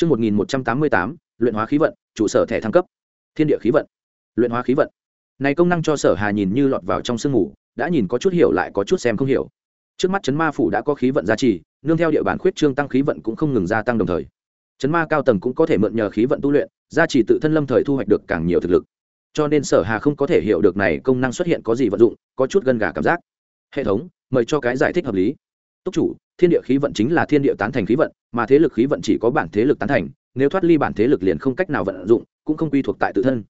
Chương 1188, luyện hóa khí vận, trụ sở thẻ thăng cấp. Thiên địa khí vận. Luyện hóa khí vận. Này công năng cho Sở Hà nhìn như lọt vào trong sương ngủ, đã nhìn có chút hiểu lại có chút xem không hiểu. Trước mắt chấn ma phủ đã có khí vận gia trì, nương theo địa bàn khuyết trương tăng khí vận cũng không ngừng gia tăng đồng thời. Chấn ma cao tầng cũng có thể mượn nhờ khí vận tu luyện, gia trì tự thân lâm thời thu hoạch được càng nhiều thực lực. Cho nên Sở Hà không có thể hiểu được này công năng xuất hiện có gì vận dụng, có chút gần gà cảm giác. Hệ thống, mời cho cái giải thích hợp lý. Túc chủ, thiên địa khí vận chính là thiên địa tán thành khí vận, mà thế lực khí vận chỉ có bản thế lực tán thành, nếu thoát ly bản thế lực liền không cách nào vận dụng, cũng không quy thuộc tại tự thân.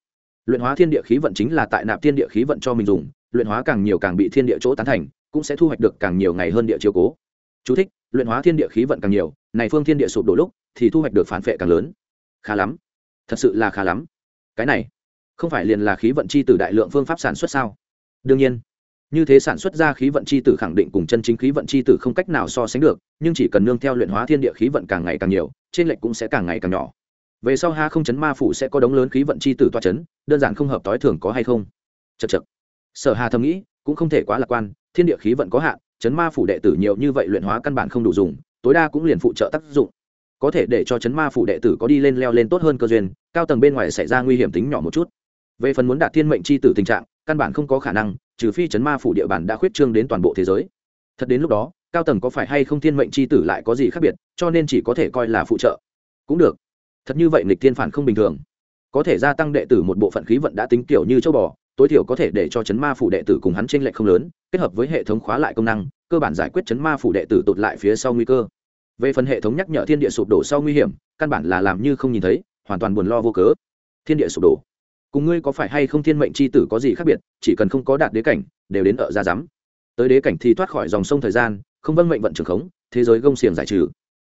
Luyện hóa thiên địa khí vận chính là tại nạp thiên địa khí vận cho mình dùng, luyện hóa càng nhiều càng bị thiên địa chỗ tán thành, cũng sẽ thu hoạch được càng nhiều ngày hơn địa chiều cố. Chú thích: Luyện hóa thiên địa khí vận càng nhiều, này phương thiên địa sụp đổ lúc thì thu hoạch được phản phệ càng lớn. Khá lắm, thật sự là khá lắm. Cái này, không phải liền là khí vận chi từ đại lượng phương pháp sản xuất sao? Đương nhiên, như thế sản xuất ra khí vận chi tử khẳng định cùng chân chính khí vận chi tử không cách nào so sánh được, nhưng chỉ cần nương theo luyện hóa thiên địa khí vận càng ngày càng nhiều, trên lệnh cũng sẽ càng ngày càng nhỏ. Về sau ha không chấn ma phủ sẽ có đống lớn khí vận chi tử toa chấn, đơn giản không hợp tối thường có hay không? Chật chật sở hà thầm nghĩ, cũng không thể quá lạc quan, thiên địa khí vận có hạn, chấn ma phủ đệ tử nhiều như vậy luyện hóa căn bản không đủ dùng, tối đa cũng liền phụ trợ tác dụng. Có thể để cho chấn ma phủ đệ tử có đi lên leo lên tốt hơn cơ duyên, cao tầng bên ngoài xảy ra nguy hiểm tính nhỏ một chút. Về phần muốn đạt thiên mệnh chi tử tình trạng, căn bản không có khả năng trừ phi chấn ma phủ địa bàn đã khuyết trương đến toàn bộ thế giới. Thật đến lúc đó, cao tầng có phải hay không thiên mệnh c h i tử lại có gì khác biệt, cho nên chỉ có thể coi là phụ trợ. Cũng được. Thật như vậy nghịch thiên phản không bình thường. Có thể gia tăng đệ tử một bộ phận khí vận đã tính kiểu như châu bò, tối thiểu có thể để cho chấn ma phủ đệ tử cùng hắn tranh lệch không lớn, kết hợp với hệ thống khóa lại công năng, cơ bản giải quyết chấn ma phủ đệ tử tụt lại phía sau nguy cơ. Về phần hệ thống nhắc nhở thiên địa sụp đổ sau nguy hiểm, căn bản là làm như không nhìn thấy, hoàn toàn buồn lo vô cớ. Thiên địa sụp đổ cùng ngươi có phải hay không thiên mệnh c h i tử có gì khác biệt, chỉ cần không có đạt đế cảnh, đều đến ở ra rắm tới đế cảnh thì thoát khỏi dòng sông thời gian, không vâng mệnh vận trường khống, thế giới gông xiềng giải trừ.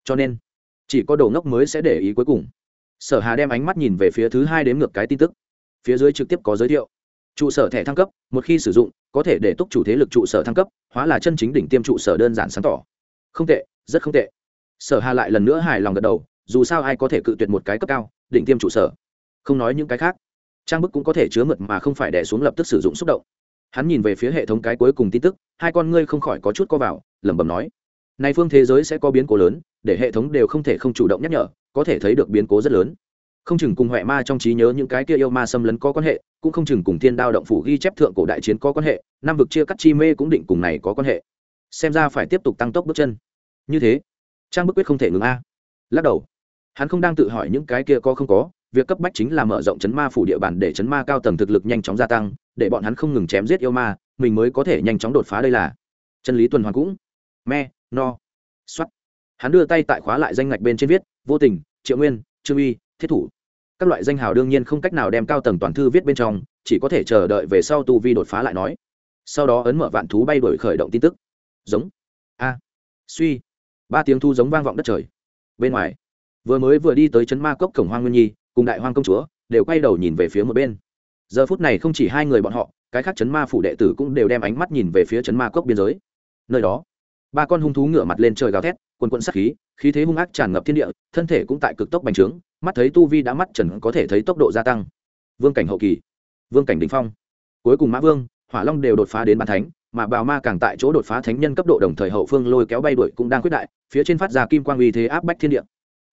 Cho nên, chỉ có đồ ngốc mới sẽ để ý cuối cùng. Sở hà đem ánh mắt nhìn về phía thứ hai đếm ngược cái tin tức. Phía dưới trực tiếp có giới thiệu. Trụ sở thẻ thăng cấp, một khi sử dụng, có thể để túc chủ thế lực trụ sở thăng cấp, hóa là chân chính đỉnh tiêm trụ sở đơn giản sáng tỏ. Không tệ, rất không tệ. Sở hà lại lần nữa hài lòng gật đầu, dù sao ai có thể cự tuyệt một cái cấp cao, đỉnh tiêm trụ sở. Không nói những cái khác trang bức cũng có thể chứa mượt mà không phải đẻ xuống lập tức sử dụng xúc động. Hắn nhìn về phía hệ thống cái cuối cùng tin tức, hai con ngươi không khỏi có chút co vào, lẩm bẩm nói Nay phương thế giới sẽ có biến cố lớn, để hệ thống đều không thể không chủ động nhắc nhở, có thể thấy được biến cố rất lớn. Không chừng cùng huệ ma trong trí nhớ những cái kia yêu ma xâm lấn có quan hệ, cũng không chừng cùng thiên đao động phủ ghi chép thượng cổ đại chiến có quan hệ nam vực chia cắt chi mê cũng định cùng này có quan hệ. Xem ra phải tiếp tục tăng tốc bước chân. Như thế, trang bức quyết không thể ngừng a. Lắc đầu. Hắn không đang tự hỏi những cái kia có không có việc cấp bách chính là mở rộng chấn ma phủ địa bàn để chấn ma cao tầng thực lực nhanh chóng gia tăng, để bọn hắn không ngừng chém giết yêu ma, mình mới có thể nhanh chóng đột phá đây là. Chân lý tuần hoàn cũng. Me, no. X hắn đưa tay tại khóa lại danh ngạch bên trên viết, vô tình, triệu nguyên, trương uy, thiết thủ. Các loại danh hào đương nhiên không cách nào đem cao tầng toàn thư viết bên trong, chỉ có thể chờ đợi về sau tu vi đột phá lại nói. Sau đó ấn mở vạn thú bay đổi khởi động tin tức. Giống. A. Suy. Ba tiếng thu giống vang vọng đất trời. Bên ngoài, vừa mới vừa đi tới chấn ma cốc cổng hoang nguyên nhi cùng đại hoang công chúa đều quay đầu nhìn về phía một bên. Giờ phút này không chỉ hai người bọn họ, cái khác chấn ma phủ đệ tử cũng đều đem ánh mắt nhìn về phía chấn ma cốc biên giới. Nơi đó, ba con hung thú ngửa mặt lên trời gào thét, quần quận sắc khí khí thế hung ác tràn ngập thiên địa, thân thể cũng tại cực tốc bành trướng, mắt thấy tu vi đã mắt trần có thể thấy tốc độ gia tăng. Vương cảnh hậu kỳ, vương cảnh đình phong. Cuối cùng mã vương, hỏa long đều đột phá đến bàn thánh, mà bào ma càng tại chỗ đột phá thánh nhân cấp độ đồng thời hậu phương lôi kéo bay đuổi cũng đang quyết đại, phía trên phát ra kim quang uy thế áp bách thiên địa.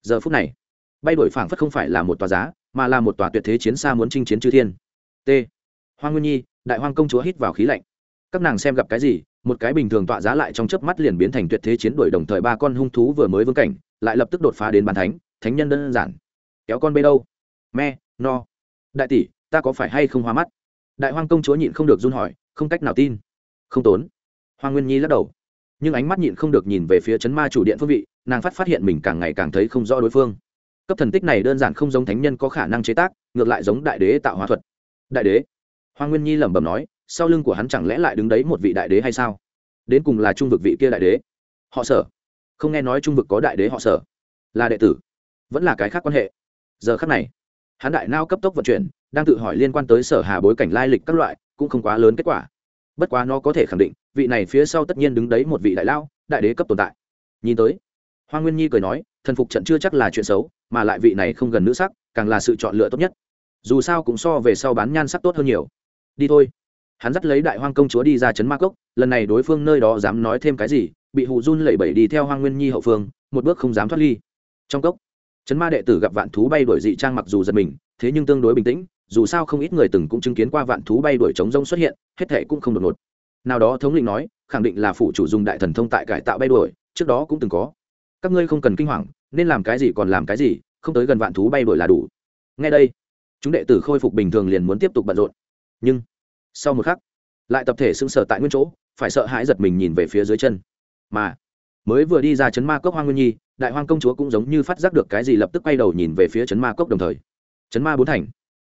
Giờ phút này bay đổi phảng phất không phải là một tòa giá, mà là một tòa tuyệt thế chiến xa muốn chinh chiến chư thiên. T. Hoa nguyên nhi, đại hoang công chúa hít vào khí lạnh. Các nàng xem gặp cái gì, một cái bình thường tọa giá lại trong chớp mắt liền biến thành tuyệt thế chiến đuổi đồng thời ba con hung thú vừa mới vương cảnh, lại lập tức đột phá đến bàn thánh thánh nhân đơn giản. Kéo con bê đâu? Me, no. Đại tỷ, ta có phải hay không hoa mắt? Đại hoang công chúa nhịn không được run hỏi, không cách nào tin. Không tốn. Hoa nguyên nhi lắc đầu. Nhưng ánh mắt nhịn không được nhìn về phía chấn ma chủ điện phương vị, nàng phát phát hiện mình càng ngày càng thấy không rõ đối phương cấp thần tích này đơn giản không giống thánh nhân có khả năng chế tác, ngược lại giống đại đế tạo hóa thuật. Đại đế? Hoa nguyên nhi lẩm bẩm nói, sau lưng của hắn chẳng lẽ lại đứng đấy một vị đại đế hay sao? Đến cùng là trung vực vị kia đại đế? Họ sở. Không nghe nói trung vực có đại đế họ sở. Là đệ tử. Vẫn là cái khác quan hệ. Giờ khác này, hắn đại nao cấp tốc vận chuyển, đang tự hỏi liên quan tới sở hà bối cảnh lai lịch các loại, cũng không quá lớn kết quả. Bất quá nó có thể khẳng định, vị này phía sau tất nhiên đứng đấy một vị đại lao, đại đế cấp tồn tại. Nhìn tới hoa nguyên nhi cười nói thần phục trận chưa chắc là chuyện xấu, mà lại vị này không gần nữ sắc, càng là sự chọn lựa tốt nhất. Dù sao cũng so về sau bán nhan sắc tốt hơn nhiều. Đi thôi. Hắn dắt lấy đại hoang công chúa đi ra trấn ma cốc, lần này đối phương nơi đó dám nói thêm cái gì, bị hụ run lẩy bẩy đi theo hoang nguyên nhi hậu phương, một bước không dám thoát ly. Trong cốc chấn ma đệ tử gặp vạn thú bay đuổi dị trang mặc dù giật mình, thế nhưng tương đối bình tĩnh, dù sao không ít người từng cũng chứng kiến qua vạn thú bay đuổi chống rông xuất hiện, hết thệ cũng không đột ngột. Nào đó thống lĩnh nói, khẳng định là phụ chủ dùng đại thần thông tại cải tạo bay đuổi, trước đó cũng từng có. Các ngươi không cần kinh hoàng nên làm cái gì còn làm cái gì, không tới gần vạn thú bay đuổi là đủ. Ngay đây, chúng đệ tử khôi phục bình thường liền muốn tiếp tục bận rộn. Nhưng, sau một khắc, lại tập thể sững sờ tại nguyên chỗ, phải sợ hãi giật mình nhìn về phía dưới chân. Mà, mới vừa đi ra chấn ma cốc hoang nguyên nhi, đại hoang công chúa cũng giống như phát giác được cái gì lập tức quay đầu nhìn về phía chấn ma cốc đồng thời. Chấn ma bốn thành.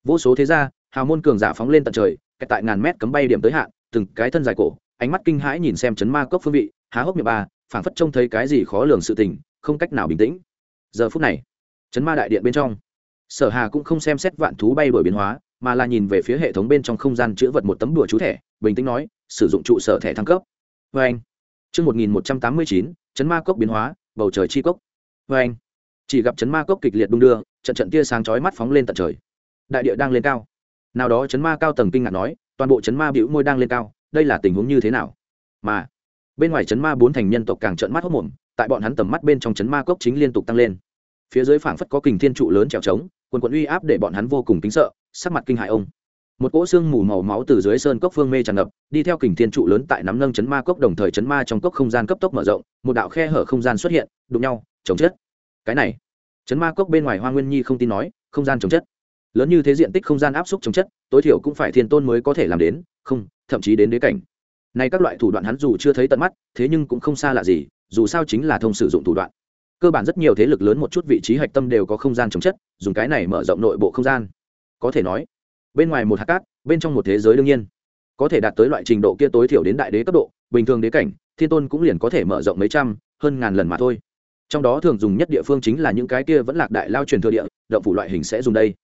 Vô số thế gia, hào môn cường giả phóng lên tận trời cách tại ngàn mét cấm bay điểm tới hạn, từng cái thân dài cổ, ánh mắt kinh hãi nhìn xem chấn ma cốc phương vị, há hốc miệng ba phảng phất trông thấy cái gì khó lường sự tình không cách nào bình tĩnh. Giờ phút này, chấn ma đại điện bên trong, sở hà cũng không xem xét vạn thú bay đổi biến hóa, mà là nhìn về phía hệ thống bên trong không gian chữ vật một tấm đùa chú thẻ, bình tĩnh nói, sử dụng trụ sở thẻ thăng cấp. Vê anh, chương một nghìn một trăm tám mươi chín, chấn ma cốc biến hóa, bầu trời chi cốc. Vê anh, chỉ gặp chấn ma cốc kịch liệt đung đưa, trận trận tia sáng chói mắt phóng lên tận trời. Đại địa đang lên cao. Nào đó chấn ma cao tầng kinh ngạc nói, toàn bộ chấn ma bĩu môi đang lên cao, đây là tình huống như thế nào? Mà, bên ngoài chấn ma bốn thành nhân tộc càng trợn mắt hốc mồm tại bọn hắn tầm mắt bên trong chấn ma cốc chính liên tục tăng lên. Phía dưới phảng phất có kình thiên trụ lớn trèo trống, quần quận uy áp để bọn hắn vô cùng kính sợ, sắc mặt kinh hại ông. Một cỗ xương mù màu máu từ dưới sơn cốc phương mê tràn ngập, đi theo kình thiên trụ lớn tại nắm nâng chấn ma cốc đồng thời chấn ma trong cốc không gian cấp tốc mở rộng, một đạo khe hở không gian xuất hiện, đụng nhau chống chết cái này, chấn ma cốc bên ngoài hoa nguyên nhi không tin nói, không gian chống chất. Lớn như thế diện tích không gian áp suất chống chất, tối thiểu cũng phải thiên tôn mới có thể làm đến, không, thậm chí đến đế cảnh. Này các loại thủ đoạn hắn dù chưa thấy tận mắt, thế nhưng cũng không xa lạ gì dù sao chính là thông sử dụng thủ đoạn. Cơ bản rất nhiều thế lực lớn một chút vị trí hạch tâm đều có không gian chống chất, dùng cái này mở rộng nội bộ không gian. Có thể nói, bên ngoài một hạt cát, bên trong một thế giới đương nhiên. Có thể đạt tới loại trình độ kia tối thiểu đến đại đế cấp độ, bình thường đế cảnh, thiên tôn cũng liền có thể mở rộng mấy trăm, hơn ngàn lần mà thôi. Trong đó thường dùng nhất địa phương chính là những cái kia vẫn lạc đại lao truyền thừa địa, động phủ loại hình sẽ dùng đây.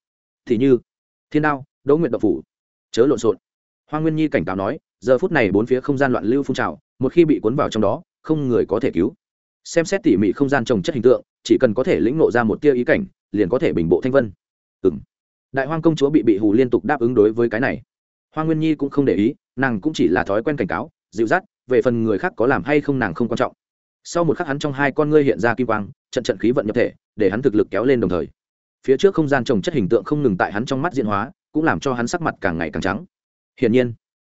Thì như, thiên đao, đỗ nguyện động phủ, chớ lộn xộn. Hoa nguyên nhi cảnh cáo nói, giờ phút này bốn phía không gian loạn lưu phun trào, một khi bị cuốn vào trong đó không người có thể cứu. Xem xét tỉ mỉ không gian trồng chất hình tượng, chỉ cần có thể lĩnh nộ ra một tia ý cảnh, liền có thể bình bộ thanh vân. Ừ m đại hoang công chúa bị bị hù liên tục đáp ứng đối với cái này. Hoa nguyên nhi cũng không để ý, nàng cũng chỉ là thói quen cảnh cáo, dịu dắt, về phần người khác có làm hay không nàng không quan trọng. Sau một khắc hắn trong hai con ngươi hiện ra kim quang, trận trận khí vận nhập thể, để hắn thực lực kéo lên đồng thời. Phía trước không gian trồng chất hình tượng không ngừng tại hắn trong mắt diễn hóa, cũng làm cho hắn sắc mặt càng ngày càng trắng. Hiển nhiên,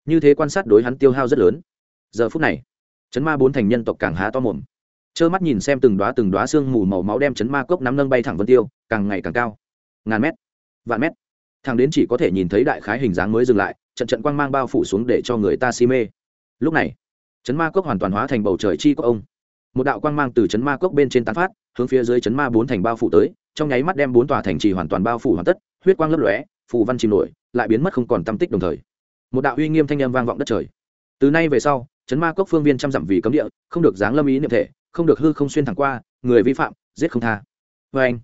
như thế quan sát đối hắn tiêu hao rất lớn. Giờ phút này chấn ma bốn thành nhân tộc càng há to mồm. Trơ mắt nhìn xem từng đoá từng đoá xương mù màu máu đem chấn ma cốc nắm nâng bay thẳng vân tiêu, càng ngày càng cao. Ngàn mét, vạn mét. Thằng đến chỉ có thể nhìn thấy đại khái hình dáng mới dừng lại, trận trận quang mang bao phủ xuống để cho người ta si mê. Lúc này, chấn ma cốc hoàn toàn hóa thành bầu trời chi cốc ông. Một đạo quang mang từ chấn ma cốc bên trên tán phát, hướng phía dưới chấn ma bốn thành bao phủ tới, trong nháy mắt đem bốn tòa thành trì hoàn toàn bao phủ hoàn tất, huyết quang lấp lóe, phù văn chìm nổi, lại biến mất không còn tâm tích đồng thời. Một đạo uy nghiêm thanh âm vang vọng đất trời. Từ nay về sau chấn ma cốc phương viên trăm dặm vì cấm địa, không được dáng lâm ý niệm thể, không được hư không xuyên thẳng qua, người vi phạm, giết không tha. Vê anh,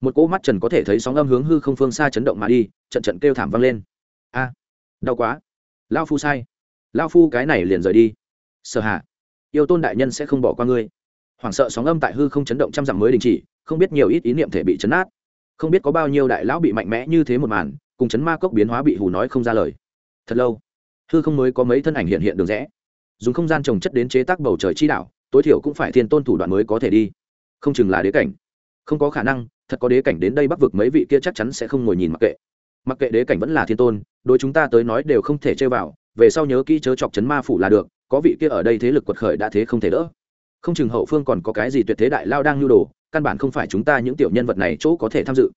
một cỗ mắt trần có thể thấy sóng âm hướng hư không phương xa chấn động mà đi, trận trận kêu thảm vang lên. A, đau quá. Lao phu sai. Lao phu cái này liền rời đi. Sợ hạ, yêu tôn đại nhân sẽ không bỏ qua ngươi. Hoảng sợ sóng âm tại hư không chấn động trăm dặm mới đình chỉ, không biết nhiều ít ý niệm thể bị chấn át không biết có bao nhiêu đại lão bị mạnh mẽ như thế một màn, cùng chấn ma cốc biến hóa bị hù nói không ra lời. Thật lâu, hư không mới có mấy thân ảnh hiện hiện đường rẽ dùng không gian trồng chất đến chế tác bầu trời chi đạo, tối thiểu cũng phải thiên tôn thủ đoạn mới có thể đi. Không chừng là đế cảnh. Không có khả năng, thật có đế cảnh đến đây bắc vực mấy vị kia chắc chắn sẽ không ngồi nhìn mặc kệ. Mặc kệ đế cảnh vẫn là thiên tôn, đối chúng ta tới nói đều không thể chơi vào, về sau nhớ kỹ chớ chọc chấn ma phủ là được, có vị kia ở đây thế lực quật khởi đã thế không thể đỡ. Không chừng hậu phương còn có cái gì tuyệt thế đại lao đang nhu đồ, căn bản không phải chúng ta những tiểu nhân vật này chỗ có thể tham dự.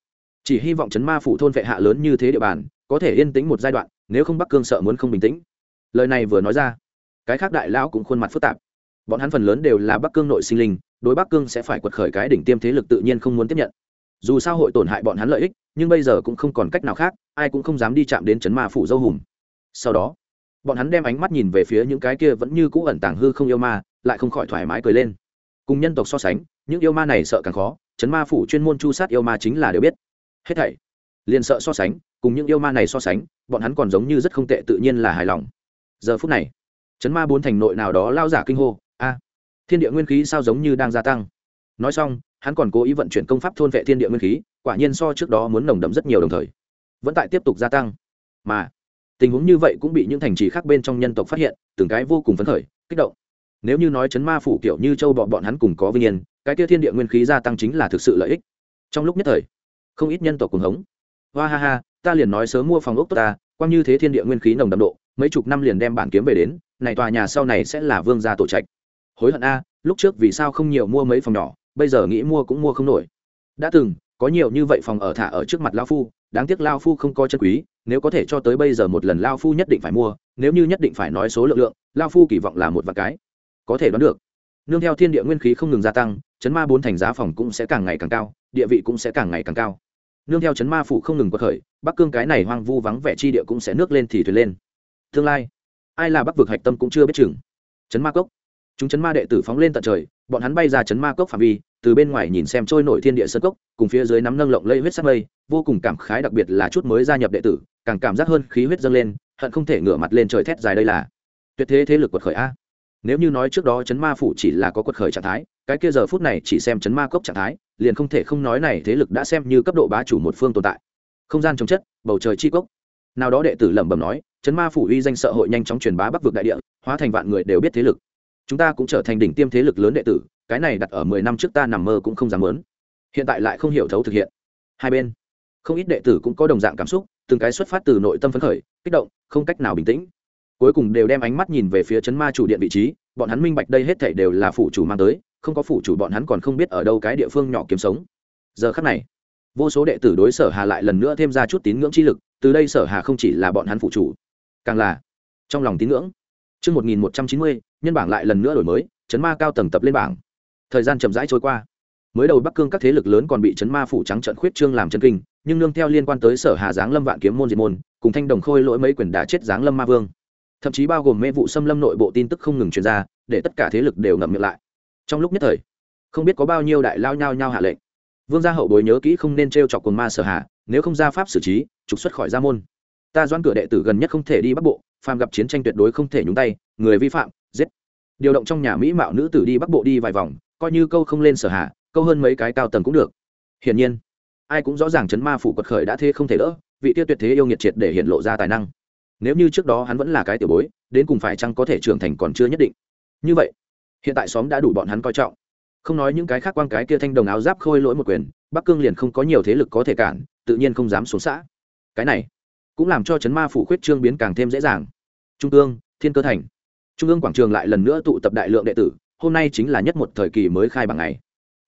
Chỉ hy vọng chấn ma phủ thôn vệ hạ lớn như thế địa bàn, có thể yên tĩnh một giai đoạn, nếu không bắc cương sợ muốn không bình tĩnh. Lời này vừa nói ra cái khác đại lão cũng khuôn mặt phức tạp. Bọn hắn phần lớn đều là bắc cương nội sinh linh, đối bắc cương sẽ phải quật khởi cái đỉnh tiêm thế lực tự nhiên không muốn tiếp nhận. Dù sao hội tổn hại bọn hắn lợi ích, nhưng bây giờ cũng không còn cách nào khác, ai cũng không dám đi chạm đến chấn ma phủ dâu hùm. Sau đó, bọn hắn đem ánh mắt nhìn về phía những cái kia vẫn như cũ ẩn tàng hư không yêu ma, lại không khỏi thoải mái cười lên. Cùng nhân tộc so sánh, những yêu ma này sợ càng khó, chấn ma phủ chuyên môn chu sát yêu ma chính là đều biết. Hết thảy, liền sợ so sánh, cùng những yêu ma này so sánh, bọn hắn còn giống như rất không tệ tự nhiên là hài lòng. Giờ phút này chấn ma bốn thành nội nào đó lao giả kinh hô, a, thiên địa nguyên khí sao giống như đang gia tăng? Nói xong, hắn còn cố ý vận chuyển công pháp thôn vệ thiên địa nguyên khí, quả nhiên so trước đó muốn nồng đậm rất nhiều đồng thời, vẫn tại tiếp tục gia tăng. Mà, tình huống như vậy cũng bị những thành trì khác bên trong nhân tộc phát hiện, từng cái vô cùng phấn khởi, kích động. Nếu như nói chấn ma phủ kiểu như châu bọ bọn hắn cùng có vinh yên, cái kia thiên địa nguyên khí gia tăng chính là thực sự lợi ích. Trong lúc nhất thời, không ít nhân tộc cùng hống. Hoa ha ha, ta liền nói sớm mua phòng ốc tốt ta, quang như thế thiên địa nguyên khí nồng đậm độ, mấy chục năm liền đem bản kiếm về đến này tòa nhà sau này sẽ là vương gia tổ trạch. Hối hận a, lúc trước vì sao không nhiều mua mấy phòng nhỏ, bây giờ nghĩ mua cũng mua không nổi. Đã từng, có nhiều như vậy phòng ở thả ở trước mặt lao phu, đáng tiếc lao phu không có chân quý, nếu có thể cho tới bây giờ một lần lao phu nhất định phải mua, nếu như nhất định phải nói số lượng lượng, lao phu kỳ vọng là một vạn cái. Có thể đoán được. Nương theo thiên địa nguyên khí không ngừng gia tăng, chấn ma bốn thành giá phòng cũng sẽ càng ngày càng cao, địa vị cũng sẽ càng ngày càng cao. Nương theo chấn ma phủ không ngừng quật khởi, bắc cương cái này hoang vu vắng vẻ chi địa cũng sẽ nước lên thì thuyền lên. Tương lai ai là bắc vực hạch tâm cũng chưa biết chừng. Chấn ma cốc. Chúng chấn ma đệ tử phóng lên tận trời, bọn hắn bay ra chấn ma cốc phạm vi, từ bên ngoài nhìn xem trôi nổi thiên địa sân cốc, cùng phía dưới nắm nâng lộng lây huyết sắc mây, vô cùng cảm khái đặc biệt là chút mới gia nhập đệ tử, càng cảm giác hơn khí huyết dâng lên, hận không thể ngửa mặt lên trời thét dài đây là. Tuyệt thế thế lực quật khởi a. Nếu như nói trước đó chấn ma phủ chỉ là có quật khởi trạng thái, cái kia giờ phút này chỉ xem chấn ma cốc trạng thái, liền không thể không nói này thế lực đã xem như cấp độ bá chủ một phương tồn tại. Không gian chống chất, bầu trời chi cốc. Nào đó đệ tử lẩm bẩm nói chấn ma phủ uy danh sợ hội nhanh chóng truyền bá bắc vực đại địa, hóa thành vạn người đều biết thế lực. Chúng ta cũng trở thành đỉnh tiêm thế lực lớn đệ tử, cái này đặt ở mười năm trước ta nằm mơ cũng không dám lớn hiện tại lại không hiểu thấu thực hiện. Hai bên, không ít đệ tử cũng có đồng dạng cảm xúc, từng cái xuất phát từ nội tâm phấn khởi, kích động, không cách nào bình tĩnh. Cuối cùng đều đem ánh mắt nhìn về phía chấn ma chủ điện vị trí, bọn hắn minh bạch đây hết thảy đều là phủ chủ mang tới, không có phủ chủ bọn hắn còn không biết ở đâu cái địa phương nhỏ kiếm sống. Giờ khắc này, vô số đệ tử đối sở hà lại lần nữa thêm ra chút tín ngưỡng chi lực, từ đây sở hà không chỉ là bọn hắn phụ chủ càng là trong lòng tín ngưỡng Trước 1190, nhân bảng lại lần nữa đổi mới, chấn ma cao tầng tập lên bảng. Thời gian chậm rãi trôi qua. Mới đầu Bắc Cương các thế lực lớn còn bị chấn ma phủ trắng trận khuyết trương làm chân kinh, nhưng nương theo liên quan tới Sở Hà Giáng Lâm Vạn Kiếm môn diệt môn, cùng Thanh Đồng Khôi lỗi mấy quyền đã chết Giáng Lâm Ma Vương. Thậm chí bao gồm mê vụ xâm lâm nội bộ tin tức không ngừng truyền ra, để tất cả thế lực đều ngậm miệng lại. Trong lúc nhất thời, không biết có bao nhiêu đại lao nhau nhau hạ lệnh. Vương gia hậu bối nhớ kỹ không nên trêu chọc quần ma Sở Hà, nếu không ra pháp xử trí, trục xuất khỏi gia môn. Ta doãn cửa đệ tử gần nhất không thể đi Bắc Bộ, phàm gặp chiến tranh tuyệt đối không thể nhúng tay người vi phạm giết. Điều động trong nhà mỹ mạo nữ tử đi bắc bộ đi vài vòng coi như câu không lên sở hạ câu hơn mấy cái cao tầng cũng được. Hiển nhiên ai cũng rõ ràng chấn ma phủ quật khởi đã thế không thể đỡ vị tiêu tuyệt thế yêu nghiệt triệt để hiện lộ ra tài năng. Nếu như trước đó hắn vẫn là cái tiểu bối đến cùng phải chăng có thể trưởng thành còn chưa nhất định. Như vậy hiện tại xóm đã đủ bọn hắn coi trọng. Không nói những cái khác quan cái kia thanh đồng áo giáp khôi lỗi một quyền bắc cương liền không có nhiều thế lực có thể cản tự nhiên không dám xuống xã. Cái này cũng làm cho chấn ma phủ khuyết trương biến càng thêm dễ dàng. Trung ương, thiên cơ thành. Trung ương quảng trường lại lần nữa tụ tập đại lượng đệ tử, hôm nay chính là nhất một thời kỳ mới khai bằng ngày.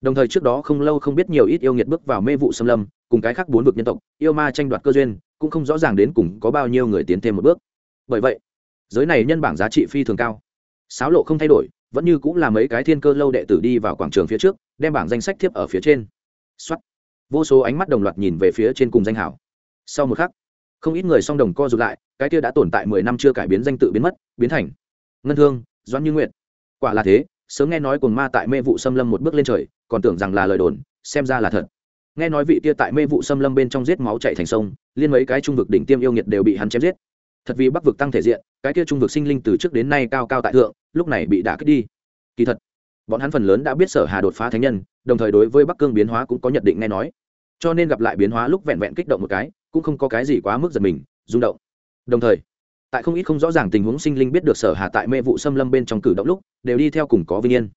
Đồng thời trước đó không lâu không biết nhiều ít yêu nghiệt bước vào mê vụ xâm lâm, cùng cái khác bốn vực nhân tộc, yêu ma tranh đoạt cơ duyên, cũng không rõ ràng đến cùng có bao nhiêu người tiến thêm một bước. Bởi vậy, giới này nhân bảng giá trị phi thường cao. Sáo lộ không thay đổi, vẫn như cũng là mấy cái thiên cơ lâu đệ tử đi vào quảng trường phía trước, đem bảng danh sách thiếp ở phía trên. Xuất vô số ánh mắt đồng loạt nhìn về phía trên cùng danh hảo. Sau một khắc không ít người song đồng co rụt lại, cái kia đã tồn tại mười năm chưa cải biến danh tự biến mất, biến thành ngân thương, doãn như nguyện quả là thế, sớm nghe nói cồn ma tại mê vụ xâm lâm một bước lên trời, còn tưởng rằng là lời đồn, xem ra là thật. Nghe nói vị kia tại mê vụ xâm lâm bên trong giết máu chạy thành sông, liên mấy cái trung vực đỉnh tiêm yêu nghiệt đều bị hắn chém giết. Thật vì bắc vực tăng thể diện, cái kia trung vực sinh linh từ trước đến nay cao cao tại thượng, lúc này bị đả kích đi. Kỳ thật, bọn hắn phần lớn đã biết sở hà đột phá thánh nhân, đồng thời đối với bắc cương biến hóa cũng có nhận định nghe nói. Cho nên gặp lại biến hóa lúc vẹn vẹn kích động một cái cũng không có cái gì quá mức giật mình, rung động. Đồng thời, tại không ít không rõ ràng tình huống sinh linh biết được sở hà tại mê vụ xâm lâm bên trong cử động lúc, đều đi theo cùng có vinh yên.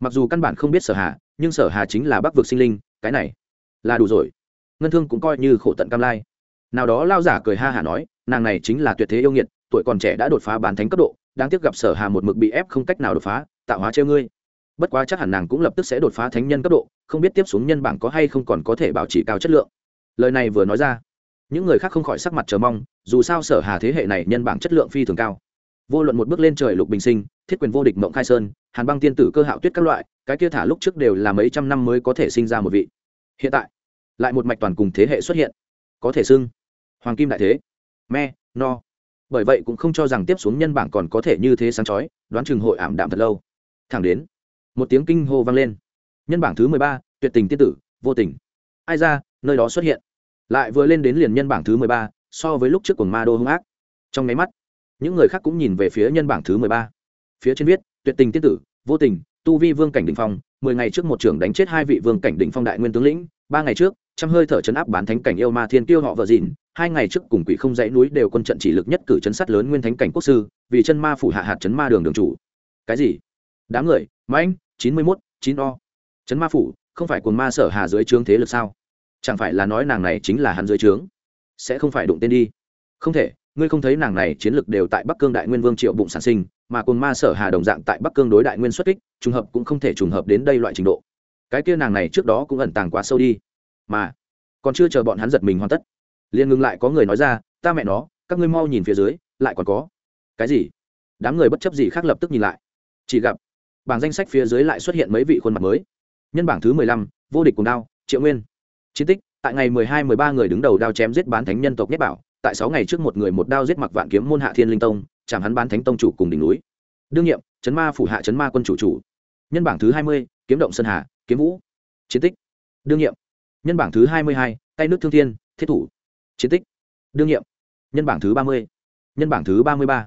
Mặc dù căn bản không biết sở hà, nhưng sở hà chính là bắc vực sinh linh, cái này là đủ rồi. Ngân thương cũng coi như khổ tận cam lai. Nào đó lao giả cười ha hả nói, nàng này chính là tuyệt thế yêu nghiệt, tuổi còn trẻ đã đột phá bán thánh cấp độ, đáng tiếc gặp sở hà một mực bị ép không cách nào đột phá, tạo hóa treo ngươi. Bất quá chắc hẳn nàng cũng lập tức sẽ đột phá thánh nhân cấp độ, không biết tiếp xuống nhân bảng có hay không còn có thể bảo trì cao chất lượng. Lời này vừa nói ra những người khác không khỏi sắc mặt chờ mong, dù sao sở hà thế hệ này nhân bảng chất lượng phi thường cao. Vô luận một bước lên trời lục bình sinh, thiết quyền vô địch mộng khai sơn, hàn băng tiên tử cơ hạo tuyết các loại, cái kia thả lúc trước đều là mấy trăm năm mới có thể sinh ra một vị. Hiện tại, lại một mạch toàn cùng thế hệ xuất hiện. Có thể xưng, hoàng kim đại thế, me, no. Bởi vậy cũng không cho rằng tiếp xuống nhân bảng còn có thể như thế sáng chói, đoán chừng hội ảm đạm thật lâu. Thẳng đến, một tiếng kinh hô vang lên. Nhân bảng thứ mười ba, tuyệt tình tiên tử, vô tình. Ai ra, nơi đó xuất hiện lại vừa lên đến liền nhân bảng thứ mười ba, so với lúc trước của ma đô hung ác. Trong máy mắt, những người khác cũng nhìn về phía nhân bảng thứ mười ba. Phía trên viết, tuyệt tình tiên tử, vô tình, tu vi vương cảnh đ ỉ n h phong, mười ngày trước một trưởng đánh chết hai vị vương cảnh đ ỉ n h phong đại nguyên tướng lĩnh, ba ngày trước, trăm hơi thở chấn áp bán thánh cảnh yêu ma thiên tiêu họ vợ dìn, hai ngày trước cùng quỷ không dãy núi đều quân trận chỉ lực nhất cử chấn sát lớn nguyên thánh cảnh quốc sư, vì chân ma phủ hạ hạt chấn ma đường đường chủ. Cái gì? Đám người, mãnh, chín mươi mốt, chín o. Chấn ma phủ, không phải cồn ma sở hà dưới trướng thế lực sao? Chẳng phải là nói nàng này chính là hắn dưới trướng? Sẽ không phải đụng tên đi. Không thể, ngươi không thấy nàng này chiến lược đều tại bắc cương đại nguyên vương triệu bụng sản sinh, mà cồn ma sở hà đồng dạng tại bắc cương đối đại nguyên xuất kích, trùng hợp cũng không thể trùng hợp đến đây loại trình độ. Cái kia nàng này trước đó cũng ẩn tàng quá sâu đi. Mà, còn chưa chờ bọn hắn giật mình hoàn tất, liền ngừng lại có người nói ra, ta mẹ nó, các ngươi mau nhìn phía dưới, lại còn có. Cái gì? Đám người bất chấp gì khác lập tức nhìn lại. Chỉ gặp, bảng danh sách phía dưới lại xuất hiện mấy vị khuôn mặt mới. Nhân bảng thứ mười lăm, vô địch cùng đao, triệu nguyên chiến tích, tại ngày mười hai, mười ba người đứng đầu đao chém giết bán thánh nhân tộc nhất bảo, tại sáu ngày trước một người một đao giết mặc vạn kiếm môn hạ thiên linh tông, chạm hắn bán thánh tông chủ cùng đỉnh núi. Đương nhiệm, chấn ma phủ hạ chấn ma quân chủ chủ. Nhân bảng thứ hai mươi, kiếm động sơn hà, kiếm vũ. Chiến tích. Đương nhiệm, nhân bảng thứ hai mươi hai, tay nước thương thiên, thiết thủ. Chiến tích. Đương nhiệm, nhân bảng thứ ba mươi, nhân bảng thứ ba mươi ba.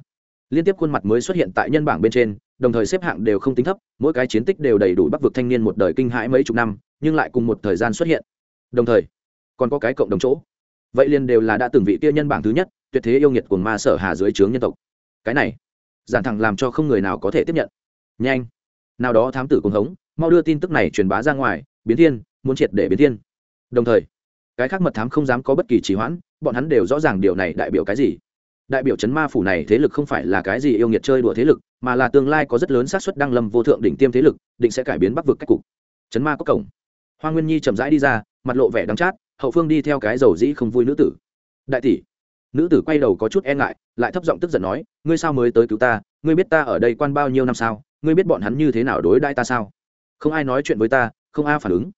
Liên tiếp khuôn mặt mới xuất hiện tại nhân bảng bên trên, đồng thời xếp hạng đều không tính thấp, mỗi cái chiến tích đều đầy đủ bắc vực thanh niên một đời kinh hãi mấy chục năm, nhưng lại cùng một thời gian xuất hiện đồng thời, còn có cái cộng đồng chỗ. Vậy liền đều là đã từng vị kia nhân bảng thứ nhất, tuyệt thế yêu nghiệt của ma sở hà dưới trướng nhân tộc. Cái này, giản thẳng làm cho không người nào có thể tiếp nhận. Nhanh, nào đó thám tử cùng hống, mau đưa tin tức này truyền bá ra ngoài, biến thiên, muốn triệt để biến thiên. Đồng thời, cái khác mật thám không dám có bất kỳ trì hoãn, bọn hắn đều rõ ràng điều này đại biểu cái gì. Đại biểu chấn ma phủ này thế lực không phải là cái gì yêu nghiệt chơi đùa thế lực, mà là tương lai có rất lớn xác suất đăng lâm vô thượng đỉnh tiêm thế lực, định sẽ cải biến bắc vực cách cục. Chấn ma có cổng. Hoa nguyên nhi chậm rãi đi ra mặt lộ vẻ đắng chát, hậu phương đi theo cái dầu dĩ không vui nữ tử. Đại tỷ. Nữ tử quay đầu có chút e ngại, lại thấp giọng tức giận nói, ngươi sao mới tới cứu ta? Ngươi biết ta ở đây quan bao nhiêu năm sao? Ngươi biết bọn hắn như thế nào đối đãi ta sao? Không ai nói chuyện với ta, không ai phản ứng.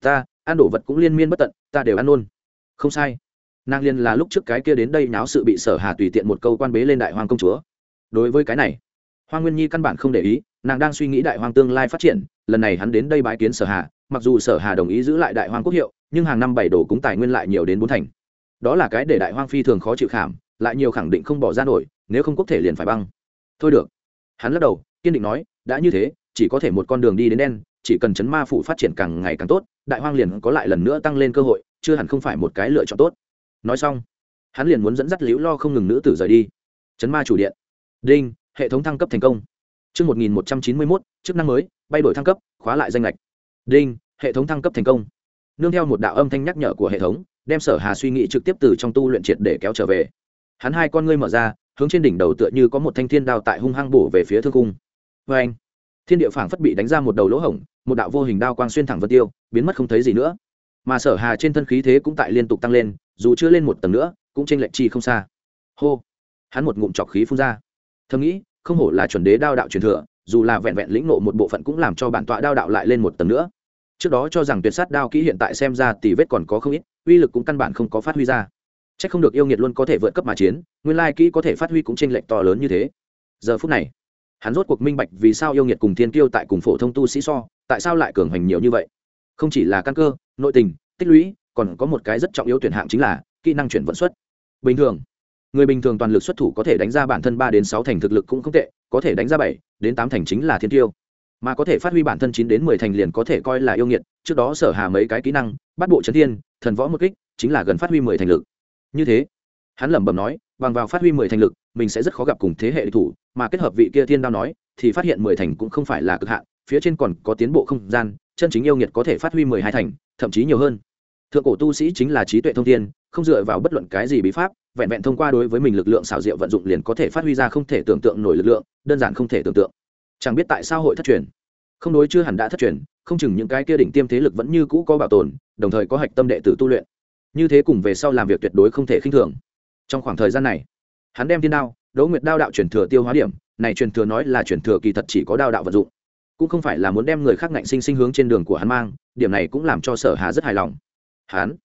Ta, ăn đổ vật cũng liên miên bất tận, ta đều ăn luôn. Không sai. Nàng liên là lúc trước cái kia đến đây náo sự bị sở hà tùy tiện một câu quan bế lên đại hoàng công chúa. Đối với cái này hoa nguyên nhi căn bản không để ý, nàng đang suy nghĩ đại hoàng tương lai phát triển, lần này hắn đến đây bái kiến sở hà mặc dù sở hà đồng ý giữ lại đại Hoang quốc hiệu nhưng hàng năm bảy đồ cúng tài nguyên lại nhiều đến bốn thành. Đó là cái để đại hoang phi thường khó chịu khảm lại nhiều khẳng định không bỏ ra nổi nếu không quốc thể liền phải băng. Thôi được. Hắn lắc đầu kiên định nói đã như thế chỉ có thể một con đường đi đến đen chỉ cần chấn ma phủ phát triển càng ngày càng tốt đại hoang liền có lại lần nữa tăng lên cơ hội chưa hẳn không phải một cái lựa chọn tốt. Nói xong hắn liền muốn dẫn dắt liễu lo không ngừng nữ tử rời đi. Chấn ma chủ điện. Đinh hệ thống thăng cấp thành công. Trước 1191, chức năng mới, bay đổi thăng cấp, khóa lại danh lệch. Đinh, hệ thống thăng cấp thành công. Nương theo một đạo âm thanh nhắc nhở của hệ thống, đem Sở Hà suy nghĩ trực tiếp từ trong tu luyện triệt để kéo trở về. Hắn hai con ngươi mở ra, hướng trên đỉnh đầu tựa như có một thanh thiên đao tại hung hăng bổ về phía thương cung. Oeng! Thiên địa phảng phất bị đánh ra một đầu lỗ hổng, một đạo vô hình đao quang xuyên thẳng vân tiêu, biến mất không thấy gì nữa. Mà Sở Hà trên thân khí thế cũng tại liên tục tăng lên, dù chưa lên một tầng nữa, cũng trên lệch chi không xa. Hô! Hắn một ngụm trọc khí phun ra. Thầm nghĩ, không hổ là chuẩn đế đao đạo truyền thừa dù là vẹn vẹn lĩnh nộ một bộ phận cũng làm cho bản tọa đao đạo lại lên một tầng nữa trước đó cho rằng tuyệt sát đao kỹ hiện tại xem ra tỷ vết còn có không ít, uy lực cũng căn bản không có phát huy ra. C h ắ c không được yêu nghiệt luôn có thể vượt cấp mà chiến, nguyên lai kỹ có thể phát huy cũng tranh lệch to lớn như thế. Giờ phút này, hắn rốt cuộc minh bạch vì sao yêu nghiệt cùng thiên kiêu tại cùng phổ thông tu sĩ so, tại sao lại cường hành nhiều như vậy. Không chỉ là căn cơ, nội tình, tích lũy, còn có một cái rất trọng yếu tuyển hạng chính là kỹ năng chuyển vận xuất. Bình thường, người bình thường toàn lực xuất thủ có thể đánh ra bản thân ba đến sáu thành thực lực cũng không tệ, có thể đánh ra bảy đến tám thành chính là thiên tiêu mà có thể phát huy bản thân chín đến mười thành liền có thể coi là yêu nghiệt, trước đó sở hà mấy cái kỹ năng, bắt bộ trấn thiên, thần võ một kích, chính là gần phát huy mười thành lực. Như thế, hắn lẩm bẩm nói, bằng vào phát huy mười thành lực, mình sẽ rất khó gặp cùng thế hệ địch thủ, mà kết hợp vị kia thiên đao nói, thì phát hiện mười thành cũng không phải là cực hạn, phía trên còn có tiến bộ không gian, chân chính yêu nghiệt có thể phát huy mười hai thành, thậm chí nhiều hơn. Thượng cổ tu sĩ chính là trí tuệ thông thiên, không dựa vào bất luận cái gì bí pháp, vẹn vẹn thông qua đối với mình lực lượng xảo diệu vận dụng liền có thể phát huy ra không thể tưởng tượng nổi lực lượng, đơn giản không thể tưởng tượng chẳng biết tại sao hội thất truyền. Không đối chưa hẳn đã thất truyền, không chừng những cái kia đỉnh tiêm thế lực vẫn như cũ có bảo tồn, đồng thời có hạch tâm đệ tử tu luyện. Như thế cùng về sau làm việc tuyệt đối không thể khinh thường. Trong khoảng thời gian này, hắn đem thiên đao, đỗ nguyệt đao đạo truyền thừa tiêu hóa điểm, này truyền thừa nói là truyền thừa kỳ thật chỉ có đao đạo vận dụng. Cũng không phải là muốn đem người khác ngạnh sinh sinh hướng trên đường của hắn mang, điểm này cũng làm cho sở hà rất hài lòng. Hắn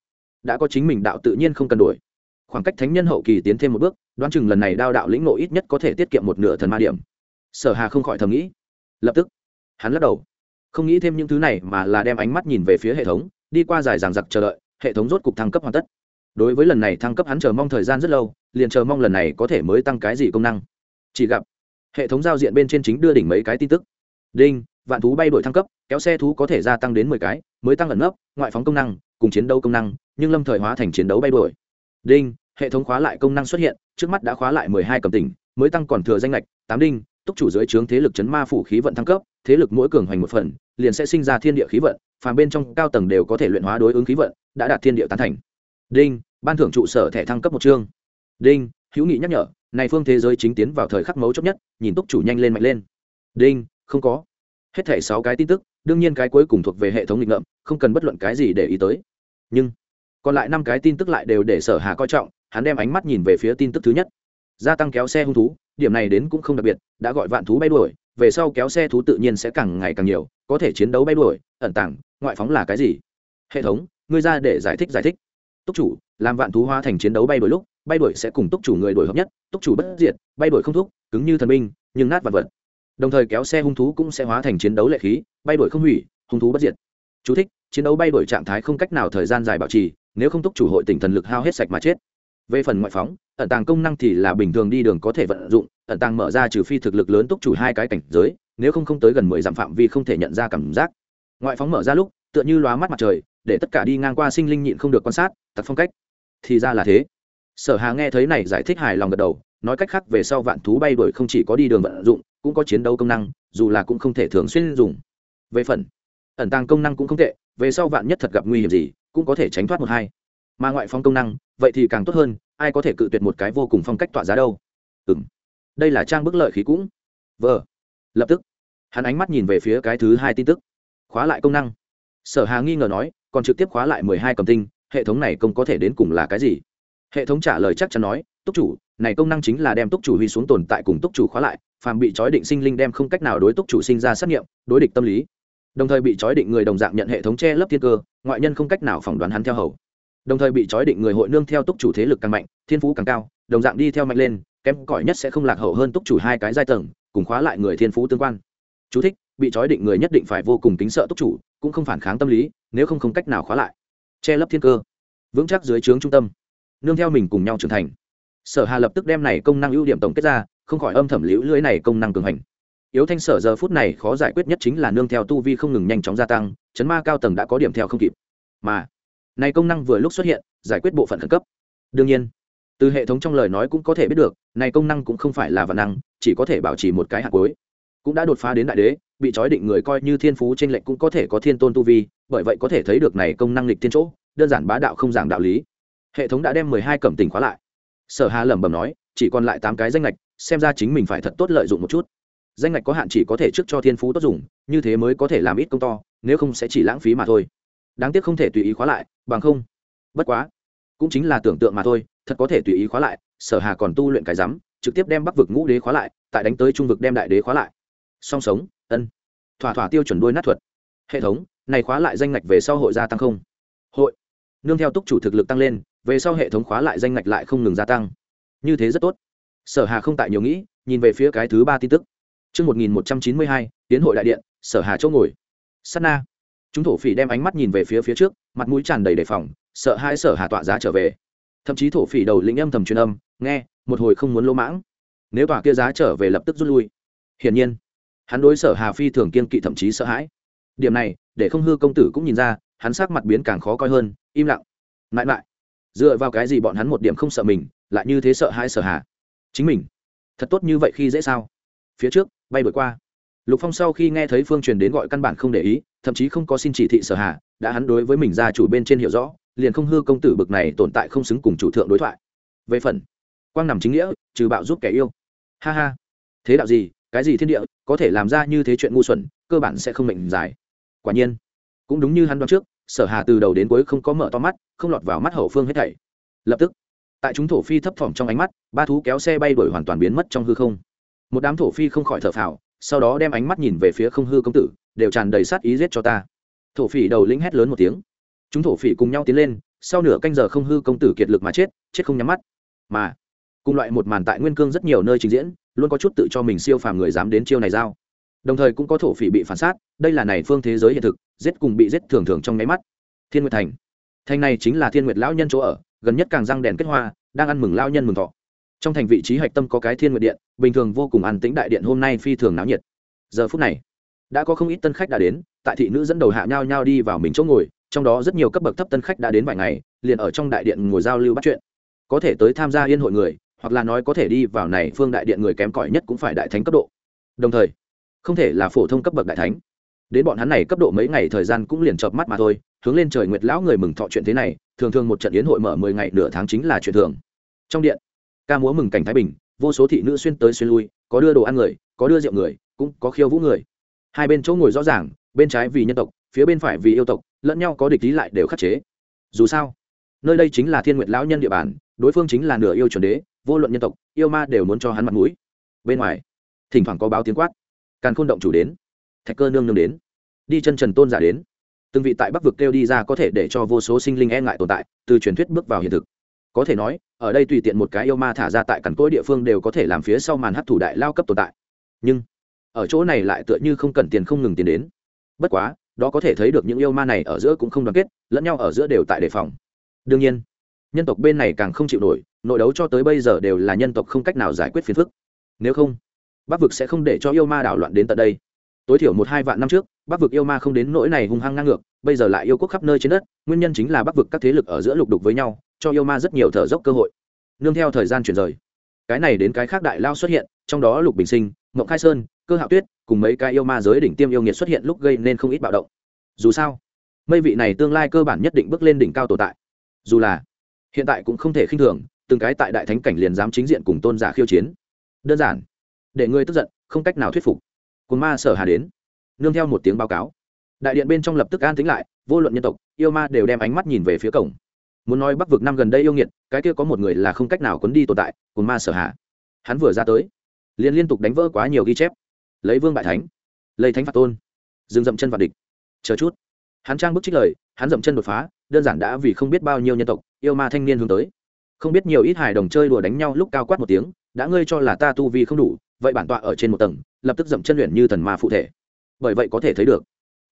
đã có chính mình đạo tự nhiên không cần đổi. Khoảng cách thánh nhân hậu kỳ tiến thêm một bước, đoán chừng lần này đao đạo lĩnh ngộ ít nhất có thể tiết kiệm một nửa thần ma điểm sở hà không khỏi thầm nghĩ. Lập tức, hắn lắc đầu. Không nghĩ thêm những thứ này mà là đem ánh mắt nhìn về phía hệ thống, đi qua dài dàng giặc chờ đợi, hệ thống rốt cục thăng cấp hoàn tất. Đối với lần này thăng cấp hắn chờ mong thời gian rất lâu, liền chờ mong lần này có thể mới tăng cái gì công năng. Chỉ gặp, hệ thống giao diện bên trên chính đưa đỉnh mấy cái tin tức. Đinh, vạn thú bay đổi thăng cấp, kéo xe thú có thể gia tăng đến mười cái, mới tăng ẩn nấp, ngoại phóng công năng, cùng chiến đấu công năng, nhưng lâm thời hóa thành chiến đấu bay đổi. Đinh, hệ thống khóa lại công năng xuất hiện, trước mắt đã khóa lại mười hai cầm tỉnh, mới tăng còn thừa danh lệch, tám đinh túc chủ dưới trướng thế lực chấn ma phủ khí vận thăng cấp, thế lực mỗi cường hoành một phần, liền sẽ sinh ra thiên địa khí vận, phàm bên trong cao tầng đều có thể luyện hóa đối ứng khí vận, đã đạt thiên địa tán thành. Đinh, ban thưởng trụ sở thẻ thăng cấp một chương. Đinh, hữu nghị nhắc nhở, này phương thế giới chính tiến vào thời khắc mấu chốt nhất, nhìn túc chủ nhanh lên mạnh lên. Đinh, không có. Hết thẻ sáu cái tin tức, đương nhiên cái cuối cùng thuộc về hệ thống nghịch ngợm, không cần bất luận cái gì để ý tới. Nhưng, còn lại năm cái tin tức lại đều để sở hà coi trọng, hắn đem ánh mắt nhìn về phía tin tức thứ nhất. Gia tăng kéo xe hung thú điểm này đến cũng không đặc biệt đã gọi vạn thú bay đuổi về sau kéo xe thú tự nhiên sẽ càng ngày càng nhiều có thể chiến đấu bay đuổi ẩn tàng ngoại phóng là cái gì? Hệ thống ngươi ra để giải thích giải thích. Túc chủ làm vạn thú hóa thành chiến đấu bay đuổi lúc bay đuổi sẽ cùng túc chủ người đuổi hợp nhất túc chủ bất diệt bay đuổi không thúc cứng như thần binh nhưng nát vật vật. Đồng thời kéo xe hung thú cũng sẽ hóa thành chiến đấu lệ khí bay đuổi không hủy hung thú bất diệt. Chú thích, chiến đấu bay đuổi trạng thái không cách nào thời gian dài bảo trì nếu không túc chủ hội tỉnh thần lực hao hết sạch mà chết về phần ngoại phóng, ẩn tàng công năng thì là bình thường đi đường có thể vận dụng, ẩn tàng mở ra trừ phi thực lực lớn túc chủ hai cái cảnh giới, nếu không không tới gần mười dặm phạm vi không thể nhận ra cảm giác. Ngoại phóng mở ra lúc, tựa như lóa mắt mặt trời, để tất cả đi ngang qua sinh linh nhịn không được quan sát tặc phong cách. Thì ra là thế. Sở hà nghe thấy này giải thích hài lòng gật đầu, nói cách khác về sau vạn thú bay đuổi không chỉ có đi đường vận dụng, cũng có chiến đấu công năng, dù là cũng không thể thường xuyên dùng. Về phần, ẩn tàng công năng cũng không tệ, về sau vạn nhất thật gặp nguy hiểm gì, cũng có thể tránh thoát một hai. Mà ngoại phóng công năng vậy thì càng tốt hơn, ai có thể cự tuyệt một cái vô cùng phong cách tỏa giá đâu. Ừ m đây là trang bức lợi khí cũng. Vờ. Lập tức, hắn ánh mắt nhìn về phía cái thứ hai tin tức. Khóa lại công năng. Sở hà nghi ngờ nói, còn trực tiếp khóa lại mười hai cầm tinh, hệ thống này công có thể đến cùng là cái gì? Hệ thống trả lời chắc chắn nói, túc chủ, này công năng chính là đem túc chủ huy xuống tồn tại cùng túc chủ khóa lại, phàm bị trói định sinh linh đem không cách nào đối túc chủ sinh ra xét nghiệm, đối địch tâm lý. Đồng thời bị trói định người đồng dạng nhận hệ thống che lấp thiên cơ, ngoại nhân không cách nào phỏng đoán hắn theo hầu đồng thời bị trói định người hội nương theo túc chủ thế lực càng mạnh thiên phú càng cao đồng dạng đi theo mạnh lên kém cỏi nhất sẽ không lạc hậu hơn túc chủ hai cái giai tầng cùng khóa lại người thiên phú tương quan. Chú thích, bị trói định người nhất định phải vô cùng kính sợ túc chủ cũng không phản kháng tâm lý nếu không không cách nào khóa lại. Che lấp thiên cơ. Vững chắc dưới trướng trung tâm. Nương theo mình cùng nhau trưởng thành. Sở hà lập tức đem này công năng ưu điểm tổng kết ra không khỏi âm thầm liễu lưới này công năng cường hành. Yếu thanh sở giờ phút này khó giải quyết nhất chính là nương theo tu vi không ngừng nhanh chóng gia tăng chấn ma cao tầng đã có điểm theo không kịp. Mà này công năng vừa lúc xuất hiện, giải quyết bộ phận khẩn cấp. Đương nhiên, từ hệ thống trong lời nói cũng có thể biết được, này công năng cũng không phải là vật năng, chỉ có thể bảo trì một cái hạt cuối. Cũng đã đột phá đến đại đế, bị trói định người coi như thiên phú trên lệnh cũng có thể có thiên tôn tu vi, bởi vậy có thể thấy được này công năng lịch thiên chỗ, đơn giản bá đạo không giảng đạo lý. Hệ thống đã đem mười hai cẩm tình khóa lại. Sở hà lẩm bẩm nói, chỉ còn lại tám cái danh lệch xem ra chính mình phải thật tốt lợi dụng một chút. Danh lệch có hạn chỉ có thể trước cho thiên phú tốt dùng, như thế mới có thể làm ít công to, nếu không sẽ chỉ lãng phí mà thôi đáng tiếc không thể tùy ý khóa lại bằng không bất quá cũng chính là tưởng tượng mà thôi thật có thể tùy ý khóa lại sở hà còn tu luyện cái rắm trực tiếp đem bắc vực ngũ đế khóa lại tại đánh tới trung vực đem đại đế khóa lại. Song sống ân. Thỏa thỏa tiêu chuẩn đôi nát thuật. Hệ thống này khóa lại danh ngạch về sau hội gia tăng không? Hội. Nương theo túc chủ thực lực tăng lên về sau hệ thống khóa lại danh ngạch lại không ngừng gia tăng. Như thế rất tốt. Sở hà không tại nhiều nghĩ nhìn về phía cái thứ ba tin tức. Trước 1192, tiến hội đại điện, sở hà chỗ ngồi. Sát na. Chúng thổ phỉ đem ánh mắt nhìn về phía phía trước, mặt mũi tràn đầy đề phòng, sợ hai sở hà tọa giá trở về. Thậm chí thổ phỉ đầu lĩnh âm thầm truyền âm, nghe, một hồi không muốn lỗ mãng. Nếu tòa kia giá trở về lập tức rút lui. Hiển nhiên, hắn đối sở hà phi thường kiên kỵ thậm chí sợ hãi. Điểm này, để không hư công tử cũng nhìn ra, hắn sắc mặt biến càng khó coi hơn, im lặng. Mãi mãi, dựa vào cái gì bọn hắn một điểm không sợ mình, lại như thế sợ hãi sở hà? Chính mình, thật tốt như vậy khi dễ sao? phía trước bay đổi qua lục phong sau khi nghe thấy phương truyền đến gọi căn bản không để ý thậm chí không có xin chỉ thị sở hạ đã hắn đối với mình gia chủ bên trên hiểu rõ, liền không hư công tử bực này tồn tại không xứng cùng chủ thượng đối thoại. Về phần, quang nằm chính nghĩa, trừ bạo giúp kẻ yêu. Ha ha. Thế đạo gì, cái gì thiên địa, có thể làm ra như thế chuyện ngu xuẩn, cơ bản sẽ không mệnh dài. Quả nhiên, cũng đúng như hắn đoán trước, sở hà từ đầu đến cuối không có mở to mắt, không lọt vào mắt hậu phương hết thảy. Lập tức, tại chúng thổ phi thấp thỏm trong ánh mắt, ba thú kéo xe bay đuổi hoàn toàn biến mất trong hư không. Một đám thổ phi không khỏi thở phào, sau đó đem ánh mắt nhìn về phía không hư công tử đều tràn đầy sát ý giết cho ta. Thổ phỉ đầu lĩnh hét lớn một tiếng. Chúng thổ phỉ cùng nhau tiến lên, sau nửa canh giờ không hư công tử kiệt lực mà chết chết không nhắm mắt. Mà, cùng loại một màn tại nguyên cương rất nhiều nơi trình diễn, luôn có chút tự cho mình siêu phàm người dám đến chiêu này giao. Đồng thời cũng có thổ phỉ bị phản sát, đây là này phương thế giới hiện thực, giết cùng bị giết thường thường trong nháy mắt. Thiên nguyệt thành. Thành này chính là thiên nguyệt lão nhân chỗ ở, gần nhất càng răng đèn kết hoa, đang ăn mừng lao nhân mừng thọ. Trong thành vị trí hạch tâm có cái thiên nguyệt điện, bình thường vô cùng ăn tĩnh đại điện hôm nay phi thường náo nhiệt. Giờ phút này đã có không ít tân khách đã đến, tại thị nữ dẫn đầu hạ nhau nhau đi vào mình chỗ ngồi, trong đó rất nhiều cấp bậc thấp tân khách đã đến vài ngày, liền ở trong đại điện ngồi giao lưu bắt chuyện. Có thể tới tham gia yên hội người, hoặc là nói có thể đi vào này phương đại điện người kém cỏi nhất cũng phải đại thánh cấp độ. Đồng thời, không thể là phổ thông cấp bậc đại thánh. Đến bọn hắn này cấp độ mấy ngày thời gian cũng liền chợp mắt mà thôi, hướng lên trời nguyệt lão người mừng thọ chuyện thế này, thường thường một trận yến hội mở mười ngày nửa tháng chính là chuyện thường. Trong điện, ca múa mừng cảnh thái bình, vô số thị nữ xuyên tới xuyên lui, có đưa đồ ăn người, có đưa rượu người, cũng có khiêu vũ người hai bên chỗ ngồi rõ ràng, bên trái vì nhân tộc, phía bên phải vì yêu tộc, lẫn nhau có địch ý lại đều khắc chế. Dù sao, nơi đây chính là thiên nguyệt lão nhân địa bàn, đối phương chính là nửa yêu chuẩn đế, vô luận nhân tộc, yêu ma đều muốn cho hắn mặt mũi. Bên ngoài, thỉnh thoảng có báo tiếng quát. Càn khôn động chủ đến. Thạch cơ nương nương đến. Đi chân trần tôn giả đến. Từng vị tại bắc vực kêu đi ra có thể để cho vô số sinh linh e ngại tồn tại, từ truyền thuyết bước vào hiện thực. Có thể nói, ở đây tùy tiện một cái yêu ma thả ra tại cằn cỗi địa phương đều có thể làm phía sau màn hấp thủ đại lao cấp tồn tại. Nhưng ở chỗ này lại tựa như không cần tiền không ngừng tiền đến. Bất quá, đó có thể thấy được những yêu ma này ở giữa cũng không đoàn kết, lẫn nhau ở giữa đều tại đề phòng. Đương nhiên, nhân tộc bên này càng không chịu nổi, nội đấu cho tới bây giờ đều là nhân tộc không cách nào giải quyết phiền phức. Nếu không, bắc vực sẽ không để cho yêu ma đảo loạn đến tận đây. Tối thiểu một hai vạn năm trước, bắc vực yêu ma không đến nỗi này hung hăng ngang ngược, bây giờ lại yêu quốc khắp nơi trên đất, nguyên nhân chính là bắc vực các thế lực ở giữa lục đục với nhau, cho yêu ma rất nhiều thở dốc cơ hội. Nương theo thời gian chuyển rời, cái này đến cái khác đại lao xuất hiện, trong đó lục bình sinh, mộng khai sơn cơ hạo tuyết cùng mấy cái yêu ma giới đỉnh tiêm yêu nghiệt xuất hiện lúc gây nên không ít bạo động. Dù sao, mây vị này tương lai cơ bản nhất định bước lên đỉnh cao tồn tại. Dù là, hiện tại cũng không thể khinh thường, từng cái tại đại thánh cảnh liền dám chính diện cùng tôn giả khiêu chiến. Đơn giản, để ngươi tức giận, không cách nào thuyết phục. Cồn ma sở hà đến. Nương theo một tiếng báo cáo. Đại điện bên trong lập tức an tính lại, vô luận nhân tộc, yêu ma đều đem ánh mắt nhìn về phía cổng. Muốn nói bắc vực năm gần đây yêu nghiệt, cái kia có một người là không cách nào quấn đi tồn tại cồn ma sở hà. Hắn vừa ra tới, liền liên tục đánh vỡ quá nhiều ghi chép lấy vương bại thánh, lấy thánh phạt tôn, dừng dậm chân vào địch. Chờ chút. Hắn trang bức trích lời, hắn dậm chân đột phá, đơn giản đã vì không biết bao nhiêu nhân tộc, yêu ma thanh niên hướng tới. Không biết nhiều ít hài đồng chơi đùa đánh nhau lúc cao quát một tiếng, đã ngươi cho là ta tu vi không đủ, vậy bản tọa ở trên một tầng, lập tức dậm chân luyện như thần ma phụ thể. Bởi vậy có thể thấy được,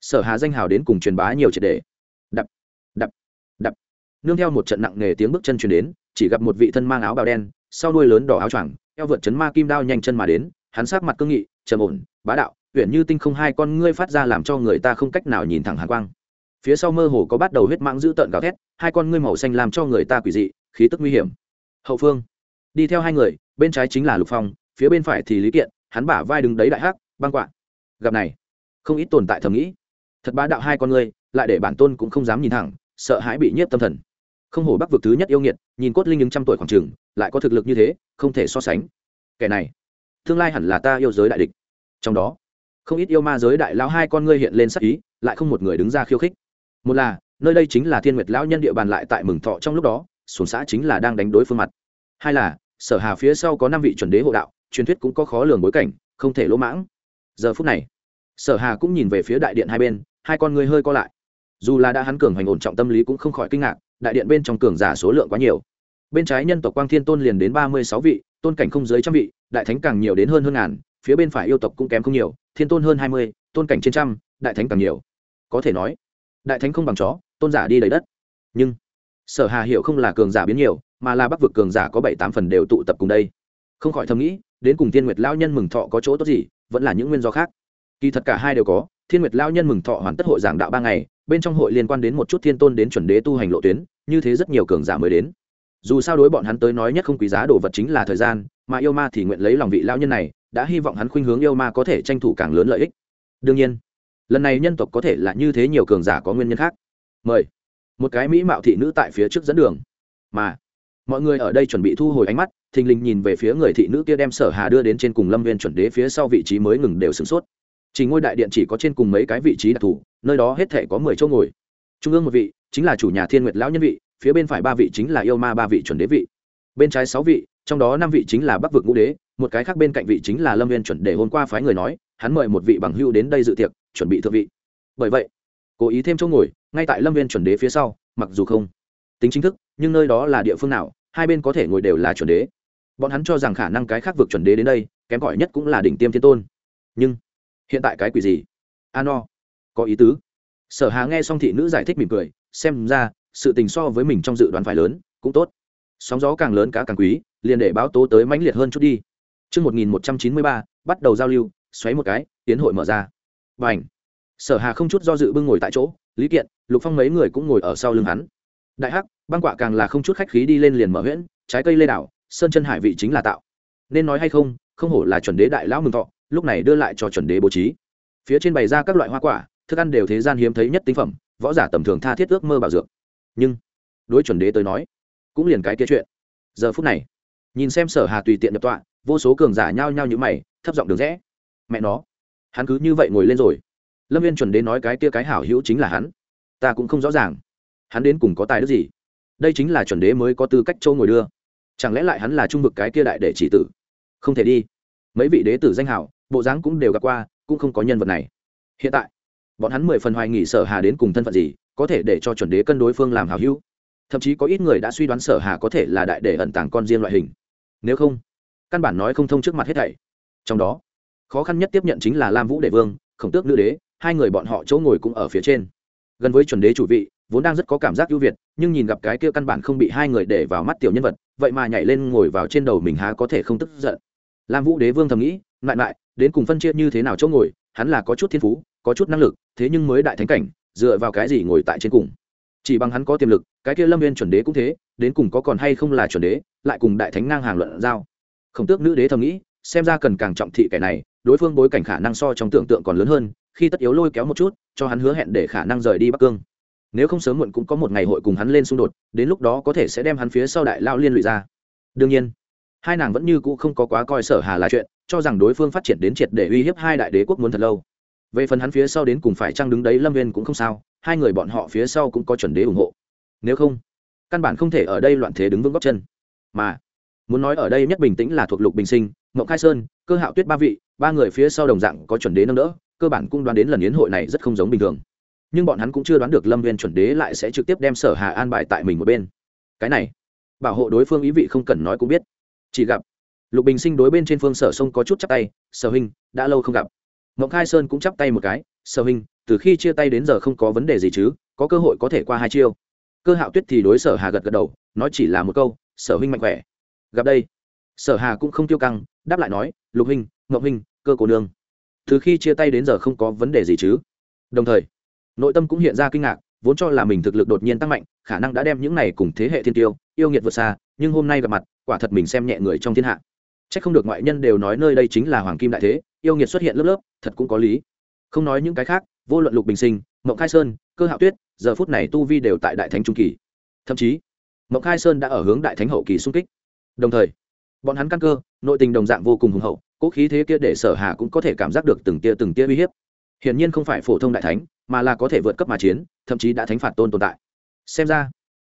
sở hà danh hào đến cùng truyền bá nhiều triệt đề. Đập đập đập. Nương theo một trận nặng nề tiếng bước chân truyền đến, chỉ gặp một vị thân mang áo bào đen, sau đuôi lớn đỏ áo choàng, eo vượt chấn ma kim đao nhanh chân mà đến, hắn sát mặt cương nghị trầm ổn, bá đạo uyển như tinh không hai con ngươi phát ra làm cho người ta không cách nào nhìn thẳng hàn quang. Phía sau mơ hồ có bắt đầu huyết mãng dữ tợn gào thét, hai con ngươi màu xanh làm cho người ta quỷ dị, khí tức nguy hiểm. Hậu phương, đi theo hai người, bên trái chính là lục phong, phía bên phải thì lý kiện, hắn bả vai đứng đấy đại hắc, băng quạ. Gặp này, không ít tồn tại thầm nghĩ. Thật bá đạo hai con ngươi, lại để bản tôn cũng không dám nhìn thẳng, sợ hãi bị nhiếp tâm thần. Không hổ bắc vực thứ nhất yêu nghiệt, nhìn cốt linh những trăm tuổi khoảng trường lại có thực lực như thế, không thể so sánh. Kẻ này tương lai hẳn là ta yêu giới đại địch. Trong đó, không ít yêu ma giới đại lão hai con ngươi hiện lên sắc ý, lại không một người đứng ra khiêu khích. Một là, nơi đây chính là thiên nguyệt lão nhân địa bàn lại tại mừng thọ trong lúc đó, xuống xã chính là đang đánh đối phương mặt. Hai là, sở hà phía sau có năm vị chuẩn đế hộ đạo, truyền thuyết cũng có khó lường bối cảnh, không thể lỗ mãng. Giờ phút này, sở hà cũng nhìn về phía đại điện hai bên, hai con người hơi co lại. Dù là đã hắn cường hành ổn trọng tâm lý cũng không khỏi kinh ngạc, đại điện bên trong cường giả số lượng quá nhiều. Bên trái nhân tộc quang thiên tôn liền đến ba mươi sáu vị, tôn cảnh không dưới trăm vị đại thánh càng nhiều đến hơn hơn ngàn, phía bên phải yêu tộc cũng kém không nhiều, thiên tôn hơn hai mươi, tôn cảnh trên trăm, đại thánh càng nhiều. Có thể nói, đại thánh không bằng chó, tôn giả đi đầy đất. Nhưng, sở hà hiểu không là cường giả biến nhiều, mà là bắc vực cường giả có bảy tám phần đều tụ tập cùng đây. Không khỏi thầm nghĩ, đến cùng thiên nguyệt lao nhân mừng thọ có chỗ tốt gì, vẫn là những nguyên do khác. Kỳ thật cả hai đều có, thiên nguyệt lao nhân mừng thọ hoàn tất hội giảng đạo ba ngày, bên trong hội liên quan đến một chút thiên tôn đến chuẩn đế tu hành lộ tuyến, như thế rất nhiều cường giả mới đến dù sao đối bọn hắn tới nói nhất không quý giá đồ vật chính là thời gian, mà yêu ma thì nguyện lấy lòng vị lao nhân này, đã hy vọng hắn khuynh hướng yêu ma có thể tranh thủ càng lớn lợi ích. Đương nhiên, lần này nhân tộc có thể là như thế nhiều cường giả có nguyên nhân khác. Mời. Một cái mỹ mạo thị nữ tại phía trước dẫn đường. Mà, mọi người ở đây chuẩn bị thu hồi ánh mắt, thình lình nhìn về phía người thị nữ kia đem sở hà đưa đến trên cùng lâm viên chuẩn đế phía sau vị trí mới ngừng đều sửng sốt. Chỉ ngôi đại điện chỉ có trên cùng mấy cái vị trí đặc thù, nơi đó hết thể có mười chỗ ngồi. Trung ương một vị, chính là chủ nhà thiên nguyệt lão nhân vị phía bên phải ba vị chính là yêu ma ba vị chuẩn đế vị. Bên trái sáu vị, trong đó năm vị chính là bắc vực ngũ đế, một cái khác bên cạnh vị chính là lâm viên chuẩn đế. Hôm qua phái người nói, hắn mời một vị bằng hưu đến đây dự tiệc, chuẩn bị thượng vị. Bởi vậy, cố ý thêm chỗ ngồi, ngay tại lâm viên chuẩn đế phía sau, mặc dù không tính chính thức, nhưng nơi đó là địa phương nào, hai bên có thể ngồi đều là chuẩn đế. Bọn hắn cho rằng khả năng cái khác vượt chuẩn đế đến đây, kém cỏi nhất cũng là đỉnh tiêm thiên tôn. Nhưng, hiện tại cái quỷ gì? A no có ý tứ. Sở hà nghe xong thị nữ giải thích mỉm cười, xem ra sự tình so với mình trong dự đoán phải lớn cũng tốt sóng gió càng lớn cá càng quý liền để báo tố tới mãnh liệt hơn chút đi Trước 1193, bắt đầu giao lưu, xoáy một cái, tiến hội mở ra. Bành. Sở Hà không chút do dự bưng ngồi tại chỗ, Lý Kiện, Lục Phong mấy người cũng ngồi ở sau lưng hắn. Đại Hắc, băng quạ càng là không chút khách khí đi lên liền mở huyễn, trái cây lê đảo, sơn chân hải vị chính là tạo. Nên nói hay không, không hổ là chuẩn đế đại lão mừng thọ, lúc này đưa lại cho chuẩn đế bố trí phía trên bày ra các loại hoa quả thức ăn đều thế gian hiếm thấy nhất tinh phẩm võ giả tầm thường tha thiết ước mơ bảo dược nhưng, đối chuẩn đế tới nói, cũng liền cái kia chuyện. Giờ phút này, nhìn xem sở hà tùy tiện nhập tọa, vô số cường giả nhao nhao như mày, thấp giọng đường rẽ. Mẹ nó, hắn cứ như vậy ngồi lên rồi. Lâm viên chuẩn đế nói cái kia cái hảo hữu chính là hắn. Ta cũng không rõ ràng, hắn đến cùng có tài đức gì? Đây chính là chuẩn đế mới có tư cách châu ngồi đưa. Chẳng lẽ lại hắn là trung vực cái kia đại để chỉ tử? Không thể đi. Mấy vị đế tử danh hảo, bộ dáng cũng đều gặp qua, cũng không có nhân vật này. Hiện tại, bọn hắn mười phần hoài nghỉ sở hà đến cùng thân phận gì có thể để cho chuẩn đế cân đối phương làm hảo hữu. Thậm chí có ít người đã suy đoán sở hà có thể là đại để ẩn tàng con riêng loại hình. Nếu không, căn bản nói không thông trước mặt hết thảy. Trong đó, khó khăn nhất tiếp nhận chính là lam vũ đệ vương, khổng tước nữ đế, hai người bọn họ chỗ ngồi cũng ở phía trên. Gần với chuẩn đế chủ vị, vốn đang rất có cảm giác ưu việt, nhưng nhìn gặp cái kia căn bản không bị hai người để vào mắt tiểu nhân vật, vậy mà nhảy lên ngồi vào trên đầu mình há có thể không tức giận. Lam vũ đế vương thầm nghĩ lại lại đến cùng phân chia như thế nào chỗ ngồi, hắn là có chút thiên phú, có chút năng lực, thế nhưng mới đại thánh cảnh dựa vào cái gì ngồi tại trên cùng? Chỉ bằng hắn có tiềm lực, cái kia lâm viên chuẩn đế cũng thế, đến cùng có còn hay không là chuẩn đế, lại cùng đại thánh ngang hàng luận giao. Khổng tước nữ đế thầm nghĩ, xem ra cần càng trọng thị kẻ này, đối phương bối cảnh khả năng so trong tưởng tượng còn lớn hơn, khi tất yếu lôi kéo một chút, cho hắn hứa hẹn để khả năng rời đi bắc cương. Nếu không sớm muộn cũng có một ngày hội cùng hắn lên xung đột, đến lúc đó có thể sẽ đem hắn phía sau đại lao liên lụy ra. Đương nhiên, hai nàng vẫn như cũ không có quá coi sở hà là chuyện, cho rằng đối phương phát triển đến triệt để uy hiếp hai đại đế quốc muốn thật lâu về phần hắn phía sau đến cùng phải trăng đứng đấy, lâm viên cũng không sao, hai người bọn họ phía sau cũng có chuẩn đế ủng hộ. Nếu không, căn bản không thể ở đây loạn thế đứng vững góc chân. Mà, muốn nói ở đây nhất bình tĩnh là thuộc lục bình sinh mộng khai sơn, cơ hạo tuyết ba vị, ba người phía sau đồng dạng có chuẩn đế nâng đỡ, cơ bản cũng đoán đến lần yến hội này rất không giống bình thường. Nhưng bọn hắn cũng chưa đoán được lâm viên chuẩn đế lại sẽ trực tiếp đem sở hà an bài tại mình một bên. Cái này, bảo hộ đối phương ý vị không cần nói cũng biết. Chỉ gặp, lục bình sinh đối bên trên phương sở sông có chút chắp tay, sở huynh, đã lâu không gặp mộng khai sơn cũng chắp tay một cái, sở huynh, từ khi chia tay đến giờ không có vấn đề gì chứ, có cơ hội có thể qua hai chiêu. Cơ hạo tuyết thì đối sở hà gật gật đầu, nói chỉ là một câu, sở huynh mạnh khỏe. Gặp đây, sở hà cũng không tiêu căng, đáp lại nói, lục huynh mộng huynh, cơ cổ nương, từ khi chia tay đến giờ không có vấn đề gì chứ. Đồng thời, nội tâm cũng hiện ra kinh ngạc, vốn cho là mình thực lực đột nhiên tăng mạnh, khả năng đã đem những này cùng thế hệ thiên tiêu, yêu nghiệt vượt xa, nhưng hôm nay gặp mặt, quả thật mình xem nhẹ người trong thiên hạ chắc không được ngoại nhân đều nói nơi đây chính là hoàng kim đại thế, yêu nghiệt xuất hiện lớp lớp, thật cũng có lý. Không nói những cái khác, vô luận lục bình sinh, mộng khai sơn, cơ hạo tuyết, giờ phút này tu vi đều tại đại thánh trung kỳ. Thậm chí, mộng khai sơn đã ở hướng đại thánh hậu kỳ xung kích. Đồng thời, bọn hắn căn cơ, nội tình đồng dạng vô cùng hùng hậu, cố khí thế kia để sở hà cũng có thể cảm giác được từng tia từng tia uy hiếp. Hiển nhiên không phải phổ thông đại thánh, mà là có thể vượt cấp mà chiến, thậm chí đã thánh phạt tôn tồn tại. Xem ra,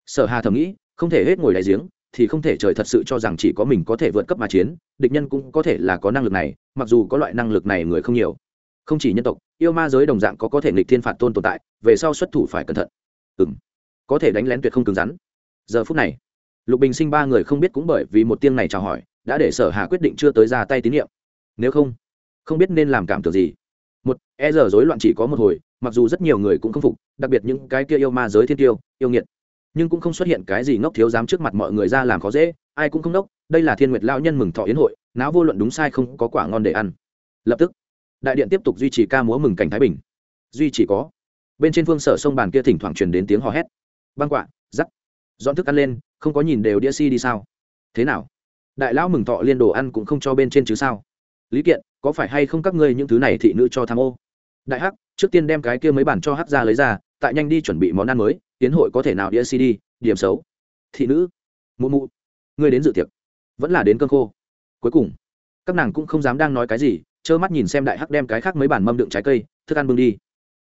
sở hà thầm nghĩ, không thể hết ngồi đại giếng thì không thể trời thật sự cho rằng chỉ có mình có thể vượt cấp mà chiến, địch nhân cũng có thể là có năng lực này, mặc dù có loại năng lực này người không nhiều. Không chỉ nhân tộc, yêu ma giới đồng dạng có có thể nghịch thiên phạt tôn tồn tại, về sau xuất thủ phải cẩn thận. Ừ m có thể đánh lén tuyệt không cứng rắn. Giờ phút này, lục bình sinh ba người không biết cũng bởi vì một tiếng này chào hỏi, đã để sở hà quyết định chưa tới ra tay tín nhiệm. Nếu không không biết nên làm cảm tưởng gì. Một e giờ rối loạn chỉ có một hồi, mặc dù rất nhiều người cũng không phục, đặc biệt những cái kia yêu ma giới thiên tiêu, yêu nghiệt nhưng cũng không xuất hiện cái gì ngốc thiếu dám trước mặt mọi người ra làm khó dễ, ai cũng không đốc, đây là thiên nguyệt lao nhân mừng thọ yến hội náo vô luận đúng sai không có quả ngon để ăn. Lập tức, đại điện tiếp tục duy trì ca múa mừng cảnh thái bình. Duy chỉ có, bên trên phương sở sông bàn kia thỉnh thoảng truyền đến tiếng hò hét. Băng quạ giắt dọn thức ăn lên, không có nhìn đều đĩa si đi sao? Thế nào? Đại lão mừng thọ liên đồ ăn cũng không cho bên trên chứ sao? Lý kiện, có phải hay không các ngươi những thứ này thị nữ cho tham ô? Đại hắc, trước tiên đem cái kia mấy bản cho hắc ra lấy ra, tại nhanh đi chuẩn bị món ăn mới tiến hội có thể nào đĩa cd, điểm xấu. Thị nữ, mụ mụ, ngươi đến dự tiệc, vẫn là đến cơn khô. Cuối cùng, các nàng cũng không dám đang nói cái gì, trơ mắt nhìn xem đại hắc đem cái khác mấy bản mâm đựng trái cây, thức ăn bưng đi.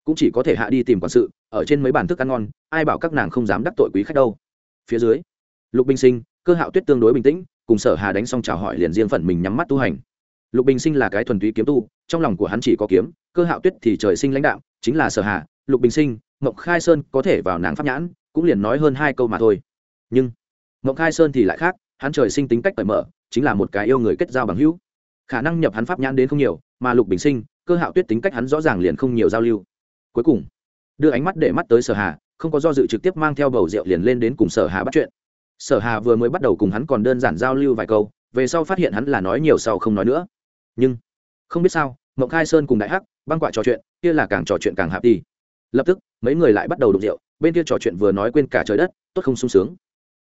Cũng chỉ có thể hạ đi tìm quản sự, ở trên mấy bản thức ăn ngon, ai bảo các nàng không dám đắc tội quý khách đâu. Phía dưới, lục bình sinh, cơ hạo tuyết tương đối bình tĩnh, cùng sở hà đánh xong chào hỏi liền riêng phần mình nhắm mắt tu hành. Lục bình sinh là cái thuần túy kiếm tu, trong lòng của hắn chỉ có kiếm, cơ hạo tuyết thì trời sinh lãnh đạo, chính là sở hà. Lục bình sinh mộng khai sơn có thể vào nàng pháp nhãn, cũng liền nói hơn hai câu mà thôi. Nhưng mộng khai sơn thì lại khác, hắn trời sinh tính cách cởi mở, chính là một cái yêu người kết giao bằng hữu. Khả năng nhập hắn pháp nhãn đến không nhiều, mà lục bình sinh, cơ hạo tuyết tính cách hắn rõ ràng liền không nhiều giao lưu. Cuối cùng, đưa ánh mắt để mắt tới sở hà, không có do dự trực tiếp mang theo bầu rượu liền lên đến cùng sở hà bắt chuyện. Sở hà vừa mới bắt đầu cùng hắn còn đơn giản giao lưu vài câu, về sau phát hiện hắn là nói nhiều sau không nói nữa. Nhưng, không biết sao mộng khai sơn cùng đại hắc, băng quả trò chuyện, kia là càng trò chuyện càng hạp đi lập tức, mấy người lại bắt đầu đục rượu, bên kia trò chuyện vừa nói quên cả trời đất, tốt không sung sướng.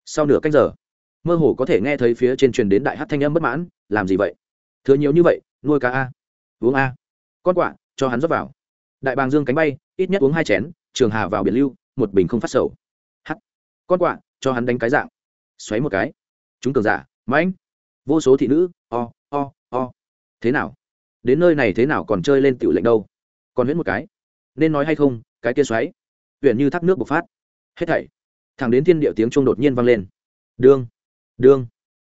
Sau nửa canh giờ, mơ hồ có thể nghe thấy phía trên truyền đến đại hát thanh âm bất mãn, làm gì vậy? Thừa nhiều như vậy, nuôi cá a, uống a. Con quạ, cho hắn rót vào. Đại bàng dương cánh bay, ít nhất uống hai chén, trường hà vào biển lưu, một bình không phát sầu. Hắt con quạ, cho hắn đánh cái dạng. Xoáy một cái. Chúng cường giả, mãnh. Vô số thị nữ, o o o. Thế nào? Đến nơi này thế nào còn chơi lên tiểu lệnh đâu? Còn huyễn một cái. Nên nói hay không cái kia xoáy. Huyện như thác nước bộc phát. Hết thảy. Thẳng đến thiên địa tiếng chuông đột nhiên vang lên. Đương đương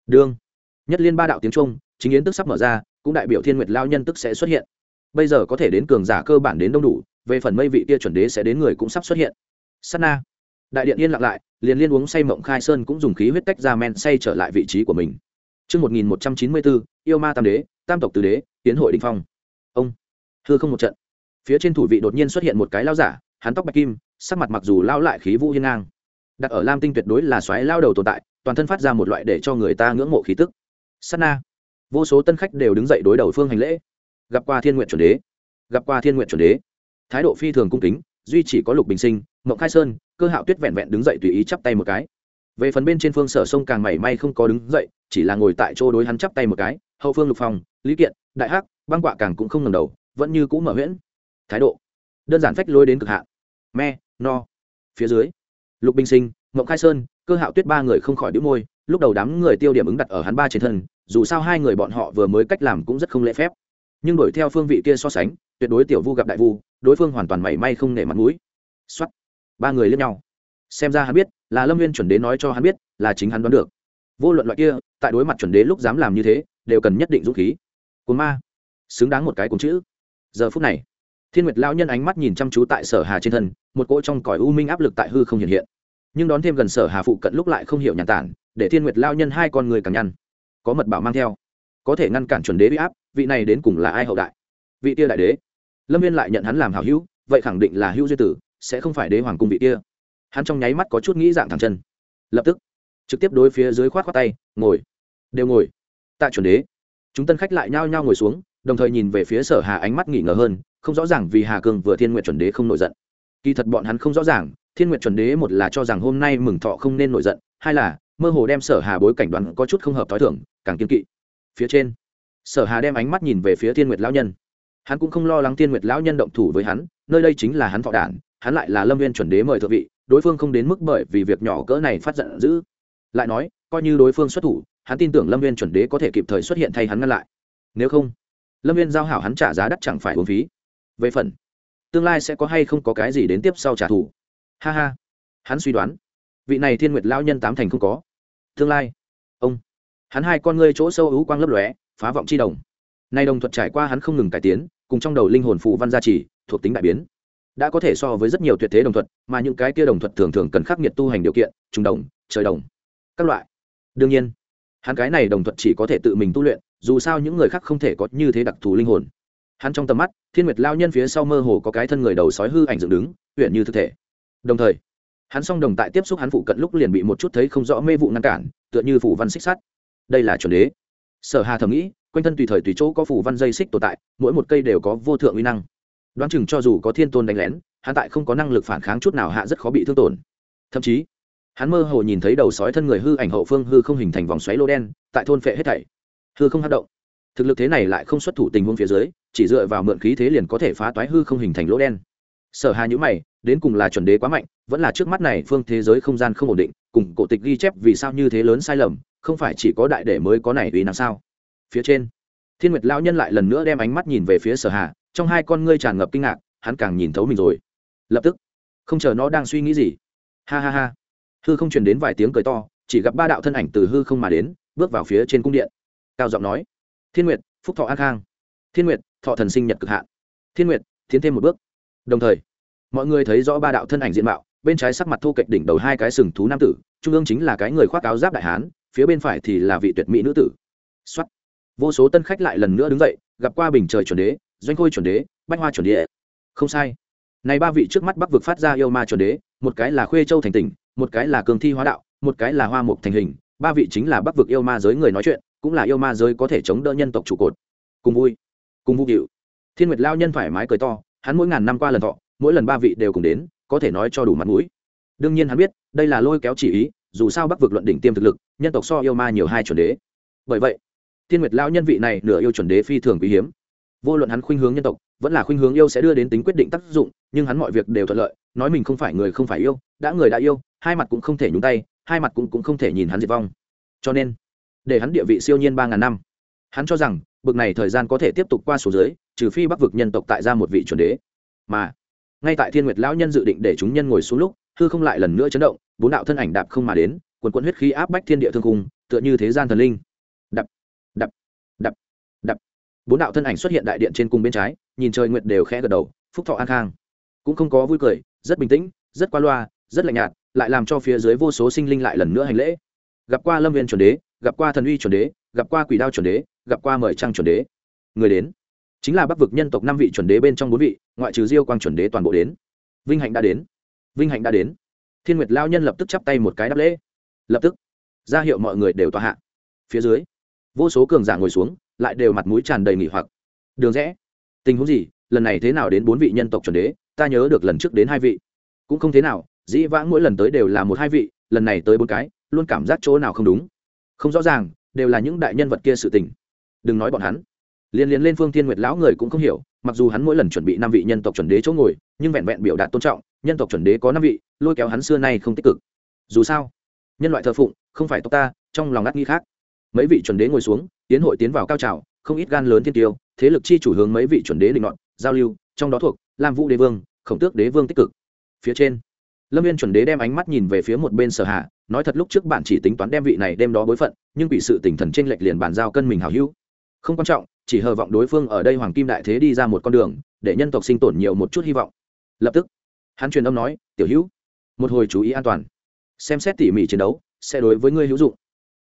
đương. Nhất liên ba đạo tiếng trung chính yến tức sắp mở ra cũng đại biểu thiên nguyệt lao nhân tức sẽ xuất hiện. Bây giờ có thể đến cường giả cơ bản đến đông đủ về phần mây vị kia chuẩn đế sẽ đến người cũng sắp xuất hiện. Sát na. Đại điện yên lặng lại liền liên uống say mộng khai sơn cũng dùng khí huyết tách ra men say trở lại vị trí của mình. Trước 1194, yêu ma tam đế, tam tộc tứ đế, tiến hội đỉnh phong. Ông, hư không một trận. Phía trên thủ vị đột nhiên xuất hiện một cái lao giả, hắn tóc bạch kim, sắc mặt mặc dù lao lại khí vũ hiên ngang. Đặt ở Lam Tinh tuyệt đối là xoáy lao đầu tồn tại, toàn thân phát ra một loại để cho người ta ngưỡng mộ khí tức. sana na, vô số tân khách đều đứng dậy đối đầu phương hành lễ. Gặp qua Thiên Nguyện chuẩn đế, gặp qua Thiên Nguyện chuẩn đế. Thái độ phi thường cung kính, duy chỉ có Lục Bình Sinh, Mộng Khai Sơn, Cơ Hạo Tuyết vẹn vẹn đứng dậy tùy ý chắp tay một cái về phần bên trên phương sở sông càng mảy may không có đứng dậy chỉ là ngồi tại chỗ đối hắn chắp tay một cái hậu phương lục phòng lý kiện đại hắc băng quạ càng cũng không ngầm đầu vẫn như cũ mở huyễn thái độ đơn giản phách lôi đến cực hạn me, no. Phía dưới, lục bình sinh mộng khai sơn, cơ hạo tuyết ba người không khỏi đĩu môi, lúc đầu đám người tiêu điểm ứng đặt ở hắn ba trên thân, dù sao hai người bọn họ vừa mới cách làm cũng rất không lễ phép. Nhưng đổi theo phương vị kia so sánh, tuyệt đối tiểu vu gặp đại vu, đối phương hoàn toàn mảy may không nể mặt mũi. Xuất ba người lên nhau. Xem ra hắn biết, là lâm viên chuẩn đế nói cho hắn biết, là chính hắn đoán được. Vô luận loại kia, tại đối mặt chuẩn đế lúc dám làm như thế, đều cần nhất định dũng khí. Cồn ma. Xứng đáng một cái cồn chữ. Giờ phút này thiên nguyệt lao nhân ánh mắt nhìn chăm chú tại sở hà trên thân, một cỗ trong cõi u minh áp lực tại hư không hiện hiện. Nhưng đón thêm gần sở hà phụ cận lúc lại không hiểu nhàn tản, để thiên nguyệt lao nhân hai con người càng nhăn. Có mật bảo mang theo, có thể ngăn cản chuẩn đế bị áp, vị này đến cùng là ai hậu đại? Vị kia đại đế. Lâm viên lại nhận hắn làm hảo hữu, vậy khẳng định là hữu duy tử, sẽ không phải đế hoàng cung vị kia. Hắn trong nháy mắt có chút nghĩ dạng thẳng chân. Lập tức, trực tiếp đối phía dưới khoát khoát tay, ngồi. Đều ngồi. Tại chuẩn đế. Chúng tân khách lại nhao nhao ngồi xuống, đồng thời nhìn về phía sở hà ánh mắt nghỉ ngờ hơn không rõ ràng vì hà cương vừa thiên nguyện chuẩn đế không nổi giận. Kỳ thật bọn hắn không rõ ràng, thiên nguyện chuẩn đế một là cho rằng hôm nay mừng thọ không nên nổi giận, hai là mơ hồ đem sở hà bối cảnh đoán có chút không hợp thói thường, càng kiên kỵ. Phía trên, sở hà đem ánh mắt nhìn về phía thiên nguyệt lão nhân. Hắn cũng không lo lắng thiên nguyệt lão nhân động thủ với hắn, nơi đây chính là hắn thọ đản, hắn lại là lâm viên chuẩn đế mời thượng vị, đối phương không đến mức bởi vì việc nhỏ cỡ này phát giận dữ. Lại nói, coi như đối phương xuất thủ, hắn tin tưởng lâm viên chuẩn đế có thể kịp thời xuất hiện thay hắn ngăn lại. Nếu không, lâm viên giao hảo hắn trả giá đắt chẳng phải uống phí về phần, tương lai sẽ có hay không có cái gì đến tiếp sau trả thù? Ha ha, hắn suy đoán, vị này thiên nguyệt lao nhân tám thành không có. Tương lai, ông, hắn hai con ngươi chỗ sâu ứ quang lấp lóe, phá vọng chi đồng. Nay đồng thuật trải qua hắn không ngừng cải tiến, cùng trong đầu linh hồn phù văn gia trì, thuộc tính đại biến. Đã có thể so với rất nhiều tuyệt thế đồng thuật, mà những cái kia đồng thuật thường thường cần khắc nghiệt tu hành điều kiện, trùng đồng, trời đồng, các loại. Đương nhiên, hắn cái này đồng thuật chỉ có thể tự mình tu luyện, dù sao những người khác không thể có như thế đặc thù linh hồn hắn trong tầm mắt, thiên nguyệt lao nhân phía sau mơ hồ có cái thân người đầu sói hư ảnh dựng đứng huyện như thực thể. Đồng thời, hắn song đồng tại tiếp xúc hắn phụ cận lúc liền bị một chút thấy không rõ mê vụ ngăn cản, tựa như phủ văn xích sắt. Đây là chuẩn đế. Sở hà thầm nghĩ, quanh thân tùy thời tùy chỗ có phủ văn dây xích tồn tại, mỗi một cây đều có vô thượng uy năng. Đoán chừng cho dù có thiên tôn đánh lén, hắn tại không có năng lực phản kháng chút nào hạ rất khó bị thương tổn. Thậm chí, hắn mơ hồ nhìn thấy đầu sói thân người hư ảnh hậu phương hư không hình thành vòng xoáy lô đen, tại thôn phệ hết thảy. Hư không hát động thực lực thế này lại không xuất thủ tình huống phía dưới, chỉ dựa vào mượn khí thế liền có thể phá toái hư không hình thành lỗ đen. Sở hà nhữ mày, đến cùng là chuẩn đế quá mạnh, vẫn là trước mắt này phương thế giới không gian không ổn định, cùng cổ tịch ghi chép vì sao như thế lớn sai lầm, không phải chỉ có đại để mới có này vì làm sao? Phía trên, thiên nguyệt lão nhân lại lần nữa đem ánh mắt nhìn về phía sở hà, trong hai con ngươi tràn ngập kinh ngạc, hắn càng nhìn thấu mình rồi. Lập tức, không chờ nó đang suy nghĩ gì. Ha ha ha. Hư không truyền đến vài tiếng cười to, chỉ gặp ba đạo thân ảnh từ hư không mà đến, bước vào phía trên cung điện. Cao giọng nói thiên nguyệt, phúc thọ an khang. Thiên nguyệt, thọ thần sinh nhật cực hạn. Thiên nguyệt, tiến thêm một bước. Đồng thời, mọi người thấy rõ ba đạo thân ảnh diện mạo, bên trái sắc mặt thu kệch đỉnh đầu hai cái sừng thú nam tử, trung ương chính là cái người khoác áo giáp đại hán, phía bên phải thì là vị tuyệt mỹ nữ tử. Xuất vô số tân khách lại lần nữa đứng dậy, gặp qua bình trời chuẩn đế, doanh khôi chuẩn đế, bách hoa chuẩn đế. Không sai. Này ba vị trước mắt bắc vực phát ra yêu ma chuẩn đế, một cái là khuê châu thành tỉnh, một cái là cường thi hóa đạo, một cái là hoa mục thành hình, ba vị chính là bắc vực yêu ma giới người nói chuyện cũng là yêu ma giới có thể chống đỡ nhân tộc trụ cột. Cùng vui. Cùng vũ cựu thiên nguyệt lao nhân thoải mái cười to hắn mỗi ngàn năm qua lần thọ mỗi lần ba vị đều cùng đến có thể nói cho đủ mặt mũi. Đương nhiên hắn biết đây là lôi kéo chỉ ý dù sao bắc vực luận đỉnh tiêm thực lực nhân tộc so yêu ma nhiều hai chuẩn đế. Bởi vậy thiên nguyệt lao nhân vị này nửa yêu chuẩn đế phi thường quý hiếm. Vô luận hắn khuynh hướng nhân tộc vẫn là khuynh hướng yêu sẽ đưa đến tính quyết định tác dụng nhưng hắn mọi việc đều thuận lợi nói mình không phải người không phải yêu đã người đã yêu hai mặt cũng không thể nhúng tay hai mặt cũng, cũng không thể nhìn hắn diệt vong. Cho nên để hắn địa vị siêu nhiên ba ngàn năm. Hắn cho rằng, bực này thời gian có thể tiếp tục qua số dưới trừ phi bắc vực nhân tộc tại ra một vị chuẩn đế. Mà, ngay tại thiên nguyệt lão nhân dự định để chúng nhân ngồi xuống lúc, hư không lại lần nữa chấn động, bốn đạo thân ảnh đạp không mà đến, quần quận huyết khí áp bách thiên địa thương cung tựa như thế gian thần linh. Đập đập đập đập. Bốn đạo thân ảnh xuất hiện đại điện trên cung bên trái, nhìn trời nguyệt đều khẽ gật đầu, phúc thọ an khang. Cũng không có vui cười, rất bình tĩnh, rất qua loa, rất lạnh nhạt, lại làm cho phía dưới vô số sinh linh lại lần nữa hành lễ gặp qua lâm viên chuẩn đế, gặp qua thần uy chuẩn đế, gặp qua quỷ đao chuẩn đế, gặp qua mời trăng chuẩn đế. Người đến chính là bắc vực nhân tộc năm vị chuẩn đế bên trong bốn vị, ngoại trừ diêu quang chuẩn đế toàn bộ đến. Vinh hạnh đã đến. Vinh hạnh đã đến. Thiên nguyệt lao nhân lập tức chắp tay một cái đáp lễ. Lập tức, ra hiệu mọi người đều tòa hạ. Phía dưới, vô số cường giả ngồi xuống, lại đều mặt mũi tràn đầy nghỉ hoặc. Đường rẽ, tình huống gì? Lần này thế nào đến bốn vị nhân tộc chuẩn đế? Ta nhớ được lần trước đến hai vị. Cũng không thế nào, dĩ vãng mỗi lần tới đều là một hai vị, lần này tới bốn cái luôn cảm giác chỗ nào không đúng. Không rõ ràng, đều là những đại nhân vật kia sự tình. Đừng nói bọn hắn. Liên liên lên phương thiên nguyệt lão người cũng không hiểu, mặc dù hắn mỗi lần chuẩn bị năm vị nhân tộc chuẩn đế chỗ ngồi, nhưng vẹn vẹn biểu đạt tôn trọng, nhân tộc chuẩn đế có năm vị, lôi kéo hắn xưa nay không tích cực. Dù sao, nhân loại thờ phụng, không phải tộc ta, trong lòng ngắt nghĩ khác. Mấy vị chuẩn đế ngồi xuống, tiến hội tiến vào cao trào, không ít gan lớn thiên tiêu, thế lực chi chủ hướng mấy vị chuẩn đế định luận giao lưu, trong đó thuộc lam vũ đế vương, khổng tước đế vương tích cực. Phía trên lâm viên chuẩn đế đem ánh mắt nhìn về phía một bên sở hạ nói thật lúc trước bạn chỉ tính toán đem vị này đem đó bối phận nhưng bị sự tỉnh thần t r ê n lệch liền bàn giao cân mình hào hữu. Không quan trọng chỉ hờ vọng đối phương ở đây hoàng kim đại thế đi ra một con đường để nhân tộc sinh tồn nhiều một chút hy vọng. Lập tức hắn truyền âm nói tiểu hữu một hồi chú ý an toàn. Xem xét tỉ mỉ chiến đấu sẽ đối với ngươi hữu dụng.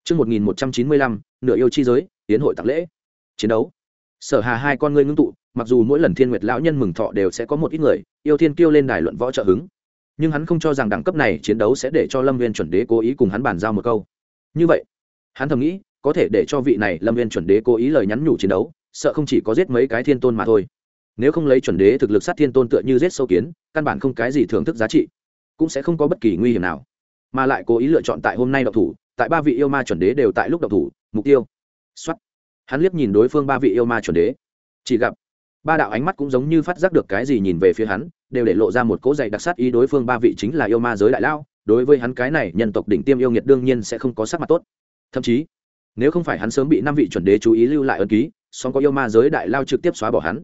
Trước 1195, nửa yêu chi giới, tiến hội tặng lễ. Chiến đấu. Sở Hà hai con ngươi ngưng tụ, mặc dù mỗi lần Thiên Nguyệt lão nhân mừng thọ đều sẽ có một ít người, yêu thiên kêu lên đài luận võ trợ hứng nhưng hắn không cho rằng đẳng cấp này chiến đấu sẽ để cho lâm viên chuẩn đế cố ý cùng hắn bàn giao một câu. Như vậy, hắn thầm nghĩ, có thể để cho vị này lâm viên chuẩn đế cố ý lời nhắn nhủ chiến đấu, sợ không chỉ có giết mấy cái thiên tôn mà thôi. Nếu không lấy chuẩn đế thực lực sát thiên tôn tựa như giết sâu kiến, căn bản không cái gì thưởng thức giá trị, cũng sẽ không có bất kỳ nguy hiểm nào. Mà lại cố ý lựa chọn tại hôm nay độc thủ, tại ba vị yêu ma chuẩn đế đều tại lúc độc thủ, mục tiêu. Xuất hắn liếc nhìn đối phương ba vị yêu ma chuẩn đế. Chỉ gặp ba đạo ánh mắt cũng giống như phát giác được cái gì nhìn về phía hắn, đều để lộ ra một cỗ dày đặc sát ý đối phương ba vị chính là yêu ma giới đại lao, đối với hắn cái này nhân tộc đỉnh tiêm yêu nghiệt đương nhiên sẽ không có sắc mặt tốt. Thậm chí, nếu không phải hắn sớm bị năm vị chuẩn đế chú ý lưu lại ân ký, song có yêu ma giới đại lao trực tiếp xóa bỏ hắn.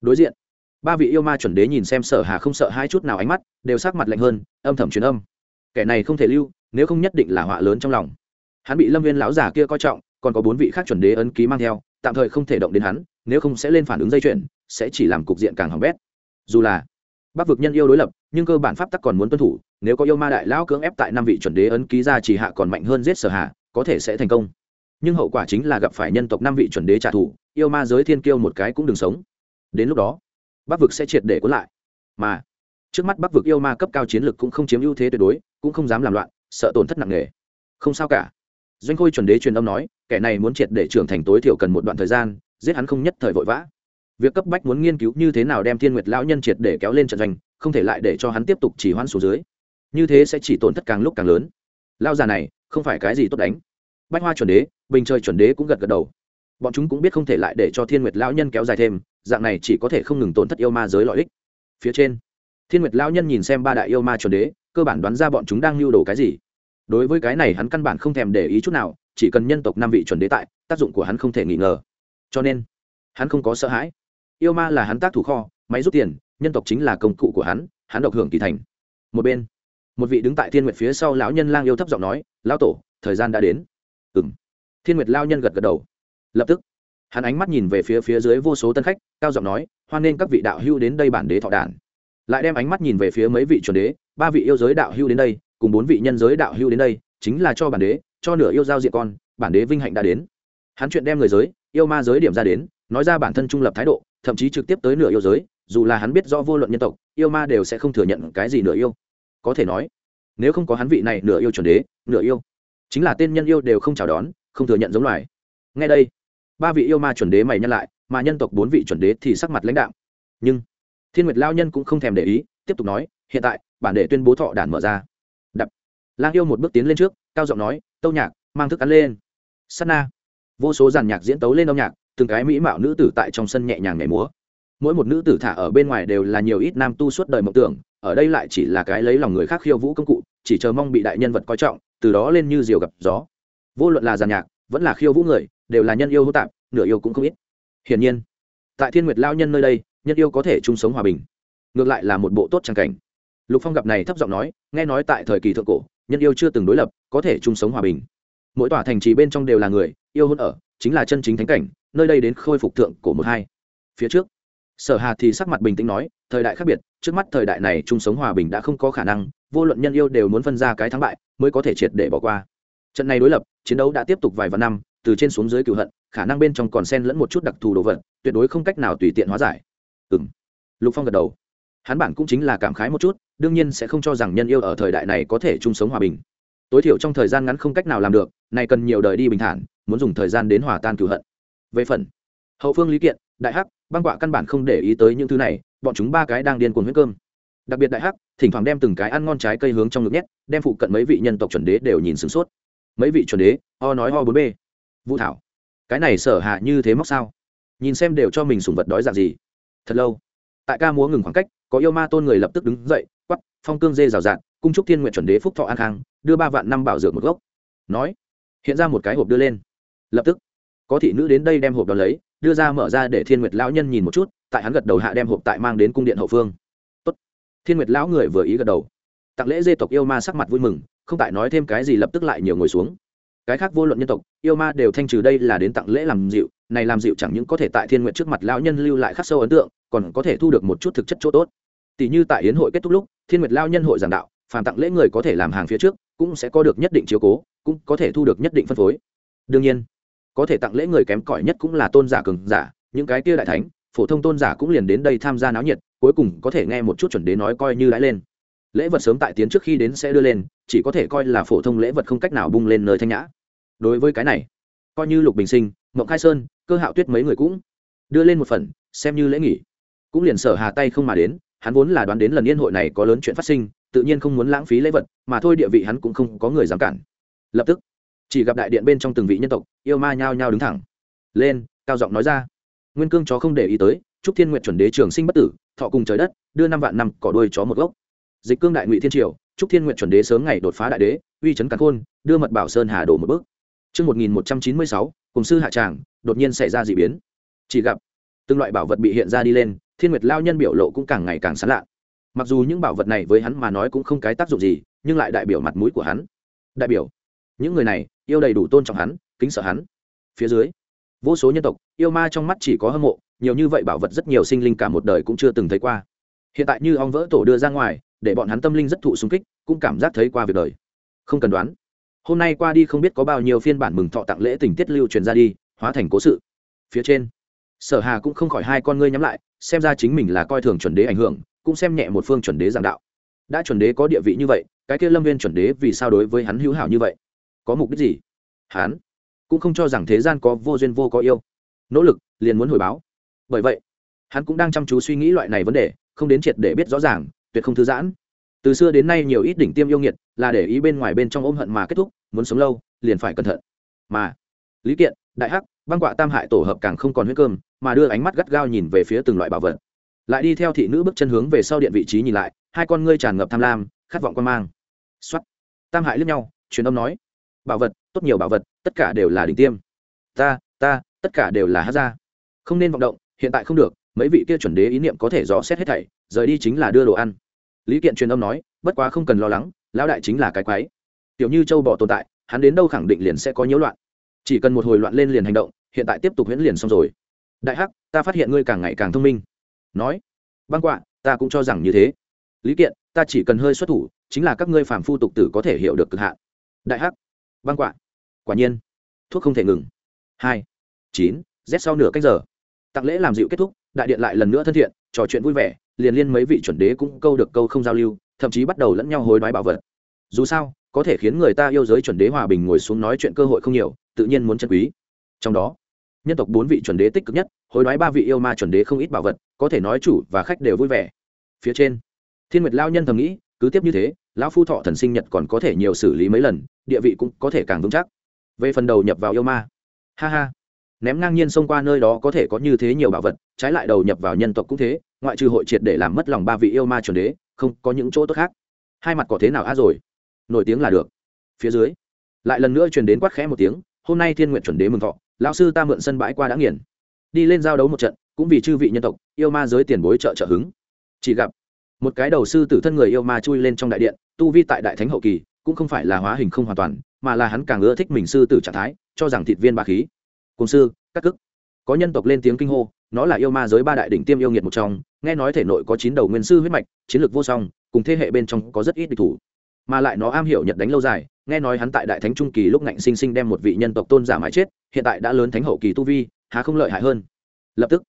Đối diện, ba vị yêu ma chuẩn đế nhìn xem sở hà không sợ hai chút nào ánh mắt, đều sắc mặt lạnh hơn, âm thầm truyền âm. Kẻ này không thể lưu, nếu không nhất định là họa lớn trong lòng. Hắn bị lâm viên lão giả kia coi trọng, còn có bốn vị khác chuẩn đế ấn ký mang theo, tạm thời không thể động đến hắn, nếu không sẽ lên phản ứng dây chuyển sẽ chỉ làm cục diện càng hỏng bét. Dù là bắc vực nhân yêu đối lập, nhưng cơ bản pháp tắc còn muốn tuân thủ, nếu có yêu ma đại lão cưỡng ép tại năm vị chuẩn đế ấn ký ra chỉ hạ còn mạnh hơn giết sở hạ, có thể sẽ thành công. Nhưng hậu quả chính là gặp phải nhân tộc năm vị chuẩn đế trả thù, yêu ma giới thiên kiêu một cái cũng đừng sống. Đến lúc đó, bắc vực sẽ triệt để cuốn lại. Mà, trước mắt bắc vực yêu ma cấp cao chiến lực cũng không chiếm ưu thế tuyệt đối, cũng không dám làm loạn, sợ tổn thất nặng nề. Không sao cả. Doanh khôi chuẩn đế truyền âm nói, kẻ này muốn triệt để trưởng thành tối thiểu cần một đoạn thời gian, giết hắn không nhất thời vội vã việc cấp bách muốn nghiên cứu như thế nào đem thiên nguyệt lão nhân triệt để kéo lên trận doanh, không thể lại để cho hắn tiếp tục chỉ hoãn xuống dưới. Như thế sẽ chỉ tổn thất càng lúc càng lớn. Lao già này, không phải cái gì tốt đánh. Bách hoa chuẩn đế, bình trời chuẩn đế cũng gật gật đầu. Bọn chúng cũng biết không thể lại để cho thiên nguyệt lão nhân kéo dài thêm, dạng này chỉ có thể không ngừng tổn thất yêu ma giới lợi ích. Phía trên, thiên nguyệt lão nhân nhìn xem ba đại yêu ma chuẩn đế, cơ bản đoán ra bọn chúng đang lưu đồ cái gì. Đối với cái này hắn căn bản không thèm để ý chút nào, chỉ cần nhân tộc năm vị chuẩn đế tại, tác dụng của hắn không thể nghi ngờ. Cho nên, hắn không có sợ hãi yêu ma là hắn tác thủ kho, máy rút tiền, nhân tộc chính là công cụ của hắn hắn độc hưởng kỳ thành. Một bên, một vị đứng tại thiên nguyệt phía sau lão nhân lang yêu thấp giọng nói, lão tổ, thời gian đã đến. Ừng thiên nguyệt lao nhân gật gật đầu. Lập tức, hắn ánh mắt nhìn về phía phía dưới vô số tân khách, cao giọng nói, hoan nghênh các vị đạo hưu đến đây bản đế thọ đản. Lại đem ánh mắt nhìn về phía mấy vị chuẩn đế, ba vị yêu giới đạo hưu đến đây, cùng bốn vị nhân giới đạo hưu đến đây, chính là cho bản đế, cho nửa yêu giao diện con, bản đế vinh hạnh đã đến. Hắn chuyện đem người giới, yêu ma giới điểm ra đến nói ra bản thân trung lập thái độ, thậm chí trực tiếp tới nửa yêu giới, dù là hắn biết rõ vô luận nhân tộc, yêu ma đều sẽ không thừa nhận cái gì nửa yêu. Có thể nói, nếu không có hắn vị này nửa yêu chuẩn đế, nửa yêu, chính là tên nhân yêu đều không chào đón, không thừa nhận giống loài. Ngay đây, ba vị yêu ma chuẩn đế mày nhân lại, mà nhân tộc bốn vị chuẩn đế thì sắc mặt lãnh đạo nhưng, thiên nguyệt lao nhân cũng không thèm để ý, tiếp tục nói, hiện tại, bản đệ tuyên bố thọ đản mở ra. Đập. Lang yêu một bước tiến lên trước, cao giọng nói, tâu nhạc, mang thức ăn lên. Sắt na. Vô số giàn nhạc diễn tấu lên âm nhạc từng cái mỹ mạo nữ tử tại trong sân nhẹ nhàng nhảy múa. Mỗi một nữ tử thả ở bên ngoài đều là nhiều ít nam tu suốt đời mộng tưởng, ở đây lại chỉ là cái lấy lòng người khác khiêu vũ công cụ, chỉ chờ mong bị đại nhân vật coi trọng, từ đó lên như diều gặp gió. Vô luận là giàn nhạc, vẫn là khiêu vũ người, đều là nhân yêu hô tạp, nửa yêu cũng không ít. Hiển nhiên, tại thiên nguyệt lao nhân nơi đây, nhân yêu có thể chung sống hòa bình, ngược lại là một bộ tốt trang cảnh. Lục phong gặp này thấp giọng nói, nghe nói tại thời kỳ thượng cổ, nhân yêu chưa từng đối lập, có thể chung sống hòa bình. Mỗi tòa thành trì bên trong đều là người, yêu hôn ở, chính là chân chính thánh cảnh nơi đây đến khôi phục thượng cổ một hai. Phía trước sở hà thì sắc mặt bình tĩnh nói thời đại khác biệt trước mắt thời đại này chung sống hòa bình đã không có khả năng vô luận nhân yêu đều muốn phân ra cái thắng bại mới có thể triệt để bỏ qua. Trận này đối lập chiến đấu đã tiếp tục vài vạn năm từ trên xuống dưới cựu hận khả năng bên trong còn sen lẫn một chút đặc thù đồ vật tuyệt đối không cách nào tùy tiện hóa giải. Ừm, lục phong gật đầu. Hắn bản cũng chính là cảm khái một chút đương nhiên sẽ không cho rằng nhân yêu ở thời đại này có thể chung sống hòa bình. Tối thiểu trong thời gian ngắn không cách nào làm được này cần nhiều đời đi bình thản muốn dùng thời gian đến hòa tan cựu hận về phần hậu phương lý kiện, đại hắc, băng quạ căn bản không để ý tới những thứ này, bọn chúng ba cái đang điên cuồng huyết cơm. Đặc biệt đại hắc, thỉnh thoảng đem từng cái ăn ngon trái cây hướng trong ngực nhét, đem phụ cận mấy vị nhân tộc chuẩn đế đều nhìn sửng sốt. Mấy vị chuẩn đế, o nói o bốn b vũ thảo, cái này sở hạ như thế móc sao? Nhìn xem đều cho mình sùng vật đói dạng gì. Thật lâu. Tại ca múa ngừng khoảng cách, có yêu ma tôn người lập tức đứng dậy quắp phong cương dê rào rạt, cung trúc thiên nguyện chuẩn đế phúc thọ an khang, đưa ba vạn năm bảo dược một gốc. Nói, hiện ra một cái hộp đưa lên. Lập tức có thị nữ đến đây đem hộp đón lấy, đưa ra mở ra để thiên nguyệt lão nhân nhìn một chút, tại hắn gật đầu hạ đem hộp tại mang đến cung điện hậu phương. Tốt. thiên nguyệt lão người vừa ý gật đầu. Tặng lễ dê tộc yêu ma sắc mặt vui mừng, không tại nói thêm cái gì lập tức lại nhiều ngồi xuống. Cái khác vô luận nhân tộc, yêu ma đều thanh trừ đây là đến tặng lễ làm dịu, này làm dịu chẳng những có thể tại thiên nguyện trước mặt lão nhân lưu lại khắc sâu ấn tượng, còn có thể thu được một chút thực chất chỗ tốt. Tỷ như tại yến hội kết thúc lúc, thiên nguyệt lao nhân hội giảng đạo, phàm tặng lễ người có thể làm hàng phía trước, cũng sẽ có được nhất định chiếu cố, cũng có thể thu được nhất định phân phối. Đương nhiên có thể tặng lễ người kém cỏi nhất cũng là tôn giả cường giả, những cái kia đại thánh, phổ thông tôn giả cũng liền đến đây tham gia náo nhiệt, cuối cùng có thể nghe một chút chuẩn đế nói coi như đãi lên. Lễ vật sớm tại tiến trước khi đến sẽ đưa lên, chỉ có thể coi là phổ thông lễ vật không cách nào bung lên nơi thanh nhã. Đối với cái này, coi như lục bình sinh, mộng khai sơn, cơ hạo tuyết mấy người cũng đưa lên một phần, xem như lễ nghỉ. Cũng liền sở hà tay không mà đến, hắn vốn là đoán đến lần yên hội này có lớn chuyện phát sinh, tự nhiên không muốn lãng phí lễ vật, mà thôi địa vị hắn cũng không có người dám cản. Lập tức chỉ gặp đại điện bên trong từng vị nhân tộc yêu ma nhao nhao đứng thẳng lên cao giọng nói ra nguyên cương chó không để ý tới chúc thiên nguyện chuẩn đế trường sinh bất tử thọ cùng trời đất đưa năm vạn năm cỏ đuôi chó một gốc dịch cương đại ngụy thiên triều chúc thiên nguyện chuẩn đế sớm ngày đột phá đại đế uy chấn cắn khôn đưa mật bảo sơn hà đổ một bước Trước 1196, cùng sư hạ tràng, đột nhiên xảy ra dị biến. Chỉ gặp từng loại bảo vật bị hiện ra đi lên, Thiên Nguyệt lao nhân biểu lộ cũng càng ngày càng sáng lạ. Mặc dù những bảo vật này với hắn mà nói cũng không cái tác dụng gì, nhưng lại đại biểu mặt mũi của hắn. Đại biểu, những người này yêu đầy đủ tôn trọng hắn, kính sợ hắn. Phía dưới, vô số nhân tộc, yêu ma trong mắt chỉ có hâm mộ, nhiều như vậy bảo vật rất nhiều sinh linh cả một đời cũng chưa từng thấy qua. Hiện tại như ong vỡ tổ đưa ra ngoài, để bọn hắn tâm linh rất thụ sung kích, cũng cảm giác thấy qua việc đời. Không cần đoán, hôm nay qua đi không biết có bao nhiêu phiên bản mừng thọ tặng lễ tình tiết lưu truyền ra đi hóa thành cố sự phía trên sở hà cũng không khỏi hai con ngươi nhắm lại xem ra chính mình là coi thường chuẩn đế ảnh hưởng cũng xem nhẹ một phương chuẩn đế giảng đạo đã chuẩn đế có địa vị như vậy cái kia lâm viên chuẩn đế vì sao đối với hắn hữu hảo như vậy có mục đích gì? Hắn cũng không cho rằng thế gian có vô duyên vô có yêu. Nỗ lực, liền muốn hồi báo. Bởi vậy, hắn cũng đang chăm chú suy nghĩ loại này vấn đề, không đến triệt để biết rõ ràng, tuyệt không thư giãn. Từ xưa đến nay nhiều ít đỉnh tiêm yêu nghiệt là để ý bên ngoài bên trong ôm hận mà kết thúc, muốn sống lâu, liền phải cẩn thận. Mà lý kiện, đại hắc, băng quạ tam hại tổ hợp càng không còn huyết cơm, mà đưa ánh mắt gắt gao nhìn về phía từng loại bảo vật. Lại đi theo thị nữ bước chân hướng về sau điện vị trí nhìn lại, hai con ngươi tràn ngập tham lam, khát vọng quan mang. Xuất tam hại lướt nhau, truyền âm nói bảo vật, tốt nhiều bảo vật, tất cả đều là đỉnh tiêm. Ta ta, tất cả đều là hát ra. Không nên vọng động, hiện tại không được, mấy vị kia chuẩn đế ý niệm có thể rõ xét hết thảy, rời đi chính là đưa đồ ăn. Lý kiện truyền âm nói, bất quá không cần lo lắng, lão đại chính là cái quái. Tiểu như châu bỏ tồn tại, hắn đến đâu khẳng định liền sẽ có nhiễu loạn. Chỉ cần một hồi loạn lên liền hành động, hiện tại tiếp tục huyễn liền xong rồi. Đại hắc, ta phát hiện ngươi càng ngày càng thông minh. Nói, băng quạ, ta cũng cho rằng như thế. Lý kiện, ta chỉ cần hơi xuất thủ, chính là các ngươi phàm phu tục tử có thể hiểu được cực hạn. Đại hắc băng quạ. Quả nhiên. Thuốc không thể ngừng. Hai, chín z sau nửa cách giờ. Tặng lễ làm dịu kết thúc, đại điện lại lần nữa thân thiện, trò chuyện vui vẻ, liền liên mấy vị chuẩn đế cũng câu được câu không giao lưu, thậm chí bắt đầu lẫn nhau hối đoái bảo vật. Dù sao, có thể khiến người ta yêu giới chuẩn đế hòa bình ngồi xuống nói chuyện cơ hội không nhiều, tự nhiên muốn chân quý. Trong đó, nhân tộc bốn vị chuẩn đế tích cực nhất, hối đoái ba vị yêu ma chuẩn đế không ít bảo vật, có thể nói chủ và khách đều vui vẻ. Phía trên, thiên nguyệt lao nhân thầm nghĩ cứ tiếp như thế, lão phu thọ thần sinh nhật còn có thể nhiều xử lý mấy lần, địa vị cũng có thể càng vững chắc. Về phần đầu nhập vào yêu ma. Ha ha. Ném ngang nhiên xông qua nơi đó có thể có như thế nhiều bảo vật, trái lại đầu nhập vào nhân tộc cũng thế, ngoại trừ hội triệt để làm mất lòng ba vị yêu ma chuẩn đế, không có những chỗ tốt khác. Hai mặt có thế nào á rồi? Nổi tiếng là được. Phía dưới, lại lần nữa truyền đến quát khẽ một tiếng, hôm nay thiên nguyện chuẩn đế mừng thọ, lão sư ta mượn sân bãi qua đã nghiền. Đi lên giao đấu một trận, cũng vì chư vị nhân tộc, yêu ma giới tiền bối trợ trợ hứng. Chỉ gặp một cái đầu sư tử thân người yêu ma chui lên trong đại điện, tu vi tại đại thánh hậu kỳ, cũng không phải là hóa hình không hoàn toàn, mà là hắn càng ưa thích mình sư tử trạng thái, cho rằng thịt viên ba khí. Cùng sư cắt cức có nhân tộc lên tiếng kinh hô, nó là yêu ma giới ba đại đỉnh tiêm yêu nghiệt một trong, nghe nói thể nội có chín đầu nguyên sư huyết mạch, chiến lược vô song, cùng thế hệ bên trong có rất ít địch thủ. Mà lại nó am hiểu nhật đánh lâu dài, nghe nói hắn tại đại thánh trung kỳ lúc ngạnh sinh sinh đem một vị nhân tộc tôn giả mãi chết, hiện tại đã lớn thánh hậu kỳ tu vi, há không lợi hại hơn. Lập tức,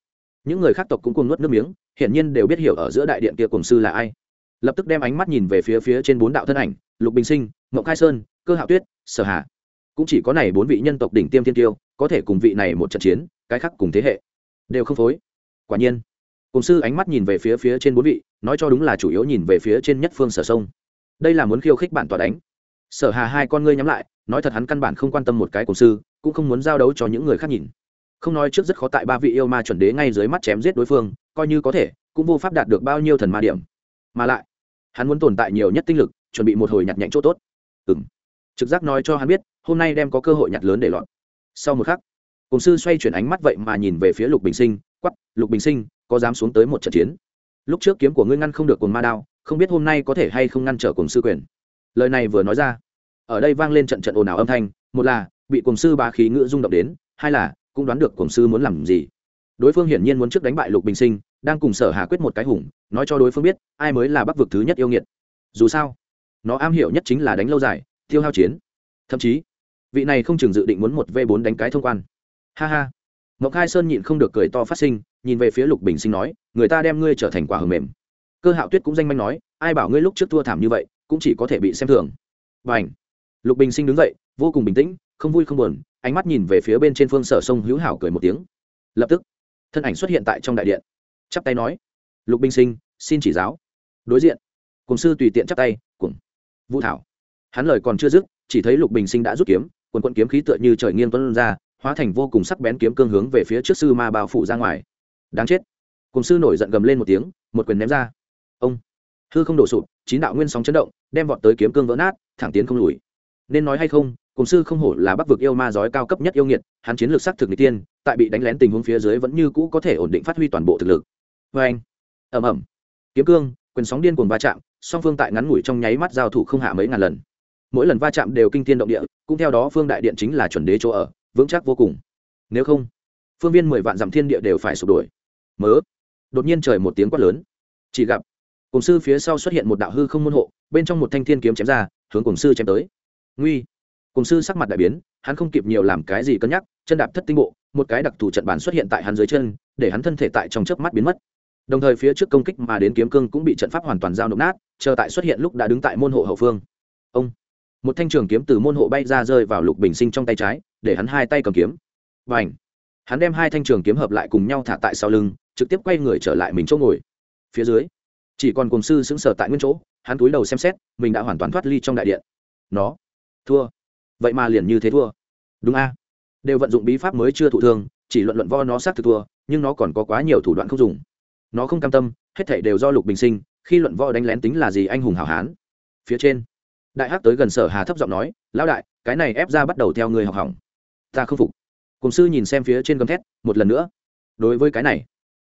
những người khác tộc cũng cùng nuốt nước miếng hiển nhiên đều biết hiểu ở giữa đại điện kia cùng sư là ai. Lập tức đem ánh mắt nhìn về phía phía trên bốn đạo thân ảnh, lục bình sinh, mộng khai sơn, cơ hạo tuyết, sở hạ cũng chỉ có này bốn vị nhân tộc đỉnh tiêm thiên tiêu, có thể cùng vị này một trận chiến, cái khác cùng thế hệ đều không phối. Quả nhiên, cùng sư ánh mắt nhìn về phía phía trên bốn vị, nói cho đúng là chủ yếu nhìn về phía trên nhất phương sở sông. Đây là muốn khiêu khích bản tòa đánh. Sở hà hai con ngươi nhắm lại, nói thật hắn căn bản không quan tâm một cái cùng sư, cũng không muốn giao đấu cho những người khác nhìn. Không nói trước rất khó tại ba vị yêu ma chuẩn đế ngay dưới mắt chém giết đối phương coi như có thể, cũng vô pháp đạt được bao nhiêu thần ma điểm. Mà lại, hắn muốn tồn tại nhiều nhất tinh lực, chuẩn bị một hồi nhặt nhạnh chỗ tốt. Ừng trực giác nói cho hắn biết, hôm nay đem có cơ hội nhặt lớn để lọt. Sau một khắc, cùng sư xoay chuyển ánh mắt vậy mà nhìn về phía lục bình sinh quắp lục bình sinh, có dám xuống tới một trận chiến? Lúc trước kiếm của ngươi ngăn không được cùng ma đao, không biết hôm nay có thể hay không ngăn trở cùng sư quyền. Lời này vừa nói ra, ở đây vang lên trận trận ồn ào âm thanh, một là bị cùng sư ba khí ngữ rung động đến, hai là cũng đoán được cùng sư muốn làm gì đối phương hiển nhiên muốn trước đánh bại lục bình sinh, đang cùng sở hà quyết một cái hùng, nói cho đối phương biết, ai mới là bắc vực thứ nhất yêu nghiệt. Dù sao, nó am hiểu nhất chính là đánh lâu dài, tiêu hao chiến. Thậm chí, vị này không chừng dự định muốn một v bốn đánh cái thông quan. Ha ha. Ngọc khai sơn nhịn không được cười to phát sinh, nhìn về phía lục bình sinh nói, người ta đem ngươi trở thành quả hầm mềm. Cơ hạo tuyết cũng danh manh nói, ai bảo ngươi lúc trước thua thảm như vậy, cũng chỉ có thể bị xem thường. Và ảnh lục bình sinh đứng dậy, vô cùng bình tĩnh, không vui không buồn, ánh mắt nhìn về phía bên trên phương sở sông hữu hảo cười một tiếng. Lập tức thân ảnh xuất hiện tại trong đại điện. Chắp tay nói, lục binh sinh, xin chỉ giáo. Đối diện, cùng sư tùy tiện chắp tay, cùng, vũ thảo. Hắn lời còn chưa dứt, chỉ thấy lục bình sinh đã rút kiếm, quần quận kiếm khí tựa như trời nghiêng tuân ra, hóa thành vô cùng sắc bén kiếm cương hướng về phía trước sư ma bao phủ ra ngoài. Đáng chết. Cùng sư nổi giận gầm lên một tiếng, một quyền ném ra. Ông, hư không đổ sụp, chín đạo nguyên sóng chấn động, đem vọt tới kiếm cương vỡ nát, thẳng tiến không lùi. Nên nói hay không cùng sư không hổ là bắc vực yêu ma giói cao cấp nhất yêu nghiệt, hắn chiến lược sắc thực n tiên tại bị đánh lén tình huống phía dưới vẫn như cũ có thể ổn định phát huy toàn bộ thực lực. Vê anh. Ẩm ẩm kiếm cương, quyền sóng điên cuồng va chạm, song phương tại ngắn ngủi trong nháy mắt giao thủ không hạ mấy ngàn lần. Mỗi lần va chạm đều kinh tiên động địa, cũng theo đó phương đại điện chính là chuẩn đế chỗ ở, vững chắc vô cùng. Nếu không, phương viên mười vạn dặm thiên địa đều phải sụp đổ. Mớ. Đột nhiên trời một tiếng quát lớn. Chỉ gặp, cùng sư phía sau xuất hiện một đạo hư không môn hộ, bên trong một thanh thiên kiếm chém ra, hướng cùng sư chém tới. Nguy cùng sư sắc mặt đại biến, hắn không kịp nhiều làm cái gì cân nhắc, chân đạp thất tinh bộ, một cái đặc thù trận bàn xuất hiện tại hắn dưới chân, để hắn thân thể tại trong chớp mắt biến mất. Đồng thời phía trước công kích mà đến kiếm cương cũng bị trận pháp hoàn toàn giao nộp nát, chờ tại xuất hiện lúc đã đứng tại môn hộ hậu phương. Ông! Một thanh trường kiếm từ môn hộ bay ra rơi vào lục bình sinh trong tay trái, để hắn hai tay cầm kiếm. Và ảnh hắn đem hai thanh trường kiếm hợp lại cùng nhau thả tại sau lưng, trực tiếp quay người trở lại mình chỗ ngồi. Phía dưới, chỉ còn cùng sư sững sờ tại nguyên chỗ, hắn túi đầu xem xét, mình đã hoàn toàn thoát ly trong đại điện. Nó! Thua! Vậy mà liền như thế thua. Đúng a. Đều vận dụng bí pháp mới chưa thụ thương, chỉ luận luận vo nó sát thực thua, nhưng nó còn có quá nhiều thủ đoạn không dùng. Nó không cam tâm, hết thảy đều do lục bình sinh, khi luận vo đánh lén tính là gì anh hùng hảo hán. Phía trên, đại hắc tới gần sở hà thấp giọng nói, lão đại, cái này ép ra bắt đầu theo người học hỏng. Ta không phục. Cùng sư nhìn xem phía trên gầm thét, một lần nữa. Đối với cái này,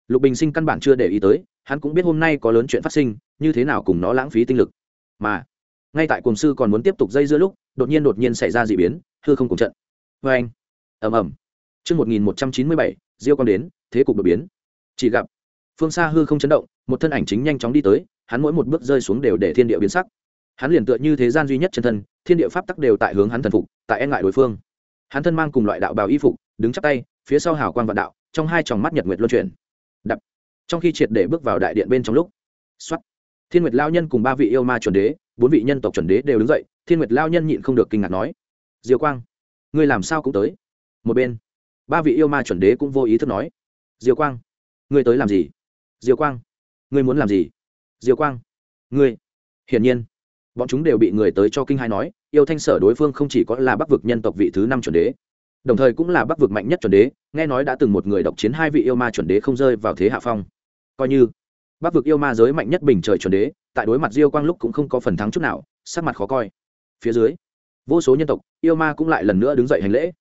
lục bình sinh căn bản chưa để ý tới, hắn cũng biết hôm nay có lớn chuyện phát sinh, như thế nào cùng nó lãng phí tinh lực. Mà, ngay tại cùng sư còn muốn tiếp tục dây dưa lúc đột nhiên đột nhiên xảy ra d ị biến, hư không cùng trận. Vê anh ẩm ẩm chương một nghìn một trăm chín mươi bảy, diêu quang đến, thế cục đột biến. Chỉ gặp, phương xa hư không chấn động, một thân ảnh chính nhanh chóng đi tới, hắn mỗi một bước rơi xuống đều để thiên địa biến sắc. Hắn liền tựa như thế gian duy nhất chân thân, thiên địa pháp tắc đều tại hướng hắn thần phục, tại e ngại đối phương. Hắn thân mang cùng loại đạo bào y phục, đứng chắp tay, phía sau hào quang vạn đạo, trong hai tròng mắt nhật nguyệt luân chuyển. Đập. Trong khi triệt để bước vào đại điện bên trong lúc xuất thiên nguyệt lao nhân cùng ba vị yêu ma chuẩn đế bốn vị nhân tộc chuẩn đế đều đứng dậy, thiên nguyệt lao nhân nhịn không được kinh ngạc nói diều quang, ngươi làm sao cũng tới? Một bên, ba vị yêu ma chuẩn đế cũng vô ý thức nói diều quang, ngươi tới làm gì? Diều quang, ngươi muốn làm gì? Diều quang, ngươi hiển nhiên, bọn chúng đều bị người tới cho kinh hai nói, yêu thanh sở đối phương không chỉ có là bắc vực nhân tộc vị thứ năm chuẩn đế, đồng thời cũng là bắc vực mạnh nhất chuẩn đế, nghe nói đã từng một người độc chiến hai vị yêu ma chuẩn đế không rơi vào thế hạ phong. Coi như bắc vực yêu ma giới mạnh nhất bình trời chuẩn đế, tại đối mặt diêu quang lúc cũng không có phần thắng chút nào, sắc mặt khó coi. Phía dưới, vô số nhân tộc, yêu ma cũng lại lần nữa đứng dậy hành lễ.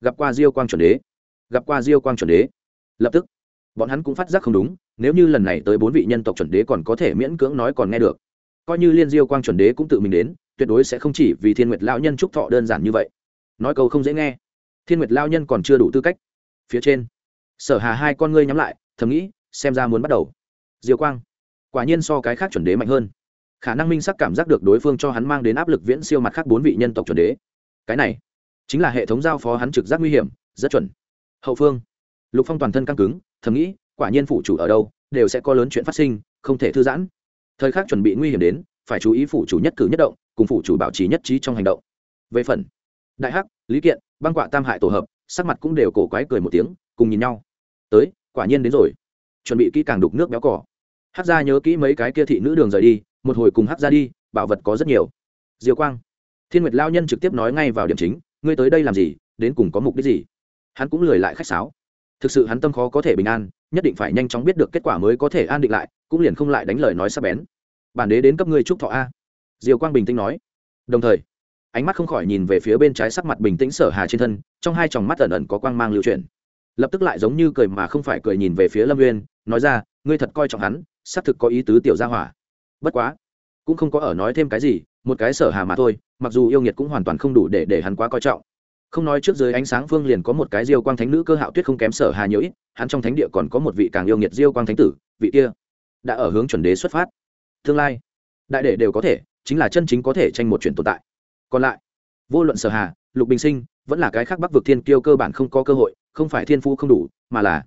Gặp qua diêu quang chuẩn đế. Gặp qua diêu quang chuẩn đế. Lập tức, bọn hắn cũng phát giác không đúng, nếu như lần này tới bốn vị nhân tộc chuẩn đế còn có thể miễn cưỡng nói còn nghe được. Coi như liên diêu quang chuẩn đế cũng tự mình đến, tuyệt đối sẽ không chỉ vì thiên nguyệt lao nhân trúc thọ đơn giản như vậy. Nói câu không dễ nghe. Thiên nguyệt lao nhân còn chưa đủ tư cách. Phía trên, sở hà hai con ngươi nhắm lại, thầm nghĩ, xem ra muốn bắt đầu diêu quang. Quả nhiên so cái khác chuẩn đế mạnh hơn. Khả năng minh sắc cảm giác được đối phương cho hắn mang đến áp lực viễn siêu mặt khác bốn vị nhân tộc chuẩn đế. Cái này chính là hệ thống giao phó hắn trực giác nguy hiểm, rất chuẩn. Hậu phương, lục phong toàn thân căng cứng, thầm nghĩ, quả nhiên phụ chủ ở đâu, đều sẽ có lớn chuyện phát sinh, không thể thư giãn. Thời khắc chuẩn bị nguy hiểm đến, phải chú ý phụ chủ nhất cử nhất động, cùng phụ chủ bảo trì nhất trí trong hành động. Về phần, đại hắc, lý kiện, băng quạ tam hại tổ hợp, sắc mặt cũng đều cổ quái cười một tiếng, cùng nhìn nhau. Tới, quả nhiên đến rồi chuẩn bị kỹ càng đục nước béo cỏ. Hát ra nhớ kỹ mấy cái kia thị nữ đường rời đi, một hồi cùng hát ra đi, bảo vật có rất nhiều. Diều quang. Thiên nguyệt lao nhân trực tiếp nói ngay vào điểm chính, ngươi tới đây làm gì? Đến cùng có mục đích gì? Hắn cũng lười lại khách sáo. Thực sự hắn tâm khó có thể bình an, nhất định phải nhanh chóng biết được kết quả mới có thể an định lại, cũng liền không lại đánh lời nói sắp bén. Bản đế đến cấp ngươi trúc thọ a. Diều quang bình tĩnh nói. Đồng thời, ánh mắt không khỏi nhìn về phía bên trái sắc mặt bình tĩnh sở hà trên thân, trong hai tròng mắt ẩn ẩn có quang mang lưu chuyển lập tức lại giống như cười mà không phải cười nhìn về phía lâm nguyên nói ra, ngươi thật coi trọng hắn, xác thực có ý tứ tiểu gia hỏa. Bất quá, cũng không có ở nói thêm cái gì, một cái sở hà mà thôi, mặc dù yêu nghiệt cũng hoàn toàn không đủ để để hắn quá coi trọng. Không nói trước dưới ánh sáng phương liền có một cái diêu quang thánh nữ cơ hạo tuyết không kém sở hà nhiều ít, hắn trong thánh địa còn có một vị càng yêu nghiệt diêu quang thánh tử, vị kia đã ở hướng chuẩn đế xuất phát. Tương lai, đại đệ đều có thể, chính là chân chính có thể tranh một chuyện tồn tại. Còn lại, vô luận sở hà, lục bình sinh vẫn là cái khác bắc vực thiên kiêu cơ bản không có cơ hội, không phải thiên phu không đủ, mà là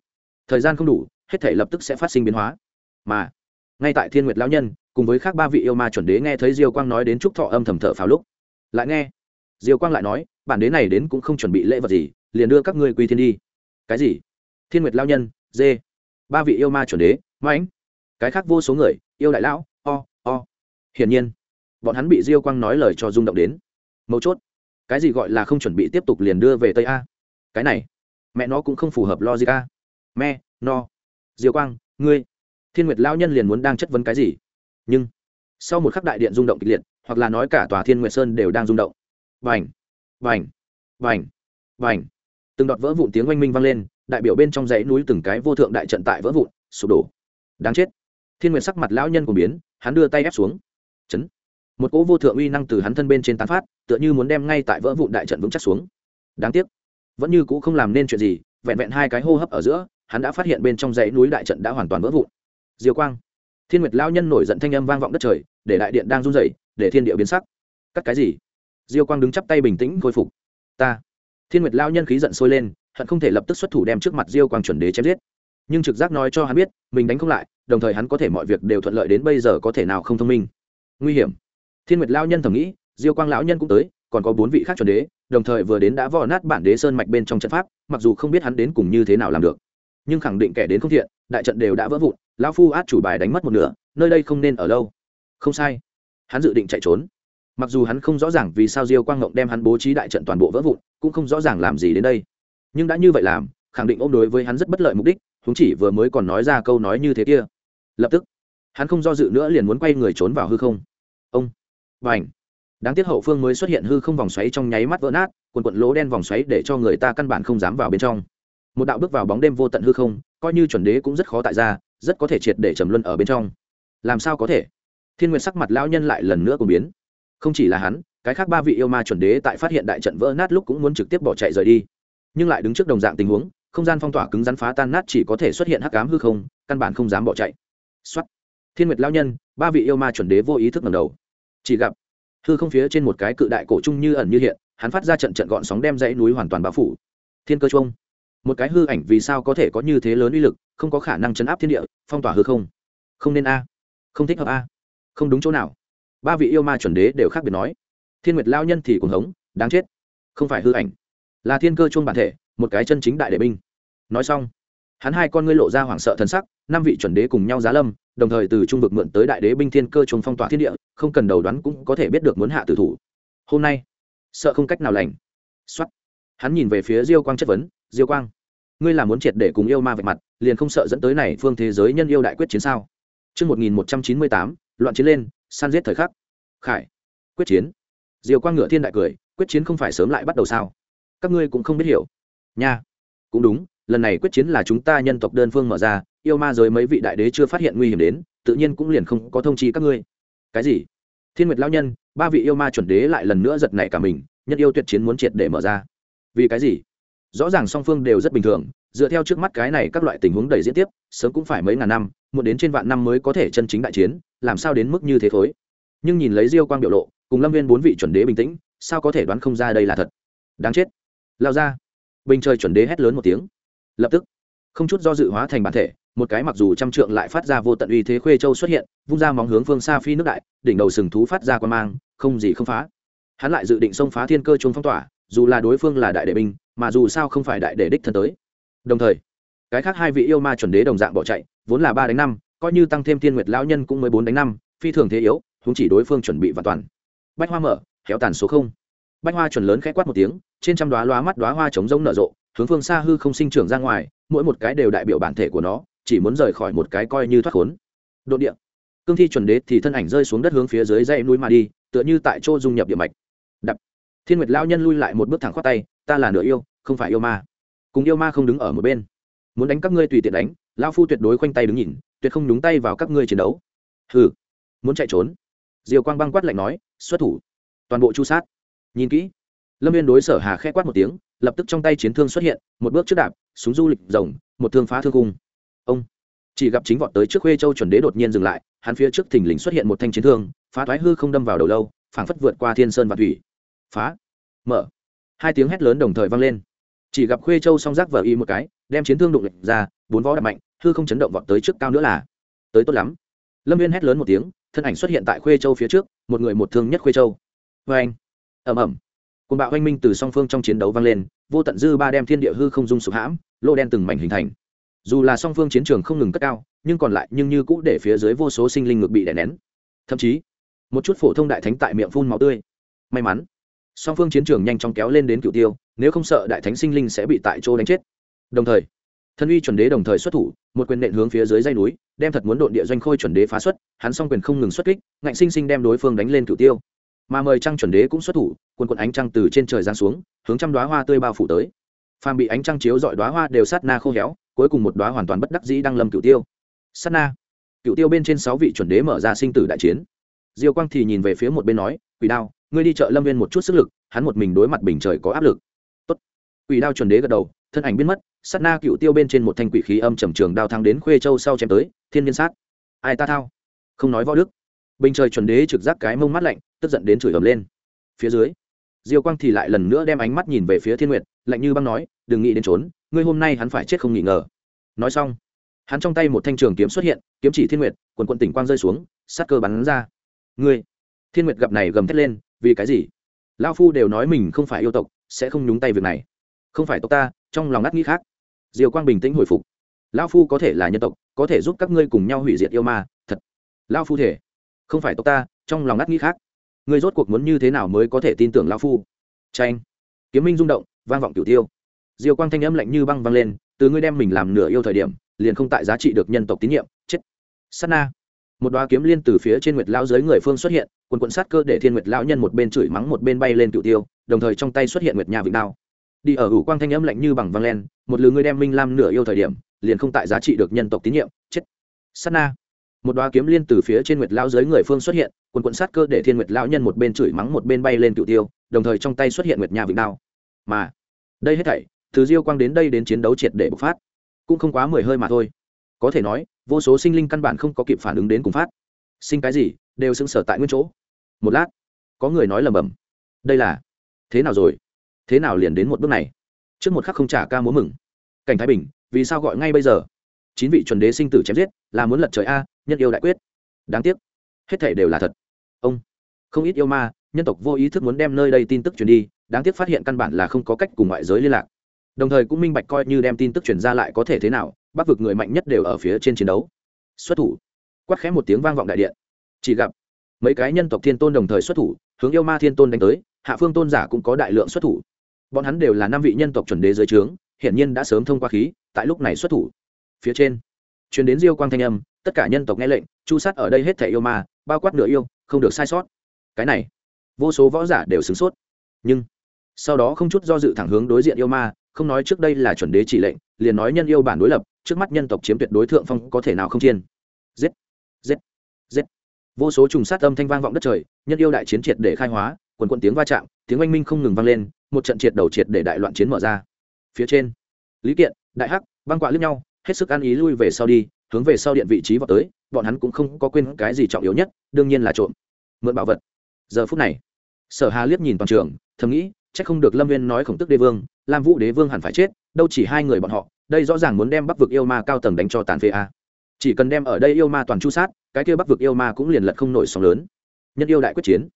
thời gian không đủ, hết thể lập tức sẽ phát sinh biến hóa. Mà, ngay tại thiên nguyệt lão nhân, cùng với khác ba vị yêu ma chuẩn đế nghe thấy diêu quang nói đến trúc thọ âm thầm thở pháo lúc, lại nghe, diêu quang lại nói, bản đế này đến cũng không chuẩn bị lễ vật gì, liền đưa các ngươi quy thiên đi. Cái gì? Thiên nguyệt lao nhân, dê. Ba vị yêu ma chuẩn đế mãnh cái khác vô số người, yêu đại lão, o o. Hiển nhiên, bọn hắn bị diêu quang nói lời cho rung động đến. Mấu chốt cái gì gọi là không chuẩn bị tiếp tục liền đưa về tây a? Cái này, mẹ nó cũng không phù hợp logic a. Me no. Diêu quang, ngươi, thiên nguyệt lao nhân liền muốn đang chất vấn cái gì? Nhưng, sau một khắc đại điện rung động kịch liệt, hoặc là nói cả tòa thiên nguyệt sơn đều đang rung động. Vành vành vành vành từng đọt vỡ vụn tiếng oanh minh vang lên, đại biểu bên trong dãy núi từng cái vô thượng đại trận tại vỡ vụn, sụp đổ. Đáng chết. Thiên nguyệt sắc mặt lão nhân của biến, hắn đưa tay ép xuống. Chấn một cỗ vô thượng uy năng từ hắn thân bên trên tán phát, tựa như muốn đem ngay tại vỡ vụn đại trận vững chắc xuống. Đáng tiếc, vẫn như cũ không làm nên chuyện gì, vẹn vẹn hai cái hô hấp ở giữa, hắn đã phát hiện bên trong dãy núi đại trận đã hoàn toàn vỡ vụn. Diều quang, thiên nguyệt lao nhân nổi giận thanh âm vang vọng đất trời, để đại điện đang run rẩy, để thiên địa biến sắc. Cắt cái gì? Diêu quang đứng chắp tay bình tĩnh khôi phục. Ta, thiên nguyệt lao nhân khí giận sôi lên, hận không thể lập tức xuất thủ đem trước mặt diêu quang chuẩn đế chém giết. Nhưng trực giác nói cho hắn biết, mình đánh không lại, đồng thời hắn có thể mọi việc đều thuận lợi đến bây giờ có thể nào không thông minh. Nguy hiểm thiên nguyệt lao nhân thầm nghĩ, diêu quang lão nhân cũng tới, còn có bốn vị khác chuẩn đế, đồng thời vừa đến đã vò nát bản đế sơn mạch bên trong trận pháp, mặc dù không biết hắn đến cùng như thế nào làm được. Nhưng khẳng định kẻ đến không thiện, đại trận đều đã vỡ vụn, lão phu át chủ bài đánh mất một nửa, nơi đây không nên ở lâu. Không sai. Hắn dự định chạy trốn. Mặc dù hắn không rõ ràng vì sao diêu quang ngộng đem hắn bố trí đại trận toàn bộ vỡ vụn, cũng không rõ ràng làm gì đến đây. Nhưng đã như vậy làm, khẳng định ôm đối với hắn rất bất lợi mục đích húng chỉ vừa mới còn nói ra câu nói như thế kia. Lập tức, hắn không do dự nữa liền muốn quay người trốn vào hư không. Ông! Và ảnh. Đáng tiếc hậu phương mới xuất hiện hư không vòng xoáy trong nháy mắt vỡ nát, quần quận lỗ đen vòng xoáy để cho người ta căn bản không dám vào bên trong. Một đạo bước vào bóng đêm vô tận hư không, coi như chuẩn đế cũng rất khó tại ra, rất có thể triệt để trầm luân ở bên trong. Làm sao có thể? Thiên nguyện sắc mặt lão nhân lại lần nữa cùng biến. Không chỉ là hắn, cái khác ba vị yêu ma chuẩn đế tại phát hiện đại trận vỡ nát lúc cũng muốn trực tiếp bỏ chạy rời đi. Nhưng lại đứng trước đồng dạng tình huống, không gian phong tỏa cứng rắn phá tan nát chỉ có thể xuất hiện hắc cám hư không, căn bản không dám bỏ chạy. Xuất thiên nguyệt lao nhân, ba vị yêu ma chuẩn đế vô ý thức ngầm đầu chỉ gặp, hư không phía trên một cái cự đại cổ trung như ẩn như hiện, hắn phát ra trận trận gọn sóng đem dãy núi hoàn toàn bao phủ. Thiên cơ trung một cái hư ảnh vì sao có thể có như thế lớn uy lực, không có khả năng chấn áp thiên địa, phong tỏa hư không. Không nên a. Không thích hợp a. Không đúng chỗ nào. Ba vị yêu ma chuẩn đế đều khác biệt nói. Thiên nguyệt lao nhân thì cuồng hống, đáng chết. Không phải hư ảnh, là thiên cơ chuông bản thể, một cái chân chính đại đệ binh. Nói xong, hắn hai con ngươi lộ ra hoảng sợ thần sắc, năm vị chuẩn đế cùng nhau giá lâm đồng thời từ trung vực mượn tới đại đế binh thiên cơ trùng phong tỏa thiên địa không cần đầu đoán cũng có thể biết được muốn hạ tử thủ hôm nay sợ không cách nào lành xuất hắn nhìn về phía diêu quang chất vấn diêu quang ngươi là muốn triệt để cùng yêu ma vạch mặt liền không sợ dẫn tới này phương thế giới nhân yêu đại quyết chiến sao Trước 1198, loạn chiến lên, săn giết thời khắc. Khải. Quyết chiến. Diêu quang ngựa thiên đại cười, quyết chiến không phải sớm lại bắt đầu sao? Các ngươi cũng không biết hiểu. Nha. Cũng đúng, lần này quyết chiến là chúng ta nhân tộc đơn phương mở ra, yêu ma giới mấy vị đại đế chưa phát hiện nguy hiểm đến, tự nhiên cũng liền không có thông chi các ngươi. Cái gì? Thiên Nguyệt lão nhân, ba vị yêu ma chuẩn đế lại lần nữa giật nảy cả mình, nhân yêu tuyệt chiến muốn triệt để mở ra. Vì cái gì? rõ ràng song phương đều rất bình thường dựa theo trước mắt cái này các loại tình huống đầy diễn tiếp sớm cũng phải mấy ngàn năm một đến trên vạn năm mới có thể chân chính đại chiến làm sao đến mức như thế thối nhưng nhìn lấy diêu quang biểu lộ cùng lâm viên bốn vị chuẩn đế bình tĩnh sao có thể đoán không ra đây là thật đáng chết lao ra bình trời chuẩn đế hét lớn một tiếng lập tức, không chút do dự hóa thành bản thể, một cái mặc dù trăm trượng lại phát ra vô tận uy thế khuê châu xuất hiện, vung ra móng hướng phương xa phi nước đại, đỉnh đầu sừng thú phát ra quan mang, không gì không phá. Hắn lại dự định xông phá thiên cơ chuông phong tỏa, dù là đối phương là đại đệ binh, mà dù sao không phải đại đệ đích thân tới. Đồng thời, cái khác hai vị yêu ma chuẩn đế đồng dạng bỏ chạy, vốn là ba đánh năm, coi như tăng thêm thiên nguyệt lão nhân cũng mới bốn đánh năm, phi thường thế yếu húng chỉ đối phương chuẩn bị và toàn. Bách hoa mở, kéo tàn số không. Bách hoa chuẩn lớn k h ẽ quát một tiếng, trên trăm đoá loá mắt đoá hoa trống rỗng nở rộ hướng phương xa hư không sinh trưởng ra ngoài, mỗi một cái đều đại biểu bản thể của nó, chỉ muốn rời khỏi một cái coi như thoát khốn. Đ ộ địa. Cương thi chuẩn đế thì thân ảnh rơi xuống đất hướng phía dưới dãy núi mà đi, tựa như tại chỗ dung nhập địa mạch. Đập. Thiên nguyệt lão nhân lui lại một bước thẳng khoát tay, ta là nửa yêu, không phải yêu ma. Cùng yêu ma không đứng ở một bên. Muốn đánh các ngươi tùy tiện đánh lao phu tuyệt đối khoanh tay đứng nhìn, tuyệt không nhúng tay vào các ngươi chiến đấu. Hừ. Muốn chạy trốn. Diều quang băng quát lạnh nói, xuất thủ. Toàn bộ chu sát. Nhìn kỹ. Lâm viên đối sở hà khẽ quát một tiếng lập tức trong tay chiến thương xuất hiện, một bước trước đạp, súng du lịch rồng, một thương phá thương cung. Ông chỉ gặp chính vọt tới trước khuê châu chuẩn đế đột nhiên dừng lại, hắn phía trước thình lình xuất hiện một thanh chiến thương, phá thoái hư không đâm vào đầu lâu, phảng phất vượt qua thiên sơn và thủy. Phá, mở. Hai tiếng hét lớn đồng thời vang lên. Chỉ gặp khuê châu song giác vờ y một cái, đem chiến thương đụng lệch ra, bốn vó đập mạnh, hư không chấn động vọt tới trước cao nữa là tới tốt lắm. Lâm viên hét lớn một tiếng, thân ảnh xuất hiện tại khuê châu phía trước, một người một thương nhất khuê châu. Vê anh ẩm ẩm côn bạo oanh minh từ song phương trong chiến đấu vang lên, vô tận dư ba đem thiên địa hư không dung sụp hãm, lô đen từng mảnh hình thành. Dù là song phương chiến trường không ngừng cất cao, nhưng còn lại nhưng như cũ để phía dưới vô số sinh linh ngực bị đè nén. Thậm chí, một chút phổ thông đại thánh tại miệng phun máu tươi. May mắn, song phương chiến trường nhanh chóng kéo lên đến cựu tiêu, nếu không sợ đại thánh sinh linh sẽ bị tại chỗ đánh chết. Đồng thời, thân uy chuẩn đế đồng thời xuất thủ, một quyền nện hướng phía dưới dây núi, đem thật muốn độn địa doanh khôi chuẩn đế phá xuất, hắn song quyền không ngừng xuất kích, ngạnh sinh sinh đem đối phương đánh lên cửu tiêu mà mời trăng chuẩn đế cũng xuất thủ, quần quần ánh trăng từ trên trời giáng xuống, hướng trăm đoá hoa tươi bao phủ tới. Phàm bị ánh trăng chiếu dọi đoá hoa đều sát na khô héo, cuối cùng một đoá hoàn toàn bất đắc dĩ đang lâm cựu tiêu. Sát na. Cựu tiêu bên trên sáu vị chuẩn đế mở ra sinh tử đại chiến. Diêu quang thì nhìn về phía một bên nói, quỷ đao, ngươi đi chợ lâm viên một chút sức lực, hắn một mình đối mặt bình trời có áp lực. Tốt. Quỷ đao chuẩn đế gật đầu, thân ảnh biến mất, sát na cựu tiêu bên trên một thanh quỷ khí âm trầm trường đao thang đến khuê châu sau chém tới, thiên niên sát. Ai ta thao? Không nói võ đức. Bình trời chuẩn đế trực giác cái mông mắt lạnh tức giận đến chửi ầm lên. Phía dưới, diêu quang thì lại lần nữa đem ánh mắt nhìn về phía thiên nguyệt, lạnh như băng nói, đừng nghĩ đến trốn, ngươi hôm nay hắn phải chết không nghỉ ngờ. Nói xong, hắn trong tay một thanh trường kiếm xuất hiện, kiếm chỉ thiên nguyệt, quần quận tỉnh quang rơi xuống, sát cơ bắn ra. Ngươi? Thiên nguyệt gặp này gầm thét lên, vì cái gì? Lao phu đều nói mình không phải yêu tộc, sẽ không nhúng tay việc này. Không phải tộc ta, trong lòng ngắt nghĩ khác. Diều quang bình tĩnh hồi phục. Lao phu có thể là nhân tộc, có thể giúp các ngươi cùng nhau hủy diệt yêu ma, thật. Lao phu thể, không phải tộc ta, trong lòng ngắt nghĩ khác ngươi rốt cuộc muốn như thế nào mới có thể tin tưởng lão phu? Tranh kiếm minh rung động vang vọng cửu tiêu. Diều quang thanh âm lạnh như băng vang lên từ ngươi đem mình làm nửa yêu thời điểm liền không tại giá trị được nhân tộc tín nhiệm chết. Sát na, một đoá kiếm liên từ phía trên nguyệt lão dưới người phương xuất hiện quần quận sát cơ để thiên nguyệt lão nhân một bên chửi mắng một bên bay lên cựu tiêu đồng thời trong tay xuất hiện nguyệt nhà vịnh đao. Đi ở ủ quang thanh âm lạnh như bằng vang lên, một lứa ngươi đem minh lam nửa yêu thời điểm liền không tại giá trị được nhân tộc tín nhiệm chết. Sát na một đoá kiếm liên từ phía trên nguyệt lão dưới người phương xuất hiện, quần quận sát cơ để thiên nguyệt lão nhân một bên chửi mắng một bên bay lên cựu tiêu, đồng thời trong tay xuất hiện nguyệt nhà vịnh đao. Mà, đây hết thảy, từ diêu quang đến đây đến chiến đấu triệt để bộc phát. Cũng không quá mười hơi mà thôi. Có thể nói, vô số sinh linh căn bản không có kịp phản ứng đến cùng phát. Sinh cái gì, đều sững sở tại nguyên chỗ. Một lát, có người nói lầm bầm đây là, thế nào rồi? Thế nào liền đến một bước này? Trước một khắc không trả ca múa mừng. Cảnh thái bình, vì sao gọi ngay bây giờ? Chín vị chuẩn đế sinh tử chém giết, là muốn lật trời a nhân yêu đại quyết. Đáng tiếc. Hết thể đều là thật. Ông. Không ít yêu ma, nhân tộc vô ý thức muốn đem nơi đây tin tức truyền đi, đáng tiếc phát hiện căn bản là không có cách cùng ngoại giới liên lạc. Đồng thời cũng minh bạch coi như đem tin tức truyền ra lại có thể thế nào bắc vực người mạnh nhất đều ở phía trên chiến đấu. Xuất thủ. Quát khẽ một tiếng vang vọng đại điện. Chỉ gặp mấy cái nhân tộc thiên tôn đồng thời xuất thủ, hướng yêu ma thiên tôn đánh tới, hạ phương tôn giả cũng có đại lượng xuất thủ. Bọn hắn đều là năm vị nhân tộc chuẩn đế dưới trướng, hiển nhiên đã sớm thông qua khí, tại lúc này xuất thủ. Phía trên chuyến đến diêu quang thanh âm tất cả nhân tộc nghe lệnh, chu sát ở đây hết thẻ yêu ma, bao quát nửa yêu, không được sai sót. Cái này, vô số võ giả đều sửng sốt. Nhưng, sau đó không chút do dự thẳng hướng đối diện yêu ma, không nói trước đây là chuẩn đế chỉ lệnh, liền nói nhân yêu bản đối lập, trước mắt nhân tộc chiếm tuyệt đối thượng phong có thể nào không chiên. Giết giết giết. Vô số trùng sát âm thanh vang vọng đất trời, nhân yêu đại chiến triệt để khai hóa, quần quận tiếng va chạm, tiếng oanh minh không ngừng vang lên, một trận triệt đầu triệt để đại loạn chiến mở ra. Phía trên, lý kiện, đại hắc, băng quạ lướt nhau, hết sức ăn ý lui về sau đi hướng về sau điện vị trí vào tới, bọn hắn cũng không có quên cái gì trọng yếu nhất, đương nhiên là trộm. Mượn bảo vật. Giờ phút này, sở hà liếc nhìn toàn trường, thầm nghĩ, chắc không được lâm viên nói khổng tức đế vương, lam vũ đế vương hẳn phải chết, đâu chỉ hai người bọn họ, đây rõ ràng muốn đem bắc vực yêu ma cao tầng đánh cho tàn phế a. Chỉ cần đem ở đây yêu ma toàn chu sát, cái kia bắc vực yêu ma cũng liền lật không nổi sóng lớn. Nhân yêu đại quyết chiến.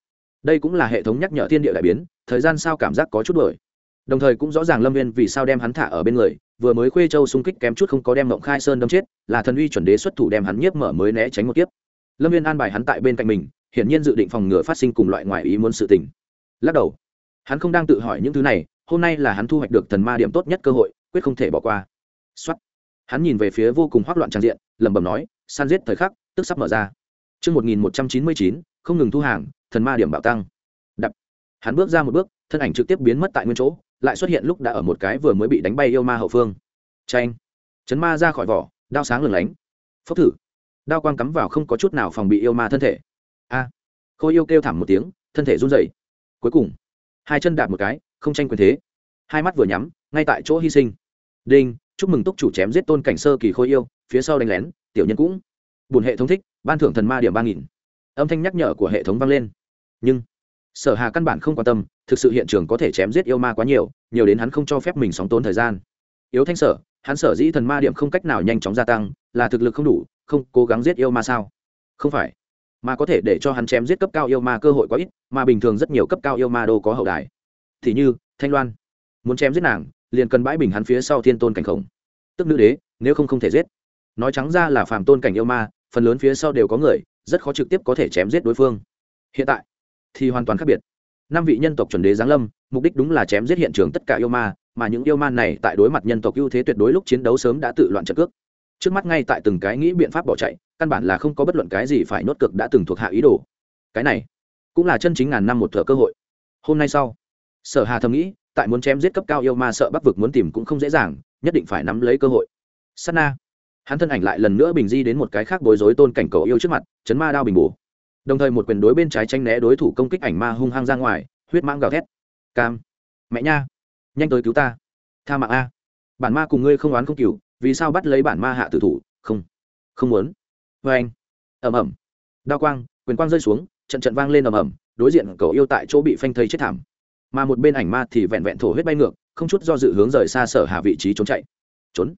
Đây cũng là hệ thống nhắc nhở thiên địa đại biến, thời gian sao cảm giác có chút đổi đồng thời cũng rõ ràng lâm viên vì sao đem hắn thả ở bên người vừa mới khuê châu xung kích kém chút không có đem mộng khai sơn đâm chết là thần uy chuẩn đế xuất thủ đem hắn nhiếp mở mới né tránh một kiếp. Lâm viên an bài hắn tại bên cạnh mình hiển nhiên dự định phòng ngừa phát sinh cùng loại ngoài ý muốn sự tình. Lắc đầu. Hắn không đang tự hỏi những thứ này hôm nay là hắn thu hoạch được thần ma điểm tốt nhất cơ hội quyết không thể bỏ qua. Xuất hắn nhìn về phía vô cùng hoác loạn trang diện lẩm bẩm nói san giết thời khắc tức sắp mở ra. Trước 1199, không ngừng thu hàng thần ma điểm bạo tăng. Đập. Hắn bước ra một bước thân ảnh trực tiếp biến mất tại nguyên chỗ lại xuất hiện lúc đã ở một cái vừa mới bị đánh bay yêu ma hậu phương. Tranh chấn ma ra khỏi vỏ, đao sáng lửng lánh. Phốc thử. Đao quang cắm vào không có chút nào phòng bị yêu ma thân thể. A. Khôi yêu kêu thảm một tiếng, thân thể run rẩy. Cuối cùng, hai chân đạp một cái, không tranh quyền thế. Hai mắt vừa nhắm, ngay tại chỗ hy sinh. Đinh, chúc mừng túc chủ chém giết tôn cảnh sơ kỳ khôi yêu, phía sau đánh lén, tiểu nhân cũng. Bùn hệ thống thích, ban thưởng thần ma điểm ba nghìn. Âm thanh nhắc nhở của hệ thống vang lên. Nhưng sở hà căn bản không quan tâm, thực sự hiện trường có thể chém giết yêu ma quá nhiều nhiều đến hắn không cho phép mình sóng tốn thời gian. Yếu thanh sở, hắn sở dĩ thần ma điểm không cách nào nhanh chóng gia tăng, là thực lực không đủ, không cố gắng giết yêu ma sao? Không phải. Mà có thể để cho hắn chém giết cấp cao yêu ma cơ hội quá ít, mà bình thường rất nhiều cấp cao yêu ma đâu có hậu đài. Thì như, thanh loan, muốn chém giết nàng, liền cần bãi bình hắn phía sau thiên tôn cảnh khổng. Tức nữ đế, nếu không không thể giết. Nói trắng ra là phàm tôn cảnh yêu ma, phần lớn phía sau đều có người, rất khó trực tiếp có thể chém giết đối phương. Hiện tại thì hoàn toàn khác biệt. Năm vị nhân tộc chuẩn đế giáng lâm, mục đích đúng là chém giết hiện trường tất cả yêu ma, mà những yêu ma này tại đối mặt nhân tộc ưu thế tuyệt đối lúc chiến đấu sớm đã tự loạn trận cước. Trước mắt ngay tại từng cái nghĩ biện pháp bỏ chạy, căn bản là không có bất luận cái gì phải nốt cực đã từng thuộc hạ ý đồ. Cái này cũng là chân chính ngàn năm một thợ cơ hội. Hôm nay sau, sở hà thầm nghĩ, tại muốn chém giết cấp cao yêu ma sợ bắc vực muốn tìm cũng không dễ dàng, nhất định phải nắm lấy cơ hội. Sát na. Hắn thân ảnh lại lần nữa bình di đến một cái khác bối rối tôn cảnh cầu yêu trước mặt, chấn ma đao bình bổ đồng thời một quyền đối bên trái tranh né đối thủ công kích ảnh ma hung hăng ra ngoài, huyết mãng gào thét. Cam. Mẹ nha. Nhanh tới cứu ta. Tha mạng a. Bản ma cùng ngươi không oán không cừu, vì sao bắt lấy bản ma hạ tử thủ? Không. Không muốn. Vê anh. Ẩm ẩm đao quang, quyền quang rơi xuống, trận trận vang lên ầm ầm, đối diện cậu yêu tại chỗ bị phanh thây chết thảm. Mà một bên ảnh ma thì vẹn vẹn thổ huyết bay ngược, không chút do dự hướng rời xa sở hà vị trí trốn chạy. Trốn.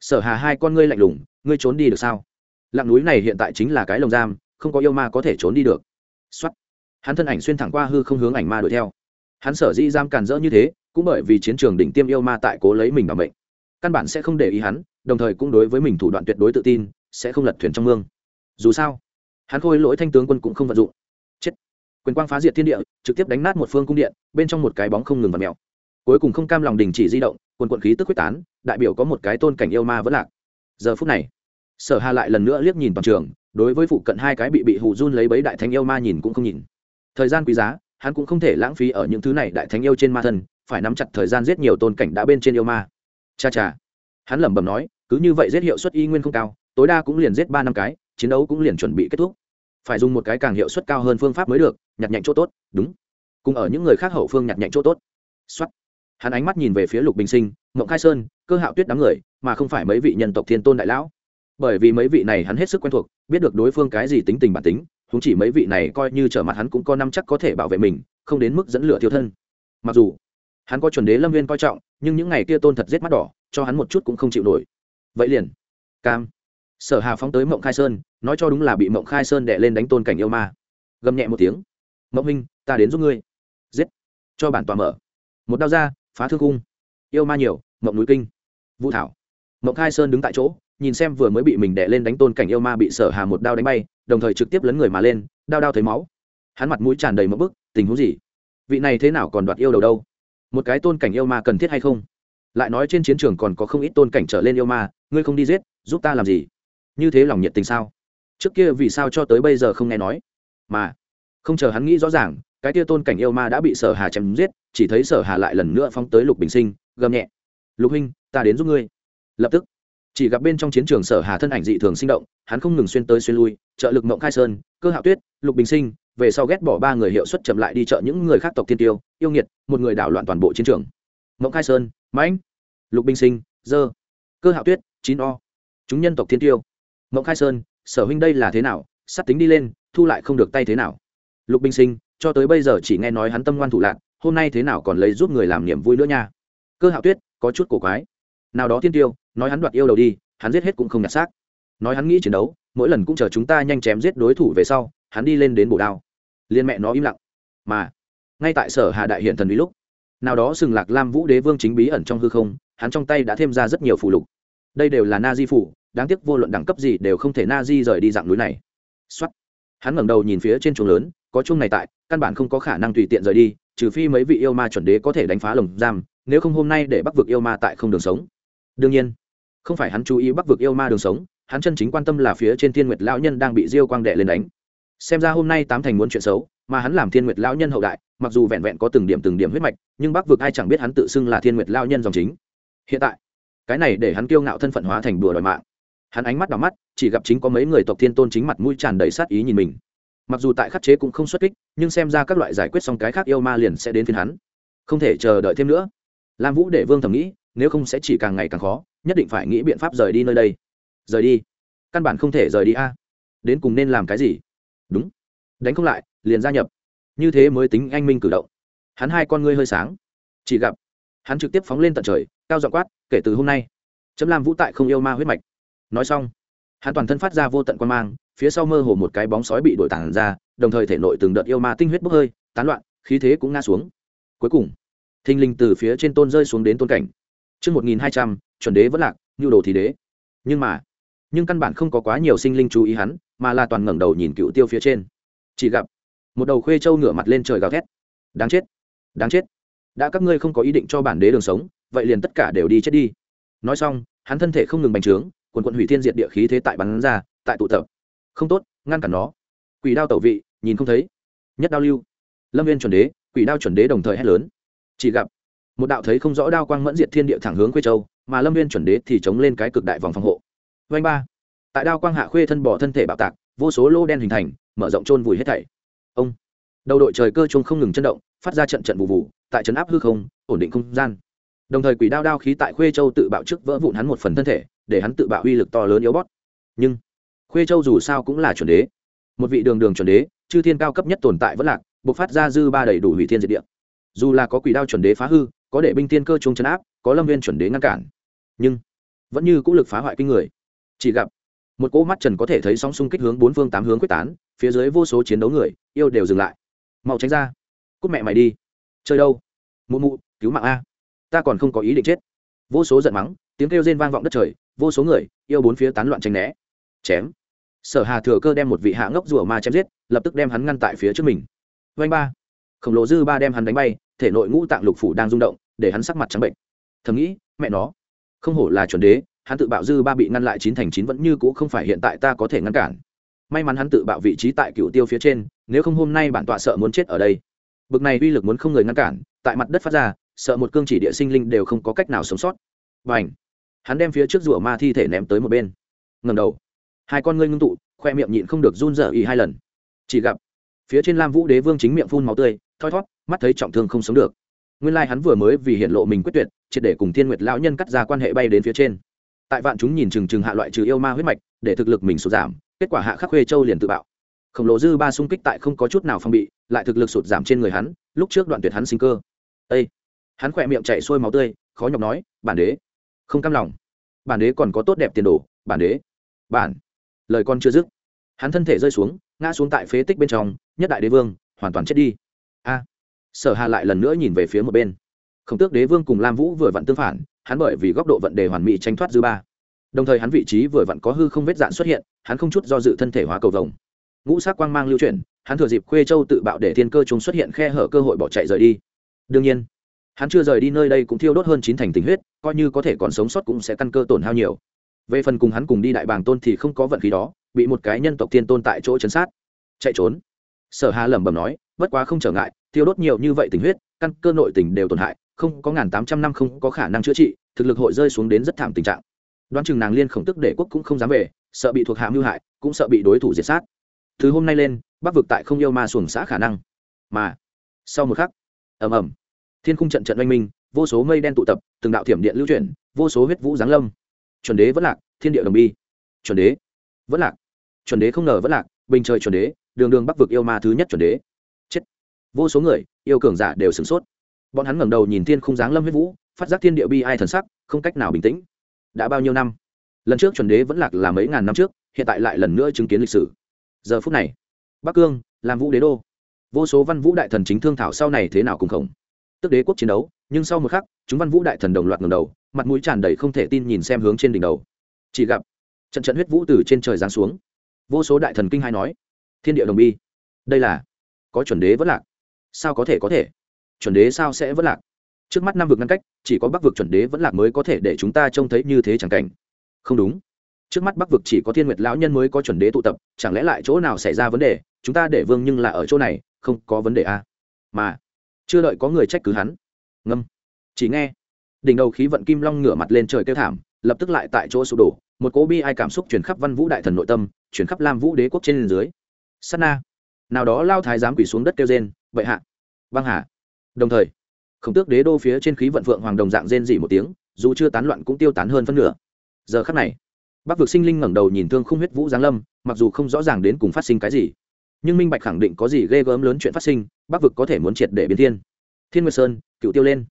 Sở hà hai con ngươi lạnh lùng, ngươi trốn đi được sao? Lặng núi này hiện tại chính là cái lồng giam không có yêu ma có thể trốn đi được. Xuất hắn thân ảnh xuyên thẳng qua hư không hướng ảnh ma đuổi theo. Hắn sở dĩ giam càn rỡ như thế, cũng bởi vì chiến trường đỉnh tiêm yêu ma tại cố lấy mình bảo mệnh. Căn bản sẽ không để ý hắn, đồng thời cũng đối với mình thủ đoạn tuyệt đối tự tin, sẽ không lật thuyền trong mương. Dù sao, hắn khôi lỗi thanh tướng quân cũng không vận dụng. Chết. Quyền quang phá diệt thiên địa, trực tiếp đánh nát một phương cung điện, bên trong một cái bóng không ngừng và mèo. Cuối cùng không cam lòng đình chỉ di động, quần quận khí tức quyết tán, đại biểu có một cái tôn cảnh yêu ma vẫn lạc. Giờ phút này, sở hà lại lần nữa liếc nhìn toàn trường đối với phụ cận hai cái bị bị hù run lấy bấy đại thánh yêu ma nhìn cũng không nhìn. Thời gian quý giá, hắn cũng không thể lãng phí ở những thứ này đại thánh yêu trên ma thân, phải nắm chặt thời gian giết nhiều tôn cảnh đã bên trên yêu ma. Cha cha. Hắn lẩm bẩm nói, cứ như vậy giết hiệu suất y nguyên không cao, tối đa cũng liền giết ba năm cái, chiến đấu cũng liền chuẩn bị kết thúc. Phải dùng một cái càng hiệu suất cao hơn phương pháp mới được, nhặt nhạnh chỗ tốt, đúng. Cùng ở những người khác hậu phương nhặt nhạnh chỗ tốt. Xuất hắn ánh mắt nhìn về phía lục bình sinh, mộng khai sơn, cơ hạo tuyết đám người, mà không phải mấy vị nhân tộc thiên tôn đại lão. Bởi vì mấy vị này hắn hết sức quen thuộc biết được đối phương cái gì tính tình bản tính chúng chỉ mấy vị này coi như trở mặt hắn cũng có năm chắc có thể bảo vệ mình, không đến mức dẫn lửa thiêu thân. Mặc dù, hắn có chuẩn đế lâm viên coi trọng, nhưng những ngày kia tôn thật giết mắt đỏ, cho hắn một chút cũng không chịu nổi. Vậy liền, cam, sở hà phóng tới mộng khai sơn, nói cho đúng là bị mộng khai sơn đệ lên đánh tôn cảnh yêu ma. Gầm nhẹ một tiếng, mộng minh ta đến giúp ngươi. Giết. Cho bản tòa mở. Một đao ra, phá thương cung. Yêu ma nhiều, mộng núi kinh. Vũ thảo. Mộng khai sơn đứng tại chỗ nhìn xem vừa mới bị mình đè lên đánh tôn cảnh yêu ma bị sở hà một đao đánh bay, đồng thời trực tiếp lấn người mà lên, đao đao thấy máu. Hắn mặt mũi tràn đầy mẫu bức, tình huống gì? Vị này thế nào còn đoạt yêu đầu đâu? Một cái tôn cảnh yêu ma cần thiết hay không? Lại nói trên chiến trường còn có không ít tôn cảnh trở lên yêu ma, ngươi không đi giết, giúp ta làm gì? Như thế lòng nhiệt tình sao? Trước kia vì sao cho tới bây giờ không nghe nói? Mà, không chờ hắn nghĩ rõ ràng, cái tia tôn cảnh yêu ma đã bị sở hà chém giết, chỉ thấy sở hà lại lần nữa phóng tới lục bình sinh, gầm nhẹ. Lục huynh, ta đến giúp ngươi. Lập tức chỉ gặp bên trong chiến trường sở hà thân ảnh dị thường sinh động, hắn không ngừng xuyên tới xuyên lui, trợ lực mộng khai sơn, cơ hạo tuyết, lục bình sinh, về sau ghét bỏ ba người hiệu suất chậm lại đi chợ những người khác tộc thiên tiêu, yêu nghiệt, một người đảo loạn toàn bộ chiến trường. Mộng khai sơn, mãnh, lục bình sinh, dơ, cơ hạo tuyết, chín o, chúng nhân tộc thiên tiêu. Mộng khai sơn, sở huynh đây là thế nào, sắp tính đi lên, thu lại không được tay thế nào? Lục bình sinh, cho tới bây giờ chỉ nghe nói hắn tâm ngoan thủ lạc, hôm nay thế nào còn lấy giúp người làm niềm vui nữa nha. Cơ hạo tuyết, có chút cổ quái nào đó thiên tiêu, nói hắn đoạt yêu đầu đi, hắn giết hết cũng không nhặt xác. Nói hắn nghĩ chiến đấu, mỗi lần cũng chờ chúng ta nhanh chém giết đối thủ về sau, hắn đi lên đến bổ đao. Liên mẹ nó im lặng. Mà, ngay tại sở hà đại hiện thần bí lúc, nào đó sừng lạc lam vũ đế vương chính bí ẩn trong hư không, hắn trong tay đã thêm ra rất nhiều phù lục. Đây đều là na di phủ đáng tiếc vô luận đẳng cấp gì đều không thể na di rời đi dạng núi này. Xuất hắn ngẩng đầu nhìn phía trên chuồng lớn, có chuông này tại, căn bản không có khả năng tùy tiện rời đi, trừ phi mấy vị yêu ma chuẩn đế có thể đánh phá lồng giam, nếu không hôm nay để bắc vực yêu ma tại không đường sống đương nhiên, không phải hắn chú ý bắc vực yêu ma đường sống, hắn chân chính quan tâm là phía trên thiên nguyệt lão nhân đang bị diêu quang đệ lên đánh. Xem ra hôm nay tám thành muốn chuyện xấu, mà hắn làm thiên nguyệt lão nhân hậu đại, mặc dù vẹn vẹn có từng điểm từng điểm huyết mạch, nhưng bắc vực ai chẳng biết hắn tự xưng là thiên nguyệt lão nhân dòng chính. Hiện tại, cái này để hắn kiêu ngạo thân phận hóa thành đùa đòi mạng. Hắn ánh mắt đỏ mắt, chỉ gặp chính có mấy người tộc thiên tôn chính mặt mũi tràn đầy sát ý nhìn mình. Mặc dù tại khắc chế cũng không xuất kích, nhưng xem ra các loại giải quyết xong cái khác yêu ma liền sẽ đến phiên hắn. Không thể chờ đợi thêm nữa. Lam vũ để vương thầm nghĩ nếu không sẽ chỉ càng ngày càng khó, nhất định phải nghĩ biện pháp rời đi nơi đây. Rời đi? Căn bản không thể rời đi a. Đến cùng nên làm cái gì? Đúng. Đánh không lại, liền gia nhập. Như thế mới tính anh minh cử động. Hắn hai con ngươi hơi sáng. Chỉ gặp, hắn trực tiếp phóng lên tận trời, cao dọa quát, kể từ hôm nay chấm làm vũ tại không yêu ma huyết mạch. Nói xong, hắn toàn thân phát ra vô tận quan mang, phía sau mơ hồ một cái bóng sói bị đổi tản ra, đồng thời thể nội từng đợt yêu ma tinh huyết bốc hơi, tán loạn, khí thế cũng ngã xuống. Cuối cùng thinh linh từ phía trên tôn rơi xuống đến tôn cảnh. Trước 1200, chuẩn đế vẫn lạc, nhu đồ thì đế. Nhưng mà, nhưng căn bản không có quá nhiều sinh linh chú ý hắn, mà là toàn ngẩng đầu nhìn cựu tiêu phía trên. Chỉ gặp một đầu khuê châu ngửa mặt lên trời gào thét. Đáng chết, đáng chết. Đã các ngươi không có ý định cho bản đế đường sống, vậy liền tất cả đều đi chết đi. Nói xong, hắn thân thể không ngừng bành trướng, quần quần hủy thiên diệt địa khí thế tại bắn ra, tại tụ tập. Không tốt, ngăn cản nó. Quỷ đao tẩu vị, nhìn không thấy. Nhất đao lưu. Lâm Viên chuẩn đế, quỷ đao chuẩn đế đồng thời hét lớn. Chỉ gặp một đạo thấy không rõ đao quang mẫn diệt thiên địa thẳng hướng khuê châu, mà lâm viên chuẩn đế thì chống lên cái cực đại vòng phòng hộ. Vanh ba. Tại đao quang hạ khuê thân bỏ thân thể bạo tạc, vô số lô đen hình thành, mở rộng trôn vùi hết thảy. Ông. Đầu đội trời cơ chung không ngừng chân động, phát ra trận trận vụ vụ, tại trấn áp hư không, ổn định không gian. Đồng thời quỷ đao đao khí tại khuê châu tự bạo trước vỡ vụn hắn một phần thân thể, để hắn tự bạo uy lực to lớn yếu bót nhưng, khuê châu dù sao cũng là chuẩn đế. Một vị đường đường chuẩn đế, chư thiên cao cấp nhất tồn tại vẫn lạc buộc phát ra dư ba đầy đủ hủy thiên diệt địa. Dù là có quỷ đao chuẩn đế phá hư có để binh tiên cơ chung chấn áp, có lâm viên chuẩn đế ngăn cản. Nhưng, vẫn như cũ lực phá hoại kinh người. Chỉ gặp, một cỗ mắt trần có thể thấy sóng xung kích hướng bốn phương tám hướng quyết tán, phía dưới vô số chiến đấu người, yêu đều dừng lại. Mau tránh ra. Cúc mẹ mày đi. Chơi đâu? Mụ mụ, cứu mạng a. Ta còn không có ý định chết. Vô số giận mắng, tiếng kêu rên vang vọng đất trời, vô số người, yêu bốn phía tán loạn tranh né. Chém. Sở hà thừa cơ đem một vị hạ ngốc rùa ma chém giết, lập tức đem hắn ngăn tại phía trước mình. Vanh ba. Khổng lồ dư ba đem hắn đánh bay thể nội ngũ tạng lục phủ đang rung động, để hắn sắc mặt trắng bệnh. Thầm nghĩ, mẹ nó, không hổ là chuẩn đế, hắn tự bạo dư ba bị ngăn lại chín thành chín vẫn như c ũ không phải hiện tại ta có thể ngăn cản. May mắn hắn tự bạo vị trí tại cựu tiêu phía trên, nếu không hôm nay bản tọa sợ muốn chết ở đây. Bực này uy lực muốn không người ngăn cản, tại mặt đất phát ra, sợ một cương chỉ địa sinh linh đều không có cách nào sống sót. Và ảnh hắn đem phía trước rủa ma thi thể ném tới một bên. Ngầm đầu. Hai con ngươi ngưng tụ, khoe miệng nhịn không được run rở ý hai lần. Chỉ gặp, phía trên lam vũ đế vương chính miệng phun máu tươi, thoi thót mắt thấy trọng thương không sống được. Nguyên lai hắn vừa mới vì hiện lộ mình quyết tuyệt, triệt để cùng thiên nguyệt lão nhân cắt ra quan hệ bay đến phía trên. Tại vạn chúng nhìn chừng chừng hạ loại trừ yêu ma huyết mạch, để thực lực mình sụt giảm, kết quả hạ khắc khuê châu liền tự bạo. Khổng lồ dư ba xung kích tại không có chút nào phong bị, lại thực lực sụt giảm trên người hắn, lúc trước đoạn tuyệt hắn sinh cơ. Â hắn khỏe miệng chạy xuôi máu tươi, khó nhọc nói, bản đế, không cam lòng. Bản đế còn có tốt đẹp tiền đồ, bản đế, bản. Lời con chưa dứt, hắn thân thể rơi xuống, ngã xuống tại phế tích bên trong, nhất đại đế vương, hoàn toàn chết đi. A! Sở hà lại lần nữa nhìn về phía một bên. Khổng tước đế vương cùng lam vũ vừa vặn tương phản, hắn bởi vì góc độ vận đề hoàn mỹ tranh thoát dư ba. Đồng thời hắn vị trí vừa vặn có hư không vết dạn xuất hiện, hắn không chút do dự thân thể hóa cầu vồng. Ngũ sắc quang mang lưu chuyển, hắn thừa dịp khuê châu tự bạo để thiên cơ chúng xuất hiện khe hở cơ hội bỏ chạy rời đi. Đương nhiên, hắn chưa rời đi nơi đây cũng thiêu đốt hơn chín thành tình huyết, coi như có thể còn sống sót cũng sẽ căn cơ tổn hao nhiều. Về phần cùng hắn cùng đi đại bàng tôn thì không có vận khí đó, bị một cái nhân tộc tiên tôn tại chỗ chấn sát. Chạy trốn. Sở hà lẩm bẩm nói, bất quá không trở ngại thiêu đốt nhiều như vậy tình huyết, căn cơ nội tình đều tổn hại, không có ngàn tám trăm năm không có khả năng chữa trị, thực lực hội rơi xuống đến rất thảm tình trạng. Đoán chừng nàng liên khổng tức để quốc cũng không dám về, sợ bị thuộc hạ mưu hại, cũng sợ bị đối thủ diệt sát. Từ hôm nay lên, bắc vực tại không yêu ma xuồng xã khả năng. Mà, sau một khắc, ầm ầm, thiên khung trận trận oanh minh, vô số mây đen tụ tập, từng đạo thiểm điện lưu chuyển, vô số huyết vũ giáng lâm. Chuẩn đế vẫn lạc, thiên địa đồng bi. Chuẩn đế vẫn lạc, chuẩn đế không ngờ vẫn lạc, bình trời chuẩn đế, đường đường bắc vực yêu ma thứ nhất chuẩn đế vô số người, yêu cường giả đều sửng sốt. Bọn hắn ngẩng đầu nhìn thiên khung giáng lâm huyết vũ, phát giác thiên địa bi ai thần sắc, không cách nào bình tĩnh. Đã bao nhiêu năm? Lần trước chuẩn đế vẫn lạc là mấy ngàn năm trước, hiện tại lại lần nữa chứng kiến lịch sử. Giờ phút này, bắc cương làm vũ đế đô. Vô số văn vũ đại thần chính thương thảo sau này thế nào cùng khổng. Tức đế quốc chiến đấu, nhưng sau một khắc, chúng văn vũ đại thần đồng loạt ngầm đầu, mặt mũi tràn đầy không thể tin nhìn xem hướng trên đỉnh đầu. Chỉ gặp, trận trận huyết vũ từ trên trời giáng xuống. Vô số đại thần kinh hai nói, thiên địa đồng bi, đây là, có chuẩn đế vẫn lạc sao có thể có thể? Chuẩn đế sao sẽ vẫn lạc? Trước mắt năm vực ngăn cách, chỉ có bắc vực chuẩn đế vẫn lạc mới có thể để chúng ta trông thấy như thế chẳng cảnh. Không đúng. Trước mắt bắc vực chỉ có thiên nguyệt lão nhân mới có chuẩn đế tụ tập, chẳng lẽ lại chỗ nào xảy ra vấn đề? Chúng ta để vương nhưng là ở chỗ này, không có vấn đề à? mà, chưa đợi có người trách cứ hắn. Ngâm. Chỉ nghe, đỉnh đầu khí vận kim long ngửa mặt lên trời kêu thảm, lập tức lại tại chỗ sụp đổ, một cỗ bi ai cảm xúc chuyển khắp văn vũ đại thần nội tâm chuyển khắp lam vũ đế quốc trên dưới. Sắt na. Nào đó lao thái giám quỷ xuống đất kêu rên vậy hạ. Băng hà. Đồng thời, khổng tước đế đô phía trên khí vận phượng hoàng đồng dạng rên dỉ một tiếng, dù chưa tán loạn cũng tiêu tán hơn phân nửa. Giờ khắc này, bắc vực sinh linh ngẩng đầu nhìn thương không huyết vũ giáng lâm, mặc dù không rõ ràng đến cùng phát sinh cái gì, nhưng minh bạch khẳng định có gì ghê gớm lớn chuyện phát sinh, bắc vực có thể muốn triệt để biến thiên. Thiên nguyệt sơn, cựu tiêu lên.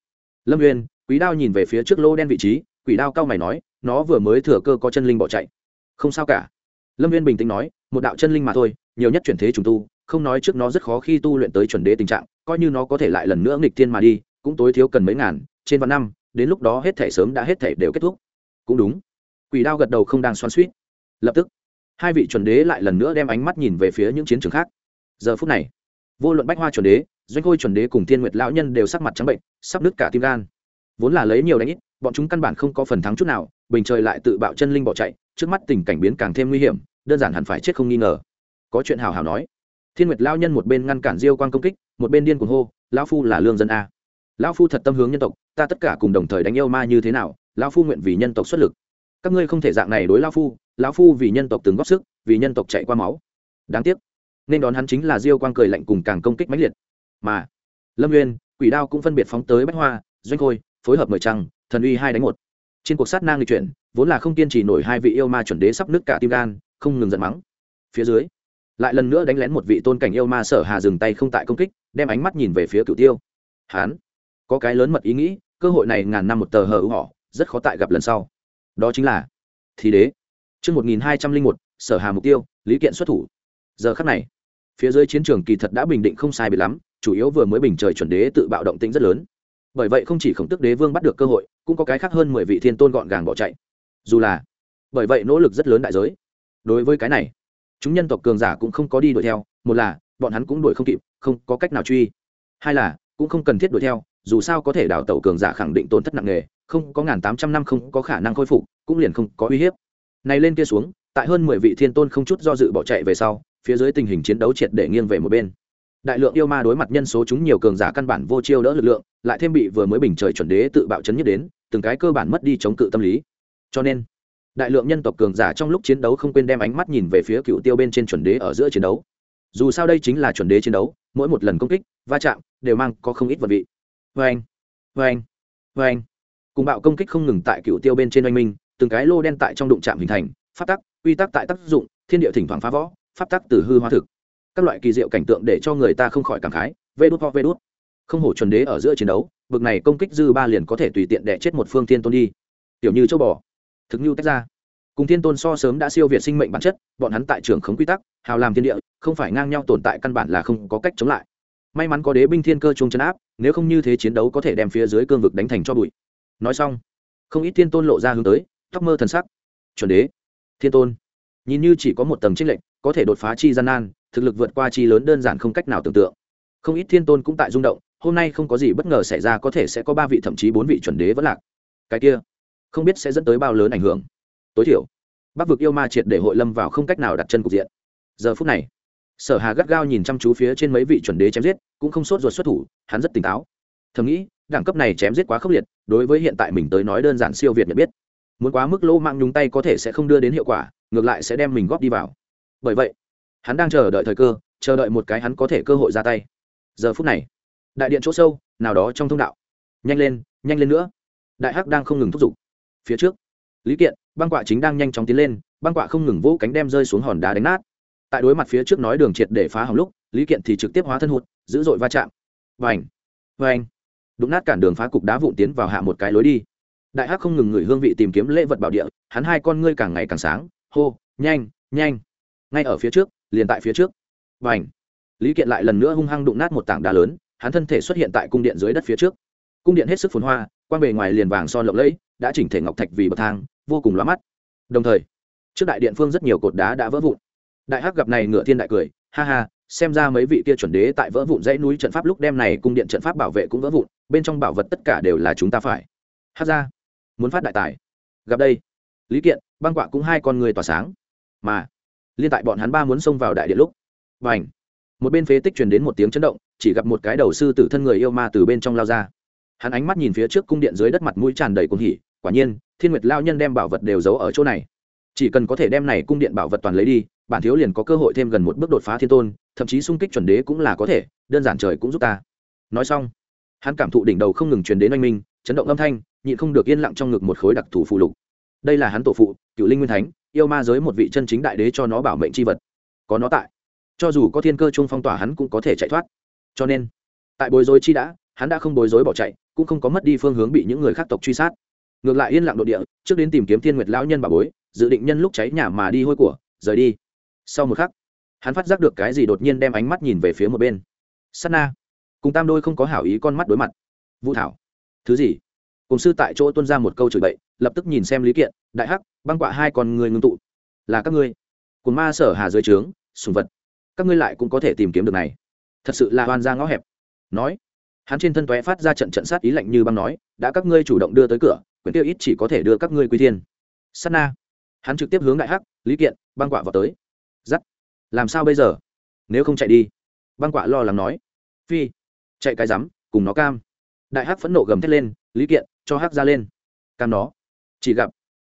Lâm uyên, quý đao nhìn về phía trước lô đen vị trí quỷ đao cao mày nói, nó vừa mới thừa cơ có chân linh bỏ chạy. Không sao cả. Lâm viên bình tĩnh nói, một đạo chân linh mà thôi, nhiều nhất chuyển thế trùng tu không nói trước nó rất khó khi tu luyện tới chuẩn đế tình trạng, coi như nó có thể lại lần nữa nghịch thiên mà đi, cũng tối thiếu cần mấy ngàn, trên vạn năm, đến lúc đó hết thể sớm đã hết thể đều kết thúc. Cũng đúng. Quỷ đao gật đầu không đang xoắn suýt lập tức, hai vị chuẩn đế lại lần nữa đem ánh mắt nhìn về phía những chiến trường khác. Giờ phút này, vô luận bách hoa chuẩn đế, doanh khôi chuẩn đế cùng thiên nguyệt lão nhân đều sắc mặt trắng bệnh, sắp nứt cả tim gan. Vốn là lấy nhiều đánh ít, bọn chúng căn bản không có phần thắng chút nào, bình trời lại tự bạo chân linh bỏ chạy, trước mắt tình cảnh biến càng thêm nguy hiểm, đơn giản hẳn phải chết không nghi ngờ. Có chuyện hào hào nói thiên nguyệt lao nhân một bên ngăn cản diêu quan công kích, một bên điên cuồng hô, lão phu là lương dân a. Lão phu thật tâm hướng nhân tộc, ta tất cả cùng đồng thời đánh yêu ma như thế nào, lão phu nguyện vì nhân tộc xuất lực. Các ngươi không thể dạng này đối lão phu lão phu vì nhân tộc từng góp sức, vì nhân tộc chạy qua máu. Đáng tiếc, nên đón hắn chính là diêu quang cười lạnh cùng càng công kích mãnh liệt. Mà, lâm nguyên quỷ đao cũng phân biệt phóng tới bách hoa, doanh khôi, phối hợp mời trăng, thần uy hai đánh một. Trên cuộc sát nang lịch chuyển, vốn là không kiên trì nổi hai vị yêu ma chuẩn đế sắp nứt cả tim gan, không ngừng giận mắng. Phía dưới lại lần nữa đánh lén một vị tôn cảnh yêu ma sở hà dừng tay không tại công kích, đem ánh mắt nhìn về phía cửu tiêu. Hán, có cái lớn mật ý nghĩ, cơ hội này ngàn năm một tờ hờ ưu họ, rất khó tại gặp lần sau. Đó chính là thì đế. Chương một nghìn hai trăm linh một, sở hà mục tiêu, lý kiện xuất thủ. Giờ khắc này, phía dưới chiến trường kỳ thật đã bình định không sai biệt lắm, chủ yếu vừa mới bình trời chuẩn đế tự bạo động tĩnh rất lớn. Bởi vậy không chỉ khổng tức đế vương bắt được cơ hội, cũng có cái khác hơn mười vị thiên tôn gọn gàng bỏ chạy. Dù là, bởi vậy nỗ lực rất lớn đại giới. Đối với cái này chúng nhân tộc cường giả cũng không có đi đuổi theo, một là, bọn hắn cũng đuổi không kịp, không có cách nào truy. Hai là, cũng không cần thiết đuổi theo, dù sao có thể đào tẩu cường giả khẳng định tổn thất nặng nề, không có ngàn tám trăm năm không có khả năng khôi phục, cũng liền không có uy hiếp. Này lên kia xuống, tại hơn mười vị thiên tôn không chút do dự bỏ chạy về sau, phía dưới tình hình chiến đấu triệt để nghiêng về một bên. Đại lượng yêu ma đối mặt nhân số chúng nhiều cường giả căn bản vô chiêu đỡ lực lượng, lại thêm bị vừa mới bình trời chuẩn đế tự bạo chấn nhất đến, từng cái cơ bản mất đi chống cự tâm lý. Cho nên đại lượng nhân tộc cường giả trong lúc chiến đấu không quên đem ánh mắt nhìn về phía cựu tiêu bên trên chuẩn đế ở giữa chiến đấu. Dù sao đây chính là chuẩn đế chiến đấu, mỗi một lần công kích, va chạm, đều mang có không ít vật vị. Vê anh vê anh vê anh cùng bạo công kích không ngừng tại cựu tiêu bên trên oanh minh, từng cái lô đen tại trong đụng chạm hình thành phát tắc, quy tắc tại tác dụng, thiên địa thỉnh thoảng phá võ pháp tắc từ hư hóa thực. Các loại kỳ diệu cảnh tượng để cho người ta không khỏi cảm khái, vê đốt ho vê đốt không hổ chuẩn đế ở giữa chiến đấu, bực này công kích dư ba liền có thể tùy tiện đẻ chết một phương thiên tôn đi. Tiểu như châu bò thực như tách ra. Cùng thiên tôn so sớm đã siêu việt sinh mệnh bản chất, bọn hắn tại trường khống quy tắc, hào làm thiên địa, không phải ngang nhau tồn tại căn bản là không có cách chống lại. May mắn có đế binh thiên cơ chung chấn áp, nếu không như thế chiến đấu có thể đem phía dưới cương vực đánh thành cho bụi. Nói xong, không ít thiên tôn lộ ra hướng tới, tóc mơ thần sắc. Chuẩn đế, thiên tôn, nhìn như chỉ có một tầng trích lệnh có thể đột phá chi gian nan, thực lực vượt qua chi lớn đơn giản không cách nào tưởng tượng. Không ít thiên tôn cũng tại rung động, hôm nay không có gì bất ngờ xảy ra, có thể sẽ có ba vị, thậm chí bốn vị chuẩn đế vẫn lạc. Cái kia không biết sẽ dẫn tới bao lớn ảnh hưởng. Tối thiểu, bắc vực yêu ma triệt để hội lâm vào không cách nào đặt chân cục diện. Giờ phút này, sở hà gắt gao nhìn chăm chú phía trên mấy vị chuẩn đế chém giết, cũng không sốt ruột xuất thủ, hắn rất tỉnh táo. Thầm nghĩ, đẳng cấp này chém giết quá khốc liệt, đối với hiện tại mình tới nói đơn giản siêu việt nhận biết. Muốn quá mức lỗ mạng nhúng tay có thể sẽ không đưa đến hiệu quả, ngược lại sẽ đem mình góp đi vào. Bởi vậy, hắn đang chờ đợi thời cơ, chờ đợi một cái hắn có thể cơ hội ra tay. Giờ phút này, đại điện chỗ sâu, nào đó trong thông đạo. Nhanh lên nhanh lên nữa. Đại hắc đang không ngừng thúc giục phía trước. Lý kiện, băng quạ chính đang nhanh chóng tiến lên, băng quạ không ngừng vỗ cánh đem rơi xuống hòn đá đánh nát. Tại đối mặt phía trước nói đường triệt để phá hỏng lúc, lý kiện thì trực tiếp hóa thân hụt, dữ dội va chạm. Vành vành. Đụng nát cản đường phá cục đá vụn tiến vào hạ một cái lối đi. Đại hắc không ngừng ngửi hương vị tìm kiếm lễ vật bảo địa, hắn hai con ngươi càng ngày càng sáng. Hô, nhanh nhanh. Ngay ở phía trước, liền tại phía trước. Vành. Lý kiện lại lần nữa hung hăng đụng nát một tảng đá lớn, hắn thân thể xuất hiện tại cung điện dưới đất phía trước. Cung điện hết sức phồn hoa quan bề ngoài liền vàng son lộng lẫy, đã chỉnh thể ngọc thạch vì bậc thang, vô cùng lóa mắt. Đồng thời, trước đại điện phương rất nhiều cột đá đã vỡ vụn. Đại hắc gặp này ngựa thiên đại cười, ha ha, xem ra mấy vị kia chuẩn đế tại vỡ vụn dãy núi trận pháp lúc đem này cung điện trận pháp bảo vệ cũng vỡ vụn, bên trong bảo vật tất cả đều là chúng ta phải. Hát ra muốn phát đại tài. Gặp đây. Lý kiện, băng quạ cũng hai con người tỏa sáng. Mà, liên tại bọn hắn ba muốn xông vào đại điện lúc và ảnh một bên phế tích truyền đến một tiếng chấn động, chỉ gặp một cái đầu sư tử thân người yêu ma từ bên trong lao ra hắn ánh mắt nhìn phía trước cung điện dưới đất mặt mũi tràn đầy cuồng hỉ, quả nhiên, thiên nguyệt lao nhân đem bảo vật đều giấu ở chỗ này. Chỉ cần có thể đem này cung điện bảo vật toàn lấy đi, bản thiếu liền có cơ hội thêm gần một bước đột phá thiên tôn, thậm chí xung kích chuẩn đế cũng là có thể, đơn giản trời cũng giúp ta. Nói xong, hắn cảm thụ đỉnh đầu không ngừng truyền đến oanh minh, chấn động âm thanh, nhịn không được yên lặng trong ngực một khối đặc thù phụ lục. Đây là hắn tổ phụ, cựu linh nguyên thánh, yêu ma giới một vị chân chính đại đế cho nó bảo mệnh c h i vật. Có nó tại, cho dù có thiên cơ chung phong tỏa hắn cũng có thể chạy thoát. Cho nên, tại bối rối chi đã, hắn đã không bối rối bỏ chạy cũng không có mất đi phương hướng bị những người khác tộc truy sát. Ngược lại yên lặng nội địa, trước đến tìm kiếm thiên nguyệt lão nhân bà bối, dự định nhân lúc cháy nhà mà đi hôi của, rời đi. Sau một khắc, hắn phát giác được cái gì đột nhiên đem ánh mắt nhìn về phía một bên. Sắt na. Cùng tam đôi không có hảo ý con mắt đối mặt. Vũ thảo. Thứ gì? Cùng sư tại chỗ tuân ra một câu chửi bậy, lập tức nhìn xem lý kiện, đại hắc, băng quạ hai con người ngưng tụ. Là các ngươi. Cùng ma sở hà dưới trướng, sùng vật. Các ngươi lại cũng có thể tìm kiếm được này. Thật sự là oan ra ngõ hẹp. Nói hắn trên thân tóe phát ra trận trận sát ý lạnh như băng nói, đã các ngươi chủ động đưa tới cửa, quyển tiêu ít chỉ có thể đưa các ngươi quy thiên. Sát na. Hắn trực tiếp hướng đại hắc, lý kiện, băng quạ vào tới. Giắt. Làm sao bây giờ? Nếu không chạy đi. Băng quạ lo lắng nói. Phi. Chạy cái rắm, cùng nó cam. Đại hắc phẫn nộ gầm thét lên, lý kiện, cho hắc ra lên. Cam nó. Chỉ gặp,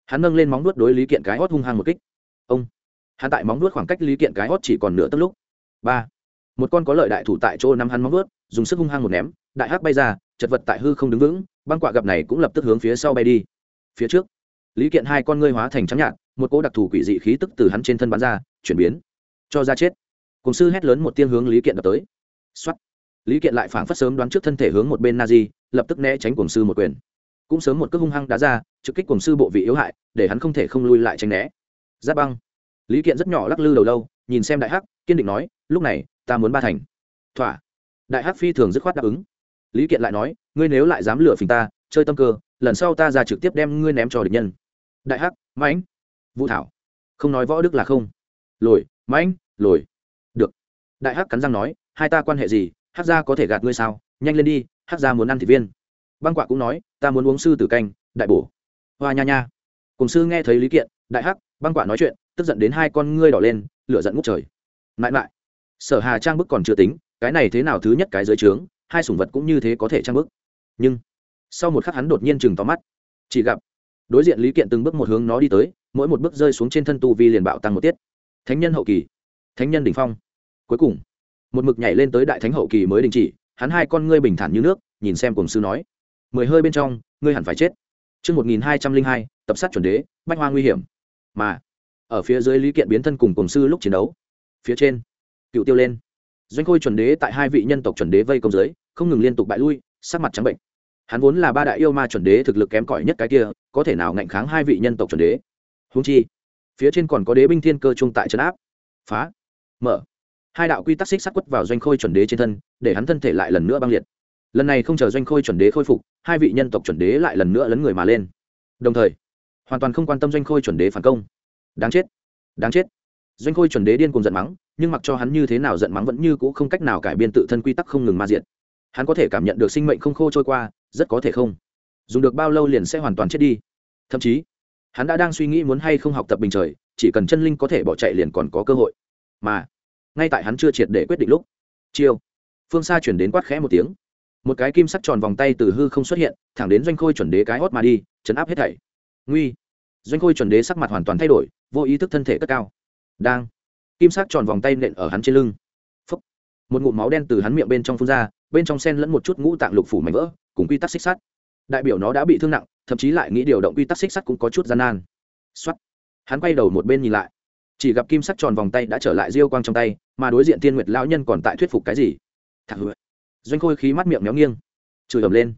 hắn nâng lên móng nuốt đối lý kiện cái hót hung hăng một kích. Ông. Hắn tại móng nuốt khoảng cách lý kiện cái hót chỉ còn nửa tấc lúc. Ba một con có lợi đại thủ tại chỗ năm hắn móng vớt dùng sức hung hăng một ném, đại hắc bay ra, chật vật tại hư không đứng vững, băng quạ gặp này cũng lập tức hướng phía sau bay đi. Phía trước, lý kiện hai con ngươi hóa thành trắng nhạt, một cỗ đặc thù quỷ dị khí tức từ hắn trên thân bắn ra, chuyển biến, cho ra chết. Cùng sư hét lớn một tiếng hướng lý kiện đập tới. Xuất lý kiện lại phảng phất sớm đoán trước thân thể hướng một bên na di lập tức né tránh cùng sư một quyền. Cũng sớm một cước hung hăng đá ra, trực kích cùng sư bộ vị yếu hại, để hắn không thể không lui lại tránh né. Giáp băng. Lý kiện rất nhỏ lắc lư đầu lâu, nhìn xem đại hắc kiên định nói, lúc này, ta muốn ba thành. Thỏa. Đại hắc phi thường dứt khoát đáp ứng. Lý kiện lại nói, ngươi nếu lại dám lừa phình ta, chơi tâm cơ, lần sau ta ra trực tiếp đem ngươi ném cho địch nhân. Đại hắc, mãnh. Vũ thảo, không nói võ đức là không. Lồi, mãnh, lồi. Được. Đại hắc cắn răng nói, hai ta quan hệ gì, hắc gia có thể gạt ngươi sao? Nhanh lên đi, hắc gia muốn ăn thịt viên. Băng quạ cũng nói, ta muốn uống sư tử canh, đại bổ. Hoa nha nha. Cùng sư nghe thấy lý kiện, đại hắc, băng quạ nói chuyện, tức giận đến hai con ngươi đỏ lên, lửa giận ngút trời mãi mãi. Sở hà trang bức còn chưa tính cái này thế nào thứ nhất cái dưới trướng hai sủng vật cũng như thế có thể trang bức. Nhưng sau một khắc hắn đột nhiên chừng tóm mắt. Chỉ gặp đối diện lý kiện từng bước một hướng nó đi tới mỗi một bước rơi xuống trên thân tu vi liền bạo tăng một tiết. Thánh nhân hậu kỳ thánh nhân đỉnh phong. Cuối cùng một mực nhảy lên tới đại thánh hậu kỳ mới đình chỉ hắn hai con ngươi bình thản như nước nhìn xem cùng sư nói. Mười hơi bên trong ngươi hẳn phải chết. Trương một nghìn hai trăm linh hai tập sát chuẩn đế, bách hoa nguy hiểm. Mà, ở phía dưới lý kiện biến thân cùng cùng sư lúc chiến đấu. Phía trên, cựu tiêu lên. Doanh khôi chuẩn đế tại hai vị nhân tộc chuẩn đế vây công dưới, không ngừng liên tục bại lui, sắc mặt trắng bệnh. Hắn vốn là ba đại yêu ma chuẩn đế thực lực kém cỏi nhất cái kia, có thể nào ngạnh kháng hai vị nhân tộc chuẩn đế. Huống chi, phía trên còn có đế binh thiên cơ trung tại trấn áp. Phá, mở. Hai đạo quy tắc xích sắt quất vào doanh khôi chuẩn đế trên thân, để hắn thân thể lại lần nữa băng liệt lần này không chờ doanh khôi chuẩn đế khôi phục hai vị nhân tộc chuẩn đế lại lần nữa lấn người mà lên đồng thời hoàn toàn không quan tâm doanh khôi chuẩn đế phản công đáng chết đáng chết doanh khôi chuẩn đế điên cùng giận mắng, nhưng mặc cho hắn như thế nào giận mắng vẫn như c ũ không cách nào cải biên tự thân quy tắc không ngừng ma diện hắn có thể cảm nhận được sinh mệnh không khô trôi qua, rất có thể không? Dùng được bao lâu liền sẽ hoàn toàn chết đi? Thậm chí, hắn đã đang suy nghĩ muốn hay không học tập bình trời, chỉ cần chân linh có thể bỏ chạy liền còn có cơ hội. Mà, ngay tại hắn chưa triệt để quyết định lúc, chiêu, phương xa chuyển đến quát khẽ một tiếng. Một cái kim sắc tròn vòng tay từ hư không xuất hiện, thẳng đến doanh khôi chuẩn đế cái hót mà đi, chấn áp hết thảy. Nguy. Doanh khôi chuẩn đế sắc mặt hoàn toàn thay đổi, vô ý thức thân thể cất cao đang. Kim sắc tròn vòng tay nện ở hắn trên lưng. Phúc. một ngụm máu đen từ hắn miệng bên trong phun ra, bên trong sen lẫn một chút ngũ tạng lục phủ mảnh vỡ, cùng quy tắc xích sắt. Đại biểu nó đã bị thương nặng, thậm chí lại nghĩ điều động quy tắc xích sắt cũng có chút gian nan. Xuất hắn quay đầu một bên nhìn lại. Chỉ gặp kim sắc tròn vòng tay đã trở lại diêu quang trong tay, mà đối diện tiên nguyệt lão nhân còn tại thuyết phục cái gì? Thạc hứa doanh khôi khí mắt miệng méo nghiêng. Chửi ầm lên.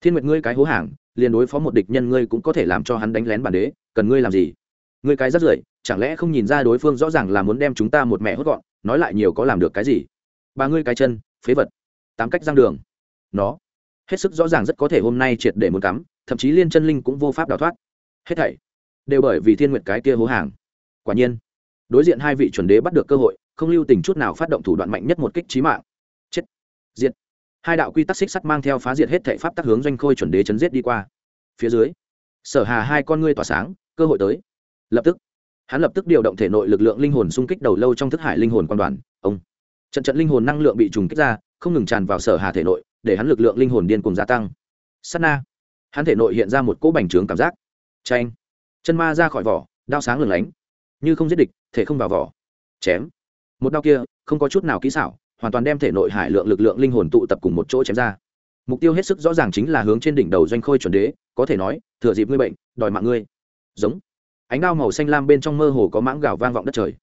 Thiên nguyệt ngươi cái hố hàng, liền đối phó một địch nhân ngươi cũng có thể làm cho hắn đánh lén bản đế, cần ngươi làm gì? Ngươi cái rất rưởi chẳng lẽ không nhìn ra đối phương rõ ràng là muốn đem chúng ta một mẹ hốt gọn, nói lại nhiều có làm được cái gì? Ba ngươi cái chân, phế vật. Tám cách giang đường. Nó. Hết sức rõ ràng rất có thể hôm nay triệt để muốn cắm, thậm chí liên chân linh cũng vô pháp đào thoát. Hết thảy đều bởi vì thiên nguyệt cái kia hố hàng. Quả nhiên, đối diện hai vị chuẩn đế bắt được cơ hội, không lưu tình chút nào phát động thủ đoạn mạnh nhất một kích trí mạng. Chết. Diệt. Hai đạo quy tắc xích sắt mang theo phá diệt hết thảy pháp tắc hướng doanh khôi chuẩn đế chấn giết đi qua. Phía dưới, sở hà hai con ngươi tỏa sáng, cơ hội tới. Lập tức hắn lập tức điều động thể nội lực lượng linh hồn xung kích đầu lâu trong thức hải linh hồn quan đoàn. Ông. Trận trận linh hồn năng lượng bị trùng kích ra, không ngừng tràn vào sở hà thể nội, để hắn lực lượng linh hồn điên cùng gia tăng. Sát na. Hắn thể nội hiện ra một cỗ bành trướng cảm giác. Tranh chân ma ra khỏi vỏ, đao sáng lừng lánh. Như không giết địch, thể không vào vỏ. Chém. Một đao kia, không có chút nào kỹ xảo, hoàn toàn đem thể nội hải lượng lực lượng linh hồn tụ tập cùng một chỗ chém ra. Mục tiêu hết sức rõ ràng chính là hướng trên đỉnh đầu doanh khôi chuẩn đế, có thể nói, thừa dịp ngươi bệnh, đòi mạng ngươi. Giống ánh đao màu xanh lam bên trong mơ hồ có mãng gạo vang vọng đất trời.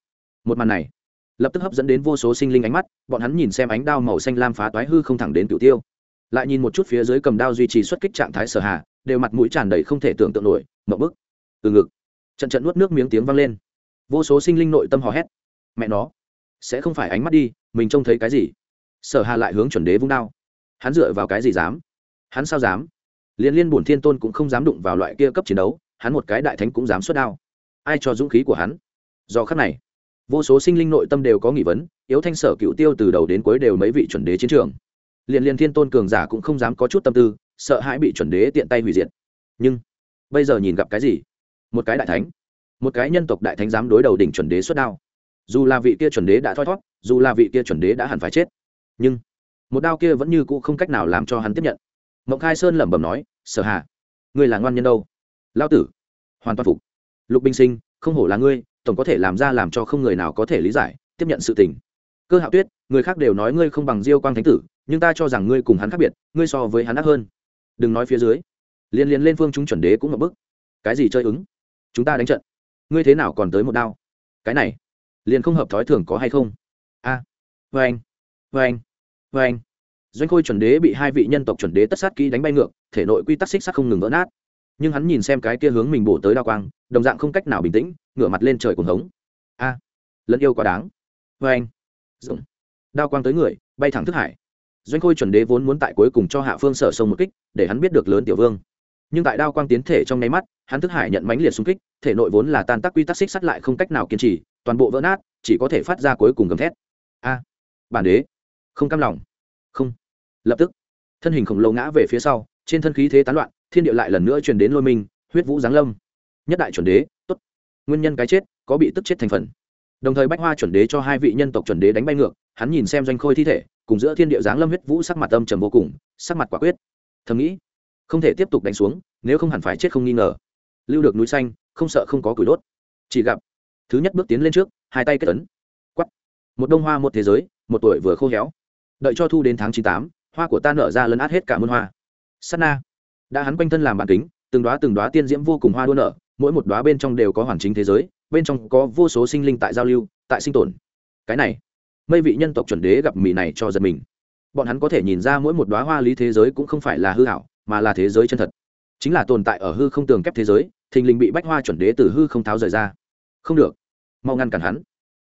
Một màn này lập tức hấp dẫn đến vô số sinh linh ánh mắt bọn hắn nhìn xem ánh đao màu xanh lam phá toái hư không thẳng đến cửu tiêu. Lại nhìn một chút phía dưới cầm đao duy trì xuất kích trạng thái sở hà, đều mặt mũi tràn đầy không thể tưởng tượng nổi mậu bức. Từ ngực trận trận nuốt nước miếng tiếng vang lên. Vô số sinh linh nội tâm hò hét. Mẹ nó sẽ không phải ánh mắt đi mình trông thấy cái gì? Sở hà lại hướng chuẩn đế vung đao. Hắn dựa vào cái gì dám? Hắn sao dám? Liên liên bổn thiên tôn cũng không dám đụng vào loại kia cấp chiến đấu hắn một cái đại thánh cũng dám xuất đao. Ai cho dũng khí của hắn? Do khắc này, vô số sinh linh nội tâm đều có nghi vấn, yếu thanh sở cựu tiêu từ đầu đến cuối đều mấy vị chuẩn đế chiến trường. Liền liền thiên tôn cường giả cũng không dám có chút tâm tư, sợ hãi bị chuẩn đế tiện tay hủy diệt. Nhưng, bây giờ nhìn gặp cái gì? Một cái đại thánh, một cái nhân tộc đại thánh dám đối đầu đỉnh chuẩn đế xuất đao. Dù là vị kia chuẩn đế đã thoi thót dù là vị kia chuẩn đế đã hẳn phải chết. Nhưng, một đao kia vẫn như cũ không cách nào làm cho hắn tiếp nhận. Mộng khai sơn lẩm bẩm nói, sở hà, ngươi là ngoan nhân đâu? Lao tử. Hoàn toàn phục. Lục binh sinh không hổ là ngươi tổng có thể làm ra làm cho không người nào có thể lý giải tiếp nhận sự tình. Cơ hạo tuyết người khác đều nói ngươi không bằng diêu quang thánh tử nhưng ta cho rằng ngươi cùng hắn khác biệt ngươi so với hắn ác hơn. Đừng nói phía dưới. Liên liên lên phương chúng chuẩn đế cũng ngập bức. Cái gì chơi ứng? Chúng ta đánh trận. Ngươi thế nào còn tới một đao? Cái này liền không hợp thói thường có hay không? A. À, vê anh vê anh vê anh doanh khôi chuẩn đế bị hai vị nhân tộc chuẩn đế tất sát kỹ đánh bay ngược thể nội quy tắc xích sắc không ngừng vỡ nát nhưng hắn nhìn xem cái kia hướng mình bổ tới đao quang đồng dạng không cách nào bình tĩnh ngửa mặt lên trời cuồng hống. A à, lẫn yêu quá đáng. Vê anh. Dũng đao quang tới người bay thẳng thức hải. Doanh khôi chuẩn đế vốn muốn tại cuối cùng cho hạ phương sở sông một kích để hắn biết được lớn tiểu vương. Nhưng tại đao quang tiến thể trong nháy mắt hắn thức hải nhận mãnh liệt xung kích thể nội vốn là tan tác quy tắc xích sắt lại không cách nào kiên trì toàn bộ vỡ nát chỉ có thể phát ra cuối cùng gầm thét. A bản đế không cam lòng. Không. Lập tức thân hình khổng lồ ngã về phía sau trên thân khí thế tán loạn thiên địa lại lần nữa truyền đến lôi minh, huyết vũ giáng lâm. Nhất đại chuẩn đế, tốt. Nguyên nhân cái chết, có bị tức chết thành phần. Đồng thời bách hoa chuẩn đế cho hai vị nhân tộc chuẩn đế đánh bay ngược, hắn nhìn xem doanh khôi thi thể, cùng giữa thiên địa giáng lâm huyết vũ sắc mặt âm trầm vô cùng, sắc mặt quả quyết. Thầm nghĩ, không thể tiếp tục đánh xuống, nếu không hẳn phải chết không nghi ngờ. Lưu được núi xanh, không sợ không có củi đốt. Chỉ gặp, thứ nhất bước tiến lên trước, hai tay kết tấn quắp một đông hoa, một thế giới, một tuổi vừa khô héo. Đợi cho thu đến tháng chín tám, hoa của ta nở ra lấn át hết cả muôn hoa. Sắt na đã hắn quanh thân làm bản kính, từng đoá từng đoá tiên diễm vô cùng hoa đua nở, mỗi một đoá bên trong đều có hoàn chính thế giới, bên trong có vô số sinh linh tại giao lưu, tại sinh tồn. Cái này mây vị nhân tộc chuẩn đế gặp mỹ này cho giật mình. Bọn hắn có thể nhìn ra mỗi một đoá hoa lý thế giới cũng không phải là hư hảo mà là thế giới chân thật. Chính là tồn tại ở hư không tường kép thế giới, thình lình bị bách hoa chuẩn đế từ hư không tháo rời ra. Không được. Mau ngăn cản hắn.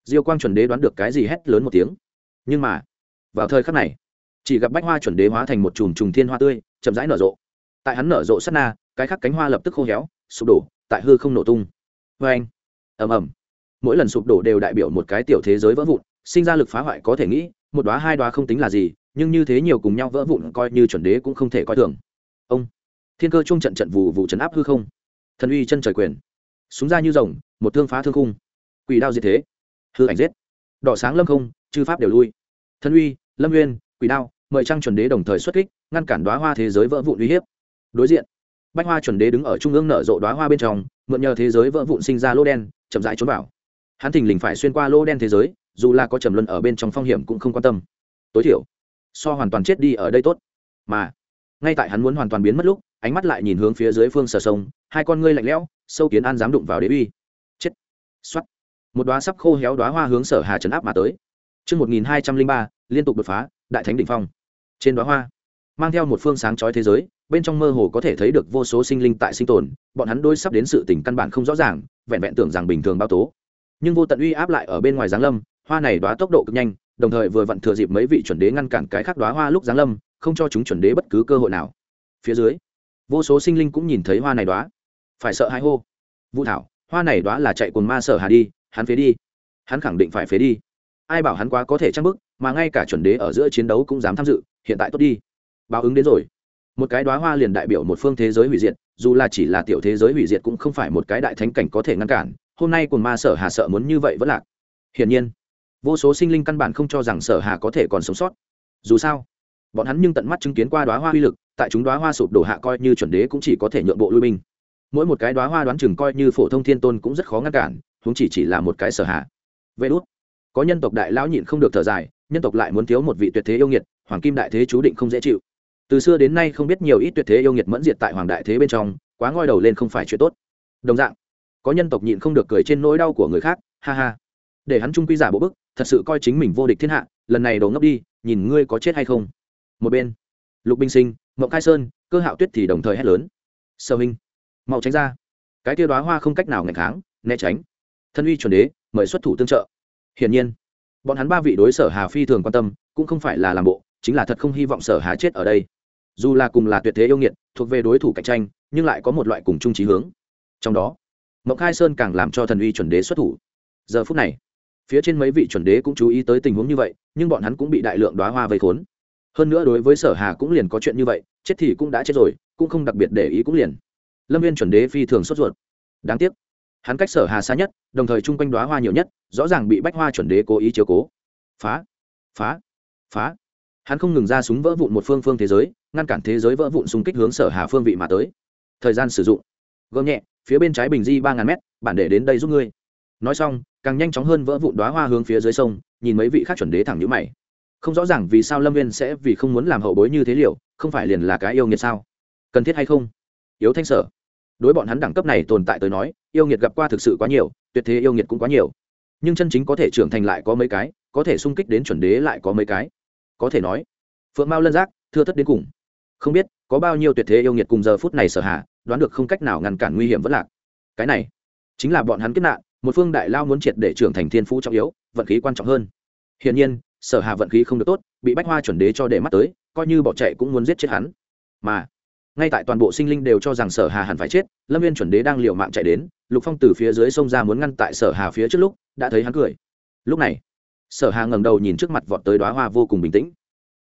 Diêu quang chuẩn đế đoán được cái gì hét lớn một tiếng. Nhưng mà, vào thời khắc này, chỉ gặp bách hoa chuẩn đế hóa thành một chùm trùng thiên hoa tươi, chậm rãi nở rộ tại hắn nở rộ sát na, cái khắc cánh hoa lập tức khô héo, sụp đổ, tại hư không nổ tung. Vê anh. Ầm ầm. Mỗi lần sụp đổ đều đại biểu một cái tiểu thế giới vỡ vụn, sinh ra lực phá hoại có thể nghĩ, một đoá hai đoá không tính là gì, nhưng như thế nhiều cùng nhau vỡ vụn coi như chuẩn đế cũng không thể coi thường. Ông. Thiên cơ chung trận trận vụ vụ trấn áp hư không. Thần uy chân trời quyền. Súng ra như rồng, một thương phá thương khung. Quỷ đao diệt thế. Hư ảnh giết. Đỏ sáng lâm không, chư pháp đều lui. Thần uy, lâm nguyên quỷ đao, mời trăng chuẩn đế đồng thời xuất kích, ngăn cản đoá hoa thế giới vỡ vụn uy hiếp đối diện bách hoa chuẩn đế đứng ở trung ương nở rộ đoá hoa bên trong mượn nhờ thế giới vỡ vụn sinh ra lô đen chậm rãi trốn vào. Hắn thình lình phải xuyên qua lô đen thế giới dù là có trầm luân ở bên trong phong hiểm cũng không quan tâm. Tối thiểu so hoàn toàn chết đi ở đây tốt. Mà ngay tại hắn muốn hoàn toàn biến mất lúc ánh mắt lại nhìn hướng phía dưới phương sở sông hai con ngươi lạnh lẽo sâu kiến an dám đụng vào đế uy. Chết. Xoắt một đoá sắp khô héo đoá hoa hướng sở hà trấn áp mà tới. Trước 1203, liên tục đột phá, đại thánh đỉnh phong. Trên đoá hoa, mang theo một phương sáng chói thế giới, bên trong mơ hồ có thể thấy được vô số sinh linh tại sinh tồn, bọn hắn đôi sắp đến sự tình căn bản không rõ ràng, vẹn vẹn tưởng rằng bình thường bao tố. Nhưng vô tận uy áp lại ở bên ngoài giáng lâm, hoa này đoá tốc độ cực nhanh, đồng thời vừa vặn thừa dịp mấy vị chuẩn đế ngăn cản cái khác đoá hoa lúc giáng lâm, không cho chúng chuẩn đế bất cứ cơ hội nào. Phía dưới, vô số sinh linh cũng nhìn thấy hoa này đoá, phải sợ hãi hô. Vũ thảo, hoa này đoá là chạy cồn ma sở hà đi, hắn phế đi, hắn khẳng định phải phế đi ai bảo hắn quá có thể trang bức mà ngay cả chuẩn đế ở giữa chiến đấu cũng dám tham dự hiện tại tốt đi báo ứng đến rồi một cái đoá hoa liền đại biểu một phương thế giới hủy diệt, dù là chỉ là tiểu thế giới hủy diệt cũng không phải một cái đại thánh cảnh có thể ngăn cản, hôm nay cùng ma sở hà sợ muốn như vậy vẫn lạc. Hiển nhiên, vô số sinh linh căn bản không cho rằng sở hà có thể còn sống sót. Dù sao, bọn hắn nhưng tận mắt chứng kiến qua đoá hoa uy lực, tại chúng đoá hoa sụp đổ hạ coi như chuẩn đế cũng chỉ có thể nhượng bộ lui binh. Mỗi một cái đoá hoa đoán chừng coi như phổ thông thiên tôn cũng rất khó ngăn cản chúng chỉ chỉ là một cái sở hạ vê đốt có nhân tộc đại lão nhịn không được thở dài, nhân tộc lại muốn thiếu một vị tuyệt thế yêu nghiệt, hoàng kim đại thế chú định không dễ chịu từ xưa đến nay không biết nhiều ít tuyệt thế yêu nghiệt mẫn diệt tại hoàng đại thế bên trong, quá ngoi đầu lên không phải chuyện tốt. Đồng dạng, có nhân tộc nhịn không được cười trên nỗi đau của người khác, ha ha. Để hắn trung quy giả bộ bức, thật sự coi chính mình vô địch thiên hạ, lần này đổ ngốc đi, nhìn ngươi có chết hay không. Một bên, lục binh sinh, mộng khai sơn, cơ hạo tuyết thì đồng thời hét lớn. Sơ minh, mau tránh ra. Cái tiêu đoá hoa không cách nào ngày kháng, né tránh. Thân uy chuẩn đế, mời xuất thủ tương trợ. Hiển nhiên, bọn hắn ba vị đối sở hà phi thường quan tâm, cũng không phải là làm bộ, chính là thật không hy vọng sở hà chết ở đây dù là cùng là tuyệt thế yêu nghiệt, thuộc về đối thủ cạnh tranh, nhưng lại có một loại cùng chung trí hướng. Trong đó mộng khai sơn càng làm cho thần uy chuẩn đế xuất thủ. Giờ phút này, phía trên mấy vị chuẩn đế cũng chú ý tới tình huống như vậy, nhưng bọn hắn cũng bị đại lượng đoá hoa vây khốn. Hơn nữa đối với sở hà cũng liền có chuyện như vậy, chết thì cũng đã chết rồi, cũng không đặc biệt để ý cũng liền. Lâm viên chuẩn đế phi thường sốt ruột. Đáng tiếc, hắn cách sở hà xa nhất, đồng thời chung quanh đoá hoa nhiều nhất, rõ ràng bị bách hoa chuẩn đế cố ý chiếu cố. Phá phá phá. Hắn không ngừng ra súng vỡ vụn một phương phương thế giới ngăn cản thế giới vỡ vụn xung kích hướng sở hà phương vị mà tới. Thời gian sử dụng. Gom nhẹ, phía bên trái bình di ba ngàn mét, bản để đến đây giúp ngươi. Nói xong, càng nhanh chóng hơn vỡ vụn đoá hoa hướng phía dưới sông, nhìn mấy vị khác chuẩn đế thẳng nhữ mày. Không rõ ràng vì sao lâm viên sẽ vì không muốn làm hậu bối như thế liệu, không phải liền là cái yêu nghiệt sao? Cần thiết hay không? Yếu thanh sở. Đối bọn hắn đẳng cấp này tồn tại tới nói, yêu nghiệt gặp qua thực sự quá nhiều, tuyệt thế yêu nghiệt cũng quá nhiều. Nhưng chân chính có thể trưởng thành lại có mấy cái, có thể sung kích đến chuẩn đế lại có mấy cái. Có thể nói, phượng mao lân giác, thưa thất đến cùng không biết có bao nhiêu tuyệt thế yêu nghiệt cùng giờ phút này sở hạ, đoán được không cách nào ngăn cản nguy hiểm vẫn lạc. Cái này chính là bọn hắn kết nạn, một phương đại lao muốn triệt để trưởng thành thiên phú trọng yếu, vận khí quan trọng hơn. Hiển nhiên, sở hạ vận khí không được tốt, bị bách hoa chuẩn đế cho để mắt tới, coi như bỏ chạy cũng muốn giết chết hắn. Mà, ngay tại toàn bộ sinh linh đều cho rằng sở hà hẳn phải chết, lâm viên chuẩn đế đang liều mạng chạy đến, lục phong từ phía dưới sông ra muốn ngăn tại sở hà phía trước lúc, đã thấy hắn cười. Lúc này, sở hà ngẩng đầu nhìn trước mặt vọt tới đoá hoa vô cùng bình tĩnh.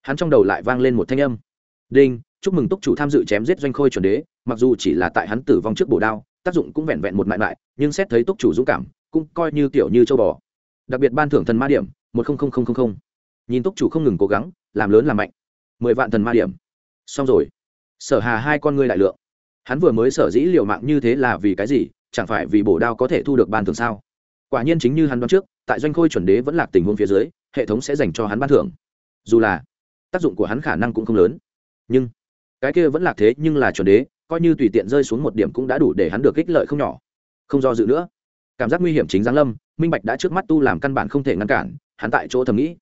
Hắn trong đầu lại vang lên một thanh âm. Đinh chúc mừng túc chủ tham dự chém giết doanh khôi chuẩn đế, mặc dù chỉ là tại hắn tử vong trước bổ đao, tác dụng cũng vẹn vẹn một mại mại, nhưng xét thấy túc chủ dũng cảm, cũng coi như kiểu như châu bò. Đặc biệt ban thưởng thần ma điểm, một nhìn túc chủ không ngừng cố gắng, làm lớn làm mạnh. Mười vạn thần ma điểm. Xong rồi. Sở hà hai con ngươi đại lượng. Hắn vừa mới sở dĩ liều mạng như thế là vì cái gì, chẳng phải vì bổ đao có thể thu được ban thưởng sao? Quả nhiên chính như hắn đoán trước, tại doanh khôi chuẩn đế vẫn là tình huống phía dưới, hệ thống sẽ dành cho hắn ban thưởng. Dù là, tác dụng của hắn khả năng cũng không lớn. Nhưng cái kia vẫn lạc thế nhưng là chuẩn đế, coi như tùy tiện rơi xuống một điểm cũng đã đủ để hắn được ích lợi không nhỏ. Không do dự nữa. Cảm giác nguy hiểm chính giáng lâm, minh bạch đã trước mắt tu làm căn bản không thể ngăn cản, hắn tại chỗ thầm nghĩ.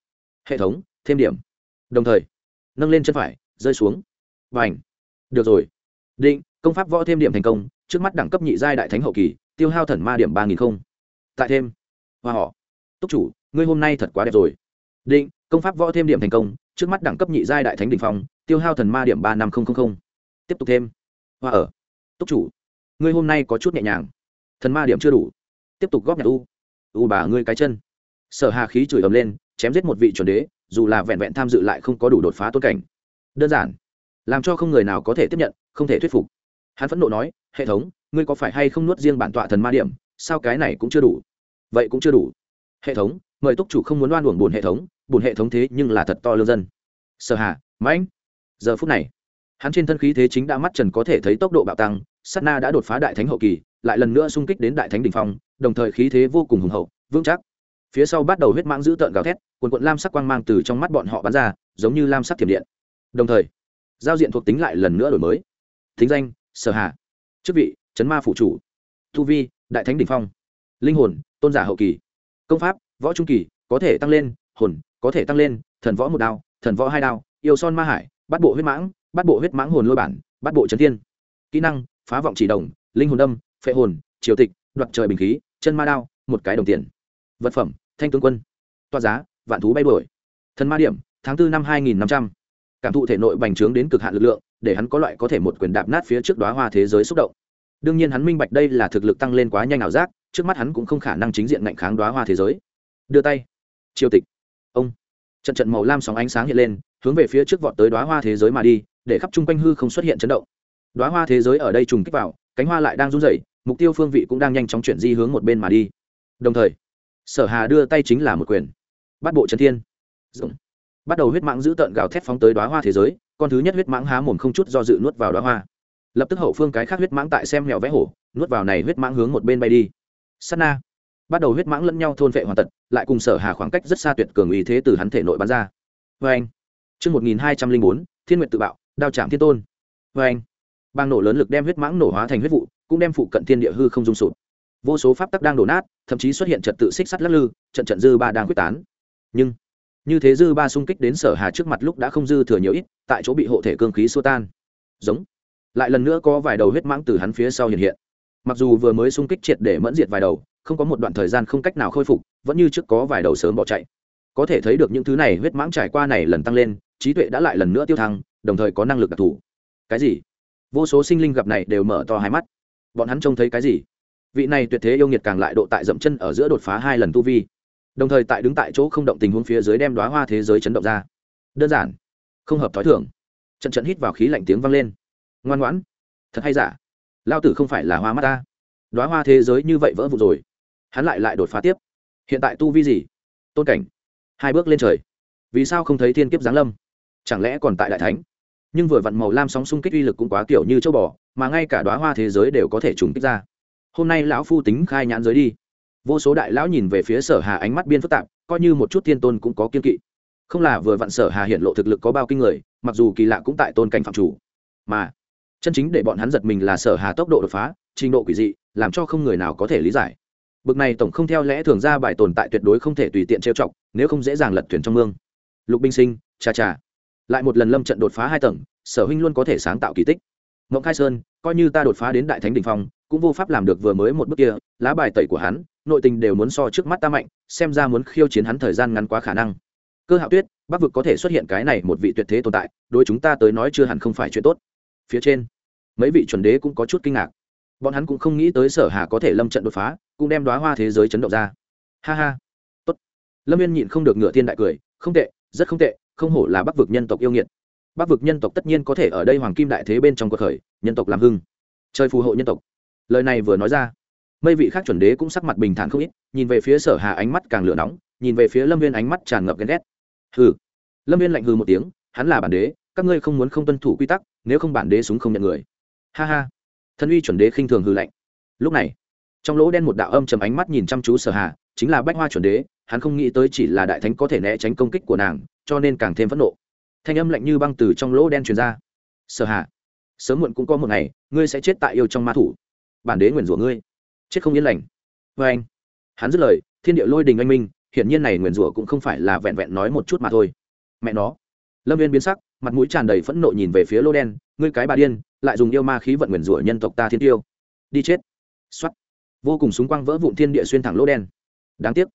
Hệ thống, thêm điểm. Đồng thời, nâng lên chân phải, rơi xuống. Và ảnh được rồi. Định, công pháp võ thêm điểm thành công, trước mắt đẳng cấp nhị giai đại thánh hậu kỳ, tiêu hao thần ma điểm ba nghìn không. Tại thêm. Hoa họ. Túc chủ, ngươi hôm nay thật quá đẹp rồi. Định, công pháp võ thêm điểm thành công, trước mắt đẳng cấp nhị giai đại thánh đình phong tiêu hao thần ma điểm ba năm nghìn tiếp tục thêm. Hoa ở. Túc chủ, ngươi hôm nay có chút nhẹ nhàng. Thần ma điểm chưa đủ. Tiếp tục góp nhặt u. U bà ngươi cái chân. Sở hà khí chửi ầm lên, chém giết một vị chuẩn đế, dù là vẹn vẹn tham dự lại không có đủ đột phá tôn cảnh. Đơn giản, làm cho không người nào có thể tiếp nhận, không thể thuyết phục. Hắn phẫn nộ nói, hệ thống, ngươi có phải hay không nuốt riêng bản tọa thần ma điểm? Sao cái này cũng chưa đủ? Vậy cũng chưa đủ. Hệ thống, mời túc chủ không muốn đoan uổng buồn hệ thống buồn hệ thống thế nhưng là thật to lương dân. Sở hà, mãnh giờ phút này, hắn trên thân khí thế chính đã mắt trần có thể thấy tốc độ bạo tăng, sát na đã đột phá đại thánh hậu kỳ, lại lần nữa xung kích đến đại thánh đỉnh phong, đồng thời khí thế vô cùng hùng hậu, vững chắc. Phía sau bắt đầu huyết mãng giữ tợn gào thét quần quận lam sắc quang mang từ trong mắt bọn họ bắn ra, giống như lam sắc thiểm điện. Đồng thời, giao diện thuộc tính lại lần nữa đổi mới. Thính danh, sở hạ chức vị, chấn ma phụ chủ. Thu vi, đại thánh đ ỉ n h phong. Linh hồn, tôn giả hậu kỳ. Công pháp, võ trung kỳ, có thể tăng lên, hồn, có thể tăng lên, thần võ một đao, thần võ hai đao, yêu son ma hải bắt bộ huyết mãng, bắt bộ huyết mãng hồn lôi bản, bắt bộ trấn thiên. Kỹ năng, phá vọng chỉ đồng, linh hồn đâm, phệ hồn, triều tịch, đoạt trời bình khí, chân ma đao, một cái đồng tiền. Vật phẩm, thanh tướng quân. Toa giá, vạn thú bay đổi thần ma điểm, tháng tư năm hai nghìn năm trăm. Cảm thụ thể nội bành trướng đến cực hạn lực lượng, để hắn có loại có thể một quyền đạp nát phía trước đoá hoa thế giới xúc động. Đương nhiên hắn minh bạch đây là thực lực tăng lên quá nhanh ảo giác, trước mắt hắn cũng không khả năng chính diện ngạnh kháng đoá hoa thế giới. Đưa tay. Triều tịch. Ông. Trận trận màu lam sóng ánh sáng hiện lên hướng về phía trước vọt tới đoá hoa thế giới mà đi, để khắp chung quanh hư không xuất hiện chấn động. Đoá hoa thế giới ở đây trùng kích vào, cánh hoa lại đang run rẩy, mục tiêu phương vị cũng đang nhanh chóng chuyển di hướng một bên mà đi. Đồng thời, sở hà đưa tay chính là một quyền. Bắt bộ trần thiên. Dũng. bắt đầu huyết mãng giữ tợn gào thét phóng tới đoá hoa thế giới, con thứ nhất huyết mãng há mồm không chút do dự nuốt vào đoá hoa. Lập tức hậu phương cái khác huyết mãng tại xem mèo vẽ hổ, nuốt vào này huyết mãng hướng một bên bay đi. Sát na. Bắt đầu huyết mãng lẫn nhau thôn vệ hoàn tật, lại cùng sở hà khoảng cách rất xa tuyệt cường ý thế từ hắn thể nội bắn ra. Vê anh chương một nghìn hai trăm linh bốn, thiên Nguyệt tự bạo, đao chạm thiên tôn. Vê anh, bang nổ lớn lực đem huyết mãng nổ hóa thành huyết vụ, cũng đem phụ cận thiên địa hư không dung sụp. Vô số pháp tắc đang đổ nát, thậm chí xuất hiện trật tự xích sắt lắc lư, trận trận dư ba đang quyết tán. Nhưng, như thế dư ba xung kích đến sở hà trước mặt lúc đã không dư thừa nhiều ít, tại chỗ bị hộ thể cương khí xua tan. Giống, lại lần nữa có vài đầu huyết mãng từ hắn phía sau hiện hiện. Mặc dù vừa mới xung kích triệt để mẫn diệt vài đầu, không có một đoạn thời gian không cách nào khôi phục, vẫn như trước có vài đầu sớm bỏ chạy. Có thể thấy được những thứ này huyết mãng trải qua này lần tăng lên trí tuệ đã lại lần nữa tiêu thăng, đồng thời có năng lực đặc thù. Cái gì? Vô số sinh linh gặp này đều mở to hai mắt. Bọn hắn trông thấy cái gì? Vị này tuyệt thế yêu nghiệt càng lại độ tại dậm chân ở giữa đột phá hai lần tu vi. Đồng thời tại đứng tại chỗ không động tình huống phía dưới đem đoá hoa thế giới chấn động ra. Đơn giản, không hợp t h ó i thưởng trận trận hít vào khí lạnh tiếng vang lên. Ngoan ngoãn. Thật hay giả? Lao tử không phải là hoa mắt ta. Đoá hoa thế giới như vậy vỡ vụt rồi. Hắn lại lại đột phá tiếp. Hiện tại tu vi gì? Tôn cảnh. Hai bước lên trời. Vì sao không thấy thiên kiếp giáng lâm? Chẳng lẽ còn tại đại thánh? Nhưng vừa vặn màu lam sóng xung kích uy lực cũng quá kiểu như châu bò, mà ngay cả đoá hoa thế giới đều có thể trùng kích ra. Hôm nay lão phu tính khai nhãn giới đi. Vô số đại lão nhìn về phía sở hà ánh mắt biên phức tạp, coi như một chút thiên tôn cũng có kiên kỵ. Không là vừa vặn sở hà hiện lộ thực lực có bao kinh người, mặc dù kỳ lạ cũng tại tôn cảnh phạm chủ. Mà, chân chính để bọn hắn giật mình là sở hà tốc độ đột phá, trình độ quỷ dị, làm cho không người nào có thể lý giải. Bực này tổng không theo lẽ thường ra bài tồn tại tuyệt đối không thể tùy tiện trêu chọc, nếu không dễ dàng lật thuyền trong mương. Lục binh sinh, cha cha lại một lần lâm trận đột phá hai tầng, sở huynh luôn có thể sáng tạo kỳ tích. Ngộng khai sơn, coi như ta đột phá đến đại thánh đình phong, cũng vô pháp làm được vừa mới một bước kia, lá bài tẩy của hắn, nội tình đều muốn so trước mắt ta mạnh, xem ra muốn khiêu chiến hắn thời gian ngắn quá khả năng. Cơ hạo tuyết, bắc vực có thể xuất hiện cái này một vị tuyệt thế tồn tại, đối chúng ta tới nói chưa hẳn không phải chuyện tốt. Phía trên, mấy vị chuẩn đế cũng có chút kinh ngạc. Bọn hắn cũng không nghĩ tới sở hà có thể lâm trận đột phá, cũng đem đoá hoa thế giới chấn động ra. Ha ha. Tốt. Lâm viên nhịn không được ngựa thiên đại cười, không tệ, rất không tệ không hổ là bắc vực nhân tộc yêu nghiệt. Bắc vực nhân tộc tất nhiên có thể ở đây hoàng kim đại thế bên trong cuộc khởi, nhân tộc làm hưng. Chơi phù hộ nhân tộc. Lời này vừa nói ra, mây vị khác chuẩn đế cũng sắc mặt bình thản không ít, nhìn về phía sở hà ánh mắt càng lửa nóng, nhìn về phía lâm viên ánh mắt tràn ngập ghen ghét. Hừ. Lâm viên lạnh hừ một tiếng, hắn là bản đế, các ngươi không muốn không tuân thủ quy tắc, nếu không bản đế súng không nhận người. Ha ha. Thân uy chuẩn đế khinh thường hừ lạnh. Lúc này, trong lỗ đen một đạo âm chầm ánh mắt nhìn chăm chú sở hà, chính là bách hoa chuẩn đế, hắn không nghĩ tới chỉ là đại thánh có thể né tránh công kích của nàng cho nên càng thêm phẫn nộ. Thanh âm lạnh như băng từ trong lỗ đen truyền ra. Sở hạ sớm muộn cũng có một ngày, ngươi sẽ chết tại yêu trong ma thủ. Bản đế nguyền rủa ngươi. Chết không yên lành. Vê anh, hắn dứt lời, thiên địa lôi đình anh minh, hiển nhiên này nguyền rủa cũng không phải là vẹn vẹn nói một chút mà thôi. Mẹ nó. Lâm viên biến sắc, mặt mũi tràn đầy phẫn nộ nhìn về phía lô đen, ngươi cái bà điên, lại dùng yêu ma khí vận nguyền rủa nhân tộc ta thiên tiêu. Đi chết. Xuất vô cùng súng quang vỡ vụn thiên địa xuyên thẳng lỗ đen. Đáng tiếc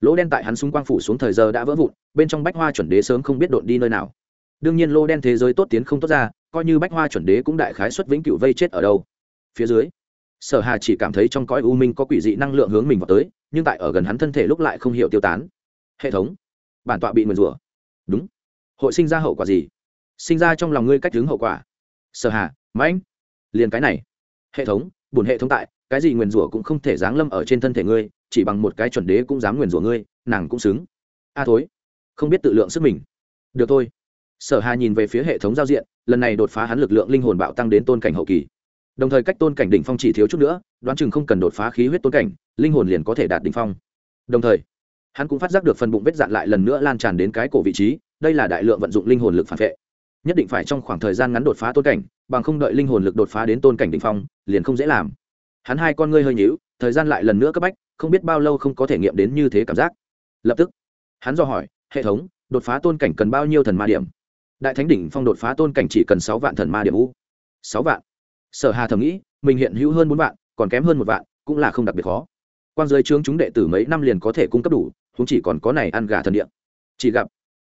lỗ đen tại hắn súng quang phủ xuống thời giờ đã vỡ vụn, bên trong bách hoa chuẩn đế sớm không biết đột đi nơi nào. Đương nhiên lô đen thế giới tốt tiến không tốt ra, coi như bách hoa chuẩn đế cũng đại khái xuất vĩnh cửu vây chết ở đâu. Phía dưới, sở hà chỉ cảm thấy trong cõi u minh có quỷ dị năng lượng hướng mình vào tới, nhưng tại ở gần hắn thân thể lúc lại không hiểu tiêu tán. Hệ thống, bản tọa bị nguyền rủa. Đúng. Hội sinh ra hậu quả gì? Sinh ra trong lòng ngươi cách hướng hậu quả. Sở hà, mãnh, liền cái này. Hệ thống bùn hệ thống tại cái gì nguyền rủa cũng không thể giáng lâm ở trên thân thể ngươi, chỉ bằng một cái chuẩn đế cũng dám nguyền rủa ngươi, nàng cũng xứng. A thối, không biết tự lượng sức mình. Được thôi. Sở hà nhìn về phía hệ thống giao diện, lần này đột phá hắn lực lượng linh hồn bạo tăng đến tôn cảnh hậu kỳ. Đồng thời cách tôn cảnh đỉnh phong chỉ thiếu chút nữa, đoán chừng không cần đột phá khí huyết tôn cảnh, linh hồn liền có thể đạt đỉnh phong. Đồng thời, hắn cũng phát giác được phần bụng vết dạn lại lần nữa lan tràn đến cái cổ vị trí, đây là đại lượng vận dụng linh hồn lực phản vệ. Nhất định phải trong khoảng thời gian ngắn đột phá tôn cảnh, bằng không đợi linh hồn lực đột phá đến tôn cảnh đỉnh phong, liền không dễ làm hắn hai con ngươi hơi nhíu, thời gian lại lần nữa cấp bách, không biết bao lâu không có thể nghiệm đến như thế cảm giác. Lập tức, hắn do hỏi, hệ thống, đột phá tôn cảnh cần bao nhiêu thần ma điểm? Đại thánh đỉnh phong đột phá tôn cảnh chỉ cần sáu vạn thần ma điểm u. Sáu vạn? Sở hà thầm nghĩ, mình hiện hữu hơn bốn vạn, còn kém hơn một vạn, cũng là không đặc biệt khó. Quan giới trướng chúng đệ tử mấy năm liền có thể cung cấp đủ chúng chỉ còn có này ăn gà thần điện chỉ gặp,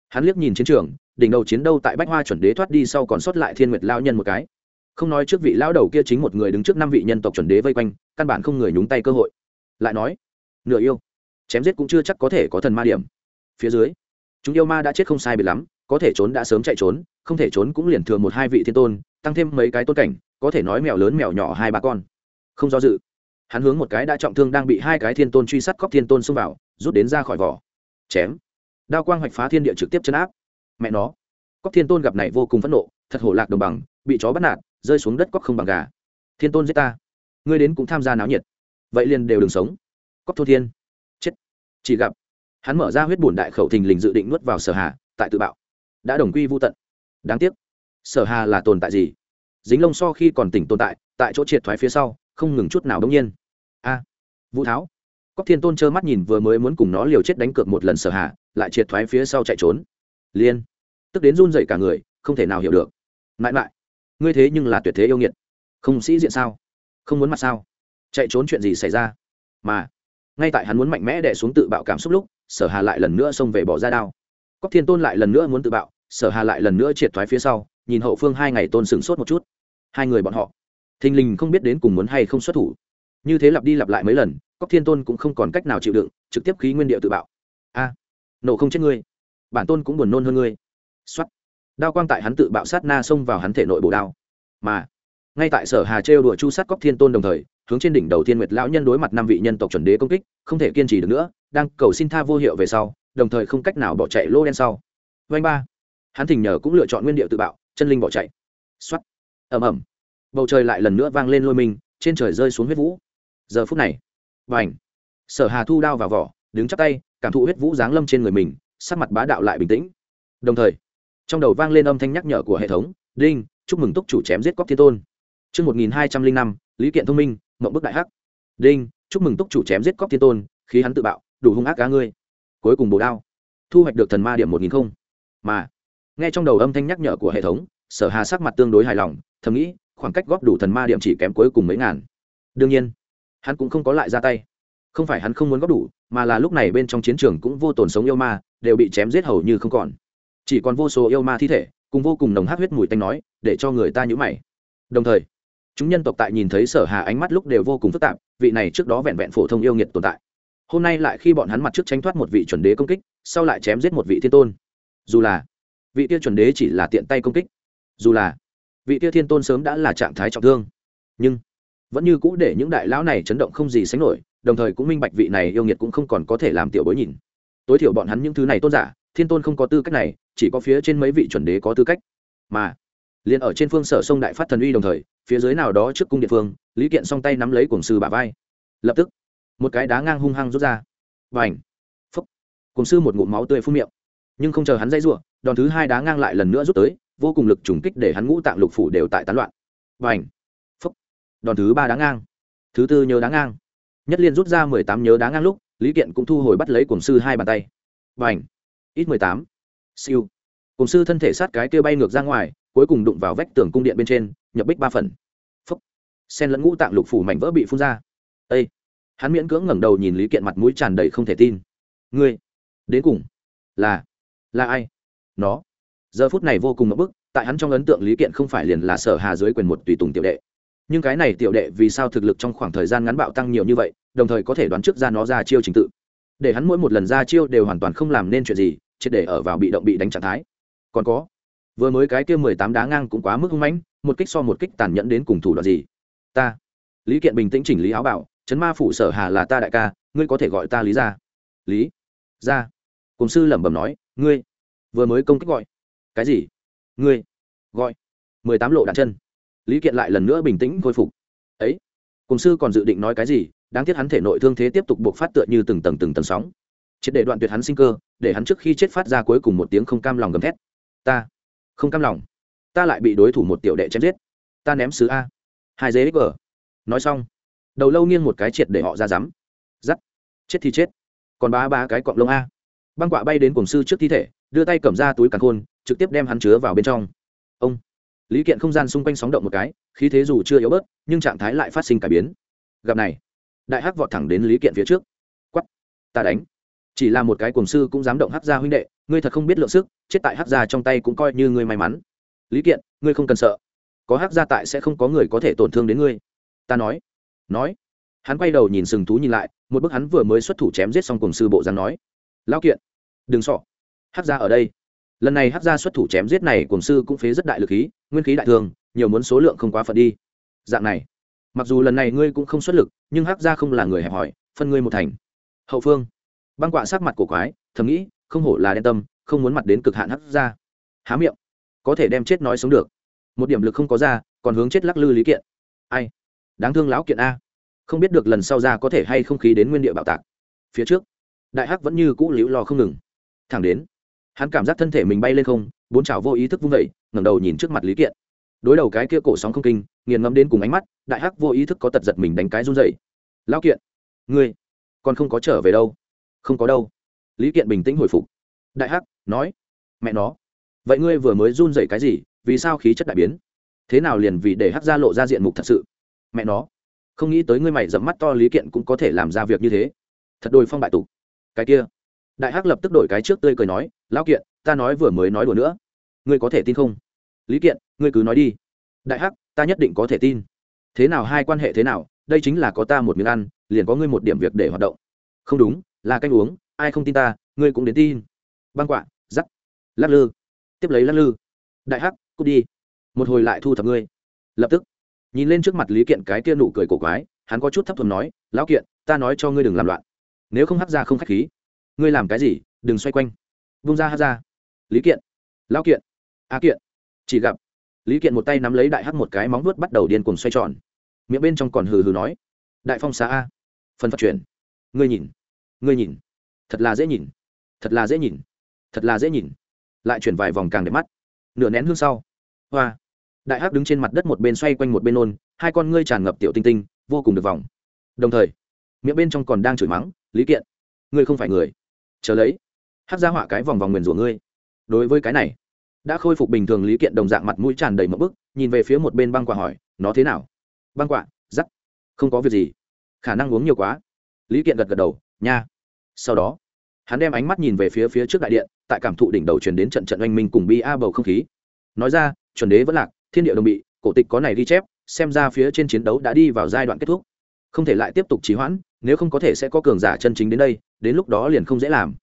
hắn liếc nhìn chiến trường, đỉnh đầu chiến đâu tại bách hoa chuẩn đế thoát đi sau còn sót lại thiên nguyệt lao nhân một cái không nói trước vị lão đầu kia chính một người đứng trước năm vị nhân tộc chuẩn đế vây quanh, căn bản không người nhúng tay cơ hội. Lại nói, nửa yêu, chém giết cũng chưa chắc có thể có thần ma điểm. Phía dưới, chúng yêu ma đã chết không sai biệt lắm, có thể trốn đã sớm chạy trốn, không thể trốn cũng liền thường một hai vị thiên tôn, tăng thêm mấy cái tôn cảnh, có thể nói mèo lớn mèo nhỏ hai ba con. Không do dự, hắn hướng một cái đã trọng thương đang bị hai cái thiên tôn truy sát cóc thiên tôn xông vào, rút đến ra khỏi vỏ. Chém. Đao quang hoạch phá thiên địa trực tiếp chấn áp. Mẹ nó, cóc thiên tôn gặp này vô cùng phẫn nộ, thật hổ lạc đồng bằng, bị chó bắt nạt rơi xuống đất cóc không bằng gà. Thiên tôn giết ta. Ngươi đến cũng tham gia náo nhiệt. Vậy liền đều đừng sống. Cóc thô thiên. Chết. Chỉ gặp, hắn mở ra huyết bùn đại khẩu thình lình dự định nuốt vào sở hà, tại tự bạo. Đã đồng quy vô tận. Đáng tiếc, sở hà là tồn tại gì? Dính lông so khi còn tỉnh tồn tại tại chỗ triệt thoái phía sau, không ngừng chút nào đông nhiên. A, vũ tháo. Cóc thiên tôn trơ mắt nhìn vừa mới muốn cùng nó liều chết đánh cược một lần sở hà, lại triệt thoái phía sau chạy trốn. Liên. Tức đến run dậy cả người, không thể nào hiểu được. Mãi mãi ngươi thế nhưng là tuyệt thế yêu nghiệt. Không sĩ diện sao? Không muốn mặt sao? Chạy trốn chuyện gì xảy ra? Mà, ngay tại hắn muốn mạnh mẽ đẻ xuống tự bạo cảm xúc lúc, sở hà lại lần nữa xông về bỏ ra đao. Cóc thiên tôn lại lần nữa muốn tự bạo, sở hà lại lần nữa triệt thoái phía sau, nhìn hậu phương hai ngày tôn sửng sốt một chút. Hai người bọn họ, thình lình không biết đến cùng muốn hay không xuất thủ. Như thế lặp đi lặp lại mấy lần cóc thiên tôn cũng không còn cách nào chịu đựng, trực tiếp khí nguyên điệu tự bạo. A, nổ không chết ngươi. Bản tôn cũng buồn nôn hơn ngươi. Xuất đao quang tại hắn tự bạo sát na xông vào hắn thể nội bổ đao. Mà, ngay tại sở hà trêu đùa chu sát cóc thiên tôn đồng thời, hướng trên đỉnh đầu thiên nguyệt lão nhân đối mặt năm vị nhân tộc chuẩn đế công kích, không thể kiên trì được nữa, đang cầu xin tha vô hiệu về sau, đồng thời không cách nào bỏ chạy lô đen sau. Vanh ba. Hắn thỉnh nhờ cũng lựa chọn nguyên điệu tự bạo, chân linh bỏ chạy. Xuất ầm ầm. Bầu trời lại lần nữa vang lên lôi mình, trên trời rơi xuống huyết vũ. Giờ phút này vành sở hà thu đao vào vỏ, đứng chắp tay, cảm thụ huyết vũ giáng lâm trên người mình, sắc mặt bá đạo lại bình tĩnh. Đồng thời trong đầu vang lên âm thanh nhắc nhở của hệ thống đinh chúc mừng túc chủ chém giết cóc thiên tôn Trước 1205, Lý Kiện thông minh, mộng bức đại hắc. Đinh, chúc mừng túc chủ chém giết cóc thiên tôn, khí hắn tự bạo, đủ hung ác cá ngươi. Cuối cùng bổ đao, thu hoạch được thần ma điểm một nghìn không. Mà, nghe trong đầu âm thanh nhắc nhở của hệ thống, Sở Hà sắc mặt tương đối hài lòng, thầm nghĩ, khoảng cách góp đủ thần ma điểm chỉ kém cuối cùng mấy ngàn. Đương nhiên, hắn cũng không có lại ra tay. Không phải hắn không muốn góp đủ, mà là lúc này bên trong chiến trường cũng vô tổn sống yêu ma, đều bị chém giết hầu như không còn. Chỉ còn vô số yêu ma thi thể, cùng vô cùng nồng hát huyết mùi tanh nói, để cho người ta nhũ mày. Đồng thời, chúng nhân tộc tại nhìn thấy sở hà ánh mắt lúc đều vô cùng phức tạp vị này trước đó vẹn vẹn phổ thông yêu nghiệt tồn tại. Hôm nay lại khi bọn hắn mặt trước tránh thoát một vị chuẩn đế công kích sau lại chém giết một vị thiên tôn. Dù là vị tia chuẩn đế chỉ là tiện tay công kích. Dù là vị tia thiên tôn sớm đã là trạng thái trọng thương. Nhưng vẫn như cũ để những đại lão này chấn động không gì sánh nổi đồng thời cũng minh bạch vị này yêu nghiệt cũng không còn có thể làm tiểu bối nhìn. Tối thiểu bọn hắn những thứ này tôn giả thiên tôn không có tư cách này, chỉ có phía trên mấy vị chuẩn đế có tư cách. Mà, liền ở trên phương sở sông đại phát thần uy đồng thời, phía dưới nào đó trước cung địa phương, lý kiện song tay nắm lấy cổng sư bả vai. Lập tức, một cái đá ngang hung hăng rút ra. Và ảnh phúc! Cổng sư một ngụm máu tươi phun miệng. Nhưng không chờ hắn dây giụa đòn thứ hai đá ngang lại lần nữa rút tới, vô cùng lực trùng kích để hắn ngũ tạng lục phủ đều tại tán loạn. Và ảnh phúc! Đòn thứ ba đá ngang. Thứ tư nhớ đá ngang. Nhất liên rút ra mười tám nhớ đá ngang lúc, lý kiện cũng thu hồi bắt lấy cổng sư hai bàn tay. Và ảnh ít mười tám. Siêu. Cùng sư thân thể sát cái kia bay ngược ra ngoài, cuối cùng đụng vào vách tường cung điện bên trên, nhập bích ba phần. Phấp sen lẫn ngũ tạng lục phủ mảnh vỡ bị phun ra. Â hắn miễn cưỡng ngẩng đầu nhìn lý kiện mặt mũi tràn đầy không thể tin. Ngươi. Đến cùng. Là. Là ai? Nó. Giờ phút này vô cùng ngập bức, tại hắn trong ấn tượng lý kiện không phải liền là sở hà dưới quyền một tùy tùng tiểu đệ. Nhưng cái này tiểu đệ vì sao thực lực trong khoảng thời gian ngắn bạo tăng nhiều như vậy, đồng thời có thể đoán trước ra nó ra chiêu trình tự để hắn mỗi một lần ra chiêu đều hoàn toàn không làm nên chuyện gì chỉ để ở vào bị động bị đánh trạng thái. Còn có, vừa mới cái kia mười tám đá ngang cũng quá mức hung mãnh, một kích so một kích tàn nhẫn đến cùng thủ đoạn gì? Ta, lý kiện bình tĩnh chỉnh lý áo bảo, chấn ma phủ sở hà là ta đại ca, ngươi có thể gọi ta lý ra lý ra cùng sư lẩm bẩm nói, ngươi, vừa mới công kích gọi. Cái gì? Ngươi, gọi. Mười tám lộ đạn chân. Lý kiện lại lần nữa bình tĩnh khôi phục. Ấy? Cùng sư còn dự định nói cái gì đáng tiếc hắn thể nội thương thế tiếp tục buộc phát tựa như từng tầng từng tầng sóng. Triệt để đoạn tuyệt hắn sinh cơ, để hắn trước khi chết phát ra cuối cùng một tiếng không cam lòng gầm thét. Ta, không cam lòng. Ta lại bị đối thủ một tiểu đệ chém giết. Ta ném sứ a. Hai dế xg nói xong, đầu lâu nghiêng một cái triệt để họ ra rắm. Dắt chết thì chết. Còn ba ba cái cọng lông a. Băng quạ bay đến cổng sư trước thi thể, đưa tay cầm ra túi càn khôn, trực tiếp đem hắn chứa vào bên trong. Ông. Lý kiện không gian xung quanh sóng động một cái, khí thế dù chưa yếu bớt, nhưng trạng thái lại phát sinh cải biến. Gặp này đại hắc vọt thẳng đến lý kiện phía trước. Quắp ta đánh. Chỉ là một cái cổng sư cũng dám động hắc gia huynh đệ, ngươi thật không biết lượng sức, chết tại hắc gia trong tay cũng coi như ngươi may mắn. Lý kiện, ngươi không cần sợ. Có hắc gia tại sẽ không có người có thể tổn thương đến ngươi. Ta nói. Nói. Hắn quay đầu nhìn sừng thú nhìn lại, một bức hắn vừa mới xuất thủ chém giết xong cùng sư bộ dáng nói. Lão kiện, đừng sọ hắc gia ở đây. Lần này hắc gia xuất thủ chém giết này cùng sư cũng phế rất đại lực khí, nguyên khí đại thường, nhiều muốn số lượng không quá phận đi. Dạng này mặc dù lần này ngươi cũng không xuất lực, nhưng hắc gia không là người hẹp hòi, phân ngươi một thành. Hậu phương. Băng quạ sắc mặt cổ quái, thầm nghĩ, không hổ là đen tâm, không muốn mặt đến cực hạn hắc gia. Há miệng. Có thể đem chết nói sống được. Một điểm lực không có ra, còn hướng chết lắc lư lý kiện. Ai? Đáng thương lão kiện a. Không biết được lần sau ra có thể hay không khí đến nguyên địa bạo tạc. Phía trước, đại hắc vẫn như cũ liễu lo không ngừng. Thẳng đến, hắn cảm giác thân thể mình bay lên không, bốn chảo vô ý thức vung vẩy ngẩng đầu nhìn trước mặt lý kiện đối đầu cái kia cổ sóng không kinh, nghiền ngẫm đến cùng ánh mắt, đại hắc vô ý thức có tật giật mình đánh cái run dậy lão kiện, ngươi còn không có trở về đâu. Không có đâu. Lý kiện bình tĩnh hồi phục. Đại hắc, nói, mẹ nó. Vậy ngươi vừa mới run dậy cái gì, vì sao khí chất đại biến? Thế nào liền vì để hắc ra lộ ra diện mục thật sự? Mẹ nó. Không nghĩ tới ngươi mày dẫm mắt to lý kiện cũng có thể làm ra việc như thế. Thật đôi phong bại tục. Cái kia. Đại hắc lập tức đổi cái trước tươi cười nói, lão kiện, ta nói vừa mới nói đùa nữa. Ngươi có thể tin không? Lý kiện ngươi cứ nói đi. Đại hắc, ta nhất định có thể tin. Thế nào hai quan hệ thế nào, đây chính là có ta một miếng ăn, liền có ngươi một điểm việc để hoạt động. Không đúng, là canh uống, ai không tin ta, ngươi cũng đến tin. Băng quạ, giắc. Lắc lư. Tiếp lấy lắc lư. Đại hắc, cút đi. Một hồi lại thu thập ngươi. Lập tức. Nhìn lên trước mặt lý kiện cái kia nụ cười cổ quái, hắn có chút thấp thầm nói, lão kiện, ta nói cho ngươi đừng làm loạn. Nếu không hắc ra không k h á c h khí. Ngươi làm cái gì, đừng xoay quanh. Vung ra hắc ra. Lý kiện, lão kiện, a kiện, chỉ gặp lý kiện một tay nắm lấy đại hắc một cái móng vuốt bắt đầu điên cuồng xoay tròn. Miệng bên trong còn hừ hừ nói đại phong xá a phần phát truyền, ngươi nhìn ngươi nhìn. Thật là dễ nhìn thật là dễ nhìn thật là dễ nhìn. Lại chuyển vài vòng càng đẹp mắt. Nửa nén hương sau hoa. Đại hắc đứng trên mặt đất một bên xoay quanh một bên nôn hai con ngươi tràn ngập tiểu tinh tinh vô cùng được vòng đồng thời miệng bên trong còn đang chửi mắng lý kiện ngươi không phải người. Chờ lấy. Hắc ra họa cái vòng vòng nguyền rủa ngươi. Đối với cái này đã khôi phục bình thường lý kiện đồng dạng mặt mũi tràn đầy mỡ bức, nhìn về phía một bên băng quả hỏi, nó thế nào? Băng quả giắc không có việc gì. Khả năng uống nhiều quá. Lý kiện gật gật đầu, nha. Sau đó, hắn đem ánh mắt nhìn về phía phía trước đại điện, tại cảm thụ đỉnh đầu truyền đến trận trận oanh minh cùng bi a bầu không khí. Nói ra, chuẩn đế vẫn lạc, thiên địa đồng bị, cổ tịch có này ghi chép, xem ra phía trên chiến đấu đã đi vào giai đoạn kết thúc. Không thể lại tiếp tục trì hoãn, nếu không có thể sẽ có cường giả chân chính đến đây, đến lúc đó liền không dễ làm.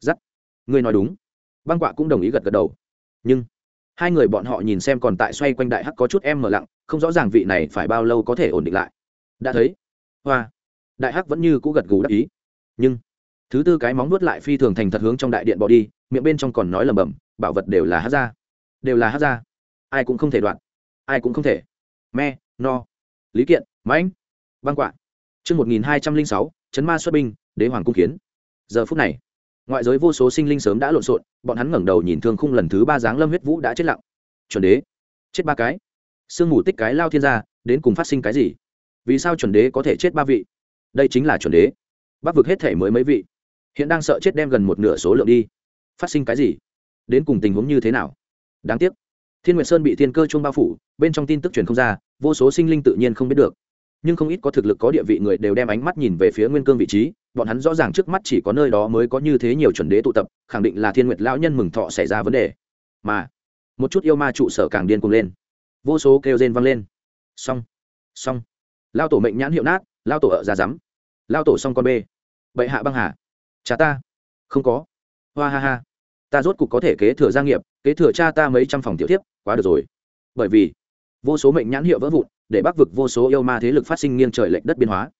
Giắt ngươi nói đúng. Băng quạ cũng đồng ý gật gật đầu nhưng hai người bọn họ nhìn xem còn tại xoay quanh đại hắc có chút em mở lặng, không rõ ràng vị này phải bao lâu có thể ổn định lại. Đã thấy, hoa, đại hắc vẫn như cũ gật gù đắc ý. Nhưng, thứ tư cái móng nuốt lại phi thường thành thật hướng trong đại điện bỏ đi, miệng bên trong còn nói lầm bầm bảo vật đều là hát ra, đều là hát ra. Ai cũng không thể đoạn ai cũng không thể. Me, no, lý kiện, mãnh, băng quạ. Chương một nghìn hai trăm linh sáu, chấn ma xuất binh, đế hoàng cung kiến. Giờ phút này ngoại giới vô số sinh linh sớm đã lộn xộn, bọn hắn ngẩng đầu nhìn thương khung lần thứ ba dáng lâm huyết vũ đã chết lặng. Chuẩn đế, chết ba cái. Sương mù tích cái lao thiên gia, đến cùng phát sinh cái gì? Vì sao chuẩn đế có thể chết ba vị? Đây chính là chuẩn đế. Bắc vực hết thể mới mấy vị. Hiện đang sợ chết đem gần một nửa số lượng đi. Phát sinh cái gì? Đến cùng tình huống như thế nào? Đáng tiếc. Thiên nguyệt sơn bị thiên cơ chuông bao phủ, bên trong tin tức truyền không ra, vô số sinh linh tự nhiên không biết được nhưng không ít có thực lực có địa vị người đều đem ánh mắt nhìn về phía nguyên cương vị trí, bọn hắn rõ ràng trước mắt chỉ có nơi đó mới có như thế nhiều chuẩn đế tụ tập, khẳng định là thiên nguyệt lão nhân mừng thọ xảy ra vấn đề. Mà, một chút yêu ma trụ sở càng điên cuồng lên. Vô số kêu rên vang lên. Xong xong. Lao tổ mệnh nhãn hiệu nát, lao tổ ở ra rắm. Lao tổ xong con bê. Bệ hạ băng hà. Cha ta. Không có. Hoa ha ha. Ta rốt cục có thể kế thừa gia nghiệp, kế thừa cha ta mấy trăm phòng tiểu tiếp quá được rồi. Bởi vì, vô số mệnh nhãn hiệu vỡ vụn để bắc vực vô số yêu ma thế lực phát sinh nghiêng trời lệch đất biên hóa.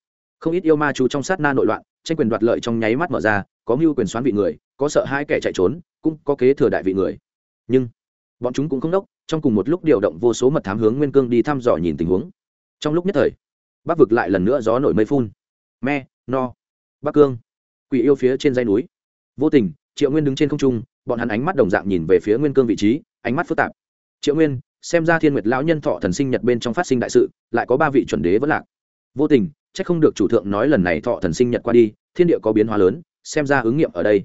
Không ít yêu ma chú trong sát na nội loạn, tranh quyền đoạt lợi trong nháy mắt mở ra, có mưu quyền xoán vị người, có sợ hai kẻ chạy trốn, cũng có kế thừa đại vị người. Nhưng, bọn chúng cũng không đốc, trong cùng một lúc điều động vô số mật thám hướng nguyên cương đi thăm dò nhìn tình huống. Trong lúc nhất thời, bắc vực lại lần nữa gió nổi mây phun. Me, no, bắc cương, quỷ yêu phía trên dây núi. Vô tình, triệu nguyên đứng trên không trung, bọn hắn ánh mắt đồng dạng nhìn về phía nguyên cương vị trí, ánh mắt phức tạp. Triệu nguyên xem ra thiên nguyệt lão nhân thọ thần sinh nhật bên trong phát sinh đại sự, lại có ba vị chuẩn đế vẫn lạc. Vô tình c h ắ c không được chủ thượng nói lần này thọ thần sinh nhật qua đi, thiên địa có biến hóa lớn, xem ra ứng nghiệm ở đây.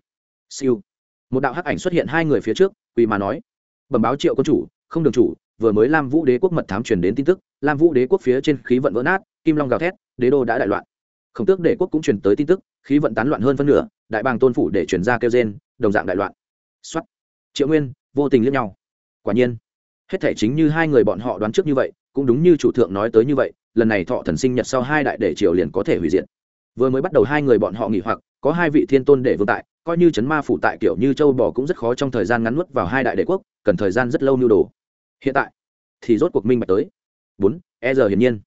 Siêu. Một đạo hắc ảnh xuất hiện hai người phía trước, quỳ mà nói. Bẩm báo triệu quân chủ, không đường chủ, vừa mới lam vũ đế quốc mật thám truyền đến tin tức, lam vũ đế quốc phía trên khí vận vỡ nát, kim long gào thét, đế đô đã đại loạn. Khổng tước đế quốc cũng truyền tới tin tức, khí vận tán loạn hơn phân nửa, đại bàng tôn phủ để chuyển ra kêu gen đồng dạng đại loạn. Xuất triệu nguyên, vô tình liếc nhau. Quả nhiên hết thể chính như hai người bọn họ đoán trước như vậy, cũng đúng như chủ thượng nói tới như vậy, lần này thọ thần sinh nhật sau hai đại đệ triều liền có thể hủy diệt. Vừa mới bắt đầu hai người bọn họ nghỉ hoặc, có hai vị thiên tôn để vương tại, coi như chấn ma phủ tại kiểu như châu bò cũng rất khó trong thời gian ngắn nuốt vào hai đại đệ quốc, cần thời gian rất lâu nưu đồ. Hiện tại, thì rốt cuộc minh bạch tới. Bốn e giờ hiển nhiên.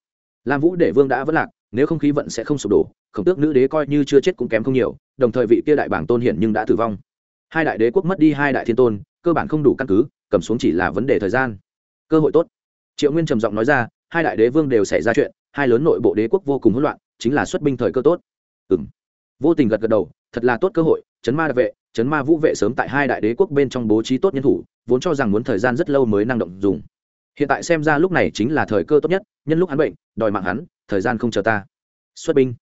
Lam vũ để vương đã vất lạc, nếu không khí vận sẽ không sụp đổ, khổng tước nữ đế coi như chưa chết cũng kém không nhiều, đồng thời vị kia đại bảng tôn hiển nhưng đã tử vong. Hai đại đế quốc mất đi hai đại thiên tôn, cơ bản không đủ căn cứ cầm xuống chỉ là vấn đề thời gian. Cơ hội tốt. Triệu nguyên trầm giọng nói ra, hai đại đế vương đều xảy ra chuyện, hai lớn nội bộ đế quốc vô cùng hỗn loạn, chính là xuất binh thời cơ tốt. Ừ m vô tình gật gật đầu, thật là tốt cơ hội, chấn ma đặc vệ, chấn ma vũ vệ sớm tại hai đại đế quốc bên trong bố trí tốt nhân thủ, vốn cho rằng muốn thời gian rất lâu mới năng động dùng. Hiện tại xem ra lúc này chính là thời cơ tốt nhất, nhân lúc hắn bệnh, đòi mạng hắn, thời gian không chờ ta. Xuất binh.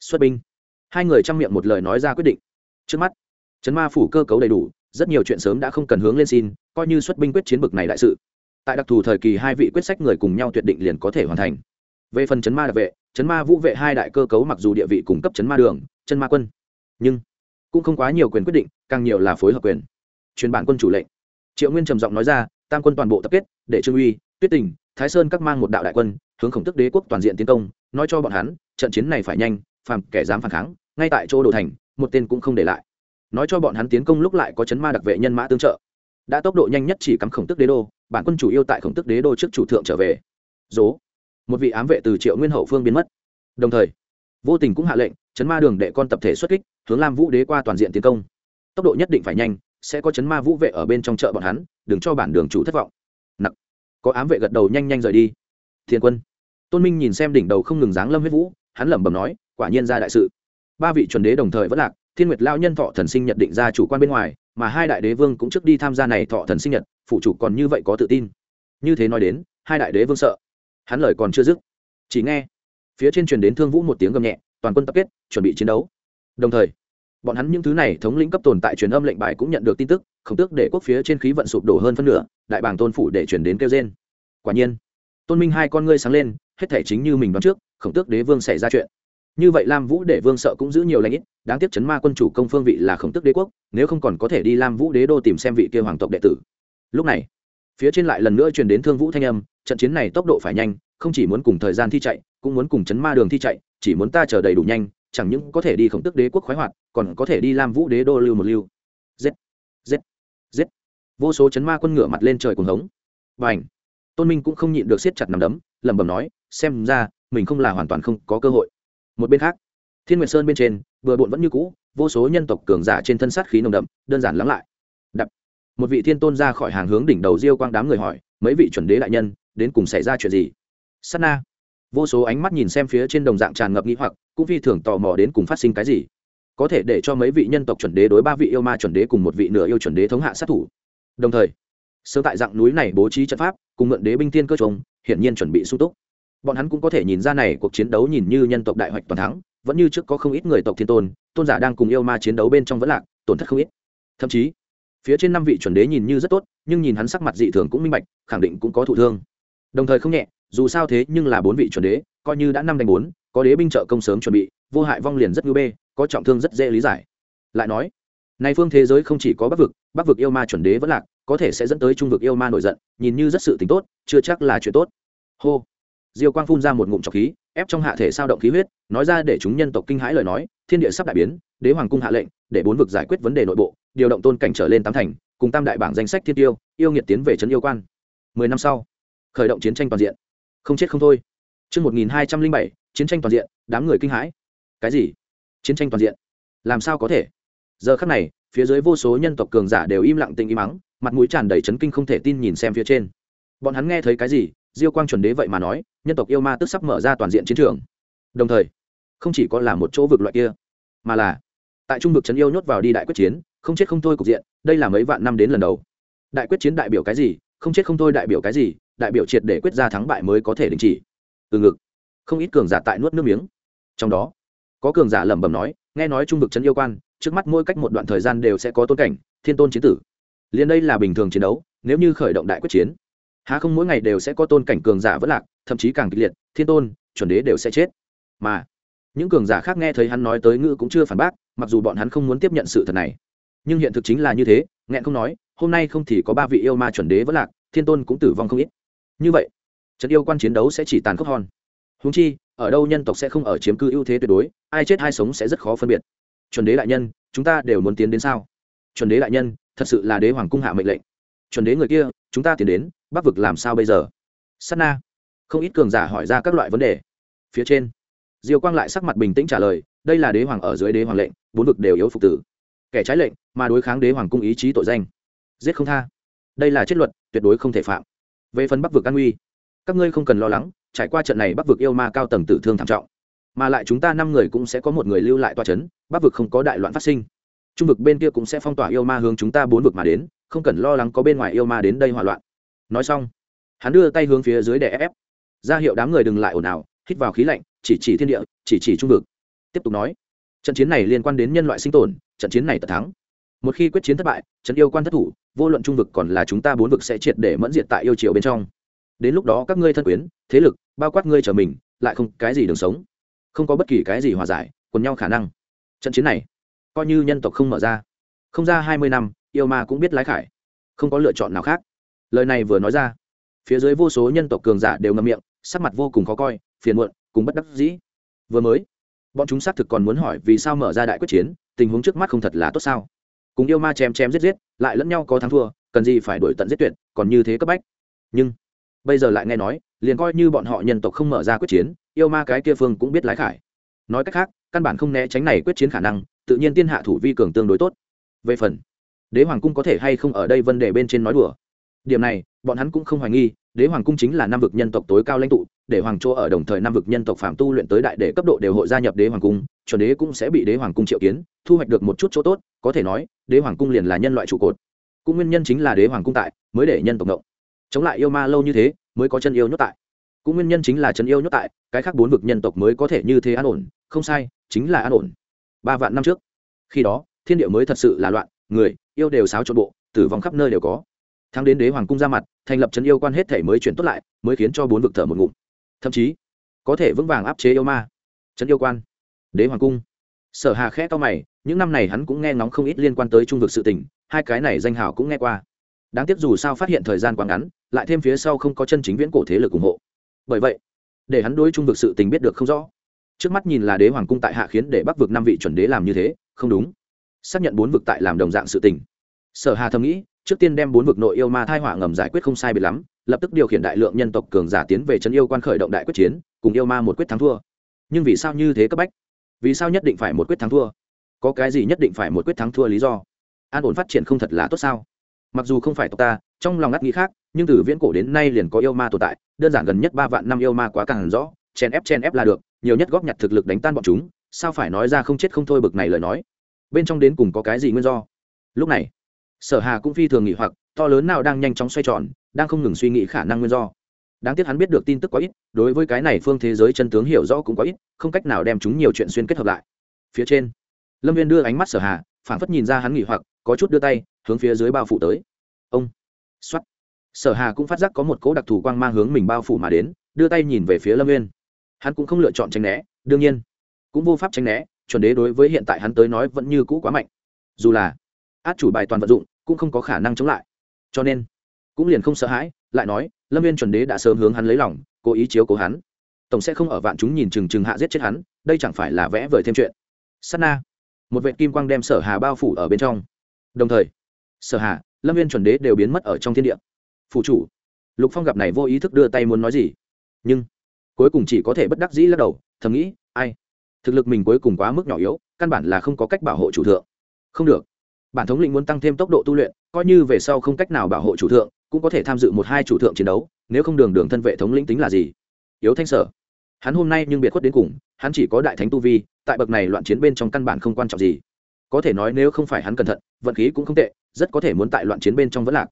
Xuất binh. Hai người chăm miệng một lời nói ra quyết định. Trước mắt, chấn ma phủ cơ cấu đầy đủ rất nhiều chuyện sớm đã không cần hướng lên xin, coi như xuất binh quyết chiến bực này đại sự. Tại đặc thù thời kỳ hai vị quyết sách người cùng nhau tuyệt định liền có thể hoàn thành. Về phần chấn ma đặc vệ, chấn ma vũ vệ hai đại cơ cấu mặc dù địa vị cung cấp chấn ma đường, chân ma quân, nhưng cũng không quá nhiều quyền quyết định, càng nhiều là phối hợp quyền. Truyền bản quân chủ lệnh. Triệu nguyên trầm giọng nói ra, tam quân toàn bộ tập kết, để trương uy, tuyết tình, thái sơn các mang một đạo đại quân, hướng khổng tức đế quốc toàn diện tiến công, nói cho bọn hắn, trận chiến này phải nhanh, phàm kẻ dám phản kháng, ngay tại chỗ đồ thành, một tên cũng không để lại nói cho bọn hắn tiến công lúc lại có chấn ma đặc vệ nhân mã tương trợ. Đã tốc độ nhanh nhất chỉ cắm khổng tức đế đô, bản quân chủ yêu tại khổng tức đế đô trước chủ thượng trở về. Dố một vị ám vệ từ triệu nguyên hậu phương biến mất. Đồng thời, vô tình cũng hạ lệnh, chấn ma đường đệ con tập thể xuất kích, hướng lam vũ đế qua toàn diện tiến công. Tốc độ nhất định phải nhanh, sẽ có chấn ma vũ vệ ở bên trong chợ bọn hắn, đừng cho bản đường chủ thất vọng. Nặc có ám vệ gật đầu nhanh nhanh rời đi. Thiên quân. Tôn minh nhìn xem đỉnh đầu không ngừng dáng lâm huyết vũ, hắn lẩm bẩm nói, quả nhiên ra đại sự. Ba vị chuẩn đế đồng thời vẫn lạc thiên nguyệt lao nhân thọ thần sinh nhận định ra chủ quan bên ngoài, mà hai đại đế vương cũng trước đi tham gia này thọ thần sinh nhật phụ chủ còn như vậy có tự tin. Như thế nói đến, hai đại đế vương sợ. Hắn lời còn chưa dứt, chỉ nghe phía trên truyền đến thương vũ một tiếng gầm nhẹ, toàn quân tập kết, chuẩn bị chiến đấu. Đồng thời, bọn hắn những thứ này thống lĩnh cấp tồn tại truyền âm lệnh bài cũng nhận được tin tức khổng tước để quốc phía trên khí vận sụp đổ hơn phân nửa, đại bàng tôn phủ để chuyển đến kêu trên quả nhiên, tôn minh hai con ngươi sáng lên, hết thể chính như mình đoán trước khổng tước đế vương xảy ra chuyện như vậy lam vũ để vương sợ cũng giữ nhiều lãnh ít, đáng tiếc chấn ma quân chủ công phương vị là khổng tước đế quốc, nếu không còn có thể đi lam vũ đế đô tìm xem vị kia hoàng tộc đệ tử. Lúc này, phía trên lại lần nữa truyền đến thương vũ thanh âm, trận chiến này tốc độ phải nhanh, không chỉ muốn cùng thời gian thi chạy, cũng muốn cùng chấn ma đường thi chạy, chỉ muốn ta chờ đầy đủ nhanh, chẳng những có thể đi khổng tức đế quốc khoái hoạt, còn có thể đi lam vũ đế đô lưu một lưu. Giết giết giết. Vô số chấn ma quân ngửa mặt lên trời cuồng hống. Và ảnh tôn minh cũng không nhịn được siết chặt nằm đấm, lẩm bẩm nói, xem ra, mình không là hoàn toàn không có cơ hội một bên khác, thiên nguyệt sơn bên trên vừa bộn vẫn như cũ, vô số nhân tộc cường giả trên thân sát khí nồng đậm, đơn giản lắng lại. Đập. Một vị thiên tôn ra khỏi hàng hướng đỉnh đầu diêu quang đám người hỏi, mấy vị chuẩn đế đại nhân, đến cùng xảy ra chuyện gì? Sát na. Vô số ánh mắt nhìn xem phía trên đồng dạng tràn ngập nghĩ hoặc, cũng phi thường tò mò đến cùng phát sinh cái gì. Có thể để cho mấy vị nhân tộc chuẩn đế đối ba vị yêu ma chuẩn đế cùng một vị nửa yêu chuẩn đế thống hạ sát thủ. Đồng thời, sớm tại dạng núi này bố trí trận pháp, cùng mượn đế binh tiên cơ trùng, hiển nhiên chuẩn bị sung túc bọn hắn cũng có thể nhìn ra này cuộc chiến đấu nhìn như nhân tộc đại hoạch toàn thắng, vẫn như trước có không ít người tộc thiên tôn tôn giả đang cùng yêu ma chiến đấu bên trong vẫn lạc, tổn thất không ít. Thậm chí, phía trên năm vị chuẩn đế nhìn như rất tốt, nhưng nhìn hắn sắc mặt dị thường cũng minh bạch, khẳng định cũng có thụ thương. Đồng thời không nhẹ, dù sao thế nhưng là bốn vị chuẩn đế, coi như đã năm đánh bốn, có đế binh trợ công sớm chuẩn bị, vô hại vong liền rất ngư bê, có trọng thương rất dễ lý giải. Lại nói, nay phương thế giới không chỉ có bắc vực bắc vực yêu ma chuẩn đế vẫn lạc, có thể sẽ dẫn tới trung vực yêu ma nổi giận, nhìn như rất sự tính tốt, chưa chắc là chuyện tốt. Hô diêu quang phun ra một ngụm trọc khí ép trong hạ thể sao động khí huyết nói ra để chúng nhân tộc kinh hãi lời nói thiên địa sắp đại biến đế hoàng cung hạ lệnh để bốn vực giải quyết vấn đề nội bộ điều động tôn cảnh trở lên tám thành cùng tam đại bảng danh sách thiên tiêu yêu nghiệt tiến về trấn yêu quan mười năm sau khởi động chiến tranh toàn diện không chết không thôi Trước 1207, chiến tranh toàn diện, đám người kinh hãi. Cái gì? Chiến tranh toàn diện? Làm sao có thể? Giờ khắc này, phía dưới vô số nhân tộc cường giả đều im lặng tình im mắng, mặt mũi tràn đầy chấn kinh không thể tin nhìn xem phía trên. Bọn hắn nghe thấy cái gì? Diêu Quang chuẩn đế vậy mà nói, nhân tộc yêu ma tức sắp mở ra toàn diện chiến trường. Đồng thời, không chỉ có là một chỗ vực loại kia, mà là tại trung vực trấn yêu nhốt vào đi đại quyết chiến, không chết không thôi cục diện, đây là mấy vạn năm đến lần đầu. Đại quyết chiến đại biểu cái gì? Không chết không thôi đại biểu cái gì? Đại biểu triệt để quyết ra thắng bại mới có thể đình chỉ từ ngực không ít cường giả tại nuốt nước miếng trong đó có cường giả lẩm bẩm nói nghe nói trung vực trấn yêu quan trước mắt mỗi cách một đoạn thời gian đều sẽ có tôn cảnh thiên tôn chiến tử liền đây là bình thường chiến đấu nếu như khởi động đại quyết chiến há không mỗi ngày đều sẽ có tôn cảnh cường giả vất lạc, thậm chí càng kịch liệt, thiên tôn, chuẩn đế đều sẽ chết. Mà, những cường giả khác nghe thấy hắn nói tới ngữ cũng chưa phản bác, mặc dù bọn hắn không muốn tiếp nhận sự thật này. Nhưng hiện thực chính là như thế, nghẹn không nói, hôm nay không thì có ba vị yêu ma chuẩn đế vất lạc, thiên tôn cũng tử vong không ít. Như vậy, trận yêu quan chiến đấu sẽ chỉ tàn khốc hòn. Húng chi, ở đâu nhân tộc sẽ không ở chiếm cư ưu thế tuyệt đối, ai chết ai sống sẽ rất khó phân biệt. Chuẩn đế đại nhân, chúng ta đều muốn tiến đến sao? Chuẩn đế đại nhân, thật sự là đế hoàng cung hạ mệnh lệnh. Chuẩn đế người kia, chúng ta tiến đến bắc vực làm sao bây giờ? Sát na. Không ít cường giả hỏi ra các loại vấn đề. Phía trên, diêu quang lại sắc mặt bình tĩnh trả lời, đây là đế hoàng ở dưới đế hoàng lệnh, bốn vực đều yếu phục tử. Kẻ trái lệnh, mà đối kháng đế hoàng cung ý chí tội danh. Giết không tha. Đây là chết luật, tuyệt đối không thể phạm. Về phần bắc vực an uy, các ngươi không cần lo lắng, trải qua trận này bắc vực yêu ma cao tầng tử thương thảm trọng. Mà lại chúng ta năm người cũng sẽ có một người lưu lại toa c h ấ n bắc vực không có đại loạn phát sinh. Trung vực bên kia cũng sẽ phong tỏa yêu ma hướng chúng ta bốn vực mà đến, không cần lo lắng có bên ngoài yêu ma đến đây hỏa loạn nói xong, hắn đưa tay hướng phía dưới để ép. Ra hiệu đám người đừng lại ồn ào, hít vào khí lạnh, chỉ chỉ thiên địa, chỉ chỉ trung vực. Tiếp tục nói, trận chiến này liên quan đến nhân loại sinh tồn, trận chiến này tật thắng. Một khi quyết chiến thất bại, trận yêu quan thất thủ, vô luận trung vực còn là chúng ta bốn vực sẽ triệt để mẫn diệt tại yêu triều bên trong. Đến lúc đó các ngươi thân quyến, thế lực, bao quát ngươi trở mình, lại không cái gì đường sống. Không có bất kỳ cái gì hòa giải, quần nhau khả năng. Trận chiến này, coi như nhân tộc không mở ra. Không ra hai mươi năm, yêu ma cũng biết lái khải. Không có lựa chọn nào khác lời này vừa nói ra, phía dưới vô số nhân tộc cường giả đều ngậm miệng, sắc mặt vô cùng khó coi, phiền muộn, cùng bất đắc dĩ. Vừa mới, bọn chúng xác thực còn muốn hỏi vì sao mở ra đại quyết chiến, tình huống trước mắt không thật là tốt sao? Cùng yêu ma chém chém giết giết, lại lẫn nhau có thắng thua, cần gì phải đổi tận giết tuyệt, còn như thế cấp bách. Nhưng, bây giờ lại nghe nói, liền coi như bọn họ nhân tộc không mở ra quyết chiến, yêu ma cái kia phương cũng biết lái khải. Nói cách khác, căn bản không né tránh này quyết chiến khả năng, tự nhiên tiên hạ thủ vi cường tương đối tốt. Về phần, đế hoàng cung có thể hay không ở đây vấn đề bên trên nói đùa? Điểm này, bọn hắn cũng không hoài nghi, đế hoàng cung chính là năm vực nhân tộc tối cao lãnh tụ, để hoàng chỗ ở đồng thời năm vực nhân tộc phạm tu luyện tới đại để cấp độ đều hội gia nhập đế hoàng cung, chuẩn đế cũng sẽ bị đế hoàng cung triệu kiến, thu hoạch được một chút chỗ tốt, có thể nói, đế hoàng cung liền là nhân loại trụ cột. Cũng nguyên nhân chính là đế hoàng cung tại, mới để nhân tộc ngộng. Chống lại yêu ma lâu như thế, mới có chân yêu nhốt tại. Cũng nguyên nhân chính là chân yêu nhốt tại, cái khác bốn vực nhân tộc mới có thể như thế an ổn, không sai, chính là an ổn. Ba vạn năm trước, khi đó, thiên địa mới thật sự là loạn, người, yêu đều xáo trộn bộ, tử vong khắp nơi đều có thắng đến đế hoàng cung ra mặt, thành lập chân yêu quan hết thể mới chuyển tốt lại, mới khiến cho bốn vực thở một ngụm. Thậm chí, có thể vững vàng áp chế yêu ma. Chân yêu quan, đế hoàng cung. Sở hà khẽ to mày, những năm này hắn cũng nghe ngóng không ít liên quan tới trung vực sự tình, hai cái này danh hào cũng nghe qua. Đáng tiếc dù sao phát hiện thời gian quá ngắn, lại thêm phía sau không có chân chính viễn cổ thế lực ủng hộ. Bởi vậy, để hắn đối trung vực sự tình biết được không rõ. Trước mắt nhìn là đế hoàng cung tại hạ khiến để bắc vực năm vị chuẩn đế làm như thế, không đúng. Xác nhận bốn vực tại làm đồng dạng sự tình. Sở hà thầm nghĩ trước tiên đem bốn vực nội yêu ma thai họa ngầm giải quyết không sai biệt lắm, lập tức điều khiển đại lượng nhân tộc cường giả tiến về trấn yêu quan khởi động đại quyết chiến, cùng yêu ma một quyết thắng thua. Nhưng vì sao như thế cấp bách? Vì sao nhất định phải một quyết thắng thua? Có cái gì nhất định phải một quyết thắng thua lý do? An ổn phát triển không thật là tốt sao? Mặc dù không phải tộc ta, trong lòng ngắt nghĩ khác, nhưng từ viễn cổ đến nay liền có yêu ma tồn tại, đơn giản gần nhất ba vạn năm yêu ma quá càng rõ chen ép chen ép là được, nhiều nhất góp nhặt thực lực đánh tan bọn chúng, sao phải nói ra không chết không thôi bực này lời nói? Bên trong đến cùng có cái gì nguyên do? Lúc này sở hà cũng phi thường nghỉ hoặc to lớn nào đang nhanh chóng xoay tròn đang không ngừng suy nghĩ khả năng nguyên do. Đáng tiếc hắn biết được tin tức quá ít đối với cái này phương thế giới chân tướng hiểu rõ cũng quá ít không cách nào đem chúng nhiều chuyện xuyên kết hợp lại. Phía trên lâm viên đưa ánh mắt sở hà phảng phất nhìn ra hắn nghỉ hoặc có chút đưa tay hướng phía dưới bao phủ tới. Ông xuất sở hà cũng phát giác có một cỗ đặc thù quang mang hướng mình bao phủ mà đến đưa tay nhìn về phía lâm Viên, hắn cũng không lựa chọn tránh né đương nhiên cũng vô pháp tránh né chuẩn đế đối với hiện tại hắn tới nói vẫn như cũ quá mạnh. Dù là át chủ bài toàn vận dụng, cũng không có khả năng chống lại. Cho nên, cũng liền không sợ hãi, lại nói, lâm viên chuẩn đế đã sớm hướng hắn lấy lòng, cố ý chiếu cố hắn. Tổng sẽ không ở vạn chúng nhìn chừng chừng hạ giết chết hắn, đây chẳng phải là vẽ vời thêm chuyện. Sắt na. Một vệ kim quang đem sở hà bao phủ ở bên trong. Đồng thời, sở hà, lâm viên chuẩn đế đều biến mất ở trong thiên địa. Phụ chủ, lục phong gặp này vô ý thức đưa tay muốn nói gì? Nhưng, cuối cùng chỉ có thể bất đắc dĩ lắc đầu, thầm nghĩ, ai? Thực lực mình cuối cùng quá mức nhỏ yếu, căn bản là không có cách bảo hộ chủ thượng. Không được bản thống lĩnh muốn tăng thêm tốc độ tu luyện, coi như về sau không cách nào bảo hộ chủ thượng, cũng có thể tham dự một hai chủ thượng chiến đấu, nếu không đường đường thân vệ thống lĩnh tính là gì? Yếu thanh sở. Hắn hôm nay nhưng biệt khuất đến cùng, hắn chỉ có đại thánh tu vi, tại bậc này loạn chiến bên trong căn bản không quan trọng gì. Có thể nói nếu không phải hắn cẩn thận, vận khí cũng không tệ, rất có thể muốn tại loạn chiến bên trong vẫn lạc.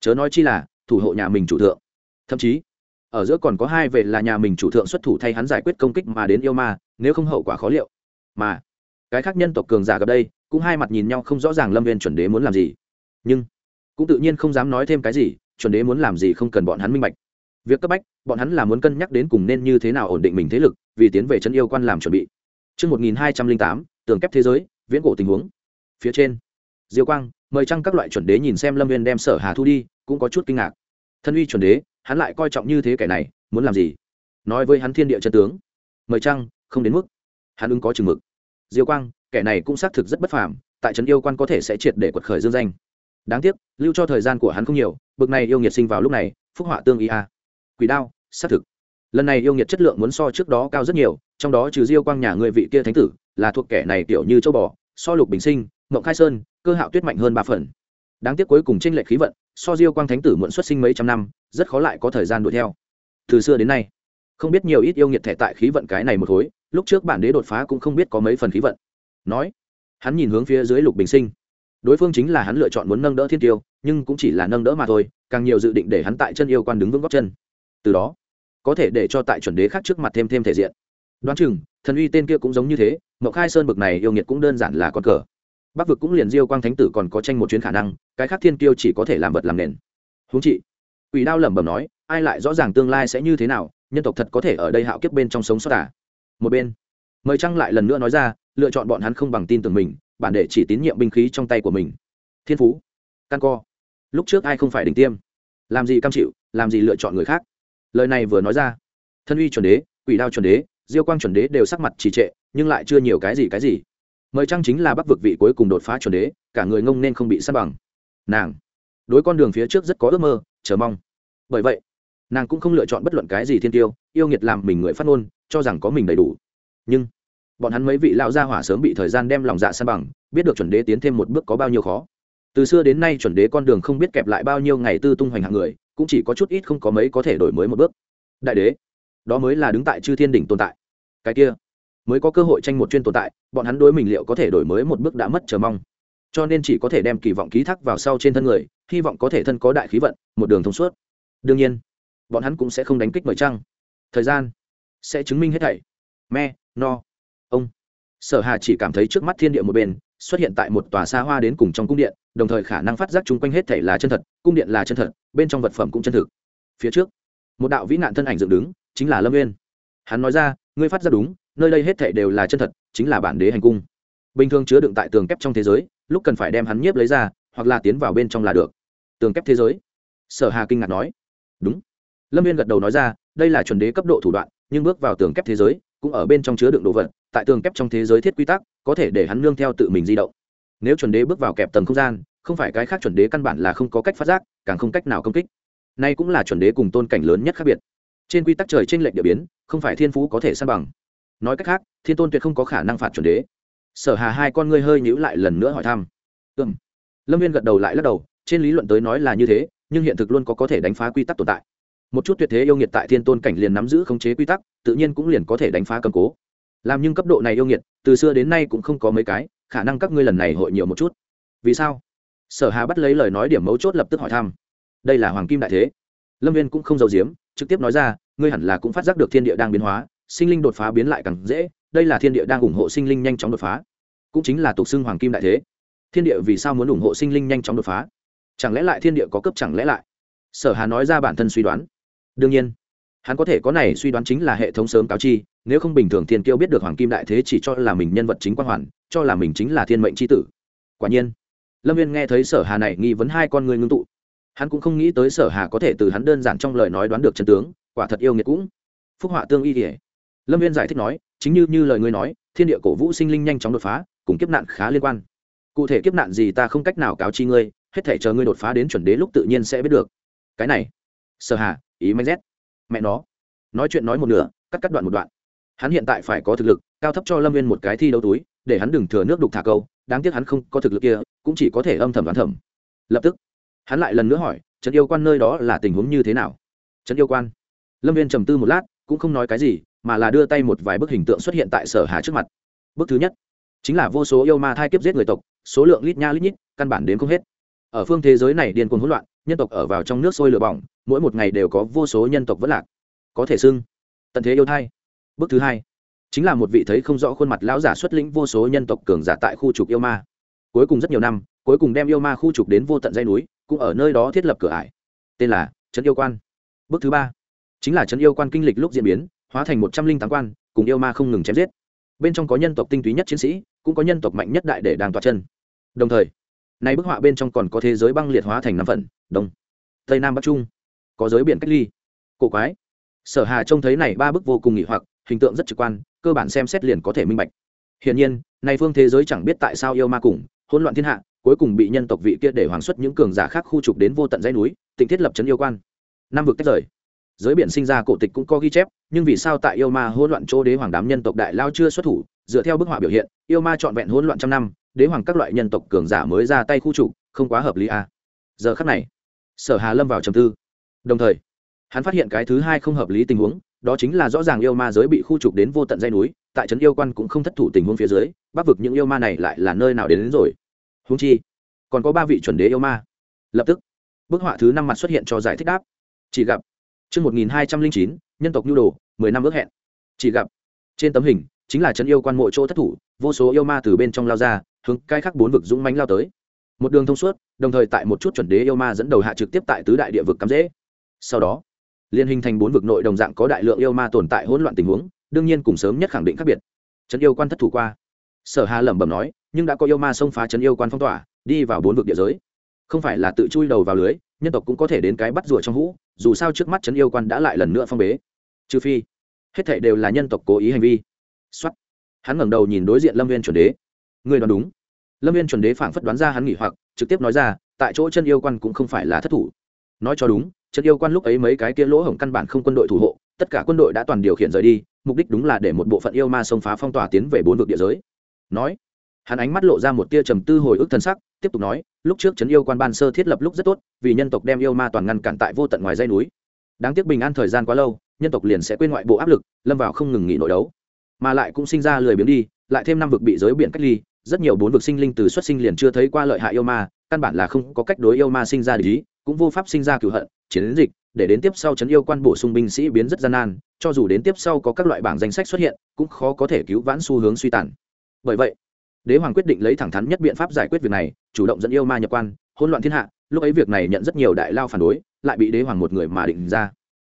Chớ nói chi là, thủ hộ nhà mình chủ thượng. Thậm chí, ở giữa còn có hai về là nhà mình chủ thượng xuất thủ thay hắn giải quyết công kích mà đến yêu ma, nếu không hậu quả khó liệu. Mà, cái khác nhân tộc cường giả gặp đây cũng hai mặt nhìn nhau không rõ ràng lâm viên chuẩn đế muốn làm gì nhưng cũng tự nhiên không dám nói thêm cái gì chuẩn đế muốn làm gì không cần bọn hắn minh bạch việc cấp bách bọn hắn là muốn cân nhắc đến cùng nên như thế nào ổn định mình thế lực vì tiến về chân yêu quan làm chuẩn bị Trước 1208, tường kép thế giới, viễn cổ tình huống. Phía trên, Diêu Quang, mời chăng các loại chuẩn đế nhìn xem Lâm Viên đem Sở Hà thu đi, cũng có chút kinh ngạc. Thân uy chuẩn đế, hắn lại coi trọng như thế kẻ này, muốn làm gì? Nói với hắn thiên địa chân tướng. Mời chăng, không đến mức. Hắn ứng có chừng mực. Diêu Quang, kẻ này cũng xác thực rất bất phàm, tại trấn yêu quan có thể sẽ triệt để quật khởi dương danh. Đáng tiếc, lưu cho thời gian của hắn không nhiều, bực này yêu nghiệt sinh vào lúc này, phúc họa tương y a. Quỷ đao, xác thực lần này yêu nghiệt chất lượng muốn so trước đó cao rất nhiều trong đó trừ diêu quang nhà người vị kia thánh tử là thuộc kẻ này tiểu như châu bò so lục bình sinh mộng khai sơn cơ hạo tuyết mạnh hơn ba phần đáng tiếc cuối cùng tranh lệch khí vận so diêu quang thánh tử muộn xuất sinh mấy trăm năm rất khó lại có thời gian đuổi theo từ xưa đến nay không biết nhiều ít yêu nghiệt thẻ tại khí vận cái này một khối lúc trước bản đế đột phá cũng không biết có mấy phần khí vận nói, hắn nhìn hướng phía dưới lục bình sinh. Đối phương chính là hắn lựa chọn muốn nâng đỡ thiên tiêu, nhưng cũng chỉ là nâng đỡ mà thôi, càng nhiều dự định để hắn tại chân yêu quan đứng vững góc chân. Từ đó, có thể để cho tại chuẩn đế khác trước mặt thêm thêm thể diện. Đoán chừng, thần uy tên kia cũng giống như thế mậu khai sơn bực này yêu nghiệt cũng đơn giản là con cờ. Bắc vực cũng liền diêu quang thánh tử còn có tranh một chuyến khả năng, cái khác thiên kiêu chỉ có thể làm vật làm nền. Huống chị ủy đao lẩm bẩm nói, ai lại rõ ràng tương lai sẽ như thế nào, nhân tộc thật có thể ở đây hạo kiếp bên trong sống sót à? Một bên, mời trăng lại lần nữa nói ra lựa chọn bọn hắn không bằng tin tưởng mình, bản đệ chỉ tín nhiệm binh khí trong tay của mình. Thiên phú, căn co. Lúc trước ai không phải đỉnh tiêm? Làm gì cam chịu, làm gì lựa chọn người khác? Lời này vừa nói ra, thân uy chuẩn đế, quỷ đao chuẩn đế, diêu quang chuẩn đế đều sắc mặt trì trệ, nhưng lại chưa nhiều cái gì cái gì. Mời trang chính là bắc vực vị cuối cùng đột phá chuẩn đế, cả người ngông nên không bị sát bằng. Nàng, đối con đường phía trước rất có ước mơ, chờ mong. Bởi vậy, nàng cũng không lựa chọn bất luận cái gì thiên tiêu, yêu nghiệt làm mình người phát ngôn, cho rằng có mình đầy đủ. Nhưng bọn hắn mấy vị lão gia hỏa sớm bị thời gian đem lòng dạ san bằng, biết được chuẩn đế tiến thêm một bước có bao nhiêu khó. Từ xưa đến nay chuẩn đế con đường không biết kẹp lại bao nhiêu ngày tư tung hoành hạng người, cũng chỉ có chút ít không có mấy có thể đổi mới một bước. Đại đế, đó mới là đứng tại chư thiên đỉnh tồn tại. Cái kia, mới có cơ hội tranh một chuyên tồn tại, bọn hắn đối mình liệu có thể đổi mới một bước đã mất chờ mong. Cho nên chỉ có thể đem kỳ vọng ký thác vào sau trên thân người, hy vọng có thể thân có đại khí vận, một đường thông suốt. Đương nhiên, bọn hắn cũng sẽ không đánh kích mời trăng thời gian sẽ chứng minh hết thảy. Me, no sở hà chỉ cảm thấy trước mắt thiên địa một bên, xuất hiện tại một tòa xa hoa đến cùng trong cung điện, đồng thời khả năng phát giác chung quanh hết thảy là chân thật, cung điện là chân thật, bên trong vật phẩm cũng chân thực. Phía trước, một đạo vĩ nạn thân ảnh dựng đứng, chính là lâm nguyên hắn nói ra, ngươi phát ra đúng, nơi đây hết thảy đều là chân thật, chính là bản đế hành cung. Bình thường chứa đựng tại tường kép trong thế giới, lúc cần phải đem hắn nhiếp lấy ra, hoặc là tiến vào bên trong là được. Tường kép thế giới? Sở hà kinh ngạc nói. Đúng. Lâm viên gật đầu nói ra, đây là chuẩn đế cấp độ thủ đoạn, nhưng bước vào tường kép thế giới cũng ở bên trong chứa đựng đồ vật, tại tường kép trong thế giới thiết quy tắc, có thể để hắn nương theo tự mình di động. Nếu chuẩn đế bước vào kẹp tầng không gian, không phải cái khác chuẩn đế căn bản là không có cách phát giác, càng không cách nào công kích. Nay cũng là chuẩn đế cùng tôn cảnh lớn nhất khác biệt. Trên quy tắc trời t r ê n lệch địa biến, không phải thiên phú có thể san bằng. Nói cách khác, thiên tôn tuyệt không có khả năng phạt chuẩn đế. Sở hà hai con ngươi hơi nhữ lại lần nữa hỏi thăm. Ừm. Lâm viên gật đầu lại lắc đầu, trên lý luận tới nói là như thế, nhưng hiện thực luôn có có thể đánh phá quy tắc tồn tại một chút tuyệt thế yêu nghiệt tại thiên tôn cảnh liền nắm giữ khống chế quy tắc, tự nhiên cũng liền có thể đánh phá cầm cố. Làm nhưng cấp độ này yêu nghiệt, từ xưa đến nay cũng không có mấy cái, khả năng các ngươi lần này hội nhiều một chút. Vì sao? Sở hà bắt lấy lời nói điểm mấu chốt lập tức hỏi thăm. Đây là hoàng kim đại thế. Lâm viên cũng không giấu giếm, trực tiếp nói ra, ngươi hẳn là cũng phát giác được thiên địa đang biến hóa, sinh linh đột phá biến lại càng dễ, đây là thiên địa đang ủng hộ sinh linh nhanh chóng đột phá. Cũng chính là tục xưng hoàng kim đại thế. Thiên địa vì sao muốn ủng hộ sinh linh nhanh chóng đột phá? Chẳng lẽ lại thiên địa có cấp chẳng lẽ lại? Sở hà nói ra bản thân suy đoán đương nhiên, hắn có thể có này suy đoán chính là hệ thống sớm cáo chi, nếu không bình thường thiên kiêu biết được hoàng kim đại thế chỉ cho là mình nhân vật chính quan hoàn, cho là mình chính là thiên mệnh c h i tử. Quả nhiên, lâm viên nghe thấy sở hà này nghi vấn hai con người ngưng tụ. Hắn cũng không nghĩ tới sở hà có thể từ hắn đơn giản trong lời nói đoán được chân tướng, quả thật yêu nghiệt cũng. Phúc họa tương y kể lâm viên giải thích nói, chính như như lời ngươi nói, thiên địa cổ vũ sinh linh nhanh chóng đột phá, cùng kiếp nạn khá liên quan. Cụ thể kiếp nạn gì ta không cách nào cáo chi ngươi, hết thể chờ ngươi đột phá đến chuẩn đế lúc tự nhiên sẽ biết được. Cái này, sở hà ý manh rét mẹ nó. Nói chuyện nói một nửa, cắt cắt đoạn một đoạn. Hắn hiện tại phải có thực lực, cao thấp cho lâm viên một cái thi đấu túi, để hắn đừng thừa nước đục thả câu, đáng tiếc hắn không có thực lực kia, cũng chỉ có thể âm thầm đoán thầm. Lập tức, hắn lại lần nữa hỏi, trấn yêu quan nơi đó là tình huống như thế nào? Trấn yêu quan? Lâm viên trầm tư một lát, cũng không nói cái gì, mà là đưa tay một vài bức hình tượng xuất hiện tại sở hà trước mặt. Bức thứ nhất, chính là vô số yêu ma thai kiếp giết người tộc, số lượng lít nha lít nhít, căn bản đến không hết. Ở phương thế giới này điên cuồng hỗn loạn, nhân tộc ở vào trong nước sôi lửa bỏng mỗi một ngày đều có vô số nhân tộc vẫn lạc. Có thể xưng, tận thế yêu thai. Bước thứ hai, chính là một vị thấy không rõ khuôn mặt lão giả xuất lĩnh vô số nhân tộc cường giả tại khu trục yêu ma. Cuối cùng rất nhiều năm, cuối cùng đem yêu ma khu trục đến vô tận dây núi, cũng ở nơi đó thiết lập cửa ải. Tên là trấn yêu quan. Bước thứ ba, chính là trấn yêu quan kinh lịch lúc diễn biến, hóa thành một trăm linh tám quan, cùng yêu ma không ngừng chém giết. Bên trong có nhân tộc tinh túy nhất chiến sĩ, cũng có nhân tộc mạnh nhất đại để đang toa chân. Đồng thời nay bức họa bên trong còn có thế giới băng liệt hóa thành năm phần, đông, tây nam bắc trung có giới biển cách ly. Cổ quái. Sở hà trông thấy này ba bức vô cùng nghỉ hoặc, hình tượng rất trực quan, cơ bản xem xét liền có thể minh bạch. Hiển nhiên nay phương thế giới chẳng biết tại sao yêu ma cùng, hỗn loạn thiên hạ, cuối cùng bị nhân tộc vị kia để hoàng xuất những cường giả khác khu trục đến vô tận dãy núi tỉnh thiết lập trấn yêu quan. Năm vực tách rời. Giới biển sinh ra cổ tịch cũng có ghi chép, nhưng vì sao tại yêu ma hỗn loạn chỗ đế hoàng đám nhân tộc đại lao chưa xuất thủ, dựa theo bức họa biểu hiện, yêu ma trọn vẹn hỗn loạn trăm năm, đế hoàng các loại nhân tộc cường giả mới ra tay khu trục, không quá hợp lý à. giờ khắc này, sở hà lâm vào trầm tư đồng thời hắn phát hiện cái thứ hai không hợp lý tình huống đó chính là rõ ràng yêu ma giới bị khu trục đến vô tận dây núi tại trấn yêu quan cũng không thất thủ tình huống phía dưới bắc vực những yêu ma này lại là nơi nào đến, đến rồi. Húng chi còn có ba vị chuẩn đế yêu ma. Lập tức bức họa thứ năm mặt xuất hiện cho giải thích đáp. Chỉ gặp chương một nghìn hai trăm linh chín nhân tộc nhu đồ mười năm ước hẹn. Chỉ gặp trên tấm hình chính là trấn yêu quan mộ chỗ thất thủ vô số yêu ma từ bên trong lao ra hướng cai khắc bốn vực dũng mánh lao tới. Một đường thông suốt đồng thời tại một chút chuẩn đế yêu ma dẫn đầu hạ trực tiếp tại tứ đại địa vực cắm dễ sau đó liên hình thành bốn vực nội đồng dạng có đại lượng yêu ma tồn tại hỗn loạn tình huống, đương nhiên cùng sớm nhất khẳng định khác biệt. Trấn yêu quan thất thủ qua. Sở hà lẩm bẩm nói, nhưng đã có yêu ma xông phá trấn yêu quan phong tỏa, đi vào bốn vực địa giới. Không phải là tự chui đầu vào lưới, nhân tộc cũng có thể đến cái bắt rùa trong hũ, dù sao trước mắt trấn yêu quan đã lại lần nữa phong bế. Trừ phi, hết thảy đều là nhân tộc cố ý hành vi. Xuất hắn ngẩng đầu nhìn đối diện lâm viên chuẩn đế. Người đoán đúng. Lâm viên chuẩn đế phảng phất đoán ra hắn nghỉ hoặc, trực tiếp nói ra, tại chỗ chân yêu quan cũng không phải là thất thủ. Nói cho đúng chân yêu quan lúc ấy mấy cái kia lỗ hổng căn bản không quân đội thủ hộ, tất cả quân đội đã toàn điều khiển rời đi, mục đích đúng là để một bộ phận yêu ma xông phá phong tỏa tiến về bốn vực địa giới nói, hắn ánh mắt lộ ra một tia trầm tư hồi ức thân sắc, tiếp tục nói, lúc trước trấn yêu quan ban sơ thiết lập lúc rất tốt, vì nhân tộc đem yêu ma toàn ngăn cản tại vô tận ngoài dây núi đáng tiếc bình an thời gian quá lâu, nhân tộc liền sẽ quên ngoại bộ áp lực, lâm vào không ngừng nghỉ nội đấu mà lại cũng sinh ra lười biếng đi, lại thêm năm vực bị giới biển cách ly, rất nhiều bốn vực sinh linh từ xuất sinh liền chưa thấy qua lợi hại yêu ma, căn bản là không có cách đối yêu ma sinh ra để ý cũng vô pháp sinh ra cửu hận, chiến dịch, để đến tiếp sau chấn yêu quan bổ sung binh sĩ biến rất gian nan, cho dù đến tiếp sau có các loại bảng danh sách xuất hiện, cũng khó có thể cứu vãn xu hướng suy tàn. Bởi vậy, đế hoàng quyết định lấy thẳng thắn nhất biện pháp giải quyết việc này, chủ động dẫn yêu ma nhập quan, hỗn loạn thiên hạ, lúc ấy việc này nhận rất nhiều đại lao phản đối, lại bị đế hoàng một người mà định ra.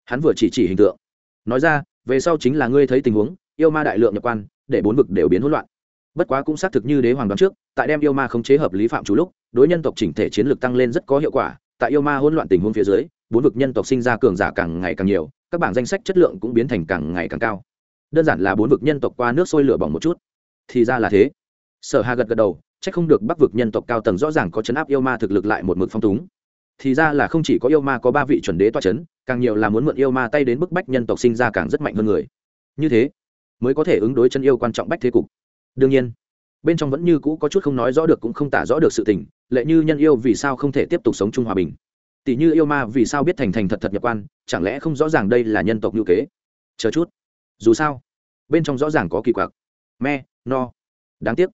Hắn vừa chỉ chỉ hình tượng, nói ra, về sau chính là ngươi thấy tình huống, yêu ma đại lượng nhập quan, để bốn vực đều biến hỗn loạn. Bất quá cũng xác thực như đế hoàng đoán trước, tại đem yêu ma khống chế hợp lý phạm chủ lúc, đối nhân tộc chỉnh thể chiến lược tăng lên rất có hiệu quả tại yêu ma hỗn loạn tình huống phía dưới, bốn vực nhân tộc sinh ra cường giả càng ngày càng nhiều, các bảng danh sách chất lượng cũng biến thành càng ngày càng cao. Đơn giản là bốn vực nhân tộc qua nước sôi lửa bỏng một chút, thì ra là thế. Sở hà gật gật đầu c h ắ c không được bắc vực nhân tộc cao tầng rõ ràng có chấn áp yêu ma thực lực lại một mực phong túng. Thì ra là không chỉ có yêu ma có ba vị chuẩn đế toa c h ấ n càng nhiều là muốn mượn yêu ma tay đến bức bách nhân tộc sinh ra càng rất mạnh hơn người. Như thế, mới có thể ứng đối chân yêu quan trọng bách thế cục. Đương nhiên bên trong vẫn như cũ có chút không nói rõ được cũng không tả rõ được sự tình, lệ như nhân yêu vì sao không thể tiếp tục sống chung hòa bình. Tỷ như yêu ma vì sao biết thành thành thật thật nhập quan, chẳng lẽ không rõ ràng đây là nhân tộc ngữ kế? Chờ chút. Dù sao, bên trong rõ ràng có kỳ quặc. Me, no. Đáng tiếc.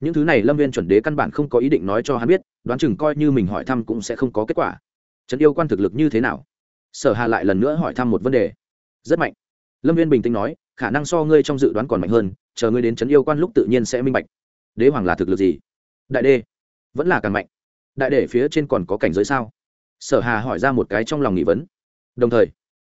Những thứ này lâm viên chuẩn đế căn bản không có ý định nói cho hắn biết, đoán chừng coi như mình hỏi thăm cũng sẽ không có kết quả. Trấn yêu quan thực lực như thế nào? Sở hà lại lần nữa hỏi thăm một vấn đề. Rất mạnh. Lâm viên bình tĩnh nói, khả năng so ngươi trong dự đoán còn mạnh hơn, chờ ngươi đến trấn yêu quan lúc tự nhiên sẽ minh bạch đế hoàng là thực lực gì? Đại đê vẫn là càng mạnh. Đại đế phía trên còn có cảnh giới sao? Sở hà hỏi ra một cái trong lòng nghi vấn. Đồng thời,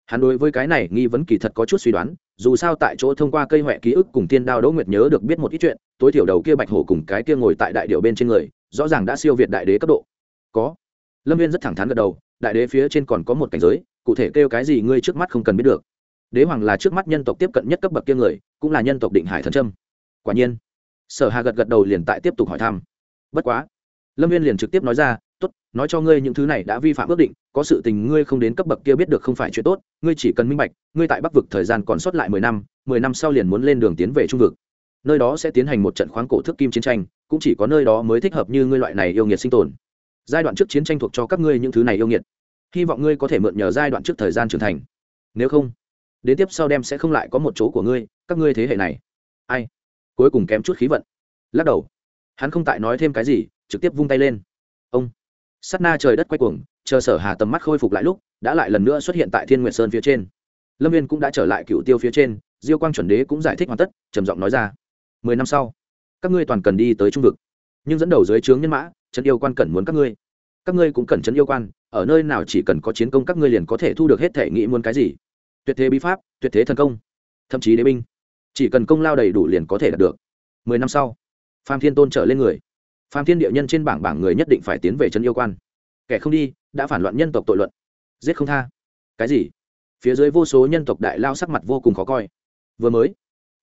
hắn đối với cái này nghi vấn kỳ thật có chút suy đoán, dù sao tại chỗ thông qua cây huệ ký ức cùng tiên đao đỗ nguyệt nhớ được biết một ít chuyện, tối thiểu đầu kia bạch hổ cùng cái kia ngồi tại đại điệu bên trên người, rõ ràng đã siêu việt đại đế cấp độ. Có. Lâm viên rất thẳng thắn gật đầu, đại đế phía trên còn có một cảnh giới, cụ thể kêu cái gì ngươi trước mắt không cần biết được. Đế hoàng là trước mắt nhân tộc tiếp cận nhất cấp bậc kia người, cũng là nhân tộc định hải thần trâm quả nhiên sở hà gật gật đầu liền tại tiếp tục hỏi thăm. Bất quá, lâm viên liền trực tiếp nói ra t ố t nói cho ngươi những thứ này đã vi phạm ước định, có sự tình ngươi không đến cấp bậc kia biết được không phải chuyện tốt, ngươi chỉ cần minh bạch, ngươi tại bắc vực thời gian còn sót lại mười năm mười năm sau liền muốn lên đường tiến về trung vực. Nơi đó sẽ tiến hành một trận khoáng cổ thức kim chiến tranh, cũng chỉ có nơi đó mới thích hợp như ngươi loại này yêu nghiệt sinh tồn. Giai đoạn trước chiến tranh thuộc cho các ngươi những thứ này yêu nghiệt. Hy vọng ngươi có thể mượn nhờ giai đoạn trước thời gian trưởng thành. Nếu không, đến tiếp sau đem sẽ không lại có một chỗ của ngươi, các ngươi thế hệ này. Ai? Cuối cùng kém chút khí vận. Lắc đầu. Hắn không tại nói thêm cái gì, trực tiếp vung tay lên. Ông. Sắt na trời đất quay cuồng, chờ sở hà tầm mắt khôi phục lại lúc, đã lại lần nữa xuất hiện tại thiên nguyệt sơn phía trên. Lâm viên cũng đã trở lại cựu tiêu phía trên, diêu quang chuẩn đế cũng giải thích hoàn tất, trầm giọng nói ra. Mười năm sau, các ngươi toàn cần đi tới trung vực. Nhưng dẫn đầu dưới trướng nhân mã, trấn yêu quan cần muốn các ngươi. Các ngươi cũng cần trấn yêu quan, ở nơi nào chỉ cần có chiến công các ngươi liền có thể thu được hết thể nghĩ muốn cái gì. Tuyệt thế bí pháp, tuyệt thế thần công. Thậm chí đế binh chỉ cần công lao đầy đủ liền có thể đạt được. Mười năm sau phạm thiên tôn trở lên người. Phạm thiên địa nhân trên bảng bảng người nhất định phải tiến về chân yêu quan. Kẻ không đi, đã phản loạn nhân tộc tội luận. Giết không tha. Cái gì? Phía dưới vô số nhân tộc đại lao sắc mặt vô cùng khó coi. Vừa mới,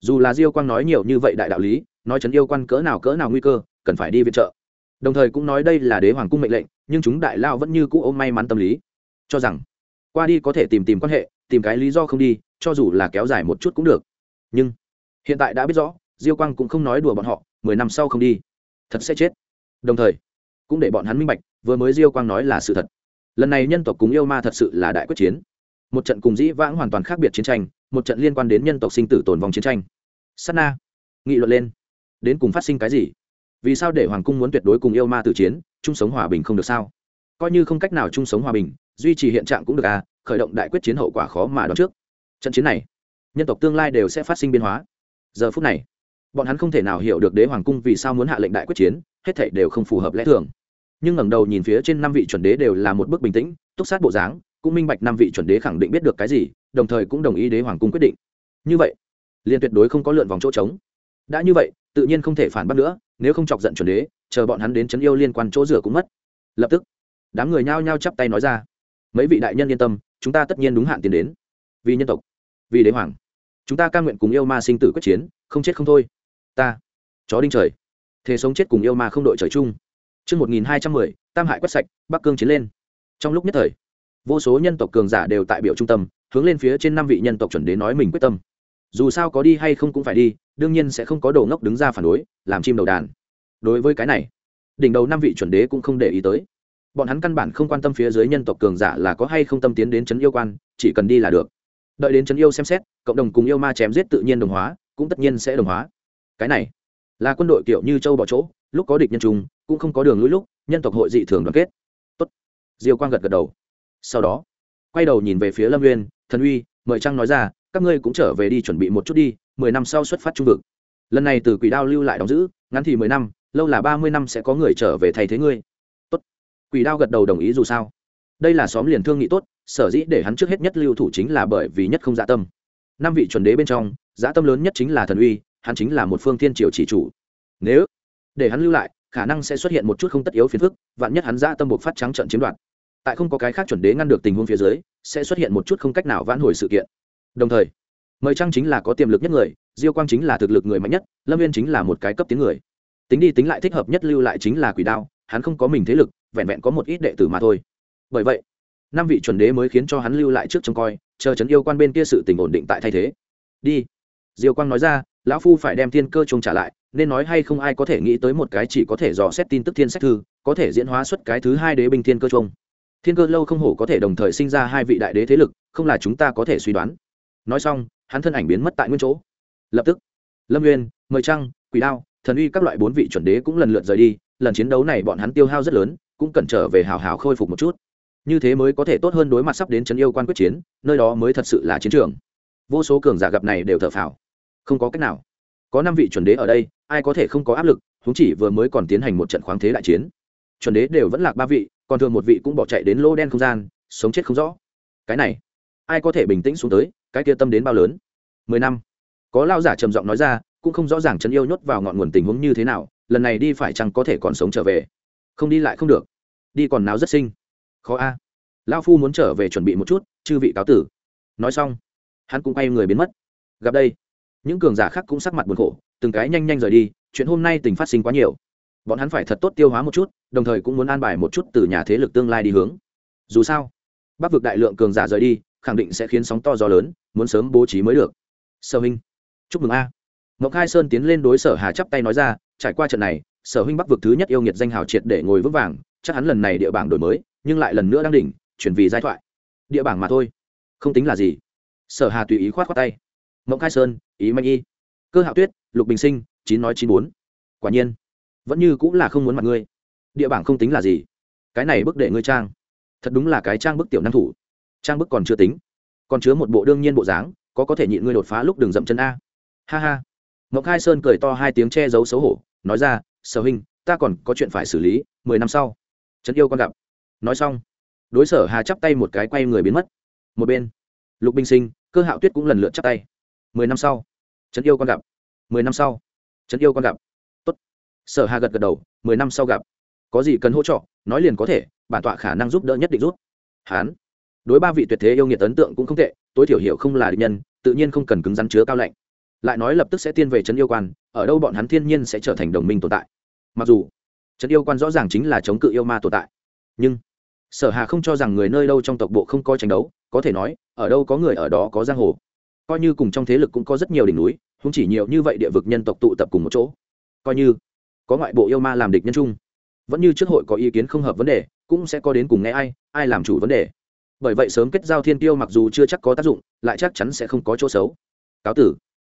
dù là diêu quang nói nhiều như vậy đại đạo lý, nói trấn yêu quan cỡ nào cỡ nào nguy cơ, cần phải đi viện trợ. Đồng thời cũng nói đây là đế hoàng cung mệnh lệnh, nhưng chúng đại lao vẫn như cũ ôm may mắn tâm lý. Cho rằng, qua đi có thể tìm tìm quan hệ, tìm cái lý do không đi, cho dù là kéo dài một chút cũng được nhưng hiện tại đã biết rõ, diêu quang cũng không nói đùa bọn họ, mười năm sau không đi, thật sẽ chết. Đồng thời, cũng để bọn hắn minh bạch, vừa mới diêu quang nói là sự thật. Lần này nhân tộc cùng yêu ma thật sự là đại quyết chiến. Một trận cùng dĩ vãng hoàn toàn khác biệt chiến tranh, một trận liên quan đến nhân tộc sinh tử tồn vong chiến tranh. Sana nghị luận lên, đến cùng phát sinh cái gì? Vì sao để hoàng cung muốn tuyệt đối cùng yêu ma tử chiến, chung sống hòa bình không được sao? Coi như không cách nào chung sống hòa bình, duy trì hiện trạng cũng được à khởi động đại quyết chiến hậu quả khó mà đoán trước. Trận chiến này nhân tộc tương lai đều sẽ phát sinh biến hóa. Giờ phút này, bọn hắn không thể nào hiểu được đế hoàng cung vì sao muốn hạ lệnh đại quyết chiến, hết thảy đều không phù hợp lẽ thường. Nhưng ngẩng đầu nhìn phía trên năm vị chuẩn đế đều là một bức bình tĩnh, túc sát bộ dáng, cũng minh bạch năm vị chuẩn đế khẳng định biết được cái gì, đồng thời cũng đồng ý đế hoàng cung quyết định. Như vậy, liền tuyệt đối không có lượn vòng chỗ trống. Đã như vậy, tự nhiên không thể phản bác nữa, nếu không chọc giận chuẩn đế, chờ bọn hắn đến chấn yêu liên quan chỗ rửa cũng mất. Lập tức, đám người nhao nhao chắp tay nói ra. Mấy vị đại nhân yên tâm, chúng ta tất nhiên đúng hạn tiến đến. Vì nhân tộc, vì đế hoàng chúng ta ca nguyện cùng yêu ma sinh tử quyết chiến không chết không thôi ta chó đinh trời thế sống chết cùng yêu ma không đội trời chung Trước 1210, tam hại quét sạch, Bắc Cương chiến lên. Trong lúc nhất thời, vô số nhân tộc cường giả đều tại biểu trung tâm, hướng lên phía trên năm vị nhân tộc chuẩn đế nói mình quyết tâm. Dù sao có đi hay không cũng phải đi, đương nhiên sẽ không có đồ ngốc đứng ra phản đối, làm chim đầu đàn. Đối với cái này, đỉnh đầu năm vị chuẩn đế cũng không để ý tới. Bọn hắn căn bản không quan tâm phía dưới nhân tộc cường giả là có hay không tâm tiến đến trấn yêu quan, chỉ cần đi là được. Đợi đến trấn yêu xem xét, cộng đồng cùng yêu ma chém giết tự nhiên đồng hóa, cũng tất nhiên sẽ đồng hóa. Cái này là quân đội kiểu như châu bỏ chỗ, lúc có địch nhân trùng cũng không có đường lũi lúc nhân tộc hội dị thường đoàn kết. Tốt. Diêu quang gật gật đầu. Sau đó quay đầu nhìn về phía lâm nguyên thần uy mời trăng nói ra các ngươi cũng trở về đi chuẩn bị một chút đi mười năm sau xuất phát trung vực. Lần này từ quỷ đao lưu lại đóng giữ ngắn thì mười năm lâu là ba mươi năm sẽ có người trở về thay thế ngươi. Tốt. Quỷ đao gật đầu đồng ý dù sao đây là xóm liền thương nghị tốt, sở dĩ để hắn trước hết nhất lưu thủ chính là bởi vì nhất không dạ tâm. Năm vị chuẩn đế bên trong dạ tâm lớn nhất chính là thần uy, hắn chính là một phương thiên triều chỉ chủ. Nếu để hắn lưu lại, khả năng sẽ xuất hiện một chút không tất yếu phiền phức, vạn nhất hắn dạ tâm buộc phát trắng trận chiếm đoạt. Tại không có cái khác chuẩn đế ngăn được tình huống phía dưới, sẽ xuất hiện một chút không cách nào vãn hồi sự kiện. Đồng thời, mời trăng chính là có tiềm lực nhất người, diêu quang chính là thực lực người mạnh nhất, lâm viên chính là một cái cấp tiếng người. Tính đi tính lại thích hợp nhất lưu lại chính là quỷ đao, hắn không có mình thế lực, vẹn vẹn có một ít đệ tử mà thôi bởi vậy, năm vị chuẩn đế mới khiến cho hắn lưu lại trước trông coi, chờ chấn yêu quan bên kia sự tình ổn định tại thay thế. Đi. Diêu quang nói ra, lão phu phải đem thiên cơ trông trả lại, nên nói hay không ai có thể nghĩ tới một cái chỉ có thể dò xét tin tức thiên sách thư, có thể diễn hóa xuất cái thứ hai đế binh thiên cơ trông. Thiên cơ lâu không hổ có thể đồng thời sinh ra hai vị đại đế thế lực, không là chúng ta có thể suy đoán. Nói xong, hắn thân ảnh biến mất tại nguyên chỗ. Lập tức, lâm nguyên mời trăng, quỷ đao, thần uy các loại bốn vị chuẩn đế cũng lần lượt rời đi, lần chiến đấu này bọn hắn tiêu hao rất lớn, cũng cần trở về hào hào khôi phục một chút như thế mới có thể tốt hơn đối mặt sắp đến trấn yêu quan quyết chiến, nơi đó mới thật sự là chiến trường. Vô số cường giả gặp này đều thở phào. Không có cách nào. Có năm vị chuẩn đế ở đây, ai có thể không có áp lực chúng chỉ vừa mới còn tiến hành một trận khoáng thế đại chiến. Chuẩn đế đều vẫn lạc ba vị, còn thường một vị cũng bỏ chạy đến lô đen không gian, sống chết không rõ. Cái này, ai có thể bình tĩnh xuống tới, cái kia tâm đến bao lớn? Mười năm. Có lao giả trầm giọng nói ra, cũng không rõ ràng trấn yêu nhốt vào ngọn nguồn tình huống như thế nào, lần này đi phải chăng có thể còn sống trở về. Không đi lại không được. Đi còn nào rất sinh khó a. Lao phu muốn trở về chuẩn bị một chút, chư vị cáo tử. Nói xong, hắn cũng quay người biến mất. Gặp đây, những cường giả khác cũng sắc mặt buồn khổ, từng cái nhanh nhanh rời đi, chuyện hôm nay tình phát sinh quá nhiều. Bọn hắn phải thật tốt tiêu hóa một chút, đồng thời cũng muốn an bài một chút từ nhà thế lực tương lai đi hướng. Dù sao, bắc vực đại lượng cường giả rời đi, khẳng định sẽ khiến sóng to gió lớn, muốn sớm bố trí mới được. Sở huynh, chúc mừng a. Ngọc hai sơn tiến lên đối sở hà chắp tay nói ra, trải qua trận này, sở huynh bắc vực thứ nhất yêu nghiệt danh hào triệt để ngồi vững vàng, chắc hắn lần này địa bảng đổi mới nhưng lại lần nữa đang đỉnh, chuyển vì giai thoại. Địa bảng mà thôi. Không tính là gì. Sở hà tùy ý khoát khoát tay. Mộng khai sơn, ý manh y. Cơ hạo tuyết, lục bình sinh, chín nói chín bốn. Quả nhiên, vẫn như cũng là không muốn mặt ngươi. Địa bảng không tính là gì. Cái này bức để ngươi trang. Thật đúng là cái trang bức tiểu năng thủ. Trang bức còn chưa tính. Còn chứa một bộ đương nhiên bộ dáng, có có thể nhịn ngươi đột phá lúc đường dậm chân a. Ha ha. Ngọc Khai sơn cười to hai tiếng che giấu xấu hổ, nói ra, sở huynh, ta còn có chuyện phải xử lý, mười năm sau. Trấn yêu con gặp nói xong, đối sở hà chắp tay một cái quay người biến mất. Một bên, lục binh sinh, cơ hạo tuyết cũng lần lượt chắp tay. Mười năm sau, trấn yêu con gặp. Mười năm sau, trấn yêu con gặp. Tốt. sở hà gật gật đầu, mười năm sau gặp. Có gì cần hỗ trợ, nói liền có thể, bản tọa khả năng giúp đỡ nhất định rút hán. Đối ba vị tuyệt thế yêu nghiệt ấn tượng cũng không tệ, tối thiểu hiểu không là địch nhân, tự nhiên không cần cứng rắn chứa cao lạnh. Lại nói lập tức sẽ tiên về trấn yêu quan, ở đâu bọn hắn thiên nhiên sẽ trở thành đồng minh tồn tại. Mặc dù, trấn yêu quan rõ ràng chính là chống cự yêu ma tồn tại, nhưng sở hà không cho rằng người nơi đâu trong tộc bộ không có tranh đấu, có thể nói, ở đâu có người ở đó có giang hồ. Coi như cùng trong thế lực cũng có rất nhiều đỉnh núi không chỉ nhiều như vậy địa vực nhân tộc tụ tập cùng một chỗ. Coi như có ngoại bộ yêu ma làm địch nhân chung, vẫn như trước hội có ý kiến không hợp vấn đề, cũng sẽ có đến cùng nghe ai ai làm chủ vấn đề. Bởi vậy sớm kết giao thiên tiêu mặc dù chưa chắc có tác dụng, lại chắc chắn sẽ không có chỗ xấu. Cáo tử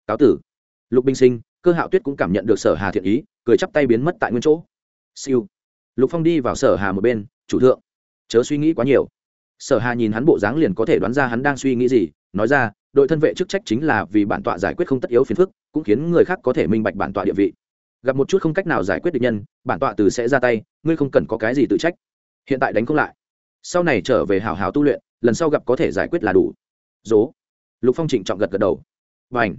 cáo tử. Lục binh sinh, cơ hạo tuyết cũng cảm nhận được sở hà thiện ý, cười chắp tay biến mất tại nguyên chỗ. Siêu. Lục phong đi vào sở hà một bên, chủ thượng chớ suy nghĩ quá nhiều. Sở hà nhìn hắn bộ dáng liền có thể đoán ra hắn đang suy nghĩ gì, nói ra, đội thân vệ chức trách chính là vì bản tọa giải quyết không tất yếu phiền phức, cũng khiến người khác có thể minh bạch bản tọa địa vị. Gặp một chút không cách nào giải quyết được nhân, bản tọa từ sẽ ra tay, ngươi không cần có cái gì tự trách. Hiện tại đánh không lại. Sau này trở về hào hào tu luyện, lần sau gặp có thể giải quyết là đủ. Dố. Lục phong trịnh trọng gật gật đầu. Và ảnh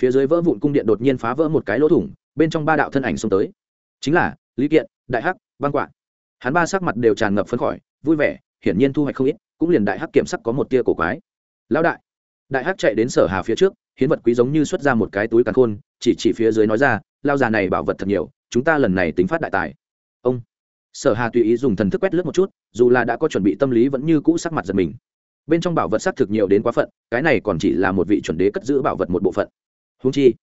phía dưới vỡ vụn cung điện đột nhiên phá vỡ một cái lỗ thủng, bên trong ba đạo thân ảnh xông tới. Chính là lý kiện, đại hắc văn quạng hắn ba sắc mặt đều tràn ngập phấn khỏi vui vẻ, hiển nhiên thu hoạch không ít, cũng liền đại hắc kiểm sắc có một tia cổ quái. Lão đại đại hắc chạy đến sở hà phía trước, hiến vật quý giống như xuất ra một cái túi càn khôn, chỉ chỉ phía dưới nói ra lao già này bảo vật thật nhiều, chúng ta lần này tính phát đại tài. Ông, sở hà tùy ý dùng thần thức quét lướt một chút, dù là đã có chuẩn bị tâm lý vẫn như cũ sắc mặt giật mình. Bên trong bảo vật xác thực nhiều đến quá phận, cái này còn chỉ là một vị chuẩn đế cất giữ bảo vật một bộ phận. Húng chi,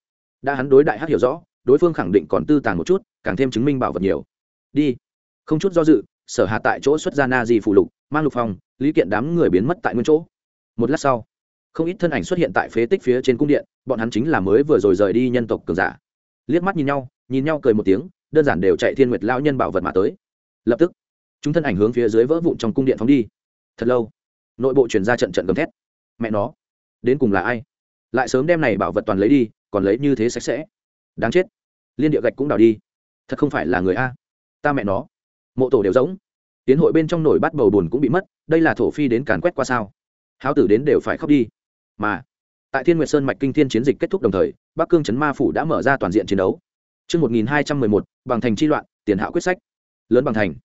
đã hắn đối đại hát hiểu rõ, đối phương khẳng định còn tư tàng một chút, càng thêm chứng minh bảo vật nhiều. Đi không chút do dự, sở hà tại chỗ xuất ra na di phụ lục, mang lục phong, lý kiện đám người biến mất tại nguyên chỗ. Một lát sau, không ít thân ảnh xuất hiện tại phế tích phía trên cung điện, bọn hắn chính là mới vừa rồi rời đi nhân tộc cường giả. Liếc mắt nhìn nhau nhìn nhau cười một tiếng, đơn giản đều chạy thiên nguyệt lao nhân bảo vật mà tới. Lập tức, chúng thân ảnh hướng phía dưới vỡ vụn trong cung điện phóng đi. Thật lâu, nội bộ chuyển ra trận trận gầm thét. Mẹ nó, đến cùng là ai? Lại sớm đem này bảo vật toàn lấy đi, còn lấy như thế sạch sẽ. Đáng chết, liên địa gạch cũng đào đi. Thật không phải là người a. Ta mẹ nó mộ tổ đều giống tiến hội bên trong nổi bắt bầu bùn cũng bị mất đây là thổ phi đến càn quét qua sao háo tử đến đều phải khóc đi mà tại thiên nguyệt sơn mạch kinh thiên chiến dịch kết thúc đồng thời bắc cương trấn ma phủ đã mở ra toàn diện chiến đấu Trước 1211, bằng thành chi loạn, tiền hạo quyết sách. Lớn bằng thành.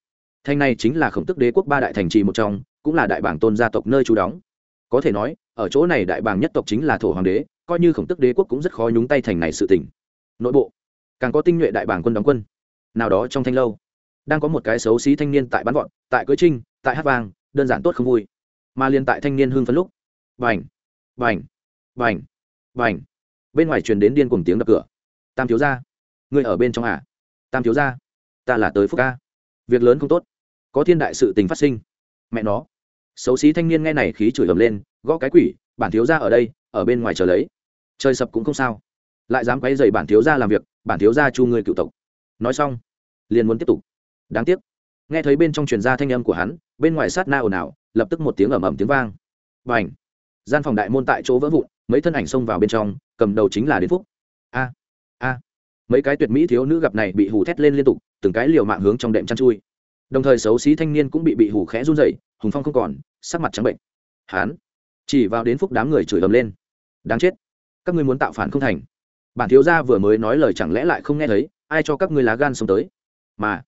Thành này chính là khổng tức đế quốc ba đại thành trì một trong, cũng là đại bảng tôn gia tộc nơi trú đóng. Có thể nói, ở chỗ này đại bảng nhất tộc chính là thổ hoàng đế, coi như khổng tức đế quốc cũng rất khó nhúng tay thành này sự tình. Nội bộ, càng có tinh nhuệ đại bảng quân đóng quân. Nào đó trong thanh lâu, đang có một cái xấu xí thanh niên tại bắn gọn, tại cưỡi trinh, tại hát vang, đơn giản tốt không vui. Mà liên tại thanh niên hưng phấn lúc, vành vành vành vành Bên ngoài truyền đến điên cuồng tiếng đập cửa. Tam thiếu gia, ngươi ở bên trong à? Tam thiếu gia, ta là tới phúc ca. Việc lớn không tốt, có thiên đại sự tình phát sinh. Mẹ nó. Xấu xí thanh niên nghe này khí chửi ầm lên, gõ cái quỷ, bản thiếu gia ở đây, ở bên ngoài chờ lấy. Trời sập cũng không sao, lại dám quấy rầy bản thiếu gia làm việc, bản thiếu gia chu người cựu tộc. Nói xong, liền muốn tiếp tục. Đáng tiếc, nghe thấy bên trong truyền ra thanh âm của hắn, bên ngoài sát na ồn ào, lập tức một tiếng ầm ầm tiếng vang. Bành! Gian phòng đại môn tại chỗ vỡ vụn, mấy thân ảnh xông vào bên trong cầm đầu chính là đến phúc. A! A! Mấy cái tuyệt mỹ thiếu nữ gặp này bị hù thét lên liên tục từng cái liều mạng hướng trong đệm chăn chui. Đồng thời xấu xí thanh niên cũng bị bị hù khẽ run rẩy hùng phong không còn sắc mặt trắng bệnh. Hán chỉ vào đến phúc đám người chửi ầm lên. Đáng chết! Các ngươi muốn tạo phản không thành. Bản thiếu gia vừa mới nói lời chẳng lẽ lại không nghe thấy ai cho các ngươi lá gan sống tới? Mà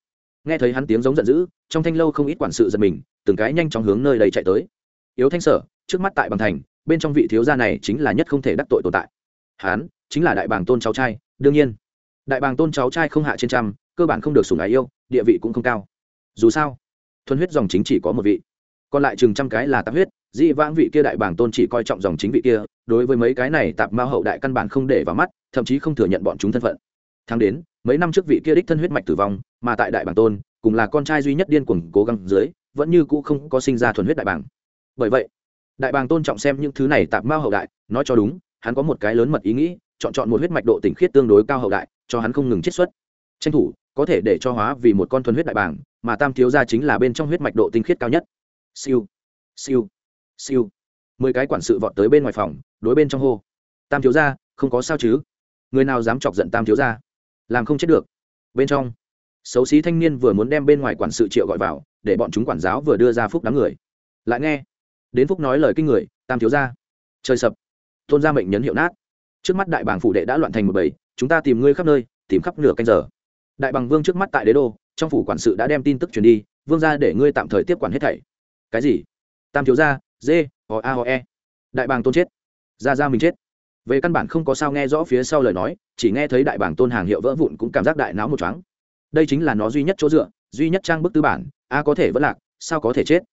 nghe thấy hắn tiếng giống giận dữ, trong thanh lâu không ít quản sự giật mình, từng cái nhanh chóng hướng nơi đây chạy tới. Yếu thanh sở, trước mắt tại bằng thành, bên trong vị thiếu gia này chính là nhất không thể đắc tội tồn tại. Hán chính là đại bàng tôn cháu trai, đương nhiên. Đại bàng tôn cháu trai không hạ trên trăm, cơ bản không được sủng ái yêu, địa vị cũng không cao. Dù sao, thuần huyết dòng chính chỉ có một vị. Còn lại chừng trăm cái là tạp huyết, dị vãng vị kia đại bàng tôn chỉ coi trọng dòng chính vị kia, đối với mấy cái này tạp mao hậu đại căn bản không để vào mắt, thậm chí không thừa nhận bọn chúng thân phận. Tháng đến mấy năm trước vị kia đích thân huyết mạch tử vong, mà tại đại bảng tôn, cùng là con trai duy nhất điên cuồng cố gắng dưới, vẫn như cũ không có sinh ra thuần huyết đại bảng bởi vậy, đại bàng tôn trọng xem những thứ này tạp mao hậu đại, nói cho đúng, hắn có một cái lớn mật ý nghĩ, chọn chọn một huyết mạch độ tỉnh khiết tương đối cao hậu đại, cho hắn không ngừng chiết xuất. Tranh thủ, có thể để cho hóa vì một con thuần huyết đại bàng, mà tam thiếu gia chính là bên trong huyết mạch độ tinh khiết cao nhất. Siêu siêu siêu. Mười cái quản sự vọt tới bên ngoài phòng, đối bên trong hô. Tam thiếu gia, không có sao chứ? Người nào dám chọc giận tam thiếu gia? Làm không chết được. Bên trong, xấu xí thanh niên vừa muốn đem bên ngoài quản sự triệu gọi vào, để bọn chúng quản giáo vừa đưa ra phúc đám người. Lại nghe, đến phúc nói lời kinh người, tam thiếu gia. Trời sập, tôn gia mệnh nhấn hiệu nát. Trước mắt đại bảng phủ đệ đã loạn thành một bầy, chúng ta tìm ngươi khắp nơi, tìm khắp nửa canh giờ. Đại bằng vương trước mắt tại đế đô, trong phủ quản sự đã đem tin tức truyền đi, vương ra để ngươi tạm thời tiếp quản hết thảy. Cái gì? Tam thiếu gia, dê ho a ho e. Đại bàng tôn chết. Ra ra mình chết về căn bản không có sao nghe rõ phía sau lời nói, chỉ nghe thấy đại bảng tôn hàng hiệu vỡ vụn cũng cảm giác đại não một chóng đây chính là nó duy nhất chỗ dựa, duy nhất trang bức tư bản, a à, có thể vẫn lạc, sao có thể chết?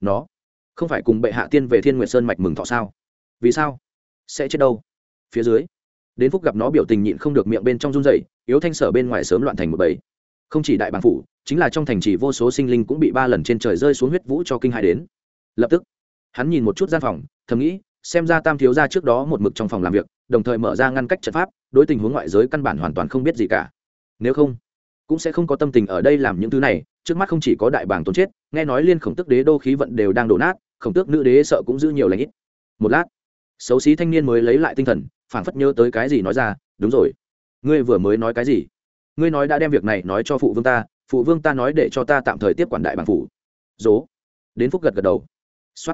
Nó, không phải cùng bệ hạ tiên về thiên nguyệt sơn mạch mừng thọ sao? Vì sao? Sẽ chết đâu? Phía dưới, đến phúc gặp nó biểu tình nhịn không được miệng bên trong run rẩy, yếu thanh sở bên ngoài sớm loạn thành một bầy. Không chỉ đại bàng phủ, chính là trong thành trì vô số sinh linh cũng bị ba lần trên trời rơi xuống huyết vũ cho kinh hại đến. Lập tức, hắn nhìn một chút gian phòng, thầm nghĩ xem ra tam thiếu ra trước đó một mực trong phòng làm việc, đồng thời mở ra ngăn cách trận pháp, đối tình huống ngoại giới căn bản hoàn toàn không biết gì cả. Nếu không, cũng sẽ không có tâm tình ở đây làm những thứ này, trước mắt không chỉ có đại bảng tốn chết, nghe nói liên khổng tức đế đô khí vận đều đang đổ nát, khổng tước nữ đế sợ cũng giữ nhiều lãnh ít. Một lát, xấu xí thanh niên mới lấy lại tinh thần, phảng phất nhớ tới cái gì nói ra, đúng rồi, ngươi vừa mới nói cái gì? Ngươi nói đã đem việc này nói cho phụ vương ta, phụ vương ta nói để cho ta tạm thời tiếp quản đại bảng phủ. Dố đến phúc gật gật đầu. X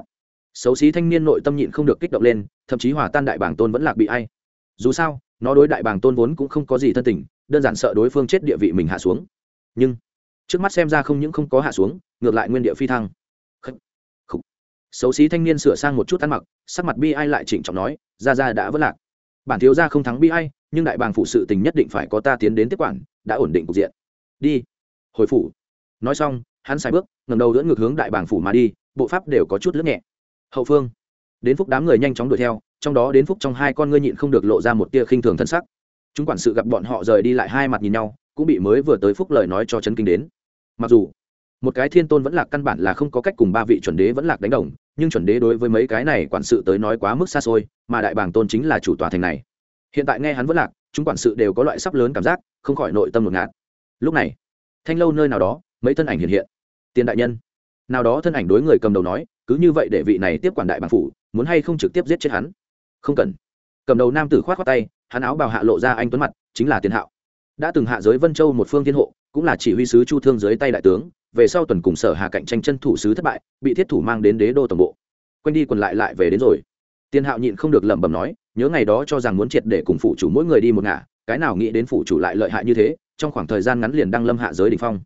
xấu xí thanh niên nội tâm nhịn không được kích động lên, thậm chí hòa tan đại bảng tôn vẫn lạc bị ai. Dù sao, nó đối đại bảng tôn vốn cũng không có gì thân tình, đơn giản sợ đối phương chết địa vị mình hạ xuống. Nhưng, trước mắt xem ra không những không có hạ xuống, ngược lại nguyên địa phi thăng. Khủ. xấu xí thanh niên sửa sang một chút ăn mặc, sắc mặt bi ai lại chỉnh trọng nói, ra ra đã vất lạc. Bản thiếu gia không thắng bi ai, nhưng đại bàng phụ sự tình nhất định phải có ta tiến đến tiếp quản, đã ổn định cục diện. Đi. Hồi phủ. Nói xong, hắn sai bước ngầm đầu dẫn ngược hướng đại bàng phủ mà đi, bộ pháp đều có chút lướt nhẹ hậu phương. Đến phúc đám người nhanh chóng đuổi theo, trong đó đến phúc trong hai con ngươi nhịn không được lộ ra một tia khinh thường thân sắc. Chúng quản sự gặp bọn họ rời đi lại hai mặt nhìn nhau, cũng bị mới vừa tới phúc lời nói cho chấn kinh đến. Mặc dù, một cái thiên tôn vẫn là căn bản là không có cách cùng ba vị chuẩn đế vẫn lạc đánh đồng, nhưng chuẩn đế đối với mấy cái này quản sự tới nói quá mức xa xôi, mà đại bàng tôn chính là chủ tòa thành này. Hiện tại nghe hắn vẫn lạc, chúng quản sự đều có loại sắp lớn cảm giác, không khỏi nội tâm ngột ngạt. Lúc này, thanh lâu nơi nào đó, mấy thân ảnh hiện hiện. Tiền đại nhân nào đó thân ảnh đối người cầm đầu nói, cứ như vậy để vị này tiếp quản đại bản phủ, muốn hay không trực tiếp giết chết hắn? Không cần. Cầm đầu nam tử khoát khoát tay, hắn áo bào hạ lộ ra anh tuấn mặt, chính là tiền hạo. Đã từng hạ giới vân châu một phương thiên hộ, cũng là chỉ huy sứ chu thương dưới tay đại tướng, về sau tuần cùng sở hà cạnh tranh chân thủ sứ thất bại, bị thiết thủ mang đến đế đô tổng bộ. Quanh đi quần lại lại về đến rồi. Tiền hạo nhịn không được lẩm bẩm nói, nhớ ngày đó cho rằng muốn triệt để cùng phụ chủ mỗi người đi một ngả, cái nào nghĩ đến phụ chủ lại lợi hại như thế, trong khoảng thời gian ngắn liền đăng lâm hạ giới đ ỉ n h phong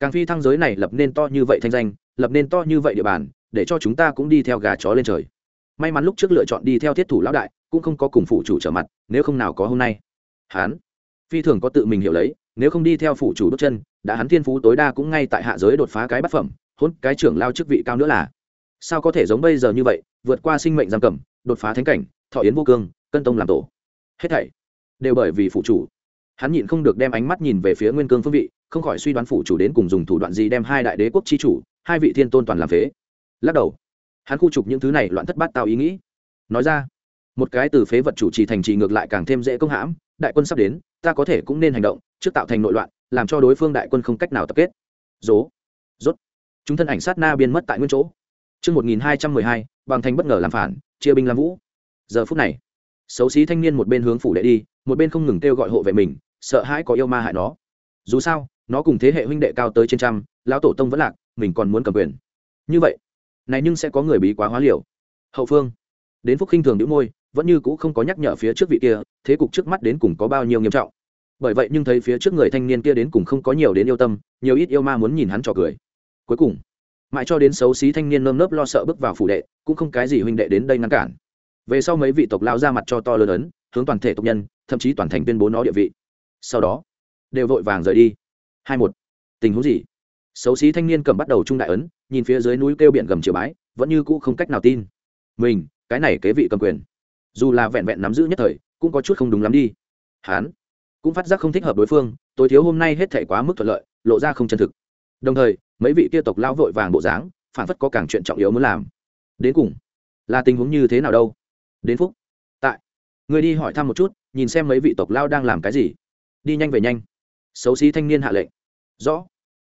càng phi thăng giới này lập nên to như vậy thanh danh, lập nên to như vậy địa bàn, để cho chúng ta cũng đi theo gà chó lên trời. May mắn lúc trước lựa chọn đi theo thiết thủ lão đại, cũng không có cùng phụ chủ trở mặt, nếu không nào có hôm nay. Hán, phi thường có tự mình hiểu lấy, nếu không đi theo phụ chủ bước chân, đã hắn thiên phú tối đa cũng ngay tại hạ giới đột phá cái bát phẩm, hôn cái trưởng lao chức vị cao nữa là. Sao có thể giống bây giờ như vậy, vượt qua sinh mệnh giam cầm, đột phá thánh cảnh, thọ yến vô cương, cân tông làm tổ. Hết thảy đều bởi vì phụ chủ. Hắn nhịn không được đem ánh mắt nhìn về phía nguyên cương phương vị không khỏi suy đoán phụ chủ đến cùng dùng thủ đoạn gì đem hai đại đế quốc chi chủ hai vị thiên tôn toàn làm phế. Lắc đầu. Hắn khu trục những thứ này loạn thất bát tao ý nghĩ. Nói ra một cái từ phế vật chủ trì thành trì ngược lại càng thêm dễ công hãm đại quân sắp đến ta có thể cũng nên hành động trước tạo thành nội loạn làm cho đối phương đại quân không cách nào tập kết. Dố rốt. Chúng thân ảnh sát na biên mất tại nguyên chỗ. Trước 1212, bằng thành bất ngờ làm phản, chia binh làm vũ. Giờ phút này, xấu xí thanh niên một bên hướng phủ đệ đi một bên không ngừng kêu gọi hộ vệ mình sợ hãi có yêu ma hại nó. Dù sao nó cùng thế hệ huynh đệ cao tới trên trăm, lão tổ tông vẫn lạc, mình còn muốn cầm quyền. Như vậy, này nhưng sẽ có người bí quá hóa liều. Hậu phương, đến phúc khinh thường đĩu môi, vẫn như cũ không có nhắc nhở phía trước vị kia, thế cục trước mắt đến cùng có bao nhiêu nghiêm trọng. Bởi vậy nhưng thấy phía trước người thanh niên kia đến cùng không có nhiều đến yêu tâm, nhiều ít yêu ma muốn nhìn hắn trò cười. Cuối cùng, mãi cho đến xấu xí thanh niên nơm nớp lo sợ bước vào phủ đệ, cũng không cái gì huynh đệ đến đây ngăn cản. Về sau mấy vị tộc lao ra mặt cho to lớn ấn, hướng toàn thể tộc nhân, thậm chí toàn thành tuyên bố nó địa vị. Sau đó, đều vội vàng rời đi hai một. Tình huống gì? Xấu xí thanh niên cầm bắt đầu trung đại ấn, nhìn phía dưới núi kêu biển gầm chiều bái, vẫn như cũ không cách nào tin. Mình, cái này kế vị cầm quyền. Dù là vẹn vẹn nắm giữ nhất thời, cũng có chút không đúng lắm đi. Hán, cũng phát giác không thích hợp đối phương, tối thiếu hôm nay hết thể quá mức thuận lợi, lộ ra không chân thực. Đồng thời, mấy vị kia tộc lao vội vàng bộ dáng, phản phất có càng chuyện trọng yếu muốn làm. Đến cùng, là tình huống như thế nào đâu? Đến phúc. Tại, người đi hỏi thăm một chút, nhìn xem mấy vị tộc lao đang làm cái gì. Đi nhanh về nhanh. Xấu xí thanh niên hạ lệnh rõ.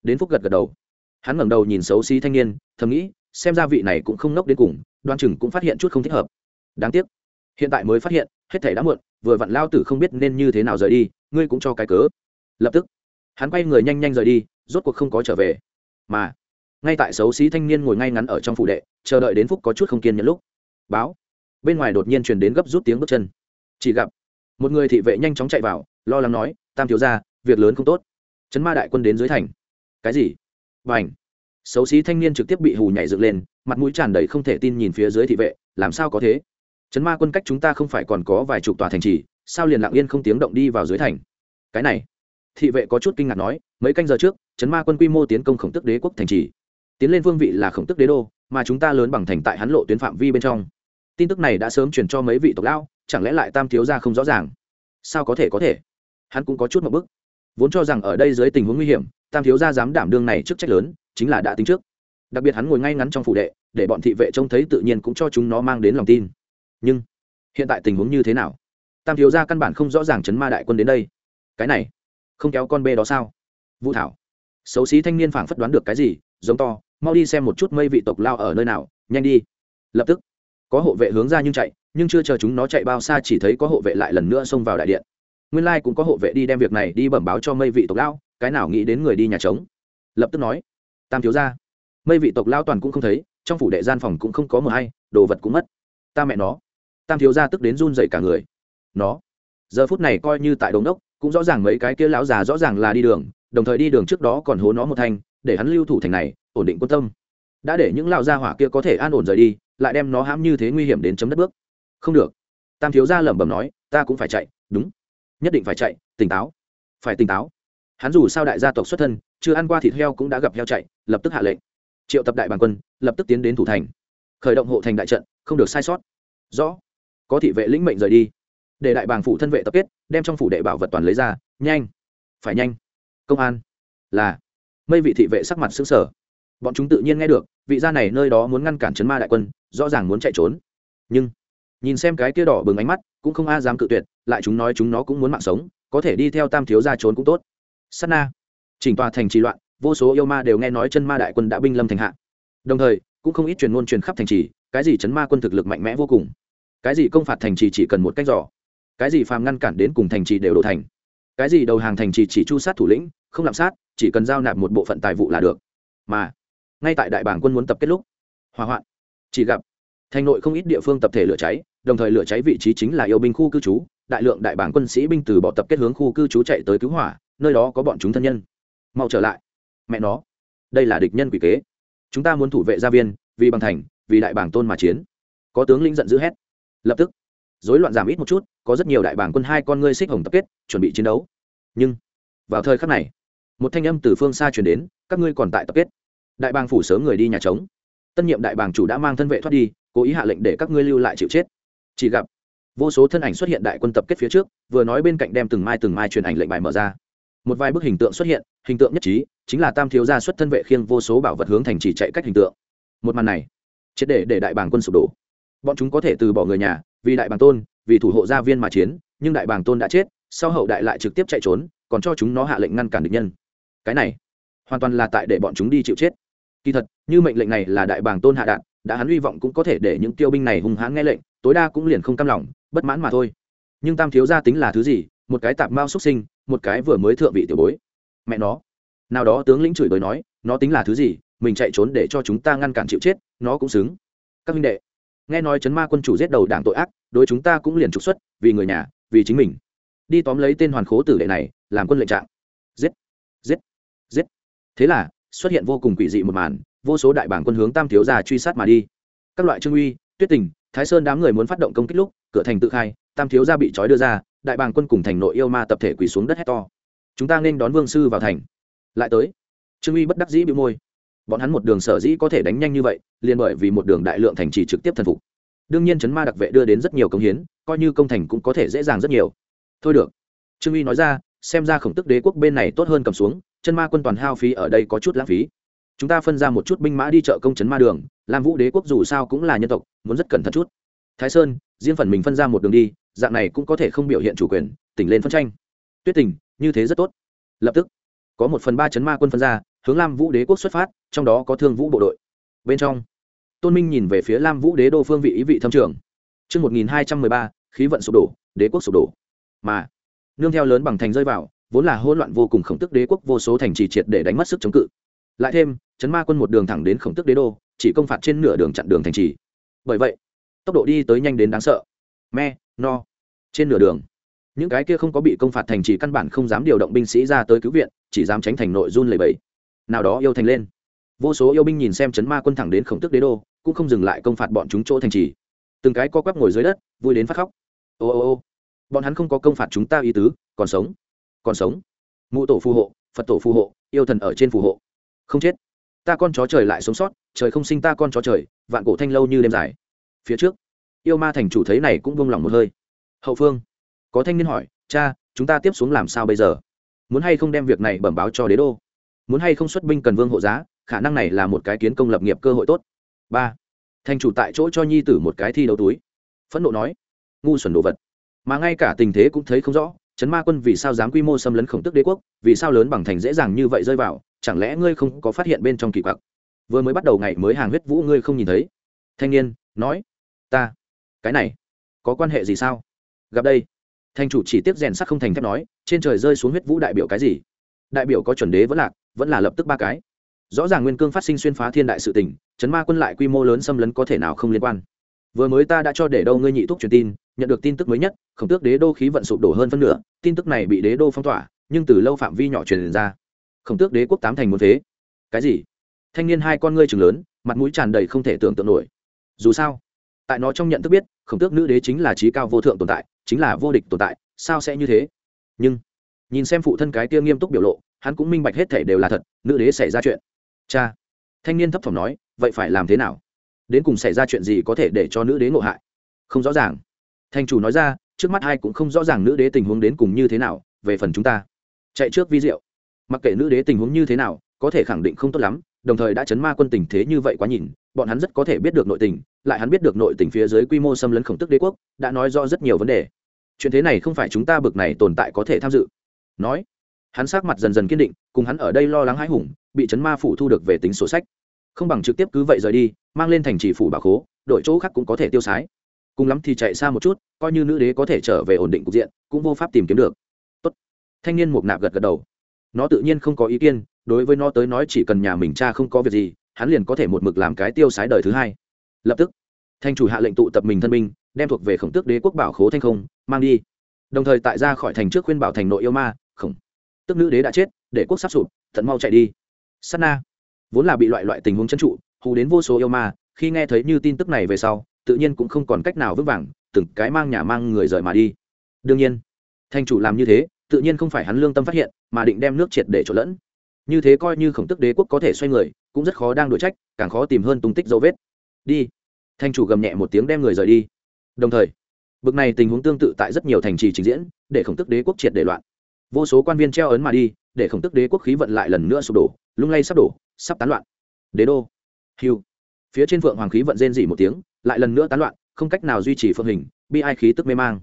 Đến phúc gật gật đầu. Hắn ngẩng đầu nhìn xấu xí thanh niên, thầm nghĩ, xem ra vị này cũng không nốc đến cùng, đoan chừng cũng phát hiện chút không thích hợp. Đáng tiếc. Hiện tại mới phát hiện, hết thể đã muộn, vừa vặn lao tử không biết nên như thế nào rời đi, ngươi cũng cho cái cớ. Lập tức, hắn quay người nhanh nhanh rời đi, rốt cuộc không có trở về. Mà, ngay tại xấu xí thanh niên ngồi ngay ngắn ở trong phủ đệ, chờ đợi đến phúc có chút không kiên nhẫn lúc, báo. Bên ngoài đột nhiên truyền đến gấp rút tiếng bước chân. Chỉ gặp, một người thị vệ nhanh chóng chạy vào, lo lắng nói, tam thiếu ra việc lớn không tốt chấn ma đại quân đến dưới thành. Cái gì? B à n h xấu xí thanh niên trực tiếp bị hù nhảy dựng lên, mặt mũi tràn đầy không thể tin nhìn phía dưới thị vệ, làm sao có thế? Chấn ma quân cách chúng ta không phải còn có vài chục tòa thành trì, sao liền lặng yên không tiếng động đi vào dưới thành? Cái này. Thị vệ có chút kinh ngạc nói, mấy canh giờ trước, chấn ma quân quy mô tiến công khổng tức đế quốc thành trì. Tiến lên vương vị là khổng tức đế đô, mà chúng ta lớn bằng thành tại hắn lộ tuyến phạm vi bên trong. Tin tức này đã sớm truyền cho mấy vị tộc lão, chẳng lẽ lại tam thiếu ra không rõ ràng? Sao có thể có thể? Hắn cũng có chút một bức vốn cho rằng ở đây dưới tình huống nguy hiểm, tam thiếu gia dám đảm đương này trước trách lớn, chính là đã tính trước. Đặc biệt hắn ngồi ngay ngắn trong phủ đệ, để bọn thị vệ trông thấy tự nhiên cũng cho chúng nó mang đến lòng tin. Nhưng, hiện tại tình huống như thế nào? Tam thiếu gia căn bản không rõ ràng chấn ma đại quân đến đây. Cái này, không kéo con bê đó sao? Vũ thảo, xấu xí thanh niên phảng phất đoán được cái gì, giống to, mau đi xem một chút mây vị tộc lao ở nơi nào, nhanh đi. Lập tức, có hộ vệ hướng ra nhưng chạy, nhưng chưa chờ chúng nó chạy bao xa chỉ thấy có hộ vệ lại lần nữa xông vào đại điện nguyên lai cũng có hộ vệ đi đem việc này đi bẩm báo cho mây vị tộc lão. cái nào nghĩ đến người đi nhà trống. Lập tức nói, tam thiếu ra mây vị tộc lão toàn cũng không thấy, trong phủ đệ gian phòng cũng không có mờ hay, đồ vật cũng mất. Ta mẹ nó. Tam thiếu ra tức đến run dậy cả người. Nó, giờ phút này coi như tại đống đốc, cũng rõ ràng mấy cái kia lão già rõ ràng là đi đường, đồng thời đi đường trước đó còn hố nó một thanh, để hắn lưu thủ thành này, ổn định quân tâm. Đã để những lão gia hỏa kia có thể an ổn rời đi, lại đem nó hãm như thế nguy hiểm đến chấm đất bước. Không được. Tam thiếu gia lẩm bẩm nói, ta cũng phải chạy, đúng nhất định phải chạy, tỉnh táo. Phải tỉnh táo. Hắn dù sao đại gia tộc xuất thân, chưa ăn qua thịt heo cũng đã gặp heo chạy, lập tức hạ lệnh. Triệu tập đại bàn quân, lập tức tiến đến thủ thành. Khởi động hộ thành đại trận, không được sai sót. Rõ. Có thị vệ lĩnh mệnh rời đi. Để đại bàng phủ thân vệ tập kết, đem trong phủ đệ bảo vật toàn lấy ra. Nhanh. Phải nhanh. Công an. Là. Mây vị thị vệ sắc mặt xứng sở bọn chúng tự nhiên nghe được, vị gia này nơi đó muốn ngăn cản chấn ma đại quân, rõ ràng muốn chạy trốn. Nhưng nhìn xem cái kia đỏ bừng ánh mắt, cũng không a dám cự tuyệt, lại chúng nói chúng nó cũng muốn mạng sống, có thể đi theo tam thiếu ra trốn cũng tốt. Sắt na. Chỉnh tòa thành trì loạn, vô số yêu ma đều nghe nói chân ma đại quân đã binh lâm thành hạ. Đồng thời, cũng không ít truyền ngôn truyền khắp thành trì, cái gì chấn ma quân thực lực mạnh mẽ vô cùng, cái gì công phạt thành trì chỉ cần một cách giỏ cái gì phàm ngăn cản đến cùng thành trì đều đổ thành, cái gì đầu hàng thành trì chỉ chu sát thủ lĩnh, không lạm sát, chỉ cần giao nạp một bộ phận tài vụ là được. Mà, ngay tại đại bảng quân muốn tập kết lúc, hỏa hoạn, chỉ gặp thành nội không ít địa phương tập thể lửa cháy, đồng thời lửa cháy vị trí chính là yêu binh khu cư trú, đại lượng đại bảng quân sĩ binh từ bỏ tập kết hướng khu cư trú chạy tới cứu hỏa, nơi đó có bọn chúng thân nhân. Mau trở lại. Mẹ nó. Đây là địch nhân quỷ kế. Chúng ta muốn thủ vệ gia viên, vì bằng thành, vì đại bảng tôn mà chiến. Có tướng lĩnh giận dữ hét. Lập tức, rối loạn giảm ít một chút, có rất nhiều đại bảng quân hai con ngươi xích hồng tập kết, chuẩn bị chiến đấu. Nhưng, vào thời khắc này, một thanh âm từ phương xa chuyển đến, các ngươi còn tại tập kết. Đại bàng phủ sớm người đi nhà trống tân nhiệm đại bàng chủ đã mang thân vệ thoát đi, cố ý hạ lệnh để các ngươi lưu lại chịu chết. Chỉ gặp, vô số thân ảnh xuất hiện đại quân tập kết phía trước, vừa nói bên cạnh đem từng mai từng mai truyền ảnh lệnh bài mở ra. Một vài bức hình tượng xuất hiện, hình tượng nhất trí, chính là tam thiếu gia xuất thân vệ khiêng vô số bảo vật hướng thành trì chạy cách hình tượng. Một màn này, triệt để để đại bàng quân sụp đổ. Bọn chúng có thể từ bỏ người nhà, vì đại bàng tôn, vì thủ hộ gia viên mà chiến, nhưng đại bàng tôn đã chết, sau hậu đại lại trực tiếp chạy trốn, còn cho chúng nó hạ lệnh ngăn cản địch nhân. Cái này, hoàn toàn là tại để bọn chúng đi chịu chết kỳ thật, như mệnh lệnh này là đại bàng tôn hạ đạn, đã hắn hy vọng cũng có thể để những tiêu binh này hung hãn nghe lệnh, tối đa cũng liền không cam lòng, bất mãn mà thôi. Nhưng tam thiếu gia tính là thứ gì? Một cái tạp mao xuất sinh, một cái vừa mới thượng vị tiểu bối. Mẹ nó. Nào đó tướng lĩnh chửi bới nói, nó tính là thứ gì? Mình chạy trốn để cho chúng ta ngăn cản chịu chết, nó cũng xứng. Các minh đệ, nghe nói chấn ma quân chủ giết đầu đảng tội ác, đối chúng ta cũng liền trục xuất, vì người nhà, vì chính mình. Đi tóm lấy tên hoàn khố tử đệ này, làm quân lệnh trạng. Giết giết giết. Thế là xuất hiện vô cùng quỷ dị một màn, vô số đại bảng quân hướng tam thiếu gia truy sát mà đi. Các loại trương uy, tuyết tình, thái sơn đám người muốn phát động công kích lúc, cửa thành tự khai, tam thiếu gia bị trói đưa ra, đại bàng quân cùng thành nội yêu ma tập thể quỳ xuống đất hét to. Chúng ta nên đón vương sư vào thành. Lại tới, trương uy bất đắc dĩ bị môi. Bọn hắn một đường sở dĩ có thể đánh nhanh như vậy, liền bởi vì một đường đại lượng thành trì trực tiếp thần phục. Đương nhiên chấn ma đặc vệ đưa đến rất nhiều công hiến, coi như công thành cũng có thể dễ dàng rất nhiều. Thôi được. Trương uy nói ra, xem ra khổng tức đế quốc bên này tốt hơn cầm xuống chân ma quân toàn hao phí ở đây có chút lãng phí. Chúng ta phân ra một chút binh mã đi chợ công chấn ma đường làm vũ đế quốc dù sao cũng là nhân tộc muốn rất cẩn thận chút. Thái sơn riêng phần mình phân ra một đường đi dạng này cũng có thể không biểu hiện chủ quyền tỉnh lên phân tranh. Tuyết tình như thế rất tốt. Lập tức có một phần ba chấn ma quân phân ra hướng lam vũ đế quốc xuất phát trong đó có thương vũ bộ đội. Bên trong tôn minh nhìn về phía lam vũ đế đô phương vị ý vị thâm trường. Trước 1213, khí vận sụp đổ, đế quốc sụp đổ. Mà, nương theo lớn bằng thành rơi vào, vốn là hỗn loạn vô cùng khổng tức đế quốc vô số thành trì triệt để đánh mất sức chống cự. Lại thêm, chấn ma quân một đường thẳng đến khổng tức đế đô, chỉ công phạt trên nửa đường chặn đường thành trì. Bởi vậy, tốc độ đi tới nhanh đến đáng sợ. Me, no. Trên nửa đường, những cái kia không có bị công phạt thành trì căn bản không dám điều động binh sĩ ra tới cứu viện, chỉ dám tránh thành nội run lẩy bẩy. Nào đó yêu thành lên. Vô số yêu binh nhìn xem chấn ma quân thẳng đến khổng tức đế đô, cũng không dừng lại công phạt bọn chúng chỗ thành trì từng cái co quắp ngồi dưới đất vui đến phát khóc ô ô ô bọn hắn không có công phạt chúng ta ý tứ còn sống còn sống. Mụ tổ phù hộ, phật tổ phù hộ, yêu thần ở trên phù hộ. Không chết. Ta con chó trời lại sống sót, trời không sinh ta con chó trời, vạn cổ thanh lâu như đêm dài. Phía trước, yêu ma thành chủ thấy này cũng vung lòng một hơi. Hậu phương, có thanh niên hỏi, cha, chúng ta tiếp xuống làm sao bây giờ? Muốn hay không đem việc này bẩm báo cho đế đô? Muốn hay không xuất binh cần vương hộ giá, khả năng này là một cái kiến công lập nghiệp cơ hội tốt. Ba, thành chủ tại chỗ cho nhi tử một cái thi đấu túi. Phẫn nộ nói, ngu xuẩn đồ vật. Mà ngay cả tình thế cũng thấy không rõ chấn ma quân vì sao dám quy mô xâm lấn khổng tức đế quốc, vì sao lớn bằng thành dễ dàng như vậy rơi vào, chẳng lẽ ngươi không có phát hiện bên trong kỳ quặc? Vừa mới bắt đầu ngày mới hàng huyết vũ ngươi không nhìn thấy. Thanh niên, nói, ta, cái này, có quan hệ gì sao? Gặp đây, thanh chủ chỉ tiếp rèn sắt không thành thép nói, trên trời rơi xuống huyết vũ đại biểu cái gì? Đại biểu có chuẩn đế vẫn lạc, vẫn là lập tức ba cái. Rõ ràng nguyên cương phát sinh xuyên phá thiên đại sự tình, chấn ma quân lại quy mô lớn xâm lấn có thể nào không liên quan. Vừa mới ta đã cho để đâu ngươi nhị thúc truyền tin nhận được tin tức mới nhất, khổng tước đế đô khí vận sụp đổ hơn phân nửa, tin tức này bị đế đô phong tỏa, nhưng từ lâu phạm vi nhỏ truyền ra. Khổng tước đế quốc tám thành muốn thế cái gì? Thanh niên hai con ngươi trừng lớn, mặt mũi tràn đầy không thể tưởng tượng nổi. Dù sao, tại nó trong nhận thức biết, khổng tước nữ đế chính là trí cao vô thượng tồn tại, chính là vô địch tồn tại, sao sẽ như thế? Nhưng, nhìn xem phụ thân cái kia nghiêm túc biểu lộ, hắn cũng minh bạch hết thể đều là thật, nữ đế xảy ra chuyện. Cha, thanh niên thấp thỏm nói, vậy phải làm thế nào? Đến cùng xảy ra chuyện gì có thể để cho nữ đế ngộ hại? Không rõ ràng thành chủ nói ra, trước mắt ai cũng không rõ ràng nữ đế tình huống đến cùng như thế nào, về phần chúng ta. Chạy trước vi diệu. Mặc kệ nữ đế tình huống như thế nào, có thể khẳng định không tốt lắm, đồng thời đã chấn ma quân tình thế như vậy quá nhìn, bọn hắn rất có thể biết được nội tình, lại hắn biết được nội tình phía dưới quy mô xâm lấn khổng tức đế quốc, đã nói rõ rất nhiều vấn đề. Chuyện thế này không phải chúng ta bực này tồn tại có thể tham dự. Nói. Hắn sát mặt dần dần kiên định, cùng hắn ở đây lo lắng hãi hùng, bị chấn ma phủ thu được về tính sổ sách. Không bằng trực tiếp cứ vậy rời đi, mang lên thành trì phủ bà khố đội chỗ khác cũng có thể tiêu sái cùng lắm thì chạy xa một chút, coi như nữ đế có thể trở về ổn định cục diện, cũng vô pháp tìm kiếm được. Tốt. thanh niên mục nạp gật gật đầu. Nó tự nhiên không có ý kiến, đối với nó tới nói chỉ cần nhà mình cha không có việc gì, hắn liền có thể một mực làm cái tiêu sái đời thứ hai. Lập tức, thanh chủ hạ lệnh tụ tập mình thân binh, đem thuộc về khổng tước đế quốc bảo khố thanh không, mang đi. Đồng thời tại ra khỏi thành trước khuyên bảo thành nội yêu ma, khổng tức nữ đế đã chết, để quốc sắp sụp thận mau chạy đi. Sát na. Vốn là bị loại loại tình huống chân trụ, hù đến vô số yêu ma, khi nghe thấy như tin tức này về sau tự nhiên cũng không còn cách nào vững vàng, từng cái mang nhà mang người rời mà đi. Đương nhiên thành chủ làm như thế, tự nhiên không phải hắn lương tâm phát hiện, mà định đem nước triệt để trộn lẫn. Như thế coi như khổng tức đế quốc có thể xoay người, cũng rất khó đang đổi trách, càng khó tìm hơn tung tích dấu vết. Đi. Thành chủ gầm nhẹ một tiếng đem người rời đi. Đồng thời, bực này tình huống tương tự tại rất nhiều thành trì trình diễn, để khổng tức đế quốc triệt để loạn. Vô số quan viên treo ấn mà đi, để khổng tức đế quốc khí vận lại lần nữa sụp đổ, lung lay sắp đổ, sắp tán loạn. Đế đô. Hiu phía trên phượng hoàng khí vận rên dỉ một tiếng lại lần nữa tán loạn, không cách nào duy trì phương hình, bi ai khí tức mê mang.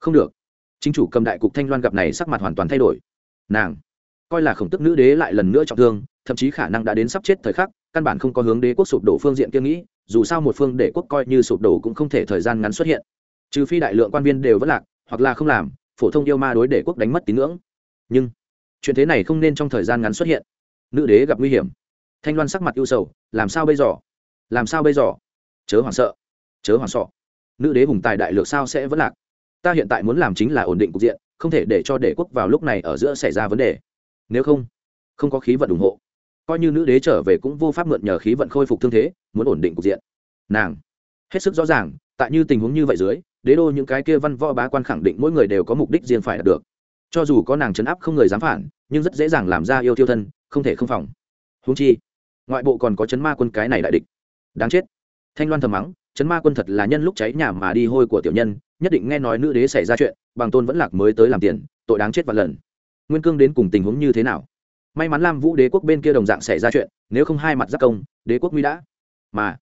Không được. Chính chủ cầm đại cục thanh loan gặp này sắc mặt hoàn toàn thay đổi. Nàng, coi là khổng tức nữ đế lại lần nữa trọng thương, thậm chí khả năng đã đến sắp chết thời khắc, căn bản không có hướng đế quốc sụp đổ phương diện kia nghĩ, dù sao một phương đế quốc coi như sụp đổ cũng không thể thời gian ngắn xuất hiện. Trừ phi đại lượng quan viên đều vẫn lạc, hoặc là không làm, phổ thông yêu ma đối đế quốc đánh mất tín ngưỡng. Nhưng, chuyện thế này không nên trong thời gian ngắn xuất hiện. Nữ đế gặp nguy hiểm. Thanh loan sắc mặt ưu sầu, làm sao bây giờ? Làm sao bây giờ? Chớ hoảng sợ chớ hoảng sợ nữ đế hùng tài đại lược sao sẽ vẫn lạc? Ta hiện tại muốn làm chính là ổn định cục diện, không thể để cho đế quốc vào lúc này ở giữa xảy ra vấn đề. Nếu không không có khí vận ủng hộ. Coi như nữ đế trở về cũng vô pháp mượn nhờ khí vận khôi phục thương thế, muốn ổn định cục diện. Nàng, hết sức rõ ràng, tại như tình huống như vậy dưới, đế đô những cái kia văn võ bá quan khẳng định mỗi người đều có mục đích riêng phải đạt được. Cho dù có nàng chấn áp không người dám phản, nhưng rất dễ dàng làm ra yêu tiêu thân, không thể không phòng. Húng chi, ngoại bộ còn có chấn ma quân cái này đại địch. Đáng chết. Thanh loan thầm mắng chấn ma quân thật là nhân lúc cháy nhà mà đi hôi của tiểu nhân, nhất định nghe nói nữ đế xảy ra chuyện, bằng tôn vẫn lạc mới tới làm tiền, tội đáng chết vạn lần. Nguyên cương đến cùng tình huống như thế nào? May mắn lam vũ đế quốc bên kia đồng dạng xảy ra chuyện, nếu không hai mặt giác công, đế quốc nguy đã. Mà,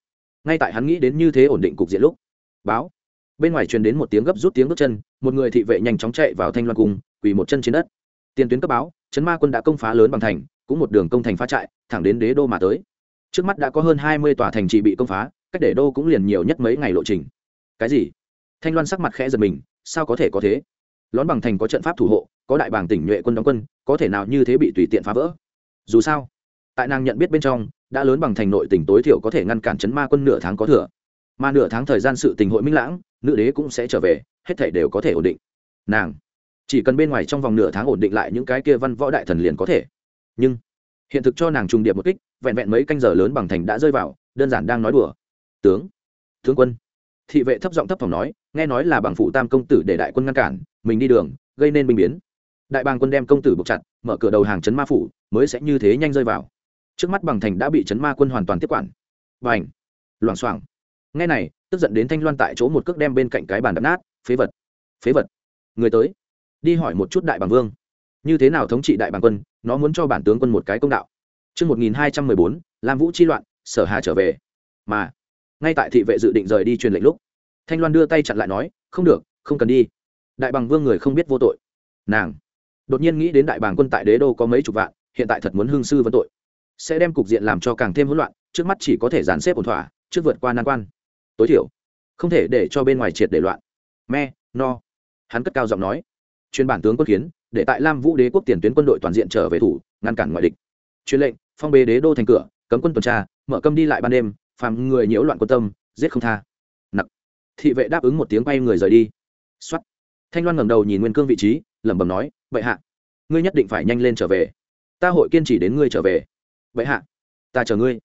ngay tại hắn nghĩ đến như thế ổn định cục diện lúc, báo, bên ngoài truyền đến một tiếng gấp rút tiếng bước chân, một người thị vệ nhanh chóng chạy vào thanh loan cung, quỳ một chân trên đất. Tiền tuyến cấp báo, chấn ma quân đã công phá lớn bằng thành, cũng một đường công thành phá trại, thẳng đến đế đô mà tới. Trước mắt đã có hơn hai mươi tòa thành trì bị công phá cách để đô cũng liền nhiều nhất mấy ngày lộ trình. Cái gì? Thanh loan sắc mặt khẽ giật mình, sao có thể có thế? Lón bằng thành có trận pháp thủ hộ, có đại bảng tỉnh nhuệ quân đóng quân, có thể nào như thế bị tùy tiện phá vỡ? Dù sao, tại nàng nhận biết bên trong, đã lớn bằng thành nội tỉnh tối thiểu có thể ngăn cản chấn ma quân nửa tháng có thừa. Mà nửa tháng thời gian sự tình hội minh lãng, nữ đế cũng sẽ trở về, hết thể đều có thể ổn định. Nàng, chỉ cần bên ngoài trong vòng nửa tháng ổn định lại những cái kia văn võ đại thần liền có thể. Nhưng, hiện thực cho nàng trùng điệp một kích, vẹn vẹn mấy canh giờ lớn bằng thành đã rơi vào, đơn giản đang nói đùa tướng tướng quân. Thị vệ thấp giọng thấp phòng nói nghe nói là bằng phụ tam công tử để đại quân ngăn cản mình đi đường gây nên binh biến. Đại bàng quân đem công tử buộc chặt mở cửa đầu hàng chấn ma phủ mới sẽ như thế nhanh rơi vào. Trước mắt bằng thành đã bị chấn ma quân hoàn toàn tiếp quản. Và ảnh loảng xoảng. Nghe này tức giận đến thanh loan tại chỗ một cước đem bên cạnh cái bàn đập nát phế vật. Phế vật. Người tới. Đi hỏi một chút đại bàng vương. Như thế nào thống trị đại bàng quân nó muốn cho bản tướng quân một cái công đạo. Trước 1214, Lam Vũ chi loạn, sở hà trở về. Mà, ngay tại thị vệ dự định rời đi truyền lệnh lúc, Thanh Loan đưa tay chặn lại nói, không được, không cần đi. Đại bàng vương người không biết vô tội. Nàng đột nhiên nghĩ đến đại bàng quân tại đế đô có mấy chục vạn, hiện tại thật muốn hương sư vấn tội, sẽ đem cục diện làm cho càng thêm hỗn loạn, trước mắt chỉ có thể dàn xếp ổn thỏa, trước vượt qua nan quan. Tối thiểu, không thể để cho bên ngoài triệt để loạn. Me, no. Hắn cất cao giọng nói, truyền bản tướng quân kiến, để tại lam vũ đế quốc tiền tuyến quân đội toàn diện trở về thủ ngăn cản ngoại địch truyền lệnh phong bế đế đô thành cửa cấm quân tuần tra mở cấm đi lại ban đêm phàm người nhiễu loạn quân tâm, giết không tha. Nặc. Thị vệ đáp ứng một tiếng quay người rời đi. Xuất thanh loan ngẩng đầu nhìn nguyên cương vị trí, lẩm bẩm nói, bệ hạ, ngươi nhất định phải nhanh lên trở về. Ta hội kiên trì đến ngươi trở về. Bệ hạ, ta chờ ngươi.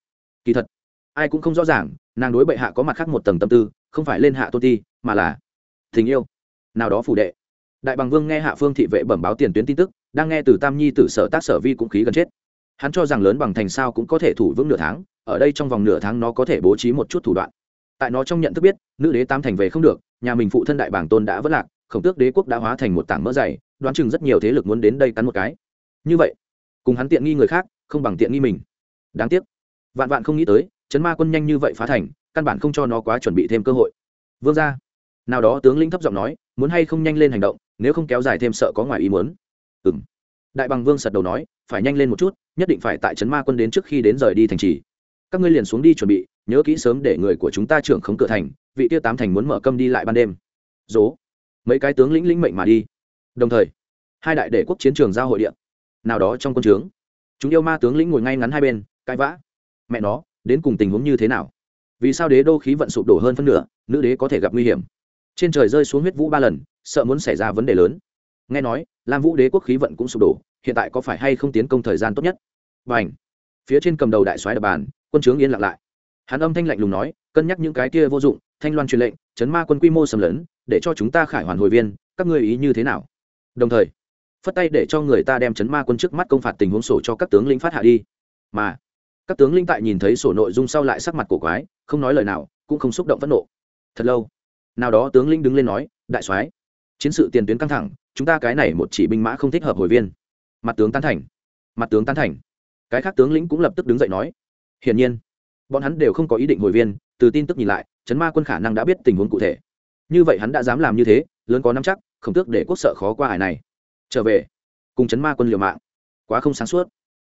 Kỳ thật, ai cũng không rõ ràng, nàng đối bệ hạ có mặt khác một tầng tâm tư, không phải lên hạ tôn ti, mà là tình yêu. Nào đó phủ đệ. Đại bằng vương nghe hạ phương thị vệ bẩm báo tiền tuyến tin tức, đang nghe từ tam nhi t sở tác sở vi cũng khí gần chết hắn cho rằng lớn bằng thành sao cũng có thể thủ vững nửa tháng, ở đây trong vòng nửa tháng nó có thể bố trí một chút thủ đoạn. Tại nó trong nhận thức biết, nữ đế tam thành về không được, nhà mình phụ thân đại bảng tôn đã vất lạc, khổng tước đế quốc đã hóa thành một tảng mỡ dày, đoán chừng rất nhiều thế lực muốn đến đây cắn một cái. Như vậy, cùng hắn tiện nghi người khác, không bằng tiện nghi mình. Đáng tiếc, vạn vạn không nghĩ tới, chấn ma quân nhanh như vậy phá thành, căn bản không cho nó quá chuẩn bị thêm cơ hội. Vương ra nào đó tướng lĩnh thấp giọng nói, muốn hay không nhanh lên hành động, nếu không kéo dài thêm sợ có ngoài ý muốn. Ừ m đại bằng vương sật đầu nói, phải nhanh lên một chút nhất định phải tại trấn ma quân đến trước khi đến rời đi thành trì. Các ngươi liền xuống đi chuẩn bị, nhớ kỹ sớm để người của chúng ta trưởng khống cửa thành, vị tiêu tám thành muốn mở câm đi lại ban đêm. Dố, mấy cái tướng lĩnh lĩnh mệnh mà đi. Đồng thời, hai đại đệ quốc chiến trường giao hội điện nào đó trong quân trướng. Chúng yêu ma tướng lĩnh ngồi ngay ngắn hai bên, cãi vã. Mẹ nó, đến cùng tình huống như thế nào? Vì sao đế đô khí vận sụp đổ hơn phân nửa, nữ đế có thể gặp nguy hiểm? Trên trời rơi xuống huyết vũ ba lần, sợ muốn xảy ra vấn đề lớn. Nghe nói, lam vũ đế quốc khí vận cũng sụp đổ hiện tại có phải hay không tiến công thời gian tốt nhất? B à n h phía trên cầm đầu đại soái đập bàn, quân trướng yên lặng lại. Hắn âm thanh lạnh lùng nói, cân nhắc những cái kia vô dụng, thanh loan truyền lệnh, chấn ma quân quy mô sầm lớn để cho chúng ta khải hoàn hồi viên, các ngươi ý như thế nào? Đồng thời, phất tay để cho người ta đem chấn ma quân trước mắt công phạt tình huống sổ cho các tướng lĩnh phát hạ đi. Mà, các tướng lĩnh tại nhìn thấy sổ nội dung sau lại sắc mặt cổ quái, không nói lời nào, cũng không xúc động phẫn nộ. Thật lâu, nào đó tướng lĩnh đứng lên nói, đại soái, chiến sự tiền tuyến căng thẳng, chúng ta cái này một chỉ binh mã không thích hợp hồi viên mặt tướng tán thành. Mặt tướng tán thành. Cái khác tướng lĩnh cũng lập tức đứng dậy nói, hiển nhiên, bọn hắn đều không có ý định hồi viên. Từ tin tức nhìn lại, chấn ma quân khả năng đã biết tình huống cụ thể. Như vậy hắn đã dám làm như thế, lớn có năm chắc, không tước để quốc sợ khó qua hải này. Trở về, cùng chấn ma quân liều mạng. Quá không sáng suốt.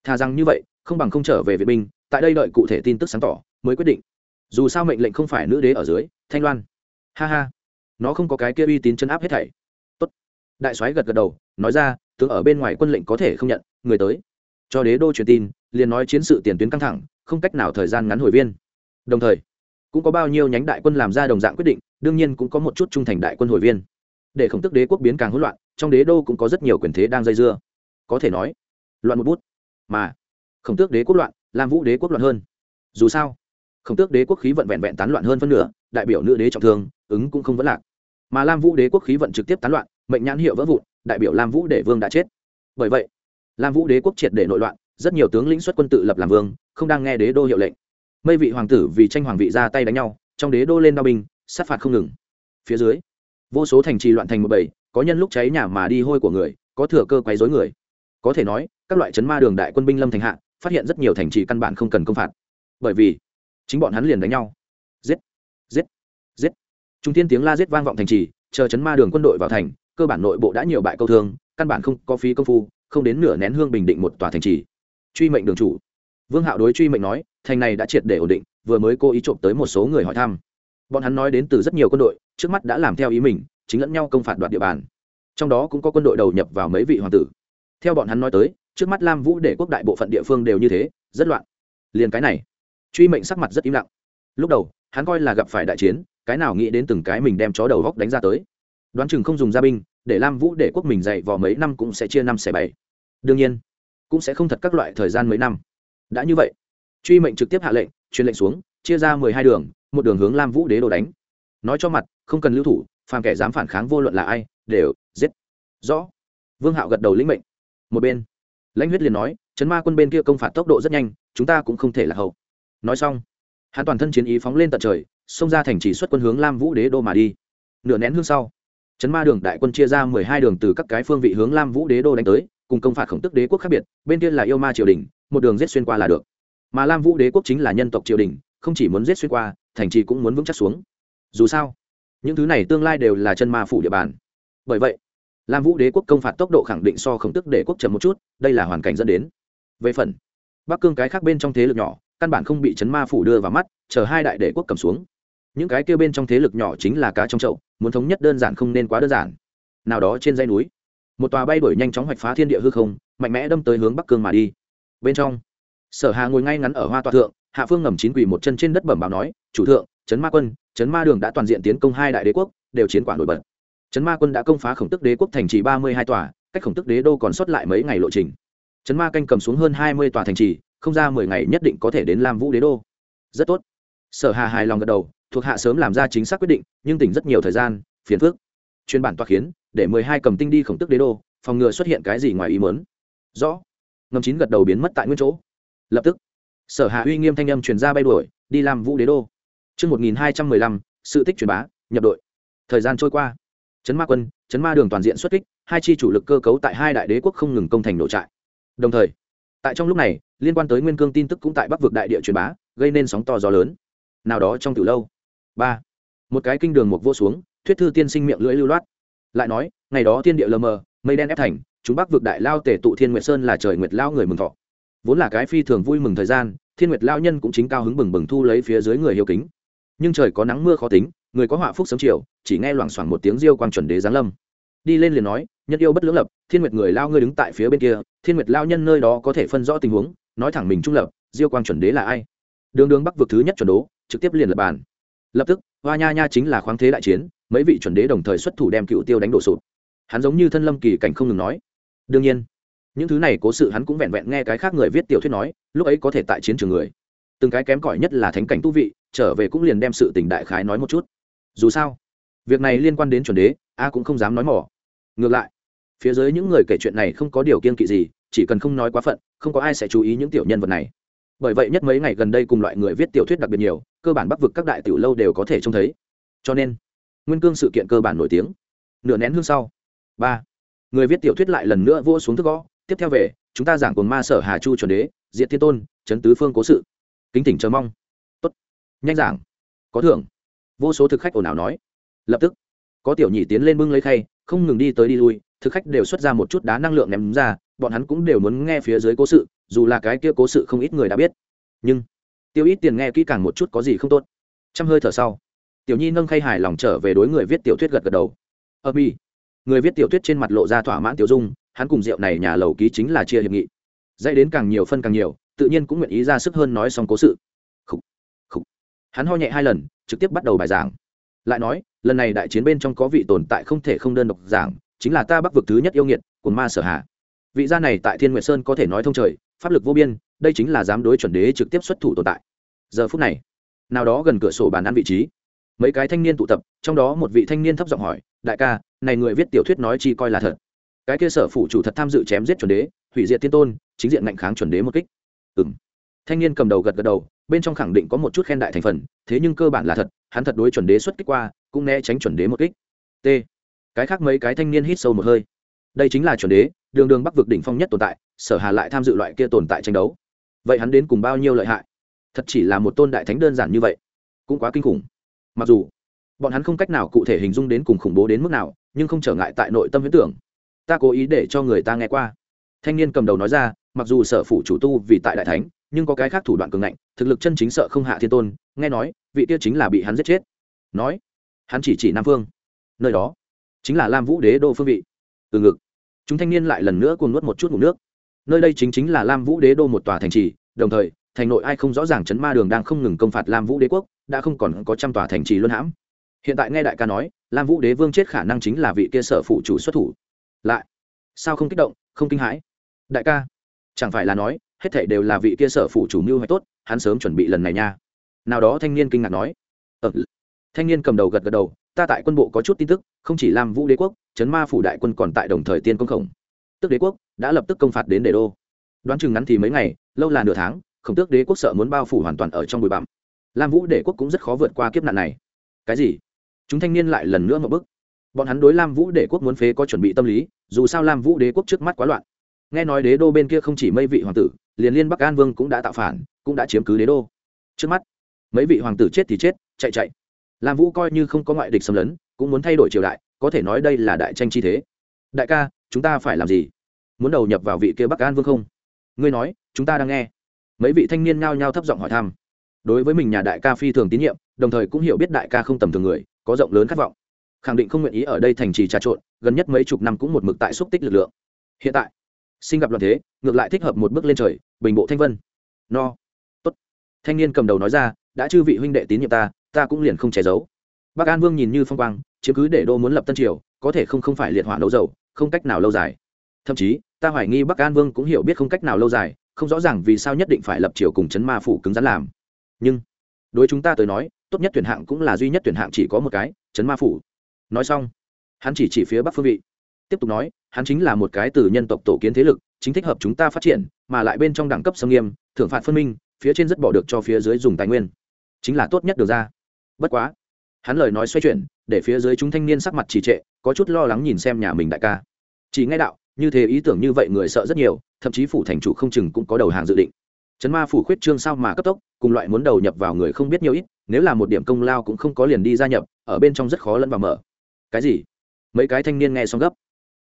Thà rằng như vậy, không bằng không trở về vệ binh, tại đây đợi cụ thể tin tức sáng tỏ, mới quyết định. Dù sao mệnh lệnh không phải nữ đế ở dưới, thanh loan. Ha ha. Nó không có cái kia uy tín chân áp hết thảy đại soái gật gật đầu, nói ra, tướng ở bên ngoài quân lệnh có thể không nhận, người tới. Cho đế đô truyền tin, liền nói chiến sự tiền tuyến căng thẳng, không cách nào thời gian ngắn hồi viên. Đồng thời, cũng có bao nhiêu nhánh đại quân làm ra đồng dạng quyết định, đương nhiên cũng có một chút trung thành đại quân hồi viên. Để khổng tức đế quốc biến càng hỗn loạn, trong đế đô cũng có rất nhiều quyền thế đang dây dưa. Có thể nói, loạn một bút. Mà, khổng tước đế quốc loạn lam vũ đế quốc loạn hơn. Dù sao, khổng tước đế quốc khí vận vẹn vẹn tán loạn hơn phân nửa, đại biểu nữ đế trọng thương, ứng cũng không vẫn lạc. Mà lam vũ đế quốc khí vận trực tiếp tán loạn mệnh nhãn hiệu vỡ vụn, đại biểu lam vũ để vương đã chết. Bởi vậy, lam vũ đế quốc triệt để nội loạn, rất nhiều tướng lĩnh xuất quân tự lập làm vương, không đang nghe đế đô hiệu lệnh. Mây vị hoàng tử vì tranh hoàng vị ra tay đánh nhau, trong đế đô lên đao binh, sát phạt không ngừng. Phía dưới, vô số thành trì loạn thành một bầy, có nhân lúc cháy nhà mà đi hôi của người, có thừa cơ quấy dối người. Có thể nói, các loại chấn ma đường đại quân binh lâm thành hạ, phát hiện rất nhiều thành trì căn bản không cần công phạt. Bởi vì, chính bọn hắn liền đánh nhau. Giết giết giết. Trung tiên tiếng la giết vang vọng thành trì, chờ chấn ma đường quân đội vào thành cơ bản nội bộ đã nhiều bại câu thương, căn bản không có phí công phu, không đến nửa nén hương bình định một tòa thành trì. Truy mệnh đường chủ. Vương hạo đối truy mệnh nói, thành này đã triệt để ổn định, vừa mới cố ý trộm tới một số người hỏi thăm. Bọn hắn nói đến từ rất nhiều quân đội, trước mắt đã làm theo ý mình, chính lẫn nhau công phạt đoạt địa bàn. Trong đó cũng có quân đội đầu nhập vào mấy vị hoàng tử. Theo bọn hắn nói tới, trước mắt lam vũ để quốc đại bộ phận địa phương đều như thế, rất loạn. Liền cái này. Truy mệnh sắc mặt rất im lặng. Lúc đầu, hắn coi là gặp phải đại chiến, cái nào nghĩ đến từng cái mình đem chó đầu góc đánh ra tới đoán chừng không dùng gia binh, để lam vũ để quốc mình dạy vò mấy năm cũng sẽ chia năm xẻ bảy. Đương nhiên, cũng sẽ không thật các loại thời gian mấy năm. Đã như vậy, truy mệnh trực tiếp hạ lệnh, truyền lệnh xuống, chia ra mười hai đường, một đường hướng lam vũ đế đồ đánh. Nói cho mặt, không cần lưu thủ, phàm kẻ dám phản kháng vô luận là ai, đều giết. Rõ. Vương hạo gật đầu lĩnh mệnh. Một bên, lãnh huyết liền nói, chấn ma quân bên kia công phạt tốc độ rất nhanh, chúng ta cũng không thể là hậu. Nói xong, hắn toàn thân chiến ý phóng lên tận trời, xông ra thành trì xuất quân hướng lam vũ đế đô mà đi. Nửa nén hương sau chấn ma đường đại quân chia ra mười hai đường từ các cái phương vị hướng lam vũ đế đô đánh tới, cùng công phạt khổng tức đế quốc khác biệt, bên kia là yêu ma triều đình, một đường giết xuyên qua là được. Mà lam vũ đế quốc chính là nhân tộc triều đình, không chỉ muốn giết xuyên qua, thành trì cũng muốn vững chắc xuống. Dù sao, những thứ này tương lai đều là chân ma phủ địa bàn. Bởi vậy, lam vũ đế quốc công phạt tốc độ khẳng định so khổng tức đế quốc chậm một chút, đây là hoàn cảnh dẫn đến. Về phần, bắc cương cái khác bên trong thế lực nhỏ, căn bản không bị chấn ma phủ đưa vào mắt, chờ hai đại đế quốc cầm xuống. Những cái kia bên trong thế lực nhỏ chính là cá trong chậu muốn thống nhất đơn giản không nên quá đơn giản. Nào đó trên dãy núi, một tòa bay đổi nhanh chóng hoạch phá thiên địa hư không, mạnh mẽ đâm tới hướng bắc cương mà đi. Bên trong, sở hà ngồi ngay ngắn ở hoa tòa thượng, hạ phương ngầm chín quỷ một chân trên đất bẩm báo nói, chủ thượng, trấn ma quân, trấn ma đường đã toàn diện tiến công hai đại đế quốc, đều chiến quả nổi bật. Trấn ma quân đã công phá khổng tức đế quốc thành trì ba mươi hai tòa, cách khổng tức đế đô còn sót lại mấy ngày lộ trình. Trấn ma canh cầm xuống hơn hai mươi tòa thành trì, không ra mười ngày nhất định có thể đến lam vũ đế đô. Rất tốt. Sở hà hài lòng gật đầu thuộc hạ sớm làm ra chính xác quyết định nhưng tỉnh rất nhiều thời gian phiền phước chuyên bản toa khiến để mười hai cầm tinh đi khổng tức đế đô phòng ngừa xuất hiện cái gì ngoài ý mớn rõ ngầm chín gật đầu biến mất tại nguyên chỗ lập tức sở hạ uy nghiêm thanh âm truyền ra bay đuổi đi làm vũ đế đô Trước 1215, sự tích truyền bá, nhập đội. Thời gian trôi qua. Chấn Ma quân, chấn Ma đường toàn diện xuất kích, hai chi chủ lực cơ cấu tại hai đại đế quốc không ngừng công thành nổ trại. Đồng thời, tại trong lúc này, liên quan tới Nguyên Cương tin tức cũng tại Bắc vực đại địa truyền bá, gây nên sóng to gió lớn. Nào đó trong từ lâu ba. Một cái kinh đường mục vô xuống, thuyết thư tiên sinh miệng lưỡi lưu loát. Lại nói, ngày đó thiên địa lờ mờ, mây đen ép thành, chúng Bắc vực đại lao tể tụ Thiên Nguyệt Sơn là trời nguyệt lao người mừng thọ. Vốn là cái phi thường vui mừng thời gian, Thiên Nguyệt lao nhân cũng chính cao hứng bừng bừng thu lấy phía dưới người hiếu kính. Nhưng trời có nắng mưa khó tính người có họa phúc sớm chiều chỉ nghe loảng xoảng một tiếng diêu quang chuẩn đế giáng lâm. Đi lên liền nói nhân yêu bất lưỡng lập thiên nguyệt người lao ngươi đứng tại phía bên kia thiên nguyệt lao nhân nơi đó có thể phân rõ tình huống nói thẳng mình trung lập diêu quang chuẩn đế là ai? Đường đường bắc vực thứ nhất chuẩn đố trực tiếp liền lập bàn lập tức, hoa nha nha chính là khoáng thế đại chiến, mấy vị chuẩn đế đồng thời xuất thủ đem cựu tiêu đánh đổ sụt hắn giống như thân lâm kỳ cảnh không ngừng nói. Đương nhiên, những thứ này cố sự hắn cũng vẹn vẹn nghe cái khác người viết tiểu thuyết nói, lúc ấy có thể tại chiến trường người. Từng cái kém cỏi nhất là thánh cảnh tu vị, trở về cũng liền đem sự tình đại khái nói một chút. Dù sao, việc này liên quan đến chuẩn đế, a cũng không dám nói mỏ. Ngược lại, phía dưới những người kể chuyện này không có điều kiên kỵ gì, chỉ cần không nói quá phận, không có ai sẽ chú ý những tiểu nhân vật này bởi vậy nhất mấy ngày gần đây cùng loại người viết tiểu thuyết đặc biệt nhiều, cơ bản bắc vực các đại tiểu lâu đều có thể trông thấy. Cho nên, nguyên cương sự kiện cơ bản nổi tiếng. Nửa nén hương sau. Ba, người viết tiểu thuyết lại lần nữa vua xuống thức gõ. Tiếp theo về, chúng ta giảng cồn ma sở hà chu chuẩn đế diện thiên tôn trấn tứ phương cố sự. Kính tỉnh chờ mong. Tốt. Nhanh giảng. Có thưởng. Vô số thực khách ồn ào nói. Lập tức, có tiểu nhị tiến lên bưng lấy khay, không ngừng đi tới đi lui, thực khách đều xuất ra một chút đá năng lượng ném ra, bọn hắn cũng đều muốn nghe phía dưới cố sự dù là cái kia cố sự không ít người đã biết. Nhưng tiêu ít tiền nghe kỹ càng một chút có gì không tốt. Trăm hơi thở sau tiểu nhi nâng khay hài lòng trở về đối người viết tiểu thuyết gật gật đầu. Ơ mi. Người viết tiểu thuyết trên mặt lộ ra thỏa mãn tiểu dung hắn cùng rượu này nhà lầu ký chính là chia hiệp nghị. Dạy đến càng nhiều phân càng nhiều tự nhiên cũng nguyện ý ra sức hơn nói xong cố sự. Khủ, khủ. hắn ho nhẹ hai lần trực tiếp bắt đầu bài giảng. Lại nói lần này đại chiến bên trong có vị tồn tại không thể không đơn độc giảng chính là ta bắc vực thứ nhất yêu nghiệt của ma sở hạ. Vị gia này tại thiên nguyệt sơn có thể nói thông trời pháp lực vô biên, đây chính là dám đối chuẩn đế trực tiếp xuất thủ tồn tại. Giờ phút này, nào đó gần cửa sổ bàn ăn vị trí. Mấy cái thanh niên tụ tập, trong đó một vị thanh niên thấp giọng hỏi, đại ca, này người viết tiểu thuyết nói chi coi là thật? Cái kia sở phủ chủ thật tham dự chém giết chuẩn đế, hủy diệt tiên tôn, chính diện ngạnh kháng chuẩn đế một kích. Ừ m thanh niên cầm đầu gật gật đầu, bên trong khẳng định có một chút khen đại thành phần, thế nhưng cơ bản là thật, hắn thật đối chuẩn đế xuất kích qua, cũng né tránh chuẩn đế một kích. T. Cái khác mấy cái thanh niên hít sâu một hơi. Đây chính là chuẩn đế, đường đường bắc vực đỉnh phong nhất tồn tại sở hà lại tham dự loại kia tồn tại tranh đấu. Vậy hắn đến cùng bao nhiêu lợi hại? Thật chỉ là một tôn đại thánh đơn giản như vậy, cũng quá kinh khủng. Mặc dù, bọn hắn không cách nào cụ thể hình dung đến cùng khủng bố đến mức nào, nhưng không trở ngại tại nội tâm huyễn tưởng. Ta cố ý để cho người ta nghe qua. Thanh niên cầm đầu nói ra, mặc dù sở phủ chủ tu vì tại đại thánh, nhưng có cái khác thủ đoạn cường ngạnh, thực lực chân chính sợ không hạ thiên tôn, nghe nói, vị tiêu chính là bị hắn giết chết. Nói, hắn chỉ chỉ nam phương. Nơi đó, chính là lam vũ đế đô phương vị. Từ ngực, chúng thanh niên lại lần nữa cuồng nuốt một chút ngủ nước nơi đây chính chính là lam vũ đế đô một tòa thành trì đồng thời thành nội ai không rõ ràng chấn ma đường đang không ngừng công phạt lam vũ đế quốc đã không còn có trăm tòa thành trì luân hãm. Hiện tại nghe đại ca nói lam vũ đế vương chết khả năng chính là vị kia sở phụ chủ xuất thủ. Lại sao không kích động không kinh hãi? Đại ca chẳng phải là nói hết thảy đều là vị kia sở phụ chủ mưu hay tốt hắn sớm chuẩn bị lần này nha. Nào đó thanh niên kinh ngạc nói. Ờ, thanh niên cầm đầu gật gật đầu ta tại quân bộ có chút tin tức không chỉ lam vũ đế quốc chấn ma phủ đại quân còn tại đồng thời tiên công khổng. Tức đế quốc đã lập tức công phạt đến đế đô. Đoán chừng ngắn thì mấy ngày, lâu là nửa tháng, khổng tước đế quốc sợ muốn bao phủ hoàn toàn ở trong bụi bặm. Lam vũ đế quốc cũng rất khó vượt qua kiếp nạn này. Cái gì? Chúng thanh niên lại lần nữa một bức bọn hắn đối lam vũ đế quốc muốn phế có chuẩn bị tâm lý, dù sao lam vũ đế quốc trước mắt quá loạn. Nghe nói đế đô bên kia không chỉ mấy vị hoàng tử, liền liên bắc an vương cũng đã tạo phản, cũng đã chiếm cứ đế đô. Trước mắt, mấy vị hoàng tử chết thì chết, chạy chạy. Lam vũ coi như không có ngoại địch xâm lấn, cũng muốn thay đổi triều đại, có thể nói đây là đại tranh chi thế. Đại ca, chúng ta phải làm gì? Muốn đầu nhập vào vị kia bắc an vương không? Ngươi nói, chúng ta đang nghe. Mấy vị thanh niên nhao nhao thấp giọng hỏi thăm. Đối với mình nhà đại ca phi thường tín nhiệm, đồng thời cũng hiểu biết đại ca không tầm thường người, có rộng lớn khát vọng. Khẳng định không nguyện ý ở đây thành trì trà trộn, gần nhất mấy chục năm cũng một mực tại xúc tích lực lượng. Hiện tại, sinh gặp loạn thế, ngược lại thích hợp một bước lên trời, bình bộ thanh vân. No. Tốt. Thanh niên cầm đầu nói ra, đã chư vị huynh đệ tín nhiệm ta ta cũng liền không che giấu. Bắc an vương nhìn như phong quang chứ cứ để đô muốn lập tân triều, có thể không không phải liệt hỏa nấu dầu, không cách nào lâu dài thậm chí, ta hoài nghi bắc an vương cũng hiểu biết không cách nào lâu dài, không rõ ràng vì sao nhất định phải lập triều cùng chấn ma phủ cứng rắn làm. Nhưng, đối chúng ta tới nói, tốt nhất tuyển hạng cũng là duy nhất tuyển hạng chỉ có một cái, chấn ma phủ. Nói xong, hắn chỉ chỉ phía bắc phương vị. Tiếp tục nói, hắn chính là một cái từ nhân tộc tổ kiến thế lực, chính thích hợp chúng ta phát triển, mà lại bên trong đẳng cấp sâm nghiêm, thưởng phạt phân minh, phía trên rất bỏ được cho phía dưới dùng tài nguyên. Chính là tốt nhất được ra. Bất quá, hắn lời nói xoay chuyển, để phía dưới chúng thanh niên sắc mặt trì trệ, có chút lo lắng nhìn xem nhà mình đại ca. Chỉ nghe đạo như thế ý tưởng như vậy người sợ rất nhiều, thậm chí phủ thành chủ không chừng cũng có đầu hàng dự định. Chấn ma phủ khuyết trương sao mà cấp tốc, cùng loại muốn đầu nhập vào người không biết nhiều ít, nếu là một điểm công lao cũng không có liền đi gia nhập, ở bên trong rất khó lẫn vào mở. Cái gì? Mấy cái thanh niên nghe xong gấp.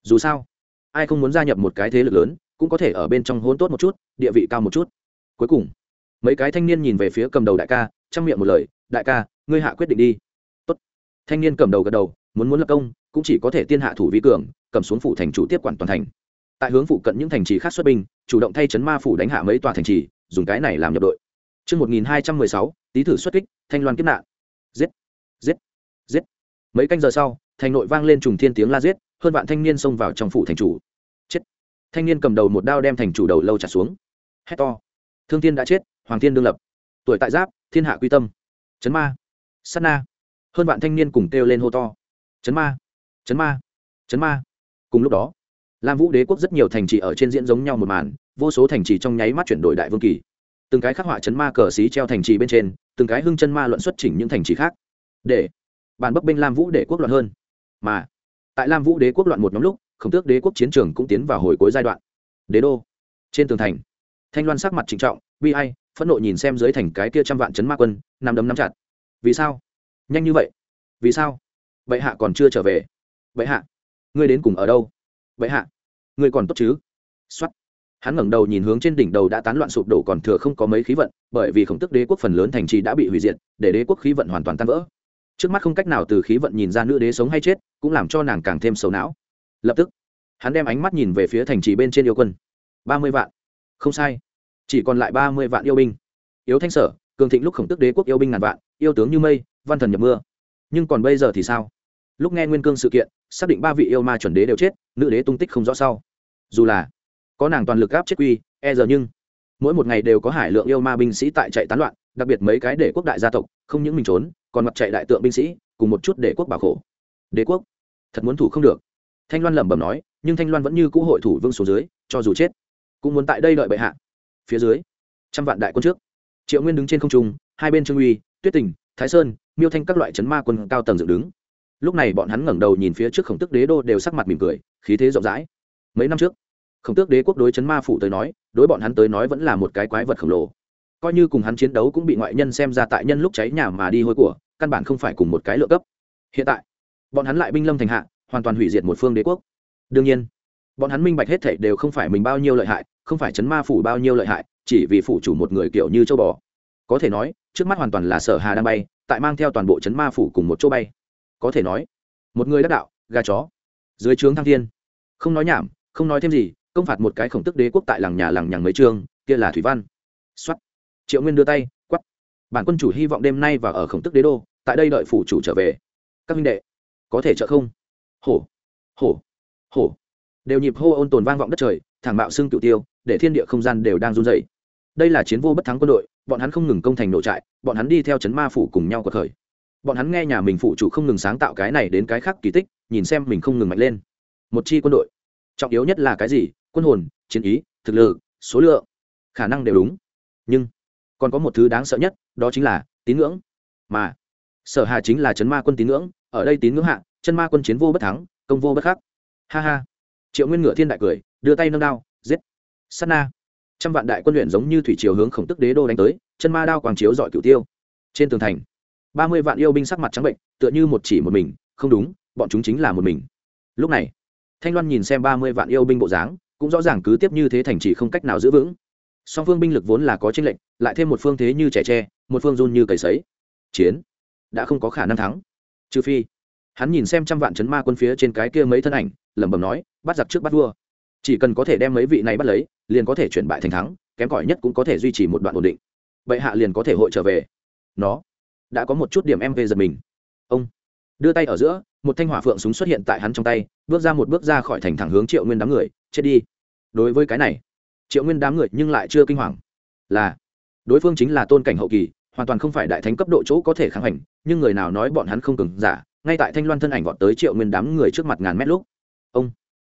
Dù sao, ai không muốn gia nhập một cái thế lực lớn, cũng có thể ở bên trong hôn tốt một chút, địa vị cao một chút. Cuối cùng, mấy cái thanh niên nhìn về phía cầm đầu đại ca trong miệng một lời, đại ca, ngươi hạ quyết định đi. Tốt. thanh niên cầm đầu gật đầu, muốn muốn lập công, cũng chỉ có thể tiên hạ thủ vi cường cầm xuống phủ thành chủ tiếp quản toàn thành tại hướng phụ cận những thành trì khác xuất binh chủ động thay chấn ma phủ đánh hạ mấy tòa thành trì dùng cái này làm nhập đội Trước 1216, tý thử xuất kích, thanh loan kiếp nạn. Giết! Giết! Giết! Mấy canh giờ sau, thành nội vang lên trùng thiên tiếng la giết, hơn vạn thanh niên xông vào trong phủ thành chủ. Chết! Thanh niên cầm đầu một đao đem thành chủ đầu lâu trả xuống. Hét to! Thương Thiên đã chết, Hoàng Thiên đương lập. Tuổi tại giáp, thiên hạ quy tâm. Chấn ma! Sát na! Hơn vạn thanh niên cùng kêu lên hô to. Chấn ma! Chấn ma! Chấn ma! Cùng lúc đó, lam vũ đế quốc rất nhiều thành trì ở trên diễn giống nhau một màn vô số thành trì trong nháy mắt chuyển đổi đại vương kỳ. Từng cái khắc họa chấn ma cờ xí treo thành trì bên trên từng cái hưng chân ma luận xuất chỉnh những thành trì khác. Để bàn bấp bênh lam vũ đế quốc loạn hơn. Mà tại lam vũ đế quốc loạn một nhóm lúc khổng tước đế quốc chiến trường cũng tiến vào hồi cuối giai đoạn. Đế đô trên tường thành thanh loan sắc mặt trịnh trọng bi ai phẫn nộ nhìn xem dưới thành cái kia trăm vạn chấn ma quân nằm đấm nắm chặt. Vì sao? Nhanh như vậy. Vì sao? Vậy hạ còn chưa trở về. Vậy hạ ngươi đến cùng ở đâu? Vậy hạ, ngươi còn tốt chứ? Xuất hắn ngẩng đầu nhìn hướng trên đỉnh đầu đã tán loạn sụp đổ còn thừa không có mấy khí vận, bởi vì khổng tức đế quốc phần lớn thành trì đã bị hủy diệt, để đế quốc khí vận hoàn toàn tan vỡ. Trước mắt không cách nào từ khí vận nhìn ra nữ đế sống hay chết, cũng làm cho nàng càng thêm sầu não. Lập tức, hắn đem ánh mắt nhìn về phía thành trì bên trên yêu quân. Ba mươi vạn. Không sai. Chỉ còn lại ba mươi vạn yêu binh. Yếu thanh sở, cường thịnh lúc khổng tức đế quốc yêu binh ngàn vạn, yêu tướng như mây, văn thần nhập mưa. Nhưng còn bây giờ thì sao? Lúc nghe nguyên cương sự kiện, xác định ba vị yêu ma chuẩn đế đều chết, nữ đế tung tích không rõ sau. Dù là có nàng toàn lực gáp chết quy e giờ nhưng mỗi một ngày đều có hải lượng yêu ma binh sĩ tại chạy tán loạn, đặc biệt mấy cái để quốc đại gia tộc, không những mình trốn, còn mặt chạy đại tượng binh sĩ, cùng một chút để quốc bảo khổ. Đế quốc, thật muốn thủ không được. Thanh loan lẩm bẩm nói, nhưng thanh loan vẫn như cũ hội thủ vương số dưới, cho dù chết, cũng muốn tại đây đợi bệ hạ. Phía dưới, trăm vạn đại quân trước, triệu nguyên đứng trên không trung, hai bên trương uy, tuyết tình, thái sơn, miêu thanh các loại chấn ma quân cao tầng dựng đứng lúc này bọn hắn ngẩng đầu nhìn phía trước khổng tức đế đô đều sắc mặt mỉm cười, khí thế rộng rãi. Mấy năm trước, khổng tước đế quốc đối chấn ma phủ tới nói, đối bọn hắn tới nói vẫn là một cái quái vật khổng lồ. Coi như cùng hắn chiến đấu cũng bị ngoại nhân xem ra tại nhân lúc cháy nhà mà đi hôi của, căn bản không phải cùng một cái lựa cấp. Hiện tại, bọn hắn lại binh lâm thành hạ, hoàn toàn hủy diệt một phương đế quốc. Đương nhiên, bọn hắn minh bạch hết thảy đều không phải mình bao nhiêu lợi hại, không phải chấn ma phủ bao nhiêu lợi hại, chỉ vì phủ chủ một người kiểu như châu bò. Có thể nói, trước mắt hoàn toàn là sở hà đang bay, tại mang theo toàn bộ chấn ma phủ cùng một chỗ bay có thể nói, một người đắc đạo, gà chó, dưới trướng thăng thiên. Không nói nhảm, không nói thêm gì, công phạt một cái khổng tức đế quốc tại làng nhà làng nhằng mấy trường, kia là thủy văn. Xuất triệu nguyên đưa tay quắp bản quân chủ hy vọng đêm nay và ở khổng tức đế đô, tại đây đợi phủ chủ trở về. Các minh đệ, có thể trợ không? Hổ. Hổ. Hổ. Đều nhịp hô ôn tồn vang vọng đất trời, thảm bạo xương cựu tiêu, để thiên địa không gian đều đang run dày đây là chiến vô bất thắng quân đội, bọn hắn không ngừng công thành nổ trại, bọn hắn đi theo chấn ma phủ cùng nhau cuộc khởi bọn hắn nghe nhà mình phụ chủ không ngừng sáng tạo cái này đến cái khác kỳ tích, nhìn xem mình không ngừng mạnh lên. Một chi quân đội. Trọng yếu nhất là cái gì? Quân hồn, chiến ý, thực lực, số lượng. Khả năng đều đúng. Nhưng, còn có một thứ đáng sợ nhất, đó chính là tín ngưỡng. Mà, sở hà chính là chấn ma quân tín ngưỡng, ở đây tín ngưỡng hạ, chân ma quân chiến vô bất thắng, công vô bất khắc. Ha ha. Triệu nguyên ngựa thiên đại cười, đưa tay nâng đao, giết. Sát na. Trăm vạn đại quân luyện giống như thủy chiều hướng khổng tức đế đô đánh tới, chân ma đao quàng chiếu dọi cựu tiêu. Trên tường thành ba mươi vạn yêu binh sắc mặt trắng bệnh, tựa như một chỉ một mình, không đúng, bọn chúng chính là một mình. Lúc này, thanh loan nhìn xem ba mươi vạn yêu binh bộ dáng, cũng rõ ràng cứ tiếp như thế thành chỉ không cách nào giữ vững. Song phương binh lực vốn là có tranh lệnh lại thêm một phương thế như trẻ tre, một phương run như cầy sấy. Chiến đã không có khả năng thắng. Trừ phi, hắn nhìn xem trăm vạn chấn ma quân phía trên cái kia mấy thân ảnh, lẩm bẩm nói, bắt giặc trước bắt vua. Chỉ cần có thể đem mấy vị này bắt lấy, liền có thể chuyển bại thành thắng, kém cỏi nhất cũng có thể duy trì một đoạn ổn định. Vậy hạ liền có thể hội trở về. Nó đã có một chút điểm em về giật mình. Ông đưa tay ở giữa, một thanh hỏa phượng súng xuất hiện tại hắn trong tay, bước ra một bước ra khỏi thành thẳng hướng triệu nguyên đám người, chết đi. Đối với cái này, triệu nguyên đám người nhưng lại chưa kinh hoàng. Là, đối phương chính là tôn cảnh hậu kỳ, hoàn toàn không phải đại thánh cấp độ chỗ có thể kháng hành nhưng người nào nói bọn hắn không cường giả, ngay tại thanh loan thân ảnh vọt tới triệu nguyên đám người trước mặt ngàn mét lúc. Ông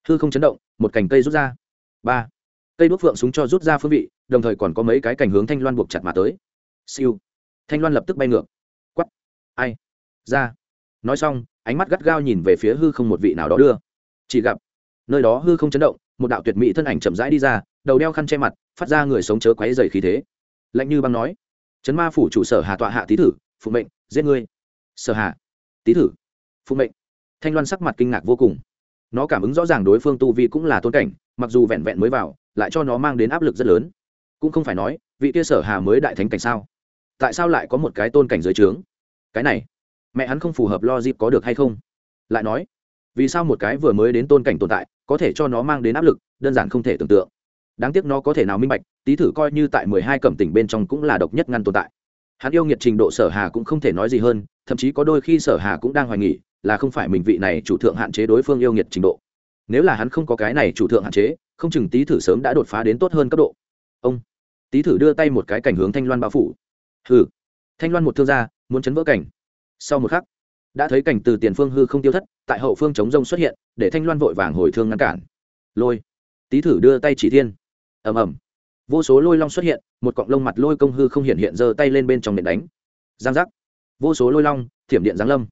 hư không chấn động, một cành cây rút ra. Ba, cây đuốc phượng súng cho rút ra phương vị, đồng thời còn có mấy cái cành hướng thanh loan buộc chặt mà tới. Siêu, thanh loan lập tức bay ngược ai? Ra. Nói xong, ánh mắt gắt gao nhìn về phía hư không một vị nào đó đưa. Chỉ gặp, nơi đó hư không chấn động, một đạo tuyệt mỹ thân ảnh chậm rãi đi ra, đầu đeo khăn che mặt, phát ra người sống chớ quáy dày khí thế. Lạnh như băng nói, chấn ma phủ chủ sở hà tọa hạ tý thử, phụ mệnh, giết ngươi. Sở hà? Tý thử? Phụ mệnh? Thanh loan sắc mặt kinh ngạc vô cùng. Nó cảm ứng rõ ràng đối phương tu vi cũng là tôn cảnh, mặc dù vẹn vẹn mới vào, lại cho nó mang đến áp lực rất lớn. Cũng không phải nói, vị kia sở hà mới đại thánh cảnh sao? Tại sao lại có một cái tôn cảnh dưới trướng? Cái này, mẹ hắn không phù hợp lo dịp có được hay không? Lại nói, vì sao một cái vừa mới đến tôn cảnh tồn tại, có thể cho nó mang đến áp lực, đơn giản không thể tưởng tượng. Đáng tiếc nó có thể nào minh bạch tý thử coi như tại mười hai cẩm tỉnh bên trong cũng là độc nhất ngăn tồn tại. Hắn yêu nghiệt trình độ sở hà cũng không thể nói gì hơn, thậm chí có đôi khi sở hà cũng đang hoài nghỉ là không phải mình vị này chủ thượng hạn chế đối phương yêu nghiệt trình độ. Nếu là hắn không có cái này chủ thượng hạn chế, không chừng tý thử sớm đã đột phá đến tốt hơn cấp độ. Ông tý thử đưa tay một cái cảnh hướng thanh loan bao phủ. Hừ. Thanh loan một thương gia muốn chấn vỡ cảnh. Sau một khắc, đã thấy cảnh từ tiền phương hư không tiêu thất, tại hậu phương chống rông xuất hiện, để thanh loan vội vàng hồi thương ngăn cản. Lôi. Tý thử đưa tay chỉ thiên. Ầm ầm. Vô số lôi long xuất hiện, một cọng lông mặt lôi công hư không hiện hiện giơ tay lên bên trong điện đánh. Giang giác. Vô số lôi long, thiểm điện giáng lâm.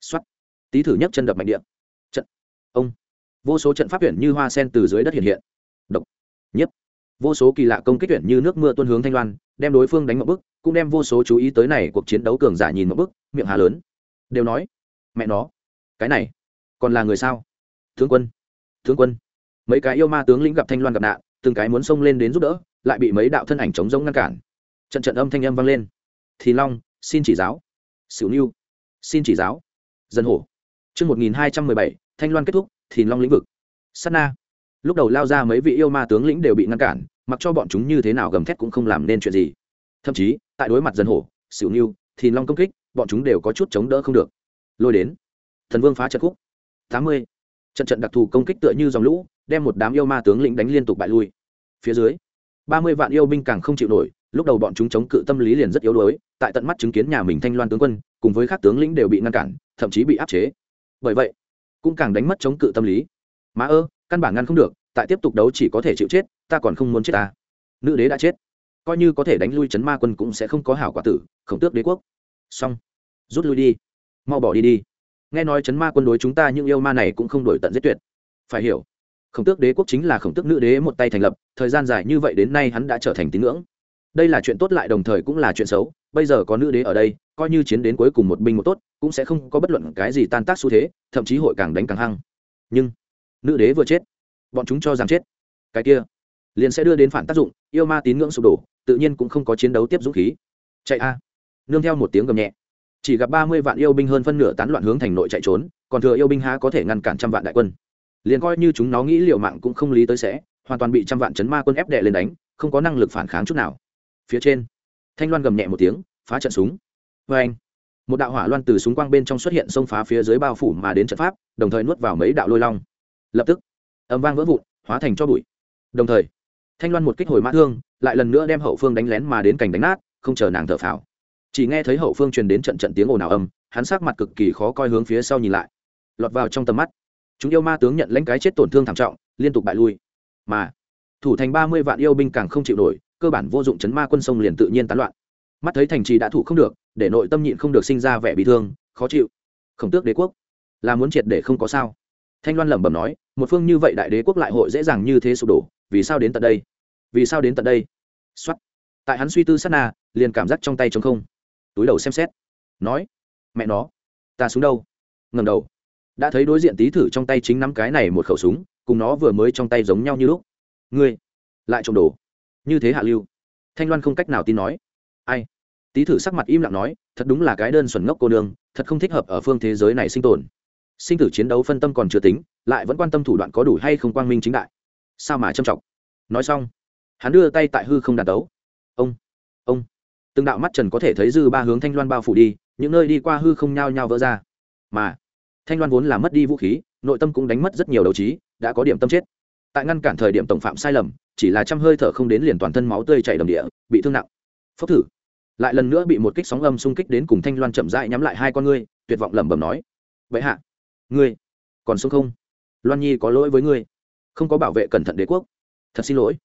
X o á t tý thử nhấc chân đập mạnh điện. Trận. Ông. Vô số trận pháp tuyển như hoa sen từ dưới đất hiện hiện. Độc. Nhấp vô số kỳ lạ công kích tuyển như nước mưa tuân hướng thanh loan, đem đối phương đánh một bức cũng đem vô số chú ý tới này cuộc chiến đấu cường giả nhìn một bức, miệng hà lớn. Đều nói, mẹ nó, cái này còn là người sao? Tướng quân tướng quân. Mấy cái yêu ma tướng lĩnh gặp thanh loan gặp nạn, từng cái muốn xông lên đến giúp đỡ, lại bị mấy đạo thân ảnh chống rông ngăn cản. Trận trận âm thanh âm vang lên. Thì long, xin chỉ giáo. Xỉu niu xin chỉ giáo. Dân hổ. Chương một nghìn hai trăm mười bảy, thanh loan kết thúc, thì long lĩnh vực. S na. Lúc đầu lao ra mấy vị yêu ma tướng lĩnh đều bị ngăn cản, mặc cho bọn chúng như thế nào gầm thét cũng không làm nên chuyện gì thậm chí, tại đối mặt dân hổ, xỉu niu thì long công kích, bọn chúng đều có chút chống đỡ không được. Lôi đến. Thần vương phá trận khúc. Tám mươi. Trận trận đặc thù công kích tựa như dòng lũ, đem một đám yêu ma tướng lĩnh đánh liên tục bại lui. Phía dưới, ba mươi vạn yêu binh càng không chịu nổi, lúc đầu bọn chúng chống cự tâm lý liền rất yếu đuối, tại tận mắt chứng kiến nhà mình thanh loan tướng quân, cùng với các tướng lĩnh đều bị ngăn cản, thậm chí bị áp chế. Bởi vậy, cũng càng đánh mất chống cự tâm lý. Má ơ, căn bản ngăn không được, tại tiếp tục đấu chỉ có thể chịu chết, ta còn không muốn chết ta. Nữ đế đã chết coi như có thể đánh lui chấn ma quân cũng sẽ không có hảo quả tử, khổng tước đế quốc. Xong. Rút lui đi. Mau bỏ đi đi. Nghe nói chấn ma quân đối chúng ta những yêu ma này cũng không đổi tận giết tuyệt. Phải hiểu, khổng tước đế quốc chính là khổng tước nữ đế một tay thành lập, thời gian dài như vậy đến nay hắn đã trở thành tín ngưỡng. Đây là chuyện tốt lại đồng thời cũng là chuyện xấu, bây giờ có nữ đế ở đây, coi như chiến đến cuối cùng một binh một tốt, cũng sẽ không có bất luận cái gì tan tác xu thế, thậm chí hội càng đánh càng hăng. Nhưng, nữ đế vừa chết, bọn chúng cho rằng chết. Cái kia, liền sẽ đưa đến phản tác dụng, yêu ma tín ngưỡng sụp đổ tự nhiên cũng không có chiến đấu tiếp dũng khí. Chạy a. Nương theo một tiếng gầm nhẹ. Chỉ gặp ba mươi vạn yêu binh hơn phân nửa tán loạn hướng thành nội chạy trốn, còn thừa yêu binh há có thể ngăn cản trăm vạn đại quân. Liền coi như chúng nó nghĩ liệu mạng cũng không lý tới sẽ, hoàn toàn bị trăm vạn chấn ma quân ép đệ lên đánh, không có năng lực phản kháng chút nào. Phía trên, thanh loan gầm nhẹ một tiếng, phá trận súng. Vê anh, một đạo hỏa loan từ súng quang bên trong xuất hiện xông phá phía dưới bao phủ mà đến trận pháp, đồng thời nuốt vào mấy đạo lôi long. Lập tức, âm vang vỡ vụn, hóa thành cho bụi. Đồng thời thanh loan một kích hồi mã thương, lại lần nữa đem hậu phương đánh lén mà đến cành đánh nát, không chờ nàng thở phào. Chỉ nghe thấy hậu phương truyền đến trận trận tiếng ồn ào âm, hắn sắc mặt cực kỳ khó coi hướng phía sau nhìn lại. Lọt vào trong tầm mắt. Chúng yêu ma tướng nhận lãnh cái chết tổn thương thảm trọng, liên tục bại lui. Mà, thủ thành ba mươi vạn yêu binh càng không chịu nổi, cơ bản vô dụng chấn ma quân sông liền tự nhiên tán loạn. Mắt thấy thành trì đã thủ không được, để nội tâm nhịn không được sinh ra vẻ bị thương, khó chịu. Khổng tước đế quốc, là muốn triệt để không có sao. Thanh loan lẩm bẩm nói, một phương như vậy đại đế quốc lại hội dễ dàng như thế sụp đổ vì sao đến tận đây? Vì sao đến tận đây? Xuất tại hắn suy tư sát na, liền cảm giác trong tay trống không. Túi đầu xem xét. Nói, mẹ nó, ta xuống đâu? Ngầm đầu. Đã thấy đối diện tý thử trong tay chính nắm cái này một khẩu súng, cùng nó vừa mới trong tay giống nhau như lúc. Ngươi, lại trộm đồ. Như thế hạ lưu. Thanh loan không cách nào tin nói. Ai? Tý thử sắc mặt im lặng nói, thật đúng là cái đơn xuẩn ngốc cô đường thật không thích hợp ở phương thế giới này sinh tồn. Sinh tử chiến đấu phân tâm còn chưa tính, lại vẫn quan tâm thủ đoạn có đủ hay không quang minh chính đại sao mà trầm trọng? Nói xong, hắn đưa tay tại hư không đàn đấu ông ông, từng đạo mắt trần có thể thấy dư ba hướng thanh loan bao phủ đi, những nơi đi qua hư không nhao nhao vỡ ra. Mà, thanh loan vốn là mất đi vũ khí, nội tâm cũng đánh mất rất nhiều đấu trí, đã có điểm tâm chết. Tại ngăn cản thời điểm tổng phạm sai lầm, chỉ là trăm hơi thở không đến liền toàn thân máu tươi chảy đầm địa, bị thương nặng. Phốc thử, lại lần nữa bị một kích sóng âm xung kích đến cùng thanh loan chậm rãi nhắm lại hai con ngươi, tuyệt vọng lẩm bẩm nói, vậy hạ, ngươi còn sống không? Loan nhi có lỗi với ngươi không có bảo vệ cẩn thận đế quốc. Thật xin lỗi.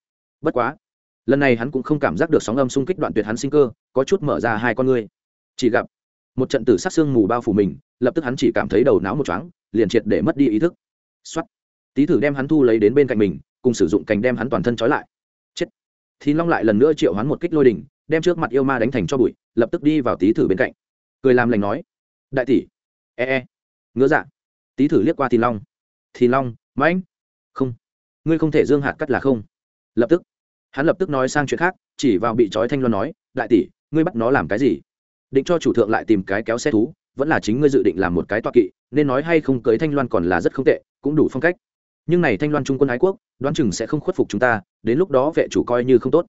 Bất quá, lần này hắn cũng không cảm giác được sóng âm xung kích đoạn tuyệt hắn sinh cơ, có chút mở ra hai con ngươi. Chỉ gặp, một trận tử sát xương mù bao phủ mình, lập tức hắn chỉ cảm thấy đầu não một chóng liền triệt để mất đi ý thức. Xuất tý thử đem hắn thu lấy đến bên cạnh mình, cùng sử dụng cành đem hắn toàn thân trói lại. Chết. Thì long lại lần nữa triệu hắn một kích lôi đỉnh, đem trước mặt yêu ma đánh thành cho bụi, lập tức đi vào tý thử bên cạnh. Cười làm lành nói, đại tỷ. E e. Ngứa dạ. Tý thử liếc qua thì long. Thì long, mãnh không. Ngươi không thể dương hạt cắt là không. Lập tức. Hắn lập tức nói sang chuyện khác, chỉ vào bị trói thanh loan nói, đại tỷ, ngươi bắt nó làm cái gì? Định cho chủ thượng lại tìm cái kéo xe thú, vẫn là chính ngươi dự định làm một cái toa kỵ, nên nói hay không cưới thanh loan còn là rất không tệ, cũng đủ phong cách. Nhưng này thanh loan trung quân ái quốc, đoán chừng sẽ không khuất phục chúng ta, đến lúc đó vệ chủ coi như không tốt.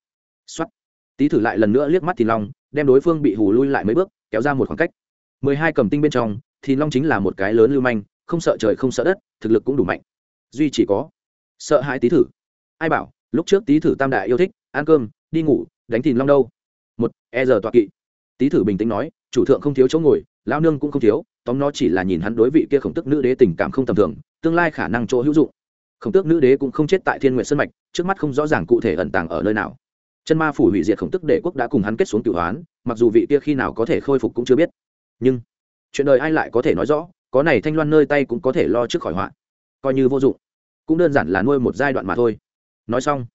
Xuất tý thử lại lần nữa liếc mắt thì long, đem đối phương bị hù lui lại mấy bước, kéo ra một khoảng cách. Mười hai cầm tinh bên trong thì long chính là một cái lớn lưu manh, không sợ trời không sợ đất, thực lực cũng đủ mạnh duy chỉ có sợ hãi tý thử. Ai bảo, lúc trước tý thử tam đại yêu thích, ăn cơm, đi ngủ, đánh thìn long đâu? Một e giờ tọa kỵ. Tý thử bình tĩnh nói, chủ thượng không thiếu chỗ ngồi lao nương cũng không thiếu, tóm nó chỉ là nhìn hắn đối vị kia khổng tức nữ đế tình cảm không tầm thường, tương lai khả năng chỗ hữu dụng. Khổng tước nữ đế cũng không chết tại thiên nguyện sân mạch, trước mắt không rõ ràng cụ thể ẩn tàng ở nơi nào. Chân ma phủ hủy diệt khổng tức đệ quốc đã cùng hắn kết xuống cửu hoán, mặc dù vị kia khi nào có thể khôi phục cũng chưa biết. Nhưng, chuyện đời ai lại có thể nói rõ, có này thanh loan nơi tay cũng có thể lo trước khỏi họa coi như vô dụng. Cũng đơn giản là nuôi một giai đoạn mà thôi. Nói xong,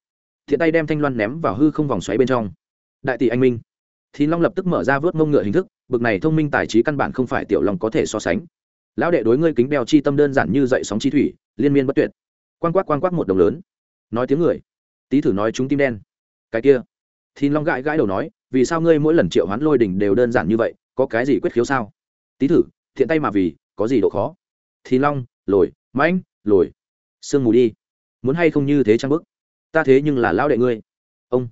thiện tay đem thanh loan ném vào hư không vòng xoáy bên trong. Đại tỷ anh minh thì long lập tức mở ra vớt mông ngựa hình thức, bực này thông minh tài trí căn bản không phải tiểu long có thể so sánh. Lão đệ đối ngươi kính đeo chi tâm đơn giản như dậy sóng chi thủy, liên miên bất tuyệt. Quan quát quan quát một đồng lớn. Nói tiếng người. Tý thử nói chúng tim đen. Cái kia. Thì long gãi gãi đầu nói, vì sao ngươi mỗi lần triệu hoán lôi đỉnh đều đơn giản như vậy, có cái gì quyết khiếu sao? Tý thử, thiện tay mà vì, có gì độ khó? Thì long, lồi, mãnh lồi. Sương mù đi. Muốn hay không như thế trang bức? Ta thế nhưng là lão đệ ngươi. Ông.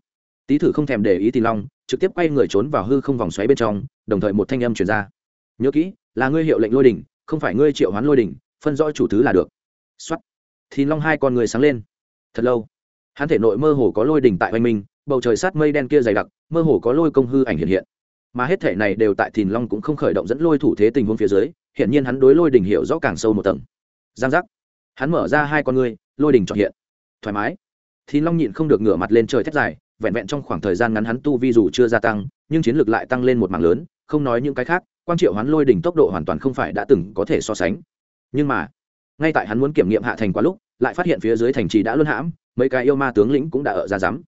Tý thử không thèm để ý thì long, trực tiếp quay người trốn vào hư không vòng xoáy bên trong, đồng thời một thanh âm truyền ra. Nhớ kỹ, là ngươi hiệu lệnh lôi đỉnh, không phải ngươi triệu hoán lôi đỉnh, phân rõ chủ thứ là được. Xuất thì long hai con người sáng lên. Thật lâu. Hắn thể nội mơ hồ có lôi đỉnh tại oanh minh, bầu trời sát mây đen kia dày đặc, mơ hồ có lôi công hư ảnh hiện hiện. Mà hết thể này đều tại thìn long cũng không khởi động dẫn lôi thủ thế tình huống phía dưới hiện nhiên hắn đối lôi đỉnh hiểu rõ càng sâu một tầng. Giang giác hắn mở ra hai con ngươi, lôi đình trọn hiện. Thoải mái. Thì long nhịn không được ngửa mặt lên trời thét dài, vẹn vẹn trong khoảng thời gian ngắn hắn tu vi dù chưa gia tăng, nhưng chiến lược lại tăng lên một mảng lớn, không nói những cái khác, quang triệu hoán lôi đỉnh tốc độ hoàn toàn không phải đã từng có thể so sánh. Nhưng mà, ngay tại hắn muốn kiểm nghiệm hạ thành quá lúc, lại phát hiện phía dưới thành trì đã luân hãm, mấy cái yêu ma tướng lĩnh cũng đã ở ra rắm.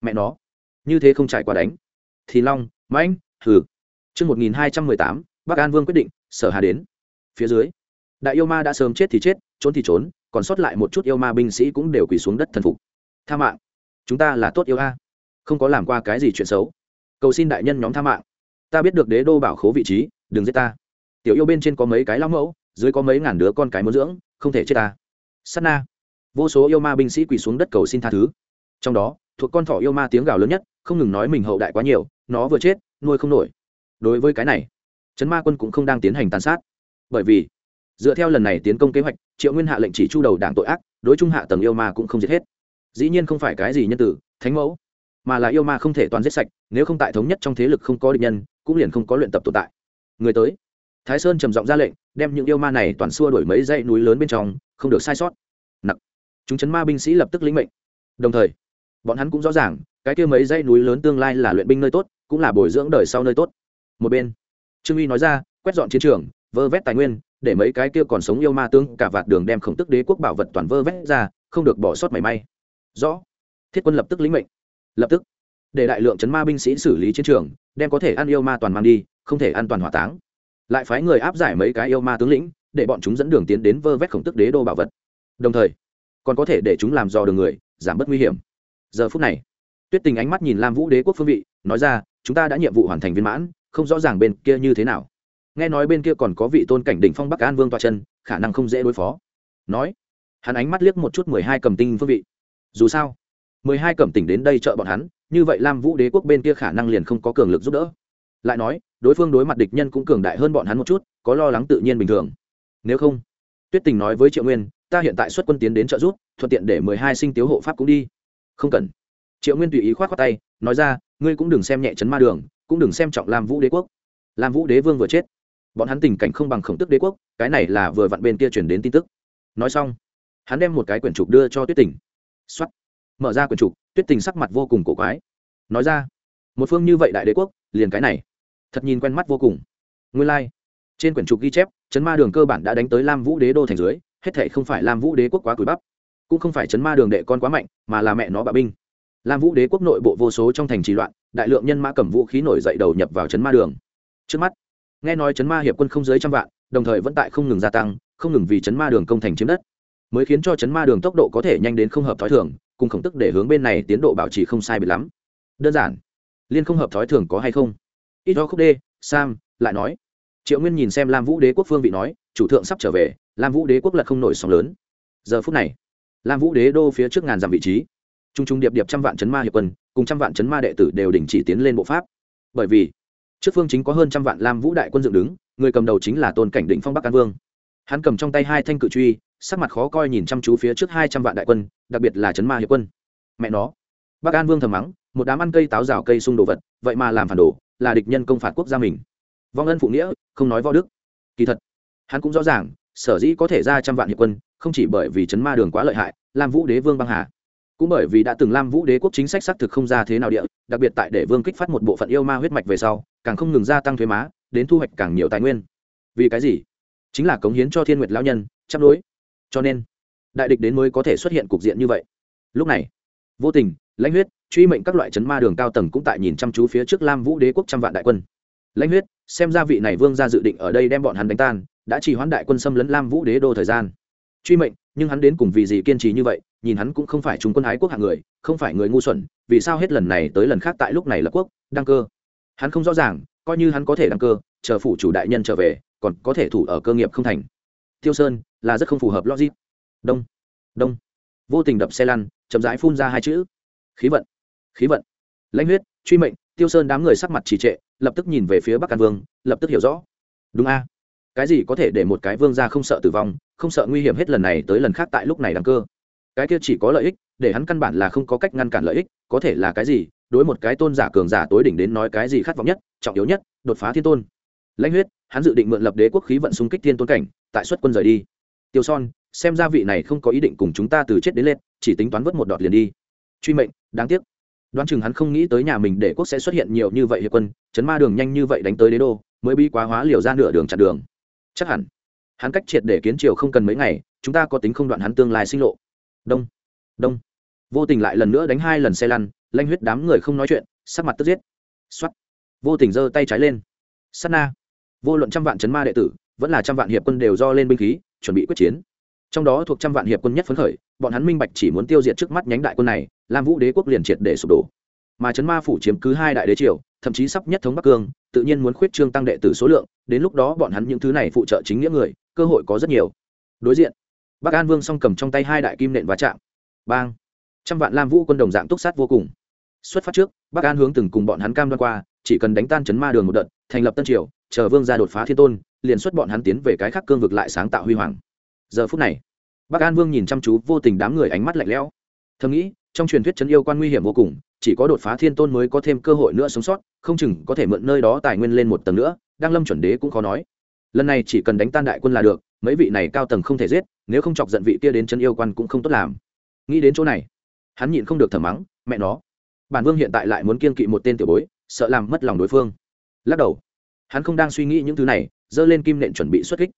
Mẹ nó, như thế không trải qua đánh. Thì long, mãnh, hừ. Chương một nghìn hai trăm mười tám, bắc an vương quyết định, sở hà đến. Phía dưới, đại yêu ma đã sớm chết thì chết trốn thì trốn, còn sót lại một chút yêu ma binh sĩ cũng đều quỳ xuống đất thần phục. Tha mạng. Chúng ta là tốt yêu a. Không có làm qua cái gì chuyện xấu. Cầu xin đại nhân nhóm tha mạng. Ta biết được đế đô bảo khố vị trí, đừng giết ta. Tiểu yêu bên trên có mấy cái lão mẫu, dưới có mấy ngàn đứa con cái muốn dưỡng, không thể chết ta. Sắt na. Vô số yêu ma binh sĩ quỳ xuống đất cầu xin tha thứ. Trong đó, thuộc con thỏ yêu ma tiếng gào lớn nhất, không ngừng nói mình hậu đại quá nhiều, nó vừa chết, nuôi không nổi. Đối với cái này, trấn ma quân cũng không đang tiến hành tàn sát. Bởi vì dựa theo lần này tiến công kế hoạch, triệu nguyên hạ lệnh chỉ chu đầu đảng tội ác, đối trung hạ tầng yêu ma cũng không giết hết. Dĩ nhiên không phải cái gì nhân tử, thánh mẫu, mà là yêu ma không thể toàn giết sạch, nếu không tại thống nhất trong thế lực không có địch nhân, cũng liền không có luyện tập tồn tại. Người tới. Thái sơn trầm giọng ra lệnh, đem những yêu ma này toàn xua đổi mấy dãy núi lớn bên trong, không được sai sót. Nặng chúng chấn ma binh sĩ lập tức lĩnh mệnh. Đồng thời, bọn hắn cũng rõ ràng, cái kia mấy dãy núi lớn tương lai là luyện binh nơi tốt, cũng là bồi dưỡng đời sau nơi tốt. Một bên, trương uy nói ra, quét dọn chiến trường, vơ vét tài nguyên để mấy cái kia còn sống yêu ma tương cả vạt đường đem khổng tức đế quốc bảo vật toàn vơ vét ra, không được bỏ sót mảy may. Rõ. Thiết quân lập tức lĩnh mệnh. Lập tức, để đại lượng chấn ma binh sĩ xử lý chiến trường, đem có thể ăn yêu ma toàn mang đi, không thể an toàn hỏa táng. Lại phái người áp giải mấy cái yêu ma tướng lĩnh, để bọn chúng dẫn đường tiến đến vơ vét khổng tức đế đô bảo vật. Đồng thời, còn có thể để chúng làm dò đường người, giảm bớt nguy hiểm. Giờ phút này, tuyết tình ánh mắt nhìn lam vũ đế quốc phương vị, nói ra, chúng ta đã nhiệm vụ hoàn thành viên mãn, không rõ ràng bên kia như thế nào nghe nói bên kia còn có vị tôn cảnh đỉnh phong bắc an vương toa chân, khả năng không dễ đối phó. Nói, hắn ánh mắt liếc một chút mười hai cầm tinh phương vị. Dù sao, mười hai cầm tỉnh đến đây trợ bọn hắn, như vậy lam vũ đế quốc bên kia khả năng liền không có cường lực giúp đỡ. Lại nói, đối phương đối mặt địch nhân cũng cường đại hơn bọn hắn một chút, có lo lắng tự nhiên bình thường. Nếu không, tuyết tình nói với triệu nguyên, ta hiện tại xuất quân tiến đến trợ giúp, thuận tiện để mười hai sinh tiếu hộ pháp cũng đi. Không cần. Triệu nguyên tùy ý k h o á t khoác tay, nói ra, ngươi cũng đừng xem nhẹ chấn ma đường, cũng đừng xem trọng lam vũ đế quốc. Lam vũ đế vương vừa chết bọn hắn tình cảnh không bằng khổng tức đế quốc, cái này là vừa vặn bên kia chuyển đến tin tức. Nói xong, hắn đem một cái quyển trục đưa cho tuyết tình. X o á t mở ra quyển trục, tuyết tình sắc mặt vô cùng cổ quái. Nói ra, một phương như vậy đại đế quốc, liền cái này. Thật nhìn quen mắt vô cùng. Nguyên lai、like. trên quyển trục ghi chép, chấn ma đường cơ bản đã đánh tới lam vũ đế đô thành dưới, hết thệ không phải lam vũ đế quốc quá cúi bắp, cũng không phải chấn ma đường đệ con quá mạnh, mà là mẹ nó bạo binh. Lam vũ đế quốc nội bộ vô số trong thành trì loạn, đại lượng nhân mã cầm vũ khí nổi dậy đầu nhập vào chấn ma đường. Trước mắt nghe nói chấn ma hiệp quân không dưới trăm vạn, đồng thời vẫn tại không ngừng gia tăng, không ngừng vì chấn ma đường công thành chiếm đất. Mới khiến cho chấn ma đường tốc độ có thể nhanh đến không hợp thói thường, cùng khổng tức để hướng bên này tiến độ bảo trì không sai biệt lắm. Đơn giản. Liên không hợp thói thường có hay không? Ít do khúc đê, sam, lại nói. Triệu nguyên nhìn xem lam vũ đế quốc phương vị nói, chủ thượng sắp trở về, lam vũ đế quốc lật không nổi sóng lớn. Giờ phút này, lam vũ đế đô phía trước ngàn dặm vị trí. T r u n g t r u n g điệp điệp trăm vạn chấn ma hiệp quân, cùng trăm vạn chấn ma đệ tử đều đình chỉ tiến lên bộ pháp. Bởi vì trước phương chính có hơn trăm vạn lam vũ đại quân dựng đứng, người cầm đầu chính là tôn cảnh định phong bắc an vương. Hắn cầm trong tay hai thanh cự truy, sắc mặt khó coi nhìn chăm chú phía trước hai trăm vạn đại quân, đặc biệt là chấn ma hiệp quân. Mẹ nó. Bắc an vương thầm mắng, một đám ăn cây táo rào cây xung đồ vật, vậy mà làm phản đồ, là địch nhân công phạt quốc gia mình. Vong ân phụ nghĩa, không nói võ đức. Kỳ thật, hắn cũng rõ ràng, sở dĩ có thể ra trăm vạn hiệp quân, không chỉ bởi vì chấn ma đường quá lợi hại, lam vũ đế vương băng hà cũng bởi vì đã từng lam vũ đế quốc chính sách xác thực không ra thế nào địa, đặc biệt tại để vương kích phát một bộ phận yêu ma huyết mạch về sau, càng không ngừng gia tăng thuế má, đến thu hoạch càng nhiều tài nguyên. Vì cái gì? Chính là cống hiến cho thiên nguyệt lão nhân, chắp đối cho nên, đại địch đến mới có thể xuất hiện cục diện như vậy. Lúc này, vô tình, lãnh huyết, truy mệnh các loại chấn ma đường cao tầng cũng tại nhìn chăm chú phía trước lam vũ đế quốc trăm vạn đại quân. Lãnh huyết, xem ra vị này vương ra dự định ở đây đem bọn hắn đánh tan, đã chỉ hoãn đại quân xâm lấn lam vũ đế đô thời gian. Truy mệnh nhưng hắn đến cùng vì gì kiên trì như vậy, nhìn hắn cũng không phải trung quân ái quốc hạng người, không phải người ngu xuẩn, vì sao hết lần này tới lần khác tại lúc này là quốc, đăng cơ. Hắn không rõ ràng, coi như hắn có thể đăng cơ, chờ phủ chủ đại nhân trở về, còn có thể thủ ở cơ nghiệp không thành. Tiêu sơn, là rất không phù hợp logic. Đông đông. Vô tình đập xe lăn, chậm rãi phun ra hai chữ. Khí vận khí vận. Lãnh huyết, truy mệnh, tiêu sơn đám người sắc mặt trì trệ, lập tức nhìn về phía bắc an vương, lập tức hiểu rõ. Đúng a cái gì có thể để một cái vương gia không sợ tử vong, không sợ nguy hiểm hết lần này tới lần khác tại lúc này đăng cơ? Cái kia chỉ có lợi ích, để hắn căn bản là không có cách ngăn cản lợi ích, có thể là cái gì? Đối một cái tôn giả cường giả tối đỉnh đến nói cái gì khát vọng nhất, trọng yếu nhất, đột phá thiên tôn. Lãnh huyết, hắn dự định mượn lập đế quốc khí vận xung kích thiên tôn cảnh, tại xuất quân rời đi. Tiêu son, xem ra vị này không có ý định cùng chúng ta từ chết đến lên, chỉ tính toán vớt một đọt liền đi. Truy mệnh, đáng tiếc. Đoán chừng hắn không nghĩ tới nhà mình để quốc sẽ xuất hiện nhiều như vậy hiệp quân, chấn ma đường nhanh như vậy đánh tới đế đô, mới bi quá hóa liều ra nửa đường chặn đường chắc hẳn. Hắn cách triệt để kiến triều không cần mấy ngày, chúng ta có tính không đoạn hắn tương lai sinh lộ. Đông. Đông. Vô tình lại lần nữa đánh hai lần xe lăn, lanh huyết đám người không nói chuyện, sắc mặt tức giết. X vô tình giơ tay trái lên. S na. Vô luận trăm vạn chấn ma đệ tử, vẫn là trăm vạn hiệp quân đều do lên binh khí, chuẩn bị quyết chiến. Trong đó thuộc trăm vạn hiệp quân nhất phấn khởi, bọn hắn minh bạch chỉ muốn tiêu diệt trước mắt nhánh đại quân này, lam vũ đế quốc liền triệt để sụp đổ mà chấn ma phủ chiếm cứ hai đại đế triều, thậm chí sắp nhất thống bắc cương, tự nhiên muốn khuyết trương tăng đệ tử số lượng, đến lúc đó bọn hắn những thứ này phụ trợ chính nghĩa người, cơ hội có rất nhiều. Đối diện, bắc an vương song cầm trong tay hai đại kim nện và chạm. Bang! Trăm vạn lam vũ quân đồng dạng túc sát vô cùng. Xuất phát trước, bắc an hướng từng cùng bọn hắn cam đoan qua, chỉ cần đánh tan chấn ma đường một đợt, thành lập tân triều, chờ vương ra đột phá thiên tôn, liền xuất bọn hắn tiến về cái khác cương vực lại sáng tạo huy hoàng. Giờ phút này, bắc an vương nhìn chăm chú vô tình đám người ánh mắt lạnh lẽo. Thầm nghĩ, trong truyền thuyết chấn yêu quan nguy hiểm vô cùng chỉ có đột phá thiên tôn mới có thêm cơ hội nữa sống sót không chừng có thể mượn nơi đó tài nguyên lên một tầng nữa đang lâm chuẩn đế cũng khó nói. Lần này chỉ cần đánh tan đại quân là được mấy vị này cao tầng không thể giết nếu không chọc giận vị kia đến chân yêu quan cũng không tốt làm. Nghĩ đến chỗ này hắn nhịn không được thở mắng mẹ nó bản vương hiện tại lại muốn kiên kỵ một tên tiểu bối sợ làm mất lòng đối phương. Lắc đầu hắn không đang suy nghĩ những thứ này giơ lên kim nện chuẩn bị xuất kích.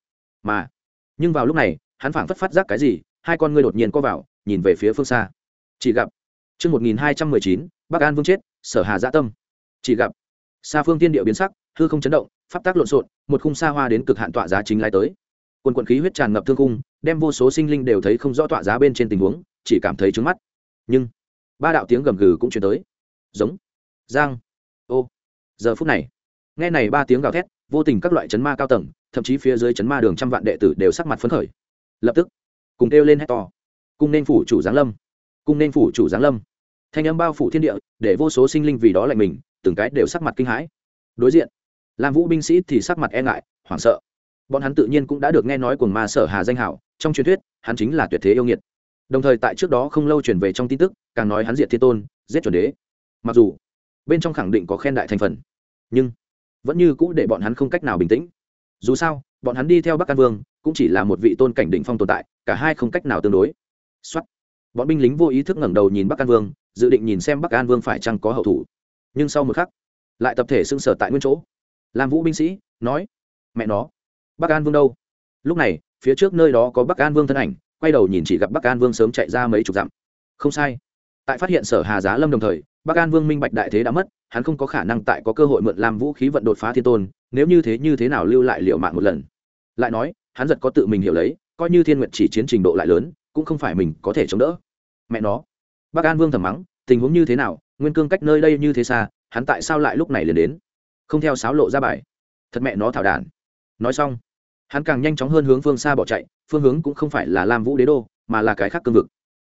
Mà nhưng vào lúc này hắn phảng phất phát giác cái gì hai con ngươi đột nhiên co vào nhìn về phía phương xa. Chỉ gặp Trước 1219, Bắc An Vương chết, sở hà dạ tâm. Chỉ gặp, xa phương tiên địa biến sắc, hư không chấn động, pháp tác lộn xộn, một khung xa hoa đến cực hạn tọa giá chính lai tới. quần quần khí huyết tràn ngập thương cung, đem vô số sinh linh đều thấy không rõ tọa giá bên trên tình huống, chỉ cảm thấy trướng mắt. Nhưng, ba đạo tiếng gầm gừ cũng truyền tới. Giống, giang, ô. Giờ phút này, nghe này ba tiếng gào thét, vô tình các loại chấn ma cao tầng, thậm chí phía dưới chấn ma đường trăm vạn đệ tử đều sắc mặt phấn khởi. Lập tức, cùng kêu lên hét to, Cung nên phủ chủ giáng lâm cung nên phủ chủ giáng lâm thanh âm bao phủ thiên địa, để vô số sinh linh vì đó lạnh mình, từng cái đều sắc mặt kinh hãi. Đối diện làm vũ binh sĩ thì sắc mặt e ngại, hoảng sợ. Bọn hắn tự nhiên cũng đã được nghe nói của ma sở hà danh hảo, trong truyền thuyết, hắn chính là tuyệt thế yêu nghiệt. Đồng thời tại trước đó không lâu truyền về trong tin tức, càng nói hắn diệt thiên tôn, giết chuẩn đế. Mặc dù, bên trong khẳng định có khen đại thành phần, nhưng vẫn như cũ để bọn hắn không cách nào bình tĩnh. Dù sao, bọn hắn đi theo bắc an vương, cũng chỉ là một vị tôn cảnh định phong tồn tại, cả hai không cách nào tương đối. Xuất bọn binh lính vô ý thức ngẩng đầu nhìn bắc an vương dự định nhìn xem bắc an vương phải chăng có hậu thủ. Nhưng sau một khắc, lại tập thể xưng sở tại nguyên chỗ. Làm vũ binh sĩ nói, mẹ nó, bắc an vương đâu? Lúc này, phía trước nơi đó có bắc an vương thân ảnh, quay đầu nhìn chỉ gặp bắc an vương sớm chạy ra mấy chục dặm. Không sai. Tại phát hiện sở hà giá lâm đồng thời, bắc an vương minh bạch đại thế đã mất, hắn không có khả năng tại có cơ hội mượn làm vũ khí vận đột phá thiên tôn, nếu như thế như thế nào lưu lại liệu mạng một lần. Lại nói, hắn giật có tự mình hiểu lấy, coi như thiên nguyện chỉ chiến trình độ lại lớn, cũng không phải mình có thể chống đỡ. Mẹ nó Bắc an vương thầm mắng, tình huống như thế nào, nguyên cương cách nơi đây như thế xa, hắn tại sao lại lúc này liền đến? Không theo sáo lộ ra bài. Thật mẹ nó thảo đản nói xong, hắn càng nhanh chóng hơn hướng phương xa bỏ chạy, phương hướng cũng không phải là lam vũ đế đô, mà là cái khác cương vực.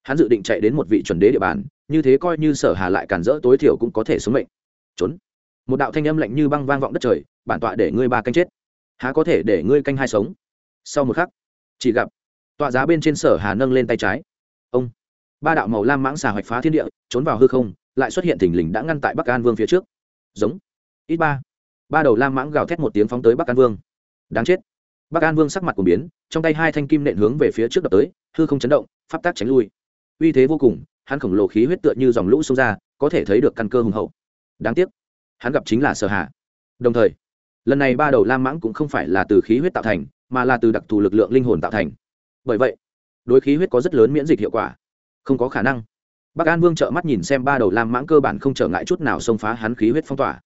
Hắn dự định chạy đến một vị chuẩn đế địa bàn, như thế coi như sở hà lại cản rỡ tối thiểu cũng có thể xuống mệnh. Trốn. Một đạo thanh âm lạnh như băng vang vọng đất trời, bản tọa để ngươi ba canh chết. Há có thể để ngươi canh hai sống? Sau một khắc, chỉ gặp tọa giá bên trên sở hà nâng lên tay trái. Ông ba đạo màu lam mãng xà hoạch phá thiên địa, trốn vào hư không, lại xuất hiện thình lình đã ngăn tại bắc an vương phía trước. Giống. Ít ba. Ba đầu lam mãng gào thét một tiếng phóng tới bắc an vương. Đáng chết. Bắc an vương sắc mặt của biến, trong tay hai thanh kim nện hướng về phía trước đập tới, hư không chấn động, pháp tác tránh lui. Uy thế vô cùng, hắn khổng lồ khí huyết tựa như dòng lũ xông ra, có thể thấy được căn cơ hùng hậu. Đáng tiếc, hắn gặp chính là sở hạ đồng thời, lần này ba đầu lam mãng cũng không phải là từ khí huyết tạo thành, mà là từ đặc thù lực lượng linh hồn tạo thành. Bởi vậy, đối khí huyết có rất lớn miễn dịch hiệu quả không có khả năng. Bắc an vương trợ mắt nhìn xem ba đầu lam mãng cơ bản không trở ngại chút nào xông phá hắn khí huyết phong tỏa.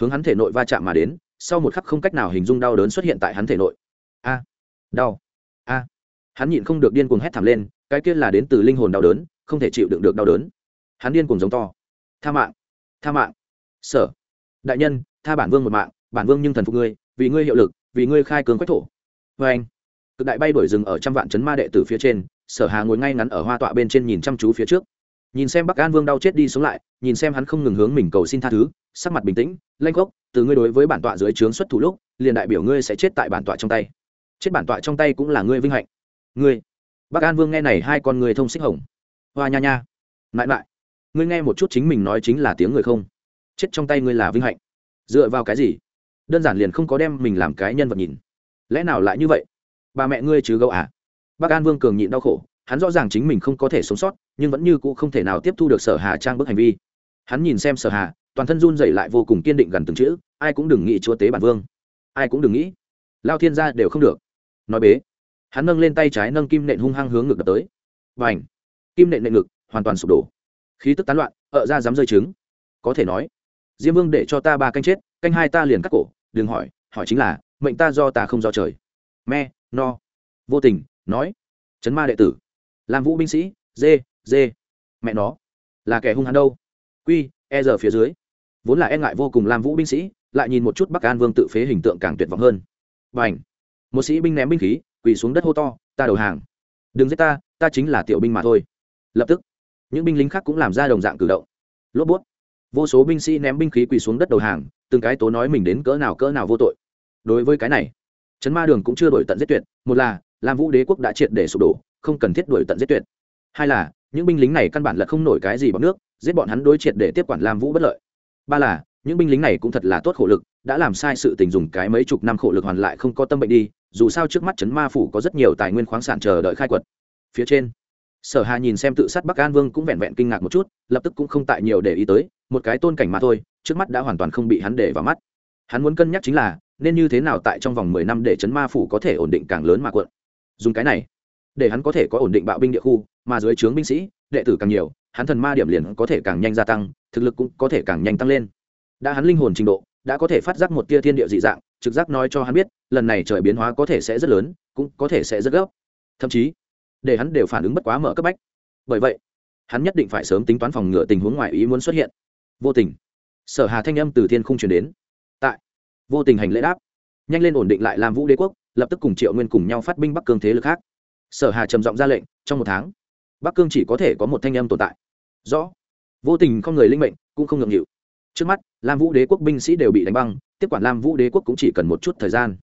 Hướng hắn thể nội va chạm mà đến, sau một khắc không cách nào hình dung đau đớn xuất hiện tại hắn thể nội. A. Đau. A. Hắn nhịn không được điên cuồng hét thảm lên, cái kia là đến từ linh hồn đau đớn, không thể chịu đựng được đau đớn. Hắn điên cuồng giống to. Tha mạng. Tha mạng. Sở. Đại nhân, tha bản vương một mạng, bản vương nhưng thần phục ngươi, vì ngươi hiệu lực, vì ngươi khai cường quách thổ. Vê anh cực đại bay đổi rừng ở trăm vạn chấn ma đệ tử phía trên, sở hà ngồi ngay ngắn ở hoa tọa bên trên nhìn chăm chú phía trước. Nhìn xem bắc an vương đau chết đi sống lại, nhìn xem hắn không ngừng hướng mình cầu xin tha thứ, sắc mặt bình tĩnh lanh gốc từ ngươi đối với bản tọa dưới trướng xuất thủ lúc, liền đại biểu ngươi sẽ chết tại bản tọa trong tay. Chết bản tọa trong tay cũng là ngươi vinh hạnh. Ngươi? Bắc an vương nghe này hai con người thông xích hồng. Hoa nha nha. Lại lại, ngươi nghe một chút chính mình nói chính là tiếng người không? Chết trong tay ngươi là vinh hạnh. Dựa vào cái gì? Đơn giản liền không có đem mình làm cái nhân vật nhìn. Lẽ nào lại như vậy? Bà mẹ ngươi chứ gấu à? Bác an vương cường nhịn đau khổ, hắn rõ ràng chính mình không có thể sống sót, nhưng vẫn như cũ không thể nào tiếp thu được sở hà trang bức hành vi. Hắn nhìn xem sở hà, toàn thân run rẩy lại vô cùng kiên định gần từng chữ, ai cũng đừng nghĩ chúa tế bản vương. Ai cũng đừng nghĩ, lao thiên gia đều không được. Nói bế, hắn nâng lên tay trái, nâng kim nện hung hăng hướng ngực đập tới. Và ảnh kim nện nện ngực, hoàn toàn sụp đổ. Khí tức tán loạn, ợ ra dám rơi trứng. Có thể nói, diêm vương để cho ta ba canh chết, canh hai ta liền cắt cổ, đừng hỏi hỏi chính là, mệnh ta do ta không do trời. Me no. Vô tình, nói, chấn ma đệ tử làm vũ binh sĩ dê dê mẹ nó, là kẻ hung hăng đâu? Quy e giờ phía dưới. Vốn là e ngại vô cùng làm vũ binh sĩ, lại nhìn một chút bắc an vương tự phế hình tượng càng tuyệt vọng hơn. Và ảnh một sĩ binh ném binh khí, quỳ xuống đất hô to, ta đầu hàng. Đừng giết ta ta chính là tiểu binh mà thôi. Lập tức, những binh lính khác cũng làm ra đồng dạng cử động. Lốp bút. Vô số binh sĩ ném binh khí quỳ xuống đất đầu hàng, từng cái tố nói mình đến cỡ nào cỡ nào vô tội. Đối với cái này trấn ma đường cũng chưa đổi tận giết tuyệt, một là, Lam vũ đế quốc đã triệt để sụp đổ, không cần thiết đổi tận giết tuyệt. Hai là, những binh lính này căn bản là không nổi cái gì bằng nước, giết bọn hắn đối triệt để tiếp quản Lam vũ bất lợi. Ba là, những binh lính này cũng thật là tốt khổ lực, đã làm sai sự tình dùng cái mấy chục năm khổ lực hoàn lại không có tâm bệnh đi, dù sao trước mắt trấn ma phủ có rất nhiều tài nguyên khoáng sản chờ đợi khai quật. Phía trên, sở hà nhìn xem tự sát bắc an vương cũng vẹn vẹn kinh ngạc một chút, lập tức cũng không tại nhiều để ý tới, một cái tôn cảnh mà thôi, trước mắt đã hoàn toàn không bị hắn để vào mắt hắn muốn cân nhắc chính là, nên như thế nào tại trong vòng mười năm để chấn ma phủ có thể ổn định càng lớn mà quận dùng cái này, để hắn có thể có ổn định bạo binh địa khu, mà dưới trướng binh sĩ, đệ tử càng nhiều, hắn thần ma điểm liền có thể càng nhanh gia tăng, thực lực cũng có thể càng nhanh tăng lên. Đã hắn linh hồn trình độ, đã có thể phát giác một tia thiên địa dị dạng, trực giác nói cho hắn biết, lần này trời biến hóa có thể sẽ rất lớn, cũng có thể sẽ rất gấp. Thậm chí, để hắn đều phản ứng bất quá mở cấp bách. Bởi vậy, hắn nhất định phải sớm tính toán phòng ngừa tình huống ngoài ý muốn xuất hiện. Vô tình, sở hà thanh âm từ thiên không chuyển đến vô tình hành lễ đáp. Nhanh lên ổn định lại làm vũ đế quốc, lập tức cùng triệu nguyên cùng nhau phát binh bắc cương thế lực khác. Sở hà trầm giọng ra lệnh, trong một tháng, bắc cương chỉ có thể có một thanh âm tồn tại. Rõ. Vô tình không người linh mệnh, cũng không ngượng nghịu. Trước mắt, lam vũ đế quốc binh sĩ đều bị đánh băng, tiếp quản lam vũ đế quốc cũng chỉ cần một chút thời gian.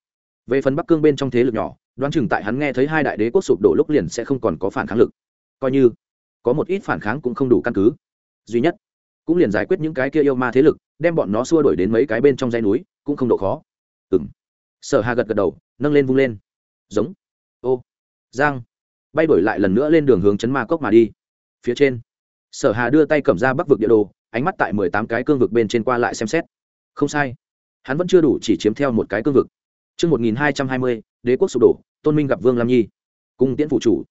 Về phần bắc cương bên trong thế lực nhỏ, đoán chừng tại hắn nghe thấy hai đại đế quốc sụp đổ lúc liền sẽ không còn có phản kháng lực. Coi như, có một ít phản kháng cũng không đủ căn cứ. Duy nhất, cũng liền giải quyết những cái kia yêu ma thế lực, đem bọn nó xua đổi đến mấy cái bên trong dãy núi cũng không độ khó. Ừ m sở hà gật gật đầu nâng lên vung lên. Giống. Ô. Giang. Bay đổi lại lần nữa lên đường hướng chấn ma cốc mà đi. Phía trên. Sở hà đưa tay cầm ra bắc vực địa đồ ánh mắt tại mười tám cái cương vực bên trên qua lại xem xét. Không sai. Hắn vẫn chưa đủ chỉ chiếm theo một cái cương vực. Trước 1220, đế quốc sụp đổ, tôn minh gặp vương lam nhi. Cung tiễn phụ chủ.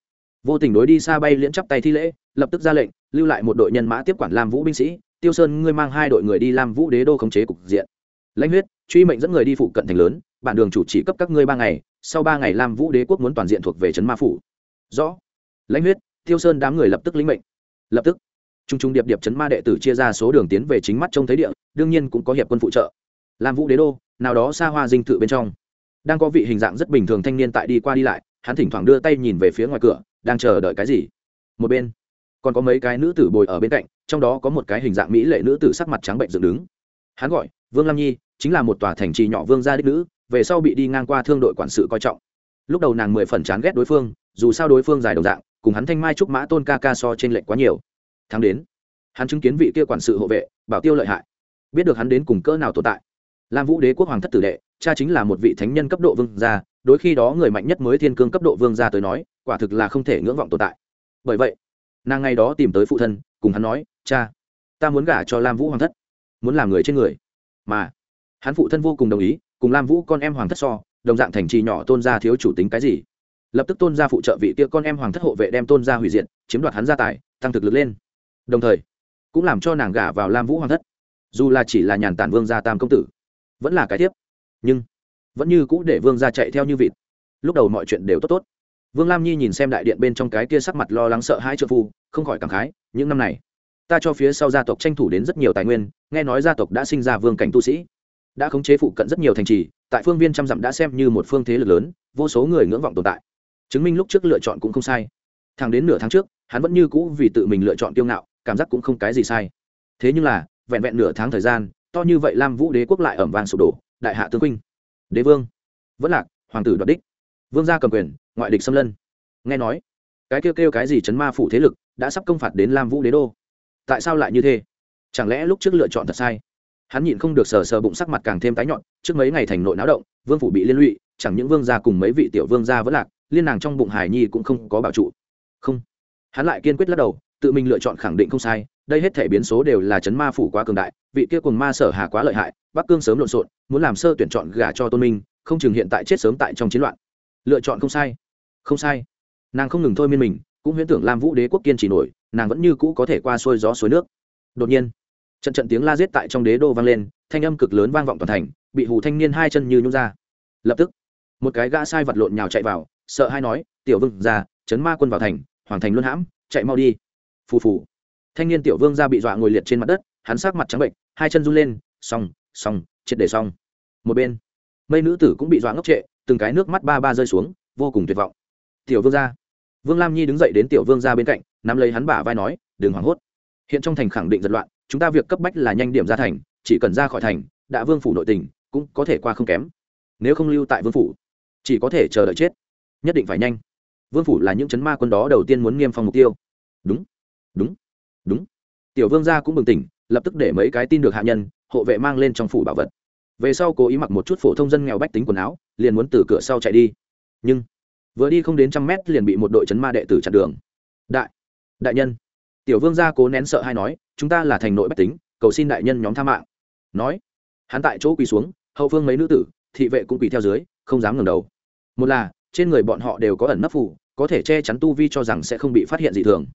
Vô tình đối đi xa bay liễn chắp tay thi lễ, lập tức ra lệnh, lưu lại một đội nhân mã tiếp quản Lam Vũ binh sĩ, Tiêu Sơn ngươi mang hai đội người đi Lam Vũ đế đô khống chế cục diện. Lãnh huyết, truy mệnh dẫn người đi phụ cận thành lớn, bản đường chủ chỉ cấp các ngươi ba ngày, sau ba ngày Lam Vũ đế quốc muốn toàn diện thuộc về trấn ma phủ. Rõ. Lãnh huyết, Tiêu Sơn đám người lập tức lĩnh mệnh. Lập tức, trung trung điệp điệp trấn ma đệ tử chia ra số đường tiến về chính mắt trông thấy địa, đương nhiên cũng có hiệp quân phụ trợ. Lam Vũ đế đô, nào đó xa hoa dinh thự bên trong đang có vị hình dạng rất bình thường thanh niên tại đi qua đi lại hắn thỉnh thoảng đưa tay nhìn về phía ngoài cửa đang chờ đợi cái gì một bên còn có mấy cái nữ tử bồi ở bên cạnh trong đó có một cái hình dạng mỹ lệ nữ tử sắc mặt trắng bệnh dựng đứng hắn gọi, vương lam nhi, chính là một tòa thành trì nhỏ vương gia đích nữ, về sau bị đi ngang qua thương đội quản sự coi trọng. Lúc đầu nàng mười phần chán ghét đối phương, dù sao đối phương dài đồng dạng, cùng hắn thanh mai trúc mã tôn ca ca so trên lệnh quá nhiều. Tháng đến. Hắn chứng kiến vị kia quản sự hộ vệ, bảo tiêu lợi hại. Biết được hắn đến cùng cỡ nào tồn tại. Lam vũ đế quốc hoàng thất tử đệ, cha chính là một vị thánh nhân cấp độ vương gia đôi khi đó người mạnh nhất mới thiên cương cấp độ vương gia tới nói, quả thực là không thể ngưỡng vọng tồn tại. Bởi vậy, nàng ngày đó tìm tới phụ thân, cùng hắn nói, cha, ta muốn gả cho lam vũ hoàng thất muốn làm người trên người. Mà, hắn phụ thân vô cùng đồng ý, cùng lam vũ con em hoàng thất so, đồng dạng thành trì nhỏ tôn gia thiếu chủ tính cái gì. Lập tức tôn gia phụ trợ vị kia con em hoàng thất hộ vệ đem tôn gia hủy diệt, chiếm đoạt hắn gia tài, tăng thực lực lên. Đồng thời, cũng làm cho nàng gả vào lam vũ hoàng thất. Dù là chỉ là nhàn tản vương gia tam công tử, vẫn là cái tiếp nhưng, vẫn như cũ để vương gia chạy theo như vịt. Lúc đầu mọi chuyện đều tốt tốt. Vương lam nhi nhìn xem đại điện bên trong cái kia sắc mặt lo lắng sợ hãi trợ phu, không khỏi cảm khái, những năm này ta cho phía sau gia tộc tranh thủ đến rất nhiều tài nguyên, nghe nói gia tộc đã sinh ra vương cảnh tu sĩ, đã khống chế phụ cận rất nhiều thành trì, tại phương viên trăm dặm đã xem như một phương thế lực lớn, vô số người ngưỡng vọng tồn tại. Chứng minh lúc trước lựa chọn cũng không sai. Thẳng đến nửa tháng trước, hắn vẫn như cũ vì tự mình lựa chọn kiêu ngạo, cảm giác cũng không cái gì sai. Thế nhưng là, vẹn vẹn nửa tháng thời gian, to như vậy lam vũ đế quốc lại ẩm vàng sụp đổ, đại hạ tương huynh đế vương. Vẫn lạc, hoàng tử đoạt đích. Vương gia cầm quyền, ngoại địch xâm lân. Nghe nói, cái kêu kêu cái gì chấn ma phủ thế lực, đã sắp công phạt đến lam vũ đế đô tại sao lại như thế? Chẳng lẽ lúc trước lựa chọn thật sai? Hắn nhịn không được sờ sờ bụng sắc mặt càng thêm tái nhọn trước mấy ngày thành nội náo động, vương phủ bị liên lụy, chẳng những vương gia cùng mấy vị tiểu vương gia vẫn lạc, liên nàng trong bụng hải nhi cũng không có bảo trụ. Không. Hắn lại kiên quyết lắc đầu, tự mình lựa chọn khẳng định không sai, đây hết thể biến số đều là chấn ma phủ quá cường đại, vị kia cùng ma sở hà quá lợi hại, bắc cương sớm lộn xộn, muốn làm sơ tuyển chọn gả cho tôn minh, không chừng hiện tại chết sớm tại trong chiến loạn. Lựa chọn không sai. Không sai. Nàng không ngừng thôi miên mình, cũng huyễn tưởng lam vũ đế quốc kiên trì nổi nàng vẫn như cũ có thể qua xuôi gió suối nước. Đột nhiên, trận trận tiếng la giết tại trong đế đô vang lên, thanh âm cực lớn vang vọng toàn thành, bị hù thanh niên hai chân như nhún ra. Lập tức, một cái gã sai vật lộn nhào chạy vào, sợ hai nói, tiểu vương ra chấn ma quân vào thành, hoàng thành luân hãm, chạy mau đi. Phù phù. Thanh niên tiểu vương ra bị dọa ngồi liệt trên mặt đất, hắn sát mặt trắng bệnh, hai chân run lên, xong xong, triệt để xong. Một bên, mây nữ tử cũng bị dọa ngốc trệ, từng cái nước mắt ba ba rơi xuống, vô cùng tuyệt vọng. Tiểu vương gia. Vương lam nhi đứng dậy đến tiểu vương gia bên cạnh nắm lấy hắn bả vai nói, đừng hoảng hốt. Hiện trong thành khẳng định giật loạn, chúng ta việc cấp bách là nhanh điểm ra thành, chỉ cần ra khỏi thành, đã vương phủ nội tình, cũng có thể qua không kém. Nếu không lưu tại vương phủ, chỉ có thể chờ đợi chết. Nhất định phải nhanh. Vương phủ là những chấn ma quân đó đầu tiên muốn nghiêm phong mục tiêu. Đúng đúng đúng. Tiểu vương gia cũng bừng tỉnh, lập tức để mấy cái tin được hạ nhân, hộ vệ mang lên trong phủ bảo vật. Về sau cố ý mặc một chút phổ thông dân nghèo bách tính quần áo, liền muốn từ cửa sau chạy đi. Nhưng, vừa đi không đến trăm mét liền bị một đội chấn ma đệ tử chặn đường. Đại đại nhân. Tiểu vương gia cố nén sợ hay nói, chúng ta là thành nội bách tính, cầu xin đại nhân nhóm tha mạng. Nói, hắn tại chỗ quỳ xuống, hậu phương mấy nữ tử, thị vệ cũng quỳ theo dưới, không dám ngẩng đầu. Một là, trên người bọn họ đều có ẩn nấp phủ có thể che chắn tu vi cho rằng sẽ không bị phát hiện dị thường.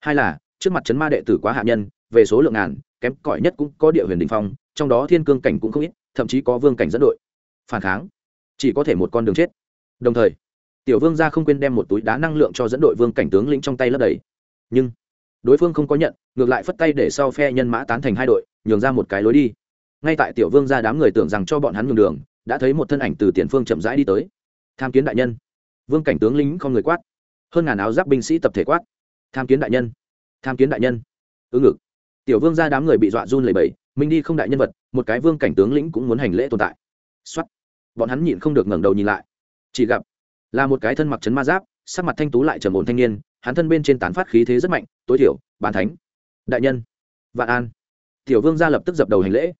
Hai là, trước mặt chấn ma đệ tử quá hạ nhân, về số lượng ngàn, kém cỏi nhất cũng có địa huyền đình phong, trong đó thiên cương cảnh cũng không ít, thậm chí có vương cảnh dẫn đội. Phản kháng, chỉ có thể một con đường chết. Đồng thời, tiểu vương ra không quên đem một túi đá năng lượng cho dẫn đội vương cảnh tướng lĩnh trong tay lấp đầy nhưng đối phương không có nhận, ngược lại phất tay để sau phe nhân mã tán thành hai đội, nhường ra một cái lối đi. Ngay tại tiểu vương ra đám người tưởng rằng cho bọn hắn nhường đường, đã thấy một thân ảnh từ tiền phương chậm rãi đi tới. Tham kiến đại nhân. Vương cảnh tướng lĩnh không người quát. Hơn ngàn áo giáp binh sĩ tập thể quát. Tham kiến đại nhân. Tham kiến đại nhân. Ứng ngực. Tiểu vương ra đám người bị dọa run lầy bầy minh đi không đại nhân vật, một cái vương cảnh tướng lĩnh cũng muốn hành lễ tồn tại. Xuất bọn hắn nhịn không được ngẩng đầu nhìn lại. Chỉ gặp là một cái thân mặc chấn ma giáp, sắc mặt thanh tú lại trầm ổn thanh niên hắn thân bên trên tán phát khí thế rất mạnh, tối thiểu bàn thánh, đại nhân, vạn an. Tiểu vương gia lập tức dập đầu hành lễ.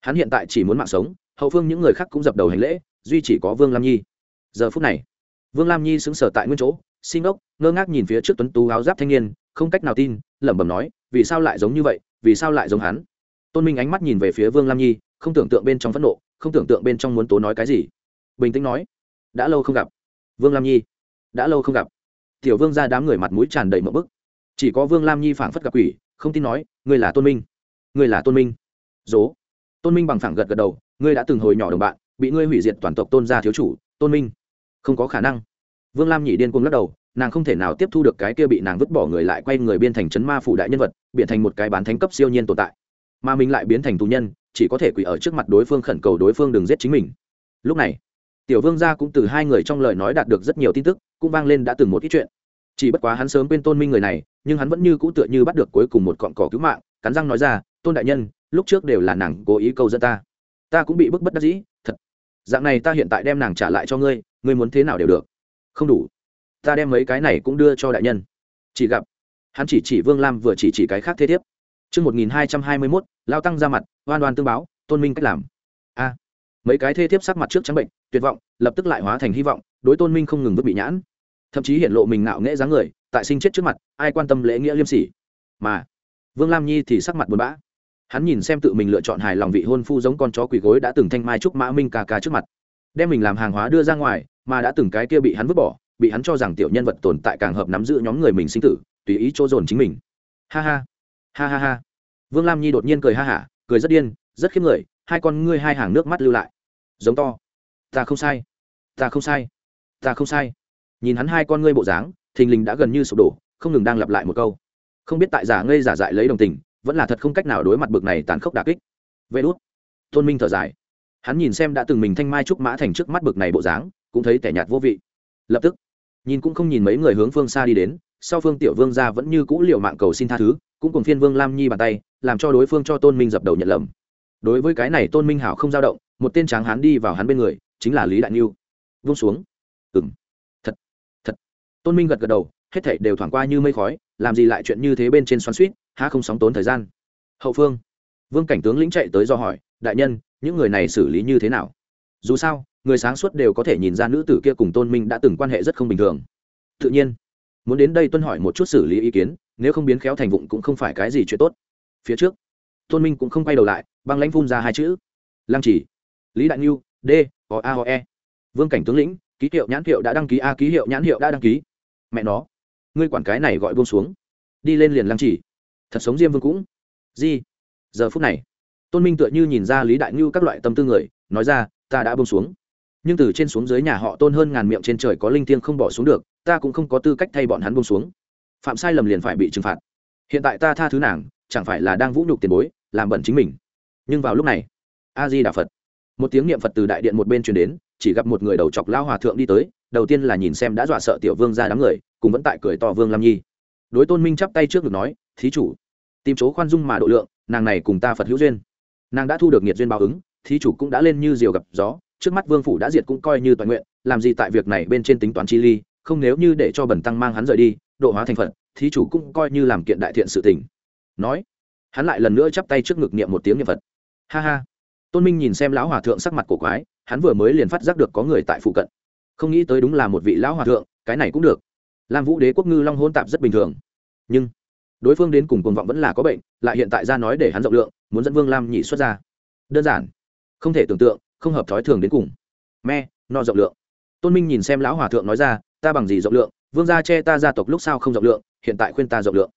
Hắn hiện tại chỉ muốn mạng sống, hậu phương những người khác cũng dập đầu hành lễ, duy chỉ có vương lam nhi. Giờ phút này, vương lam nhi xứng sở tại nguyên chỗ xin ốc ngơ ngác nhìn phía trước tuấn tú áo giáp thanh niên, không cách nào tin, lẩm bẩm nói, vì sao lại giống như vậy? Vì sao lại giống hắn? Tôn minh ánh mắt nhìn về phía vương lam nhi, không tưởng tượng bên trong phẫn nộ, không tưởng tượng bên trong muốn tố nói cái gì. Bình tĩnh nói, đã lâu không gặp, vương lam nhi, đã lâu không gặp tiểu vương ra đám người mặt mũi tràn đầy mậu bức. Chỉ có vương lam nhi phảng phất gặp quỷ, không tin nói, ngươi là tôn minh. Ngươi là tôn minh. Dố. Tôn minh bằng phẳng gật gật đầu, ngươi đã từng hồi nhỏ đồng bạn, bị ngươi hủy diệt toàn tộc tôn gia thiếu chủ, tôn minh. Không có khả năng. Vương lam nhị điên cuồng lắc đầu, nàng không thể nào tiếp thu được cái kia bị nàng vứt bỏ người lại quay người biên thành chấn ma phủ đại nhân vật, biến thành một cái bán thánh cấp siêu nhiên tồn tại. Mà mình lại biến thành tù nhân, chỉ có thể quỳ ở trước mặt đối phương khẩn cầu đối phương đừng giết chính mình. Lúc này tiểu vương gia cũng từ hai người trong lời nói đạt được rất nhiều tin tức cũng vang lên đã từng một ít chuyện. Chỉ bất quá hắn sớm quên tôn minh người này nhưng hắn vẫn như cũ tựa như bắt được cuối cùng một cọn cỏ cứu mạng cắn răng nói ra tôn đại nhân lúc trước đều là nàng cố ý câu dẫn ta. Ta cũng bị bức bất đắc dĩ thật. Dạng này ta hiện tại đem nàng trả lại cho ngươi ngươi muốn thế nào đều được. Không đủ. Ta đem mấy cái này cũng đưa cho đại nhân. Chỉ gặp. Hắn chỉ chỉ vương lam vừa chỉ chỉ cái khác thế thiếp. Trước 1221, lao tăng ra mặt, oan oan tương báo, tôn minh cách làm. A. mấy cái thê thiếp sắc mặt trước trắng bệnh, tuyệt vọng, lập tức lại hóa thành hy vọng, đối tôn minh không ngừng vứt bị nhãn. Thậm chí hiện lộ mình ngạo nghễ dáng người, tại sinh chết trước mặt, ai quan tâm lễ nghĩa liêm sỉ. Mà, Vương Lam Nhi thì sắc mặt buồn bã. Hắn nhìn xem tự mình lựa chọn hài lòng vị hôn phu giống con chó quỷ gối đã từng thanh mai trúc mã minh ca ca trước mặt, đem mình làm hàng hóa đưa ra ngoài, mà đã từng cái kia bị hắn vứt bỏ, bị hắn cho rằng tiểu nhân vật tồn tại càng hợp nắm giữ nhóm người mình sinh tử, tùy ý chỗ dồn chính mình. Ha ha ha ha ha vương lam nhi đột nhiên cười ha hả cười rất điên rất khiếp người hai con ngươi hai hàng nước mắt lưu lại giống to ta không sai. Ta không sai. Ta không sai. Nhìn hắn hai con ngươi bộ dáng, thình lình đã gần như sụp đổ, không ngừng đang lặp lại một câu. Không biết tại giả ngây giả dại lấy đồng tình, vẫn là thật không cách nào đối mặt bực này tàn khốc đà kích. Vê đốt tôn minh thở dài. Hắn nhìn xem đã từng mình thanh mai trúc mã thành trước mắt bực này bộ dáng, cũng thấy tẻ nhạt vô vị. Lập tức, nhìn cũng không nhìn mấy người hướng phương xa đi đến, sau phương tiểu vương gia vẫn như cũ liệu mạng cầu xin tha thứ, cũng cùng phiên vương lam nhi bàn tay, làm cho đối phương cho tôn minh dập đầu nhận lầm. Đối với cái này tôn minh hảo không dao động, một tên tráng hắn đi vào hắn bên người chính là lý đại niu vung xuống. Ừng thật. Thật. Tôn minh gật gật đầu, hết thảy đều thoảng qua như mây khói, làm gì lại chuyện như thế bên trên xoắn suýt há không sóng tốn thời gian. Hậu phương. Vương cảnh tướng lĩnh chạy tới do hỏi, đại nhân, những người này xử lý như thế nào? Dù sao, người sáng suốt đều có thể nhìn ra nữ tử kia cùng tôn minh đã từng quan hệ rất không bình thường. Tự nhiên. Muốn đến đây tuân hỏi một chút xử lý ý kiến, nếu không biến khéo thành vụng cũng không phải cái gì chuyện tốt. Phía trước, tôn minh cũng không quay đầu lại, băng lãnh phun ra hai chữ. Lăng chỉ, lý đại ngưu d o a o e. Vương cảnh tướng lĩnh, ký hiệu nhãn hiệu đã đăng ký a, ký hiệu nhãn hiệu đã đăng ký. Mẹ nó, ngươi quản cái này gọi buông xuống. Đi lên liền lăng chỉ. Thật sống diêm vương cũng. Gì giờ phút này, tôn minh tựa như nhìn ra lý đại ngưu các loại tâm tư người, nói ra, ta đã buông xuống. Nhưng từ trên xuống dưới nhà họ tôn hơn ngàn miệng trên trời có linh thiêng không bỏ xuống được, ta cũng không có tư cách thay bọn hắn buông xuống. Phạm sai lầm liền phải bị trừng phạt. Hiện tại ta tha thứ nàng, chẳng phải là đang vũ nhục tiền bối, làm bẩn chính mình. Nhưng vào lúc này, a di đà phật một tiếng niệm phật từ đại điện một bên truyền đến, chỉ gặp một người đầu chọc lao hòa thượng đi tới, đầu tiên là nhìn xem đã dọa sợ tiểu vương ra đám người, cùng vẫn tại cười to vương lam nhi. Đối tôn minh chắp tay trước được nói, thí chủ, tìm chỗ khoan dung mà độ lượng, nàng này cùng ta phật hữu duyên. Nàng đã thu được nhiệt duyên báo ứng, thí chủ cũng đã lên như diều gặp gió, trước mắt vương phủ đã diệt cũng coi như toàn nguyện, làm gì tại việc này bên trên tính toán chi ly, không nếu như để cho bẩn tăng mang hắn rời đi, độ hóa thành phật, thí chủ cũng coi như làm kiện đại thiện sự tình. Nói, hắn lại lần nữa chắp tay trước ngực niệm một tiếng niệm phật. Ha ha tôn minh nhìn xem lão hòa thượng sắc mặt cổ quái, hắn vừa mới liền phát giác được có người tại phụ cận. Không nghĩ tới đúng là một vị lão hòa thượng, cái này cũng được. Lam vũ đế quốc ngư long hôn tạp rất bình thường. Nhưng, đối phương đến cùng cuồng vọng vẫn là có bệnh, lại hiện tại ra nói để hắn rộng lượng, muốn dẫn vương lam nhị xuất ra. Đơn giản, không thể tưởng tượng, không hợp thói thường đến cùng. Me, no rộng lượng. Tôn minh nhìn xem lão hòa thượng nói ra, ta bằng gì rộng lượng? Vương gia che ta gia tộc lúc sao không rộng lượng? Hiện tại khuyên ta rộng lượng.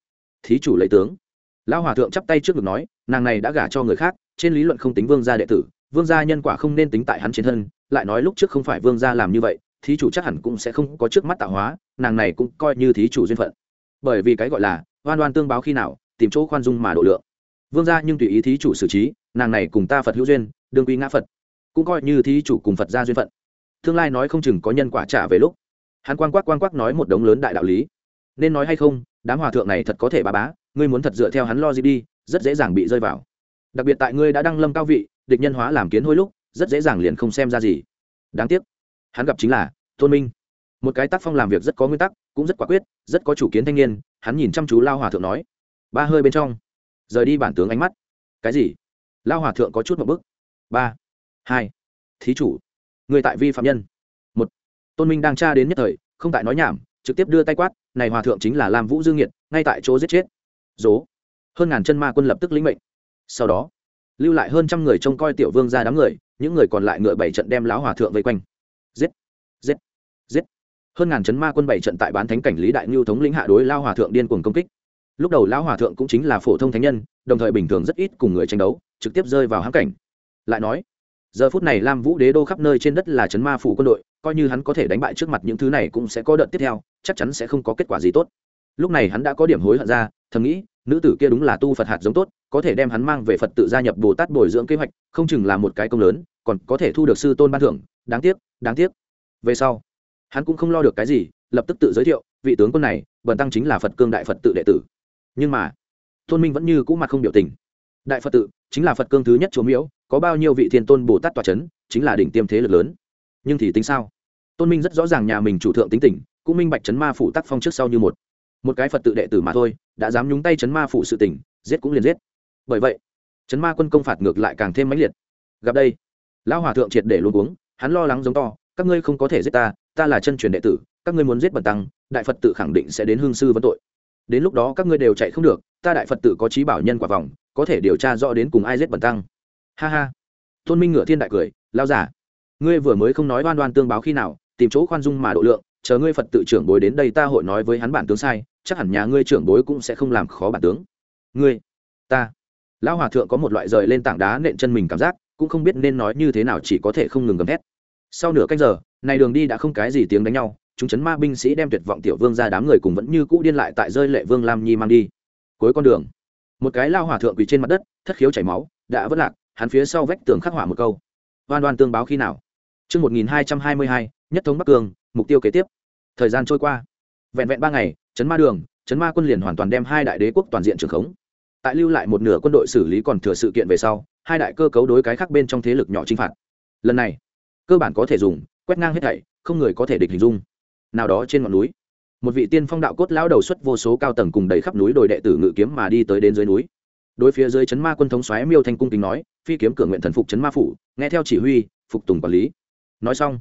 Thí chủ lấy tướng. Lão hòa thượng chắp tay trước ngực nói nàng này đã gả cho người khác, trên lý luận không tính vương gia đệ tử, vương gia nhân quả không nên tính tại hắn trên thân, lại nói lúc trước không phải vương gia làm như vậy, thí chủ chắc hẳn cũng sẽ không có trước mắt tạo hóa, nàng này cũng coi như thí chủ duyên phận. Bởi vì cái gọi là, oan oan tương báo khi nào, tìm chỗ khoan dung mà độ lượng. Vương gia nhưng tùy ý thí chủ xử trí, nàng này cùng ta phật hữu duyên, đương quy ngã phật, cũng coi như thí chủ cùng phật gia duyên phận. Tương lai nói không chừng có nhân quả trả về lúc. Hắn quang quắc quang quắc nói một đống lớn đại đạo lý. Nên nói hay không, đám hòa thượng này thật có thể bà bá, ngươi muốn thật dựa theo hắn lo gì đi rất dễ dàng bị rơi vào. Đặc biệt tại ngươi đã đăng lâm cao vị, địch nhân hóa làm kiến hôi lúc, rất dễ dàng liền không xem ra gì. Đáng tiếc, hắn gặp chính là tôn minh. Một cái tác phong làm việc rất có nguyên tắc, cũng rất quả quyết, rất có chủ kiến thanh niên, hắn nhìn chăm chú lao hòa thượng nói. Ba hơi bên trong, rời đi bản tướng ánh mắt. Cái gì? Lao hòa thượng có chút một bức. Ba, hai, thí chủ, người tại vi phạm nhân. Một, tôn minh đang tra đến nhất thời, không tại nói nhảm, trực tiếp đưa tay quát, này hòa thượng chính là lam vũ dương nhiệt ngay tại chỗ giết chết. Dố hơn ngàn chân ma quân lập tức lĩnh mệnh. Sau đó, lưu lại hơn trăm người trông coi tiểu vương ra đám người, những người còn lại ngựa bảy trận đem lão hòa thượng vây quanh. Giết giết giết. Hơn ngàn chấn ma quân bảy trận tại bán thánh cảnh lý đại ngưu thống lĩnh hạ đối lao hòa thượng điên cuồng công kích. Lúc đầu lão hòa thượng cũng chính là phổ thông thánh nhân, đồng thời bình thường rất ít cùng người tranh đấu, trực tiếp rơi vào hãm cảnh. Lại nói, giờ phút này lam vũ đế đô khắp nơi trên đất là chấn ma phủ quân đội, coi như hắn có thể đánh bại trước mặt những thứ này cũng sẽ có đợt tiếp theo, chắc chắn sẽ không có kết quả gì tốt. Lúc này hắn đã có điểm hối hận ra, thầm nghĩ nữ tử kia đúng là tu phật hạt giống tốt, có thể đem hắn mang về phật tự gia nhập bồ tát bồi dưỡng kế hoạch, không chừng là một cái công lớn, còn có thể thu được sư tôn ban thưởng. Đáng tiếc đáng tiếc. Về sau, hắn cũng không lo được cái gì, lập tức tự giới thiệu, vị tướng quân này, bần tăng chính là phật cương đại phật tự đệ tử. Nhưng mà, tôn minh vẫn như cũ mặt không biểu tình. Đại phật tự, chính là phật cương thứ nhất chúa miễu có bao nhiêu vị thiên tôn bồ tát tòa c h ấ n chính là đỉnh tiêm thế lực lớn. Nhưng thì tính sao? Tôn minh rất rõ ràng nhà mình chủ thượng tính tình, cũng minh bạch chấn ma phủ tác phong trước sau như một. Một cái phật tự đệ tử mà thôi đã dám nhúng tay chấn ma phụ sự tình, giết cũng liền giết. Bởi vậy, chấn ma quân công phạt ngược lại càng thêm mãnh liệt. Gặp đây, lão hòa thượng triệt để luôn uống hắn lo lắng giống to, các ngươi không có thể giết ta ta là chân truyền đệ tử, các ngươi muốn giết bần tăng, đại phật tự khẳng định sẽ đến hương sư vấn tội. Đến lúc đó các ngươi đều chạy không được, ta đại phật tự có trí bảo nhân quả vòng có thể điều tra rõ đến cùng ai giết bần tăng. Ha ha. Tôn minh ngựa thiên đại cười lao giả ngươi vừa mới không nói oan oan tương báo khi nào, tìm chỗ khoan dung mà độ lượng, chờ ngươi phật tự trưởng bồi đến đây ta hội nói với hắn bản tướng sai chắc hẳn nhà ngươi trưởng bối cũng sẽ không làm khó bản tướng. Ngươi ta. Lão hòa thượng có một loại rời lên tảng đá nện chân mình cảm giác cũng không biết nên nói như thế nào chỉ có thể không ngừng gầm thét. Sau nửa canh giờ này đường đi đã không cái gì tiếng đánh nhau chúng chấn ma binh sĩ đem tuyệt vọng tiểu vương ra đám người cùng vẫn như cũ điên lại tại rơi lệ vương lam nhi mang đi. Cuối con đường một cái lao hòa thượng quỳ trên mặt đất thất khiếu chảy máu đã vất lạc hắn phía sau vách tường khắc họa một câu. Oan oan tương báo khi nào? Trước 1222, nhất thống Bắc Cường, mục tiêu kế tiếp. Thời gian trôi qua. Vẹn vẹn ba ngày, chấn ma đường, chấn ma quân liền hoàn toàn đem hai đại đế quốc toàn diện trường khống. Tại lưu lại một nửa quân đội xử lý còn thừa sự kiện về sau, hai đại cơ cấu đối cái khác bên trong thế lực nhỏ chinh phạt. Lần này, cơ bản có thể dùng quét ngang hết thảy không người có thể địch hình dung nào đó trên ngọn núi một vị tiên phong đạo cốt lão đầu xuất vô số cao tầng cùng đầy khắp núi đồi đệ tử ngự kiếm mà đi tới đến dưới núi đối phía dưới chấn ma quân thống xoáy miêu thanh cung kính nói phi kiếm cửa nguyện thần phục chấn ma phủ nghe theo chỉ huy phục tùng quản lý nói xong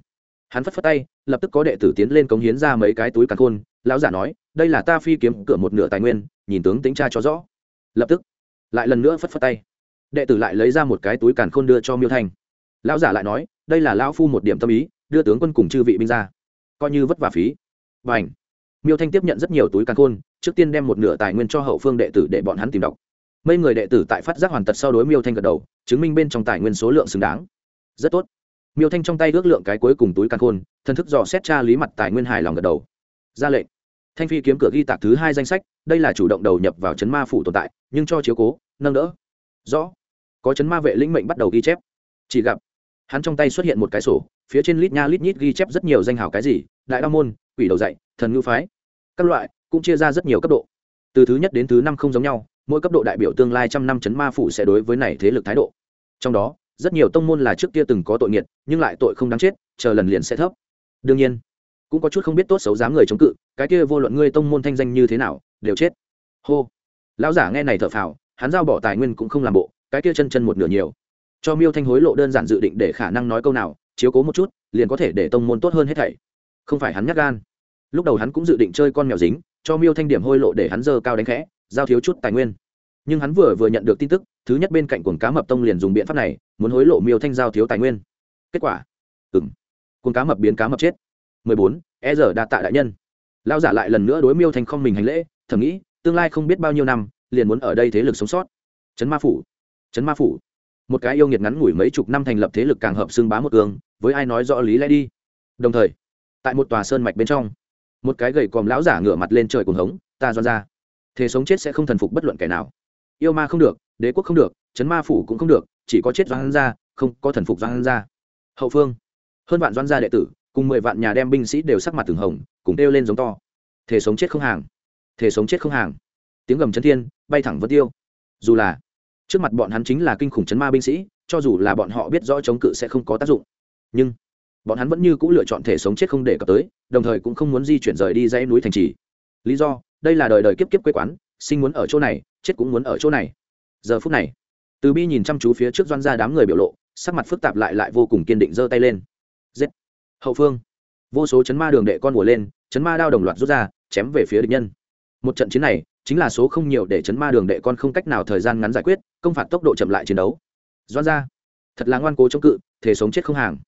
hắn phất phất tay lập tức có đệ tử tiến lên cống hiến ra mấy cái túi càn khôn, lão giả nói, đây là ta phi kiếm, cửa một nửa tài nguyên, nhìn tướng tính tra cho rõ. Lập tức, lại lần nữa phất phất tay. Đệ tử lại lấy ra một cái túi càn khôn đưa cho miêu thanh. Lão giả lại nói, đây là lão phu một điểm tâm ý, đưa tướng quân cùng chư vị binh ra. Coi như vất vả phí. B à n h miêu thanh tiếp nhận rất nhiều túi càn khôn, trước tiên đem một nửa tài nguyên cho hậu phương đệ tử để bọn hắn tìm đọc. Mấy người đệ tử tại phát giác hoàn tật sau đối miêu thanh gật đầu, chứng minh bên trong tài nguyên số lượng xứng đáng. Rất tốt miêu thanh trong tay ước lượng cái cuối cùng túi căn khôn, thân thức dò xét tra lý mặt tài nguyên hài lòng gật đầu. Ra lệnh. Thanh phi kiếm cửa ghi tạc thứ hai danh sách, đây là chủ động đầu nhập vào chấn ma phủ tồn tại, nhưng cho chiếu cố, nâng đỡ. Rõ. Có chấn ma vệ lĩnh mệnh bắt đầu ghi chép. Chỉ gặp, hắn trong tay xuất hiện một cái sổ, phía trên lít nha lít nhít ghi chép rất nhiều danh hào cái gì, đại đa môn, quỷ đầu dạy, thần ngữ phái. Các loại, cũng chia ra rất nhiều cấp độ. Từ thứ nhất đến thứ năm không giống nhau, mỗi cấp độ đại biểu tương lai trăm năm chấn ma phủ sẽ đối với này thế lực thái độ. Trong đó rất nhiều tông môn là trước kia từng có tội nghiệt, nhưng lại tội không đáng chết, chờ lần liền sẽ thấp. Đương nhiên, cũng có chút không biết tốt xấu dám người chống cự, cái kia vô luận ngươi tông môn thanh danh như thế nào, đều chết. Hô. Lão giả nghe này thở phào, hắn giao bỏ tài nguyên cũng không làm bộ, cái kia chân chân một nửa nhiều. Cho miêu thanh hối lộ đơn giản dự định để khả năng nói câu nào, chiếu cố một chút, liền có thể để tông môn tốt hơn hết thảy. Không phải hắn nhắc gan. Lúc đầu hắn cũng dự định chơi con mèo dính, cho miêu thanh điểm hối lộ để hắn dơ cao đánh khẽ, giao thiếu chút tài nguyên nhưng hắn vừa vừa nhận được tin tức, thứ nhất bên cạnh quần cá mập tông liền dùng biện pháp này, muốn hối lộ miêu thanh giao thiếu tài nguyên. Kết quả? Ừng quần cá mập biến cá mập chết. Mười bốn e giờ đạt tạ đại nhân. Lao giả lại lần nữa đối miêu thanh không mình hành lễ, thầm nghĩ, tương lai không biết bao nhiêu năm, liền muốn ở đây thế lực sống sót. Trấn ma phủ. Trấn ma phủ. Một cái yêu nghiệt ngắn ngủi mấy chục năm thành lập thế lực càng hợp xương bá một cường, với ai nói rõ lý lẽ đi. Đồng thời, tại một tòa sơn mạch bên trong, một cái gầy còm lão giả ngửa mặt lên trời cuồng hống, ta doan ra thế sống chết sẽ không thần phục bất luận kẻ nào yêu ma không được, đế quốc không được, chấn ma phủ cũng không được, chỉ có chết doan ra không có thần phục doan ra hậu phương, hơn vạn doan gia đệ tử, cùng mười vạn nhà đem binh sĩ đều sắc mặt từng hồng, cùng kêu lên giống to. Thể sống chết không hàng, thể sống chết không hàng. Tiếng gầm chân thiên, bay thẳng vân tiêu. Dù là, trước mặt bọn hắn chính là kinh khủng chấn ma binh sĩ, cho dù là bọn họ biết rõ chống cự sẽ không có tác dụng. Nhưng, bọn hắn vẫn như c ũ lựa chọn thể sống chết không để cập tới, đồng thời cũng không muốn di chuyển rời đi dãy núi thành trì. Lý do, đây là đời đời kiếp kiếp quê quán sinh muốn ở chỗ này, chết cũng muốn ở chỗ này. Giờ phút này, từ bi nhìn chăm chú phía trước doan ra đám người biểu lộ, sắc mặt phức tạp lại lại vô cùng kiên định giơ tay lên. Giết! Hậu phương! Vô số chấn ma đường đệ con mùa lên, chấn ma đao đồng loạt rút ra, chém về phía địch nhân. Một trận chiến này, chính là số không nhiều để chấn ma đường đệ con không cách nào thời gian ngắn giải quyết, công phạt tốc độ chậm lại chiến đấu. Doan ra thật là ngoan cố chống cự thể sống chết không hàng.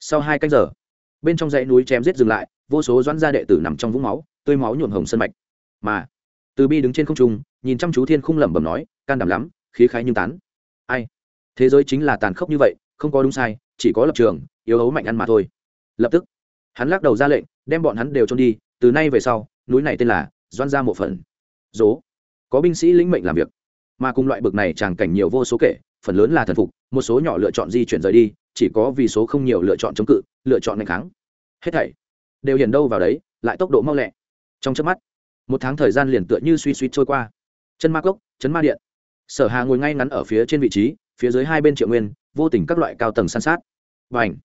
Sau hai canh giờ, bên trong dãy núi chém giết dừng lại, vô số doãn gia đệ tử nằm trong vũng máu, tươi máu nhuộm hồng sân mạch. Mà từ bi đứng trên không trung, nhìn chăm chú thiên khung lẩm bẩm nói, can đảm lắm, khí khái nhưng tán. Ai? Thế giới chính là tàn khốc như vậy, không có đúng sai, chỉ có lập trường, yếu ấu mạnh ăn mà thôi. Lập tức, hắn lắc đầu ra lệnh, đem bọn hắn đều trôn đi, từ nay về sau, núi này tên là doan gia mộ phần dố. Có binh sĩ lĩnh mệnh làm việc. Mà cùng loại bực này tràng cảnh nhiều vô số kể, phần lớn là thần phục, một số nhỏ lựa chọn di chuyển rời đi, chỉ có vì số không nhiều lựa chọn chống cự, lựa chọn ngày kháng. Hết thảy đều hiển đâu vào đấy, lại tốc độ mau lẹ. Trong chớp mắt một tháng thời gian liền tựa như suy suy trôi qua. Chân ma cốc, chấn ma điện. Sở hà ngồi ngay ngắn ở phía trên vị trí, phía dưới hai bên triệu nguyên, vô tình các loại cao tầng san sát. Và ảnh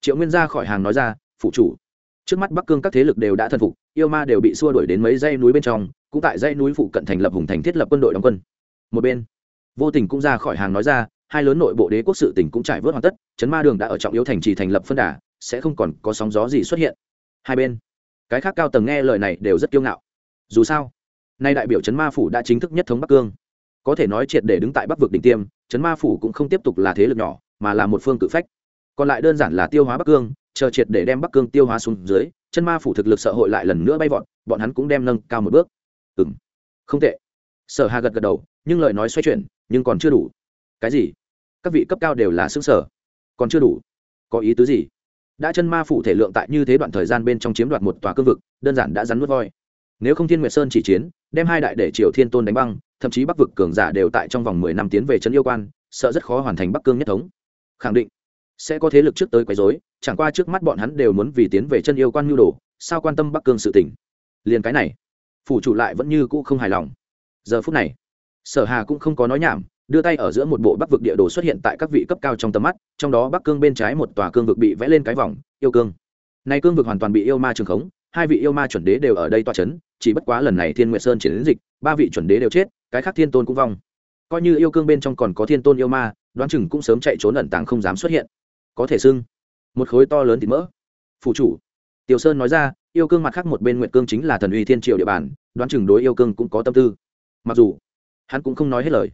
triệu nguyên ra khỏi hàng nói ra, phụ chủ, trước mắt bắc cương các thế lực đều đã thần phục, yêu ma đều bị xua đuổi đến mấy dãy núi bên trong, cũng tại dãy núi phụ cận thành lập hùng thành thiết lập quân đội đóng quân. Một bên, vô tình cũng ra khỏi hàng nói ra, hai lớn nội bộ đế quốc sự tỉnh cũng trải vớt hoàn tất, chấn ma đường đã ở trọng yếu thành trì thành lập phân đà, sẽ không còn có sóng gió gì xuất hiện. Hai bên, cái khác cao tầng nghe lời này đều rất kiêu ngạo dù sao, nay đại biểu chấn ma phủ đã chính thức nhất thống bắc cương. Có thể nói triệt để đứng tại bắc vực đỉnh tiêm, chấn ma phủ cũng không tiếp tục là thế lực nhỏ, mà là một phương cự phách. Còn lại đơn giản là tiêu hóa bắc cương, chờ triệt để đem bắc cương tiêu hóa xuống dưới chân ma phủ thực lực xã hội lại lần nữa bay vọt, bọn hắn cũng đem nâng cao một bước. Ừ m không tệ. Sở hà gật gật đầu, nhưng lời nói xoay chuyển, nhưng còn chưa đủ. Cái gì? Các vị cấp cao đều là xứ sở. Còn chưa đủ. Có ý tứ gì? Đã chân ma phủ thể lượng tại như thế đoạn thời gian bên trong chiếm đoạt một tòa cương vực, đơn giản đã rắn nuốt voi nếu không thiên nguyệt sơn chỉ chiến, đem hai đại để triều thiên tôn đánh băng, thậm chí bắc vực cường giả đều tại trong vòng mười năm tiến về trấn yêu quan, sợ rất khó hoàn thành bắc cương nhất thống. Khẳng định sẽ có thế lực trước tới quấy rối, chẳng qua trước mắt bọn hắn đều muốn vì tiến về chân yêu quan nhu đồ, sao quan tâm bắc cương sự tỉnh liền cái này, phủ chủ lại vẫn như cũ không hài lòng. Giờ phút này, sở hà cũng không có nói nhảm, đưa tay ở giữa một bộ bắc vực địa đồ xuất hiện tại các vị cấp cao trong tầm mắt, trong đó bắc cương bên trái một tòa cương vực bị vẽ lên cái vòng, yêu cương. Nay cương vực hoàn toàn bị yêu ma trường khống hai vị yêu ma chuẩn đế đều ở đây tòa chấn, chỉ bất quá lần này thiên nguyệt sơn chỉ đến dịch, ba vị chuẩn đế đều chết, cái khác thiên tôn cũng vong. Coi như yêu cương bên trong còn có thiên tôn yêu ma, đoán chừng cũng sớm chạy trốn ẩn tàng không dám xuất hiện. Có thể xưng, một khối to lớn thì mỡ. Phụ chủ, tiểu sơn nói ra, yêu cương mặt khác một bên nguyện cương chính là thần uy thiên triều địa bàn, đoán chừng đối yêu cương cũng có tâm tư. Mặc dù, hắn cũng không nói hết lời,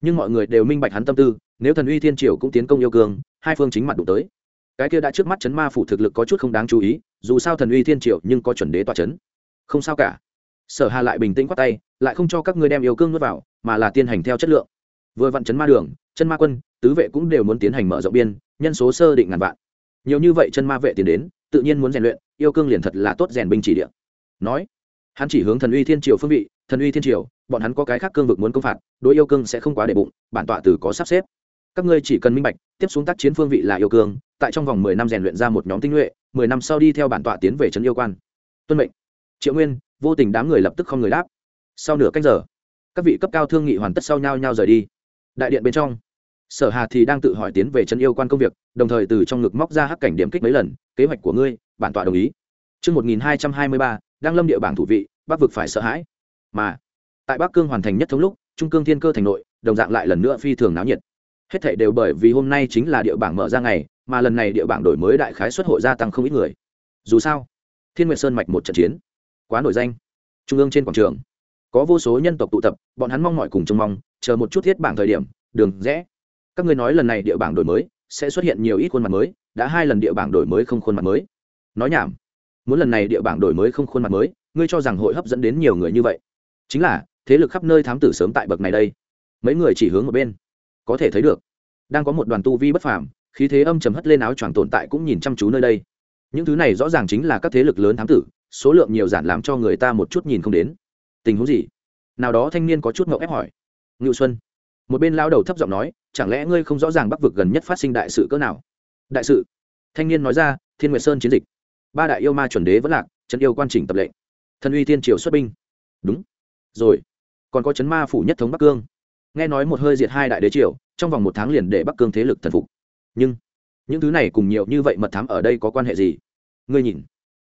nhưng mọi người đều minh bạch hắn tâm tư, nếu thần uy thiên triều cũng tiến công yêu cương, hai phương chính mặt đụng tới cái kia đã trước mắt chấn ma phủ thực lực có chút không đáng chú ý, dù sao thần uy thiên triệu nhưng có chuẩn đế tòa chấn. Không sao cả. Sở hà lại bình tĩnh quát tay, lại không cho các ngươi đem yêu cương nuốt vào, mà là tiên hành theo chất lượng. Vừa vặn chấn ma đường, chân ma quân, tứ vệ cũng đều muốn tiến hành mở rộng biên, nhân số sơ định ngàn vạn. Nhiều như vậy chân ma vệ tiến đến, tự nhiên muốn rèn luyện, yêu cương liền thật là tốt rèn binh chỉ địa. Nói, hắn chỉ hướng thần uy thiên triều phương vị, thần uy thiên triều, bọn hắn có cái khác cương vực muốn công phạt, đối yêu cương sẽ không quá để bụng, bản tọa từ có sắp xếp các ngươi chỉ cần minh bạch tiếp xuống tác chiến phương vị là yêu cương tại trong vòng mười năm rèn luyện ra một nhóm tinh nhuệ mười năm sau đi theo bản tọa tiến về trấn yêu quan. Tuân mệnh. Triệu nguyên vô tình đám người lập tức không người đáp. Sau nửa cách giờ các vị cấp cao thương nghị hoàn tất sau nhau nhau rời đi. Đại điện bên trong sở hà thì đang tự hỏi tiến về trấn yêu quan công việc đồng thời từ trong ngực móc ra hắc cảnh điểm kích mấy lần kế hoạch của ngươi bản tọa đồng ý. Trước 1223, đang lâm địa bảng thủ vị, bắc vực phải sợ hãi. Mà, tại Bắc Cương hoàn thành nhất thống lúc, Trung Cương Thiên Cơ thành nội, đồng dạng lại lần nữa phi thường náo nhiệt. Hết thảy đều bởi vì hôm nay chính là địa bảng mở ra ngày, mà lần này địa bảng đổi mới đại khái xuất hội gia tăng không ít người. Dù sao, Thiên Nguyệt Sơn mạch một trận chiến, quá nổi danh. Trung ương trên quảng trường, có vô số nhân tộc tụ tập, bọn hắn mong mỏi cùng trông mong, chờ một chút thiết bảng thời điểm, đường rẽ. Các ngươi nói lần này địa bảng đổi mới sẽ xuất hiện nhiều ít khuôn mặt mới, đã hai lần địa bảng đổi mới không khuôn mặt mới. Nói nhảm, muốn lần này địa bảng đổi mới không khuôn mặt mới, ngươi cho rằng hội hấp dẫn đến nhiều người như vậy? Chính là, thế lực khắp nơi thám tử sớm tại bậc này đây. Mấy người chỉ hướng một bên, có thể thấy được, đang có một đoàn tu vi bất phàm, khí thế âm trầm hất lên áo choàng tồn tại cũng nhìn chăm chú nơi đây. Những thứ này rõ ràng chính là các thế lực lớn thám tử, số lượng nhiều giản làm cho người ta một chút nhìn không đến. Tình huống gì? Nào đó thanh niên có chút ngậu ép hỏi. Ngưu Xuân, một bên lao đầu thấp giọng nói chẳng lẽ ngươi không rõ ràng bắc vực gần nhất phát sinh đại sự cỡ nào? Đại sự? Thanh niên nói ra thiên nguyệt sơn chiến dịch. Ba đại yêu ma chuẩn đế vẫn lạc trấn yêu quan chỉnh tập lệnh. Thần uy thiên triều xuất binh. Đúng. Rồi. Còn có trấn ma phủ nhất thống bắc cương nghe nói một hơi diệt hai đại đế triều, trong vòng một tháng liền để bắc cương thế lực thần phục. Nhưng, những thứ này cùng nhiều như vậy mật thám ở đây có quan hệ gì? Ngươi nhìn.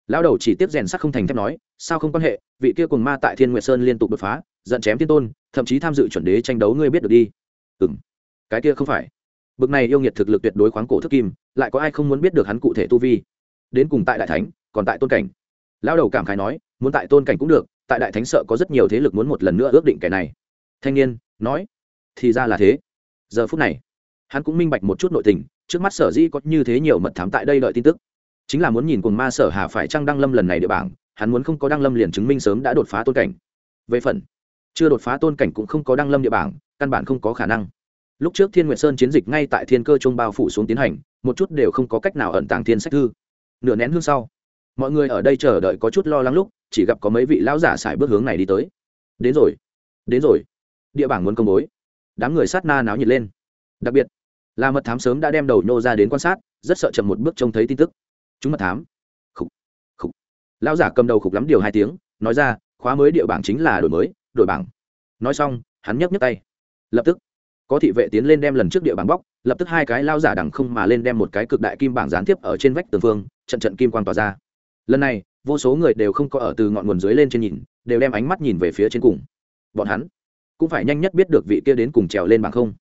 Lão đầu chỉ tiếp rèn sắc không thành thép nói, sao không quan hệ, vị kia cùng ma tại thiên nguyệt sơn liên tục đột phá, giận chém thiên tôn, thậm chí tham dự chuẩn đế tranh đấu ngươi biết được đi. Ừ m cái kia không phải. Bực này yêu nghiệt thực lực tuyệt đối khoáng cổ thức kim, lại có ai không muốn biết được hắn cụ thể tu vi? Đến cùng tại đại thánh, còn tại tôn cảnh. Lão đầu cảm khái nói, muốn tại tôn cảnh cũng được, tại đại thánh sợ có rất nhiều thế lực muốn một lần nữa ước định kẻ này. Thanh niên, nói thì ra là thế. Giờ phút này, hắn cũng minh bạch một chút nội tình, trước mắt sở dĩ có như thế nhiều mật thám tại đây đợi tin tức. Chính là muốn nhìn cùng ma sở hà phải trăng đăng lâm lần này địa bảng, hắn muốn không có đăng lâm liền chứng minh sớm đã đột phá tôn cảnh. Về phần, chưa đột phá tôn cảnh cũng không có đăng lâm địa bảng, căn bản không có khả năng. Lúc trước thiên nguyệt sơn chiến dịch ngay tại thiên cơ trung bao phủ xuống tiến hành, một chút đều không có cách nào ẩn tàng thiên sách thư. Nửa nén hương sau, mọi người ở đây chờ đợi có chút lo lắng lúc, chỉ gặp có mấy vị lão giả xài bước hướng này đi tới. Đến rồi đến rồi. Địa bảng muốn công bối đám người sát na náo nhiệt lên. Đặc biệt là mật thám sớm đã đem đầu nhô ra đến quan sát, rất sợ chậm một bước trông thấy tin tức. Chúng mật thám. Khục khục. Lão giả cầm đầu khục lắm điều hai tiếng, nói ra, khóa mới địa bảng chính là đổi mới, đổi bảng. Nói xong, hắn nhấc nhấc tay. Lập tức, có thị vệ tiến lên đem lần trước địa bảng bóc, lập tức hai cái lao giả đằng không mà lên đem một cái cực đại kim bảng gián tiếp ở trên vách tường phương, trận trận kim quang tỏa ra. Lần này, vô số người đều không có ở từ ngọn nguồn dưới lên trên nhìn, đều đem ánh mắt nhìn về phía trên cùng. Bọn hắn cũng phải nhanh nhất biết được vị kia đến cùng trèo lên bảng không.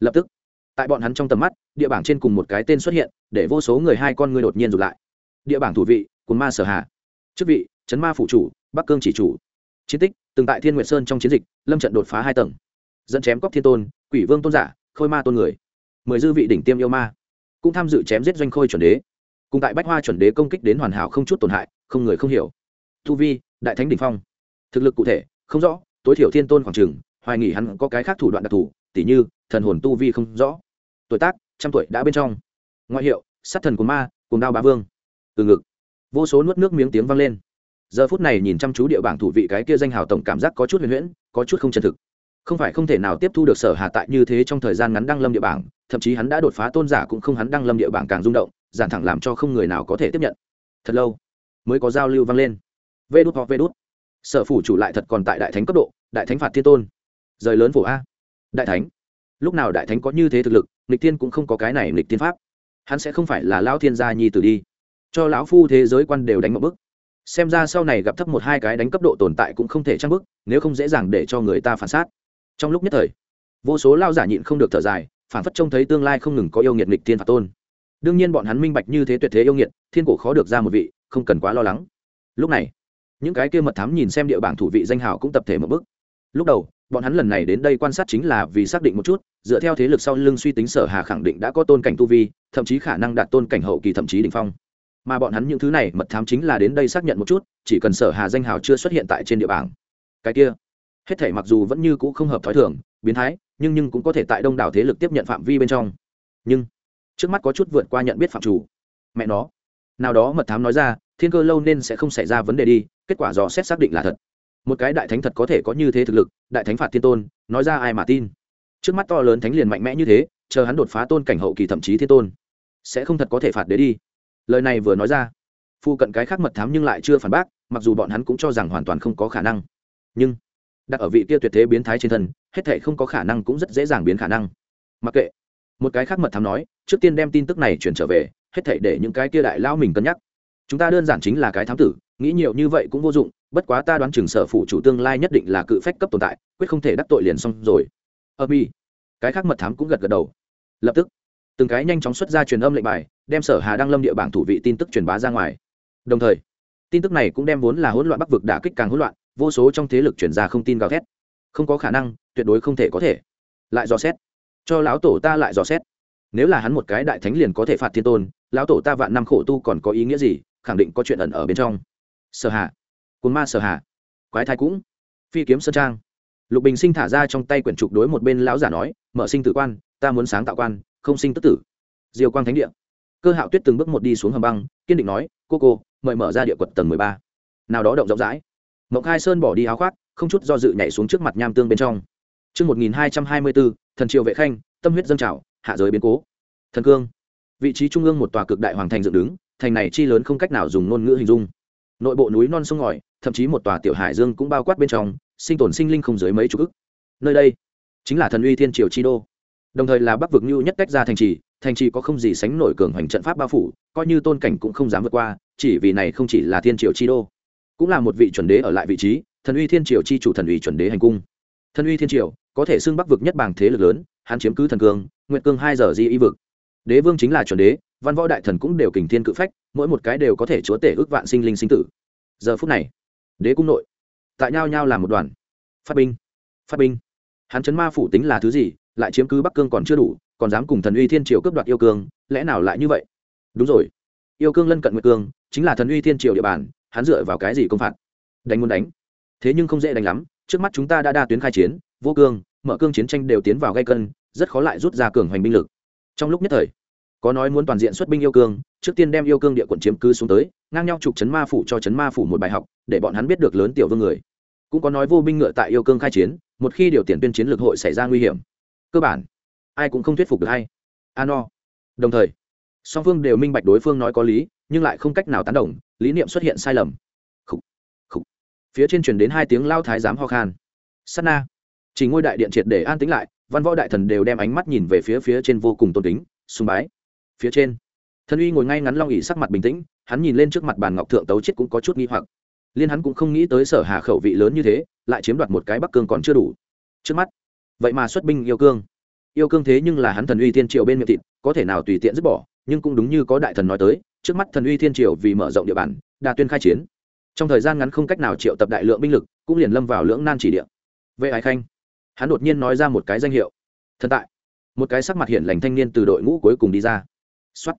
Lập tức, tại bọn hắn trong tầm mắt, địa bảng trên cùng một cái tên xuất hiện, để vô số người hai con người đột nhiên rụt lại. Địa bảng thủ vị cồn ma sở hà. Chức vị trấn ma phụ chủ, bắc cương chỉ chủ. Chiến tích, từng tại thiên nguyệt sơn trong chiến dịch, lâm trận đột phá hai tầng. Dẫn chém cóc thiên tôn, quỷ vương tôn giả, khôi ma tôn người. Mười dư vị đỉnh tiêm yêu ma, cũng tham dự chém giết doanh khôi chuẩn đế. Cùng tại bách hoa chuẩn đế công kích đến hoàn hảo không chút tổn hại, không người không hiểu. Thu vi, đại thánh đỉnh phong. Thực lực cụ thể, không rõ, tối thiểu thiên tôn khoảng trừng hoài nghỉ hắn có cái khác thủ đoạn đặc thù, tỉ như, thần hồn tu vi không rõ. Tuổi tác, trăm tuổi đã bên trong. Ngoại hiệu, sát thần của ma cùng đao bá vương. Từ ngực. Vô số nuốt nước miếng tiếng vang lên. Giờ phút này nhìn chăm chú địa bảng thủ vị cái kia danh hào tổng cảm giác có chút huyền huyễn, có chút không chân thực. Không phải không thể nào tiếp thu được sở hà tại như thế trong thời gian ngắn đăng lâm địa bảng, thậm chí hắn đã đột phá tôn giả cũng không hắn đăng lâm địa bảng càng rung động, giản thẳng làm cho không người nào có thể tiếp nhận. Thật lâu, mới có giao lưu vang lên. Vê đút hoặc vê đút. Sở phủ chủ lại thật còn tại đại thánh cấp độ, đại thánh phạt thiên tôn rời lớn phổ a. Đại thánh. Lúc nào đại thánh có như thế thực lực lịch tiên cũng không có cái này lịch tiên pháp. Hắn sẽ không phải là lão thiên gia nhi tử đi. Cho lão phu thế giới quan đều đánh một bức xem ra sau này gặp thấp một hai cái đánh cấp độ tồn tại cũng không thể trang bức nếu không dễ dàng để cho người ta phản xác trong lúc nhất thời, vô số lao giả nhịn không được thở dài, phản phất trông thấy tương lai không ngừng có yêu nghiệt nghịch tiên phạt tôn. Đương nhiên bọn hắn minh bạch như thế tuyệt thế yêu nghiệt, thiên cổ khó được ra một vị, không cần quá lo lắng. Lúc này, những cái kia mật thám nhìn xem địa bảng thủ vị danh hào cũng tập thể một bước. Lúc đầu bọn hắn lần này đến đây quan sát chính là vì xác định một chút, dựa theo thế lực sau lưng suy tính sở hà khẳng định đã có tôn cảnh tu vi, thậm chí khả năng đạt tôn cảnh hậu kỳ thậm chí đỉnh phong. Mà bọn hắn những thứ này, mật thám chính là đến đây xác nhận một chút, chỉ cần sở hà danh hào chưa xuất hiện tại trên địa bảng. Cái kia, hết thể mặc dù vẫn như cũ không hợp thói thường, biến thái, nhưng nhưng cũng có thể tại đông đảo thế lực tiếp nhận phạm vi bên trong. Nhưng, trước mắt có chút vượt qua nhận biết phạm chủ. Mẹ nó. Nào đó mật thám nói ra, thiên cơ lâu nên sẽ không xảy ra vấn đề đi, kết quả dò xét xác định là thật một cái đại thánh thật có thể có như thế thực lực, đại thánh phạt thiên tôn, nói ra ai mà tin? Trước mắt to lớn thánh liền mạnh mẽ như thế, chờ hắn đột phá tôn cảnh hậu kỳ thậm chí thiên tôn, sẽ không thật có thể phạt đế đi. Lời này vừa nói ra, phu cận cái khác mật thám nhưng lại chưa phản bác, mặc dù bọn hắn cũng cho rằng hoàn toàn không có khả năng. Nhưng, đặt ở vị kia tuyệt thế biến thái trên thân, hết thể không có khả năng cũng rất dễ dàng biến khả năng. Mặc kệ, một cái khác mật thám nói, trước tiên đem tin tức này chuyển trở về, hết thể để những cái kia đại lao mình cân nhắc. Chúng ta đơn giản chính là cái thám tử nghĩ nhiều như vậy cũng vô dụng, bất quá ta đoán chừng sở phủ chủ tương lai nhất định là cự phách cấp tồn tại, quyết không thể đắc tội liền xong rồi. Ờ, Ơ mi cái khác mật thám cũng gật gật đầu. Lập tức, từng cái nhanh chóng xuất ra truyền âm lệnh bài, đem sở hà đăng lâm địa bảng thủ vị tin tức truyền bá ra ngoài. Đồng thời, tin tức này cũng đem vốn là hỗn loạn bắc vực đả kích càng hỗn loạn, vô số trong thế lực chuyển ra không tin gào thét. Không có khả năng, tuyệt đối không thể có thể. Lại dò xét. Cho lão tổ ta lại dò xét. Nếu là hắn một cái đại thánh liền có thể phạt thiên tôn, lão tổ ta vạn năm khổ tu còn có ý nghĩa gì, khẳng định có chuyện ẩn ở bên trong sở hạ cồn ma sở hạ quái thai cũng. Phi kiếm sơn trang. Lục bình sinh thả ra trong tay quyển trục đối một bên lão giả nói mở sinh tử quan ta muốn sáng tạo quan không sinh tức tử. Diều quang thánh địa. Cơ hạo tuyết từng bước một đi xuống hầm băng kiên định nói cô cô mời mở ra địa quật tầng mười ba. Nào đó động rộng rãi. Mộng khai sơn bỏ đi áo khoác không chút do dự nhảy xuống trước mặt nham tương bên trong. Trước 1224, thần triều vệ khanh, tâm huyết dâng trào, hạ giới biến cố. Thần cương. Vị trí trung ương một tòa cực đại hoàng thành dựng đứng, thành này chi lớn không cách nào dùng ngôn ngữ hình dung. Nội bộ núi non sông ngòi, thậm chí một tòa tiểu hải dương cũng bao quát bên trong, sinh tồn sinh linh không dưới mấy chục ức. Nơi đây, chính là thần uy thiên triều chi đô. Đồng thời là bắc vực nhu nhất cách ra thành trì, thành trì có không gì sánh nổi cường hành trận pháp bao phủ, coi như tôn cảnh cũng không dám vượt qua, chỉ vì này không chỉ là thiên triều chi đô, cũng là một vị chuẩn đế ở lại vị trí thần uy thiên triều chi chủ thần uy chuẩn đế hành cung thần uy thiên triều có thể xưng bắc vực nhất bảng thế lực lớn hắn chiếm cứ thần cương nguyện cương hai giờ di y vực đế vương chính là chuẩn đế văn võ đại thần cũng đều kình thiên cự phách mỗi một cái đều có thể chúa tể ước vạn sinh linh sinh tử. Giờ phút này, đế cung nội, tại nhau nhau làm một đoàn. Phát binh phát binh. Hắn chấn ma phủ tính là thứ gì, lại chiếm cứ bắc cương còn chưa đủ, còn dám cùng thần uy thiên triều cướp đoạt yêu cương, lẽ nào lại như vậy? Đúng rồi. Yêu cương lân cận nguyệt cương, chính là thần uy thiên triều địa bàn, hắn dựa vào cái gì công phạt? Đánh muốn đánh. Thế nhưng không dễ đánh lắm, trước mắt chúng ta đã đa tuyến khai chiến, vô cương, mở cương chiến tranh đều tiến vào gây cân, rất khó lại rút ra cường hoành binh lực. Trong lúc nhất thời có nói muốn toàn diện xuất binh yêu cương trước tiên đem yêu cương địa quận chiếm cứ xuống tới ngang nhau trục chấn ma phủ cho chấn ma phủ một bài học để bọn hắn biết được lớn tiểu vương người. Cũng có nói vô binh ngựa tại yêu cương khai chiến một khi điều tiền tuyên chiến lược hội xảy ra nguy hiểm. Cơ bản ai cũng không thuyết phục được hay. A no. Đồng thời song phương đều minh bạch đối phương nói có lý nhưng lại không cách nào tán đồng lý niệm xuất hiện sai lầm. Khủ, khủ. phía trên truyền đến hai tiếng lao thái giám ho khan. Sắt na. Chỉ ngôi đại điện triệt để an tĩnh lại văn võ đại thần đều đem ánh mắt nhìn về phía phía trên vô cùng tôn kính sùng bái phía trên. Thân uy ngồi ngay ngắn long ỉ sắc mặt bình tĩnh, hắn nhìn lên trước mặt bàn ngọc thượng tấu chết cũng có chút nghi hoặc. Liên hắn cũng không nghĩ tới sở hà khẩu vị lớn như thế, lại chiếm đoạt một cái bắc cương còn chưa đủ. Trước mắt, vậy mà xuất binh yêu cương. Yêu cương thế nhưng là hắn thần uy thiên triệu bên miệng thịt, có thể nào tùy tiện dứt bỏ, nhưng cũng đúng như có đại thần nói tới, trước mắt thần uy thiên triều vì mở rộng địa bàn, đa tuyên khai chiến. Trong thời gian ngắn không cách nào triệu tập đại lượng binh lực, cũng liền lâm vào lưỡng nan chỉ địa. Vệ ái khanh, hắn đột nhiên nói ra một cái danh hiệu. Thần tại. Một cái sắc mặt hiện lành thanh niên từ đội ngũ cuối cùng đi ra xuất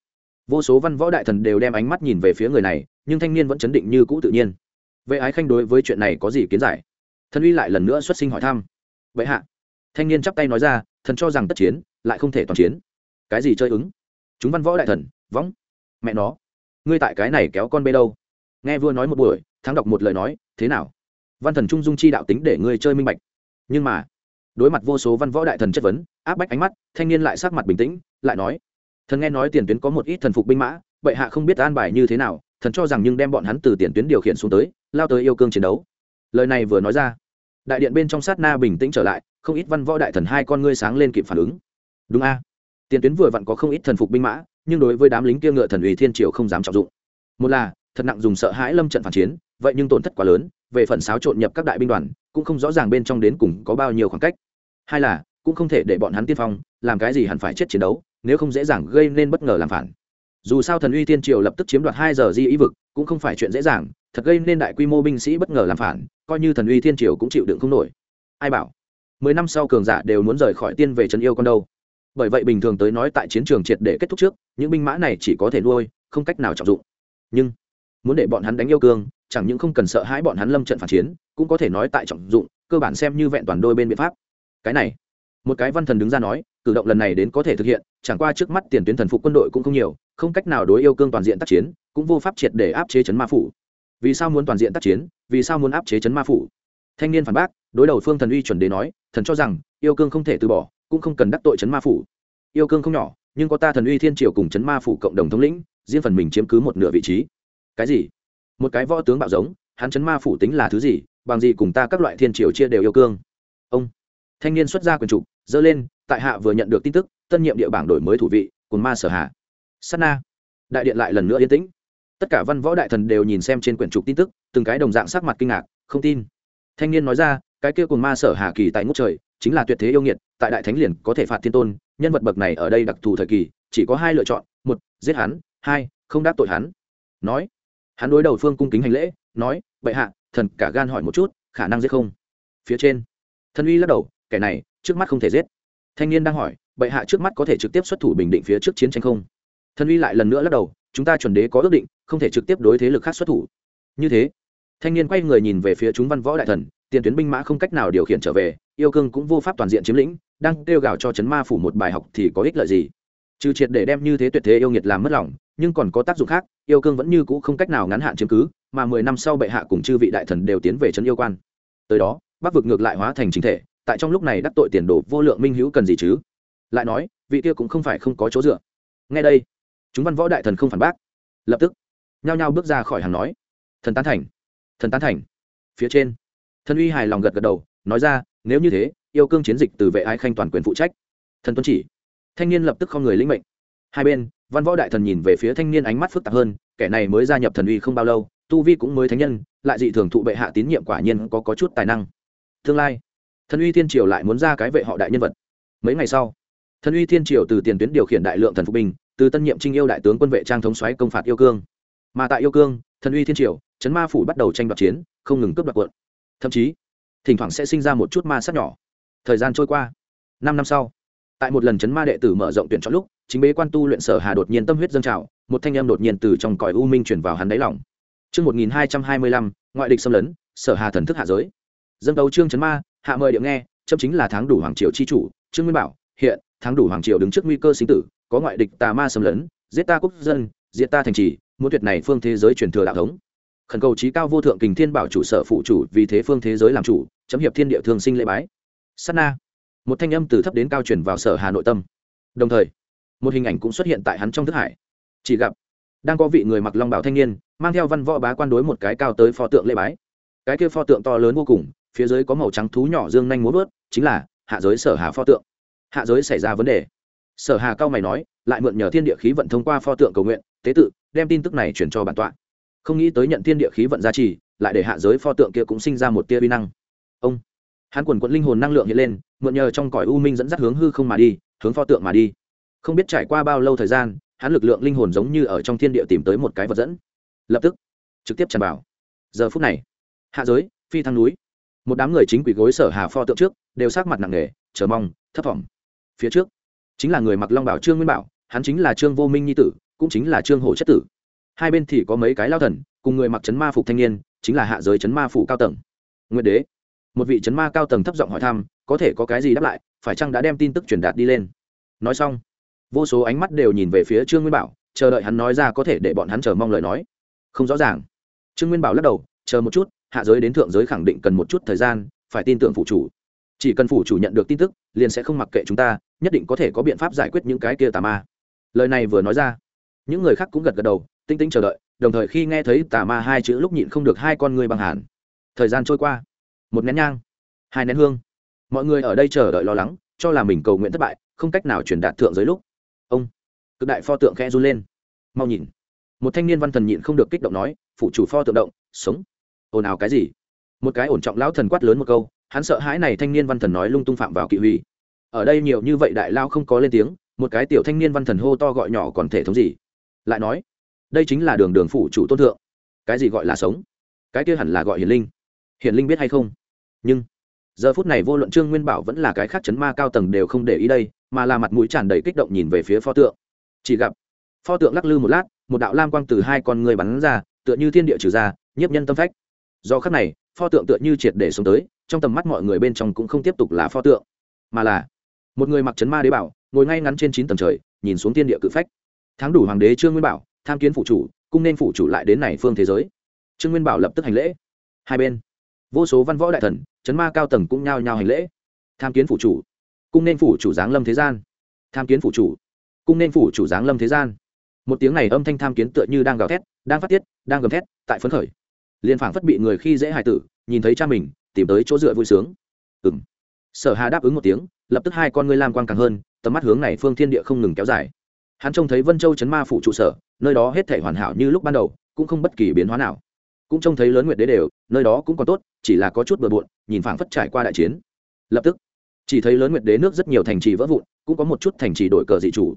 vô số văn võ đại thần đều đem ánh mắt nhìn về phía người này, nhưng thanh niên vẫn chấn định như cũ tự nhiên. Vệ ái khanh đối với chuyện này có gì kiến giải? Thần uy lại lần nữa xuất sinh hỏi thăm. Vậy hạ. Thanh niên chắp tay nói ra, thần cho rằng tất chiến, lại không thể toàn chiến. Cái gì chơi ứng? Chúng văn võ đại thần, võng. Mẹ nó. Ngươi tại cái này kéo con bê đâu? Nghe vua nói một buổi, thắng đọc một lời nói, thế nào? Văn thần trung dung chi đạo tính để ngươi chơi minh bạch. Nhưng mà, đối mặt vô số văn võ đại thần chất vấn, áp bách ánh mắt, thanh niên lại sắc mặt bình tĩnh, lại nói thần nghe nói tiền tuyến có một ít thần phục binh mã, bệ hạ không biết an bài như thế nào, thần cho rằng nhưng đem bọn hắn từ tiền tuyến điều khiển xuống tới, lao tới yêu cương chiến đấu. Lời này vừa nói ra, đại điện bên trong sát na bình tĩnh trở lại, không ít văn võ đại thần hai con ngươi sáng lên kịp phản ứng. Đúng a, tiền tuyến vừa vặn có không ít thần phục binh mã, nhưng đối với đám lính kia ngựa thần ủy thiên triều không dám trọng dụng. Một là, thật nặng dùng sợ hãi lâm trận phản chiến, vậy nhưng tổn thất quá lớn, về phần xáo trộn nhập các đại binh đoàn, cũng không rõ ràng bên trong đến cùng có bao nhiêu khoảng cách. Hai là, cũng không thể để bọn hắn tiên phong, làm cái gì hẳn phải chết chiến đấu nếu không dễ dàng gây nên bất ngờ làm phản. Dù sao thần uy thiên triều lập tức chiếm đoạt hai giờ di ý vực, cũng không phải chuyện dễ dàng, thật gây nên đại quy mô binh sĩ bất ngờ làm phản, coi như thần uy thiên triều cũng chịu đựng không nổi. Ai bảo? Mười năm sau cường giả đều muốn rời khỏi tiên về trấn yêu con đâu. Bởi vậy bình thường tới nói tại chiến trường triệt để kết thúc trước, những binh mã này chỉ có thể nuôi, không cách nào trọng dụng. Nhưng, muốn để bọn hắn đánh yêu cương, chẳng những không cần sợ hãi bọn hắn lâm trận phản chiến, cũng có thể nói tại trọng dụng, cơ bản xem như vẹn toàn đôi bên biện pháp. Cái này một cái văn thần đứng ra nói, cử động lần này đến có thể thực hiện, chẳng qua trước mắt tiền tuyến thần phục quân đội cũng không nhiều, không cách nào đối yêu cương toàn diện tác chiến, cũng vô pháp triệt để áp chế chấn ma phủ. Vì sao muốn toàn diện tác chiến? Vì sao muốn áp chế chấn ma phủ? Thanh niên phản bác, đối đầu phương thần uy chuẩn đế nói, thần cho rằng, yêu cương không thể từ bỏ, cũng không cần đắc tội chấn ma phủ. Yêu cương không nhỏ, nhưng có ta thần uy thiên triều cùng chấn ma phủ cộng đồng thống lĩnh, riêng phần mình chiếm cứ một nửa vị trí. Cái gì? Một cái võ tướng bạo giống, hắn chấn ma phủ tính là thứ gì? Bằng gì cùng ta các loại thiên triều chia đều yêu cương? Ông! Thanh niên xuất ra quyền trục dơ lên tại hạ vừa nhận được tin tức tân nhiệm địa bảng đổi mới thủ vị cùng ma sở hạ. Sana, na. Đại điện lại lần nữa yên tĩnh. Tất cả văn võ đại thần đều nhìn xem trên quyển trục tin tức từng cái đồng dạng sắc mặt kinh ngạc không tin. Thanh niên nói ra cái kia cùng ma sở hà kỳ tại ngút trời chính là tuyệt thế yêu nghiệt tại đại thánh liền có thể phạt thiên tôn nhân vật bậc này ở đây đặc thù thời kỳ chỉ có hai lựa chọn một giết hắn hai không đáp tội hắn. Nói. Hắn đối đầu phương cung kính hành lễ nói bệ hạ thần cả gan hỏi một chút khả năng giết không? Phía trên. Thần uy lắc đầu kẻ này trước mắt không thể giết. Thanh niên đang hỏi, bệ hạ trước mắt có thể trực tiếp xuất thủ bình định phía trước chiến tranh không? Thần uy lại lần nữa lắc đầu, chúng ta chuẩn đế có ước định, không thể trực tiếp đối thế lực khác xuất thủ. Như thế? Thanh niên quay người nhìn về phía chúng văn võ đại thần, tiền tuyến binh mã không cách nào điều khiển trở về, yêu cương cũng vô pháp toàn diện chiếm lĩnh, đang kêu gào cho chấn ma phủ một bài học thì có ích lợi gì? Trừ triệt để đem như thế tuyệt thế yêu nghiệt làm mất lòng, nhưng còn có tác dụng khác, yêu cương vẫn như cũ không cách nào ngắn hạn chiếm cứ, mà mười năm sau bệ hạ cùng chư vị đại thần đều tiến về trấn yêu quan. Tới đó, bắc vực ngược lại hóa thành chính thể tại trong lúc này đắc tội tiền đồ vô lượng minh hữu cần gì chứ? Lại nói vị kia cũng không phải không có chỗ dựa. Ngay đây chúng văn võ đại thần không phản bác. Lập tức nhao nhao bước ra khỏi hàng nói thần tán thành thần tán thành. Phía trên thần uy hài lòng gật gật đầu nói ra nếu như thế yêu cương chiến dịch từ vệ ái khanh toàn quyền phụ trách. Thần tuân chỉ thanh niên lập tức không người lĩnh mệnh. Hai bên văn võ đại thần nhìn về phía thanh niên ánh mắt phức tạp hơn kẻ này mới gia nhập thần uy không bao lâu tu vi cũng mới thánh nhân lại dị thường thụ bệ hạ tín nhiệm quả nhiên có, có chút tài năng. Tương lai thần uy thiên triều lại muốn ra cái vệ họ đại nhân vật. Mấy ngày sau thần uy thiên triều từ tiền tuyến điều khiển đại lượng thần phục binh từ tân nhiệm trinh yêu đại tướng quân vệ trang thống xoáy công phạt yêu cương. Mà tại yêu cương thần uy thiên triều trấn ma phủ bắt đầu tranh đoạt chiến không ngừng cướp đoạt quận. Thậm chí thỉnh thoảng sẽ sinh ra một chút ma sát nhỏ. Thời gian trôi qua năm năm sau tại một lần chấn ma đệ tử mở rộng tuyển chọn lúc chính bế quan tu luyện sở hà đột nhiên tâm huyết dâng trào một thanh âm đột nhiên từ trong cõi u minh chuyển vào hắn đáy lòng. Chương 1225, ngoại địch xâm lấn, Sở Hà thần thức hạ giới. Dâng đấu trương chấn ma, hạ mời điệu nghe, châm chính là tháng đủ hoàng triều chi chủ, Trương Nguyên Bảo, hiện, tháng đủ hoàng triều đứng trước nguy cơ sinh tử, có ngoại địch tà ma xâm lấn, giết ta quốc dân, diệt ta thành trì, muốn tuyệt này phương thế giới truyền thừa đạo thống. Khẩn cầu trí cao vô thượng kình thiên bảo chủ sở phụ chủ, vì thế phương thế giới làm chủ, chấm hiệp thiên địa thường sinh lễ bái. Sát na, một thanh âm từ thấp đến cao truyền vào Sở Hà nội tâm. Đồng thời, một hình ảnh cũng xuất hiện tại hắn trong thức hải. Chỉ gặp đang có vị người mặc long bảo thanh niên mang theo văn võ bá quan đối một cái cao tới pho tượng lễ bái cái kia pho tượng to lớn vô cùng phía dưới có màu trắng thú nhỏ dương nhanh muốn vớt, chính là hạ giới sở hà pho tượng. Hạ giới xảy ra vấn đề. Sở hà cao mày nói, lại mượn nhờ thiên địa khí vận thông qua pho tượng cầu nguyện, tế tự, đem tin tức này chuyển cho bản tọa. Không nghĩ tới nhận thiên địa khí vận gia trì, lại để hạ giới pho tượng kia cũng sinh ra một tia vi năng. Ông, hắn quần quận linh hồn năng lượng hiện lên, mượn nhờ trong cõi u minh dẫn dắt hướng hư không mà đi, hướng pho tượng mà đi. Không biết trải qua bao lâu thời gian, hắn lực lượng linh hồn giống như ở trong thiên địa tìm tới một cái vật dẫn. Lập tức, trực tiếp tràn vào. Giờ phút này, hạ giới, phi thăng núi một đám người chính quỷ gối sở hà pho tượng trước, đều sát mặt nặng nề, chờ mong, thấp thỏm. Phía trước, chính là người mặc long bảo trương nguyên bảo, hắn chính là trương vô minh nhi tử, cũng chính là trương hổ chất tử. Hai bên thì có mấy cái lao thần, cùng người mặc chấn ma phục thanh niên, chính là hạ giới chấn ma phủ cao tầng. Nguyệt đế, một vị chấn ma cao tầng thấp giọng hỏi thăm, có thể có cái gì đáp lại, phải chăng đã đem tin tức truyền đạt đi lên? Nói xong, vô số ánh mắt đều nhìn về phía trương nguyên bảo, chờ đợi hắn nói ra có thể để bọn hắn chờ mong lời nói. Không rõ ràng. Trương nguyên bảo lắc đầu, chờ một chút hạ giới đến thượng giới khẳng định cần một chút thời gian, phải tin tưởng phủ chủ. Chỉ cần phủ chủ nhận được tin tức, liền sẽ không mặc kệ chúng ta, nhất định có thể có biện pháp giải quyết những cái kia tà ma. Lời này vừa nói ra, những người khác cũng gật gật đầu, tinh tinh chờ đợi, đồng thời khi nghe thấy tà ma hai chữ lúc nhịn không được hai con người bằng hàn. Thời gian trôi qua, một nén nhang, hai nén hương. Mọi người ở đây chờ đợi lo lắng, cho là mình cầu nguyện thất bại, không cách nào truyền đạt thượng giới lúc. Ông, cực đại pho tượng khẽ run lên, mau nhìn. Một thanh niên văn thần nhịn không được kích động nói phụ chủ pho tượng động, sống ồn ào cái gì? Một cái ổn trọng lão thần quát lớn một câu, hắn sợ hãi này thanh niên văn thần nói lung tung phạm vào kỵ huy. Ở đây nhiều như vậy đại lao không có lên tiếng, một cái tiểu thanh niên văn thần hô to gọi nhỏ còn thể thống gì? Lại nói, đây chính là đường đường phủ chủ tôn thượng. Cái gì gọi là sống? Cái kia hẳn là gọi hiển linh. Hiển linh biết hay không? Nhưng, giờ phút này vô luận trương nguyên bảo vẫn là cái khác chấn ma cao tầng đều không để ý đây, mà là mặt mũi tràn đầy kích động nhìn về phía pho tượng. Chỉ gặp, pho tượng lắc lư một lát, một đạo lam quang từ hai con người bắn ra, tựa như thiên địa trừ ra, nhiếp nhân tâm phách do khắc này, pho tượng tựa như triệt để sống tới, trong tầm mắt mọi người bên trong cũng không tiếp tục là pho tượng, mà là một người mặc trấn ma đế bảo, ngồi ngay ngắn trên chín tầng trời, nhìn xuống tiên địa cự phách. Tháng đủ hoàng đế trương nguyên bảo, tham kiến phụ chủ, cung nên phụ chủ lại đến này phương thế giới. Trương nguyên bảo lập tức hành lễ. Hai bên, vô số văn võ đại thần trấn ma cao tầng cũng nhao nhao hành lễ. Tham kiến phụ chủ, cung nên phủ chủ giáng lâm thế gian. Tham kiến phủ chủ, cung nên phủ chủ giáng lâm thế gian. Một tiếng này âm thanh tham kiến tựa như đang gào thét, đang phát tiết, đang gầm thét, tại phấn khởi liền phảng phất bị người khi dễ hài tử, nhìn thấy cha mình, tìm tới chỗ dựa vui sướng. Ừ m sở hà đáp ứng một tiếng, lập tức hai con ngươi lam quang càng hơn, tầm mắt hướng này phương thiên địa không ngừng kéo dài. Hắn trông thấy vân châu chấn ma phủ trụ sở, nơi đó hết thể hoàn hảo như lúc ban đầu, cũng không bất kỳ biến hóa nào. Cũng trông thấy lớn nguyệt đế đều, nơi đó cũng còn tốt, chỉ là có chút bừa bộn, nhìn phảng phất trải qua đại chiến. Lập tức, chỉ thấy lớn nguyệt đế nước rất nhiều thành trì vỡ vụn, cũng có một chút thành trì đổi cờ dị chủ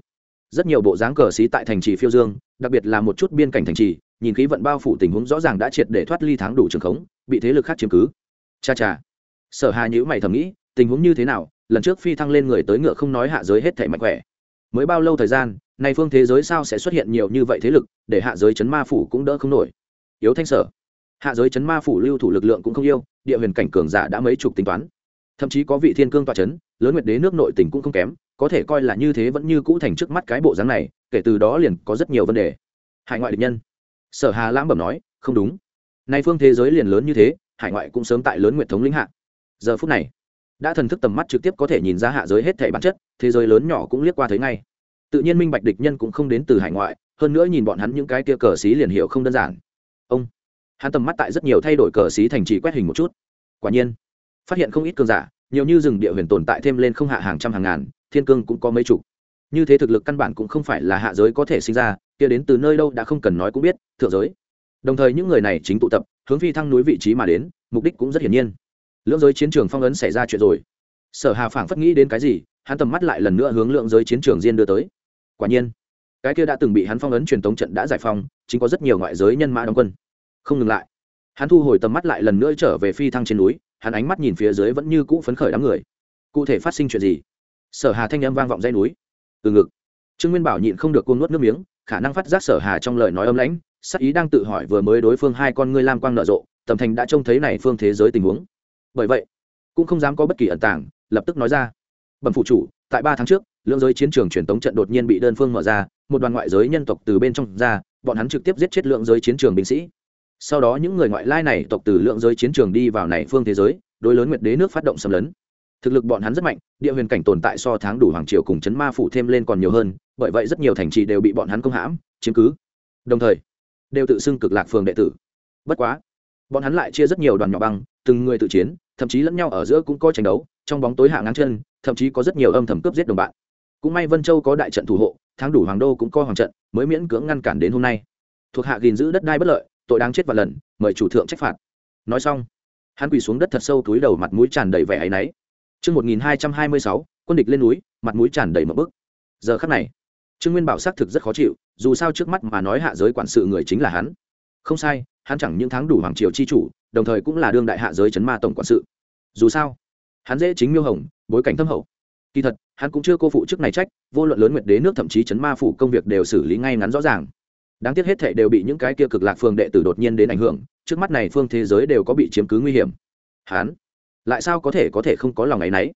rất nhiều bộ dáng cờ xí tại thành trì phiêu dương, đặc biệt là một chút biên cảnh thành trì, nhìn khí vận bao phủ tình huống rõ ràng đã triệt để thoát ly tháng đủ trường khống, bị thế lực khác chiếm cứ. Cha cha. Sở hà nhữ mày thầm nghĩ, tình huống như thế nào, lần trước phi thăng lên người tới ngựa không nói hạ giới hết thể mạnh khỏe. Mới bao lâu thời gian, nay phương thế giới sao sẽ xuất hiện nhiều như vậy thế lực, để hạ giới chấn ma phủ cũng đỡ không nổi. Yếu thanh sở. Hạ giới chấn ma phủ lưu thủ lực lượng cũng không yêu, địa huyền cảnh cường giả đã mấy chục tính toán. Thậm chí có vị thiên cương tọa chấn, lớn nguyệt đế nước nội tỉnh cũng không kém có thể coi là như thế vẫn như cũ thành trước mắt cái bộ dáng này, kể từ đó liền có rất nhiều vấn đề. Hải ngoại địch nhân. Sở hà lãng bẩm nói, không đúng. Nay phương thế giới liền lớn như thế, hải ngoại cũng sớm tại lớn nguyện thống lĩnh hạ. Giờ phút này, đã thần thức tầm mắt trực tiếp có thể nhìn ra hạ giới hết thể bản chất, thế giới lớn nhỏ cũng liếc qua thấy ngay. Tự nhiên minh bạch địch nhân cũng không đến từ hải ngoại, hơn nữa nhìn bọn hắn những cái kia cờ xí liền hiểu không đơn giản. Ông, hắn tầm mắt tại rất nhiều thay đổi cờ xí thành trì quét hình một chút. Quả nhiên, phát hiện không ít cường giả, nhiều như rừng địa huyền tồn tại thêm lên không hạ hàng trăm hàng ngàn thiên cương cũng có mấy chục. Như thế thực lực căn bản cũng không phải là hạ giới có thể sinh ra, kia đến từ nơi đâu đã không cần nói cũng biết, thượng giới. Đồng thời những người này chính tụ tập, hướng phi thăng núi vị trí mà đến, mục đích cũng rất hiển nhiên. Lưỡng giới chiến trường phong ấn xảy ra chuyện rồi. Sở hà phảng phất nghĩ đến cái gì, hắn tầm mắt lại lần nữa hướng lượng giới chiến trường diên đưa tới. Quả nhiên, cái kia đã từng bị hắn phong ấn truyền thống trận đã giải phong chính có rất nhiều ngoại giới nhân mã đóng quân. Không ngừng lại, hắn thu hồi tầm mắt lại lần nữa trở về phi thăng trên núi, hắn ánh mắt nhìn phía dưới vẫn như cũ phấn khởi đám người. Cụ thể phát sinh chuyện gì? Sở hà thanh âm vang vọng dây núi. Từ ngực, trương nguyên bảo nhịn không được côn nuốt nước miếng, khả năng phát giác sở hà trong lời nói âm lãnh, sắc ý đang tự hỏi vừa mới đối phương hai con ngươi lam quang nở rộ, tầm thành đã trông thấy này phương thế giới tình huống. Bởi vậy, cũng không dám có bất kỳ ẩn tàng, lập tức nói ra. Bẩm phụ chủ, tại ba tháng trước, lưỡng giới chiến trường truyền tống trận đột nhiên bị đơn phương mở ra, một đoàn ngoại giới nhân tộc từ bên trong ra, bọn hắn trực tiếp giết chết lượng giới chiến trường binh sĩ. Sau đó những người ngoại lai này tộc từ lượng giới chiến trường đi vào này phương thế giới, đối lớn nguyệt đế nước phát động xâm lấn thực lực bọn hắn rất mạnh, địa huyền cảnh tồn tại so tháng đủ hoàng triều cùng chấn ma phủ thêm lên còn nhiều hơn, bởi vậy rất nhiều thành trì đều bị bọn hắn công hãm, chiếm cứ. Đồng thời, đều tự xưng cực lạc phường đệ tử. Bất quá, bọn hắn lại chia rất nhiều đoàn nhỏ băng, từng người tự chiến, thậm chí lẫn nhau ở giữa cũng có tranh đấu, trong bóng tối hạ ngang chân, thậm chí có rất nhiều âm thầm cướp giết đồng bạn. Cũng may vân châu có đại trận thủ hộ, tháng đủ hoàng đô cũng có hoàng trận, mới miễn cưỡng ngăn cản đến hôm nay. Thuộc hạ gìn giữ đất đai bất lợi, tội đáng chết và lần, mời chủ thượng trách phạt. Nói xong, hắn quỳ xuống đất thật sâu túi đầu mặt mũi tràn đầy vẻ áy náy. Chương 1226, quân địch lên núi, mặt mũi tràn đầy một bức. Giờ khắc này, Trương Nguyên Bảo xác thực rất khó chịu, dù sao trước mắt mà nói hạ giới quản sự người chính là hắn. Không sai, hắn chẳng những tháng đủ hoàng triều chi chủ, đồng thời cũng là đương đại hạ giới chấn ma tổng quản sự. Dù sao, hắn dễ chính miêu hồng, bối cảnh thâm hậu. Kỳ thật, hắn cũng chưa cô phụ chức này trách, vô luận lớn nguyệt đế nước thậm chí chấn ma phủ công việc đều xử lý ngay ngắn rõ ràng. Đáng tiếc hết thảy đều bị những cái kia cực lạc phương đệ tử đột nhiên đến ảnh hưởng, trước mắt này phương thế giới đều có bị chiếm cứ nguy hiểm. Hắn lại sao có thể có thể không có lòng ấ y n ấ y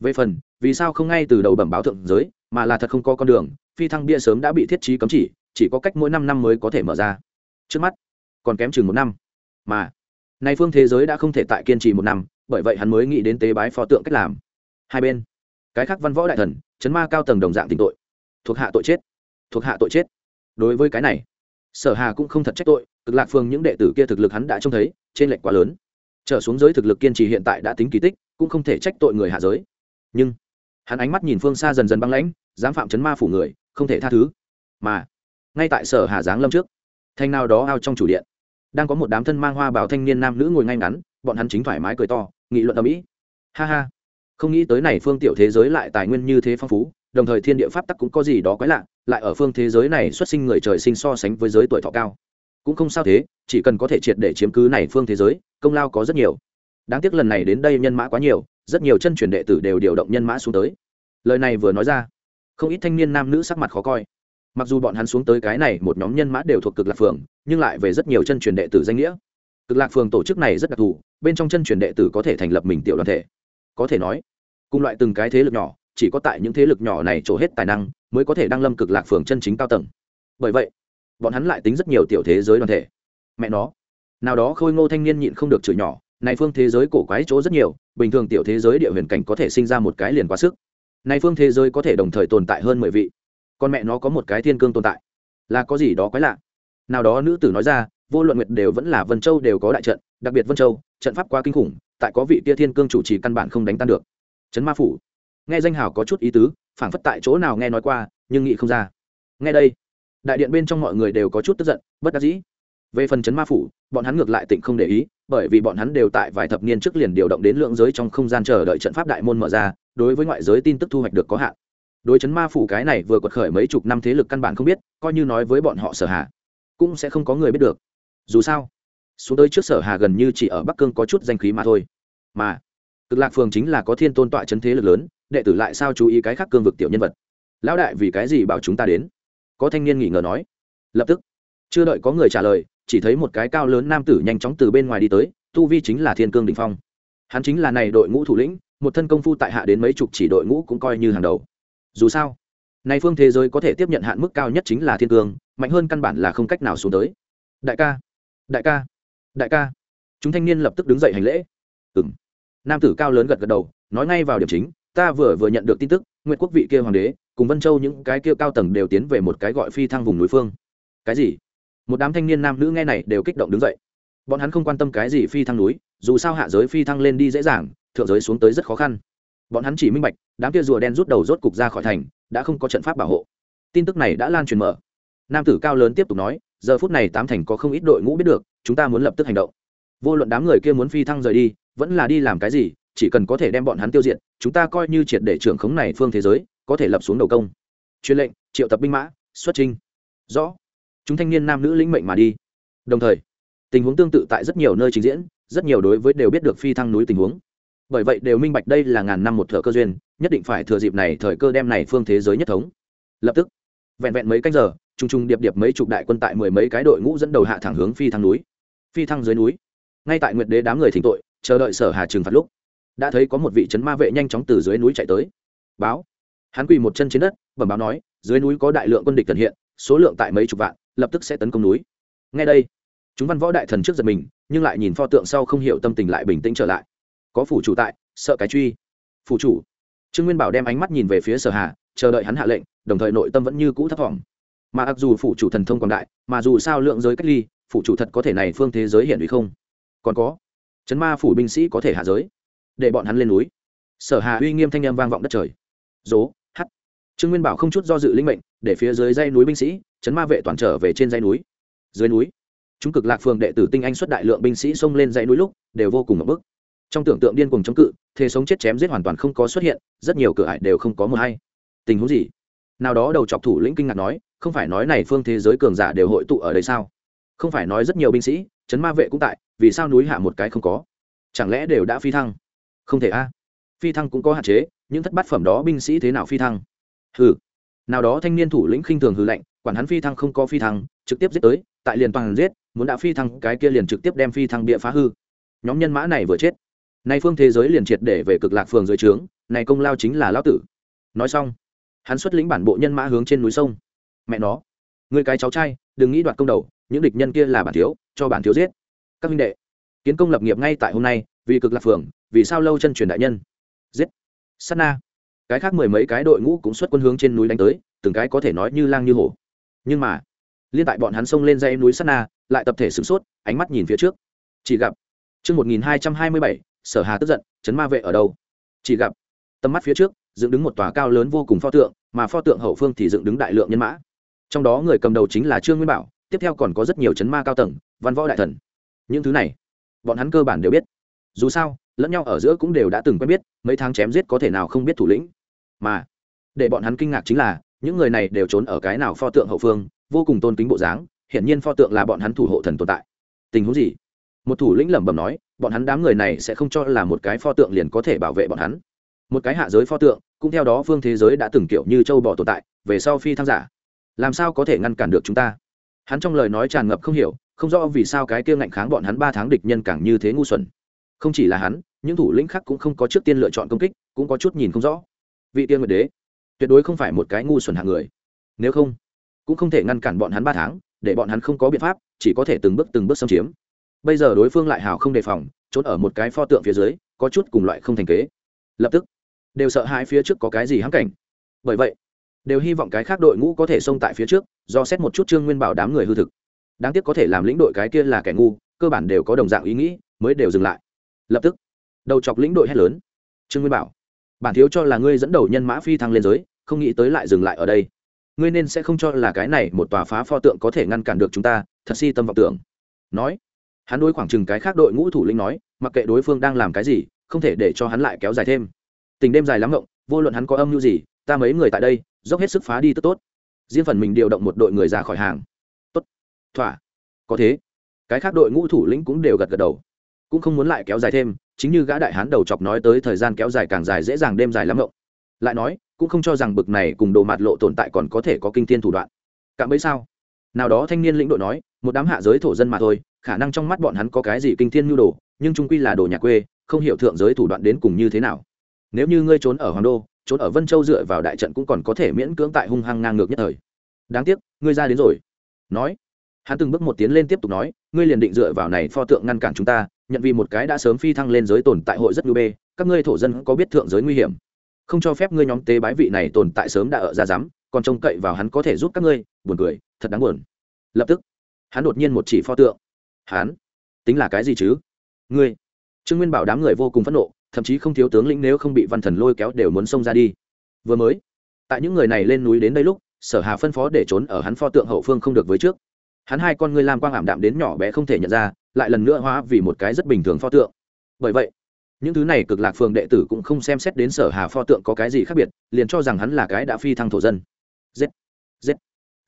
về phần, vì sao không ngay từ đầu bẩm báo thượng giới, mà là thật không có con đường, phi thăng bia sớm đã bị thiết trí cấm chỉ chỉ có cách mỗi năm năm mới có thể mở ra. Trước mắt, còn kém chừng một năm. Mà, nay phương thế giới đã không thể tại kiên trì một năm, bởi vậy hắn mới nghĩ đến tế bái pho tượng cách làm. Hai bên, cái khác văn võ đại thần, chấn ma cao tầng đồng dạng tình tội. Thuộc hạ tội chết, thuộc hạ tội chết. Đối với cái này, sở hà cũng không thật trách tội, cực lạc phương những đệ tử kia thực lực hắn đã trông thấy, trên lệnh quá lớn trở xuống giới thực lực kiên trì hiện tại đã tính kỳ tích, cũng không thể trách tội người hạ giới. Nhưng, hắn ánh mắt nhìn phương xa dần dần băng lãnh dám phạm chấn ma phủ người, không thể tha thứ. Mà, ngay tại sở hà giáng lâm trước, thanh nào đó ao trong chủ điện, đang có một đám thân mang hoa bảo thanh niên nam nữ ngồi ngay ngắn, bọn hắn chính thoải mái cười to, nghị luận ở mỹ ha ha, không nghĩ tới này phương tiểu thế giới lại tài nguyên như thế phong phú, đồng thời thiên địa pháp tắc cũng có gì đó quái lạ, lại ở phương thế giới này xuất sinh người trời sinh so sánh với giới tuổi thọ cao cũng không sao thế, chỉ cần có thể triệt để chiếm cứ này phương thế giới, công lao có rất nhiều. Đáng tiếc lần này đến đây nhân mã quá nhiều, rất nhiều chân truyền đệ tử đều điều động nhân mã xuống tới. Lời này vừa nói ra, không ít thanh niên nam nữ sắc mặt khó coi. Mặc dù bọn hắn xuống tới cái này, một nhóm nhân mã đều thuộc cực lạc phường, nhưng lại về rất nhiều chân truyền đệ tử danh nghĩa. Cực lạc phường tổ chức này rất đặc thù, bên trong chân truyền đệ tử có thể thành lập mình tiểu đoàn thể. Có thể nói, cùng loại từng cái thế lực nhỏ, chỉ có tại những thế lực nhỏ này trổ hết tài năng, mới có thể đăng lâm cực lạc phường chân chính cao tầng. Bởi vậy bọn hắn lại tính rất nhiều tiểu thế giới đoàn thể. Mẹ nó. Nào đó khôi ngô thanh niên nhịn không được chửi nhỏ, này phương thế giới cổ quái chỗ rất nhiều, bình thường tiểu thế giới địa huyền cảnh có thể sinh ra một cái liền quá sức. Này phương thế giới có thể đồng thời tồn tại hơn mười vị. Con mẹ nó có một cái thiên cương tồn tại. Là có gì đó quái lạ. Nào đó nữ tử nói ra, vô luận nguyệt đều vẫn là vân châu đều có đại trận, đặc biệt vân châu, trận pháp quá kinh khủng, tại có vị kia thiên cương chủ trì căn bản không đánh tan được. Trấn ma phủ. Nghe danh hào có chút ý tứ, phảng phất tại chỗ nào nghe nói qua, nhưng nghĩ không ra. Nghe đây đại điện bên trong mọi người đều có chút tức giận, bất đắc dĩ. Về phần chấn ma phủ, bọn hắn ngược lại tỉnh không để ý, bởi vì bọn hắn đều tại vài thập niên trước liền điều động đến lượng giới trong không gian chờ đợi trận pháp đại môn mở ra, đối với ngoại giới tin tức thu hoạch được có hạn. Đối chấn ma phủ cái này vừa quật khởi mấy chục năm thế lực căn bản không biết, coi như nói với bọn họ sở hạ cũng sẽ không có người biết được. Dù sao, xuống tới trước sở hà gần như chỉ ở bắc cương có chút danh khí mà thôi. Mà, cực lạc phường chính là có thiên tôn tọa chấn thế lực lớn, đệ tử lại sao chú ý cái khác cương vực tiểu nhân vật? Lão đại vì cái gì bảo chúng ta đến? Có thanh niên nghi ngờ nói. Lập tức, chưa đợi có người trả lời, chỉ thấy một cái cao lớn nam tử nhanh chóng từ bên ngoài đi tới, tu vi chính là thiên cương đình phong. Hắn chính là này đội ngũ thủ lĩnh, một thân công phu tại hạ đến mấy chục chỉ đội ngũ cũng coi như hàng đầu. Dù sao, này phương thế giới có thể tiếp nhận hạn mức cao nhất chính là thiên cương, mạnh hơn căn bản là không cách nào xuống tới. Đại ca đại ca đại ca. Chúng thanh niên lập tức đứng dậy hành lễ. Ừ m nam tử cao lớn gật gật đầu, nói ngay vào điểm chính, ta vừa vừa nhận được tin tức nguyện quốc vị kia hoàng đế cùng vân châu những cái kia cao tầng đều tiến về một cái gọi phi thăng vùng núi phương. Cái gì? Một đám thanh niên nam nữ nghe này đều kích động đứng dậy. Bọn hắn không quan tâm cái gì phi thăng núi, dù sao hạ giới phi thăng lên đi dễ dàng, thượng giới xuống tới rất khó khăn. Bọn hắn chỉ minh bạch, đám kia rùa đen rút đầu rốt cục ra khỏi thành, đã không có trận pháp bảo hộ. Tin tức này đã lan truyền mở. Nam tử cao lớn tiếp tục nói, giờ phút này tám thành có không ít đội ngũ biết được, chúng ta muốn lập tức hành động. Vô luận đám người kia muốn phi thăng rời đi, vẫn là đi làm cái gì, chỉ cần có thể đem bọn hắn tiêu diệt, chúng ta coi như triệt để trưởng khống này phương thế giới có thể lập xuống đầu công. Truyền lệnh, triệu tập binh mã, xuất trinh rõ. Chúng thanh niên nam nữ lĩnh mệnh mà đi. Đồng thời, tình huống tương tự tại rất nhiều nơi trình diễn, rất nhiều đối với đều biết được phi thăng núi tình huống. Bởi vậy đều minh bạch đây là ngàn năm một thợ cơ duyên, nhất định phải thừa dịp này thời cơ đem này phương thế giới nhất thống. Lập tức, vẹn vẹn mấy canh giờ t r u n g t r u n g điệp điệp mấy chục đại quân tại mười mấy cái đội ngũ dẫn đầu hạ thẳng hướng phi thăng núi. Phi thăng dưới núi. Ngay tại nguyệt đế đám người thỉnh tội, chờ đợi sở hà trừng phạt lúc, đã thấy có một vị trấn ma vệ nhanh chóng từ dưới núi chạy tới. Báo hắn quỳ một chân trên đất, bẩm báo nói, dưới núi có đại lượng quân địch cần hiện, số lượng tại mấy chục vạn, lập tức sẽ tấn công núi. Ngay đây, chúng văn võ đại thần trước giật mình, nhưng lại nhìn pho tượng sau không hiểu tâm tình lại bình tĩnh trở lại. Có phủ chủ tại, sợ cái truy. Phủ chủ. Trương nguyên bảo đem ánh mắt nhìn về phía sở hà, chờ đợi hắn hạ lệnh, đồng thời nội tâm vẫn như cũ thấp thỏm. Mà mặc dù phủ chủ thần thông còn đại, mà dù sao lượng giới cách ly, phủ chủ thật có thể này phương thế giới hiển uy không? Còn có, chấn ma phủ binh sĩ có thể hạ giới, để bọn hắn lên núi. Sở hà uy nghiêm thanh em vang vọng đất trời. Dố trương nguyên bảo không chút do dự linh mệnh, để phía dưới dây núi binh sĩ, chấn ma vệ toàn trở về trên dây núi. Dưới núi, chúng cực lạc phường đệ tử tinh anh xuất đại lượng binh sĩ xông lên dãy núi lúc, đều vô cùng ngập bức. Trong tưởng tượng điên cùng chống cự, thế sống chết chém giết hoàn toàn không có xuất hiện, rất nhiều cửa ải đều không có mờ hay. Tình huống gì? Nào đó đầu chọc thủ lĩnh kinh ngạc nói, không phải nói này phương thế giới cường giả đều hội tụ ở đây sao? Không phải nói rất nhiều binh sĩ, chấn ma vệ cũng tại, vì sao núi hạ một cái không có? Chẳng lẽ đều đã phi thăng? Không thể a. Phi thăng cũng có hạn chế, những thất bát phẩm đó binh sĩ thế nào phi thăng? Hừ. Nào đó thanh niên thủ lĩnh khinh thường hư lệnh quản hắn phi thăng không có phi thăng, trực tiếp giết tới, tại liền toàn giết, muốn đã phi thăng, cái kia liền trực tiếp đem phi thăng bịa phá hư. Nhóm nhân mã này vừa chết. Nay phương thế giới liền triệt để về cực lạc phường dưới trướng, này công lao chính là lão tử. Nói xong, hắn xuất lĩnh bản bộ nhân mã hướng trên núi sông. Mẹ nó người cái cháu trai, đừng nghĩ đoạt công đầu, những địch nhân kia là bản thiếu, cho bản thiếu giết. Các minh đệ, kiến công lập nghiệp ngay tại hôm nay, vì cực lạc phường, vì sao lâu chân truyền đại nhân? Giết. Sát na cái khác mười mấy cái đội ngũ cũng xuất quân hướng trên núi đánh tới từng cái có thể nói như lang như hổ. Nhưng mà liên tại bọn hắn xông lên dây núi sắt na lại tập thể sửng sốt ánh mắt nhìn phía trước. Chỉ gặp trương một nghìn hai trăm hai mươi bảy, sở hà tức giận chấn ma vệ ở đâu? Chỉ gặp tầm mắt phía trước dựng đứng một tòa cao lớn vô cùng pho tượng mà pho tượng hậu phương thì dựng đứng đại lượng nhân mã. Trong đó người cầm đầu chính là trương nguyên bảo tiếp theo còn có rất nhiều chấn ma cao tầng văn võ đại thần. Những thứ này bọn hắn cơ bản đều biết. Dù sao lẫn nhau ở giữa cũng đều đã từng quen biết mấy tháng chém giết có thể nào không biết thủ lĩnh mà để bọn hắn kinh ngạc chính là, những người này đều trốn ở cái nào pho tượng hậu phương, vô cùng tôn kính bộ dáng, hiển nhiên pho tượng là bọn hắn thủ hộ thần tồn tại. Tình huống gì? Một thủ lĩnh lẩm bẩm nói, bọn hắn đám người này sẽ không cho là một cái pho tượng liền có thể bảo vệ bọn hắn. Một cái hạ giới pho tượng, cũng theo đó phương thế giới đã từng kiểu như châu bò tồn tại, về sau phi thăng giả. Làm sao có thể ngăn cản được chúng ta? Hắn trong lời nói tràn ngập không hiểu, không rõ vì sao cái kia ngạnh kháng bọn hắn ba tháng địch nhân càng như thế ngu xuẩn. Không chỉ là hắn, những thủ lĩnh khác cũng không có trước tiên lựa chọn công kích, cũng có chút nhìn không rõ vị tiên nguyệt đế. Tuyệt đối không phải một cái ngu xuẩn hạng người. Nếu không, cũng không thể ngăn cản bọn hắn ba tháng, để bọn hắn không có biện pháp, chỉ có thể từng bước từng bước xâm chiếm. Bây giờ đối phương lại hào không đề phòng, trốn ở một cái pho tượng phía dưới, có chút cùng loại không thành kế. Lập tức, đều sợ hai phía trước có cái gì hãm cảnh. Bởi vậy, đều hy vọng cái khác đội ngũ có thể xông tại phía trước, do xét một chút trương nguyên bảo đám người hư thực. Đáng tiếc có thể làm lĩnh đội cái kia là kẻ ngu, cơ bản đều có đồng dạng ý nghĩ, mới đều dừng lại. Lập tức, đầu chọc lĩnh đội hét lớn. Trương nguyên bảo bản thiếu cho là ngươi dẫn đầu nhân mã phi thăng lên giới, không nghĩ tới lại dừng lại ở đây. Ngươi nên sẽ không cho là cái này một tòa phá pho tượng có thể ngăn cản được chúng ta, thật si tâm vọng tưởng. Nói, hắn đối khoảng chừng cái khác đội ngũ thủ lĩnh nói, mặc kệ đối phương đang làm cái gì, không thể để cho hắn lại kéo dài thêm. Tình đêm dài lắm ngộng, vô luận hắn có âm mưu gì, ta mấy người tại đây, dốc hết sức phá đi tức tốt. Riêng phần mình điều động một đội người ra khỏi hàng. Tốt, thỏa. Có thế. Cái khác đội ngũ thủ lĩnh cũng đều gật gật đầu cũng không muốn lại kéo dài thêm, chính như gã đại hán đầu chọc nói tới thời gian kéo dài càng dài dễ dàng đêm dài lắm ngộng. Lại nói, cũng không cho rằng bực này cùng đồ mạt lộ tồn tại còn có thể có kinh thiên thủ đoạn. Cạm bẫy sao? Nào đó thanh niên lĩnh đội nói, một đám hạ giới thổ dân mà thôi, khả năng trong mắt bọn hắn có cái gì kinh thiên nhu đồ, nhưng trung quy là đồ nhà quê, không hiểu thượng giới thủ đoạn đến cùng như thế nào. Nếu như ngươi trốn ở hoàng đô, trốn ở vân châu dựa vào đại trận cũng còn có thể miễn cưỡng tại hung hăng ngang ngược nhất thời. Đáng tiếc, ngươi ra đến rồi. Nói, hắn từng bước một tiến lên tiếp tục nói, ngươi liền định dựa vào này pho tượng ngăn cản chúng ta nhận vì một cái đã sớm phi thăng lên giới tồn tại hội rất nhu bê, các ngươi thổ dân có biết thượng giới nguy hiểm. Không cho phép ngươi nhóm tế bái vị này tồn tại sớm đã ở ra dám, còn trông cậy vào hắn có thể giúp các ngươi, buồn cười, thật đáng buồn. Lập tức, hắn đột nhiên một chỉ pho tượng. Hắn? Tính là cái gì chứ? Ngươi? Trương nguyên bảo đám người vô cùng phẫn nộ, thậm chí không thiếu tướng lĩnh nếu không bị văn thần lôi kéo đều muốn xông ra đi. Vừa mới, tại những người này lên núi đến đây lúc, sở hà phân phó để trốn ở hắn pho tượng hậu phương không được với trước. Hắn hai con ngươi lam quang ảm đạm đến nhỏ bé không thể nhận ra lại lần nữa hóa vì một cái rất bình thường pho tượng. Bởi vậy, những thứ này cực lạc phường đệ tử cũng không xem xét đến sở hà pho tượng có cái gì khác biệt, liền cho rằng hắn là cái đã phi thăng thổ dân. Z z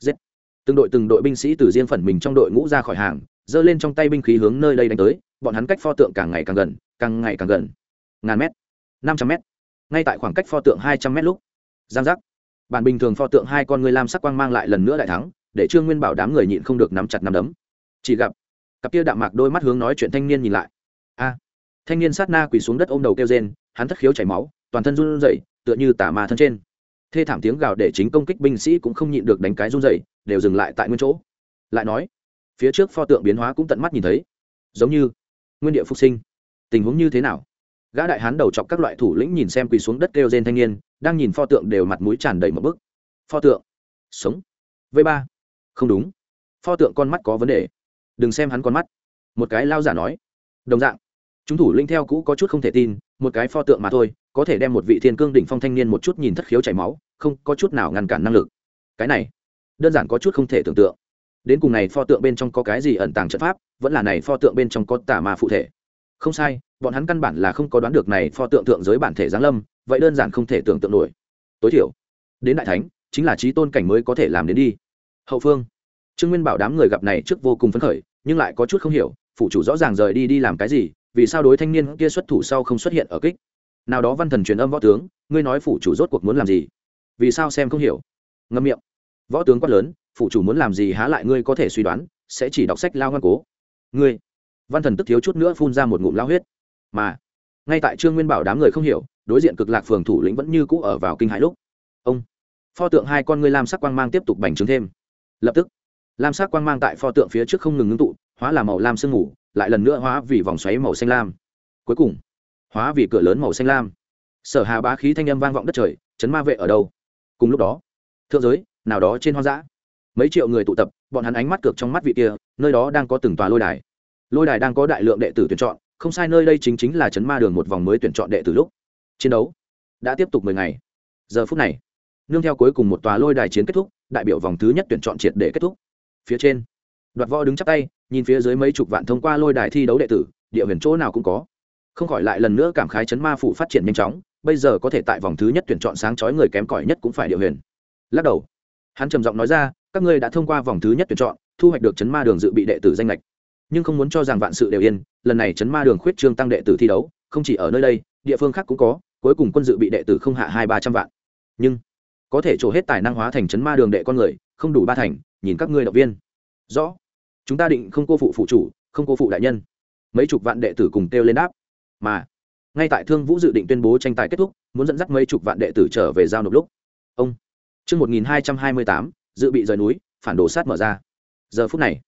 z từng đội từng đội binh sĩ từ riêng phần mình trong đội ngũ ra khỏi hàng, giơ lên trong tay binh khí hướng nơi đây đánh tới, bọn hắn cách pho tượng càng ngày càng gần, càng ngày càng gần. Ngàn mét, năm trăm mét. Ngay tại khoảng cách pho tượng hai trăm mét lúc, giang giác. Bản bình thường pho tượng hai con người lam sắc quang mang lại lần nữa đại thắng, để trương nguyên bảo đám người nhịn không được nắm chặt nắm đấm. Chỉ gặp cặp kia đạm mạc đôi mắt hướng nói chuyện thanh niên nhìn lại. A, thanh niên sát na quỳ xuống đất ôm đầu kêu rên, hắn thất khiếu chảy máu, toàn thân run rẩy, tựa như tả ma thân trên. Thê thảm tiếng gào để chính công kích binh sĩ cũng không nhịn được đánh cái run rẩy, đều dừng lại tại nguyên chỗ. Lại nói, phía trước pho tượng biến hóa cũng tận mắt nhìn thấy. Giống như nguyên địa phục sinh. Tình huống như thế nào? Gã đại hán đầu chọc các loại thủ lĩnh nhìn xem quỳ xuống đất kêu rên thanh niên, đang nhìn pho tượng đều mặt mũi tràn đầy một bức. Pho tượng. Sống. V ba. Không đúng. Pho tượng con mắt có vấn đề đừng xem hắn con mắt. Một cái lao giả nói. Đồng dạng, chúng thủ linh theo cũ có chút không thể tin, một cái pho tượng mà thôi, có thể đem một vị thiên cương đỉnh phong thanh niên một chút nhìn thất khiếu chảy máu, không có chút nào ngăn cản năng lực. Cái này, đơn giản có chút không thể tưởng tượng. Đến cùng này pho tượng bên trong có cái gì ẩn tàng trận pháp, vẫn là này pho tượng bên trong có tà ma phụ thể. Không sai, bọn hắn căn bản là không có đoán được này pho tượng thượng giới bản thể giáng lâm, vậy đơn giản không thể tưởng tượng nổi. Tối thiểu, đến đại thánh, chính là trí tôn cảnh mới có thể làm đến đi. Hậu phương, trương nguyên bảo đám người gặp này trước vô cùng phấn khởi nhưng lại có chút không hiểu phụ chủ rõ ràng rời đi đi làm cái gì, vì sao đối thanh niên kia xuất thủ sau không xuất hiện ở kích? Nào đó văn thần truyền âm võ tướng, ngươi nói phụ chủ rốt cuộc muốn làm gì? Vì sao xem không hiểu? Ngâm miệng. Võ tướng quát lớn phụ chủ muốn làm gì há lại ngươi có thể suy đoán, sẽ chỉ đọc sách lao ngoan cố. Ngươi. Văn thần tức thiếu chút nữa phun ra một ngụm lao huyết. Mà, ngay tại trương nguyên bảo đám người không hiểu, đối diện cực lạc phường thủ lĩnh vẫn như cũ ở vào kinh hãi lúc. Ông, pho tượng hai con ngươi lam sắc quang mang tiếp tục bành trướng thêm. Lập tức lam sắc quang mang tại pho tượng phía trước không ngừng ngưng tụ, hóa là màu lam sương mù, lại lần nữa hóa vì vòng xoáy màu xanh lam. Cuối cùng, hóa vì cửa lớn màu xanh lam. Sở hà bá khí thanh âm vang vọng đất trời, chấn ma vệ ở đâu? Cùng lúc đó, thượng giới, nào đó trên hoang dã. Mấy triệu người tụ tập, bọn hắn ánh mắt cược trong mắt vị kia, nơi đó đang có từng tòa lôi đài. Lôi đài đang có đại lượng đệ tử tuyển chọn, không sai nơi đây chính chính là chấn ma đường một vòng mới tuyển chọn đệ tử lúc. Chiến đấu đã tiếp tục mười ngày. Giờ phút này, nương theo cuối cùng một tòa lôi đài chiến kết thúc, đại biểu vòng thứ nhất tuyển chọn triệt để kết thúc phía trên. Đoạt võ đứng chắp tay, nhìn phía dưới mấy chục vạn thông qua lôi đài thi đấu đệ tử, địa huyền chỗ nào cũng có. Không khỏi lại lần nữa cảm khái chấn ma phủ phát triển nhanh chóng, bây giờ có thể tại vòng thứ nhất tuyển chọn sáng chói người kém cỏi nhất cũng phải địa huyền. Lắc đầu. Hắn trầm giọng nói ra, các ngươi đã thông qua vòng thứ nhất tuyển chọn, thu hoạch được chấn ma đường dự bị đệ tử danh lệch nhưng không muốn cho rằng vạn sự đều yên, lần này chấn ma đường khuyết trương tăng đệ tử thi đấu, không chỉ ở nơi đây, địa phương khác cũng có, cuối cùng quân dự bị đệ tử không hạ hai ba trăm vạn. Nhưng, có thể trổ hết tài năng hóa thành chấn ma đường đệ con người, không đủ ba thành nhìn các ngươi động viên rõ chúng ta định không cô phụ phụ chủ không cô phụ đại nhân mấy chục vạn đệ tử cùng kêu lên đáp mà ngay tại thương vũ dự định tuyên bố tranh tài kết thúc muốn dẫn dắt mấy chục vạn đệ tử trở về giao nộp lúc ông Trước 1228, dự bị rời núi, phản đồ sát mở ra. Giờ phút này,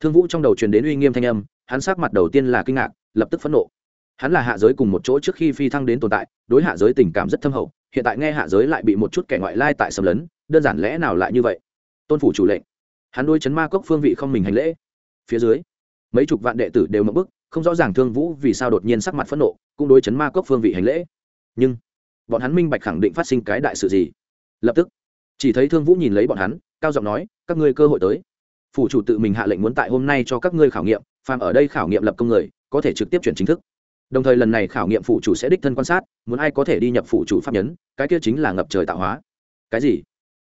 Thương Vũ trong đầu truyền đến uy nghiêm thanh âm, hắn sắc mặt đầu tiên là kinh ngạc, lập tức phẫn nộ. Hắn là hạ giới cùng một chỗ trước khi phi thăng đến tồn tại, đối hạ giới tình cảm rất thâm hậu, hiện tại nghe hạ giới lại bị một chút kẻ ngoại lai tại xâm lấn, đơn giản lẽ nào lại như vậy? Tôn phủ chủ lệnh. Hắn đôi chấn ma cốc phương vị không mình hành lễ. Phía dưới, mấy chục vạn đệ tử đều ngậm bức, không rõ ràng Thương Vũ vì sao đột nhiên sắc mặt phẫn nộ, cũng đối chấn ma cốc phương vị hành lễ. Nhưng, bọn hắn minh bạch khẳng định phát sinh cái đại sự gì. Lập tức, chỉ thấy thương vũ nhìn lấy bọn hắn cao giọng nói các ngươi cơ hội tới phủ chủ tự mình hạ lệnh muốn tại hôm nay cho các ngươi khảo nghiệm phàm ở đây khảo nghiệm lập công người có thể trực tiếp chuyển chính thức đồng thời lần này khảo nghiệm phủ chủ sẽ đích thân quan sát muốn ai có thể đi nhập phủ chủ pháp nhấn cái kia chính là ngập trời tạo hóa cái gì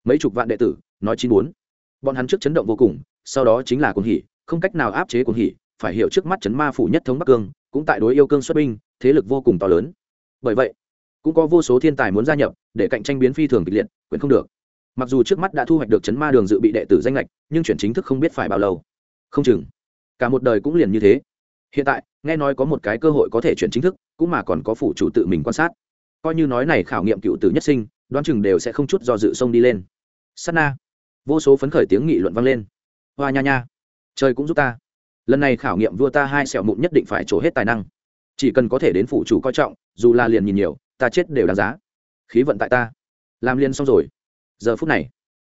mấy chục vạn đệ tử nói chín bốn bọn hắn trước chấn động vô cùng, sau đó chính là cuồng hỉ, không cách nào áp chế cuồng hỉ, phải hiểu trước mắt chấn ma phủ nhất thống bắc cương, cũng tại đối yêu cương xuất binh, thế lực vô cùng to lớn. Bởi vậy, cũng có vô số thiên tài muốn gia nhập, để cạnh tranh biến phi thường kịch liệt, quyền không được. Mặc dù trước mắt đã thu hoạch được chấn ma đường dự bị đệ tử danh lệch, nhưng chuyển chính thức không biết phải bao lâu. Không chừng, cả một đời cũng liền như thế. Hiện tại, nghe nói có một cái cơ hội có thể chuyển chính thức, cũng mà còn có phủ chủ tự mình quan sát. Coi như nói này khảo nghiệm cựu tử nhất sinh, đoán chừng đều sẽ không chút do dự sông đi lên. S na vô số phấn khởi tiếng nghị luận vang lên. Hoa nha nha. Trời cũng giúp ta. Lần này khảo nghiệm vua ta hai sẹo mụn nhất định phải trổ hết tài năng. Chỉ cần có thể đến phụ chủ coi trọng, dù là liền nhìn nhiều, ta chết đều đáng giá. Khí vận tại ta. Làm liền xong rồi. Giờ phút này,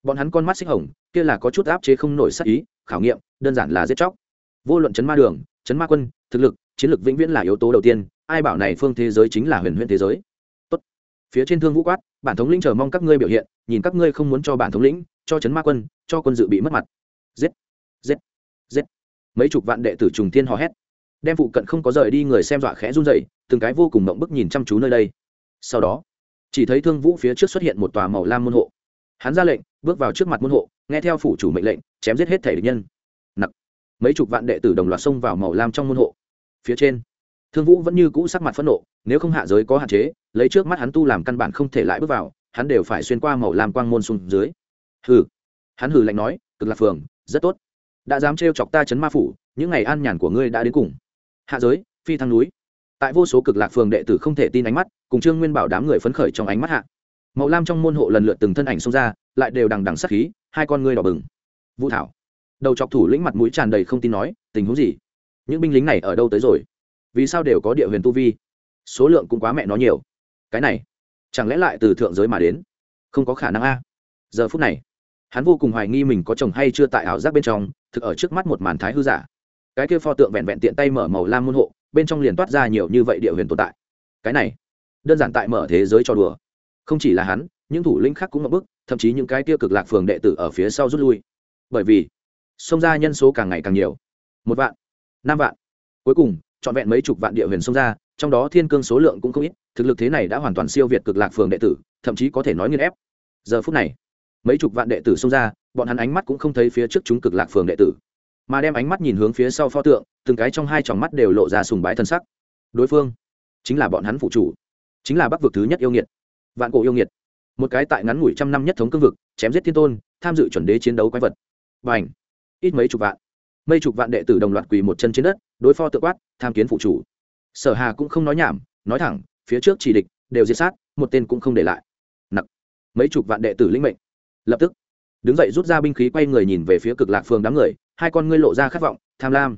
bọn hắn con mắt xích hồng, kia là có chút áp chế không nổi sắc ý, khảo nghiệm, đơn giản là giết chóc. Vô luận chấn ma đường, chấn ma quân, thực lực, chiến lược vĩnh viễn là yếu tố đầu tiên, ai bảo này phương thế giới chính là huyền huyền thế giới. Tốt. phía trên thương vũ quát, bản thống lĩnh chờ mong các ngươi biểu hiện, nhìn các ngươi không muốn cho bản thống lĩnh cho chấn ma quân, cho quân dự bị mất mặt. Giết giết giết. Mấy chục vạn đệ tử trùng tiên hò hét. Đem phụ cận không có rời đi người xem dọa khẽ run dậy từng cái vô cùng mộng bức nhìn chăm chú nơi đây. Sau đó, chỉ thấy thương vũ phía trước xuất hiện một tòa màu lam môn hộ. Hắn ra lệnh, bước vào trước mặt môn hộ, nghe theo phủ chủ mệnh lệnh, chém giết hết thể địch nhân. Nặc. Mấy chục vạn đệ tử đồng loạt xông vào màu lam trong môn hộ. Phía trên, thương vũ vẫn như cũ sắc mặt phẫn nộ, nếu không hạ giới có hạn chế, lấy trước mắt hắn tu làm căn bản không thể lại bước vào, hắn đều phải xuyên qua màu lam quang môn xuống dưới hừ. Hắn hừ lạnh nói, cực lạc phường, rất tốt. Đã dám trêu chọc ta chấn ma phủ, những ngày an nhàn của ngươi đã đến cùng. Hạ giới, phi thăng núi. Tại vô số cực lạc phường đệ tử không thể tin ánh mắt, cùng trương nguyên bảo đám người phấn khởi trong ánh mắt hạ. Màu lam trong môn hộ lần lượt từng thân ảnh xông ra, lại đều đằng đằng sắc khí, hai con ngươi đỏ bừng. Vũ thảo. Đầu chọc thủ lĩnh mặt mũi tràn đầy không tin nói, tình huống gì? Những binh lính này ở đâu tới rồi? Vì sao đều có địa huyền tu vi? Số lượng cũng quá mẹ nó nhiều. Cái này, chẳng lẽ lại từ thượng giới mà đến? Không có khả năng a. Giờ phút này hắn vô cùng hoài nghi mình có chồng hay chưa tại ảo giác bên trong, thực ở trước mắt một màn thái hư giả. Cái kia pho tượng vẹn vẹn tiện tay mở màu lam môn hộ, bên trong liền toát ra nhiều như vậy địa huyền tồn tại. Cái này, đơn giản tại mở thế giới cho đùa. Không chỉ là hắn, những thủ lĩnh khác cũng ngập bức, thậm chí những cái kia cực lạc phường đệ tử ở phía sau rút lui. Bởi vì, xông ra nhân số càng ngày càng nhiều. Một vạn, năm vạn. Cuối cùng, trọn vẹn mấy chục vạn địa huyền xông ra, trong đó thiên cương số lượng cũng không ít, thực lực thế này đã hoàn toàn siêu việt cực lạc phường đệ tử, thậm chí có thể nói nghiên ép. Giờ phút này mấy chục vạn đệ tử xông ra, bọn hắn ánh mắt cũng không thấy phía trước chúng cực lạc phường đệ tử. Mà đem ánh mắt nhìn hướng phía sau pho tượng, từng cái trong hai tròng mắt đều lộ ra sùng bái thân sắc. Đối phương chính là bọn hắn phụ chủ, chính là bắc vực thứ nhất yêu nghiệt, vạn cổ yêu nghiệt. Một cái tại ngắn ngủi trăm năm nhất thống cương vực, chém giết thiên tôn, tham dự chuẩn đế chiến đấu quái vật. Và ảnh ít mấy chục vạn. Mấy chục vạn đệ tử đồng loạt quỳ một chân trên đất, đối phó tự quát, tham kiến phụ chủ. Sở hà cũng không nói nhảm, nói thẳng, phía trước chỉ địch, đều diệt sát, một tên cũng không để lại. Nặc! Mấy chục vạn đệ tử linh mệnh lập tức, đứng dậy rút ra binh khí quay người nhìn về phía cực lạc phương đám người, hai con ngươi lộ ra khát vọng, tham lam.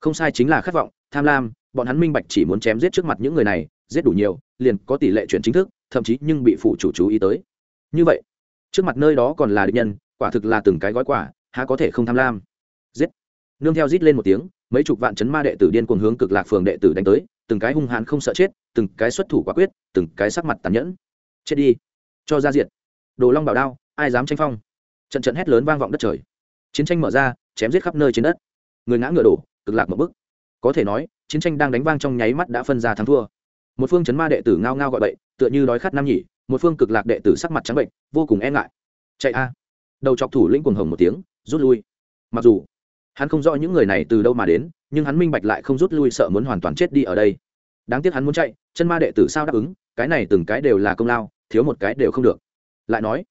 Không sai chính là khát vọng, tham lam, bọn hắn minh bạch chỉ muốn chém giết trước mặt những người này, giết đủ nhiều, liền có tỷ lệ chuyển chính thức, thậm chí nhưng bị phụ chủ chú ý tới. Như vậy, trước mặt nơi đó còn là địch nhân, quả thực là từng cái gói quả há có thể không tham lam. Giết. Nương theo rít lên một tiếng, mấy chục vạn chấn ma đệ tử điên cuồng hướng cực lạc phường đệ tử đánh tới, từng cái hung hãn không sợ chết, từng cái xuất thủ quả quyết, từng cái sắc mặt tàn nhẫn. Chết đi. Cho ra diện đồ long bảo đao ai dám tranh phong? Trận trận hét lớn vang vọng đất trời. Chiến tranh mở ra, chém giết khắp nơi trên đất. Người ngã ngựa đổ, cực lạc một bức. Có thể nói, chiến tranh đang đánh vang trong nháy mắt đã phân ra thắng thua. Một phương chấn ma đệ tử ngao ngao gọi bậy, tựa như đói khát nam nhỉ, một phương cực lạc đệ tử sắc mặt trắng bệnh, vô cùng e ngại. Chạy a. Đầu chọc thủ lĩnh cuồng hồng một tiếng, rút lui. Mặc dù, hắn không rõ những người này từ đâu mà đến, nhưng hắn minh bạch lại không rút lui sợ muốn hoàn toàn chết đi ở đây. Đáng tiếc hắn muốn chạy, chân ma đệ tử sao đáp ứng, cái này từng cái đều là công lao, thiếu một cái đều không được. Lại nói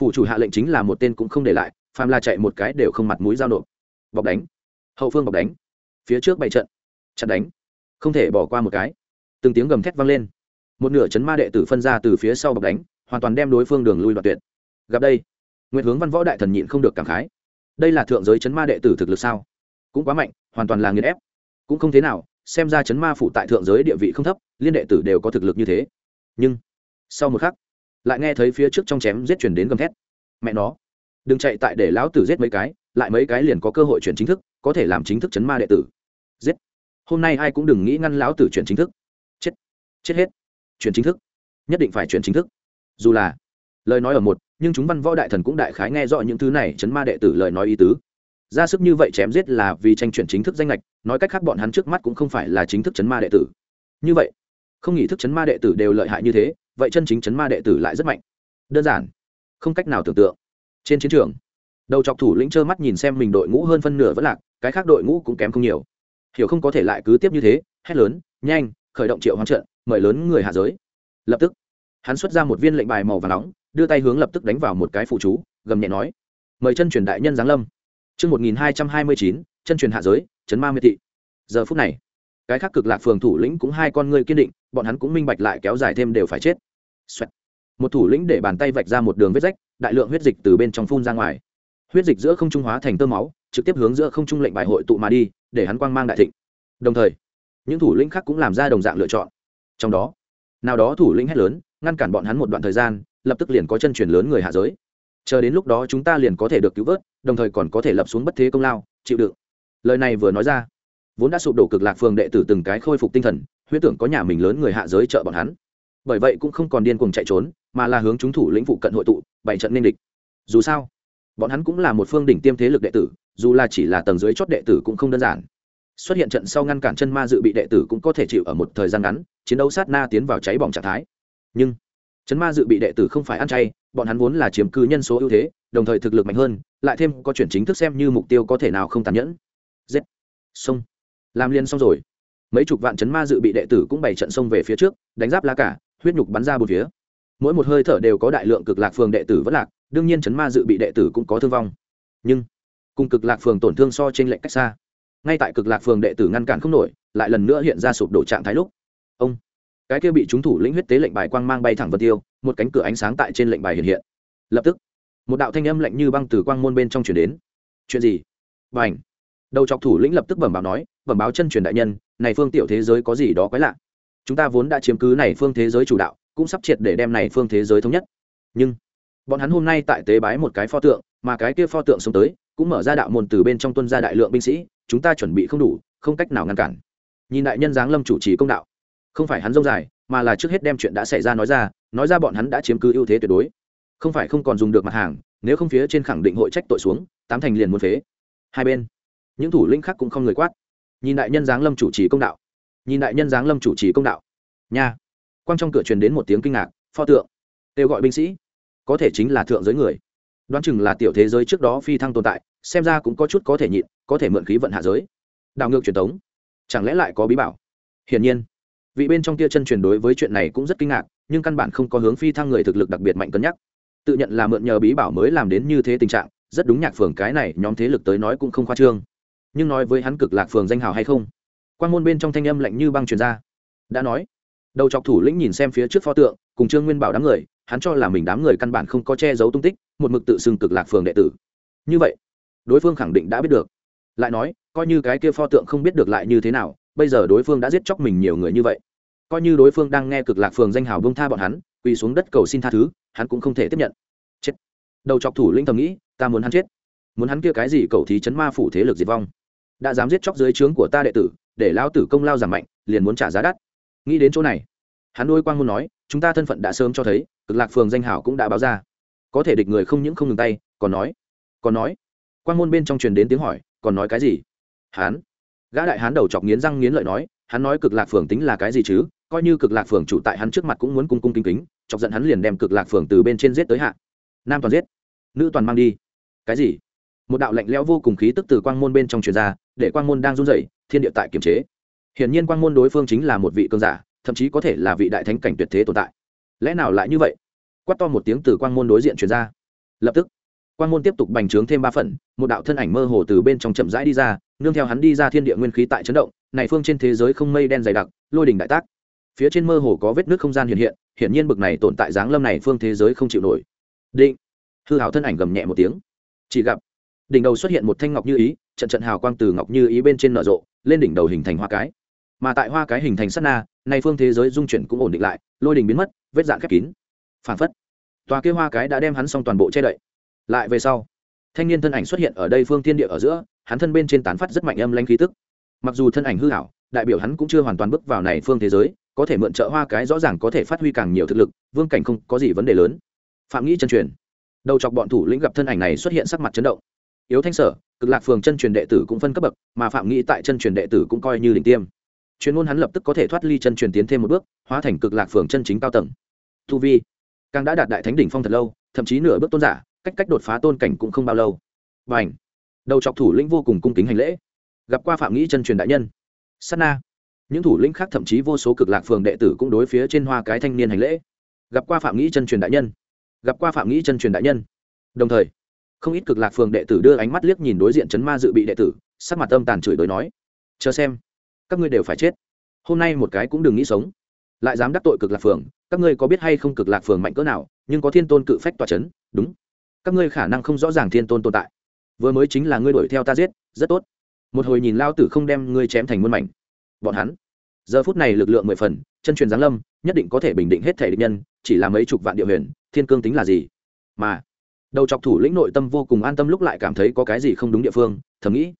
phủ chủ hạ lệnh chính là một tên cũng không để lại, phàm là chạy một cái đều không mặt mũi giao nộp. Bọc đánh. Hậu phương bọc đánh. Phía trước bày trận. Chặt đánh. Không thể bỏ qua một cái. Từng tiếng gầm thét vang lên. Một nửa chấn ma đệ tử phân ra từ phía sau bọc đánh, hoàn toàn đem đối phương đường lui đoạt tuyệt. Gặp đây nguyện hướng văn võ đại thần nhịn không được cảm khái. Đây là thượng giới chấn ma đệ tử thực lực sao? Cũng quá mạnh, hoàn toàn là nghiền ép. Cũng không thế nào, xem ra chấn ma phụ tại thượng giới địa vị không thấp, liên đệ tử đều có thực lực như thế. Nhưng, sau một khắc lại nghe thấy phía trước trong chém giết chuyển đến gầm thét. Mẹ nó, đừng chạy tại để lão tử giết mấy cái, lại mấy cái liền có cơ hội chuyển chính thức, có thể làm chính thức chấn ma đệ tử. Giết. Hôm nay ai cũng đừng nghĩ ngăn lão tử chuyển chính thức. Chết. Chết hết. Chuyển chính thức. Nhất định phải chuyển chính thức. Dù là, lời nói ở một, nhưng chúng văn võ đại thần cũng đại khái nghe rõ những thứ này chấn ma đệ tử lời nói ý tứ. Ra sức như vậy chém giết là vì tranh chuyển chính thức danh lệch nói cách khác bọn hắn trước mắt cũng không phải là chính thức chấn ma đệ tử. Như vậy, không nghĩ thức chấn ma đệ tử đều lợi hại như thế vậy chân chính chấn ma đệ tử lại rất mạnh. Đơn giản không cách nào tưởng tượng. Trên chiến trường đầu chọc thủ lĩnh trơ mắt nhìn xem mình đội ngũ hơn phân nửa vẫn lạc cái khác đội ngũ cũng kém không nhiều. Hiểu không có thể lại cứ tiếp như thế hét lớn nhanh khởi động triệu hoang trận mời lớn người hạ giới. Lập tức hắn xuất ra một viên lệnh bài màu và nóng đưa tay hướng lập tức đánh vào một cái phụ chú gầm nhẹ nói mời chân truyền đại nhân giáng lâm. Chương 1229, chân truyền hạ giới, chấn ma miệt thị. Giờ phút này, cái khác cực lạc phường thủ lĩnh cũng hai con ngươi kiên định, bọn hắn cũng minh bạch lại kéo dài thêm đều phải chết、Xoẹt. Một thủ lĩnh để bàn tay vạch ra một đường vết rách, đại lượng huyết dịch từ bên trong phun ra ngoài. Huyết dịch giữa không trung hóa thành tơ máu, trực tiếp hướng giữa không trung lệnh bài hội tụ mà đi, để hắn quang mang đại thịnh. Đồng thời, những thủ lĩnh khác cũng làm ra đồng dạng lựa chọn. Trong đó, nào đó thủ lĩnh hét lớn, ngăn cản bọn hắn một đoạn thời gian, lập tức liền có chân truyền lớn người hạ giới chờ đến lúc đó chúng ta liền có thể được cứu vớt đồng thời còn có thể lập xuống bất thế công lao chịu đựng lời này vừa nói ra vốn đã sụp đổ cực lạc phường đệ tử từng cái khôi phục tinh thần huyết tưởng có nhà mình lớn người hạ giới trợ bọn hắn. Bởi vậy cũng không còn điên cuồng chạy trốn, mà là hướng chúng thủ lĩnh vụ cận hội tụ bảy trận nên địch. Dù sao, bọn hắn cũng là một phương đỉnh tiêm thế lực đệ tử, dù là chỉ là tầng dưới chót đệ tử cũng không đơn giản. Xuất hiện trận sau ngăn cản chân ma dự bị đệ tử cũng có thể chịu ở một thời gian ngắn, chiến đấu sát na tiến vào cháy bỏng trạng thái. Nhưng, chân ma dự bị đệ tử không phải ăn chay, bọn hắn vốn là chiếm cứ nhân số ưu thế, đồng thời thực lực mạnh hơn, lại thêm có chuyển chính thức xem như mục tiêu có thể nào không tàn nhẫn. Giết. Xong làm liên xong rồi. Mấy chục vạn chấn ma dự bị đệ tử cũng bày trận sông về phía trước, đánh giáp lá cả, huyết nhục bắn ra một phía. Mỗi một hơi thở đều có đại lượng cực lạc phường đệ tử vất lạc, đương nhiên chấn ma dự bị đệ tử cũng có thương vong. Nhưng, cùng cực lạc phường tổn thương so trên lệnh cách xa. Ngay tại cực lạc phường đệ tử ngăn cản không nổi, lại lần nữa hiện ra sụp đổ trạng thái lúc. Ông, cái kia bị chúng thủ lĩnh huyết tế lệnh bài quang mang bay thẳng vân tiêu, một cánh cửa ánh sáng tại trên lệnh bài hiện hiện. Lập tức, một đạo thanh âm lạnh như băng từ quang môn bên trong chuyển đến. Chuyện gì? B à n h đầu chọc thủ lĩnh lập tức bẩm báo nói bẩm báo chân truyền đại nhân, này phương tiểu thế giới có gì đó quái lạ. Chúng ta vốn đã chiếm cứ này phương thế giới chủ đạo, cũng sắp triệt để đem này phương thế giới thống nhất. Nhưng, bọn hắn hôm nay tại tế bái một cái pho tượng, mà cái kia pho tượng xuống tới, cũng mở ra đạo môn từ bên trong tuân ra đại lượng binh sĩ, chúng ta chuẩn bị không đủ, không cách nào ngăn cản. Nhìn đại nhân giáng lâm chủ trì công đạo, không phải hắn dông dài, mà là trước hết đem chuyện đã xảy ra nói ra nói ra bọn hắn đã chiếm cứ ưu thế tuyệt đối. Không phải không còn dùng được mặt hàng, nếu không phía trên khẳng định hội trách tội xuống, tám thành liền muốn phế. Hai bên, những thủ lĩnh khác cũng không người quát nhìn đại nhân giáng lâm chủ trì công đạo. Nhìn đại nhân giáng lâm chủ trì công đạo. Nha. Quang trong cửa truyền đến một tiếng kinh ngạc, pho tượng. Kêu gọi binh sĩ. Có thể chính là thượng giới người. Đoán chừng là tiểu thế giới trước đó phi thăng tồn tại, xem ra cũng có chút có thể nhịn, có thể mượn khí vận hạ giới. Đảo ngược truyền thống chẳng lẽ lại có bí bảo? Hiển nhiên, vị bên trong kia chân truyền đối với chuyện này cũng rất kinh ngạc, nhưng căn bản không có hướng phi thăng người thực lực đặc biệt mạnh cân nhắc. Tự nhận là mượn nhờ bí bảo mới làm đến như thế tình trạng, rất đúng nhạc phường cái này, nhóm thế lực tới nói cũng không khoa trương nhưng nói với hắn cực lạc phường danh hào hay không? Quan môn bên trong thanh âm lạnh như băng truyền ra. Đã nói. Đầu chọc thủ lĩnh nhìn xem phía trước pho tượng, cùng trương nguyên bảo đám người, hắn cho là mình đám người căn bản không có che giấu tung tích, một mực tự xưng cực lạc phường đệ tử. Như vậy, đối phương khẳng định đã biết được. Lại nói, coi như cái kia pho tượng không biết được lại như thế nào, bây giờ đối phương đã giết chóc mình nhiều người như vậy. Coi như đối phương đang nghe cực lạc phường danh hào bông tha bọn hắn, quỳ xuống đất cầu xin tha thứ, hắn cũng không thể tiếp nhận. Chết. Đầu chọc thủ lĩnh thầm nghĩ, ta muốn hắn chết. Muốn hắn kia cái gì cầu thí chấn ma phủ thế lực diệt vong đã dám giết chóc dưới trướng của ta đệ tử, để lao tử công lao giảm mạnh, liền muốn trả giá đắt. Nghĩ đến chỗ này, hắn đôi quang muốn nói, chúng ta thân phận đã sớm cho thấy, cực lạc phường danh hảo cũng đã báo ra. Có thể địch người không những không ngừng tay, còn nói còn nói. Quang môn bên trong truyền đến tiếng hỏi, còn nói cái gì? Hắn gã đại hán đầu chọc nghiến răng nghiến lợi nói, hắn nói cực lạc phường tính là cái gì chứ? Coi như cực lạc phường chủ tại hắn trước mặt cũng muốn cung cung kính kính, chọc giận hắn liền đem cực lạc phường từ bên trên giết tới hạ. Nam toàn giết. Nữ toàn mang đi. Cái gì? Một đạo lạnh lẽo vô cùng khí tức từ quang môn bên trong truyền ra, để quang môn đang run rẩy, thiên địa tại kiềm chế. Hiển nhiên quang môn đối phương chính là một vị cơn giả, thậm chí có thể là vị đại thánh cảnh tuyệt thế tồn tại. Lẽ nào lại như vậy? Quát to một tiếng từ quang môn đối diện truyền ra. Lập tức, quang môn tiếp tục bành trướng thêm ba phần, một đạo thân ảnh mơ hồ từ bên trong chậm rãi đi ra, nương theo hắn đi ra thiên địa nguyên khí tại chấn động, này phương trên thế giới không mây đen dày đặc, lôi đỉnh đại tác. Phía trên mơ hồ có vết nước không gian hiện hiện, hiển nhiên bực này tồn tại dáng lâm này phương thế giới không chịu nổi. Định. Hư hảo thân ảnh gầm nhẹ một tiếng. Chỉ gặp đỉnh đầu xuất hiện một thanh ngọc như ý, trận trận hào quang từ ngọc như ý bên trên nở rộ, lên đỉnh đầu hình thành hoa cái. Mà tại hoa cái hình thành sát na, nay phương thế giới dung chuyển cũng ổn định lại, lôi đỉnh biến mất, vết dạn khép kín. Phản phất, tòa kia hoa cái đã đem hắn xong toàn bộ che đậy. Lại về sau, thanh niên thân ảnh xuất hiện ở đây phương thiên địa ở giữa, hắn thân bên trên tán phát rất mạnh âm lanh khí tức. Mặc dù thân ảnh hư hảo đại biểu hắn cũng chưa hoàn toàn bước vào này phương thế giới, có thể mượn trợ hoa cái rõ ràng có thể phát huy càng nhiều thực lực, vương cảnh không có gì vấn đề lớn. Phạm nghĩ chân truyền. Đầu chọc bọn thủ lĩnh gặp thân ảnh này xuất hiện sắc mặt chấn động yếu thanh sở, cực lạc phường chân truyền đệ tử cũng phân cấp bậc, mà phạm nghĩ tại chân truyền đệ tử cũng coi như đỉnh tiêm. Chuyên môn hắn lập tức có thể thoát ly chân truyền tiến thêm một bước, hóa thành cực lạc phường chân chính cao tầng. Tu vi, càng đã đạt đại thánh đỉnh phong thật lâu, thậm chí nửa bước tôn giả, cách cách đột phá tôn cảnh cũng không bao lâu. Và ảnh đầu chọc thủ lĩnh vô cùng cung kính hành lễ. Gặp qua phạm nghĩ chân truyền đại nhân. Sát na. Những thủ lĩnh khác thậm chí vô số cực lạc phường đệ tử cũng đối phía trên hoa cái thanh niên hành lễ. Gặp qua phạm nghĩ chân truyền đại nhân. Gặp qua phạm nghĩ chân truyền đại nhân. Đồng thời không ít cực lạc phường đệ tử đưa ánh mắt liếc nhìn đối diện chấn ma dự bị đệ tử, sắc mặt âm tàn chửi đối nói, chờ xem, các ngươi đều phải chết. Hôm nay một cái cũng đừng nghĩ sống. Lại dám đắc tội cực lạc phường, các ngươi có biết hay không cực lạc phường mạnh cỡ nào, nhưng có thiên tôn cự phách tòa c h ấ n đúng. Các ngươi khả năng không rõ ràng thiên tôn tồn tại. Vừa mới chính là ngươi đuổi theo ta giết, rất tốt. Một hồi nhìn lao tử không đem ngươi chém thành muôn mảnh. Bọn hắn. Giờ phút này lực lượng mười phần, chân truyền giáng lâm, nhất định có thể bình định hết thể địch nhân, chỉ là mấy chục vạn địa huyền, thiên cương tính là gì? Mà đầu chọc thủ lĩnh nội tâm vô cùng an tâm lúc lại cảm thấy có cái gì không đúng địa phương, thầm nghĩ.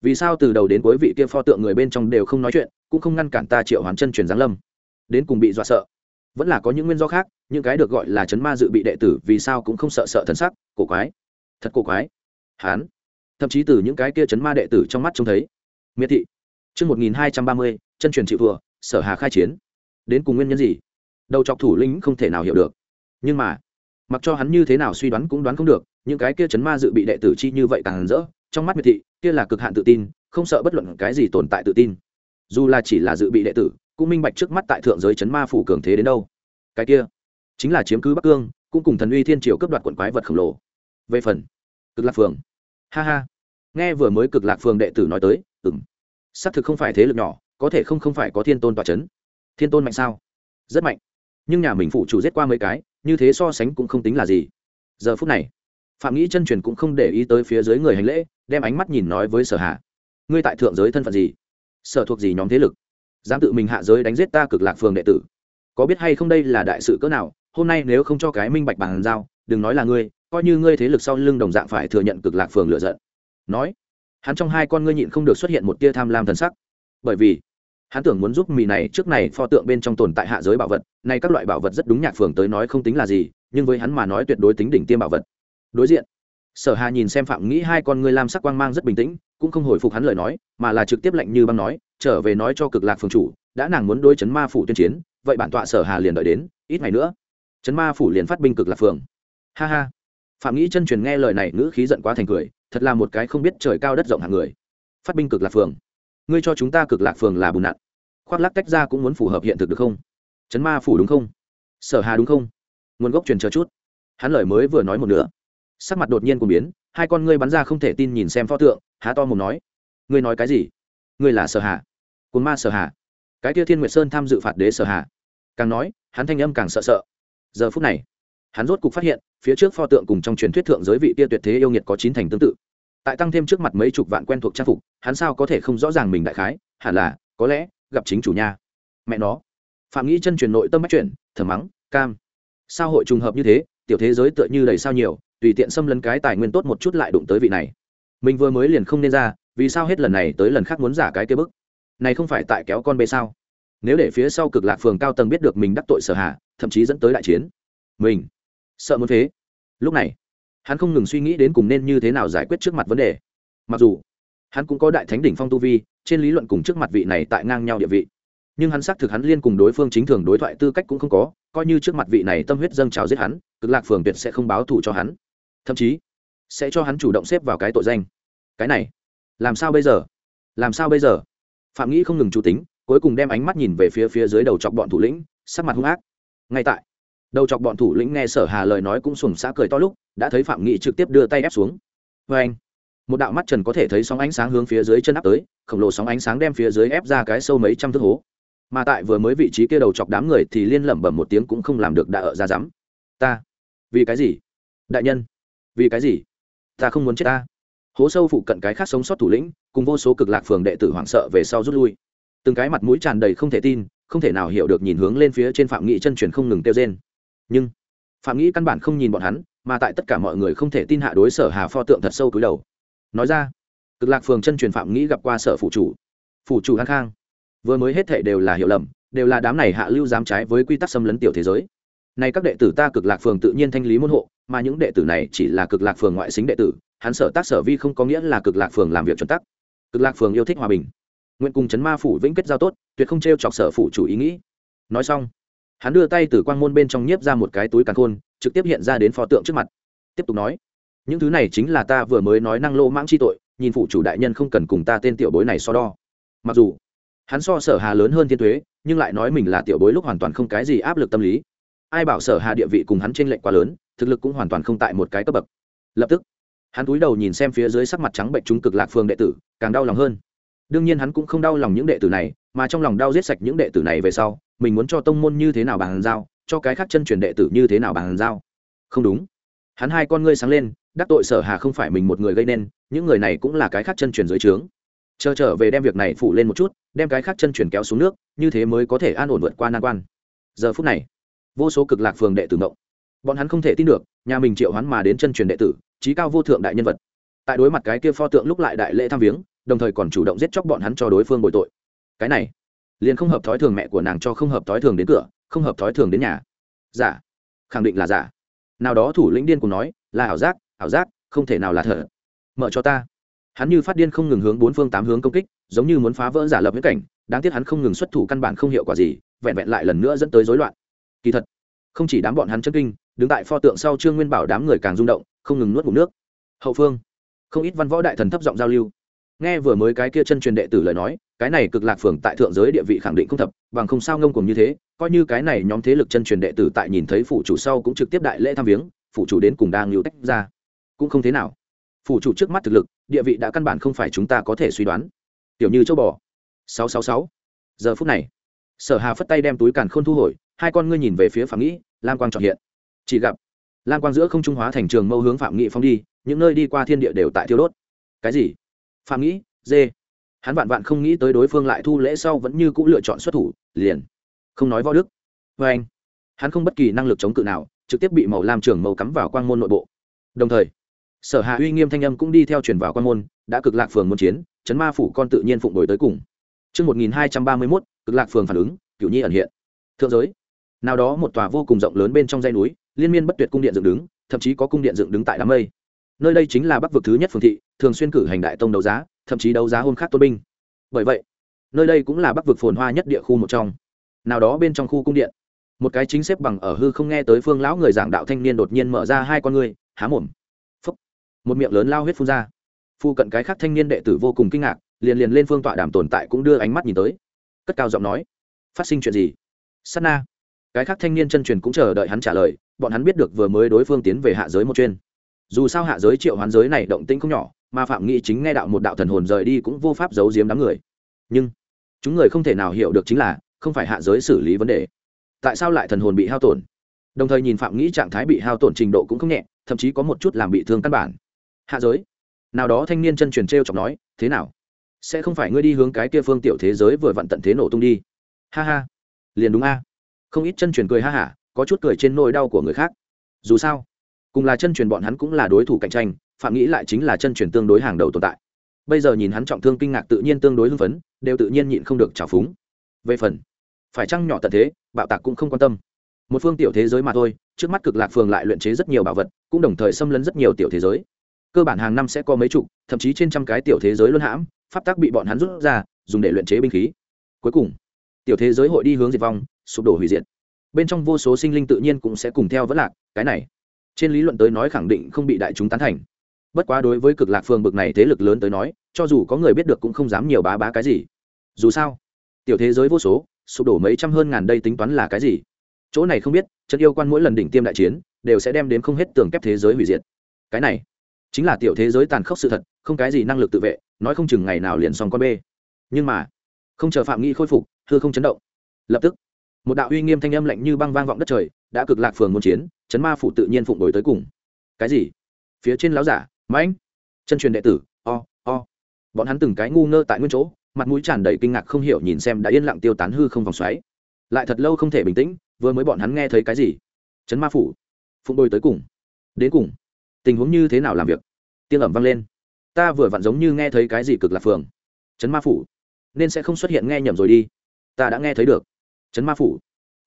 Vì sao từ đầu đến cuối vị kia pho tượng người bên trong đều không nói chuyện, cũng không ngăn cản ta triệu hoán chân truyền giáng lâm. Đến cùng bị dọa sợ. Vẫn là có những nguyên do khác, những cái được gọi là chấn ma dự bị đệ tử, vì sao cũng không sợ sợ thần sắc, cổ quái. Thật cổ quái. Hán. Thậm chí từ những cái kia chấn ma đệ tử trong mắt trông thấy. Miệt thị. Chương một nghìn hai trăm ba mươi, chân truyền chịu vừa sở hà khai chiến. Đến cùng nguyên nhân gì? Đầu chọc thủ lĩnh không thể nào hiểu được. Nhưng mà mặc cho hắn như thế nào suy đoán cũng đoán không được, những cái kia chấn ma dự bị đệ tử chi như vậy càng rỡ, trong mắt miệt thị, kia là cực hạn tự tin, không sợ bất luận cái gì tồn tại tự tin. Dù là chỉ là dự bị đệ tử, cũng minh bạch trước mắt tại thượng giới chấn ma phủ cường thế đến đâu. Cái kia, chính là chiếm cứ bắc cương, cũng cùng thần uy thiên triều cướp đoạt quận quái vật khổng lồ. Về phần, cực lạc phường. Ha ha. Nghe vừa mới cực lạc phường đệ tử nói tới ừng xác thực không phải thế lực nhỏ, có thể không không phải có thiên tôn tòa c h ấ n thiên tôn mạnh sao? Rất mạnh nhưng nhà mình phụ chủ giết qua mấy cái, như thế so sánh cũng không tính là gì. Giờ phút này, phạm nghĩ chân truyền cũng không để ý tới phía dưới người hành lễ, đem ánh mắt nhìn nói với sở hạ ngươi tại thượng giới thân phận gì? Sở thuộc gì nhóm thế lực? Dám tự mình hạ giới đánh giết ta cực lạc phường đệ tử? Có biết hay không đây là đại sự cỡ nào? Hôm nay nếu không cho cái minh bạch bàn giao, đừng nói là ngươi, coi như ngươi thế lực sau lưng đồng dạng phải thừa nhận cực lạc phường lựa giận. Nói, hắn trong hai con ngươi nhịn không được xuất hiện một tia tham lam thần sắc. Bởi vì hắn tưởng muốn giúp mì này trước này pho tượng bên trong tồn tại hạ giới bảo vật nay các loại bảo vật rất đúng nhạc phường tới nói không tính là gì, nhưng với hắn mà nói tuyệt đối tính đỉnh tiêm bảo vật. Đối diện, sở hà nhìn xem phạm nghĩ hai con ngươi lam sắc quang mang rất bình tĩnh, cũng không hồi phục hắn lời nói, mà là trực tiếp lệnh như băng nói, trở về nói cho cực lạc phường chủ, đã nàng muốn đôi chấn ma phủ tuyên chiến, vậy bản tọa sở hà liền đợi đến, ít ngày nữa. Chấn ma phủ liền phát binh cực lạc phường. Ha ha. Phạm nghĩ chân truyền nghe lời này ngữ khí giận quá thành cười, thật là một cái không biết trời cao đất rộng hàng người. Phát binh cực lạc phường ngươi cho chúng ta cực lạc phường là bùn nặn. Khoác lắc tách ra cũng muốn phù hợp hiện thực được không? Chấn ma phủ đúng không? Sở hà đúng không? Nguồn gốc truyền chờ chút. Hắn lời mới vừa nói một nửa. Sắc mặt đột nhiên của biến hai con ngươi bắn ra không thể tin nhìn xem pho tượng há to mồm nói. Ngươi nói cái gì? Ngươi là sở Hà, cồn ma sở Hà, cái kia thiên nguyệt sơn tham dự phạt đế sở Hà. càng nói hắn thanh âm càng sợ sợ. Giờ phút này hắn rốt cục phát hiện phía trước pho tượng cùng trong truyền thuyết thượng giới vị kia tuyệt thế yêu nghiệt có chín thành tương tự tại tăng thêm trước mặt mấy chục vạn quen thuộc trang phục, hắn sao có thể không rõ ràng mình đại khái, hẳn là, có lẽ, gặp chính chủ nhà mẹ nó. Phạm nghĩ chân truyền nội tâm bắt chuyển thở mắng, cam, sao hội trùng hợp như thế? Tiểu thế giới tựa như đầy sao nhiều, tùy tiện xâm lấn cái tài nguyên tốt một chút lại đụng tới vị này. Mình vừa mới liền không nên ra, vì sao hết lần này tới lần khác muốn giả cái kia bức? Này không phải tại kéo con bê sao? Nếu để phía sau cực lạc phường cao tầng biết được mình đắc tội sở hạ, thậm chí dẫn tới đại chiến. Mình sợ muốn thế lúc này hắn không ngừng suy nghĩ đến cùng nên như thế nào giải quyết trước mặt vấn đề. Mặc dù, hắn cũng có đại thánh đỉnh phong tu vi, trên lý luận cùng trước mặt vị này tại ngang nhau địa vị. Nhưng hắn xác thực hắn liên cùng đối phương chính thường đối thoại tư cách cũng không có, coi như trước mặt vị này tâm huyết dâng trào giết hắn, cực lạc phường tuyệt sẽ không báo thù cho hắn. Thậm chí, sẽ cho hắn chủ động xếp vào cái tội danh. Cái này, làm sao bây giờ? Làm sao bây giờ? Phạm nghĩ không ngừng chủ tính, cuối cùng đem ánh mắt nhìn về phía phía dưới đầu chọc bọn thủ lĩnh, sắc mặt hung ác. Ngay tại, đầu chọc bọn thủ lĩnh nghe sở hà lời nói cũng sùng xã cười to lúc đã thấy phạm nghị trực tiếp đưa tay ép xuống. Vê anh, một đạo mắt trần có thể thấy sóng ánh sáng hướng phía dưới chân áp tới, khổng lồ sóng ánh sáng đem phía dưới ép ra cái sâu mấy trăm thước hố. Mà tại vừa mới vị trí kia đầu chọc đám người thì liên lẩm bẩm một tiếng cũng không làm được đã ở ra dám ta, vì cái gì? Đại nhân, vì cái gì? Ta không muốn chết ta. Hố sâu phụ cận cái khác sống sót thủ lĩnh, cùng vô số cực lạc phường đệ tử hoảng sợ về sau rút lui. Từng cái mặt mũi tràn đầy không thể tin, không thể nào hiểu được nhìn hướng lên phía trên phạm nghị chân truyền không ngừng kêu trên nhưng, phạm nghị căn bản không nhìn bọn hắn mà tại tất cả mọi người không thể tin hạ đối sở hà pho tượng thật sâu túi đầu. Nói ra, cực lạc phường chân truyền phạm nghĩ gặp qua sở phụ chủ phụ chủ an khang. Vừa mới hết thệ đều là hiểu lầm, đều là đám này hạ lưu dám trái với quy tắc xâm lấn tiểu thế giới. Nay các đệ tử ta cực lạc phường tự nhiên thanh lý môn hộ, mà những đệ tử này chỉ là cực lạc phường ngoại xính đệ tử, hắn sở tác sở vi không có nghĩa là cực lạc phường làm việc chuẩn tắc. Cực lạc phường yêu thích hòa bình. Nguyện cùng chấn ma phủ vĩnh kết giao tốt, tuyệt không t r e o chọc sở phủ chủ ý nghĩ. Nói xong, hắn đưa tay từ quang môn bên trong nhiếp ra một cái túi càn khôn trực tiếp hiện ra đến pho tượng trước mặt. Tiếp tục nói, những thứ này chính là ta vừa mới nói năng lô mãng chi tội, nhìn phụ chủ đại nhân không cần cùng ta tên tiểu bối này so đo. Mặc dù, hắn so sở hà lớn hơn thiên thuế nhưng lại nói mình là tiểu bối lúc hoàn toàn không cái gì áp lực tâm lý. Ai bảo sở hà địa vị cùng hắn trên lệnh quá lớn, thực lực cũng hoàn toàn không tại một cái cấp bậc. Lập tức, hắn cúi đầu nhìn xem phía dưới sắc mặt trắng bệnh chúng cực lạc phương đệ tử, càng đau lòng hơn. Đương nhiên hắn cũng không đau lòng những đệ tử này, mà trong lòng đau giết sạch những đệ tử này về sau, mình muốn cho tông môn như thế nào bàn giao cho cái khác chân truyền đệ tử như thế nào bàn giao? Không đúng. Hắn hai con ngươi sáng lên, đắc tội sở hà không phải mình một người gây nên, những người này cũng là cái khác chân truyền dưới trướng. Chờ trở về đem việc này phủ lên một chút, đem cái khác chân truyền kéo xuống nước, như thế mới có thể an ổn vượt qua nan quan. Giờ phút này, vô số cực lạc phường đệ tử mộng. Bọn hắn không thể tin được, nhà mình triệu hắn mà đến chân truyền đệ tử trí cao vô thượng đại nhân vật. Tại đối mặt cái kia pho tượng lúc lại đại lễ tham viếng, đồng thời còn chủ động giết chóc bọn hắn cho đối phương bồi tội. Cái này, liền không hợp thói thường mẹ của nàng cho không hợp thói thường đến cửa không hợp thói thường đến nhà. Giả. Khẳng định là giả. Nào đó thủ lĩnh điên cùng nói, là ảo giác ảo giác, không thể nào là thở mở cho ta. Hắn như phát điên không ngừng hướng bốn phương tám hướng công kích, giống như muốn phá vỡ giả lập viễn cảnh, đáng tiếc hắn không ngừng xuất thủ căn bản không hiệu quả gì, vẹn vẹn lại lần nữa dẫn tới rối loạn. Kỳ thật, không chỉ đám bọn hắn chân kinh, đứng tại pho tượng sau trương nguyên bảo đám người càng rung động, không ngừng nuốt ngủ nước. Hậu phương, không ít văn võ đại thần thấp giọng giao lưu nghe vừa mới cái kia chân truyền đệ tử lời nói, cái này cực lạc phường tại thượng giới địa vị khẳng định không thập, bằng không sao ngông cùng như thế, coi như cái này nhóm thế lực chân truyền đệ tử tại nhìn thấy phủ chủ sau cũng trực tiếp đại lễ tham viếng, phủ chủ đến cùng đang lưu tách ra. Cũng không thế nào. Phủ chủ trước mắt thực lực, địa vị đã căn bản không phải chúng ta có thể suy đoán. Tiểu như châu bò. Sáu sáu sáu. Giờ phút này, sở hà phất tay đem túi càn khôn thu hồi, hai con ngươi nhìn về phía phạm nghĩ lam quang trọn hiện. Chỉ gặp, lam quang giữa không trung hóa thành trường mâu hướng phạm nghị phong đi, những nơi đi qua thiên địa đều tại thiêu đốt. Cái gì? Phạm nghĩ dê hắn vạn vạn không nghĩ tới đối phương lại thu lễ sau vẫn như cũng lựa chọn xuất thủ liền không nói võ đức vê anh hắn không bất kỳ năng lực chống cự nào trực tiếp bị màu lam trường màu cắm vào quang môn nội bộ đồng thời sở hạ uy nghiêm thanh âm cũng đi theo truyền vào quan môn đã cực lạc phường môn chiến chấn ma phủ con tự nhiên phụng đổi tới cùng Trước 1231, cực lạc phường phản ứng, cửu nhi ẩn hiện. Thượng giới. Nào đó một tòa vô cùng rộng lớn bên trong dãy núi, liên miên bất tuyệt cung điện dựng đứng, thậm chí có cung điện dựng đứng tại đám mây. Nơi đây chính là bắc vực thứ nhất phường thị, thường xuyên cử hành đại tông đấu giá, thậm chí đấu giá hôn khác tôn binh. Bởi vậy, nơi đây cũng là bắc vực phồn hoa nhất địa khu một trong. Nào đó bên trong khu cung điện, một cái chính xếp bằng ở hư không nghe tới phương lão người giảng đạo thanh niên đột nhiên mở ra hai con ngươi, há mồm. Một miệng lớn lao huyết phun ra. Phu cận cái khác thanh niên đệ tử vô cùng kinh ngạc liền liền lên phương tọa đàm tồn tại cũng đưa ánh mắt nhìn tới. Cất cao giọng nói phát sinh chuyện gì? Sát na. Cái khác thanh niên chân truyền cũng chờ đợi hắn trả lời bọn hắn biết được vừa mới đối phương tiến về hạ giới một chuyên dù sao hạ giới triệu hoán giới này động tĩnh không nhỏ, mà phạm nghị chính nghe đạo một đạo thần hồn rời đi cũng vô pháp giấu giếm đám người. Nhưng, chúng người không thể nào hiểu được chính là, không phải hạ giới xử lý vấn đề. Tại sao lại thần hồn bị hao tổn? Đồng thời nhìn phạm nghĩ trạng thái bị hao tổn trình độ cũng không nhẹ, thậm chí có một chút làm bị thương căn bản. Hạ giới? Nào đó thanh niên chân truyền t r e o chọc nói, thế nào? Sẽ không phải ngươi đi hướng cái kia phương tiểu thế giới vừa vặn tận thế nổ tung đi? Ha ha. Liền đúng a. Không ít chân truyền cười ha hả, có chút cười trên nỗi đau của người khác. Dù sao cùng là chân truyền bọn hắn cũng là đối thủ cạnh tranh, phạm nghĩ lại chính là chân truyền tương đối hàng đầu tồn tại. Bây giờ nhìn hắn trọng thương kinh ngạc tự nhiên tương đối hưng phấn, đều tự nhiên nhịn không được trào phúng. Về phần, phải chăng nhỏ tận thế, bạo tạc cũng không quan tâm. Một phương tiểu thế giới mà thôi, trước mắt cực lạc phường lại luyện chế rất nhiều bảo vật, cũng đồng thời xâm lấn rất nhiều tiểu thế giới. Cơ bản hàng năm sẽ có mấy chục, thậm chí trên trăm cái tiểu thế giới luân hãm, pháp tắc bị bọn hắn rút ra, dùng để luyện chế binh khí. Cuối cùng, tiểu thế giới hội đi hướng diệt vong, sụp đổ hủy diệt. Bên trong vô số sinh linh tự nhiên cũng sẽ cùng theo vẫn lạc, cái này trên lý luận tới nói khẳng định không bị đại chúng tán thành. Bất quá đối với cực lạc phường bực này thế lực lớn tới nói, cho dù có người biết được cũng không dám nhiều bá bá cái gì. Dù sao, tiểu thế giới vô số, sụp đổ mấy trăm hơn ngàn đây tính toán là cái gì? Chỗ này không biết trận yêu quan mỗi lần đỉnh tiêm đại chiến, đều sẽ đem đến không hết tường kép thế giới hủy diệt. Cái này, chính là tiểu thế giới tàn khốc sự thật, không cái gì năng lực tự vệ, nói không chừng ngày nào liền xong con bê. Nhưng mà, không chờ phạm nghi khôi phục, hư không chấn động. Lập tức, một đạo uy nghiêm thanh âm lạnh như băng vang vọng đất trời, đã cực lạc phường muốn chiến chấn ma phủ tự nhiên phụng đổi tới cùng. Cái gì? Phía trên láo giả, mãnh, chân truyền đệ tử, o o. Bọn hắn từng cái ngu ngơ tại nguyên chỗ, mặt mũi tràn đầy kinh ngạc không hiểu nhìn xem đã yên lặng tiêu tán hư không vòng xoáy. Lại thật lâu không thể bình tĩnh, vừa mới bọn hắn nghe thấy cái gì? Chấn ma phủ, phụng đôi tới cùng. Đến cùng, tình huống như thế nào làm việc? Tiên ẩm vang lên. Ta vừa vặn giống như nghe thấy cái gì cực lạc phường. Chấn ma phủ, nên sẽ không xuất hiện nghe nhầm rồi đi. Ta đã nghe thấy được. Chấn ma phủ,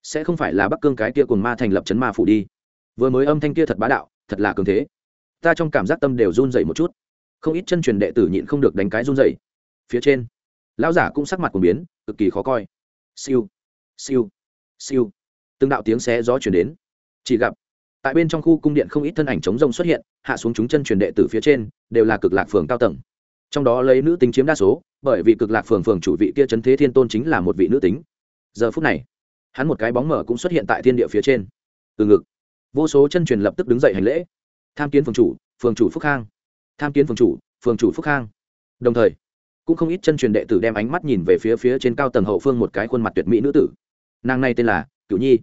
sẽ không phải là bắc cương cái kia cùng ma thành lập chấn ma phủ đi vừa mới âm thanh kia thật bá đạo, thật là cường thế. Ta trong cảm giác tâm đều run dậy một chút. Không ít chân truyền đệ tử nhịn không được đánh cái run dậy phía trên, lão giả cũng sắc mặt của biến, cực kỳ khó coi. Siêu siêu siêu. Từng đạo tiếng xé gió chuyển đến. Chỉ gặp, tại bên trong khu cung điện không ít thân ảnh chống rông xuất hiện, hạ xuống chúng chân truyền đệ tử phía trên, đều là cực lạc phường cao tầng. Trong đó lấy nữ tính chiếm đa số, bởi vì cực lạc phường phường chủ vị kia trấn thế thiên tôn chính là một vị nữ tính. Giờ phút này, hắn một cái bóng mở cũng xuất hiện tại thiên địa phía trên. Từ ngực vô số chân truyền lập tức đứng dậy hành lễ. Tham kiến phường chủ phường chủ phúc khang. Tham kiến phường chủ phường chủ phúc khang. Đồng thời, cũng không ít chân truyền đệ tử đem ánh mắt nhìn về phía phía trên cao tầng hậu phương một cái khuôn mặt tuyệt mỹ nữ tử. Nàng này tên là cửu nhi.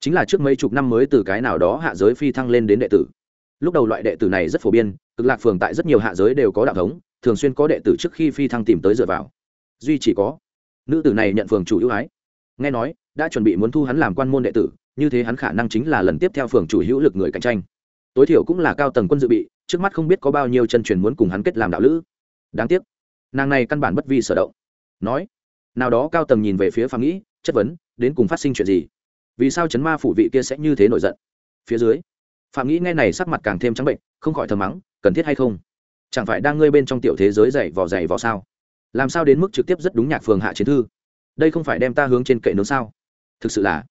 Chính là trước mấy chục năm mới từ cái nào đó hạ giới phi thăng lên đến đệ tử. Lúc đầu loại đệ tử này rất phổ biến, cực lạc phường tại rất nhiều hạ giới đều có đạo thống, thường xuyên có đệ tử trước khi phi thăng tìm tới dựa vào. Duy chỉ có, nữ tử này nhận phường chủ ưu ái. Nghe nói đã chuẩn bị muốn thu hắn làm quan môn đệ tử, như thế hắn khả năng chính là lần tiếp theo phường chủ hữu lực người cạnh tranh. Tối thiểu cũng là cao tầng quân dự bị, trước mắt không biết có bao nhiêu chân truyền muốn cùng hắn kết làm đạo lữ. Đáng tiếc, nàng này căn bản bất vi sở động. Nói, nào đó cao tầng nhìn về phía phạm nghĩ, chất vấn, đến cùng phát sinh chuyện gì? Vì sao chấn ma phủ vị kia sẽ như thế nổi giận? Phía dưới, phạm nghĩ nghe này sắc mặt càng thêm trắng bệnh, không khỏi thầm mắng, cần thiết hay không? Chẳng phải đang ngơi bên trong tiểu thế giới dày vò dày vò sao? Làm sao đến mức trực tiếp rất đúng nhạc phường hạ chiến thư? Đây không phải đem ta hướng trên kệ nướng sao? Thực sự là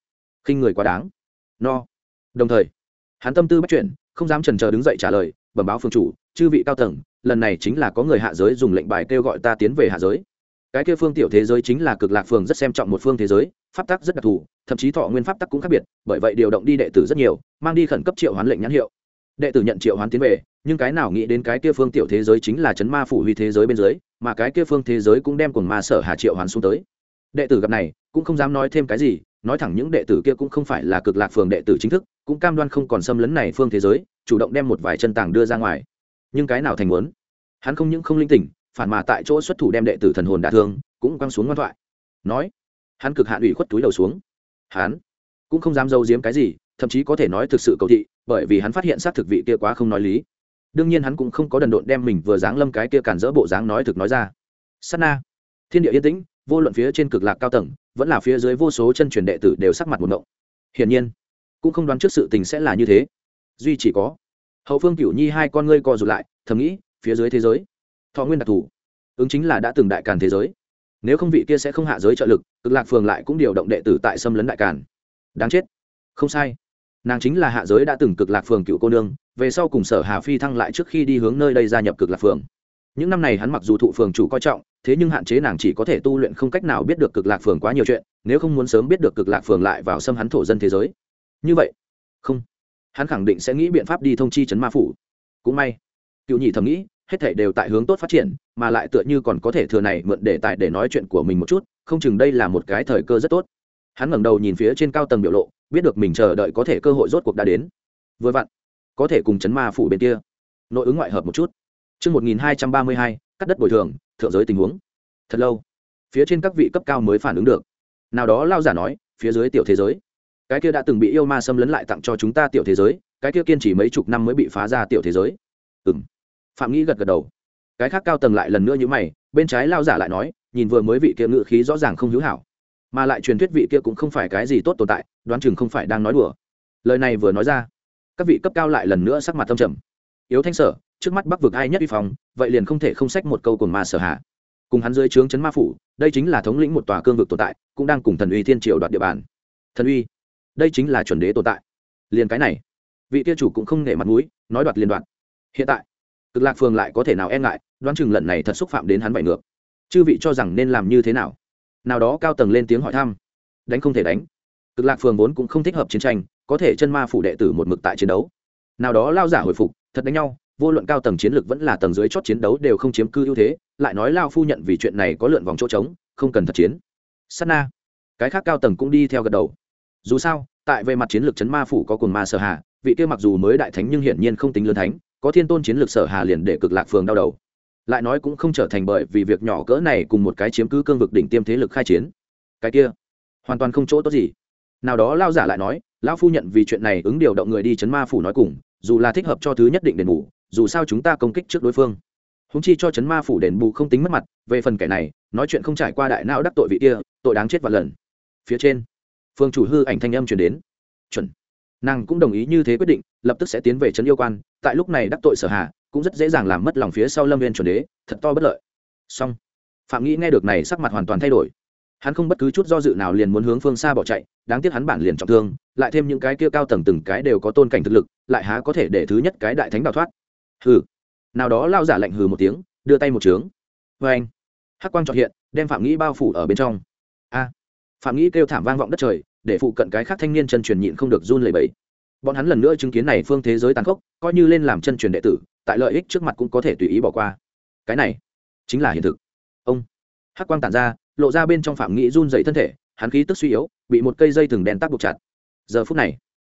khinh người quá đáng. No. Đồng thời, hắn tâm tư bắt chuyện không dám trần chờ đứng dậy trả lời, bẩm báo phương chủ, chư vị cao tầng, lần này chính là có người hạ giới dùng lệnh bài kêu gọi ta tiến về hạ giới. Cái kia phương tiểu thế giới chính là cực lạc phường rất xem trọng một phương thế giới, pháp tắc rất đặc thù, thậm chí thọ nguyên pháp tắc cũng khác biệt, bởi vậy điều động đi đệ tử rất nhiều, mang đi khẩn cấp triệu hoán lệnh nhãn hiệu. Đệ tử nhận triệu hoán tiến về, nhưng cái nào nghĩ đến cái kia phương tiểu thế giới chính là chấn ma phủ huy thế giới bên dưới, mà cái kia phương thế giới cũng đem cùng ma sở hà triệu hoán xuống tới. Đệ tử gặp này, cũng không dám nói thêm cái gì nói thẳng những đệ tử kia cũng không phải là cực lạc phường đệ tử chính thức, cũng cam đoan không còn xâm lấn này phương thế giới, chủ động đem một vài chân tàng đưa ra ngoài. Nhưng cái nào thành muốn? Hắn không những không linh tỉnh, phản mà tại chỗ xuất thủ đem đệ tử thần hồn đả thương, cũng quăng xuống ngoan thoại. Nói, hắn cực hạn ủy khuất túi đầu xuống. Hắn cũng không dám giấu giếm cái gì, thậm chí có thể nói thực sự cầu thị, bởi vì hắn phát hiện xác thực vị kia quá không nói lý. Đương nhiên hắn cũng không có đần độn đem mình vừa dáng lâm cái kia cản dỡ bộ dáng nói thực nói ra. Sát na. Thiên địa yên tĩnh vô luận phía trên cực lạc cao tầng, vẫn là phía dưới vô số chân truyền đệ tử đều sắc mặt một động. Hiển nhiên, cũng không đoán trước sự tình sẽ là như thế. Duy chỉ có, hậu phương cửu nhi hai con ngươi co rụt lại, thầm nghĩ, phía dưới thế giới, thọ nguyên đặc thù, ứng chính là đã từng đại càn thế giới. Nếu không vị kia sẽ không hạ giới trợ lực, cực lạc phường lại cũng điều động đệ tử tại xâm lấn đại càn. Đáng chết. Không sai. Nàng chính là hạ giới đã từng cực lạc phường cựu cô nương, về sau cùng sở hà phi thăng lại trước khi đi hướng nơi đây gia nhập cực lạc phường. Những năm này hắn mặc dù thụ phường chủ coi trọng thế nhưng hạn chế nàng chỉ có thể tu luyện không cách nào biết được cực lạc phường quá nhiều chuyện nếu không muốn sớm biết được cực lạc phường lại vào xâm hắn thổ dân thế giới. Như vậy không. Hắn khẳng định sẽ nghĩ biện pháp đi thông chi chấn ma phủ. Cũng may cựu nhị thầm nghĩ hết thể đều tại hướng tốt phát triển mà lại tựa như còn có thể thừa này mượn đề tài để nói chuyện của mình một chút không chừng đây là một cái thời cơ rất tốt. Hắn ngẩng đầu nhìn phía trên cao tầng biểu lộ biết được mình chờ đợi có thể cơ hội rốt cuộc đã đến. Vừa vặn có thể cùng chấn ma phủ bên kia. Nội ứng ngoại hợp một chút. Trước 1232, cắt đất bồi thường, thượng giới tình huống. Thật lâu, phía trên các vị cấp cao mới phản ứng được. Nào đó lao giả nói, phía dưới tiểu thế giới. Cái kia đã từng bị yêu ma xâm lấn lại tặng cho chúng ta tiểu thế giới, cái kia kiên trì mấy chục năm mới bị phá ra tiểu thế giới. Ừm phạm nghĩ gật gật đầu cái khác cao tầng lại lần nữa như mày bên trái lao giả lại nói nhìn vừa mới vị kia ngự khí rõ ràng không hữu hảo mà lại truyền thuyết vị kia cũng không phải cái gì tốt tồn tại đoán chừng không phải đang nói đùa lời này vừa nói ra các vị cấp cao lại lần nữa sắc mặt tâm trầm yếu thanh sở trước mắt bắc vực ai nhất vi phòng vậy liền không thể không sách một câu cồn ma sở hạ. Cùng hắn dưới trướng chấn ma phủ, đây chính là thống lĩnh một tòa cương vực tồn tại, cũng đang cùng thần uy thiên triều đoạt địa bàn. Thần uy, đây chính là chuẩn đế tồn tại. Liền cái này, vị kia chủ cũng không nể mặt mũi, nói đoạt liền đoạt. Hiện tại, cực lạc phường lại có thể nào e ngại, đoán chừng lần này thật xúc phạm đến hắn vậy ngược. Chư vị cho rằng nên làm như thế nào? Nào đó cao tầng lên tiếng hỏi thăm. Đánh không thể đánh. Cực lạc phường vốn cũng không thích hợp chiến tranh, có thể chân ma phủ đệ tử một mực tại chiến đấu. Nào đó lao giả hồi phục, thật đánh nhau vô luận cao tầng chiến lược vẫn là tầng dưới chót chiến đấu đều không chiếm cư ưu thế, lại nói lao phu nhận vì chuyện này có lượn vòng chỗ trống, không cần thật chiến. Sát na. Cái khác cao tầng cũng đi theo gật đầu. Dù sao, tại về mặt chiến lược chấn ma phủ có cồn ma sở hà, vị kia mặc dù mới đại thánh nhưng hiển nhiên không tính lớn thánh, có thiên tôn chiến lược sở hà liền để cực lạc phường đau đầu. Lại nói cũng không trở thành bởi vì việc nhỏ cỡ này cùng một cái chiếm cứ cương vực đỉnh tiêm thế lực khai chiến. Cái kia, hoàn toàn không chỗ tốt gì. Nào đó lao giả lại nói lão phu nhận vì chuyện này ứng điều động người đi chấn ma phủ nói cùng, dù là thích hợp cho thứ nhất định đền bù dù sao chúng ta công kích trước đối phương. Húng chi cho chấn ma phủ đền bù không tính mất mặt, về phần kẻ này, nói chuyện không trải qua đại não đắc tội vị kia, tội đáng chết vạn lần. Phía trên, phương chủ hư ảnh thanh âm chuyển đến. Chuẩn. Nàng cũng đồng ý như thế quyết định, lập tức sẽ tiến về trấn yêu quan, tại lúc này đắc tội sở hạ cũng rất dễ dàng làm mất lòng phía sau lâm viên chuẩn đế, thật to bất lợi. Song phạm nghĩ nghe được này sắc mặt hoàn toàn thay đổi. Hắn không bất cứ chút do dự nào liền muốn hướng phương xa bỏ chạy, đáng tiếc hắn bản liền trọng thương, lại thêm những cái kia cao tầng từng cái đều có tôn cảnh thực lực, lại há có thể để thứ nhất cái đại thánh đào thoát hừ. Nào đó lao giả lạnh hừ một tiếng, đưa tay một trướng. Vê anh, hắc quang trọn hiện, đem phạm nghĩ bao phủ ở bên trong. A. Phạm nghĩ kêu thảm vang vọng đất trời, để phụ cận cái khác thanh niên chân truyền nhịn không được run lẩy bẩy. Bọn hắn lần nữa chứng kiến này phương thế giới tàn khốc, coi như lên làm chân truyền đệ tử, tại lợi ích trước mặt cũng có thể tùy ý bỏ qua. Cái này, chính là hiện thực. Ông. Hắc quang tản ra, lộ ra bên trong phạm nghĩ run dậy thân thể, hắn khí tức suy yếu, bị một cây dây thừng đèn tắc buộc chặt. Giờ phút này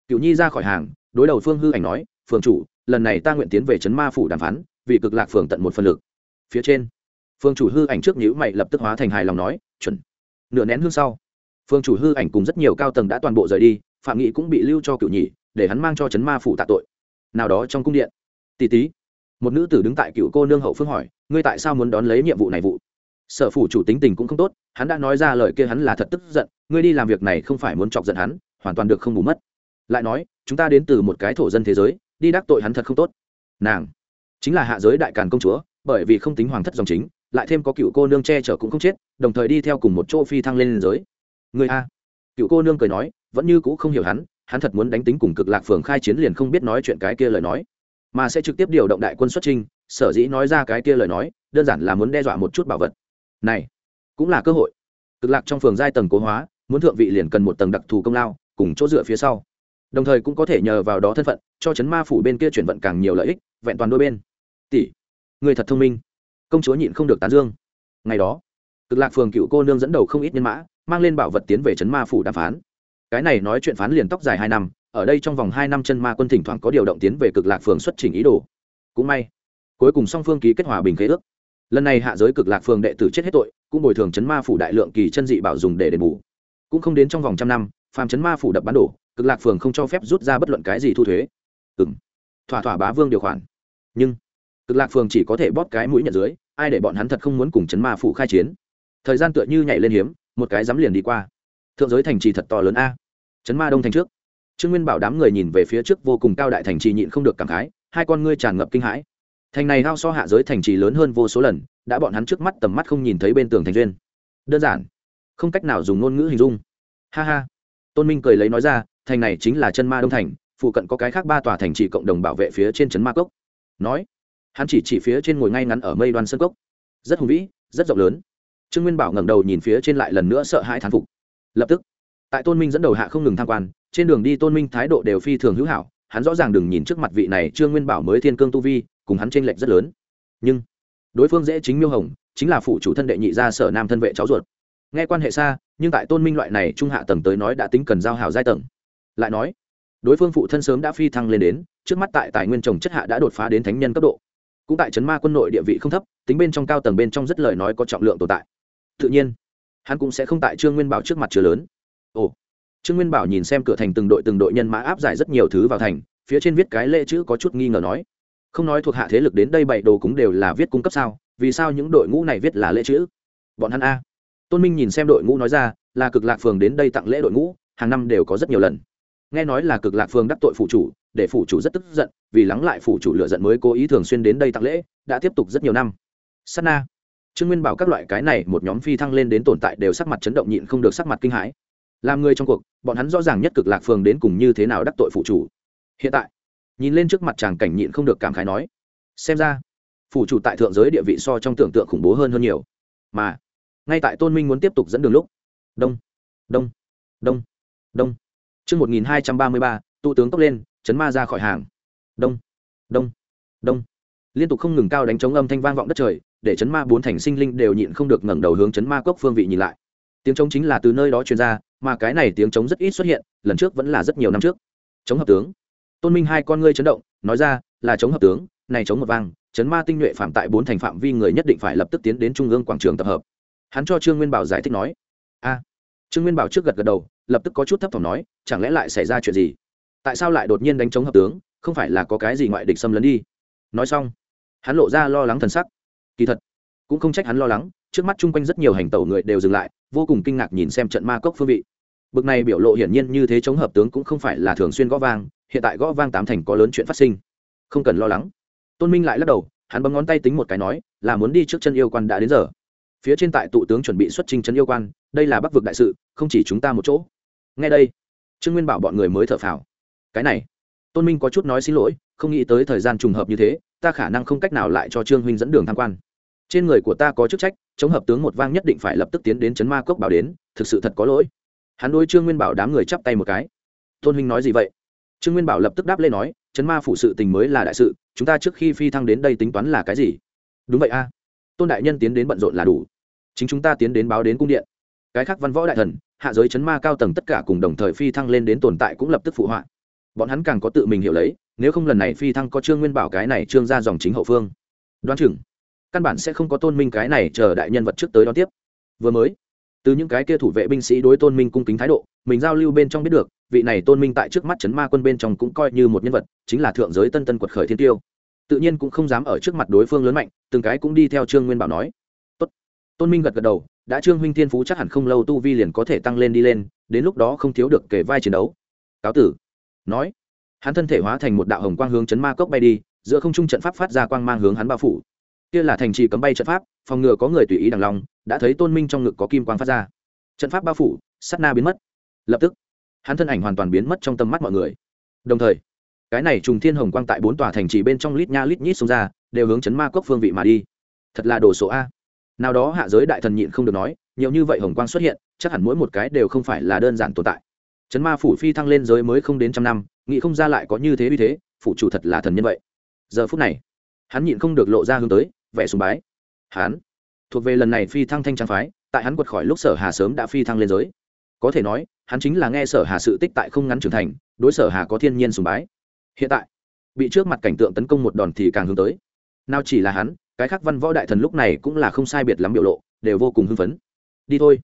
cựu nhi ra khỏi hàng, đối đầu phương hư ảnh nói phường chủ lần này ta nguyện tiến về trấn ma phủ đàm phán, vì cực lạc phường tận một phần lực. Phía trên, phương chủ hư ảnh trước nhữ mày lập tức hóa thành hài lòng nói, chuẩn. Nửa nén hương sau, phương chủ hư ảnh cùng rất nhiều cao tầng đã toàn bộ rời đi, phạm nghị cũng bị lưu cho cựu nhị, để hắn mang cho trấn ma phủ tạ tội. Nào đó trong cung điện, tỷ tí một nữ tử đứng tại cựu cô nương hậu phương hỏi, ngươi tại sao muốn đón lấy nhiệm vụ này vụ? Sở phủ chủ tính tình cũng không tốt, hắn đã nói ra lời kia hắn là thật tức giận, ngươi đi làm việc này không phải muốn chọc giận hắn, hoàn toàn được không bù mất. Lại nói, chúng ta đến từ một cái thổ dân thế giới đi đắc tội hắn thật không tốt. Nàng chính là hạ giới đại càn công chúa, bởi vì không tính hoàng thất dòng chính, lại thêm có cựu cô nương che chở cũng không chết, đồng thời đi theo cùng một chỗ phi thăng lên giới. Người a. Cựu cô nương cười nói, vẫn như cũ không hiểu hắn hắn thật muốn đánh tính cùng cực lạc phường khai chiến liền không biết nói chuyện cái kia lời nói. Mà sẽ trực tiếp điều động đại quân xuất chinh. sở dĩ nói ra cái kia lời nói, đơn giản là muốn đe dọa một chút bảo vật. Này, cũng là cơ hội. Cực lạc trong phường giai tầng cố hóa, muốn thượng vị liền cần một tầng đặc thù công lao, cùng chỗ dựa phía sau đồng thời cũng có thể nhờ vào đó thân phận, cho chấn ma phủ bên kia chuyển vận càng nhiều lợi ích, vẹn toàn đôi bên. Tỷ, người thật thông minh. Công chúa nhịn không được tán dương. Ngày đó, cực lạc phường cựu cô nương dẫn đầu không ít nhân mã, mang lên bảo vật tiến về chấn ma phủ đàm phán. Cái này nói chuyện phán liền tóc dài hai năm, ở đây trong vòng hai năm chân ma quân thỉnh thoảng có điều động tiến về cực lạc phường xuất trình ý đồ. Cũng may, cuối cùng song phương ký kết hòa bình khế ước. Lần này hạ giới cực lạc phường đệ tử chết hết tội, cũng bồi thường chấn ma phủ đại lượng kỳ chân dị bảo dùng để đền bù. Cũng không đến trong vòng trăm năm, phàm chấn ma phủ đập bán đổ cực lạc phường không cho phép rút ra bất luận cái gì thu thuế. Ừ m thỏa thỏa bá vương điều khoản. Nhưng, cực lạc phường chỉ có thể bóp cái mũi nhận dưới, ai để bọn hắn thật không muốn cùng chấn ma phủ khai chiến. Thời gian tựa như nhảy lên hiếm, một cái dám liền đi qua. Thượng giới thành trì thật to lớn a. Chấn ma đông thành trước. Trương nguyên bảo đám người nhìn về phía trước vô cùng cao đại thành trì nhịn không được cảm khái, hai con ngươi tràn ngập kinh hãi. Thành này hao so hạ giới thành trì lớn hơn vô số lần, đã bọn hắn trước mắt tầm mắt không nhìn thấy bên tường thành duyên. Đơn giản, không cách nào dùng ngôn ngữ hình dung. Ha ha. Tôn minh cười lấy nói ra thành này chính là chân ma đông thành, phụ cận có cái khác ba tòa thành trì cộng đồng bảo vệ phía trên trấn ma cốc. Nói, hắn chỉ chỉ phía trên ngồi ngay ngắn ở mây đoan sơn cốc. Rất hùng vĩ, rất rộng lớn. Trương nguyên bảo ngẩng đầu nhìn phía trên lại lần nữa sợ hãi thán phục. Lập tức, tại tôn minh dẫn đầu hạ không ngừng tham quan, trên đường đi tôn minh thái độ đều phi thường hữu hảo, hắn rõ ràng đừng nhìn trước mặt vị này trương nguyên bảo mới thiên cương tu vi, cùng hắn tranh lệch rất lớn. Nhưng, đối phương dễ chính miêu hồng, chính là phụ chủ thân đệ nhị gia sở nam thân vệ cháu ruột. Nghe quan hệ xa, nhưng tại tôn minh loại này trung hạ tầng tới nói đã tính cần giao hảo giai tầng lại nói, đối phương phụ thân sớm đã phi thăng lên đến, trước mắt tại tài nguyên trồng chất hạ đã đột phá đến thánh nhân cấp độ. Cũng tại trấn ma quân nội địa vị không thấp, tính bên trong cao tầng bên trong rất lời nói có trọng lượng tồn tại. Tự nhiên, hắn cũng sẽ không tại trương nguyên bảo trước mặt chứa lớn. Ồ, trương nguyên bảo nhìn xem cửa thành từng đội từng đội nhân mã áp giải rất nhiều thứ vào thành, phía trên viết cái lễ chữ có chút nghi ngờ nói, không nói thuộc hạ thế lực đến đây bày đồ cũng đều là viết cung cấp sao? Vì sao những đội ngũ này viết là lễ chữ? Bọn hắn a. Tôn minh nhìn xem đội ngũ nói ra, là cực lạc phường đến đây tặng lễ đội ngũ, hàng năm đều có rất nhiều lần nghe nói là cực lạc phương đắc tội phủ chủ, để phủ chủ rất tức giận, vì lắng lại phủ chủ lựa giận mới cố ý thường xuyên đến đây tặng lễ, đã tiếp tục rất nhiều năm. Sana trương nguyên bảo các loại cái này một nhóm phi thăng lên đến tồn tại đều sắc mặt chấn động nhịn không được sắc mặt kinh hãi. Làm người trong cuộc, bọn hắn rõ ràng nhất cực lạc phường đến cùng như thế nào đắc tội phụ chủ. Hiện tại, nhìn lên trước mặt chàng cảnh nhịn không được cảm khái nói, xem ra phụ chủ tại thượng giới địa vị so trong tưởng tượng khủng bố hơn hơn nhiều. Mà, ngay tại tôn minh muốn tiếp tục dẫn đường lúc, đông đông đông đông chương một nghìn hai trăm ba mươi ba, tụ tướng tốc lên, chấn ma ra khỏi hàng. Đông đông đông. Liên tục không ngừng cao đánh trống âm thanh vang vọng đất trời, để chấn ma bốn thành sinh linh đều nhịn không được ngẩng đầu hướng chấn ma cốc phương vị nhìn lại. Tiếng trống chính là từ nơi đó truyền ra, mà cái này tiếng trống rất ít xuất hiện, lần trước vẫn là rất nhiều năm trước. Chống hợp tướng. Tôn minh hai con ngươi chấn động, nói ra, là chống hợp tướng, này chống một vang, chấn ma tinh nhuệ phạm tại bốn thành phạm vi người nhất định phải lập tức tiến đến trung ương quảng trường tập hợp. Hắn cho trương nguyên bảo giải thích nói, a. Trương nguyên bảo trước gật gật đầu lập tức có chút thấp thỏm nói, chẳng lẽ lại xảy ra chuyện gì? Tại sao lại đột nhiên đánh chống hợp tướng? Không phải là có cái gì ngoại địch xâm lấn đi? Nói xong, hắn lộ ra lo lắng thần sắc. Kỳ thật, cũng không trách hắn lo lắng, trước mắt chung quanh rất nhiều hành tẩu người đều dừng lại, vô cùng kinh ngạc nhìn xem trận ma cốc phương vị. Bực này biểu lộ hiển nhiên như thế chống hợp tướng cũng không phải là thường xuyên gõ vang, hiện tại gõ vang tám thành có lớn chuyện phát sinh. Không cần lo lắng. Tôn minh lại lắc đầu, hắn bấm ngón tay tính một cái nói, là muốn đi trước chân yêu quan đã đến giờ. Phía trên tại tụ tướng chuẩn bị xuất trình chân yêu quan, đây là bắc vực đại sự, không chỉ chúng ta một chỗ ngay đây, trương nguyên bảo bọn người mới thở phào. Cái này, tôn minh có chút nói xin lỗi, không nghĩ tới thời gian trùng hợp như thế, ta khả năng không cách nào lại cho trương huynh dẫn đường tham quan. Trên người của ta có chức trách, chống hợp tướng một vang nhất định phải lập tức tiến đến chấn ma cốc bảo đến, thực sự thật có lỗi. Hắn đôi trương nguyên bảo đám người chắp tay một cái. Tôn huynh nói gì vậy? Trương nguyên bảo lập tức đáp lên nói, chấn ma phụ sự tình mới là đại sự, chúng ta trước khi phi thăng đến đây tính toán là cái gì? Đúng vậy a. Tôn đại nhân tiến đến bận rộn là đủ. Chính chúng ta tiến đến báo đến cung điện. Cái khác văn võ đại thần hạ giới chấn ma cao tầng tất cả cùng đồng thời phi thăng lên đến tồn tại cũng lập tức phụ họa. Bọn hắn càng có tự mình hiểu lấy, nếu không lần này phi thăng có trương nguyên bảo cái này trương ra dòng chính hậu phương. Đoán chừng, căn bản sẽ không có tôn minh cái này chờ đại nhân vật trước tới đón tiếp. Vừa mới, từ những cái kia thủ vệ binh sĩ đối tôn minh cung kính thái độ, mình giao lưu bên trong biết được, vị này tôn minh tại trước mắt chấn ma quân bên trong cũng coi như một nhân vật, chính là thượng giới tân tân quật khởi thiên tiêu. Tự nhiên cũng không dám ở trước mặt đối phương lớn mạnh, từng cái cũng đi theo trương nguyên bảo nói. Tốt. tôn minh gật gật đầu đã trương huynh thiên phú chắc hẳn không lâu tu vi liền có thể tăng lên đi lên, đến lúc đó không thiếu được kể vai chiến đấu. Cáo tử. Nói, hắn thân thể hóa thành một đạo hồng quang hướng chấn ma cốc bay đi, giữa không trung trận pháp phát ra quang mang hướng hắn bao phủ. Kia là thành trì cấm bay trận pháp, phòng ngừa có người tùy ý đằng lòng, đã thấy tôn minh trong ngực có kim quang phát ra. Trận pháp bao phủ sắt na biến mất. Lập tức, hắn thân ảnh hoàn toàn biến mất trong tầm mắt mọi người. Đồng thời, cái này trùng thiên hồng quang tại bốn tòa thành trì bên trong lít nha lít nhít xông ra, đều hướng chấn ma cốc phương vị mà đi. Thật là đồ số a nào đó hạ giới đại thần nhịn không được nói, nhiều như vậy hồng quang xuất hiện, chắc hẳn mỗi một cái đều không phải là đơn giản tồn tại. Chấn ma phủ phi thăng lên giới mới không đến trăm năm, nghĩ không ra lại có như thế uy thế phụ chủ thật là thần nhân vậy. Giờ phút này, hắn nhịn không được lộ ra hướng tới, vẻ sùng bái. Hắn thuộc về lần này phi thăng thanh trang phái, tại hắn quật khỏi lúc sở hà sớm đã phi thăng lên giới. Có thể nói, hắn chính là nghe sở hà sự tích tại không ngắn trưởng thành, đối sở hà có thiên nhiên sùng bái. Hiện tại, bị trước mặt cảnh tượng tấn công một đòn thì càng hướng tới. Nào chỉ là hắn cái khác văn võ đại thần lúc này cũng là không sai biệt lắm biểu lộ, đều vô cùng hưng phấn. Đi thôi.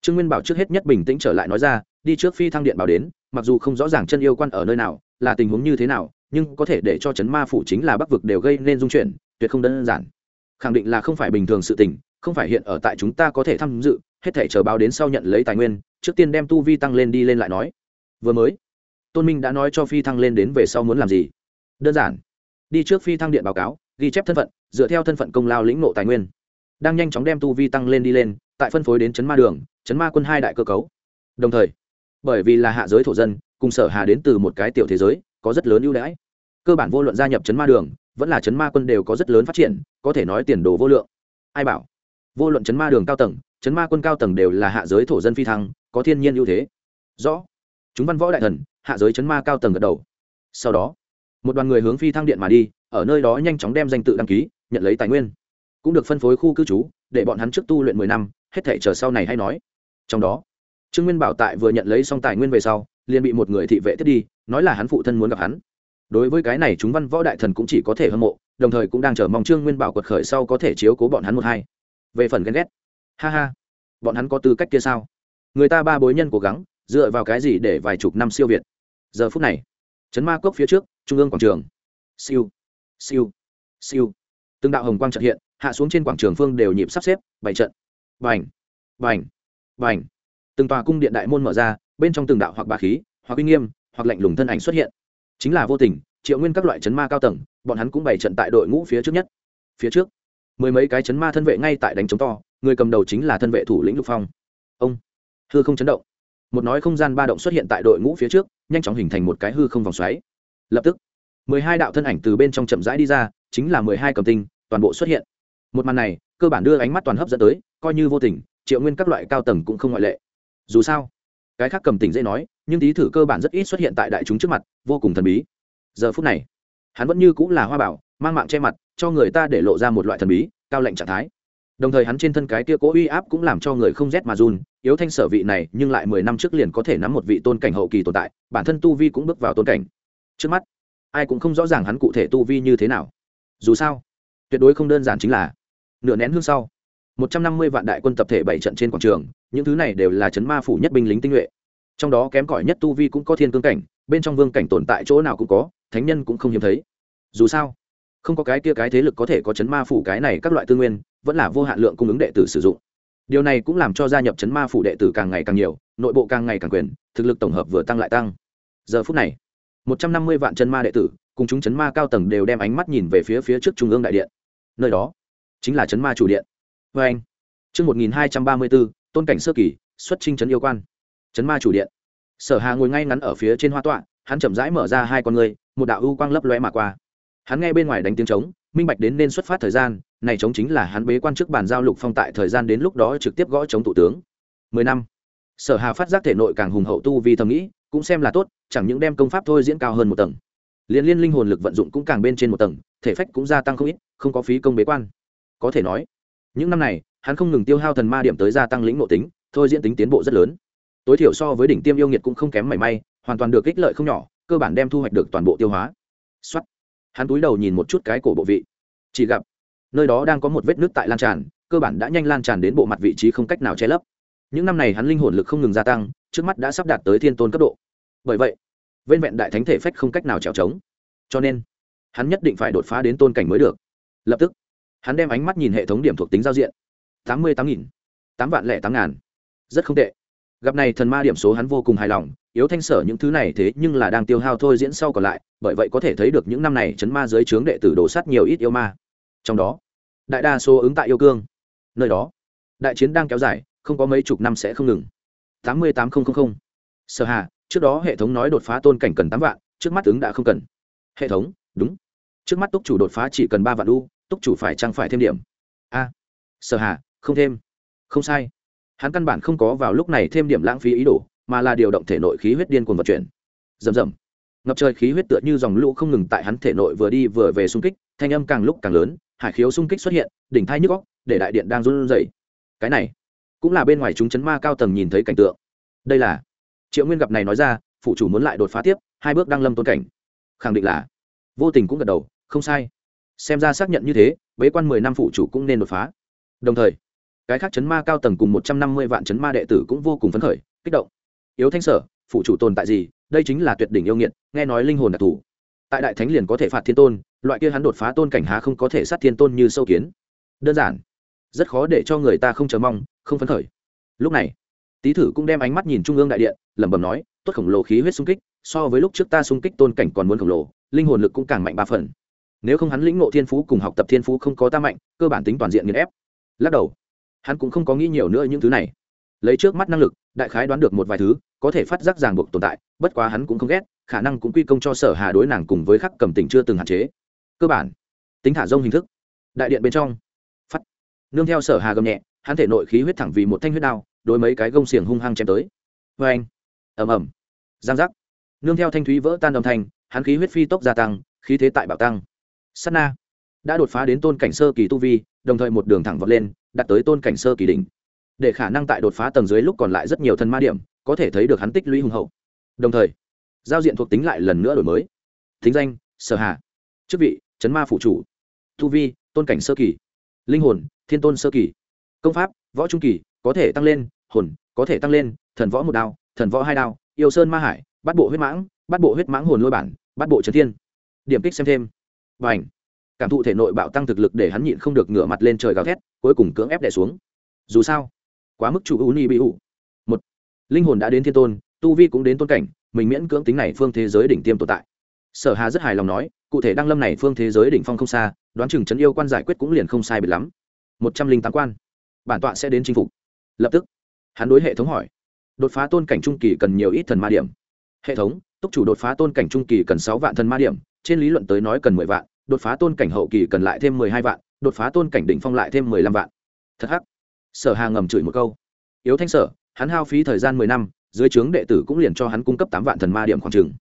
Trương nguyên bảo trước hết nhất bình tĩnh trở lại nói ra, đi trước phi thăng điện bảo đến, mặc dù không rõ ràng chân yêu quan ở nơi nào, là tình huống như thế nào, nhưng có thể để cho chấn ma phủ chính là bắc vực đều gây nên dung chuyển, tuyệt không đơn giản. Khẳng định là không phải bình thường sự tình, không phải hiện ở tại chúng ta có thể tham dự, hết thể chờ báo đến sau nhận lấy tài nguyên, trước tiên đem tu vi tăng lên đi lên lại nói. Vừa mới, tôn minh đã nói cho phi thăng lên đến về sau muốn làm gì? Đơn giản, đi trước phi thăng điện báo cáo ghi chép thân phận, dựa theo thân phận công lao lĩnh nộ tài nguyên. Đang nhanh chóng đem tu vi tăng lên đi lên, tại phân phối đến chấn ma đường, chấn ma quân hai đại cơ cấu. Đồng thời, bởi vì là hạ giới thổ dân, cùng sở hà đến từ một cái tiểu thế giới, có rất lớn ưu đãi. Cơ bản vô luận gia nhập chấn ma đường, vẫn là chấn ma quân đều có rất lớn phát triển, có thể nói tiền đồ vô lượng. Ai bảo, vô luận chấn ma đường cao tầng, chấn ma quân cao tầng đều là hạ giới thổ dân phi thăng, có thiên nhiên ưu thế. Rõ, chúng văn võ đại thần, hạ giới chấn ma cao tầng gật đầu. Sau đó, một đoàn người hướng phi thăng điện mà đi ở nơi đó nhanh chóng đem danh tự đăng ký, nhận lấy tài nguyên. Cũng được phân phối khu cư trú, để bọn hắn trước tu luyện mười năm, hết thể chờ sau này hay nói. Trong đó, trương nguyên bảo tại vừa nhận lấy xong tài nguyên về sau, liền bị một người thị vệ tiếp đi, nói là hắn phụ thân muốn gặp hắn. Đối với cái này chúng văn võ đại thần cũng chỉ có thể hâm mộ, đồng thời cũng đang chờ mong trương nguyên bảo quật khởi sau có thể chiếu cố bọn hắn một hai. Về phần ghen ghét, ha ha, bọn hắn có tư cách kia sao? Người ta ba bối nhân cố gắng, dựa vào cái gì để vài chục năm siêu việt? Giờ phút này chấn ma cốc phía trước, trung ương quảng trường. Siêu siêu. Siêu. Từng đạo hồng quang trật hiện, hạ xuống trên quảng trường phương đều nhịp sắp xếp bảy trận. Vành vành vành từng tòa cung điện đại môn mở ra, bên trong từng đạo hoặc bà khí, hoặc uy nghiêm, hoặc lạnh lùng thân ảnh xuất hiện. Chính là vô tình, triệu nguyên các loại chấn ma cao tầng, bọn hắn cũng bày trận tại đội ngũ phía trước nhất. Phía trước, mười mấy cái chấn ma thân vệ ngay tại đánh chống to, người cầm đầu chính là thân vệ thủ lĩnh lục phong. Ông, hư không chấn động. Một nói không gian ba động xuất hiện tại đội ngũ phía trước, nhanh chóng hình thành một cái hư không vòng xoáy. Lập tức mười hai đạo thân ảnh từ bên trong chậm rãi đi ra, chính là mười hai cầm tinh, toàn bộ xuất hiện. Một màn này, cơ bản đưa ánh mắt toàn hấp dẫn tới, coi như vô tình, triệu nguyên các loại cao tầng cũng không ngoại lệ. Dù sao, cái khác cầm tình dễ nói, nhưng tí thử cơ bản rất ít xuất hiện tại đại chúng trước mặt, vô cùng thần bí. Giờ phút này, hắn vẫn như cũng là hoa bảo, mang mạng che mặt, cho người ta để lộ ra một loại thần bí, cao lệnh trạng thái. Đồng thời hắn trên thân cái kia cố uy áp cũng làm cho người không rét mà run, yếu thanh sở vị này, nhưng lại mười năm trước liền có thể nắm một vị tôn cảnh hậu kỳ tồn tại, bản thân tu vi cũng bước vào tôn cảnh. Trước mắt ai cũng không rõ ràng hắn cụ thể tu vi như thế nào. Dù sao, tuyệt đối không đơn giản chính là nửa nén hương sau, một trăm năm mươi vạn đại quân tập thể bảy trận trên quảng trường, những thứ này đều là chấn ma phủ nhất binh lính tinh nhuệ. Trong đó kém cỏi nhất tu vi cũng có thiên cương cảnh, bên trong vương cảnh tồn tại chỗ nào cũng có, thánh nhân cũng không hiếm thấy. Dù sao, không có cái kia cái thế lực có thể có chấn ma phủ cái này các loại tư nguyên, vẫn là vô hạn lượng cung ứng đệ tử sử dụng. Điều này cũng làm cho gia nhập chấn ma phủ đệ tử càng ngày càng nhiều, nội bộ càng ngày càng quyền, thực lực tổng hợp vừa tăng lại tăng. Giờ phút này một trăm năm mươi vạn chân ma đệ tử, cùng chúng chấn ma cao tầng đều đem ánh mắt nhìn về phía phía trước trung ương đại điện. Nơi đó chính là chấn ma chủ điện. Vê anh, chương một nghìn hai trăm ba mươi bốn tôn cảnh sơ kỳ, xuất trinh chấn yêu quan. Chấn ma chủ điện. Sở hà ngồi ngay ngắn ở phía trên hoa tọa, hắn chậm rãi mở ra hai con người một đạo ưu quang lấp lóe mà qua. Hắn nghe bên ngoài đánh tiếng trống, minh bạch đến nên xuất phát thời gian, này trống chính là hắn bế quan trước bàn giao lục phong tại thời gian đến lúc đó trực tiếp gõ chống tụ tướng. Mười năm. Sở hà phát giác thể nội càng hùng hậu tu vì thầm nghĩ cũng xem là tốt, chẳng những đem công pháp thôi diễn cao hơn một tầng liên liên linh hồn lực vận dụng cũng càng bên trên một tầng, thể phách cũng gia tăng không ít, không có phí công bế quan. Có thể nói, những năm này, hắn không ngừng tiêu hao thần ma điểm tới gia tăng lĩnh nội tính, thôi diễn tính tiến bộ rất lớn. Tối thiểu so với đỉnh tiêm yêu nghiệt cũng không kém mảy may, hoàn toàn được ích lợi không nhỏ, cơ bản đem thu hoạch được toàn bộ tiêu hóa. Xuất hắn túi đầu nhìn một chút cái cổ bộ vị. Chỉ gặp, nơi đó đang có một vết nước tại lan tràn, cơ bản đã nhanh lan tràn đến bộ mặt vị trí không cách nào che lấp. Những năm này hắn linh hồn lực không ngừng gia tăng trước mắt đã sắp đạt tới thiên tôn cấp độ. Bởi vậy, vên vẹn đại thánh thể phách không cách nào trèo trống. Cho nên, hắn nhất định phải đột phá đến tôn cảnh mới được. Lập tức, hắn đem ánh mắt nhìn hệ thống điểm thuộc tính giao diện. Tám mươi tám nghìn, tám vạn lẻ tám ngàn. Rất không tệ. Gặp này thần ma điểm số hắn vô cùng hài lòng, yếu thanh sở những thứ này thế nhưng là đang tiêu hao thôi diễn sau còn lại, bởi vậy có thể thấy được những năm này chấn ma dưới trướng đệ tử đổ sát nhiều ít yêu ma. Trong đó, đại đa số ứng tại yêu cương. Nơi đó, đại chiến đang kéo dài, không có mấy chục năm sẽ không ngừng tám mươi tám nghìn sở hà, trước đó hệ thống nói đột phá tôn cảnh cần tám vạn, trước mắt ứng đã không cần. Hệ thống, đúng. Trước mắt túc chủ đột phá chỉ cần ba vạn u, túc chủ phải chăng phải thêm điểm. A. Sở hà, không thêm. Không sai. Hắn căn bản không có vào lúc này thêm điểm lãng phí ý đồ, mà là điều động thể nội khí huyết điên cuồng vận chuyển. Rầm rầm. Ngập trời khí huyết tựa như dòng lũ không ngừng tại hắn thể nội vừa đi vừa về xung kích, thanh âm càng lúc càng lớn, hải khiếu xung kích xuất hiện, đỉnh thai nhức góc để đại điện đang run rẩy. Cái này cũng là bên ngoài chúng chấn ma cao tầng nhìn thấy cảnh tượng. Đây là, triệu nguyên gặp này nói ra phụ chủ muốn lại đột phá tiếp, hai bước đang lâm tôn cảnh. Khẳng định là, vô tình cũng gật đầu, không sai. Xem ra xác nhận như thế, bế quan mười năm phụ chủ cũng nên đột phá. Đồng thời, cái khác chấn ma cao tầng cùng một trăm năm mươi vạn chấn ma đệ tử cũng vô cùng phấn khởi, kích động. Yếu thanh sở phụ chủ tồn tại gì? Đây chính là tuyệt đỉnh yêu nghiệt, nghe nói linh hồn đặc thù. Tại đại thánh liền có thể phạt thiên tôn, loại kia hắn đột phá tôn cảnh há không có thể sát thiên tôn như sâu kiến. Đơn giản, rất khó để cho người ta không chờ mong không phấn khởi. Lúc này, tý thử cũng đem ánh mắt nhìn trung ương đại điện, lẩm bẩm nói, tốt khổng lồ khí huyết xung kích, so với lúc trước ta xung kích tôn cảnh còn muốn khổng lồ, linh hồn lực cũng càng mạnh ba phần. Nếu không hắn lĩnh ngộ thiên phú cùng học tập thiên phú không có ta mạnh, cơ bản tính toàn diện nghiền ép. Lắc đầu, hắn cũng không có nghĩ nhiều nữa những thứ này. Lấy trước mắt năng lực, đại khái đoán được một vài thứ, có thể phát giác ràng buộc tồn tại, bất quá hắn cũng không ghét, khả năng cũng quy công cho sở hà đối nàng cùng với khắc cầm tình chưa từng hạn chế. Cơ bản, tính thả rông hình thức, đại điện bên trong, phát, nương theo sở hà gầm nhẹ hắn thể nội khí huyết thẳng vì một thanh huyết đao, đối mấy cái gông xiềng hung hăng chém tới. Vê anh, ầm ầm, giang giác. Nương theo thanh thúy vỡ tan đồng thanh, hắn khí huyết phi tốc gia tăng, khí thế tại bảo tăng. Sắt na, đã đột phá đến tôn cảnh sơ kỳ tu vi, đồng thời một đường thẳng vọt lên, đạt tới tôn cảnh sơ kỳ đỉnh. Để khả năng tại đột phá tầng dưới lúc còn lại rất nhiều thân ma điểm, có thể thấy được hắn tích lũy hùng hậu. Đồng thời, giao diện thuộc tính lại lần nữa đổi mới. Thính danh, sở hạ chức vị, chấn ma phụ chủ. Thu vi, tôn cảnh sơ kỳ. Linh hồn, thiên tôn sơ kỳ công pháp, võ trung kỳ, có thể tăng lên, hồn, có thể tăng lên, thần võ một đao, thần võ hai đao, yêu sơn ma hải, bắt bộ huyết mãng, bắt bộ huyết mãng hồn lôi bản, bắt bộ trấn thiên. Điểm kích xem thêm. Và ảnh cảm thụ thể nội bạo tăng thực lực để hắn nhịn không được ngửa mặt lên trời gào thét, cuối cùng cưỡng ép đẻ xuống. Dù sao, quá mức chủ u ni bị ủ. Một. Linh hồn đã đến thiên tôn, tu vi cũng đến tôn cảnh, mình miễn cưỡng tính này phương thế giới đỉnh tiêm tồn tại. Sở hà rất hài lòng nói, cụ thể đăng lâm này phương thế giới đỉnh phong không xa, đoán chừng trấn yêu quan giải quyết cũng liền không sai biệt lắm. Một trăm linh tám quan bản tọa sẽ đến chinh phục. Lập tức, hắn đối hệ thống hỏi, đột phá tôn cảnh trung kỳ cần nhiều ít thần ma điểm? Hệ thống, túc chủ đột phá tôn cảnh trung kỳ cần sáu vạn thần ma điểm, trên lý luận tới nói cần mười vạn, đột phá tôn cảnh hậu kỳ cần lại thêm mười hai vạn, đột phá tôn cảnh đỉnh phong lại thêm mười lăm vạn. Thật hắc. Sở hà ngầm chửi một câu. Yếu thanh sở, hắn hao phí thời gian mười năm, dưới trướng đệ tử cũng liền cho hắn cung cấp tám vạn thần ma điểm khoảng trừng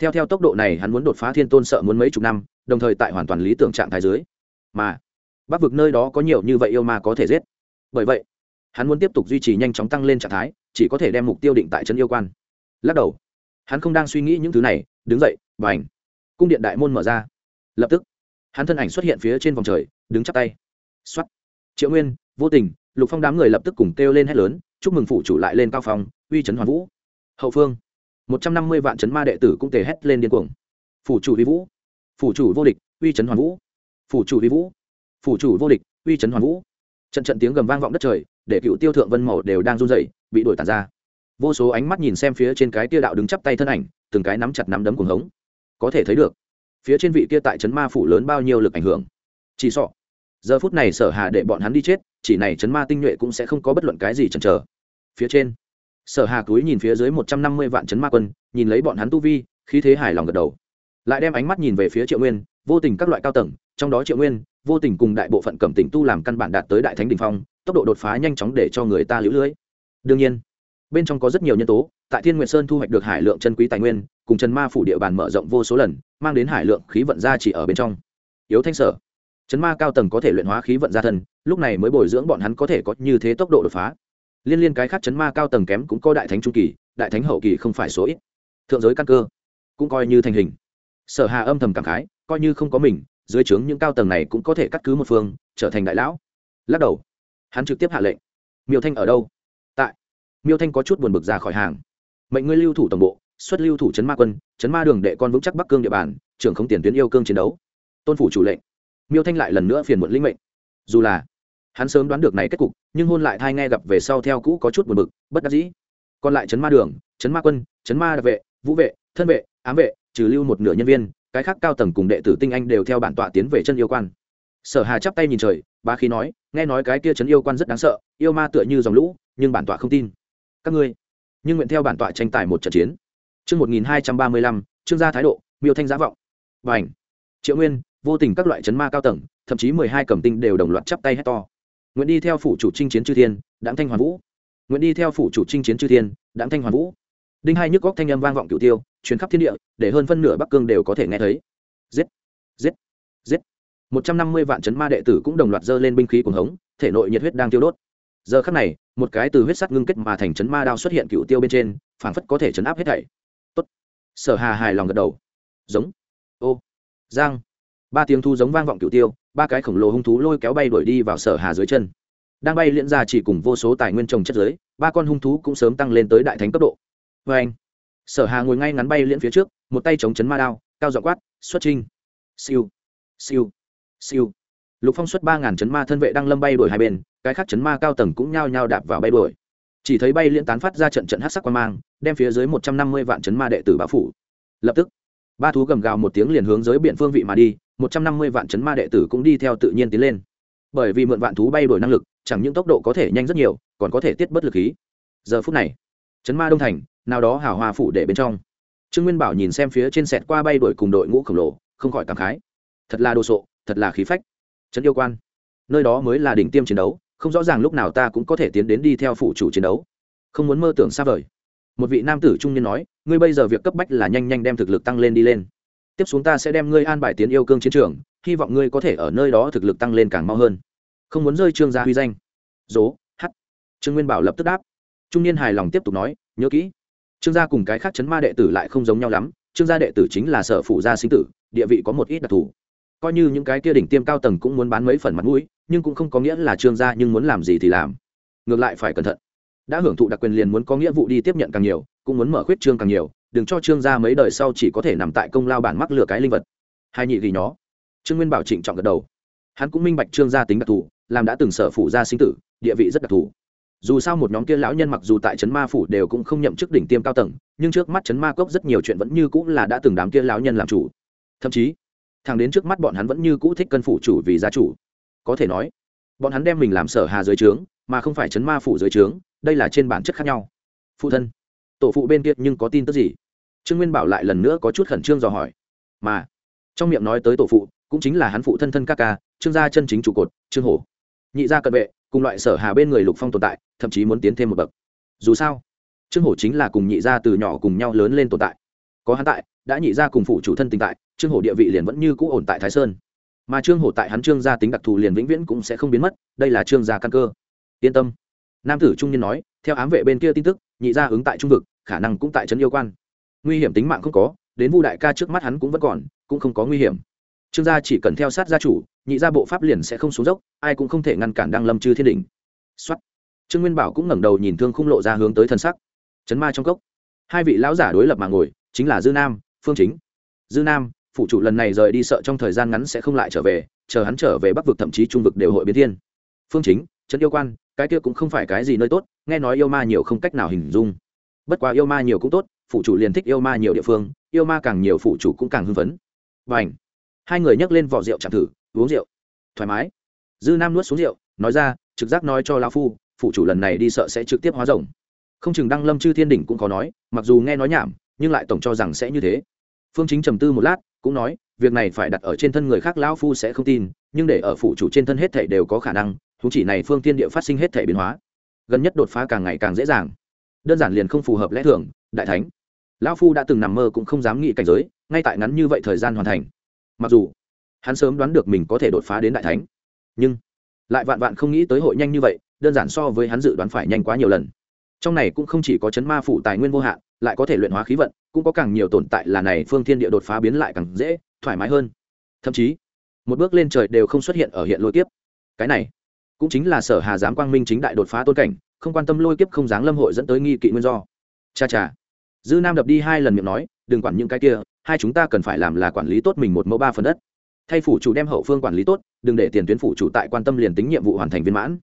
theo theo tốc độ này, hắn muốn đột phá thiên tôn sợ muốn mấy chục năm, đồng thời tại hoàn toàn lý tưởng trạng thái dưới. Mà, bắc vực nơi đó có nhiều như vậy yêu ma có thể giết bởi vậy, hắn muốn tiếp tục duy trì nhanh chóng tăng lên trạng thái, chỉ có thể đem mục tiêu định tại chân yêu quan. Lắc đầu, hắn không đang suy nghĩ những thứ này, đứng dậy b à ảnh cung điện đại môn mở ra. Lập tức, hắn thân ảnh xuất hiện phía trên vòng trời, đứng chắp tay. X o á t triệu nguyên, vô tình, lục phong đám người lập tức cùng kêu lên hét lớn, chúc mừng phủ chủ lại lên cao phòng uy trấn hoàn vũ. Hậu phương, một trăm năm mươi vạn chấn ma đệ tử cũng tề hét lên điên cuồng. Phủ chủ vi vũ. Phủ chủ vô địch, uy trấn hoàn vũ. Phủ chủ vi vũ. Phủ chủ vô địch, uy trấn hoàn vũ trận trận tiếng gầm vang vọng đất trời, để cựu tiêu thượng vân màu đều đang run rẩy, bị đuổi tàn ra. Vô số ánh mắt nhìn xem phía trên cái tia đạo đứng chắp tay thân ảnh, từng cái nắm chặt nắm đấm cuồng hống. Có thể thấy được, phía trên vị kia tại trấn ma phủ lớn bao nhiêu lực ảnh hưởng. Chỉ sọ giờ phút này sở hà để bọn hắn đi chết, chỉ này trấn ma tinh nhuệ cũng sẽ không có bất luận cái gì chần chờ. Phía trên, sở hà cúi nhìn phía dưới một trăm năm mươi vạn trấn ma quân, nhìn lấy bọn hắn tu vi, khí thế hài lòng gật đầu. Lại đem ánh mắt nhìn về phía triệu nguyên, vô tình các loại cao tầng trong đó triệu nguyên, vô tình cùng đại bộ phận cẩm tỉnh tu làm căn bản đạt tới đại thánh đình phong, tốc độ đột phá nhanh chóng để cho người ta lũ lưới. Đương nhiên, bên trong có rất nhiều nhân tố, tại thiên nguyệt sơn thu hoạch được hải lượng chân quý tài nguyên, cùng trần ma phủ địa bàn mở rộng vô số lần, mang đến hải lượng khí vận ra chỉ ở bên trong. Yếu thanh sở trấn ma cao tầng có thể luyện hóa khí vận gia thân, lúc này mới bồi dưỡng bọn hắn có thể có như thế tốc độ đột phá. Liên liên cái khác trấn ma cao tầng kém cũng có đại thánh trung kỳ, đại thánh hậu kỳ không phải số ít. Thượng giới căn cơ cũng coi như thành hình. Sở hà âm thầm cảm khái, coi như không có mình dưới trướng những cao tầng này cũng có thể cắt cứ một phương, trở thành đại lão. Lắc đầu. Hắn trực tiếp hạ lệnh. Miêu thanh ở đâu? Tại. Miêu thanh có chút buồn bực ra khỏi hàng. Mệnh ngươi lưu thủ tổng bộ, xuất lưu thủ trấn ma quân trấn ma đường đệ con vững chắc bắc cương địa bàn, trưởng không tiền tuyến yêu cương chiến đấu. Tôn phủ chủ lệnh. Miêu thanh lại lần nữa phiền muộn linh mệnh. Dù là hắn sớm đoán được này kết cục, nhưng hôn lại thai nghe gặp về sau theo cũ có chút buồn bực, bất đắc dĩ. Còn lại trấn ma đường trấn ma quân trấn ma đặc vệ, vũ vệ, thân vệ, ám vệ, trừ lưu một nửa nhân viên cái khác cao tầng cùng đệ tử tinh anh đều theo bản tọa tiến về chân yêu quan. Sở hà chắp tay nhìn trời ba khí nói, nghe nói cái kia trấn yêu quan rất đáng sợ, yêu ma tựa như dòng lũ, nhưng bản tọa không tin. Các ngươi, nhưng nguyện theo bản tọa tranh tài một trận chiến. Chương một nghìn hai trăm ba mươi lăm, trương gia thái độ, miêu thanh giá vọng. Và ảnh triệu nguyên, vô tình các loại chấn ma cao tầng, thậm chí mười hai cầm tinh đều đồng loạt chắp tay hét to. Nguyện đi theo phủ chủ trinh chiến chư thiên đáng thanh hoàn vũ. Nguyện đi theo phủ chủ trinh chiến chư thiên đáng thanh hoàn vũ đinh hai nhức góc thanh âm vang vọng cửu tiêu chuyến khắp thiên địa, để hơn phân nửa bắc cương đều có thể nghe thấy. Giết! Giết! Giết! Một trăm năm mươi vạn chấn ma đệ tử cũng đồng loạt dơ lên binh khí cuồng hống, thể nội nhiệt huyết đang tiêu đốt. Giờ khắc này, một cái từ huyết sắt ngưng kết mà thành chấn ma đao xuất hiện cựu tiêu bên trên, phảng phất có thể chấn áp hết thảy. Tốt. Sở hà hài lòng gật đầu. Giống. Ô. Giang. Ba tiếng thu giống vang vọng cựu tiêu, ba cái khổng lồ hung thú lôi kéo bay đuổi đi vào sở hà dưới chân. Đang bay liễn ra chỉ cùng vô số tài nguyên trồng chất giới ba con hung thú cũng sớm tăng lên tới đại thánh cấp độ vê anh. Sở hà ngồi ngay ngắn bay liễn phía trước, một tay chống chấn ma đao, cao dọ quát, xuất trinh siêu. Siêu. Siêu. Lục phong xuất ba ngàn chấn ma thân vệ đang lâm bay đuổi hai bên, cái khác chấn ma cao tầng cũng nhao nhao đạp vào bay đuổi. Chỉ thấy bay liên tán phát ra trận trận hát sắc quan mang, đem phía dưới một trăm năm mươi vạn chấn ma đệ tử bão phủ. Lập tức, ba thú gầm gào một tiếng liền hướng dưới biển phương vị mà đi, một trăm năm mươi vạn chấn ma đệ tử cũng đi theo tự nhiên tiến lên. Bởi vì mượn vạn thú bay đuổi năng lực, chẳng những tốc độ có thể nhanh rất nhiều, còn có thể tiết bất lực khí. Giờ phút này, chấn ma đông thành nào đó hào hòa phủ để bên trong. Trương nguyên bảo nhìn xem phía trên sẹt qua bay đuổi cùng đội ngũ khổng lồ, không khỏi cảm khái. Thật là đồ sộ, thật là khí phách. Trấn yêu quan, nơi đó mới là đỉnh tiêm chiến đấu, không rõ ràng lúc nào ta cũng có thể tiến đến đi theo phụ chủ chiến đấu. Không muốn mơ tưởng xa vời. Một vị nam tử trung niên nói, ngươi bây giờ việc cấp bách là nhanh nhanh đem thực lực tăng lên đi lên. Tiếp xuống ta sẽ đem ngươi an bài tiến yêu cương chiến trường, hy vọng ngươi có thể ở nơi đó thực lực tăng lên càng mau hơn. Không muốn rơi trương gia huy danh. Dố h trương nguyên bảo lập tức đáp. Trung niên hài lòng tiếp tục nói, nhớ kỹ trương gia cùng cái khác chấn ma đệ tử lại không giống nhau lắm, trương gia đệ tử chính là sở phụ gia sinh tử, địa vị có một ít đặc thù. Coi như những cái kia đỉnh tiêm cao tầng cũng muốn bán mấy phần mặt mũi, nhưng cũng không có nghĩa là trương gia nhưng muốn làm gì thì làm. Ngược lại phải cẩn thận. Đã hưởng thụ đặc quyền liền muốn có nghĩa vụ đi tiếp nhận càng nhiều, cũng muốn mở khuyết trương càng nhiều, đừng cho trương gia mấy đời sau chỉ có thể nằm tại công lao bản mắc lừa cái linh vật. Hai nhị ghi nhó. Trương nguyên bảo trịnh trọng gật đầu. Hắn cũng minh bạch trương gia tính đặc thù, làm đã từng sở phủ gia sinh tử, địa vị rất đặc thù dù sao một nhóm kia lão nhân mặc dù tại trấn ma phủ đều cũng không nhậm chức đỉnh tiêm cao tầng, nhưng trước mắt trấn ma cốc rất nhiều chuyện vẫn như cũng là đã từng đám kia lão nhân làm chủ. Thậm chí thằng đến trước mắt bọn hắn vẫn như cũ thích cân phủ chủ vì gia chủ. Có thể nói, bọn hắn đem mình làm sở hà dưới trướng, mà không phải chấn ma phủ dưới trướng, đây là trên bản chất khác nhau. Phụ thân, tổ phụ bên kia nhưng có tin tức gì? Trương nguyên bảo lại lần nữa có chút khẩn trương dò hỏi. Mà, trong miệng nói tới tổ phụ, cũng chính là hắn phụ thân thân ca ca, trương gia chân chính trụ cột, trương hổ. Nhị gia cận vệ, cùng loại sở hà bên người lục phong tồn tại thậm chí muốn tiến thêm một bậc. Dù sao, trương hổ chính là cùng nhị gia từ nhỏ cùng nhau lớn lên tồn tại. Có hắn tại, đã nhị gia cùng phụ chủ thân tình tại, trương hổ địa vị liền vẫn như cũ ổn tại thái sơn. Mà trương hổ tại hắn trương gia tính đặc thù liền vĩnh viễn cũng sẽ không biến mất, đây là trương gia căn cơ. Yên tâm. Nam tử trung niên nói, theo ám vệ bên kia tin tức, nhị gia ứng tại trung vực, khả năng cũng tại trấn yêu quan. Nguy hiểm tính mạng không có, đến vu đại ca trước mắt hắn cũng vẫn còn, cũng không có nguy hiểm. Trương gia chỉ cần theo sát gia chủ, nhị gia bộ pháp liền sẽ không xuống dốc, ai cũng không thể ngăn cản đăng lâm chư thiên đỉnh. Xuất trương nguyên bảo cũng ngẩng đầu nhìn thương khung lộ ra hướng tới thân sắc. Chấn ma trong cốc. Hai vị lão giả đối lập mà ngồi, chính là dư nam, phương chính. Dư nam, phụ chủ lần này rời đi sợ trong thời gian ngắn sẽ không lại trở về, chờ hắn trở về bắc vực thậm chí trung vực đều hội biến thiên. Phương chính, trấn yêu quan, cái kia cũng không phải cái gì nơi tốt, nghe nói yêu ma nhiều không cách nào hình dung. Bất quá yêu ma nhiều cũng tốt, phụ chủ liền thích yêu ma nhiều địa phương, yêu ma càng nhiều phụ chủ cũng càng hưng phấn. Và ảnh hai người nhấc lên vỏ rượu chạm thử, uống rượu. Thoải mái. Dư nam nuốt xuống rượu, nói ra, trực giác nói cho lão phu phụ chủ lần này đi sợ sẽ trực tiếp hóa rồng. Không chừng đăng lâm chư thiên đỉnh cũng có nói, mặc dù nghe nói nhảm, nhưng lại tổng cho rằng sẽ như thế. Phương chính trầm tư một lát, cũng nói, việc này phải đặt ở trên thân người khác, lão phu sẽ không tin, nhưng để ở phụ chủ trên thân hết thảy đều có khả năng thú chỉ này phương tiên địa phát sinh hết thảy biến hóa. Gần nhất đột phá càng ngày càng dễ dàng. Đơn giản liền không phù hợp lẽ thường, đại thánh. Lão phu đã từng nằm mơ cũng không dám nghĩ cảnh giới, ngay tại ngắn như vậy thời gian hoàn thành. Mặc dù, hắn sớm đoán được mình có thể đột phá đến đại thánh, nhưng lại vạn vạn không nghĩ tới hội nhanh như vậy đơn giản so với hắn dự đoán phải nhanh quá nhiều lần. Trong này cũng không chỉ có chấn ma phụ tài nguyên vô hạn, lại có thể luyện hóa khí vận, cũng có càng nhiều tồn tại là này phương thiên địa đột phá biến lại càng dễ, thoải mái hơn. Thậm chí, một bước lên trời đều không xuất hiện ở hiện lôi kiếp. Cái này, cũng chính là sở hà giám quang minh chính đại đột phá tôn cảnh, không quan tâm lôi kiếp không dáng lâm hội dẫn tới nghi kỵ nguyên do. Cha cha, dư nam đập đi hai lần miệng nói, đừng quản những cái kia, hai chúng ta cần phải làm là quản lý tốt mình một mẫu ba phần đất. Thay phủ chủ đem hậu phương quản lý tốt, đừng để tiền tuyến phủ chủ tại quan tâm liền tính nhiệm vụ hoàn thành viên mãn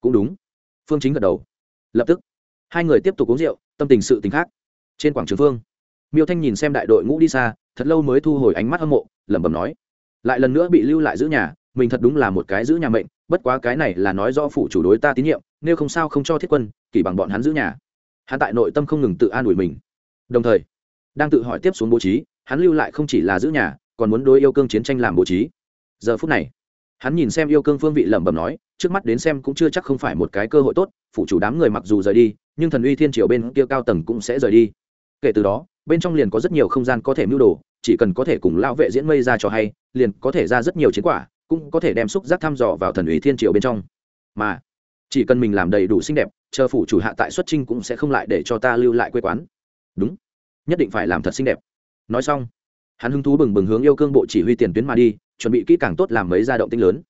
cũng đúng. Phương chính gật đầu. Lập tức, hai người tiếp tục uống rượu, tâm tình sự tình khác. Trên quảng trường phương, miêu thanh nhìn xem đại đội ngũ đi xa, thật lâu mới thu hồi ánh mắt hâm mộ, lẩm bẩm nói, lại lần nữa bị lưu lại giữ nhà, mình thật đúng là một cái giữ nhà mệnh, bất quá cái này là nói do phụ chủ đối ta tín nhiệm, nếu không sao không cho thiết quân, kỷ bằng bọn hắn giữ nhà. Hắn tại nội tâm không ngừng tự an ủi mình. Đồng thời, đang tự hỏi tiếp xuống bố trí, hắn lưu lại không chỉ là giữ nhà, còn muốn đối yêu cương chiến tranh làm bố trí. Giờ phút này hắn nhìn xem yêu cương phương vị lẩm bẩm nói, trước mắt đến xem cũng chưa chắc không phải một cái cơ hội tốt phụ chủ đám người mặc dù rời đi, nhưng thần uy thiên triều bên kia cao tầng cũng sẽ rời đi. Kể từ đó, bên trong liền có rất nhiều không gian có thể mưu đồ, chỉ cần có thể cùng lao vệ diễn mây ra cho hay, liền có thể ra rất nhiều chiến quả, cũng có thể đem xúc giác thăm dò vào thần uy thiên triều bên trong. Mà, chỉ cần mình làm đầy đủ xinh đẹp, chờ phủ chủ hạ tại xuất trinh cũng sẽ không lại để cho ta lưu lại quê quán. Đúng, nhất định phải làm thật xinh đẹp. Nói xong, hắn hứng thú bừng bừng hướng yêu cương bộ chỉ huy tiền tuyến mà đi chuẩn bị kỹ càng tốt làm mấy gia động tinh lớn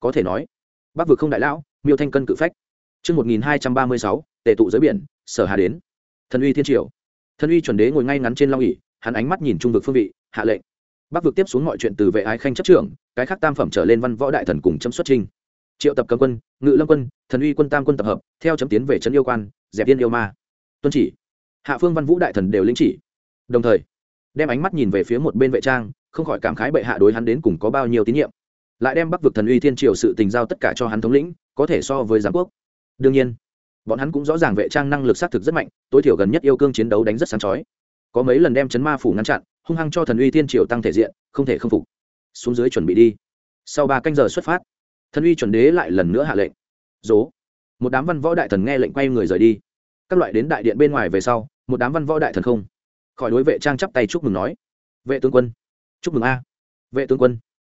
có thể nói bắc vực không đại lão miêu thanh cân cự phách Trước 1236, tề tụ giới biển, sở hà đến. Thần uy thiên triều. Thần uy chuẩn đế ngồi ngay ngắn trên long ỷ, hắn ánh mắt nhìn trung vực phương vị, hạ lệnh. Bắc vực tiếp xuống mọi chuyện từ vệ ái khanh chấp trưởng, cái khác tam phẩm trở lên văn võ đại thần cùng chấm xuất trình. Triệu tập cấm quân, ngự lâm quân, thần uy quân tam quân tập hợp, theo chấm tiến về trấn yêu quan, dẹp tiên yêu ma. Tuân chỉ. Hạ phương văn vũ đại thần đều lĩnh chỉ. Đồng thời, đem ánh mắt nhìn về phía một bên vệ trang, không khỏi cảm khái bệ hạ đối hắn đến cùng có bao nhiêu tín nhiệm. Lại đem Bắc vực thần uy thiên triều sự tình giao tất cả cho hắn thống lĩnh, có thể so với giám quốc. Đương nhiên bọn hắn cũng rõ ràng vệ trang năng lực xác thực rất mạnh tối thiểu gần nhất yêu cương chiến đấu đánh rất sáng chói. Có mấy lần đem chấn ma phủ ngăn chặn hung hăng cho thần uy thiên triều tăng thể diện không thể không phục. Xuống dưới chuẩn bị đi. Sau ba canh giờ xuất phát thần uy chuẩn đế lại lần nữa hạ lệnh. Dố một đám văn võ đại thần nghe lệnh quay người rời đi. Các loại đến đại điện bên ngoài về sau một đám văn võ đại thần không. Khỏi đối vệ trang chắp tay chúc mừng nói. Vệ tướng quân chúc mừng a. Vệ tướng quân.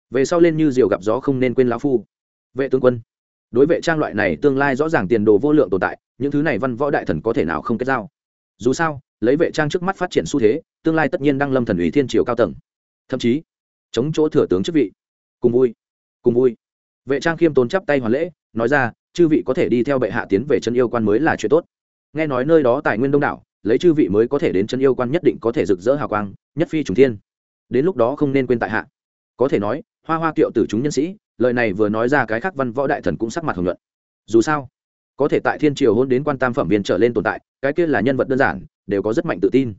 Về sau lên như diều gặp gió không nên quên lão phu. Vệ tướng quân. Đối vệ trang loại này tương lai rõ ràng tiền đồ vô lượng tồn tại, những thứ này văn võ đại thần có thể nào không kết giao? Dù sao, lấy vệ trang trước mắt phát triển xu thế, tương lai tất nhiên đang lâm thần ủy thiên triều cao tầng. Thậm chí, chống chỗ thừa tướng chức vị. Cùng vui. Cùng vui. Vệ trang khiêm tốn chắp tay hoàn lễ, nói ra, chư vị có thể đi theo bệ hạ tiến về chân yêu quan mới là chuyện tốt. Nghe nói nơi đó tài nguyên đông đảo, lấy chư vị mới có thể đến chân yêu quan nhất định có thể rực rỡ hào quang, nhất phi trùng thiên đến lúc đó không nên quên tại hạ. Có thể nói, hoa hoa kiệu từ chúng nhân sĩ, lời này vừa nói ra cái khác văn võ đại thần cũng sắc mặt hồng luận dù sao, có thể tại thiên triều hôn đến quan tam phẩm viên trở lên tồn tại, cái kia là nhân vật đơn giản, đều có rất mạnh tự tin.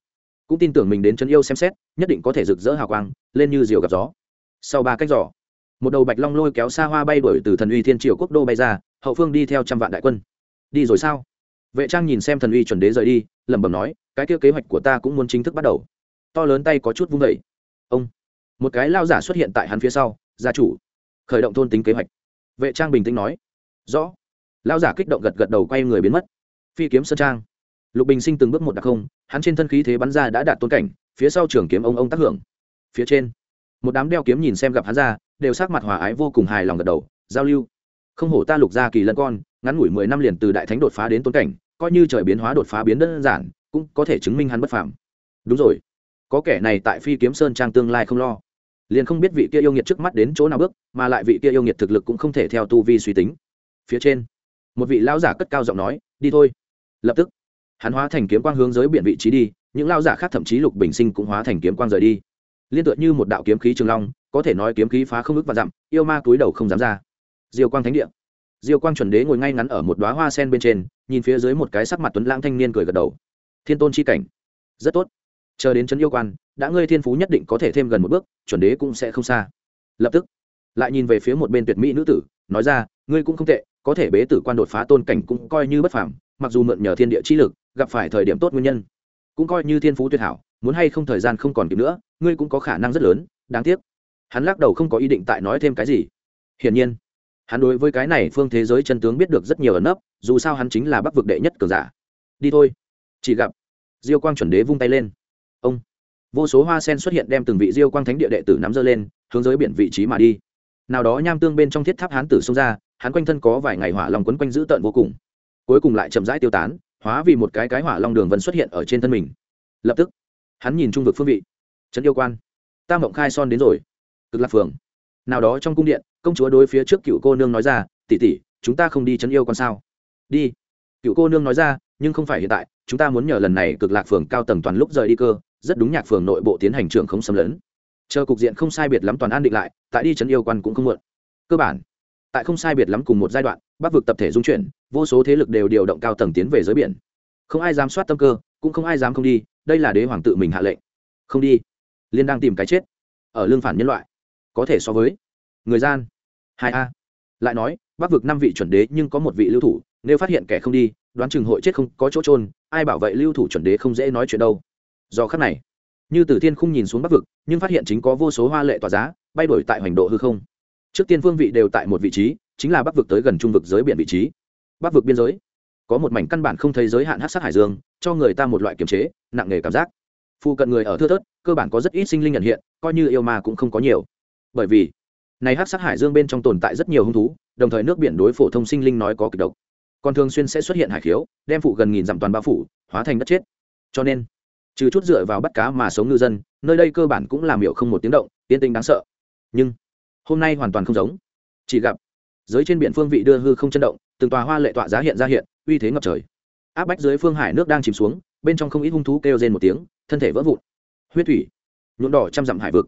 Cũng tin tưởng mình đến chân yêu xem xét, nhất định có thể rực rỡ hào quang, lên như diều gặp gió. Sau ba cách giỏ một đầu bạch long lôi kéo xa hoa bay đuổi từ thần uy thiên triều quốc đô bay ra, hậu phương đi theo trăm vạn đại quân. Đi rồi sao? Vệ trang nhìn xem thần uy chuẩn đế rời đi, lẩm bẩm nói, cái kia kế hoạch của ta cũng muốn chính thức bắt đầu. To lớn tay có chút vung vẩy ông. Một cái lao giả xuất hiện tại hắn phía sau, gia chủ. Khởi động thôn tính kế hoạch. Vệ trang bình tĩnh nói. Rõ. Lao giả kích động gật gật đầu quay người biến mất. Phi kiếm sơn trang. Lục bình sinh từng bước một đặc không, hắn trên thân khí thế bắn ra đã đạt tôn cảnh, phía sau trường kiếm ông ông tác hưởng. Phía trên, một đám đeo kiếm nhìn xem gặp hắn ra, đều sắc mặt hòa ái vô cùng hài lòng gật đầu, giao lưu. Không hổ ta lục gia kỳ lân con, ngắn ngủi mười năm liền từ đại thánh đột phá đến tôn cảnh, coi như trời biến hóa đột phá biến đơn giản, cũng có thể chứng minh hắn bất phạm đúng rồi có kẻ này tại phi kiếm sơn trang tương lai không lo. Liền không biết vị kia yêu nghiệt trước mắt đến chỗ nào bước, mà lại vị kia yêu nghiệt thực lực cũng không thể theo tu vi suy tính. Phía trên, một vị lão giả cất cao giọng nói, đi thôi. Lập tức, hắn hóa thành kiếm quang hướng giới biển vị trí đi, những lao giả khác thậm chí lục bình sinh cũng hóa thành kiếm quang rời đi. Liên tựa như một đạo kiếm khí trường long, có thể nói kiếm khí phá không ức và dặm, yêu ma túi đầu không dám ra. Diêu quang thánh địa. Diêu quang chuẩn đế ngồi ngay ngắn ở một đoá hoa sen bên trên, nhìn phía dưới một cái sắc mặt tuấn lãng thanh niên cười gật đầu. Thiên tôn chi cảnh. Rất tốt chờ đến trấn yêu quan, đã ngươi thiên phú nhất định có thể thêm gần một bước, chuẩn đế cũng sẽ không xa. Lập tức, lại nhìn về phía một bên tuyệt mỹ nữ tử, nói ra, ngươi cũng không tệ, có thể bế tử quan đột phá tôn cảnh cũng coi như bất phàm, mặc dù mượn nhờ thiên địa chi lực, gặp phải thời điểm tốt nguyên nhân, cũng coi như thiên phú tuyệt hảo, muốn hay không thời gian không còn kịp nữa, ngươi cũng có khả năng rất lớn, đáng tiếc. Hắn lắc đầu không có ý định tại nói thêm cái gì. Hiển nhiên, hắn đối với cái này phương thế giới chân tướng biết được rất nhiều ẩn nấp, dù sao hắn chính là bắc vực đệ nhất cường giả. Đi thôi. Chỉ gặp, diêu quang chuẩn đế vung tay lên ông. Vô số hoa sen xuất hiện đem từng vị diêu quang thánh địa đệ tử nắm dơ lên, hướng giới biển vị trí mà đi. Nào đó nham tương bên trong thiết tháp hán tử xông ra, hắn quanh thân có vài ngày hỏa lòng quấn quanh dữ tợn vô cùng. Cuối cùng lại chậm rãi tiêu tán, hóa vì một cái cái hỏa long đường vân xuất hiện ở trên thân mình. Lập tức, hắn nhìn trung vực phương vị. Trấn yêu quan, ta mộng khai son đến rồi. Cực lạc phường nào đó trong cung điện, công chúa đối phía trước cựu cô nương nói ra tỉ tỉ chúng ta không đi trấn yêu quan sao? Đi. Cựu cô nương nói ra, nhưng không phải hiện tại, chúng ta muốn nhờ lần này cực lạc phường cao tầng toàn lúc rời đi cơ rất đúng nhạc phường nội bộ tiến hành trưởng không xâm lấn. Chờ cục diện không sai biệt lắm toàn an định lại, tại đi trấn yêu quan cũng không muộn. Cơ bản, tại không sai biệt lắm cùng một giai đoạn, bắc vực tập thể dung chuyển, vô số thế lực đều điều động cao tầng tiến về giới biển. Không ai dám soát tâm cơ, cũng không ai dám không đi, đây là đế hoàng tự mình hạ lệnh. Không đi, liên đang tìm cái chết. Ở lương phản nhân loại, có thể so với người gian. Hai a. Lại nói, bắc vực năm vị chuẩn đế nhưng có một vị lưu thủ, nếu phát hiện kẻ không đi, đoán chừng hội chết không có chỗ trôn ai bảo vệ lưu thủ chuẩn đế không dễ nói chuyện đâu do khắc này, như tử thiên không nhìn xuống bắc vực, nhưng phát hiện chính có vô số hoa lệ tỏa giá, bay đổi tại hoành độ hư không. Trước tiên phương vị đều tại một vị trí, chính là bắc vực tới gần trung vực giới biển vị trí. Bắc vực biên giới, có một mảnh căn bản không thấy giới hạn hát sát hải dương, cho người ta một loại kiềm chế, nặng nề cảm giác. Phụ cận người ở thưa thớt, cơ bản có rất ít sinh linh nhận hiện, coi như yêu mà cũng không có nhiều. Bởi vì, này hát sát hải dương bên trong tồn tại rất nhiều hung thú, đồng thời nước biển đối phổ thông sinh linh nói có kịch độc. Còn thường xuyên sẽ xuất hiện hải khiếu, đem phụ gần nghìn dặm toàn bao phủ, hóa thành đất chết. Cho nên trừ chút dựa vào bắt cá mà sống ngư dân, nơi đây cơ bản cũng làm hiệu không một tiếng động, yên tĩnh đáng sợ. Nhưng, hôm nay hoàn toàn không giống. Chỉ gặp, dưới trên biển phương vị đưa hư không chân động, từng tòa hoa lệ tọa giá hiện ra hiện, uy thế ngập trời. Áp bách dưới phương hải nước đang chìm xuống, bên trong không ít hung thú kêu rên một tiếng, thân thể vỡ vụn. Huyết thủy, nhuộm đỏ trăm dặm hải vực.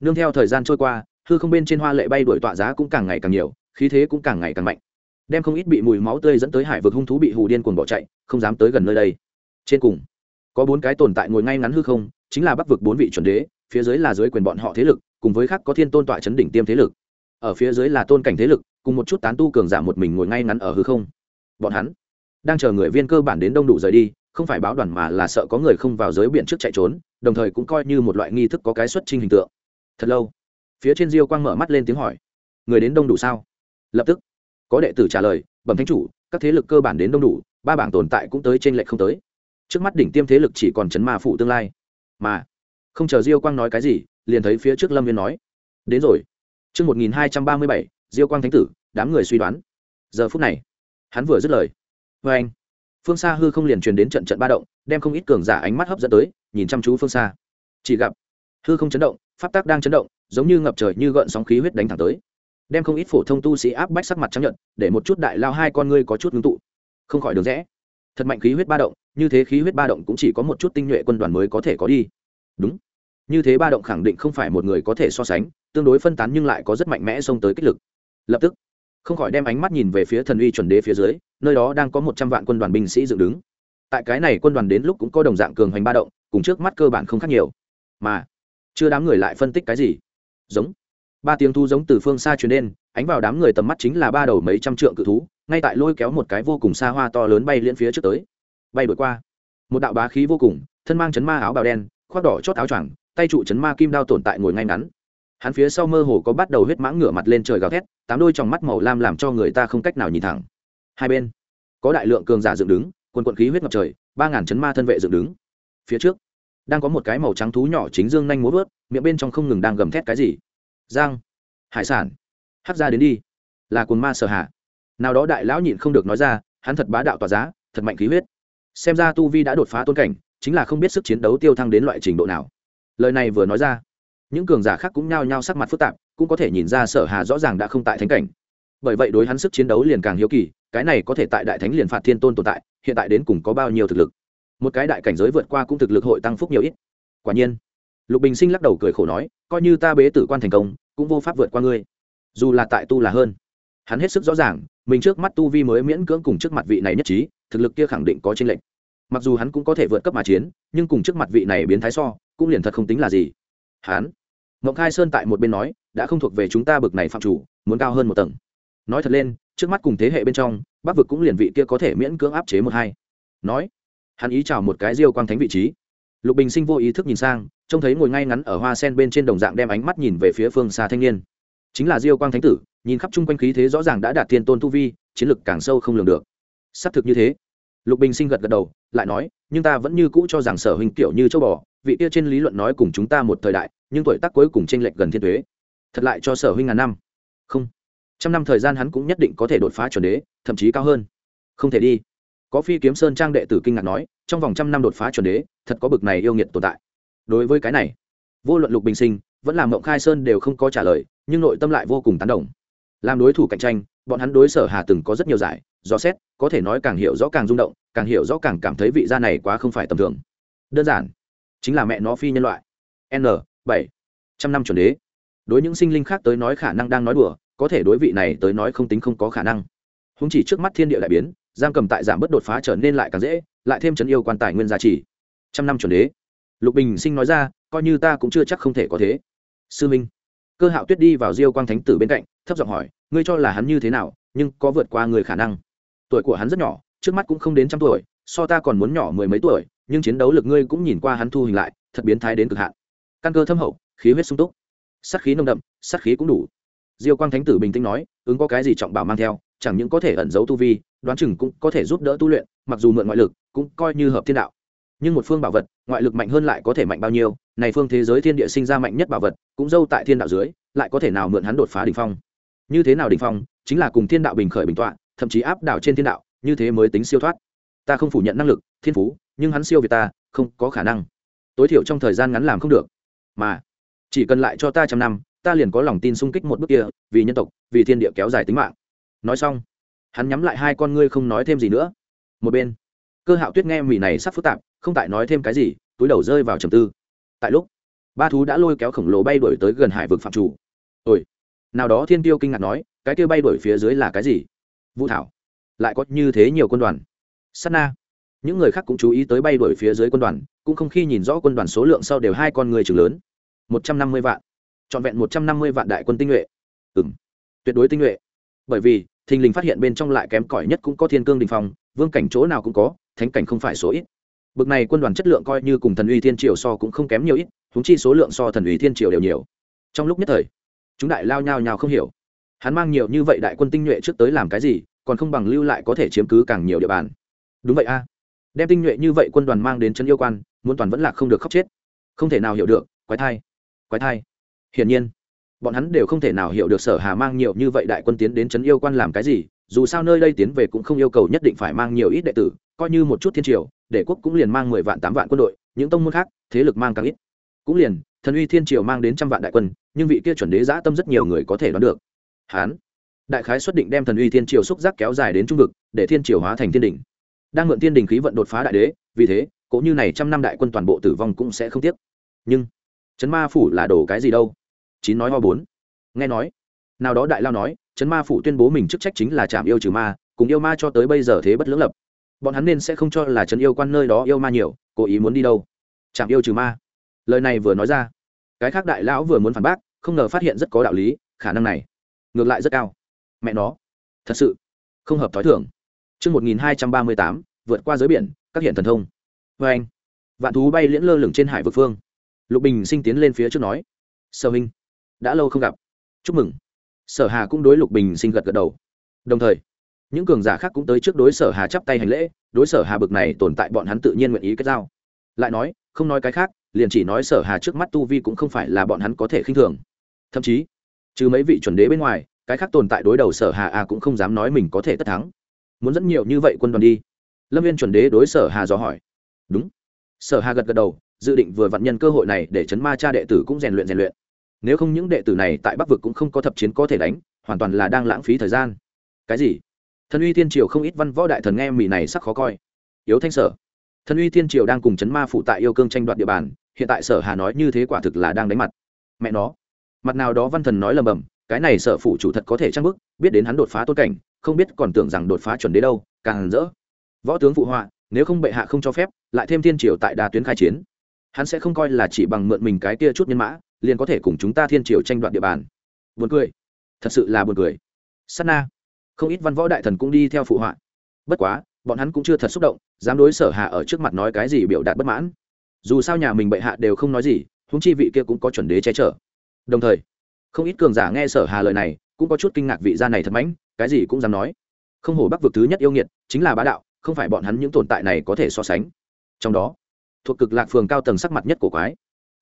Nương theo thời gian trôi qua, hư không bên trên hoa lệ bay đuổi tọa giá cũng càng ngày càng nhiều, khí thế cũng càng ngày càng mạnh. Đem không ít bị mùi máu tươi dẫn tới hải vực hung thú bị hù điên cuồng bỏ chạy, không dám tới gần nơi đây. Trên cùng có bốn cái tồn tại ngồi ngay ngắn hư không, chính là bắc vực bốn vị chuẩn đế, phía dưới là dưới quyền bọn họ thế lực, cùng với khác có thiên tôn tọa chấn đỉnh tiêm thế lực. Ở phía dưới là tôn cảnh thế lực, cùng một chút tán tu cường giả một mình ngồi ngay ngắn ở hư không. Bọn hắn đang chờ người viên cơ bản đến đông đủ rời đi, không phải báo đoàn mà là sợ có người không vào giới biển trước chạy trốn, đồng thời cũng coi như một loại nghi thức có cái xuất trình hình tượng. Thật lâu, phía trên diêu quang mở mắt lên tiếng hỏi, người đến đông đủ sao? Lập tức, có đệ tử trả lời, bẩm thánh chủ, các thế lực cơ bản đến đông đủ, ba bảng tồn tại cũng tới trên lệch không tới trước mắt đỉnh tiêm thế lực chỉ còn chấn ma phụ tương lai mà không chờ diêu quang nói cái gì liền thấy phía trước lâm viên nói đến rồi Trước 1237, Diêu Quang Thánh Tử, đám người suy đoán. Giờ phút này, hắn vừa dứt lời. vê anh, phương xa hư không liền truyền đến trận trận ba động, đem không ít cường giả ánh mắt hấp dẫn tới, nhìn chăm chú phương xa. Chỉ gặp hư không chấn động, pháp tắc đang chấn động, giống như ngập trời như gợn sóng khí huyết đánh thẳng tới. Đem không ít phổ thông tu sĩ áp bách sắc mặt trắng nhận, để một chút đại lao hai con ngươi có chút ngưng tụ. Không khỏi được rẽ. Thật mạnh khí huyết ba động, như thế khí huyết ba động cũng chỉ có một chút tinh nhuệ quân đoàn mới có thể có đi. Đúng. Như thế ba động khẳng định không phải một người có thể so sánh, tương đối phân tán nhưng lại có rất mạnh mẽ xông tới kích lực. Lập tức, không khỏi đem ánh mắt nhìn về phía thần uy chuẩn đế phía dưới, nơi đó đang có một trăm vạn quân đoàn binh sĩ dựng đứng. Tại cái này quân đoàn đến lúc cũng có đồng dạng cường hoành ba động, cùng trước mắt cơ bản không khác nhiều. Mà, chưa đám người lại phân tích cái gì? Giống. Ba tiếng thu giống từ phương xa truyền đến, ánh vào đám người tầm mắt chính là ba đầu mấy trăm trượng cự thú, ngay tại lôi kéo một cái vô cùng xa hoa to lớn bay liên phía trước tới bay đổi qua. Một đạo bá khí vô cùng, thân mang chấn ma áo bào đen, khoác đỏ chót áo choàng, tay trụ chấn ma kim đao tồn tại ngồi ngay ngắn. Hắn phía sau mơ hồ có bắt đầu huyết mãng ngửa mặt lên trời gào thét, tám đôi trong mắt màu lam làm cho người ta không cách nào nhìn thẳng. Hai bên, có đại lượng cường giả dựng đứng, quần quận khí huyết ngập trời, ba ngàn chấn ma thân vệ dựng đứng. Phía trước, đang có một cái màu trắng thú nhỏ chính dương nhanh múa vớt, miệng bên trong không ngừng đang gầm thét cái gì. Giang, hải sản hắt ra đến đi. Là cồn ma sở hạ. Nào đó đại lão nhịn không được nói ra, hắn thật bá đạo tỏa giá, thật mạnh khí huyết xem ra tu vi đã đột phá tôn cảnh, chính là không biết sức chiến đấu tiêu thăng đến loại trình độ nào. Lời này vừa nói ra, những cường giả khác cũng nhao nhao sắc mặt phức tạp, cũng có thể nhìn ra sở hà rõ ràng đã không tại thánh cảnh. Bởi vậy đối hắn sức chiến đấu liền càng hiếu kỳ, cái này có thể tại đại thánh liền phạt thiên tôn tồn tại, hiện tại đến cùng có bao nhiêu thực lực? Một cái đại cảnh giới vượt qua cũng thực lực hội tăng phúc nhiều ít. Quả nhiên, lục bình sinh lắc đầu cười khổ nói, coi như ta bế tử quan thành công, cũng vô pháp vượt qua ngươi. Dù là tại tu là hơn, hắn hết sức rõ ràng, mình trước mắt tu vi mới miễn cưỡng cùng trước mặt vị này nhất trí thực lực kia khẳng định có chênh lệch. Mặc dù hắn cũng có thể vượt cấp mà chiến, nhưng cùng trước mặt vị này biến thái so, cũng liền thật không tính là gì. Hắn, mộng khai sơn tại một bên nói, đã không thuộc về chúng ta bực này phạm chủ, muốn cao hơn một tầng. Nói thật lên, trước mắt cùng thế hệ bên trong, bắc vực cũng liền vị kia có thể miễn cưỡng áp chế một hai. Nói, hắn ý chào một cái diêu quang thánh vị trí. Lục bình sinh vô ý thức nhìn sang, trông thấy ngồi ngay ngắn ở hoa sen bên trên đồng dạng đem ánh mắt nhìn về phía phương xa thanh niên. Chính là diêu quang thánh tử, nhìn khắp chung quanh khí thế rõ ràng đã đạt thiên tôn tu vi, chiến lực càng sâu không lường được xác thực như thế. Lục bình sinh gật gật đầu, lại nói, nhưng ta vẫn như cũ cho rằng sở huynh kiểu như châu bò, vị kia trên lý luận nói cùng chúng ta một thời đại, nhưng tuổi tác cuối cùng tranh lệch gần thiên tuế. Thật lại cho sở huynh ngàn năm. Không. Trăm năm thời gian hắn cũng nhất định có thể đột phá chuẩn đế, thậm chí cao hơn. Không thể đi. Có phi kiếm sơn trang đệ tử kinh ngạc nói, trong vòng trăm năm đột phá chuẩn đế, thật có bực này yêu nghiệt tồn tại. Đối với cái này, vô luận lục bình sinh, vẫn là mộng khai sơn đều không có trả lời, nhưng nội tâm lại vô cùng tán đồng làm đối thủ cạnh tranh, bọn hắn đối sở hà từng có rất nhiều giải, do xét, có thể nói càng hiểu rõ càng rung động, càng hiểu rõ càng cảm thấy vị gia này quá không phải tầm thường. Đơn giản, chính là mẹ nó phi nhân loại. N, bảy, trăm năm chuẩn đế. Đối những sinh linh khác tới nói khả năng đang nói đùa, có thể đối vị này tới nói không tính không có khả năng. Húng chỉ trước mắt thiên địa đại biến, giam cầm tại giảm bớt đột phá trở nên lại càng dễ, lại thêm chấn yêu quan tài nguyên giá trị trăm năm chuẩn đế. Lục bình sinh nói ra, coi như ta cũng chưa chắc không thể có thế. Sư minh, cơ hạo tuyết đi vào diêu quang thánh tử bên cạnh, thấp giọng hỏi ngươi cho là hắn như thế nào, nhưng có vượt qua người khả năng. Tuổi của hắn rất nhỏ, trước mắt cũng không đến trăm tuổi, so ta còn muốn nhỏ mười mấy tuổi, nhưng chiến đấu lực ngươi cũng nhìn qua hắn thu hình lại, thật biến thái đến cực hạn. Căn cơ thâm hậu, khí huyết sung túc. Sát khí nồng đậm, sát khí cũng đủ. Diêu quang thánh tử bình tĩnh nói, ứng có cái gì trọng bảo mang theo, chẳng những có thể ẩn giấu tu vi, đoán chừng cũng có thể giúp đỡ tu luyện, mặc dù mượn ngoại lực, cũng coi như hợp thiên đạo. Nhưng một phương bảo vật, ngoại lực mạnh hơn lại có thể mạnh bao nhiêu, này phương thế giới thiên địa sinh ra mạnh nhất bảo vật, cũng dâu tại thiên đạo dưới, lại có thể nào mượn hắn đột phá đỉnh phong? Như thế nào đỉnh phong, chính là cùng thiên đạo bình khởi bình tọa, thậm chí áp đảo trên thiên đạo, như thế mới tính siêu thoát. Ta không phủ nhận năng lực, thiên phú, nhưng hắn siêu việt ta, không có khả năng. Tối thiểu trong thời gian ngắn làm không được. Mà, chỉ cần lại cho ta trăm năm, ta liền có lòng tin sung kích một bước kia, vì nhân tộc, vì thiên địa kéo dài tính mạng. Nói xong, hắn nhắm lại hai con ngươi không nói thêm gì nữa. Một bên, cơ hạo tuyết nghe mỉ này sắp phức tạp, không tại nói thêm cái gì, túi đầu rơi vào trầm tư. Tại lúc, ba thú đã lôi kéo khổng lồ bay đuổi tới gần hải vực phạm chủ. Ôi nào đó thiên tiêu kinh ngạc nói cái kia bay đổi phía dưới là cái gì? Vũ thảo. Lại có như thế nhiều quân đoàn. S na. Những người khác cũng chú ý tới bay đổi phía dưới quân đoàn cũng không khi nhìn rõ quân đoàn số lượng sau đều hai con người chừng lớn. Một trăm năm mươi vạn. Trọn vẹn một trăm năm mươi vạn đại quân tinh nhuệ. Ừ m tuyệt đối tinh nhuệ. Bởi vì thình lình phát hiện bên trong lại kém cỏi nhất cũng có thiên cương đình phòng, vương cảnh chỗ nào cũng có thánh cảnh không phải số ít. Bực này quân đoàn chất lượng coi như cùng thần uy thiên triều so cũng không kém nhiều ít húng chi số lượng so thần uy thiên triều đều nhiều. Trong lúc nhất thời chúng đại lao nhao nhao không hiểu. Hắn mang nhiều như vậy đại quân tinh nhuệ trước tới làm cái gì, còn không bằng lưu lại có thể chiếm cứ càng nhiều địa bàn. Đúng vậy a. Đem tinh nhuệ như vậy quân đoàn mang đến chân yêu quan, muốn toàn vẫn là không được khóc chết. Không thể nào hiểu được, quái thai quái thai. Hiển nhiên, bọn hắn đều không thể nào hiểu được sở hà mang nhiều như vậy đại quân tiến đến trấn yêu quan làm cái gì, dù sao nơi đây tiến về cũng không yêu cầu nhất định phải mang nhiều ít đệ tử, coi như một chút thiên triều đệ quốc cũng liền mang mười vạn tám vạn quân đội, những tông môn khác, thế lực mang càng ít. Cũng liền thần uy thiên triều mang đến trăm vạn đại quân, nhưng vị kia chuẩn đế giã tâm rất nhiều người có thể đoán được. Hán, đại khái xuất định đem thần uy thiên triều xúc giác kéo dài đến trung vực, để thiên triều hóa thành thiên đình đang mượn thiên đình khí vận đột phá đại đế, vì thế cũng như này trăm năm đại quân toàn bộ tử vong cũng sẽ không tiếc. Nhưng, trấn ma phủ là đồ cái gì đâu? Chín nói ho bốn. Nghe nói, nào đó đại lao nói, trấn ma phủ tuyên bố mình chức trách chính là chạm yêu trừ ma, cùng yêu ma cho tới bây giờ thế bất lưỡng lập. Bọn hắn nên sẽ không cho là trấn yêu quan nơi đó yêu ma nhiều, cố ý muốn đi đâu? Chạm yêu trừ ma lời này vừa nói ra cái khác đại lão vừa muốn phản bác không ngờ phát hiện rất có đạo lý khả năng này ngược lại rất cao mẹ nó thật sự không hợp t h ó i thưởng Trước 1238, vượt qua giới biển, các hiện thần thông. Và anh, vạn thú bay liễn lơ lửng trên hải vực phương. Lục Bình sinh tiến lên phía trước nói. Sở Minh, đã lâu không gặp. Chúc mừng. Sở Hà cũng đối Lục Bình sinh gật gật đầu. Đồng thời, những cường giả khác cũng tới trước đối Sở Hà chắp tay hành lễ, đối Sở Hà bực này tồn tại bọn hắn tự nhiên nguyện ý kết giao. Lại nói, không nói cái khác, liền chỉ nói Sở Hà trước mắt tu vi cũng không phải là bọn hắn có thể khinh thường. Thậm chí, trừ mấy vị chuẩn đế bên ngoài, cái khác tồn tại đối đầu sở hà a cũng không dám nói mình có thể tất thắng. Muốn dẫn nhiều như vậy quân đoàn đi? Lâm viên chuẩn đế đối sở hà dò hỏi. Đúng. Sở hà gật gật đầu, dự định vừa vặn nhân cơ hội này để chấn ma cha đệ tử cũng rèn luyện rèn luyện. Nếu không những đệ tử này tại bắc vực cũng không có thập chiến có thể đánh, hoàn toàn là đang lãng phí thời gian. Cái gì? Thần uy thiên triều không ít văn võ đại thần nghe mì này sắc khó coi. Yếu thanh sở. Thần uy thiên triều đang cùng chấn ma phụ tại yêu cương tranh đoạt địa bàn hiện tại sở hà nói như thế quả thực là đang đánh mặt. Mẹ nó. Mặt nào đó văn thần nói lầm bầm, cái này sở phụ chủ thật có thể trang bức, biết đến hắn đột phá tôn cảnh, không biết còn tưởng rằng đột phá chuẩn đế đâu, càng rỡ. Võ tướng phụ họa, nếu không bệ hạ không cho phép, lại thêm thiên triều tại đà tuyến khai chiến. Hắn sẽ không coi là chỉ bằng mượn mình cái kia chút nhân mã, liền có thể cùng chúng ta thiên triều tranh đoạt địa bàn. Buồn cười. Thật sự là buồn cười. Sát na. Không ít văn võ đại thần cũng đi theo phụ họa. Bất quá, bọn hắn cũng chưa thật xúc động, dám đối sở hạ ở trước mặt nói cái gì biểu đạt bất mãn dù sao nhà mình bệ hạ đều không nói gì húng chi vị kia cũng có chuẩn đế che chở. Đồng thời, không ít cường giả nghe sở hà lời này, cũng có chút kinh ngạc vị gia này thật mãnh, cái gì cũng dám nói. Không hổ bắc vực thứ nhất yêu nghiệt, chính là bá đạo, không phải bọn hắn những tồn tại này có thể so sánh. Trong đó, thuộc cực lạc phường cao tầng sắc mặt nhất của quái.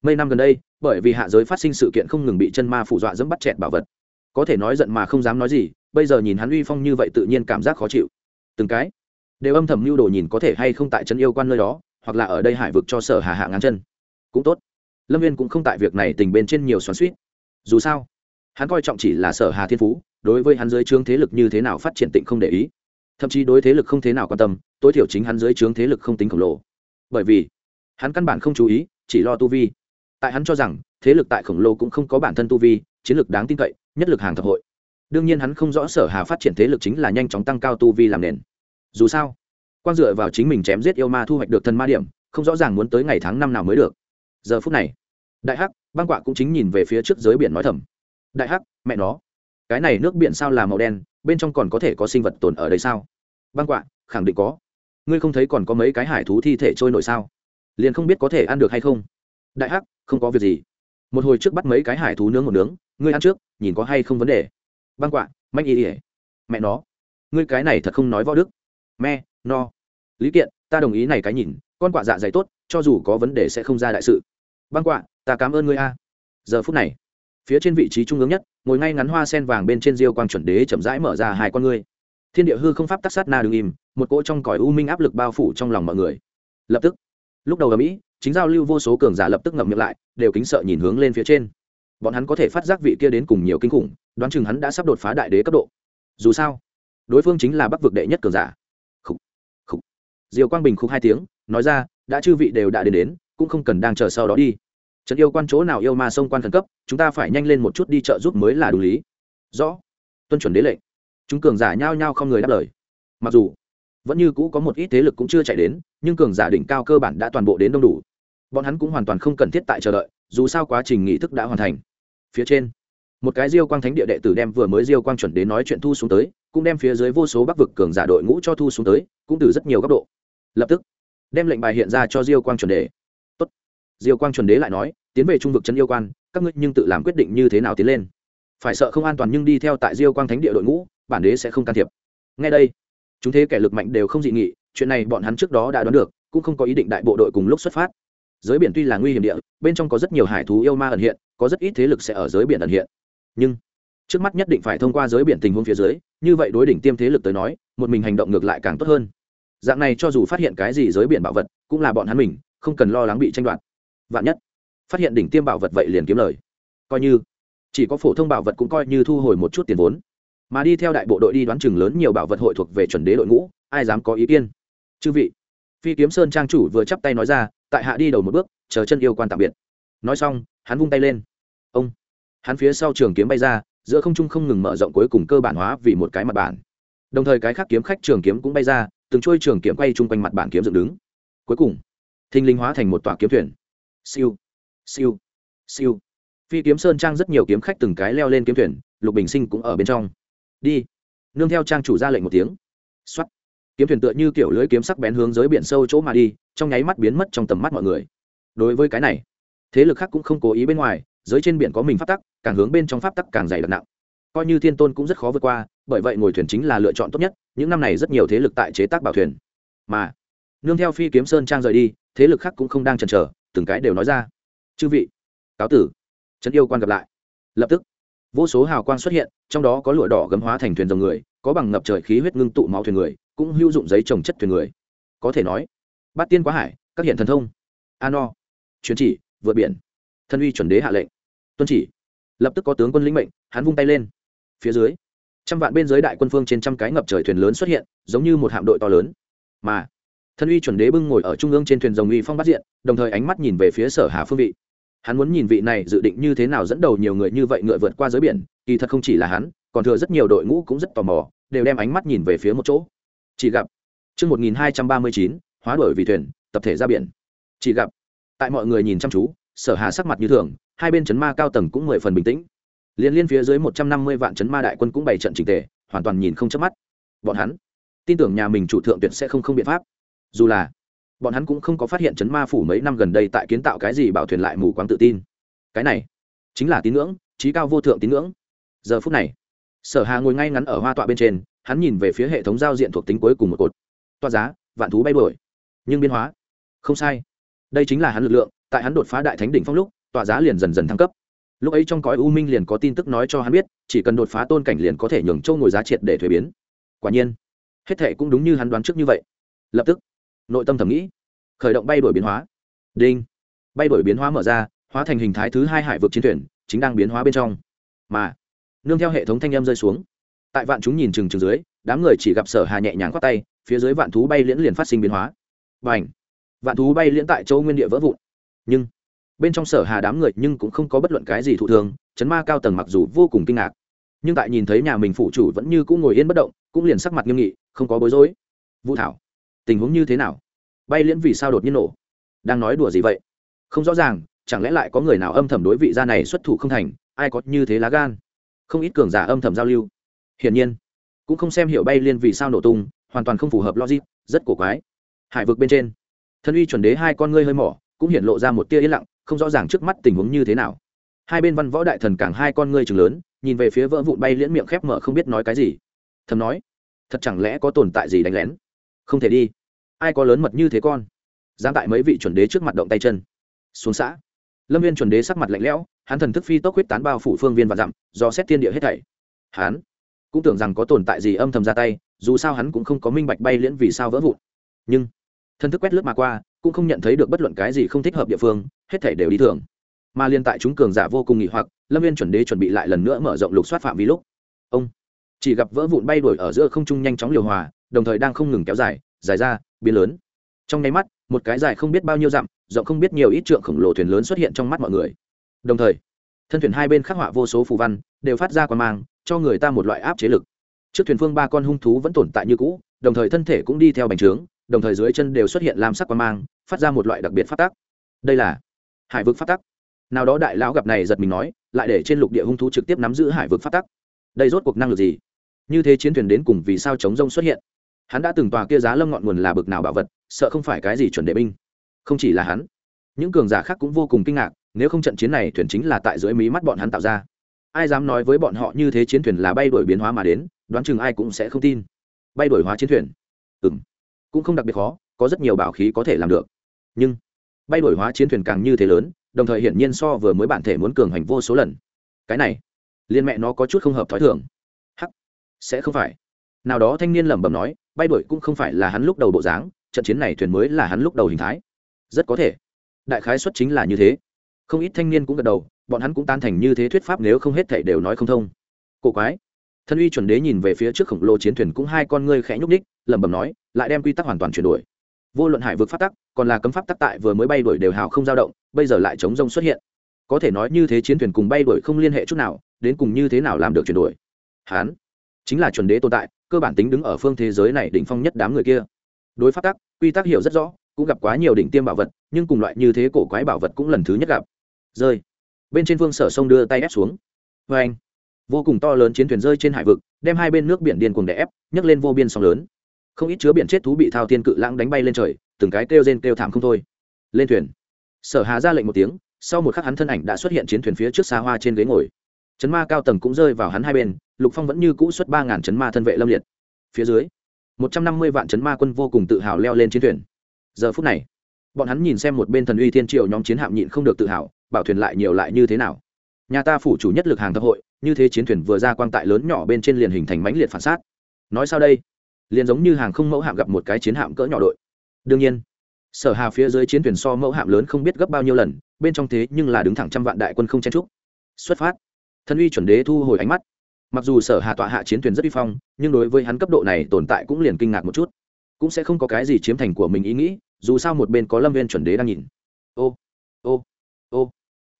Mấy năm gần đây, bởi vì hạ giới phát sinh sự kiện không ngừng bị chân ma phủ dọa dẫm bắt chẹt bảo vật. Có thể nói giận mà không dám nói gì, bây giờ nhìn hắn uy phong như vậy tự nhiên cảm giác khó chịu. Từng cái, đều âm thầm mưu đồ nhìn có thể hay không tại chân yêu quan nơi đó hoặc là ở đây hải vực cho sở hà hạ ngáng chân. Cũng tốt. Lâm viên cũng không tại việc này tình bên trên nhiều xoắn suýt dù sao, hắn coi trọng chỉ là sở hà thiên phú, đối với hắn dưới trướng thế lực như thế nào phát triển tịnh không để ý. Thậm chí đối thế lực không thế nào quan tâm, tối thiểu chính hắn dưới trướng thế lực không tính khổng lồ. Bởi vì, hắn căn bản không chú ý, chỉ lo tu vi. Tại hắn cho rằng, thế lực tại khổng lồ cũng không có bản thân tu vi, chiến lược đáng tin cậy, nhất lực hàng thập hội. Đương nhiên hắn không rõ sở hà phát triển thế lực chính là nhanh chóng tăng cao tu vi làm nền. Dù sao quan dựa vào chính mình chém giết yêu ma thu hoạch được thần ma điểm, không rõ ràng muốn tới ngày tháng năm nào mới được. Giờ phút này, đại hắc, băng quạ cũng chính nhìn về phía trước giới biển nói thầm. Đại hắc, mẹ nó, cái này nước biển sao là màu đen, bên trong còn có thể có sinh vật tồn ở đây sao? Băng quạ, khẳng định có. Ngươi không thấy còn có mấy cái hải thú thi thể trôi nổi sao? Liền không biết có thể ăn được hay không? Đại hắc, không có việc gì. Một hồi trước bắt mấy cái hải thú nướng một nướng, ngươi ăn trước, nhìn có hay không vấn đề. Băng quạ, manh y ỉa mẹ nó, ngươi cái này thật không nói võ đức me, no. Lý kiện, ta đồng ý này cái nhìn, con quạ dạ dày tốt, cho dù có vấn đề sẽ không ra đại sự. Băng quạ, ta cảm ơn ngươi a. Giờ phút này, phía trên vị trí trung ương nhất, ngồi ngay ngắn hoa sen vàng bên trên diêu quang chuẩn đế chậm rãi mở ra hai con ngươi. Thiên địa hư không pháp tắc sát na đứng im, một cỗ trong cõi u minh áp lực bao phủ trong lòng mọi người. Lập tức, lúc đầu ở mỹ, chính giao lưu vô số cường giả lập tức ngậm miệng lại, đều kính sợ nhìn hướng lên phía trên. Bọn hắn có thể phát giác vị kia đến cùng nhiều kinh khủng, đoán chừng hắn đã sắp đột phá đại đế cấp độ. Dù sao, đối phương chính là bắc vực đệ nhất cường giả diều quang bình khúc hai tiếng, nói ra, đã chư vị đều đã đến đến, cũng không cần đang chờ sau đó đi. Trận yêu quan chỗ nào yêu ma sông quan khẩn cấp, chúng ta phải nhanh lên một chút đi chợ giúp mới là đủ lý. Rõ. Tuân chuẩn đế lệnh. Chúng cường giả nhao nhao không người đáp lời. Mặc dù, vẫn như cũ có một ít thế lực cũng chưa chạy đến, nhưng cường giả đỉnh cao cơ bản đã toàn bộ đến đông đủ. Bọn hắn cũng hoàn toàn không cần thiết tại chờ đợi, dù sao quá trình nghị thức đã hoàn thành. Phía trên, một cái diêu quang thánh địa đệ tử đem vừa mới diêu quang chuẩn đến nói chuyện thu xuống tới, cũng đem phía dưới vô số bắc vực cường giả đội ngũ cho thu xuống tới, cũng từ rất nhiều góc độ lập tức, đem lệnh bài hiện ra cho diêu quang chuẩn đề tốt. Diêu quang chuẩn đế lại nói, tiến về trung vực Trấn yêu quan, các ngươi nhưng tự làm quyết định như thế nào tiến lên. Phải sợ không an toàn nhưng đi theo tại diêu quang thánh địa đội ngũ, bản đế sẽ không can thiệp. Ngay đây, chúng thế kẻ lực mạnh đều không dị nghị, chuyện này bọn hắn trước đó đã đoán được, cũng không có ý định đại bộ đội cùng lúc xuất phát. Giới biển tuy là nguy hiểm địa, bên trong có rất nhiều hải thú yêu ma ẩn hiện, có rất ít thế lực sẽ ở giới biển ẩn hiện. Nhưng, trước mắt nhất định phải thông qua giới biển tình huống phía dưới, như vậy đối đỉnh tiêm thế lực tới nói, một mình hành động ngược lại càng tốt hơn dạng này cho dù phát hiện cái gì giới biển bảo vật, cũng là bọn hắn mình, không cần lo lắng bị tranh đoạt. Vạn nhất phát hiện đỉnh tiêm bảo vật vậy liền kiếm lời. Coi như chỉ có phổ thông bảo vật cũng coi như thu hồi một chút tiền vốn. Mà đi theo đại bộ đội đi đoán chừng lớn nhiều bảo vật hội thuộc về chuẩn đế đội ngũ, ai dám có ý kiến? Chư vị, phi kiếm sơn trang chủ vừa chắp tay nói ra, tại hạ đi đầu một bước, chờ chân yêu quan tạm biệt. Nói xong, hắn vung tay lên. Ông, hắn phía sau trường kiếm bay ra, giữa không trung không ngừng mở rộng cuối cùng cơ bản hóa vì một cái mặt bản. Đồng thời cái khác kiếm khách trường kiếm cũng bay ra từng trôi trường kiếm quay chung quanh mặt bản kiếm dựng đứng. Cuối cùng thinh linh hóa thành một tòa kiếm thuyền. Siêu siêu siêu. Phi kiếm sơn trang rất nhiều kiếm khách từng cái leo lên kiếm thuyền, lục bình sinh cũng ở bên trong. Đi. Nương theo trang chủ ra lệnh một tiếng. X o á t kiếm thuyền tựa như kiểu lưới kiếm sắc bén hướng dưới biển sâu chỗ mà đi, trong nháy mắt biến mất trong tầm mắt mọi người. Đối với cái này, thế lực khác cũng không cố ý bên ngoài dưới trên biển có mình pháp tắc, càng hướng bên trong pháp tắc càng dày đặc nặng coi như thiên tôn cũng rất khó vượt qua, bởi vậy ngồi thuyền chính là lựa chọn tốt nhất, những năm này rất nhiều thế lực tại chế tác bảo thuyền. Mà, nương theo phi kiếm sơn trang rời đi, thế lực khác cũng không đang chần chờ, từng cái đều nói ra. Chư vị, cáo tử, trấn yêu quan gặp lại. Lập tức, vô số hào quang xuất hiện, trong đó có lụa đỏ gấm hóa thành thuyền dòng người, có bằng ngập trời khí huyết ngưng tụ máu thuyền người, cũng hữu dụng giấy trồng chất thuyền người. Có thể nói, bát tiên quá hải, các hiện thần thông a no chuyến chỉ, vượt biển, thân uy chuẩn đế hạ lệnh, tuân chỉ. Lập tức có tướng quân lĩnh mệnh, hắn vung tay lên phía dưới. Trăm vạn bên dưới đại quân phương trên trăm cái ngập trời thuyền lớn xuất hiện, giống như một hạm đội to lớn. Mà, thân uy chuẩn đế bưng ngồi ở trung ương trên thuyền rồng uy phong bắt diện, đồng thời ánh mắt nhìn về phía sở hà phương vị. Hắn muốn nhìn vị này dự định như thế nào dẫn đầu nhiều người như vậy ngựa vượt qua giới biển, kỳ thật không chỉ là hắn, còn thừa rất nhiều đội ngũ cũng rất tò mò, đều đem ánh mắt nhìn về phía một chỗ. Chỉ gặp, chương một nghìn hai trăm ba mươi chín, hóa đổi vì thuyền, tập thể ra biển. Chỉ gặp, tại mọi người nhìn chăm chú, sở hà sắc mặt như thường, hai bên chấn ma cao tầng cũng mười phần bình tĩnh liên liên phía dưới một trăm năm mươi vạn chấn ma đại quân cũng bày trận trình tề, hoàn toàn nhìn không chớp mắt. Bọn hắn, tin tưởng nhà mình chủ thượng tuyệt sẽ không không biện pháp. Dù là, bọn hắn cũng không có phát hiện chấn ma phủ mấy năm gần đây tại kiến tạo cái gì bảo thuyền lại mù quáng tự tin. Cái này, chính là tín ngưỡng, trí cao vô thượng tín ngưỡng. Giờ phút này, sở hà ngồi ngay ngắn ở hoa tọa bên trên, hắn nhìn về phía hệ thống giao diện thuộc tính cuối cùng một cột. Toa giá, vạn thú bay đổi nhưng biến hóa, không sai. Đây chính là hắn lực lượng, tại hắn đột phá đại thánh đỉnh phong lúc, tọa giá liền dần dần thăng cấp lúc ấy trong cõi u minh liền có tin tức nói cho hắn biết, chỉ cần đột phá tôn cảnh liền có thể nhường châu ngồi giá triệt để thuế biến. Quả nhiên, hết thệ cũng đúng như hắn đoán trước như vậy. Lập tức, nội tâm thầm nghĩ, khởi động bay đổi biến hóa. Đinh! Bay đổi biến hóa mở ra, hóa thành hình thái thứ hai hải vực chiến thuyền, chính đang biến hóa bên trong. Mà, nương theo hệ thống thanh âm rơi xuống, tại vạn chúng nhìn chừng chừng dưới, đám người chỉ gặp sở hà nhẹ nhàng khoát tay, phía dưới vạn thú bay liễn liền phát sinh biến hóa. Và ảnh vạn thú bay liễn tại châu nguyên địa vỡ vụn. Nhưng bên trong sở hà đám người nhưng cũng không có bất luận cái gì thụ thường chấn ma cao tầng mặc dù vô cùng kinh ngạc. Nhưng tại nhìn thấy nhà mình phụ chủ vẫn như cũng ngồi yên bất động, cũng liền sắc mặt nghiêm nghị, không có bối rối. Vũ thảo, tình huống như thế nào? Bay liễn vì sao đột nhiên nổ? Đang nói đùa gì vậy? Không rõ ràng, chẳng lẽ lại có người nào âm thầm đối vị gia này xuất thủ không thành, ai có như thế lá gan? Không ít cường giả âm thầm giao lưu. Hiển nhiên, cũng không xem hiểu bay liên vì sao nổ tung, hoàn toàn không phù hợp logic, rất cổ quái. Hải vực bên trên, thân uy chuẩn đế hai con ngươi hơi mỏ, cũng hiện lộ ra một tia yên lặng không rõ ràng trước mắt tình huống như thế nào. Hai bên văn võ đại thần càng hai con ngươi chừng lớn, nhìn về phía vỡ vụn bay liễn miệng khép mở không biết nói cái gì. Thầm nói, thật chẳng lẽ có tồn tại gì đánh lén? Không thể đi. Ai có lớn mật như thế con? Dám tại mấy vị chuẩn đế trước mặt động tay chân. Xuống xã. Lâm viên chuẩn đế sắc mặt lạnh lẽo, hắn thần thức phi tốc huyết tán bao phủ phương viên và dặm, do xét thiên địa hết thảy. Hắn cũng tưởng rằng có tồn tại gì âm thầm ra tay, dù sao hắn cũng không có minh bạch bay liễn vì sao vỡ vụn. Nhưng Thân thức quét lướt mà qua, cũng không nhận thấy được bất luận cái gì không thích hợp địa phương, hết thể đều đi thường. Mà liên tại chúng cường giả vô cùng nghỉ hoặc, lâm viên chuẩn đế chuẩn bị lại lần nữa mở rộng lục soát phạm vi lúc, ông chỉ gặp vỡ vụn bay đuổi ở giữa không trung nhanh chóng liều hòa, đồng thời đang không ngừng kéo dài dài ra, biến lớn. Trong nháy mắt, một cái dài không biết bao nhiêu dặm, rộng không biết nhiều ít trượng khổng lồ thuyền lớn xuất hiện trong mắt mọi người. Đồng thời, thân thuyền hai bên khắc họa vô số phù văn, đều phát ra quan mang, cho người ta một loại áp chế lực. Trước thuyền phương ba con hung thú vẫn tồn tại như cũ, đồng thời thân thể cũng đi theo bành trướng đồng thời dưới chân đều xuất hiện lam sắc quan mang, phát ra một loại đặc biệt phát tác đây là hải vực phát tắc. Nào đó đại lão gặp này giật mình nói, lại để trên lục địa hung thú trực tiếp nắm giữ hải vực phát tắc. Đây rốt cuộc năng lực gì? Như thế chiến thuyền đến cùng vì sao chống rông xuất hiện? Hắn đã từng tòa kia giá lâm ngọn nguồn là bực nào bảo vật, sợ không phải cái gì chuẩn đệ binh. Không chỉ là hắn, những cường giả khác cũng vô cùng kinh ngạc, nếu không trận chiến này thuyền chính là tại dưới mí mắt bọn hắn tạo ra. Ai dám nói với bọn họ như thế chiến thuyền là bay đổi biến hóa mà đến, đoán chừng ai cũng sẽ không tin. Bay đổi hóa chiến thuyền. Ừm cũng không đặc biệt khó, có rất nhiều bảo khí có thể làm được. Nhưng, bay đổi hóa chiến thuyền càng như thế lớn, đồng thời hiển nhiên so vừa mới bản thể muốn cường hành vô số lần. Cái này, liên mẹ nó có chút không hợp t h ó i thường. Hắc, sẽ không phải. Nào đó thanh niên lẩm bẩm nói, bay đổi cũng không phải là hắn lúc đầu bộ dáng, trận chiến này thuyền mới là hắn lúc đầu hình thái. Rất có thể, đại khái xuất chính là như thế. Không ít thanh niên cũng gật đầu, bọn hắn cũng tan thành như thế thuyết pháp nếu không hết thảy đều nói không thông. Cổ quái, thân uy chuẩn đế nhìn về phía trước khổng lồ chiến thuyền cũng hai con ngươi khẽ nhúc ních lẩm bẩm nói lại đem quy tắc hoàn toàn chuyển đổi. Vô luận hải vực pháp tắc, còn là cấm pháp tắc tại vừa mới bay đuổi đều hào không dao động, bây giờ lại chống rông xuất hiện. Có thể nói như thế chiến thuyền cùng bay đuổi không liên hệ chút nào, đến cùng như thế nào làm được chuyển đổi? Hán, chính là chuẩn đế tồn tại, cơ bản tính đứng ở phương thế giới này đỉnh phong nhất đám người kia. Đối pháp tắc, quy tắc hiểu rất rõ, cũng gặp quá nhiều đỉnh tiêm bảo vật, nhưng cùng loại như thế cổ quái bảo vật cũng lần thứ nhất gặp. Rơi. Bên trên phương sở sông đưa tay ép xuống. Vê anh vô cùng to lớn chiến thuyền rơi trên hải vực, đem hai bên nước biển điên cùng đè ép, nhấc lên vô biên sóng lớn không ít chứa biển chết thú bị thao thiên cự lãng đánh bay lên trời, từng cái kêu rên kêu thảm không thôi. Lên thuyền. Sở hà ra lệnh một tiếng, sau một khắc hắn thân ảnh đã xuất hiện chiến thuyền phía trước xa hoa trên ghế ngồi. Chấn ma cao tầng cũng rơi vào hắn hai bên, lục phong vẫn như cũ xuất ba ngàn chấn ma thân vệ lâm liệt. Phía dưới, một trăm năm mươi vạn chấn ma quân vô cùng tự hào leo lên chiến thuyền. Giờ phút này, bọn hắn nhìn xem một bên thần uy thiên triều nhóm chiến hạm nhịn không được tự hào, bảo thuyền lại nhiều lại như thế nào. Nhà ta phủ chủ nhất lực hàng thập hội, như thế chiến thuyền vừa ra quang tại lớn nhỏ bên trên liền hình thành mãnh liệt phản sát. Nói sao đây? Liền giống như hàng không mẫu hạm gặp một cái chiến hạm cỡ nhỏ đội. Đương nhiên, sở hà phía dưới chiến thuyền so mẫu hạm lớn không biết gấp bao nhiêu lần, bên trong thế nhưng là đứng thẳng trăm vạn đại quân không chen trúc xuất phát. Thân uy chuẩn đế thu hồi ánh mắt. Mặc dù sở hà tọa hạ chiến thuyền rất uy phong, nhưng đối với hắn cấp độ này tồn tại cũng liền kinh ngạc một chút. Cũng sẽ không có cái gì chiếm thành của mình ý nghĩ, dù sao một bên có lâm viên chuẩn đế đang nhìn. Ô ô ô.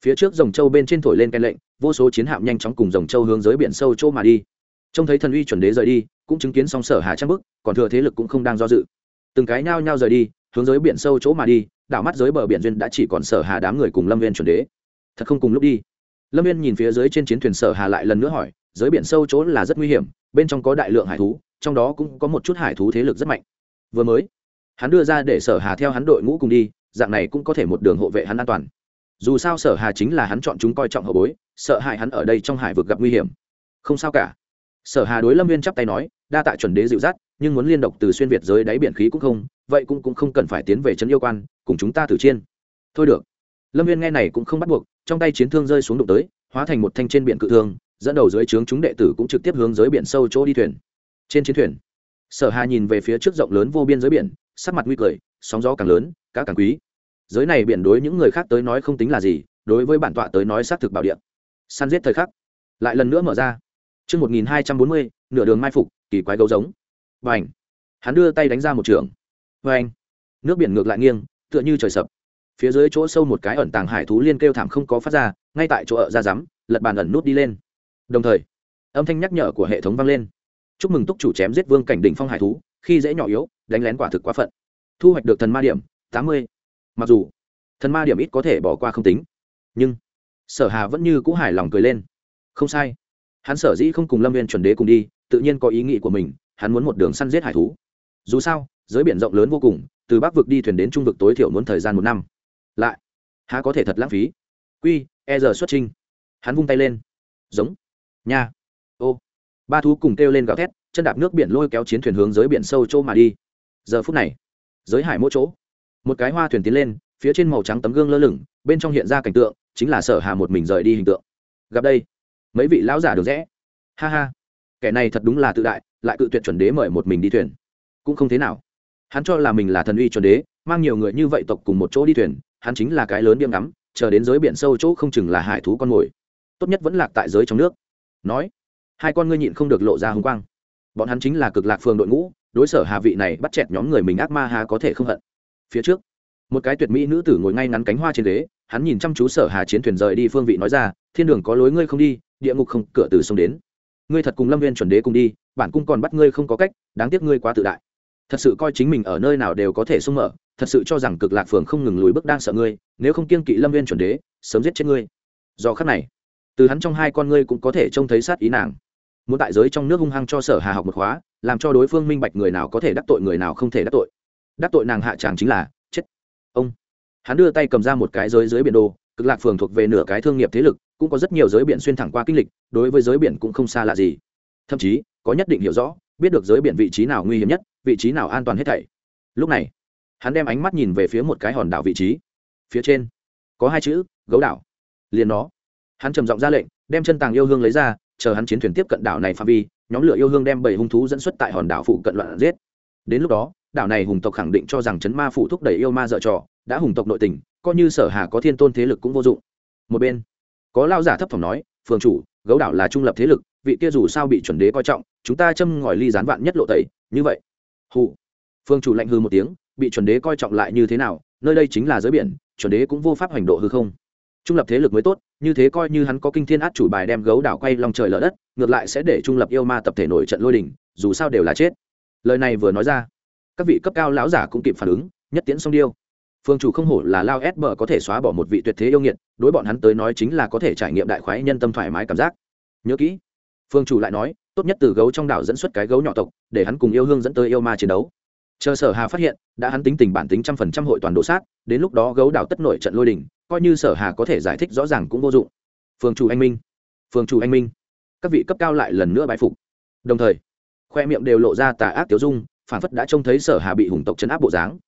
Phía trước dòng châu bên trên thổi lên cái lệnh, vô số chiến hạm nhanh chóng cùng dòng châu hướng dưới biển sâu chỗ mà đi trông thấy thần uy chuẩn đế rời đi, cũng chứng kiến song sở hà trang bức, còn thừa thế lực cũng không đang do dự. Từng cái nhao nhao rời đi, hướng dưới biển sâu chỗ mà đi, đảo mắt dưới bờ biển duyên đã chỉ còn sở hà đám người cùng lâm viên chuẩn đế. Thật không cùng lúc đi. Lâm viên nhìn phía dưới trên chiến thuyền sở hà lại lần nữa hỏi dưới biển sâu chỗ là rất nguy hiểm, bên trong có đại lượng hải thú, trong đó cũng có một chút hải thú thế lực rất mạnh. Vừa mới, hắn đưa ra để sở hà theo hắn đội ngũ cùng đi, dạng này cũng có thể một đường hộ vệ hắn an toàn. Dù sao sở hà chính là hắn chọn chúng coi trọng hậu bối, sợ hại hắn ở đây trong hải vực gặp nguy hiểm. Không sao cả sở hà đối lâm viên chắp tay nói, đa tạ chuẩn đế dịu dắt, nhưng muốn liên độc từ xuyên việt giới đáy biển khí cũng không, vậy cũng cũng không cần phải tiến về trấn yêu quan, cùng chúng ta thử chiên. Thôi được. Lâm viên nghe này cũng không bắt buộc, trong tay chiến thương rơi xuống đụng tới, hóa thành một thanh trên biển cự thương, dẫn đầu dưới trướng chúng đệ tử cũng trực tiếp hướng dưới biển sâu chỗ đi thuyền. Trên chiến thuyền, sở hà nhìn về phía trước rộng lớn vô biên dưới biển, sắc mặt nguy cười, sóng gió càng lớn, cá càng quý. Giới này biển đối những người khác tới nói không tính là gì, đối với bản tọa tới nói xác thực bảo địa. Săn giết thời khắc, lại lần nữa mở ra. Trước 1240, nửa đường mai phục, kỳ quái gấu giống. Bành. Hắn đưa tay đánh ra một trường. Bành. Nước biển ngược lại nghiêng, tựa như trời sập. Phía dưới chỗ sâu một cái ẩn tàng hải thú liên kêu thảm không có phát ra, ngay tại chỗ ở ra rắm, lật bàn ẩn nút đi lên. Đồng thời, âm thanh nhắc nhở của hệ thống vang lên. Chúc mừng túc chủ chém giết vương cảnh đỉnh phong hải thú, khi dễ nhỏ yếu, đánh lén quả thực quá phận. Thu hoạch được thần ma điểm, tám mươi. Mặc dù thần ma điểm ít có thể bỏ qua không tính, nhưng Sở Hà vẫn như cũ hài lòng cười lên. Không sai hắn sở dĩ không cùng lâm viên chuẩn đế cùng đi, tự nhiên có ý nghĩ của mình, hắn muốn một đường săn giết hải thú. Dù sao giới biển rộng lớn vô cùng, từ bắc vực đi thuyền đến trung vực tối thiểu muốn thời gian một năm. Lại, há có thể thật lãng phí? Quy e giờ xuất trinh hắn vung tay lên. Giống. Nha. Ô. Ba thú cùng kêu lên gào thét, chân đạp nước biển lôi kéo chiến thuyền hướng giới biển sâu chỗ mà đi. Giờ phút này giới hải mỗi chỗ, một cái hoa thuyền tiến lên, phía trên màu trắng tấm gương lơ lửng, bên trong hiện ra cảnh tượng, chính là sở hà một mình rời đi hình tượng. Gặp đây mấy vị lão giả được rẽ. Ha ha kẻ này thật đúng là tự đại lại cự tuyệt chuẩn đế mời một mình đi thuyền. Cũng không thế nào. Hắn cho là mình là thần uy chuẩn đế mang nhiều người như vậy tộc cùng một chỗ đi thuyền hắn chính là cái lớn biếm ngắm chờ đến giới biển sâu chỗ không chừng là hải thú con mồi. Tốt nhất vẫn lạc tại giới trong nước. Nói hai con ngươi nhịn không được lộ ra hồng quang. Bọn hắn chính là cực lạc phường đội ngũ đối sở hà vị này bắt chẹt nhóm người mình ác ma hà có thể không hận. Phía trước một cái tuyệt mỹ nữ tử ngồi ngay ngắn cánh hoa trên đế, hắn nhìn chăm chú sở hà chiến thuyền rời đi phương vị nói ra thiên đường có lối ngươi không đi địa ngục không, cửa từ sông đến. Ngươi thật cùng lâm viên chuẩn đế cùng đi, bản cung còn bắt ngươi không có cách, đáng tiếc ngươi quá tự đại. Thật sự coi chính mình ở nơi nào đều có thể sung mở, thật sự cho rằng cực lạc phường không ngừng lùi bước đang sợ ngươi, nếu không kiên kỵ lâm viên chuẩn đế, sớm giết chết ngươi. Do khắc này, từ hắn trong hai con ngươi cũng có thể trông thấy sát ý nàng. Muốn tại giới trong nước hung hăng cho sở hà học một khóa, làm cho đối phương minh bạch người nào có thể đắc tội người nào không thể đắc tội. Đắc tội nàng hạ tràng chính là, chết. Ông. Hắn đưa tay cầm ra một cái giới dưới biển đồ, cực lạc phường thuộc về nửa cái thương nghiệp thế lực cũng có rất nhiều giới biển xuyên thẳng qua kinh lịch, đối với giới biển cũng không xa lạ gì. Thậm chí, có nhất định hiểu rõ, biết được giới biển vị trí nào nguy hiểm nhất, vị trí nào an toàn hết thảy. Lúc này, hắn đem ánh mắt nhìn về phía một cái hòn đảo vị trí. Phía trên, có hai chữ, gấu đảo. Liền nó hắn trầm giọng ra lệnh, đem chân tàng yêu hương lấy ra, chờ hắn chiến thuyền tiếp cận đảo này phạm vi, nhóm lửa yêu hương đem bảy hung thú dẫn xuất tại hòn đảo phụ cận loạn giết. Đến lúc đó, đảo này hùng tộc khẳng định cho rằng chấn ma phụ thúc đẩy yêu ma dợ trò, đã hùng tộc nội tình, coi như sở hà có thiên tôn thế lực cũng vô dụng. Một bên có lao giả thấp thỏm nói, phường chủ, gấu đảo là trung lập thế lực, vị kia dù sao bị chuẩn đế coi trọng, chúng ta châm ngòi ly gián vạn nhất lộ tẩy, như vậy. Hù. Phương chủ lạnh hư một tiếng, bị chuẩn đế coi trọng lại như thế nào, nơi đây chính là giới biển, chuẩn đế cũng vô pháp hành độ hư không. Trung lập thế lực mới tốt, như thế coi như hắn có kinh thiên át chủ bài đem gấu đảo quay lòng trời lở đất, ngược lại sẽ để trung lập yêu ma tập thể nổi trận lôi đình, dù sao đều là chết. Lời này vừa nói ra, các vị cấp cao lão giả cũng kịp phản ứng, nhất tiễn song điêu phương chủ không hổ là lao s bờ có thể xóa bỏ một vị tuyệt thế yêu nghiệt, đối bọn hắn tới nói chính là có thể trải nghiệm đại khoái nhân tâm thoải mái cảm giác. Nhớ kỹ, phương chủ lại nói, tốt nhất từ gấu trong đảo dẫn xuất cái gấu nhỏ tộc, để hắn cùng yêu hương dẫn tới yêu ma chiến đấu. Chờ sở hà phát hiện, đã hắn tính tình bản tính trăm phần trăm hội toàn độ sát, đến lúc đó gấu đảo tất nổi trận lôi đình, coi như sở hà có thể giải thích rõ ràng cũng vô dụng. Phương chủ anh minh, phương chủ anh minh. Các vị cấp cao lại lần nữa bái phục. Đồng thời, khoe miệng đều lộ ra tà ác tiểu dung phản phất đã trông thấy sở hà bị hùng tộc chấn áp bộ dáng.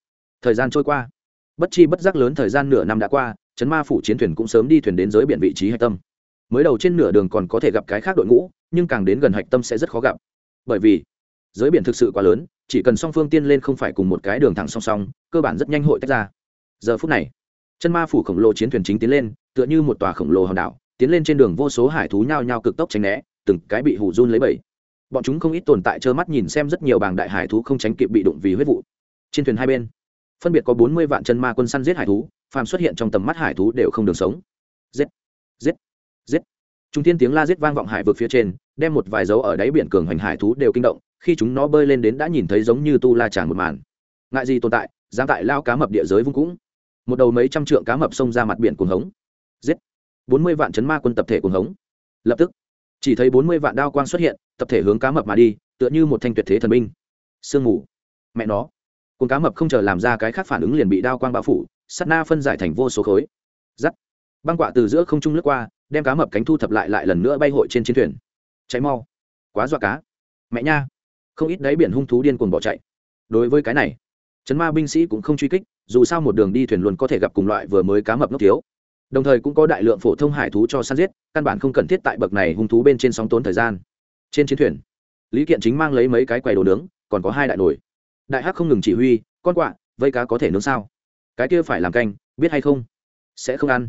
Thời gian trôi qua bất chi bất giác lớn thời gian nửa năm đã qua chấn ma phủ chiến thuyền cũng sớm đi thuyền đến giới biển vị trí hạch tâm. Mới đầu trên nửa đường còn có thể gặp cái khác đội ngũ, nhưng càng đến gần hạch tâm sẽ rất khó gặp. Bởi vì, giới biển thực sự quá lớn, chỉ cần song phương tiên lên không phải cùng một cái đường thẳng song song, cơ bản rất nhanh hội tách ra. Giờ phút này chân ma phủ khổng lồ chiến thuyền chính tiến lên, tựa như một tòa khổng lồ hòn đảo, tiến lên trên đường vô số hải thú nhao nhao cực tốc tránh né, từng cái bị hủ run lấy bẩy bọn chúng không ít tồn tại trơ mắt nhìn xem rất nhiều bàng đại hải thú không tránh kịp bị đụng vì huyết vụ. Trên thuyền hai bên phân biệt có bốn mươi vạn chân ma quân săn giết hải thú, phàm xuất hiện trong tầm mắt hải thú đều không đường sống. Giết giết giết. Chúng tiên tiếng la giết vang vọng hải vực phía trên, đem một vài dấu ở đáy biển cường hành hải thú đều kinh động, khi chúng nó bơi lên đến đã nhìn thấy giống như tu la tràn một màn. Ngại gì tồn tại, dám tại lao cá mập địa giới vung cũng. Một đầu mấy trăm trượng cá mập xông ra mặt biển cuồng hống. Giết. Bốn mươi vạn chấn ma quân tập thể cuồng hống. Lập tức, chỉ thấy bốn mươi vạn đao quang xuất hiện, tập thể hướng cá mập mà đi, tựa như một thanh tuyệt thế thần binh. Sương mù. Mẹ nó cùng cá mập không chờ làm ra cái khác phản ứng liền bị đao quang bao phủ sắt na phân giải thành vô số khối. Giắt. Băng quạ từ giữa không trung lướt qua, đem cá mập cánh thu thập lại lại lần nữa bay hội trên chiến thuyền. Cháy mau. Quá dọa cá. Mẹ nha. Không ít đáy biển hung thú điên cuồng bỏ chạy. Đối với cái này, chấn ma binh sĩ cũng không truy kích, dù sao một đường đi thuyền luôn có thể gặp cùng loại vừa mới cá mập ngốc thiếu. Đồng thời cũng có đại lượng phổ thông hải thú cho săn giết, căn bản không cần thiết tại bậc này hung thú bên trên sóng tốn thời gian. Trên chiến thuyền, lý kiện chính mang lấy mấy cái quầy đồ nướng, còn có hai đại nồi đại hắc không ngừng chỉ huy, con quạ, vây cá có thể nướng sao? Cái kia phải làm canh, biết hay không? Sẽ không ăn.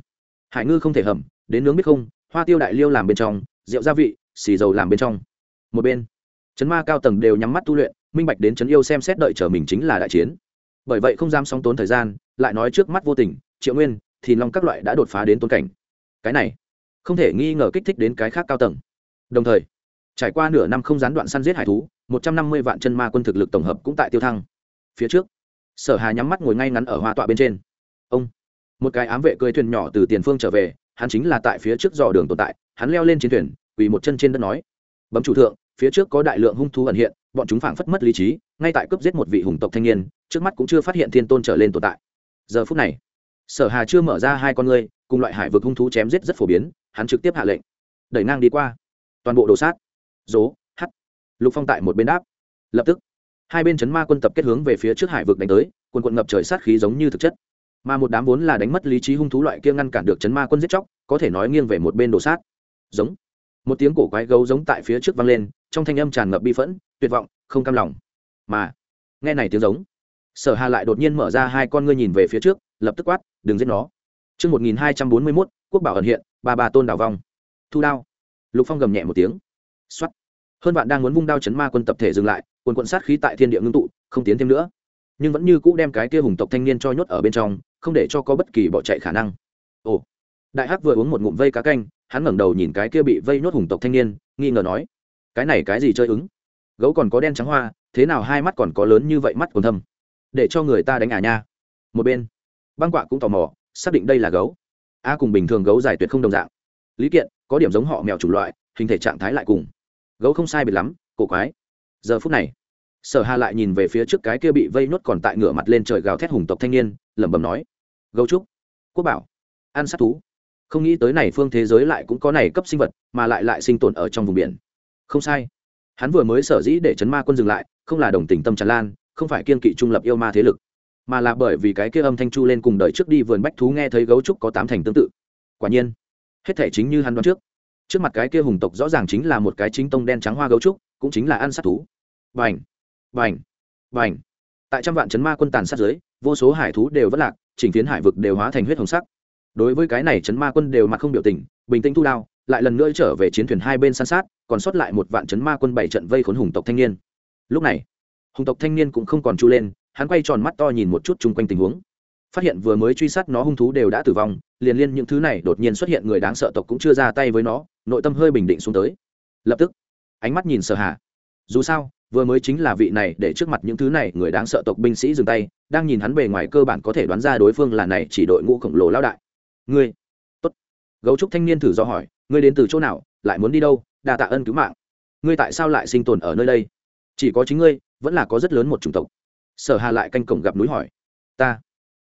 Hải ngư không thể hầm, đến nướng biết không, hoa tiêu đại liêu làm bên trong, rượu gia vị, xì dầu làm bên trong. Một bên, chấn ma cao tầng đều nhắm mắt tu luyện, minh bạch đến chấn yêu xem xét đợi chờ mình chính là đại chiến. Bởi vậy không dám song tốn thời gian, lại nói trước mắt vô tình, triệu nguyên thì long các loại đã đột phá đến tôn cảnh. Cái này, không thể nghi ngờ kích thích đến cái khác cao tầng. Đồng thời, trải qua nửa năm không gián đoạn săn giết hải thú một trăm năm mươi vạn chân ma quân thực lực tổng hợp cũng tại tiêu thăng. Phía trước, sở hà nhắm mắt ngồi ngay ngắn ở hoa tọa bên trên. Ông, một cái ám vệ cưới thuyền nhỏ từ tiền phương trở về, hắn chính là tại phía trước dò đường tồn tại, hắn leo lên chiến thuyền, quỳ một chân trên đất nói, bấm chủ thượng, phía trước có đại lượng hung thú ẩn hiện, bọn chúng phảng phất mất lý trí, ngay tại cướp giết một vị hùng tộc thanh niên, trước mắt cũng chưa phát hiện thiên tôn trở lên tồn tại. Giờ phút này, sở hà chưa mở ra hai con ngươi, cùng loại hải vực hung thú chém giết rất phổ biến, hắn trực tiếp hạ lệnh, đẩy ngang đi qua, toàn bộ đồ sát dố lục phong tại một bên đáp lập tức hai bên chấn ma quân tập kết hướng về phía trước hải vực đánh tới quần quận ngập trời sát khí giống như thực chất mà một đám vốn là đánh mất lý trí hung thú loại kia ngăn cản được chấn ma quân giết chóc có thể nói nghiêng về một bên đồ sát giống một tiếng cổ quái gấu giống tại phía trước vang lên trong thanh âm tràn ngập bi phẫn tuyệt vọng không cam lòng mà nghe này tiếng giống sở hà lại đột nhiên mở ra hai con ngươi nhìn về phía trước lập tức quát đừng giết nó Trước 1241, quốc bảo ẩn hiện, ba bà tôn đảo vong. Thu đao. Lục Phong gầm nhẹ một tiếng. Xoát. Hơn bạn đang muốn vung đao chấn ma quân tập thể dừng lại, quần quận sát khí tại thiên địa ngưng tụ, không tiến thêm nữa. Nhưng vẫn như cũ đem cái kia hùng tộc thanh niên cho nhốt ở bên trong, không để cho có bất kỳ bỏ chạy khả năng. Ồ. Đại Hắc vừa uống một ngụm vây cá canh, hắn ngẩng đầu nhìn cái kia bị vây nhốt hùng tộc thanh niên, nghi ngờ nói: "Cái này cái gì chơi ứng? Gấu còn có đen trắng hoa, thế nào hai mắt còn có lớn như vậy mắt còn thâm? Để cho người ta đánh à nha." Một bên, băng quạ cũng tò mò xác định đây là gấu a cùng bình thường gấu dài tuyệt không đồng dạng lý kiện có điểm giống họ mèo chủng loại hình thể trạng thái lại cùng gấu không sai biệt lắm, cổ quái. Giờ phút này, sở hà lại nhìn về phía trước cái kia bị vây nốt còn tại ngửa mặt lên trời gào thét hùng tộc thanh niên, lẩm bẩm nói, gấu trúc, quốc bảo, ăn sát thú. Không nghĩ tới này phương thế giới lại cũng có này cấp sinh vật, mà lại lại sinh tồn ở trong vùng biển. Không sai. Hắn vừa mới sở dĩ để chấn ma quân dừng lại, không là đồng tình tâm tràn lan, không phải kiên kỵ trung lập yêu ma thế lực, mà là bởi vì cái kia âm thanh chu lên cùng đời trước đi vườn bách thú nghe thấy gấu trúc có tám thành tương tự. Quả nhiên, hết thể chính như hắn đoán trước trước mặt cái kia hùng tộc rõ ràng chính là một cái chính tông đen trắng hoa gấu trúc, cũng chính là ăn sát thú. Vành vành vành tại trăm vạn chấn ma quân tàn sát giới vô số hải thú đều vất lạc, chỉnh phiến hải vực đều hóa thành huyết hồng sắc. Đối với cái này chấn ma quân đều mặt không biểu tình, bình tĩnh thu đao, lại lần nữa trở về chiến thuyền hai bên san sát, còn sót lại một vạn chấn ma quân bảy trận vây khốn hùng tộc thanh niên. Lúc này, hùng tộc thanh niên cũng không còn chu lên, hắn quay tròn mắt to nhìn một chút chung quanh tình huống phát hiện vừa mới truy sát nó hung thú đều đã tử vong, liền liên những thứ này đột nhiên xuất hiện người đáng sợ tộc cũng chưa ra tay với nó, nội tâm hơi bình định xuống tới. Lập tức, ánh mắt nhìn sở hà. Dù sao, vừa mới chính là vị này để trước mặt những thứ này người đáng sợ tộc binh sĩ dừng tay, đang nhìn hắn bề ngoài cơ bản có thể đoán ra đối phương là này chỉ đội ngũ khổng lồ lao đại. Ngươi, tốt. Gấu trúc thanh niên thử do hỏi, ngươi đến từ chỗ nào, lại muốn đi đâu, đa tạ ân cứu mạng. Ngươi tại sao lại sinh tồn ở nơi đây? Chỉ có chính ngươi, vẫn là có rất lớn một chủng tộc. Sở hà lại canh cổng gặp núi hỏi. Ta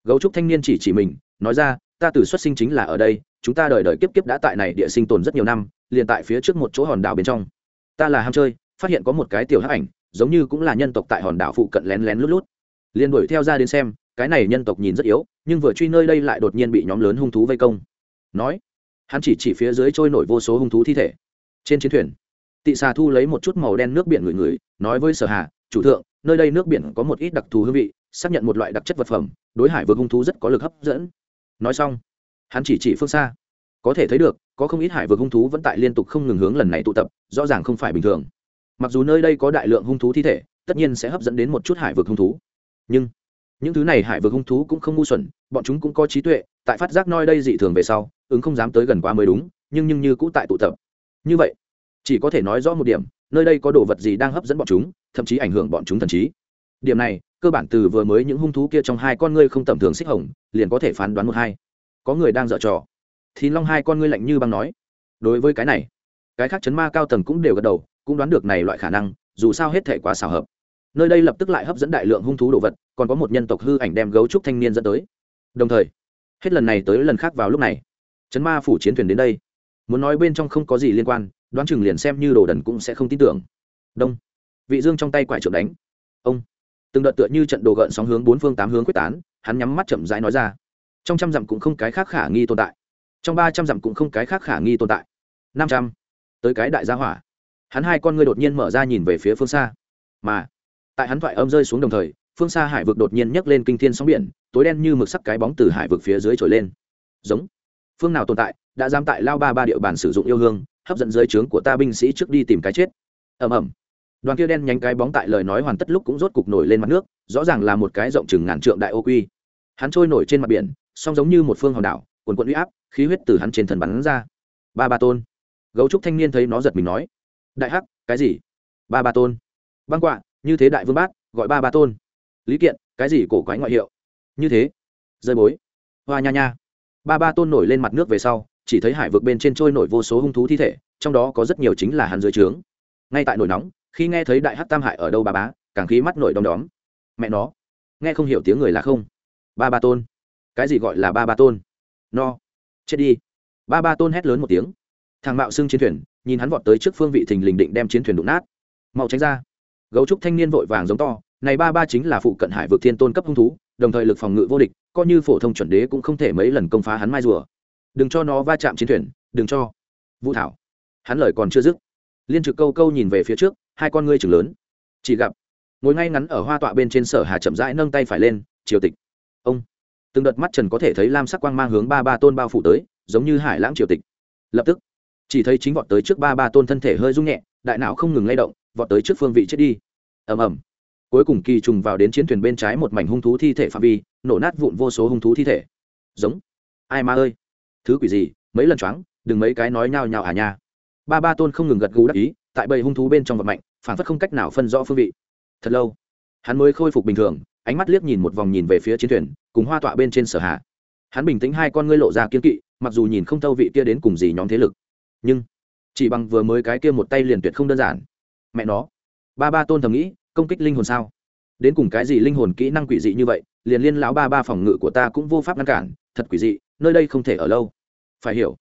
gấu trúc thanh niên chỉ chỉ mình, nói ra, ta từ xuất sinh chính là ở đây, chúng ta đời đời kiếp kiếp đã tại này địa sinh tồn rất nhiều năm, liền tại phía trước một chỗ hòn đảo bên trong. Ta là ham chơi, phát hiện có một cái tiểu hắc ảnh, giống như cũng là nhân tộc tại hòn đảo phụ cận lén lén lút lút. Liền đuổi theo ra đến xem, cái này nhân tộc nhìn rất yếu, nhưng vừa truy nơi đây lại đột nhiên bị nhóm lớn hung thú vây công. Nói, hắn chỉ chỉ phía dưới trôi nổi vô số hung thú thi thể. Trên chiến thuyền, tị xà thu lấy một chút màu đen nước biển người người nói với sở hà, chủ thượng, nơi đây nước biển có một ít đặc thù hương vị xác nhận một loại đặc chất vật phẩm, đối hải vượt hung thú rất có lực hấp dẫn. Nói xong, hắn chỉ chỉ phương xa. Có thể thấy được, có không ít hải vượt hung thú vẫn tại liên tục không ngừng hướng lần này tụ tập, rõ ràng không phải bình thường. Mặc dù nơi đây có đại lượng hung thú thi thể, tất nhiên sẽ hấp dẫn đến một chút hải vực hung thú. Nhưng, những thứ này hải vực hung thú cũng không ngu xuẩn, bọn chúng cũng có trí tuệ, tại phát giác noi đây dị thường về sau, ứng không dám tới gần quá mới đúng, nhưng nhưng như cũ tại tụ tập. Như vậy, chỉ có thể nói rõ một điểm, nơi đây có đồ vật gì đang hấp dẫn bọn chúng, thậm chí ảnh hưởng bọn chúng thần trí điểm này, cơ bản từ vừa mới những hung thú kia trong hai con ngươi không tầm thường xích hồng, liền có thể phán đoán một hai. Có người đang dở trò. Thì long hai con ngươi lạnh như băng nói. Đối với cái này, cái khác chấn ma cao tầng cũng đều gật đầu, cũng đoán được này loại khả năng, dù sao hết thể quá xảo hợp. Nơi đây lập tức lại hấp dẫn đại lượng hung thú đồ vật, còn có một nhân tộc hư ảnh đem gấu trúc thanh niên dẫn tới. Đồng thời, hết lần này tới lần khác vào lúc này, chấn ma phủ chiến thuyền đến đây. Muốn nói bên trong không có gì liên quan, đoán chừng liền xem như đồ đần cũng sẽ không tin tưởng. Đông. Vị dương trong tay quải trượng đánh. Ông từng đợt tựa như trận đồ gợn sóng hướng bốn phương tám hướng quyết tán, hắn nhắm mắt chậm rãi nói ra. Trong trăm dặm cũng không cái khác khả nghi tồn tại. Trong ba trăm dặm cũng không cái khác khả nghi tồn tại. Năm trăm. Tới cái đại gia hỏa. Hắn hai con ngươi đột nhiên mở ra nhìn về phía phương xa. Mà, tại hắn thoại âm rơi xuống đồng thời, phương xa hải vực đột nhiên nhấc lên kinh thiên sóng biển, tối đen như mực sắc cái bóng từ hải vực phía dưới trồi lên. Giống. Phương nào tồn tại, đã giam tại lao ba ba địa bàn sử dụng yêu hương, hấp dẫn dưới trướng của ta binh sĩ trước đi tìm cái chết. Ầm ầm đoàn kia đen nhánh cái bóng tại lời nói hoàn tất lúc cũng rốt cục nổi lên mặt nước, rõ ràng là một cái rộng chừng ngàn trượng đại ô quy. Hắn trôi nổi trên mặt biển, song giống như một phương hòn đảo, quần quận uy áp, khí huyết từ hắn trên thần bắn ra. Ba ba tôn. Gấu trúc thanh niên thấy nó giật mình nói, đại hắc, cái gì? Ba ba tôn. Băng quạ, như thế đại vương bát, gọi ba ba tôn. Lý kiện, cái gì cổ quái ngoại hiệu? Như thế. Rơi bối. Hoa nha nha. Ba ba tôn nổi lên mặt nước về sau, chỉ thấy hải vực bên trên trôi nổi vô số hung thú thi thể, trong đó có rất nhiều chính là hắn dưới trướng. Ngay tại nổi nóng khi nghe thấy đại hắc tam hại ở đâu bà bá, càng khí mắt nổi đom đóm. Mẹ nó, nghe không hiểu tiếng người là không. Ba ba tôn. Cái gì gọi là ba ba tôn? No. Chết đi. Ba ba tôn hét lớn một tiếng. Thằng mạo xưng chiến thuyền, nhìn hắn vọt tới trước phương vị thình lình định đem chiến thuyền đụng nát. Mau tránh ra. Gấu trúc thanh niên vội vàng giống to, này ba ba chính là phụ cận hải vực thiên tôn cấp hung thú, đồng thời lực phòng ngự vô địch, coi như phổ thông chuẩn đế cũng không thể mấy lần công phá hắn mai rùa. Đừng cho nó va chạm chiến thuyền, đừng cho. Vũ thảo. Hắn lời còn chưa dứt, liên trực câu câu nhìn về phía trước hai con ngươi chừng lớn. Chỉ gặp, ngồi ngay ngắn ở hoa tọa bên trên sở hà chậm rãi nâng tay phải lên, triều tịch. Ông, từng đợt mắt trần có thể thấy lam sắc quang mang hướng ba ba tôn bao phủ tới, giống như hải lãng triều tịch. Lập tức, chỉ thấy chính vọt tới trước ba ba tôn thân thể hơi rung nhẹ, đại não không ngừng lay động, vọt tới trước phương vị chết đi. Ầm ầm. Cuối cùng kỳ trùng vào đến chiến thuyền bên trái một mảnh hung thú thi thể phạm vi, nổ nát vụn vô số hung thú thi thể. Giống. Ai ma ơi. Thứ quỷ gì, mấy lần choáng, đừng mấy cái nói nhao nhao à nha. Ba ba tôn không ngừng gật gù đắc ý, tại bầy hung thú bên trong vật mạnh phản phất không cách nào phân rõ phương vị. Thật lâu, hắn mới khôi phục bình thường, ánh mắt liếc nhìn một vòng nhìn về phía chiến thuyền, cùng hoa tọa bên trên sở hạ. Hắn bình tĩnh hai con ngươi lộ ra kiên kỵ, mặc dù nhìn không thâu vị kia đến cùng gì nhóm thế lực. Nhưng, chỉ bằng vừa mới cái kia một tay liền tuyệt không đơn giản. Mẹ nó, ba ba tôn thầm nghĩ, công kích linh hồn sao? Đến cùng cái gì linh hồn kỹ năng quỷ dị như vậy, liền liên lão ba ba phòng ngự của ta cũng vô pháp ngăn cản, thật quỷ dị, nơi đây không thể ở lâu. Phải hiểu,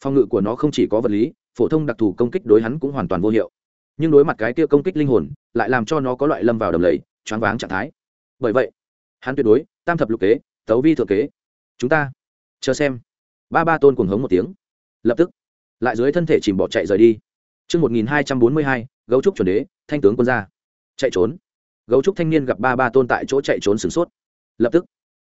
phòng ngự của nó không chỉ có vật lý, phổ thông đặc thù công kích đối hắn cũng hoàn toàn vô hiệu nhưng đối mặt cái kia công kích linh hồn lại làm cho nó có loại lâm vào đầm lầy choáng váng trạng thái bởi vậy hắn tuyệt đối tam thập lục kế tấu vi thượng kế chúng ta chờ xem ba ba tôn cuồng hống một tiếng lập tức lại dưới thân thể chìm bỏ chạy rời đi Trước 1242, gấu trúc chuẩn đế, thanh tướng quân ra. Chạy trốn. Gấu trúc thanh niên gặp ba ba tôn tại chỗ chạy trốn sửng sốt. Lập tức,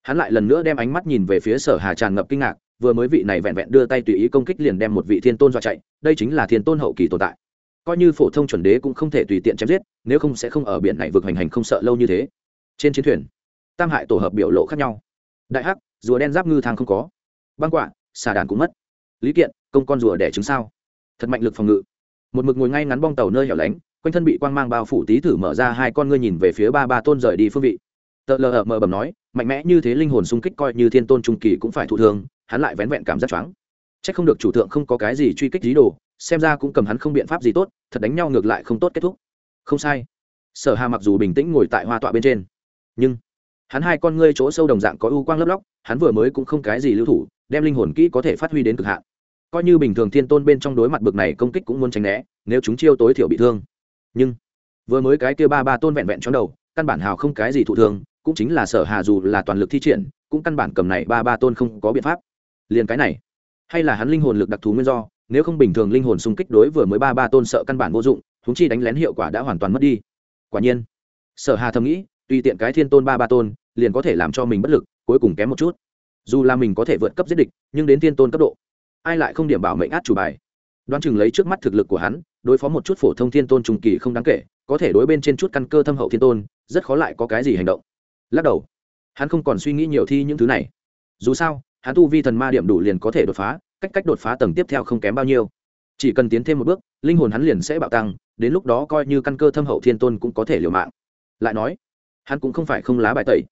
hắn lại lần nữa đem ánh mắt nhìn về phía sở hà tràn ngập kinh ngạc, vừa mới vị này vẹn vẹn đưa tay tùy ý công kích liền đem một vị thiên tôn dọa chạy, đây chính là thiên tôn hậu kỳ tồn tại. Coi như phổ thông chuẩn đế cũng không thể tùy tiện chém giết, nếu không sẽ không ở biển này vực hành hành không sợ lâu như thế. Trên chiến thuyền, tam hại tổ hợp biểu lộ khác nhau. Đại hắc, rùa đen giáp ngư thang không có. Băng quạ, xà đàn cũng mất. Lý kiện, công con rùa đẻ trứng sao? Thật mạnh lực phòng ngự một mực ngồi ngay ngắn bong tàu nơi hẻo lánh quanh thân bị quang mang bao phủ tí thử mở ra hai con ngươi nhìn về phía ba ba tôn rời đi phương vị tợ lờ mờ bầm nói mạnh mẽ như thế linh hồn xung kích coi như thiên tôn trung kỳ cũng phải thụ thương hắn lại vén vẹn cảm giác choáng chắc không được chủ thượng không có cái gì truy kích dí đồ, xem ra cũng cầm hắn không biện pháp gì tốt, thật đánh nhau ngược lại không tốt kết thúc. Không sai. Sở hà mặc dù bình tĩnh ngồi tại hoa tọa bên trên, nhưng hắn hai con ngươi chỗ sâu đồng dạng có ưu quang lấp lóc, hắn vừa mới cũng không cái gì lưu thủ, đem linh hồn kỹ có thể phát huy đến cực hạn. Coi như bình thường thiên tôn bên trong đối mặt bực này công kích cũng muốn tránh né, nếu chúng chiêu tối thiểu bị thương. Nhưng vừa mới cái kia ba ba tôn vẹn vẹn trong đầu, căn bản hào không cái gì thụ thương cũng chính là sở hà dù là toàn lực thi triển, cũng căn bản cầm này ba ba tôn không có biện pháp. Liền cái này hay là hắn linh hồn lực đặc thù nguyên do, nếu không bình thường linh hồn xung kích đối vừa mới ba ba tôn sợ căn bản vô dụng thúng chi đánh lén hiệu quả đã hoàn toàn mất đi. Quả nhiên, sở hà thầm nghĩ, tùy tiện cái thiên tôn ba ba tôn, liền có thể làm cho mình bất lực, cuối cùng kém một chút. Dù là mình có thể vượt cấp giết địch, nhưng đến thiên tôn cấp độ, ai lại không điểm bảo mệnh át chủ bài? Đoán chừng lấy trước mắt thực lực của hắn, đối phó một chút phổ thông thiên tôn trùng kỳ không đáng kể, có thể đối bên trên chút căn cơ thâm hậu thiên tôn, rất khó lại có cái gì hành động. Lắc đầu, hắn không còn suy nghĩ nhiều thi những thứ này. Dù sao hắn tu vi thần ma điểm đủ liền có thể đột phá, cách cách đột phá tầng tiếp theo không kém bao nhiêu. Chỉ cần tiến thêm một bước, linh hồn hắn liền sẽ bạo tăng, đến lúc đó coi như căn cơ thâm hậu thiên tôn cũng có thể liều mạng. Lại nói, hắn cũng không phải không lá bài tẩy.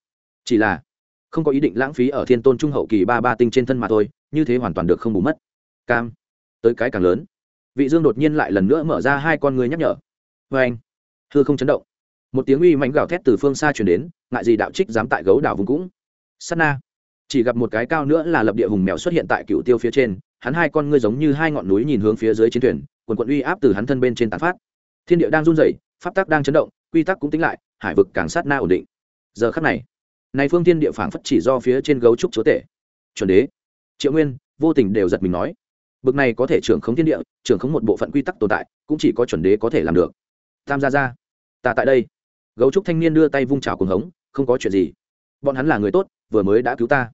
Chỉ là, không có ý định lãng phí ở thiên tôn trung hậu kỳ ba ba tinh trên thân mà thôi, như thế hoàn toàn được không bù mất. Cam, tới cái càng lớn. Vị dương đột nhiên lại lần nữa mở ra hai con người nhắc nhở. Vê anh. Hư không chấn động. Một tiếng uy mãnh gào thét từ phương xa chuyển đến, ngại gì đạo trích dám tại gấu đảo vùng cũng. Sắt na chỉ gặp một cái cao nữa là lập địa hùng mèo xuất hiện tại cựu tiêu phía trên, hắn hai con ngươi giống như hai ngọn núi nhìn hướng phía dưới chiến thuyền, quần quận uy áp từ hắn thân bên trên tán phát. Thiên địa đang run rẩy, pháp tắc đang chấn động, quy tắc cũng tính lại, hải vực càng sát na ổn định. Giờ khắc này này phương thiên địa phảng phất chỉ do phía trên gấu trúc chúa tể. Chuẩn đế, triệu nguyên, vô tình đều giật mình nói, bực này có thể trưởng khống thiên địa, trưởng khống một bộ phận quy tắc tồn tại, cũng chỉ có chuẩn đế có thể làm được. Tam gia ra ta tại đây. Gấu trúc thanh niên đưa tay vung trào cuồng hống, không có chuyện gì. Bọn hắn là người tốt, vừa mới đã cứu ta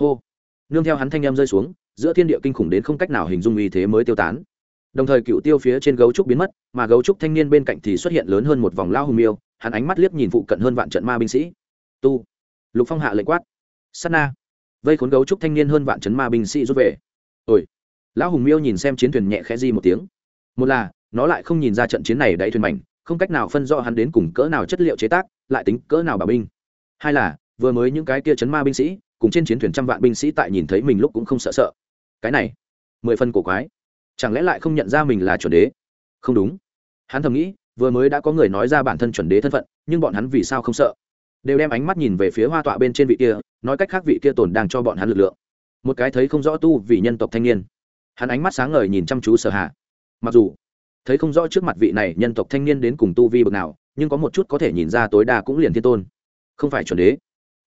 hô. Nương theo hắn thanh em rơi xuống, giữa thiên địa kinh khủng đến không cách nào hình dung uy thế mới tiêu tán. Đồng thời cựu tiêu phía trên gấu trúc biến mất, mà gấu trúc thanh niên bên cạnh thì xuất hiện lớn hơn một vòng lao hùng miêu, hắn ánh mắt liếc nhìn phụ cận hơn vạn trận ma binh sĩ. Tu. Lục phong hạ lệnh quát. Sắt na. Vây khốn gấu trúc thanh niên hơn vạn trận ma binh sĩ rút về. Ôi. Lão hùng miêu nhìn xem chiến thuyền nhẹ khẽ di một tiếng. Một là, nó lại không nhìn ra trận chiến này đáy thuyền mảnh, không cách nào phân rõ hắn đến cùng cỡ nào chất liệu chế tác, lại tính cỡ nào bảo binh. Hai là, vừa mới những cái kia chấn ma binh sĩ cùng trên chiến thuyền trăm vạn binh sĩ tại nhìn thấy mình lúc cũng không sợ sợ. Cái này, mười phân cổ quái. Chẳng lẽ lại không nhận ra mình là chuẩn đế? Không đúng. Hắn thầm nghĩ, vừa mới đã có người nói ra bản thân chuẩn đế thân phận, nhưng bọn hắn vì sao không sợ? Đều đem ánh mắt nhìn về phía hoa tọa bên trên vị kia, nói cách khác vị kia tồn đang cho bọn hắn lực lượng. Một cái thấy không rõ tu vì nhân tộc thanh niên. Hắn ánh mắt sáng ngời nhìn chăm chú sở hạ mặc dù, thấy không rõ trước mặt vị này nhân tộc thanh niên đến cùng tu vi bậc nào, nhưng có một chút có thể nhìn ra tối đa cũng liền thiên tôn. Không phải chuẩn đế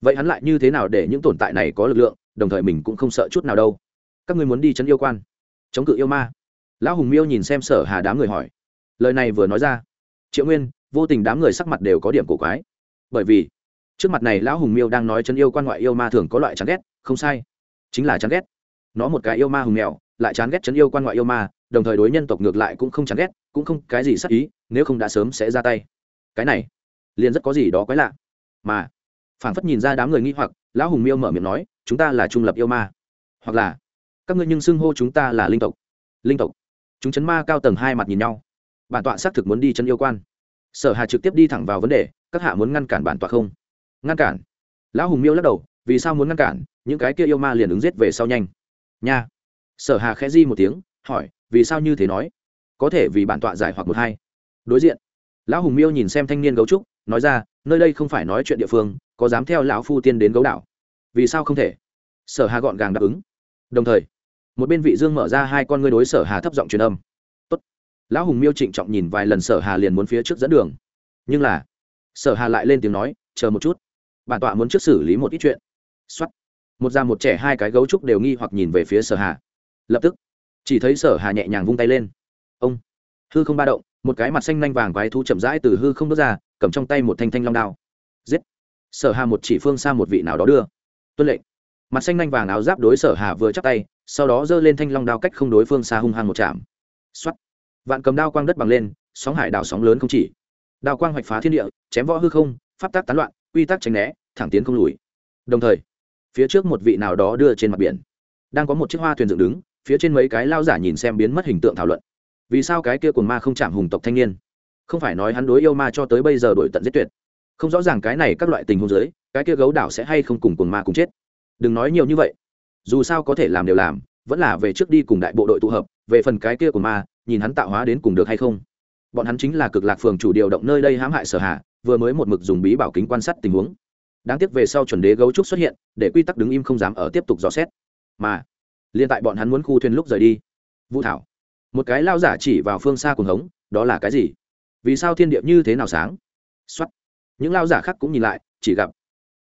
vậy hắn lại như thế nào để những tồn tại này có lực lượng, đồng thời mình cũng không sợ chút nào đâu. Các ngươi muốn đi chấn yêu quan? Chống cự yêu ma. Lão hùng miêu nhìn xem sở hà đám người hỏi. Lời này vừa nói ra, triệu nguyên, vô tình đám người sắc mặt đều có điểm cổ quái. Bởi vì, trước mặt này lão hùng miêu đang nói chân yêu quan ngoại yêu ma thường có loại chán ghét, không sai. Chính là chán ghét. Nó một cái yêu ma hùng mèo, lại chán ghét chấn yêu quan ngoại yêu ma, đồng thời đối nhân tộc ngược lại cũng không chán ghét, cũng không cái gì sắc ý, nếu không đã sớm sẽ ra tay. Cái này, liền rất có gì đó quái lạ. Mà phảng phất nhìn ra đám người nghi hoặc, lão hùng miêu mở miệng nói, chúng ta là trung lập yêu ma. Hoặc là, các ngươi nhưng xưng hô chúng ta là linh tộc. Linh tộc? Chúng chấn ma cao tầng hai mặt nhìn nhau. Bản tọa xác thực muốn đi chân yêu quan. Sở hà trực tiếp đi thẳng vào vấn đề, các hạ muốn ngăn cản bản tọa không? Ngăn cản. Lão hùng miêu lắc đầu, vì sao muốn ngăn cản? Những cái kia yêu ma liền ứng giết về sau nhanh. Nha. Sở hà khẽ di một tiếng, hỏi, vì sao như thế nói? Có thể vì bản tọa giải hoặc một hai. Đối diện. Lão hùng miêu nhìn xem thanh niên gấu trúc, nói ra, nơi đây không phải nói chuyện địa phương có dám theo lão phu tiên đến gấu đảo? Vì sao không thể? Sở hà gọn gàng đáp ứng. Đồng thời, một bên vị dương mở ra hai con ngươi đối sở hà thấp giọng truyền âm. Tốt. lão hùng miêu trịnh trọng nhìn vài lần sở hà liền muốn phía trước dẫn đường. Nhưng là, sở hà lại lên tiếng nói, chờ một chút. Bản tọa muốn trước xử lý một ít chuyện. Xuất một già một trẻ hai cái gấu trúc đều nghi hoặc nhìn về phía sở hà. Lập tức, chỉ thấy sở hà nhẹ nhàng vung tay lên. Ông. Hư không ba động, một cái mặt xanh nanh vàng quái thú chậm rãi từ hư không bước ra, cầm trong tay một thanh thanh long đao. Giết sở hà một chỉ phương xa một vị nào đó đưa. Tuân lệnh. Mặt xanh nhanh vàng áo giáp đối sở hà vừa chắc tay, sau đó giơ lên thanh long đao cách không đối phương xa hung hăng một chạm. Xoát. vạn cầm đao quang đất bằng lên, sóng hải đảo sóng lớn không chỉ. Đao quang hoạch phá thiên địa, chém võ hư không, pháp tác tán loạn, quy tắc tránh né, thẳng tiến không lùi. Đồng thời, phía trước một vị nào đó đưa trên mặt biển. Đang có một chiếc hoa thuyền dựng đứng, phía trên mấy cái lao giả nhìn xem biến mất hình tượng thảo luận. Vì sao cái kia cồn ma không chạm hùng tộc thanh niên? Không phải nói hắn đối yêu ma cho tới bây giờ đổi tận giết tuyệt không rõ ràng cái này các loại tình huống giới cái kia gấu đảo sẽ hay không cùng cùng ma cùng chết. Đừng nói nhiều như vậy. Dù sao có thể làm đều làm, vẫn là về trước đi cùng đại bộ đội tụ hợp, về phần cái kia của ma, nhìn hắn tạo hóa đến cùng được hay không. Bọn hắn chính là cực lạc phường chủ điều động nơi đây hãm hại sở hạ, vừa mới một mực dùng bí bảo kính quan sát tình huống. Đáng tiếc về sau chuẩn đế gấu trúc xuất hiện, để quy tắc đứng im không dám ở tiếp tục dò xét. Mà liên tại bọn hắn muốn khu thuyền lúc rời đi, vũ thảo, một cái lao giả chỉ vào phương xa cùng hống, đó là cái gì? Vì sao thiên địa như thế nào sáng? Xuất những lao giả khác cũng nhìn lại chỉ gặp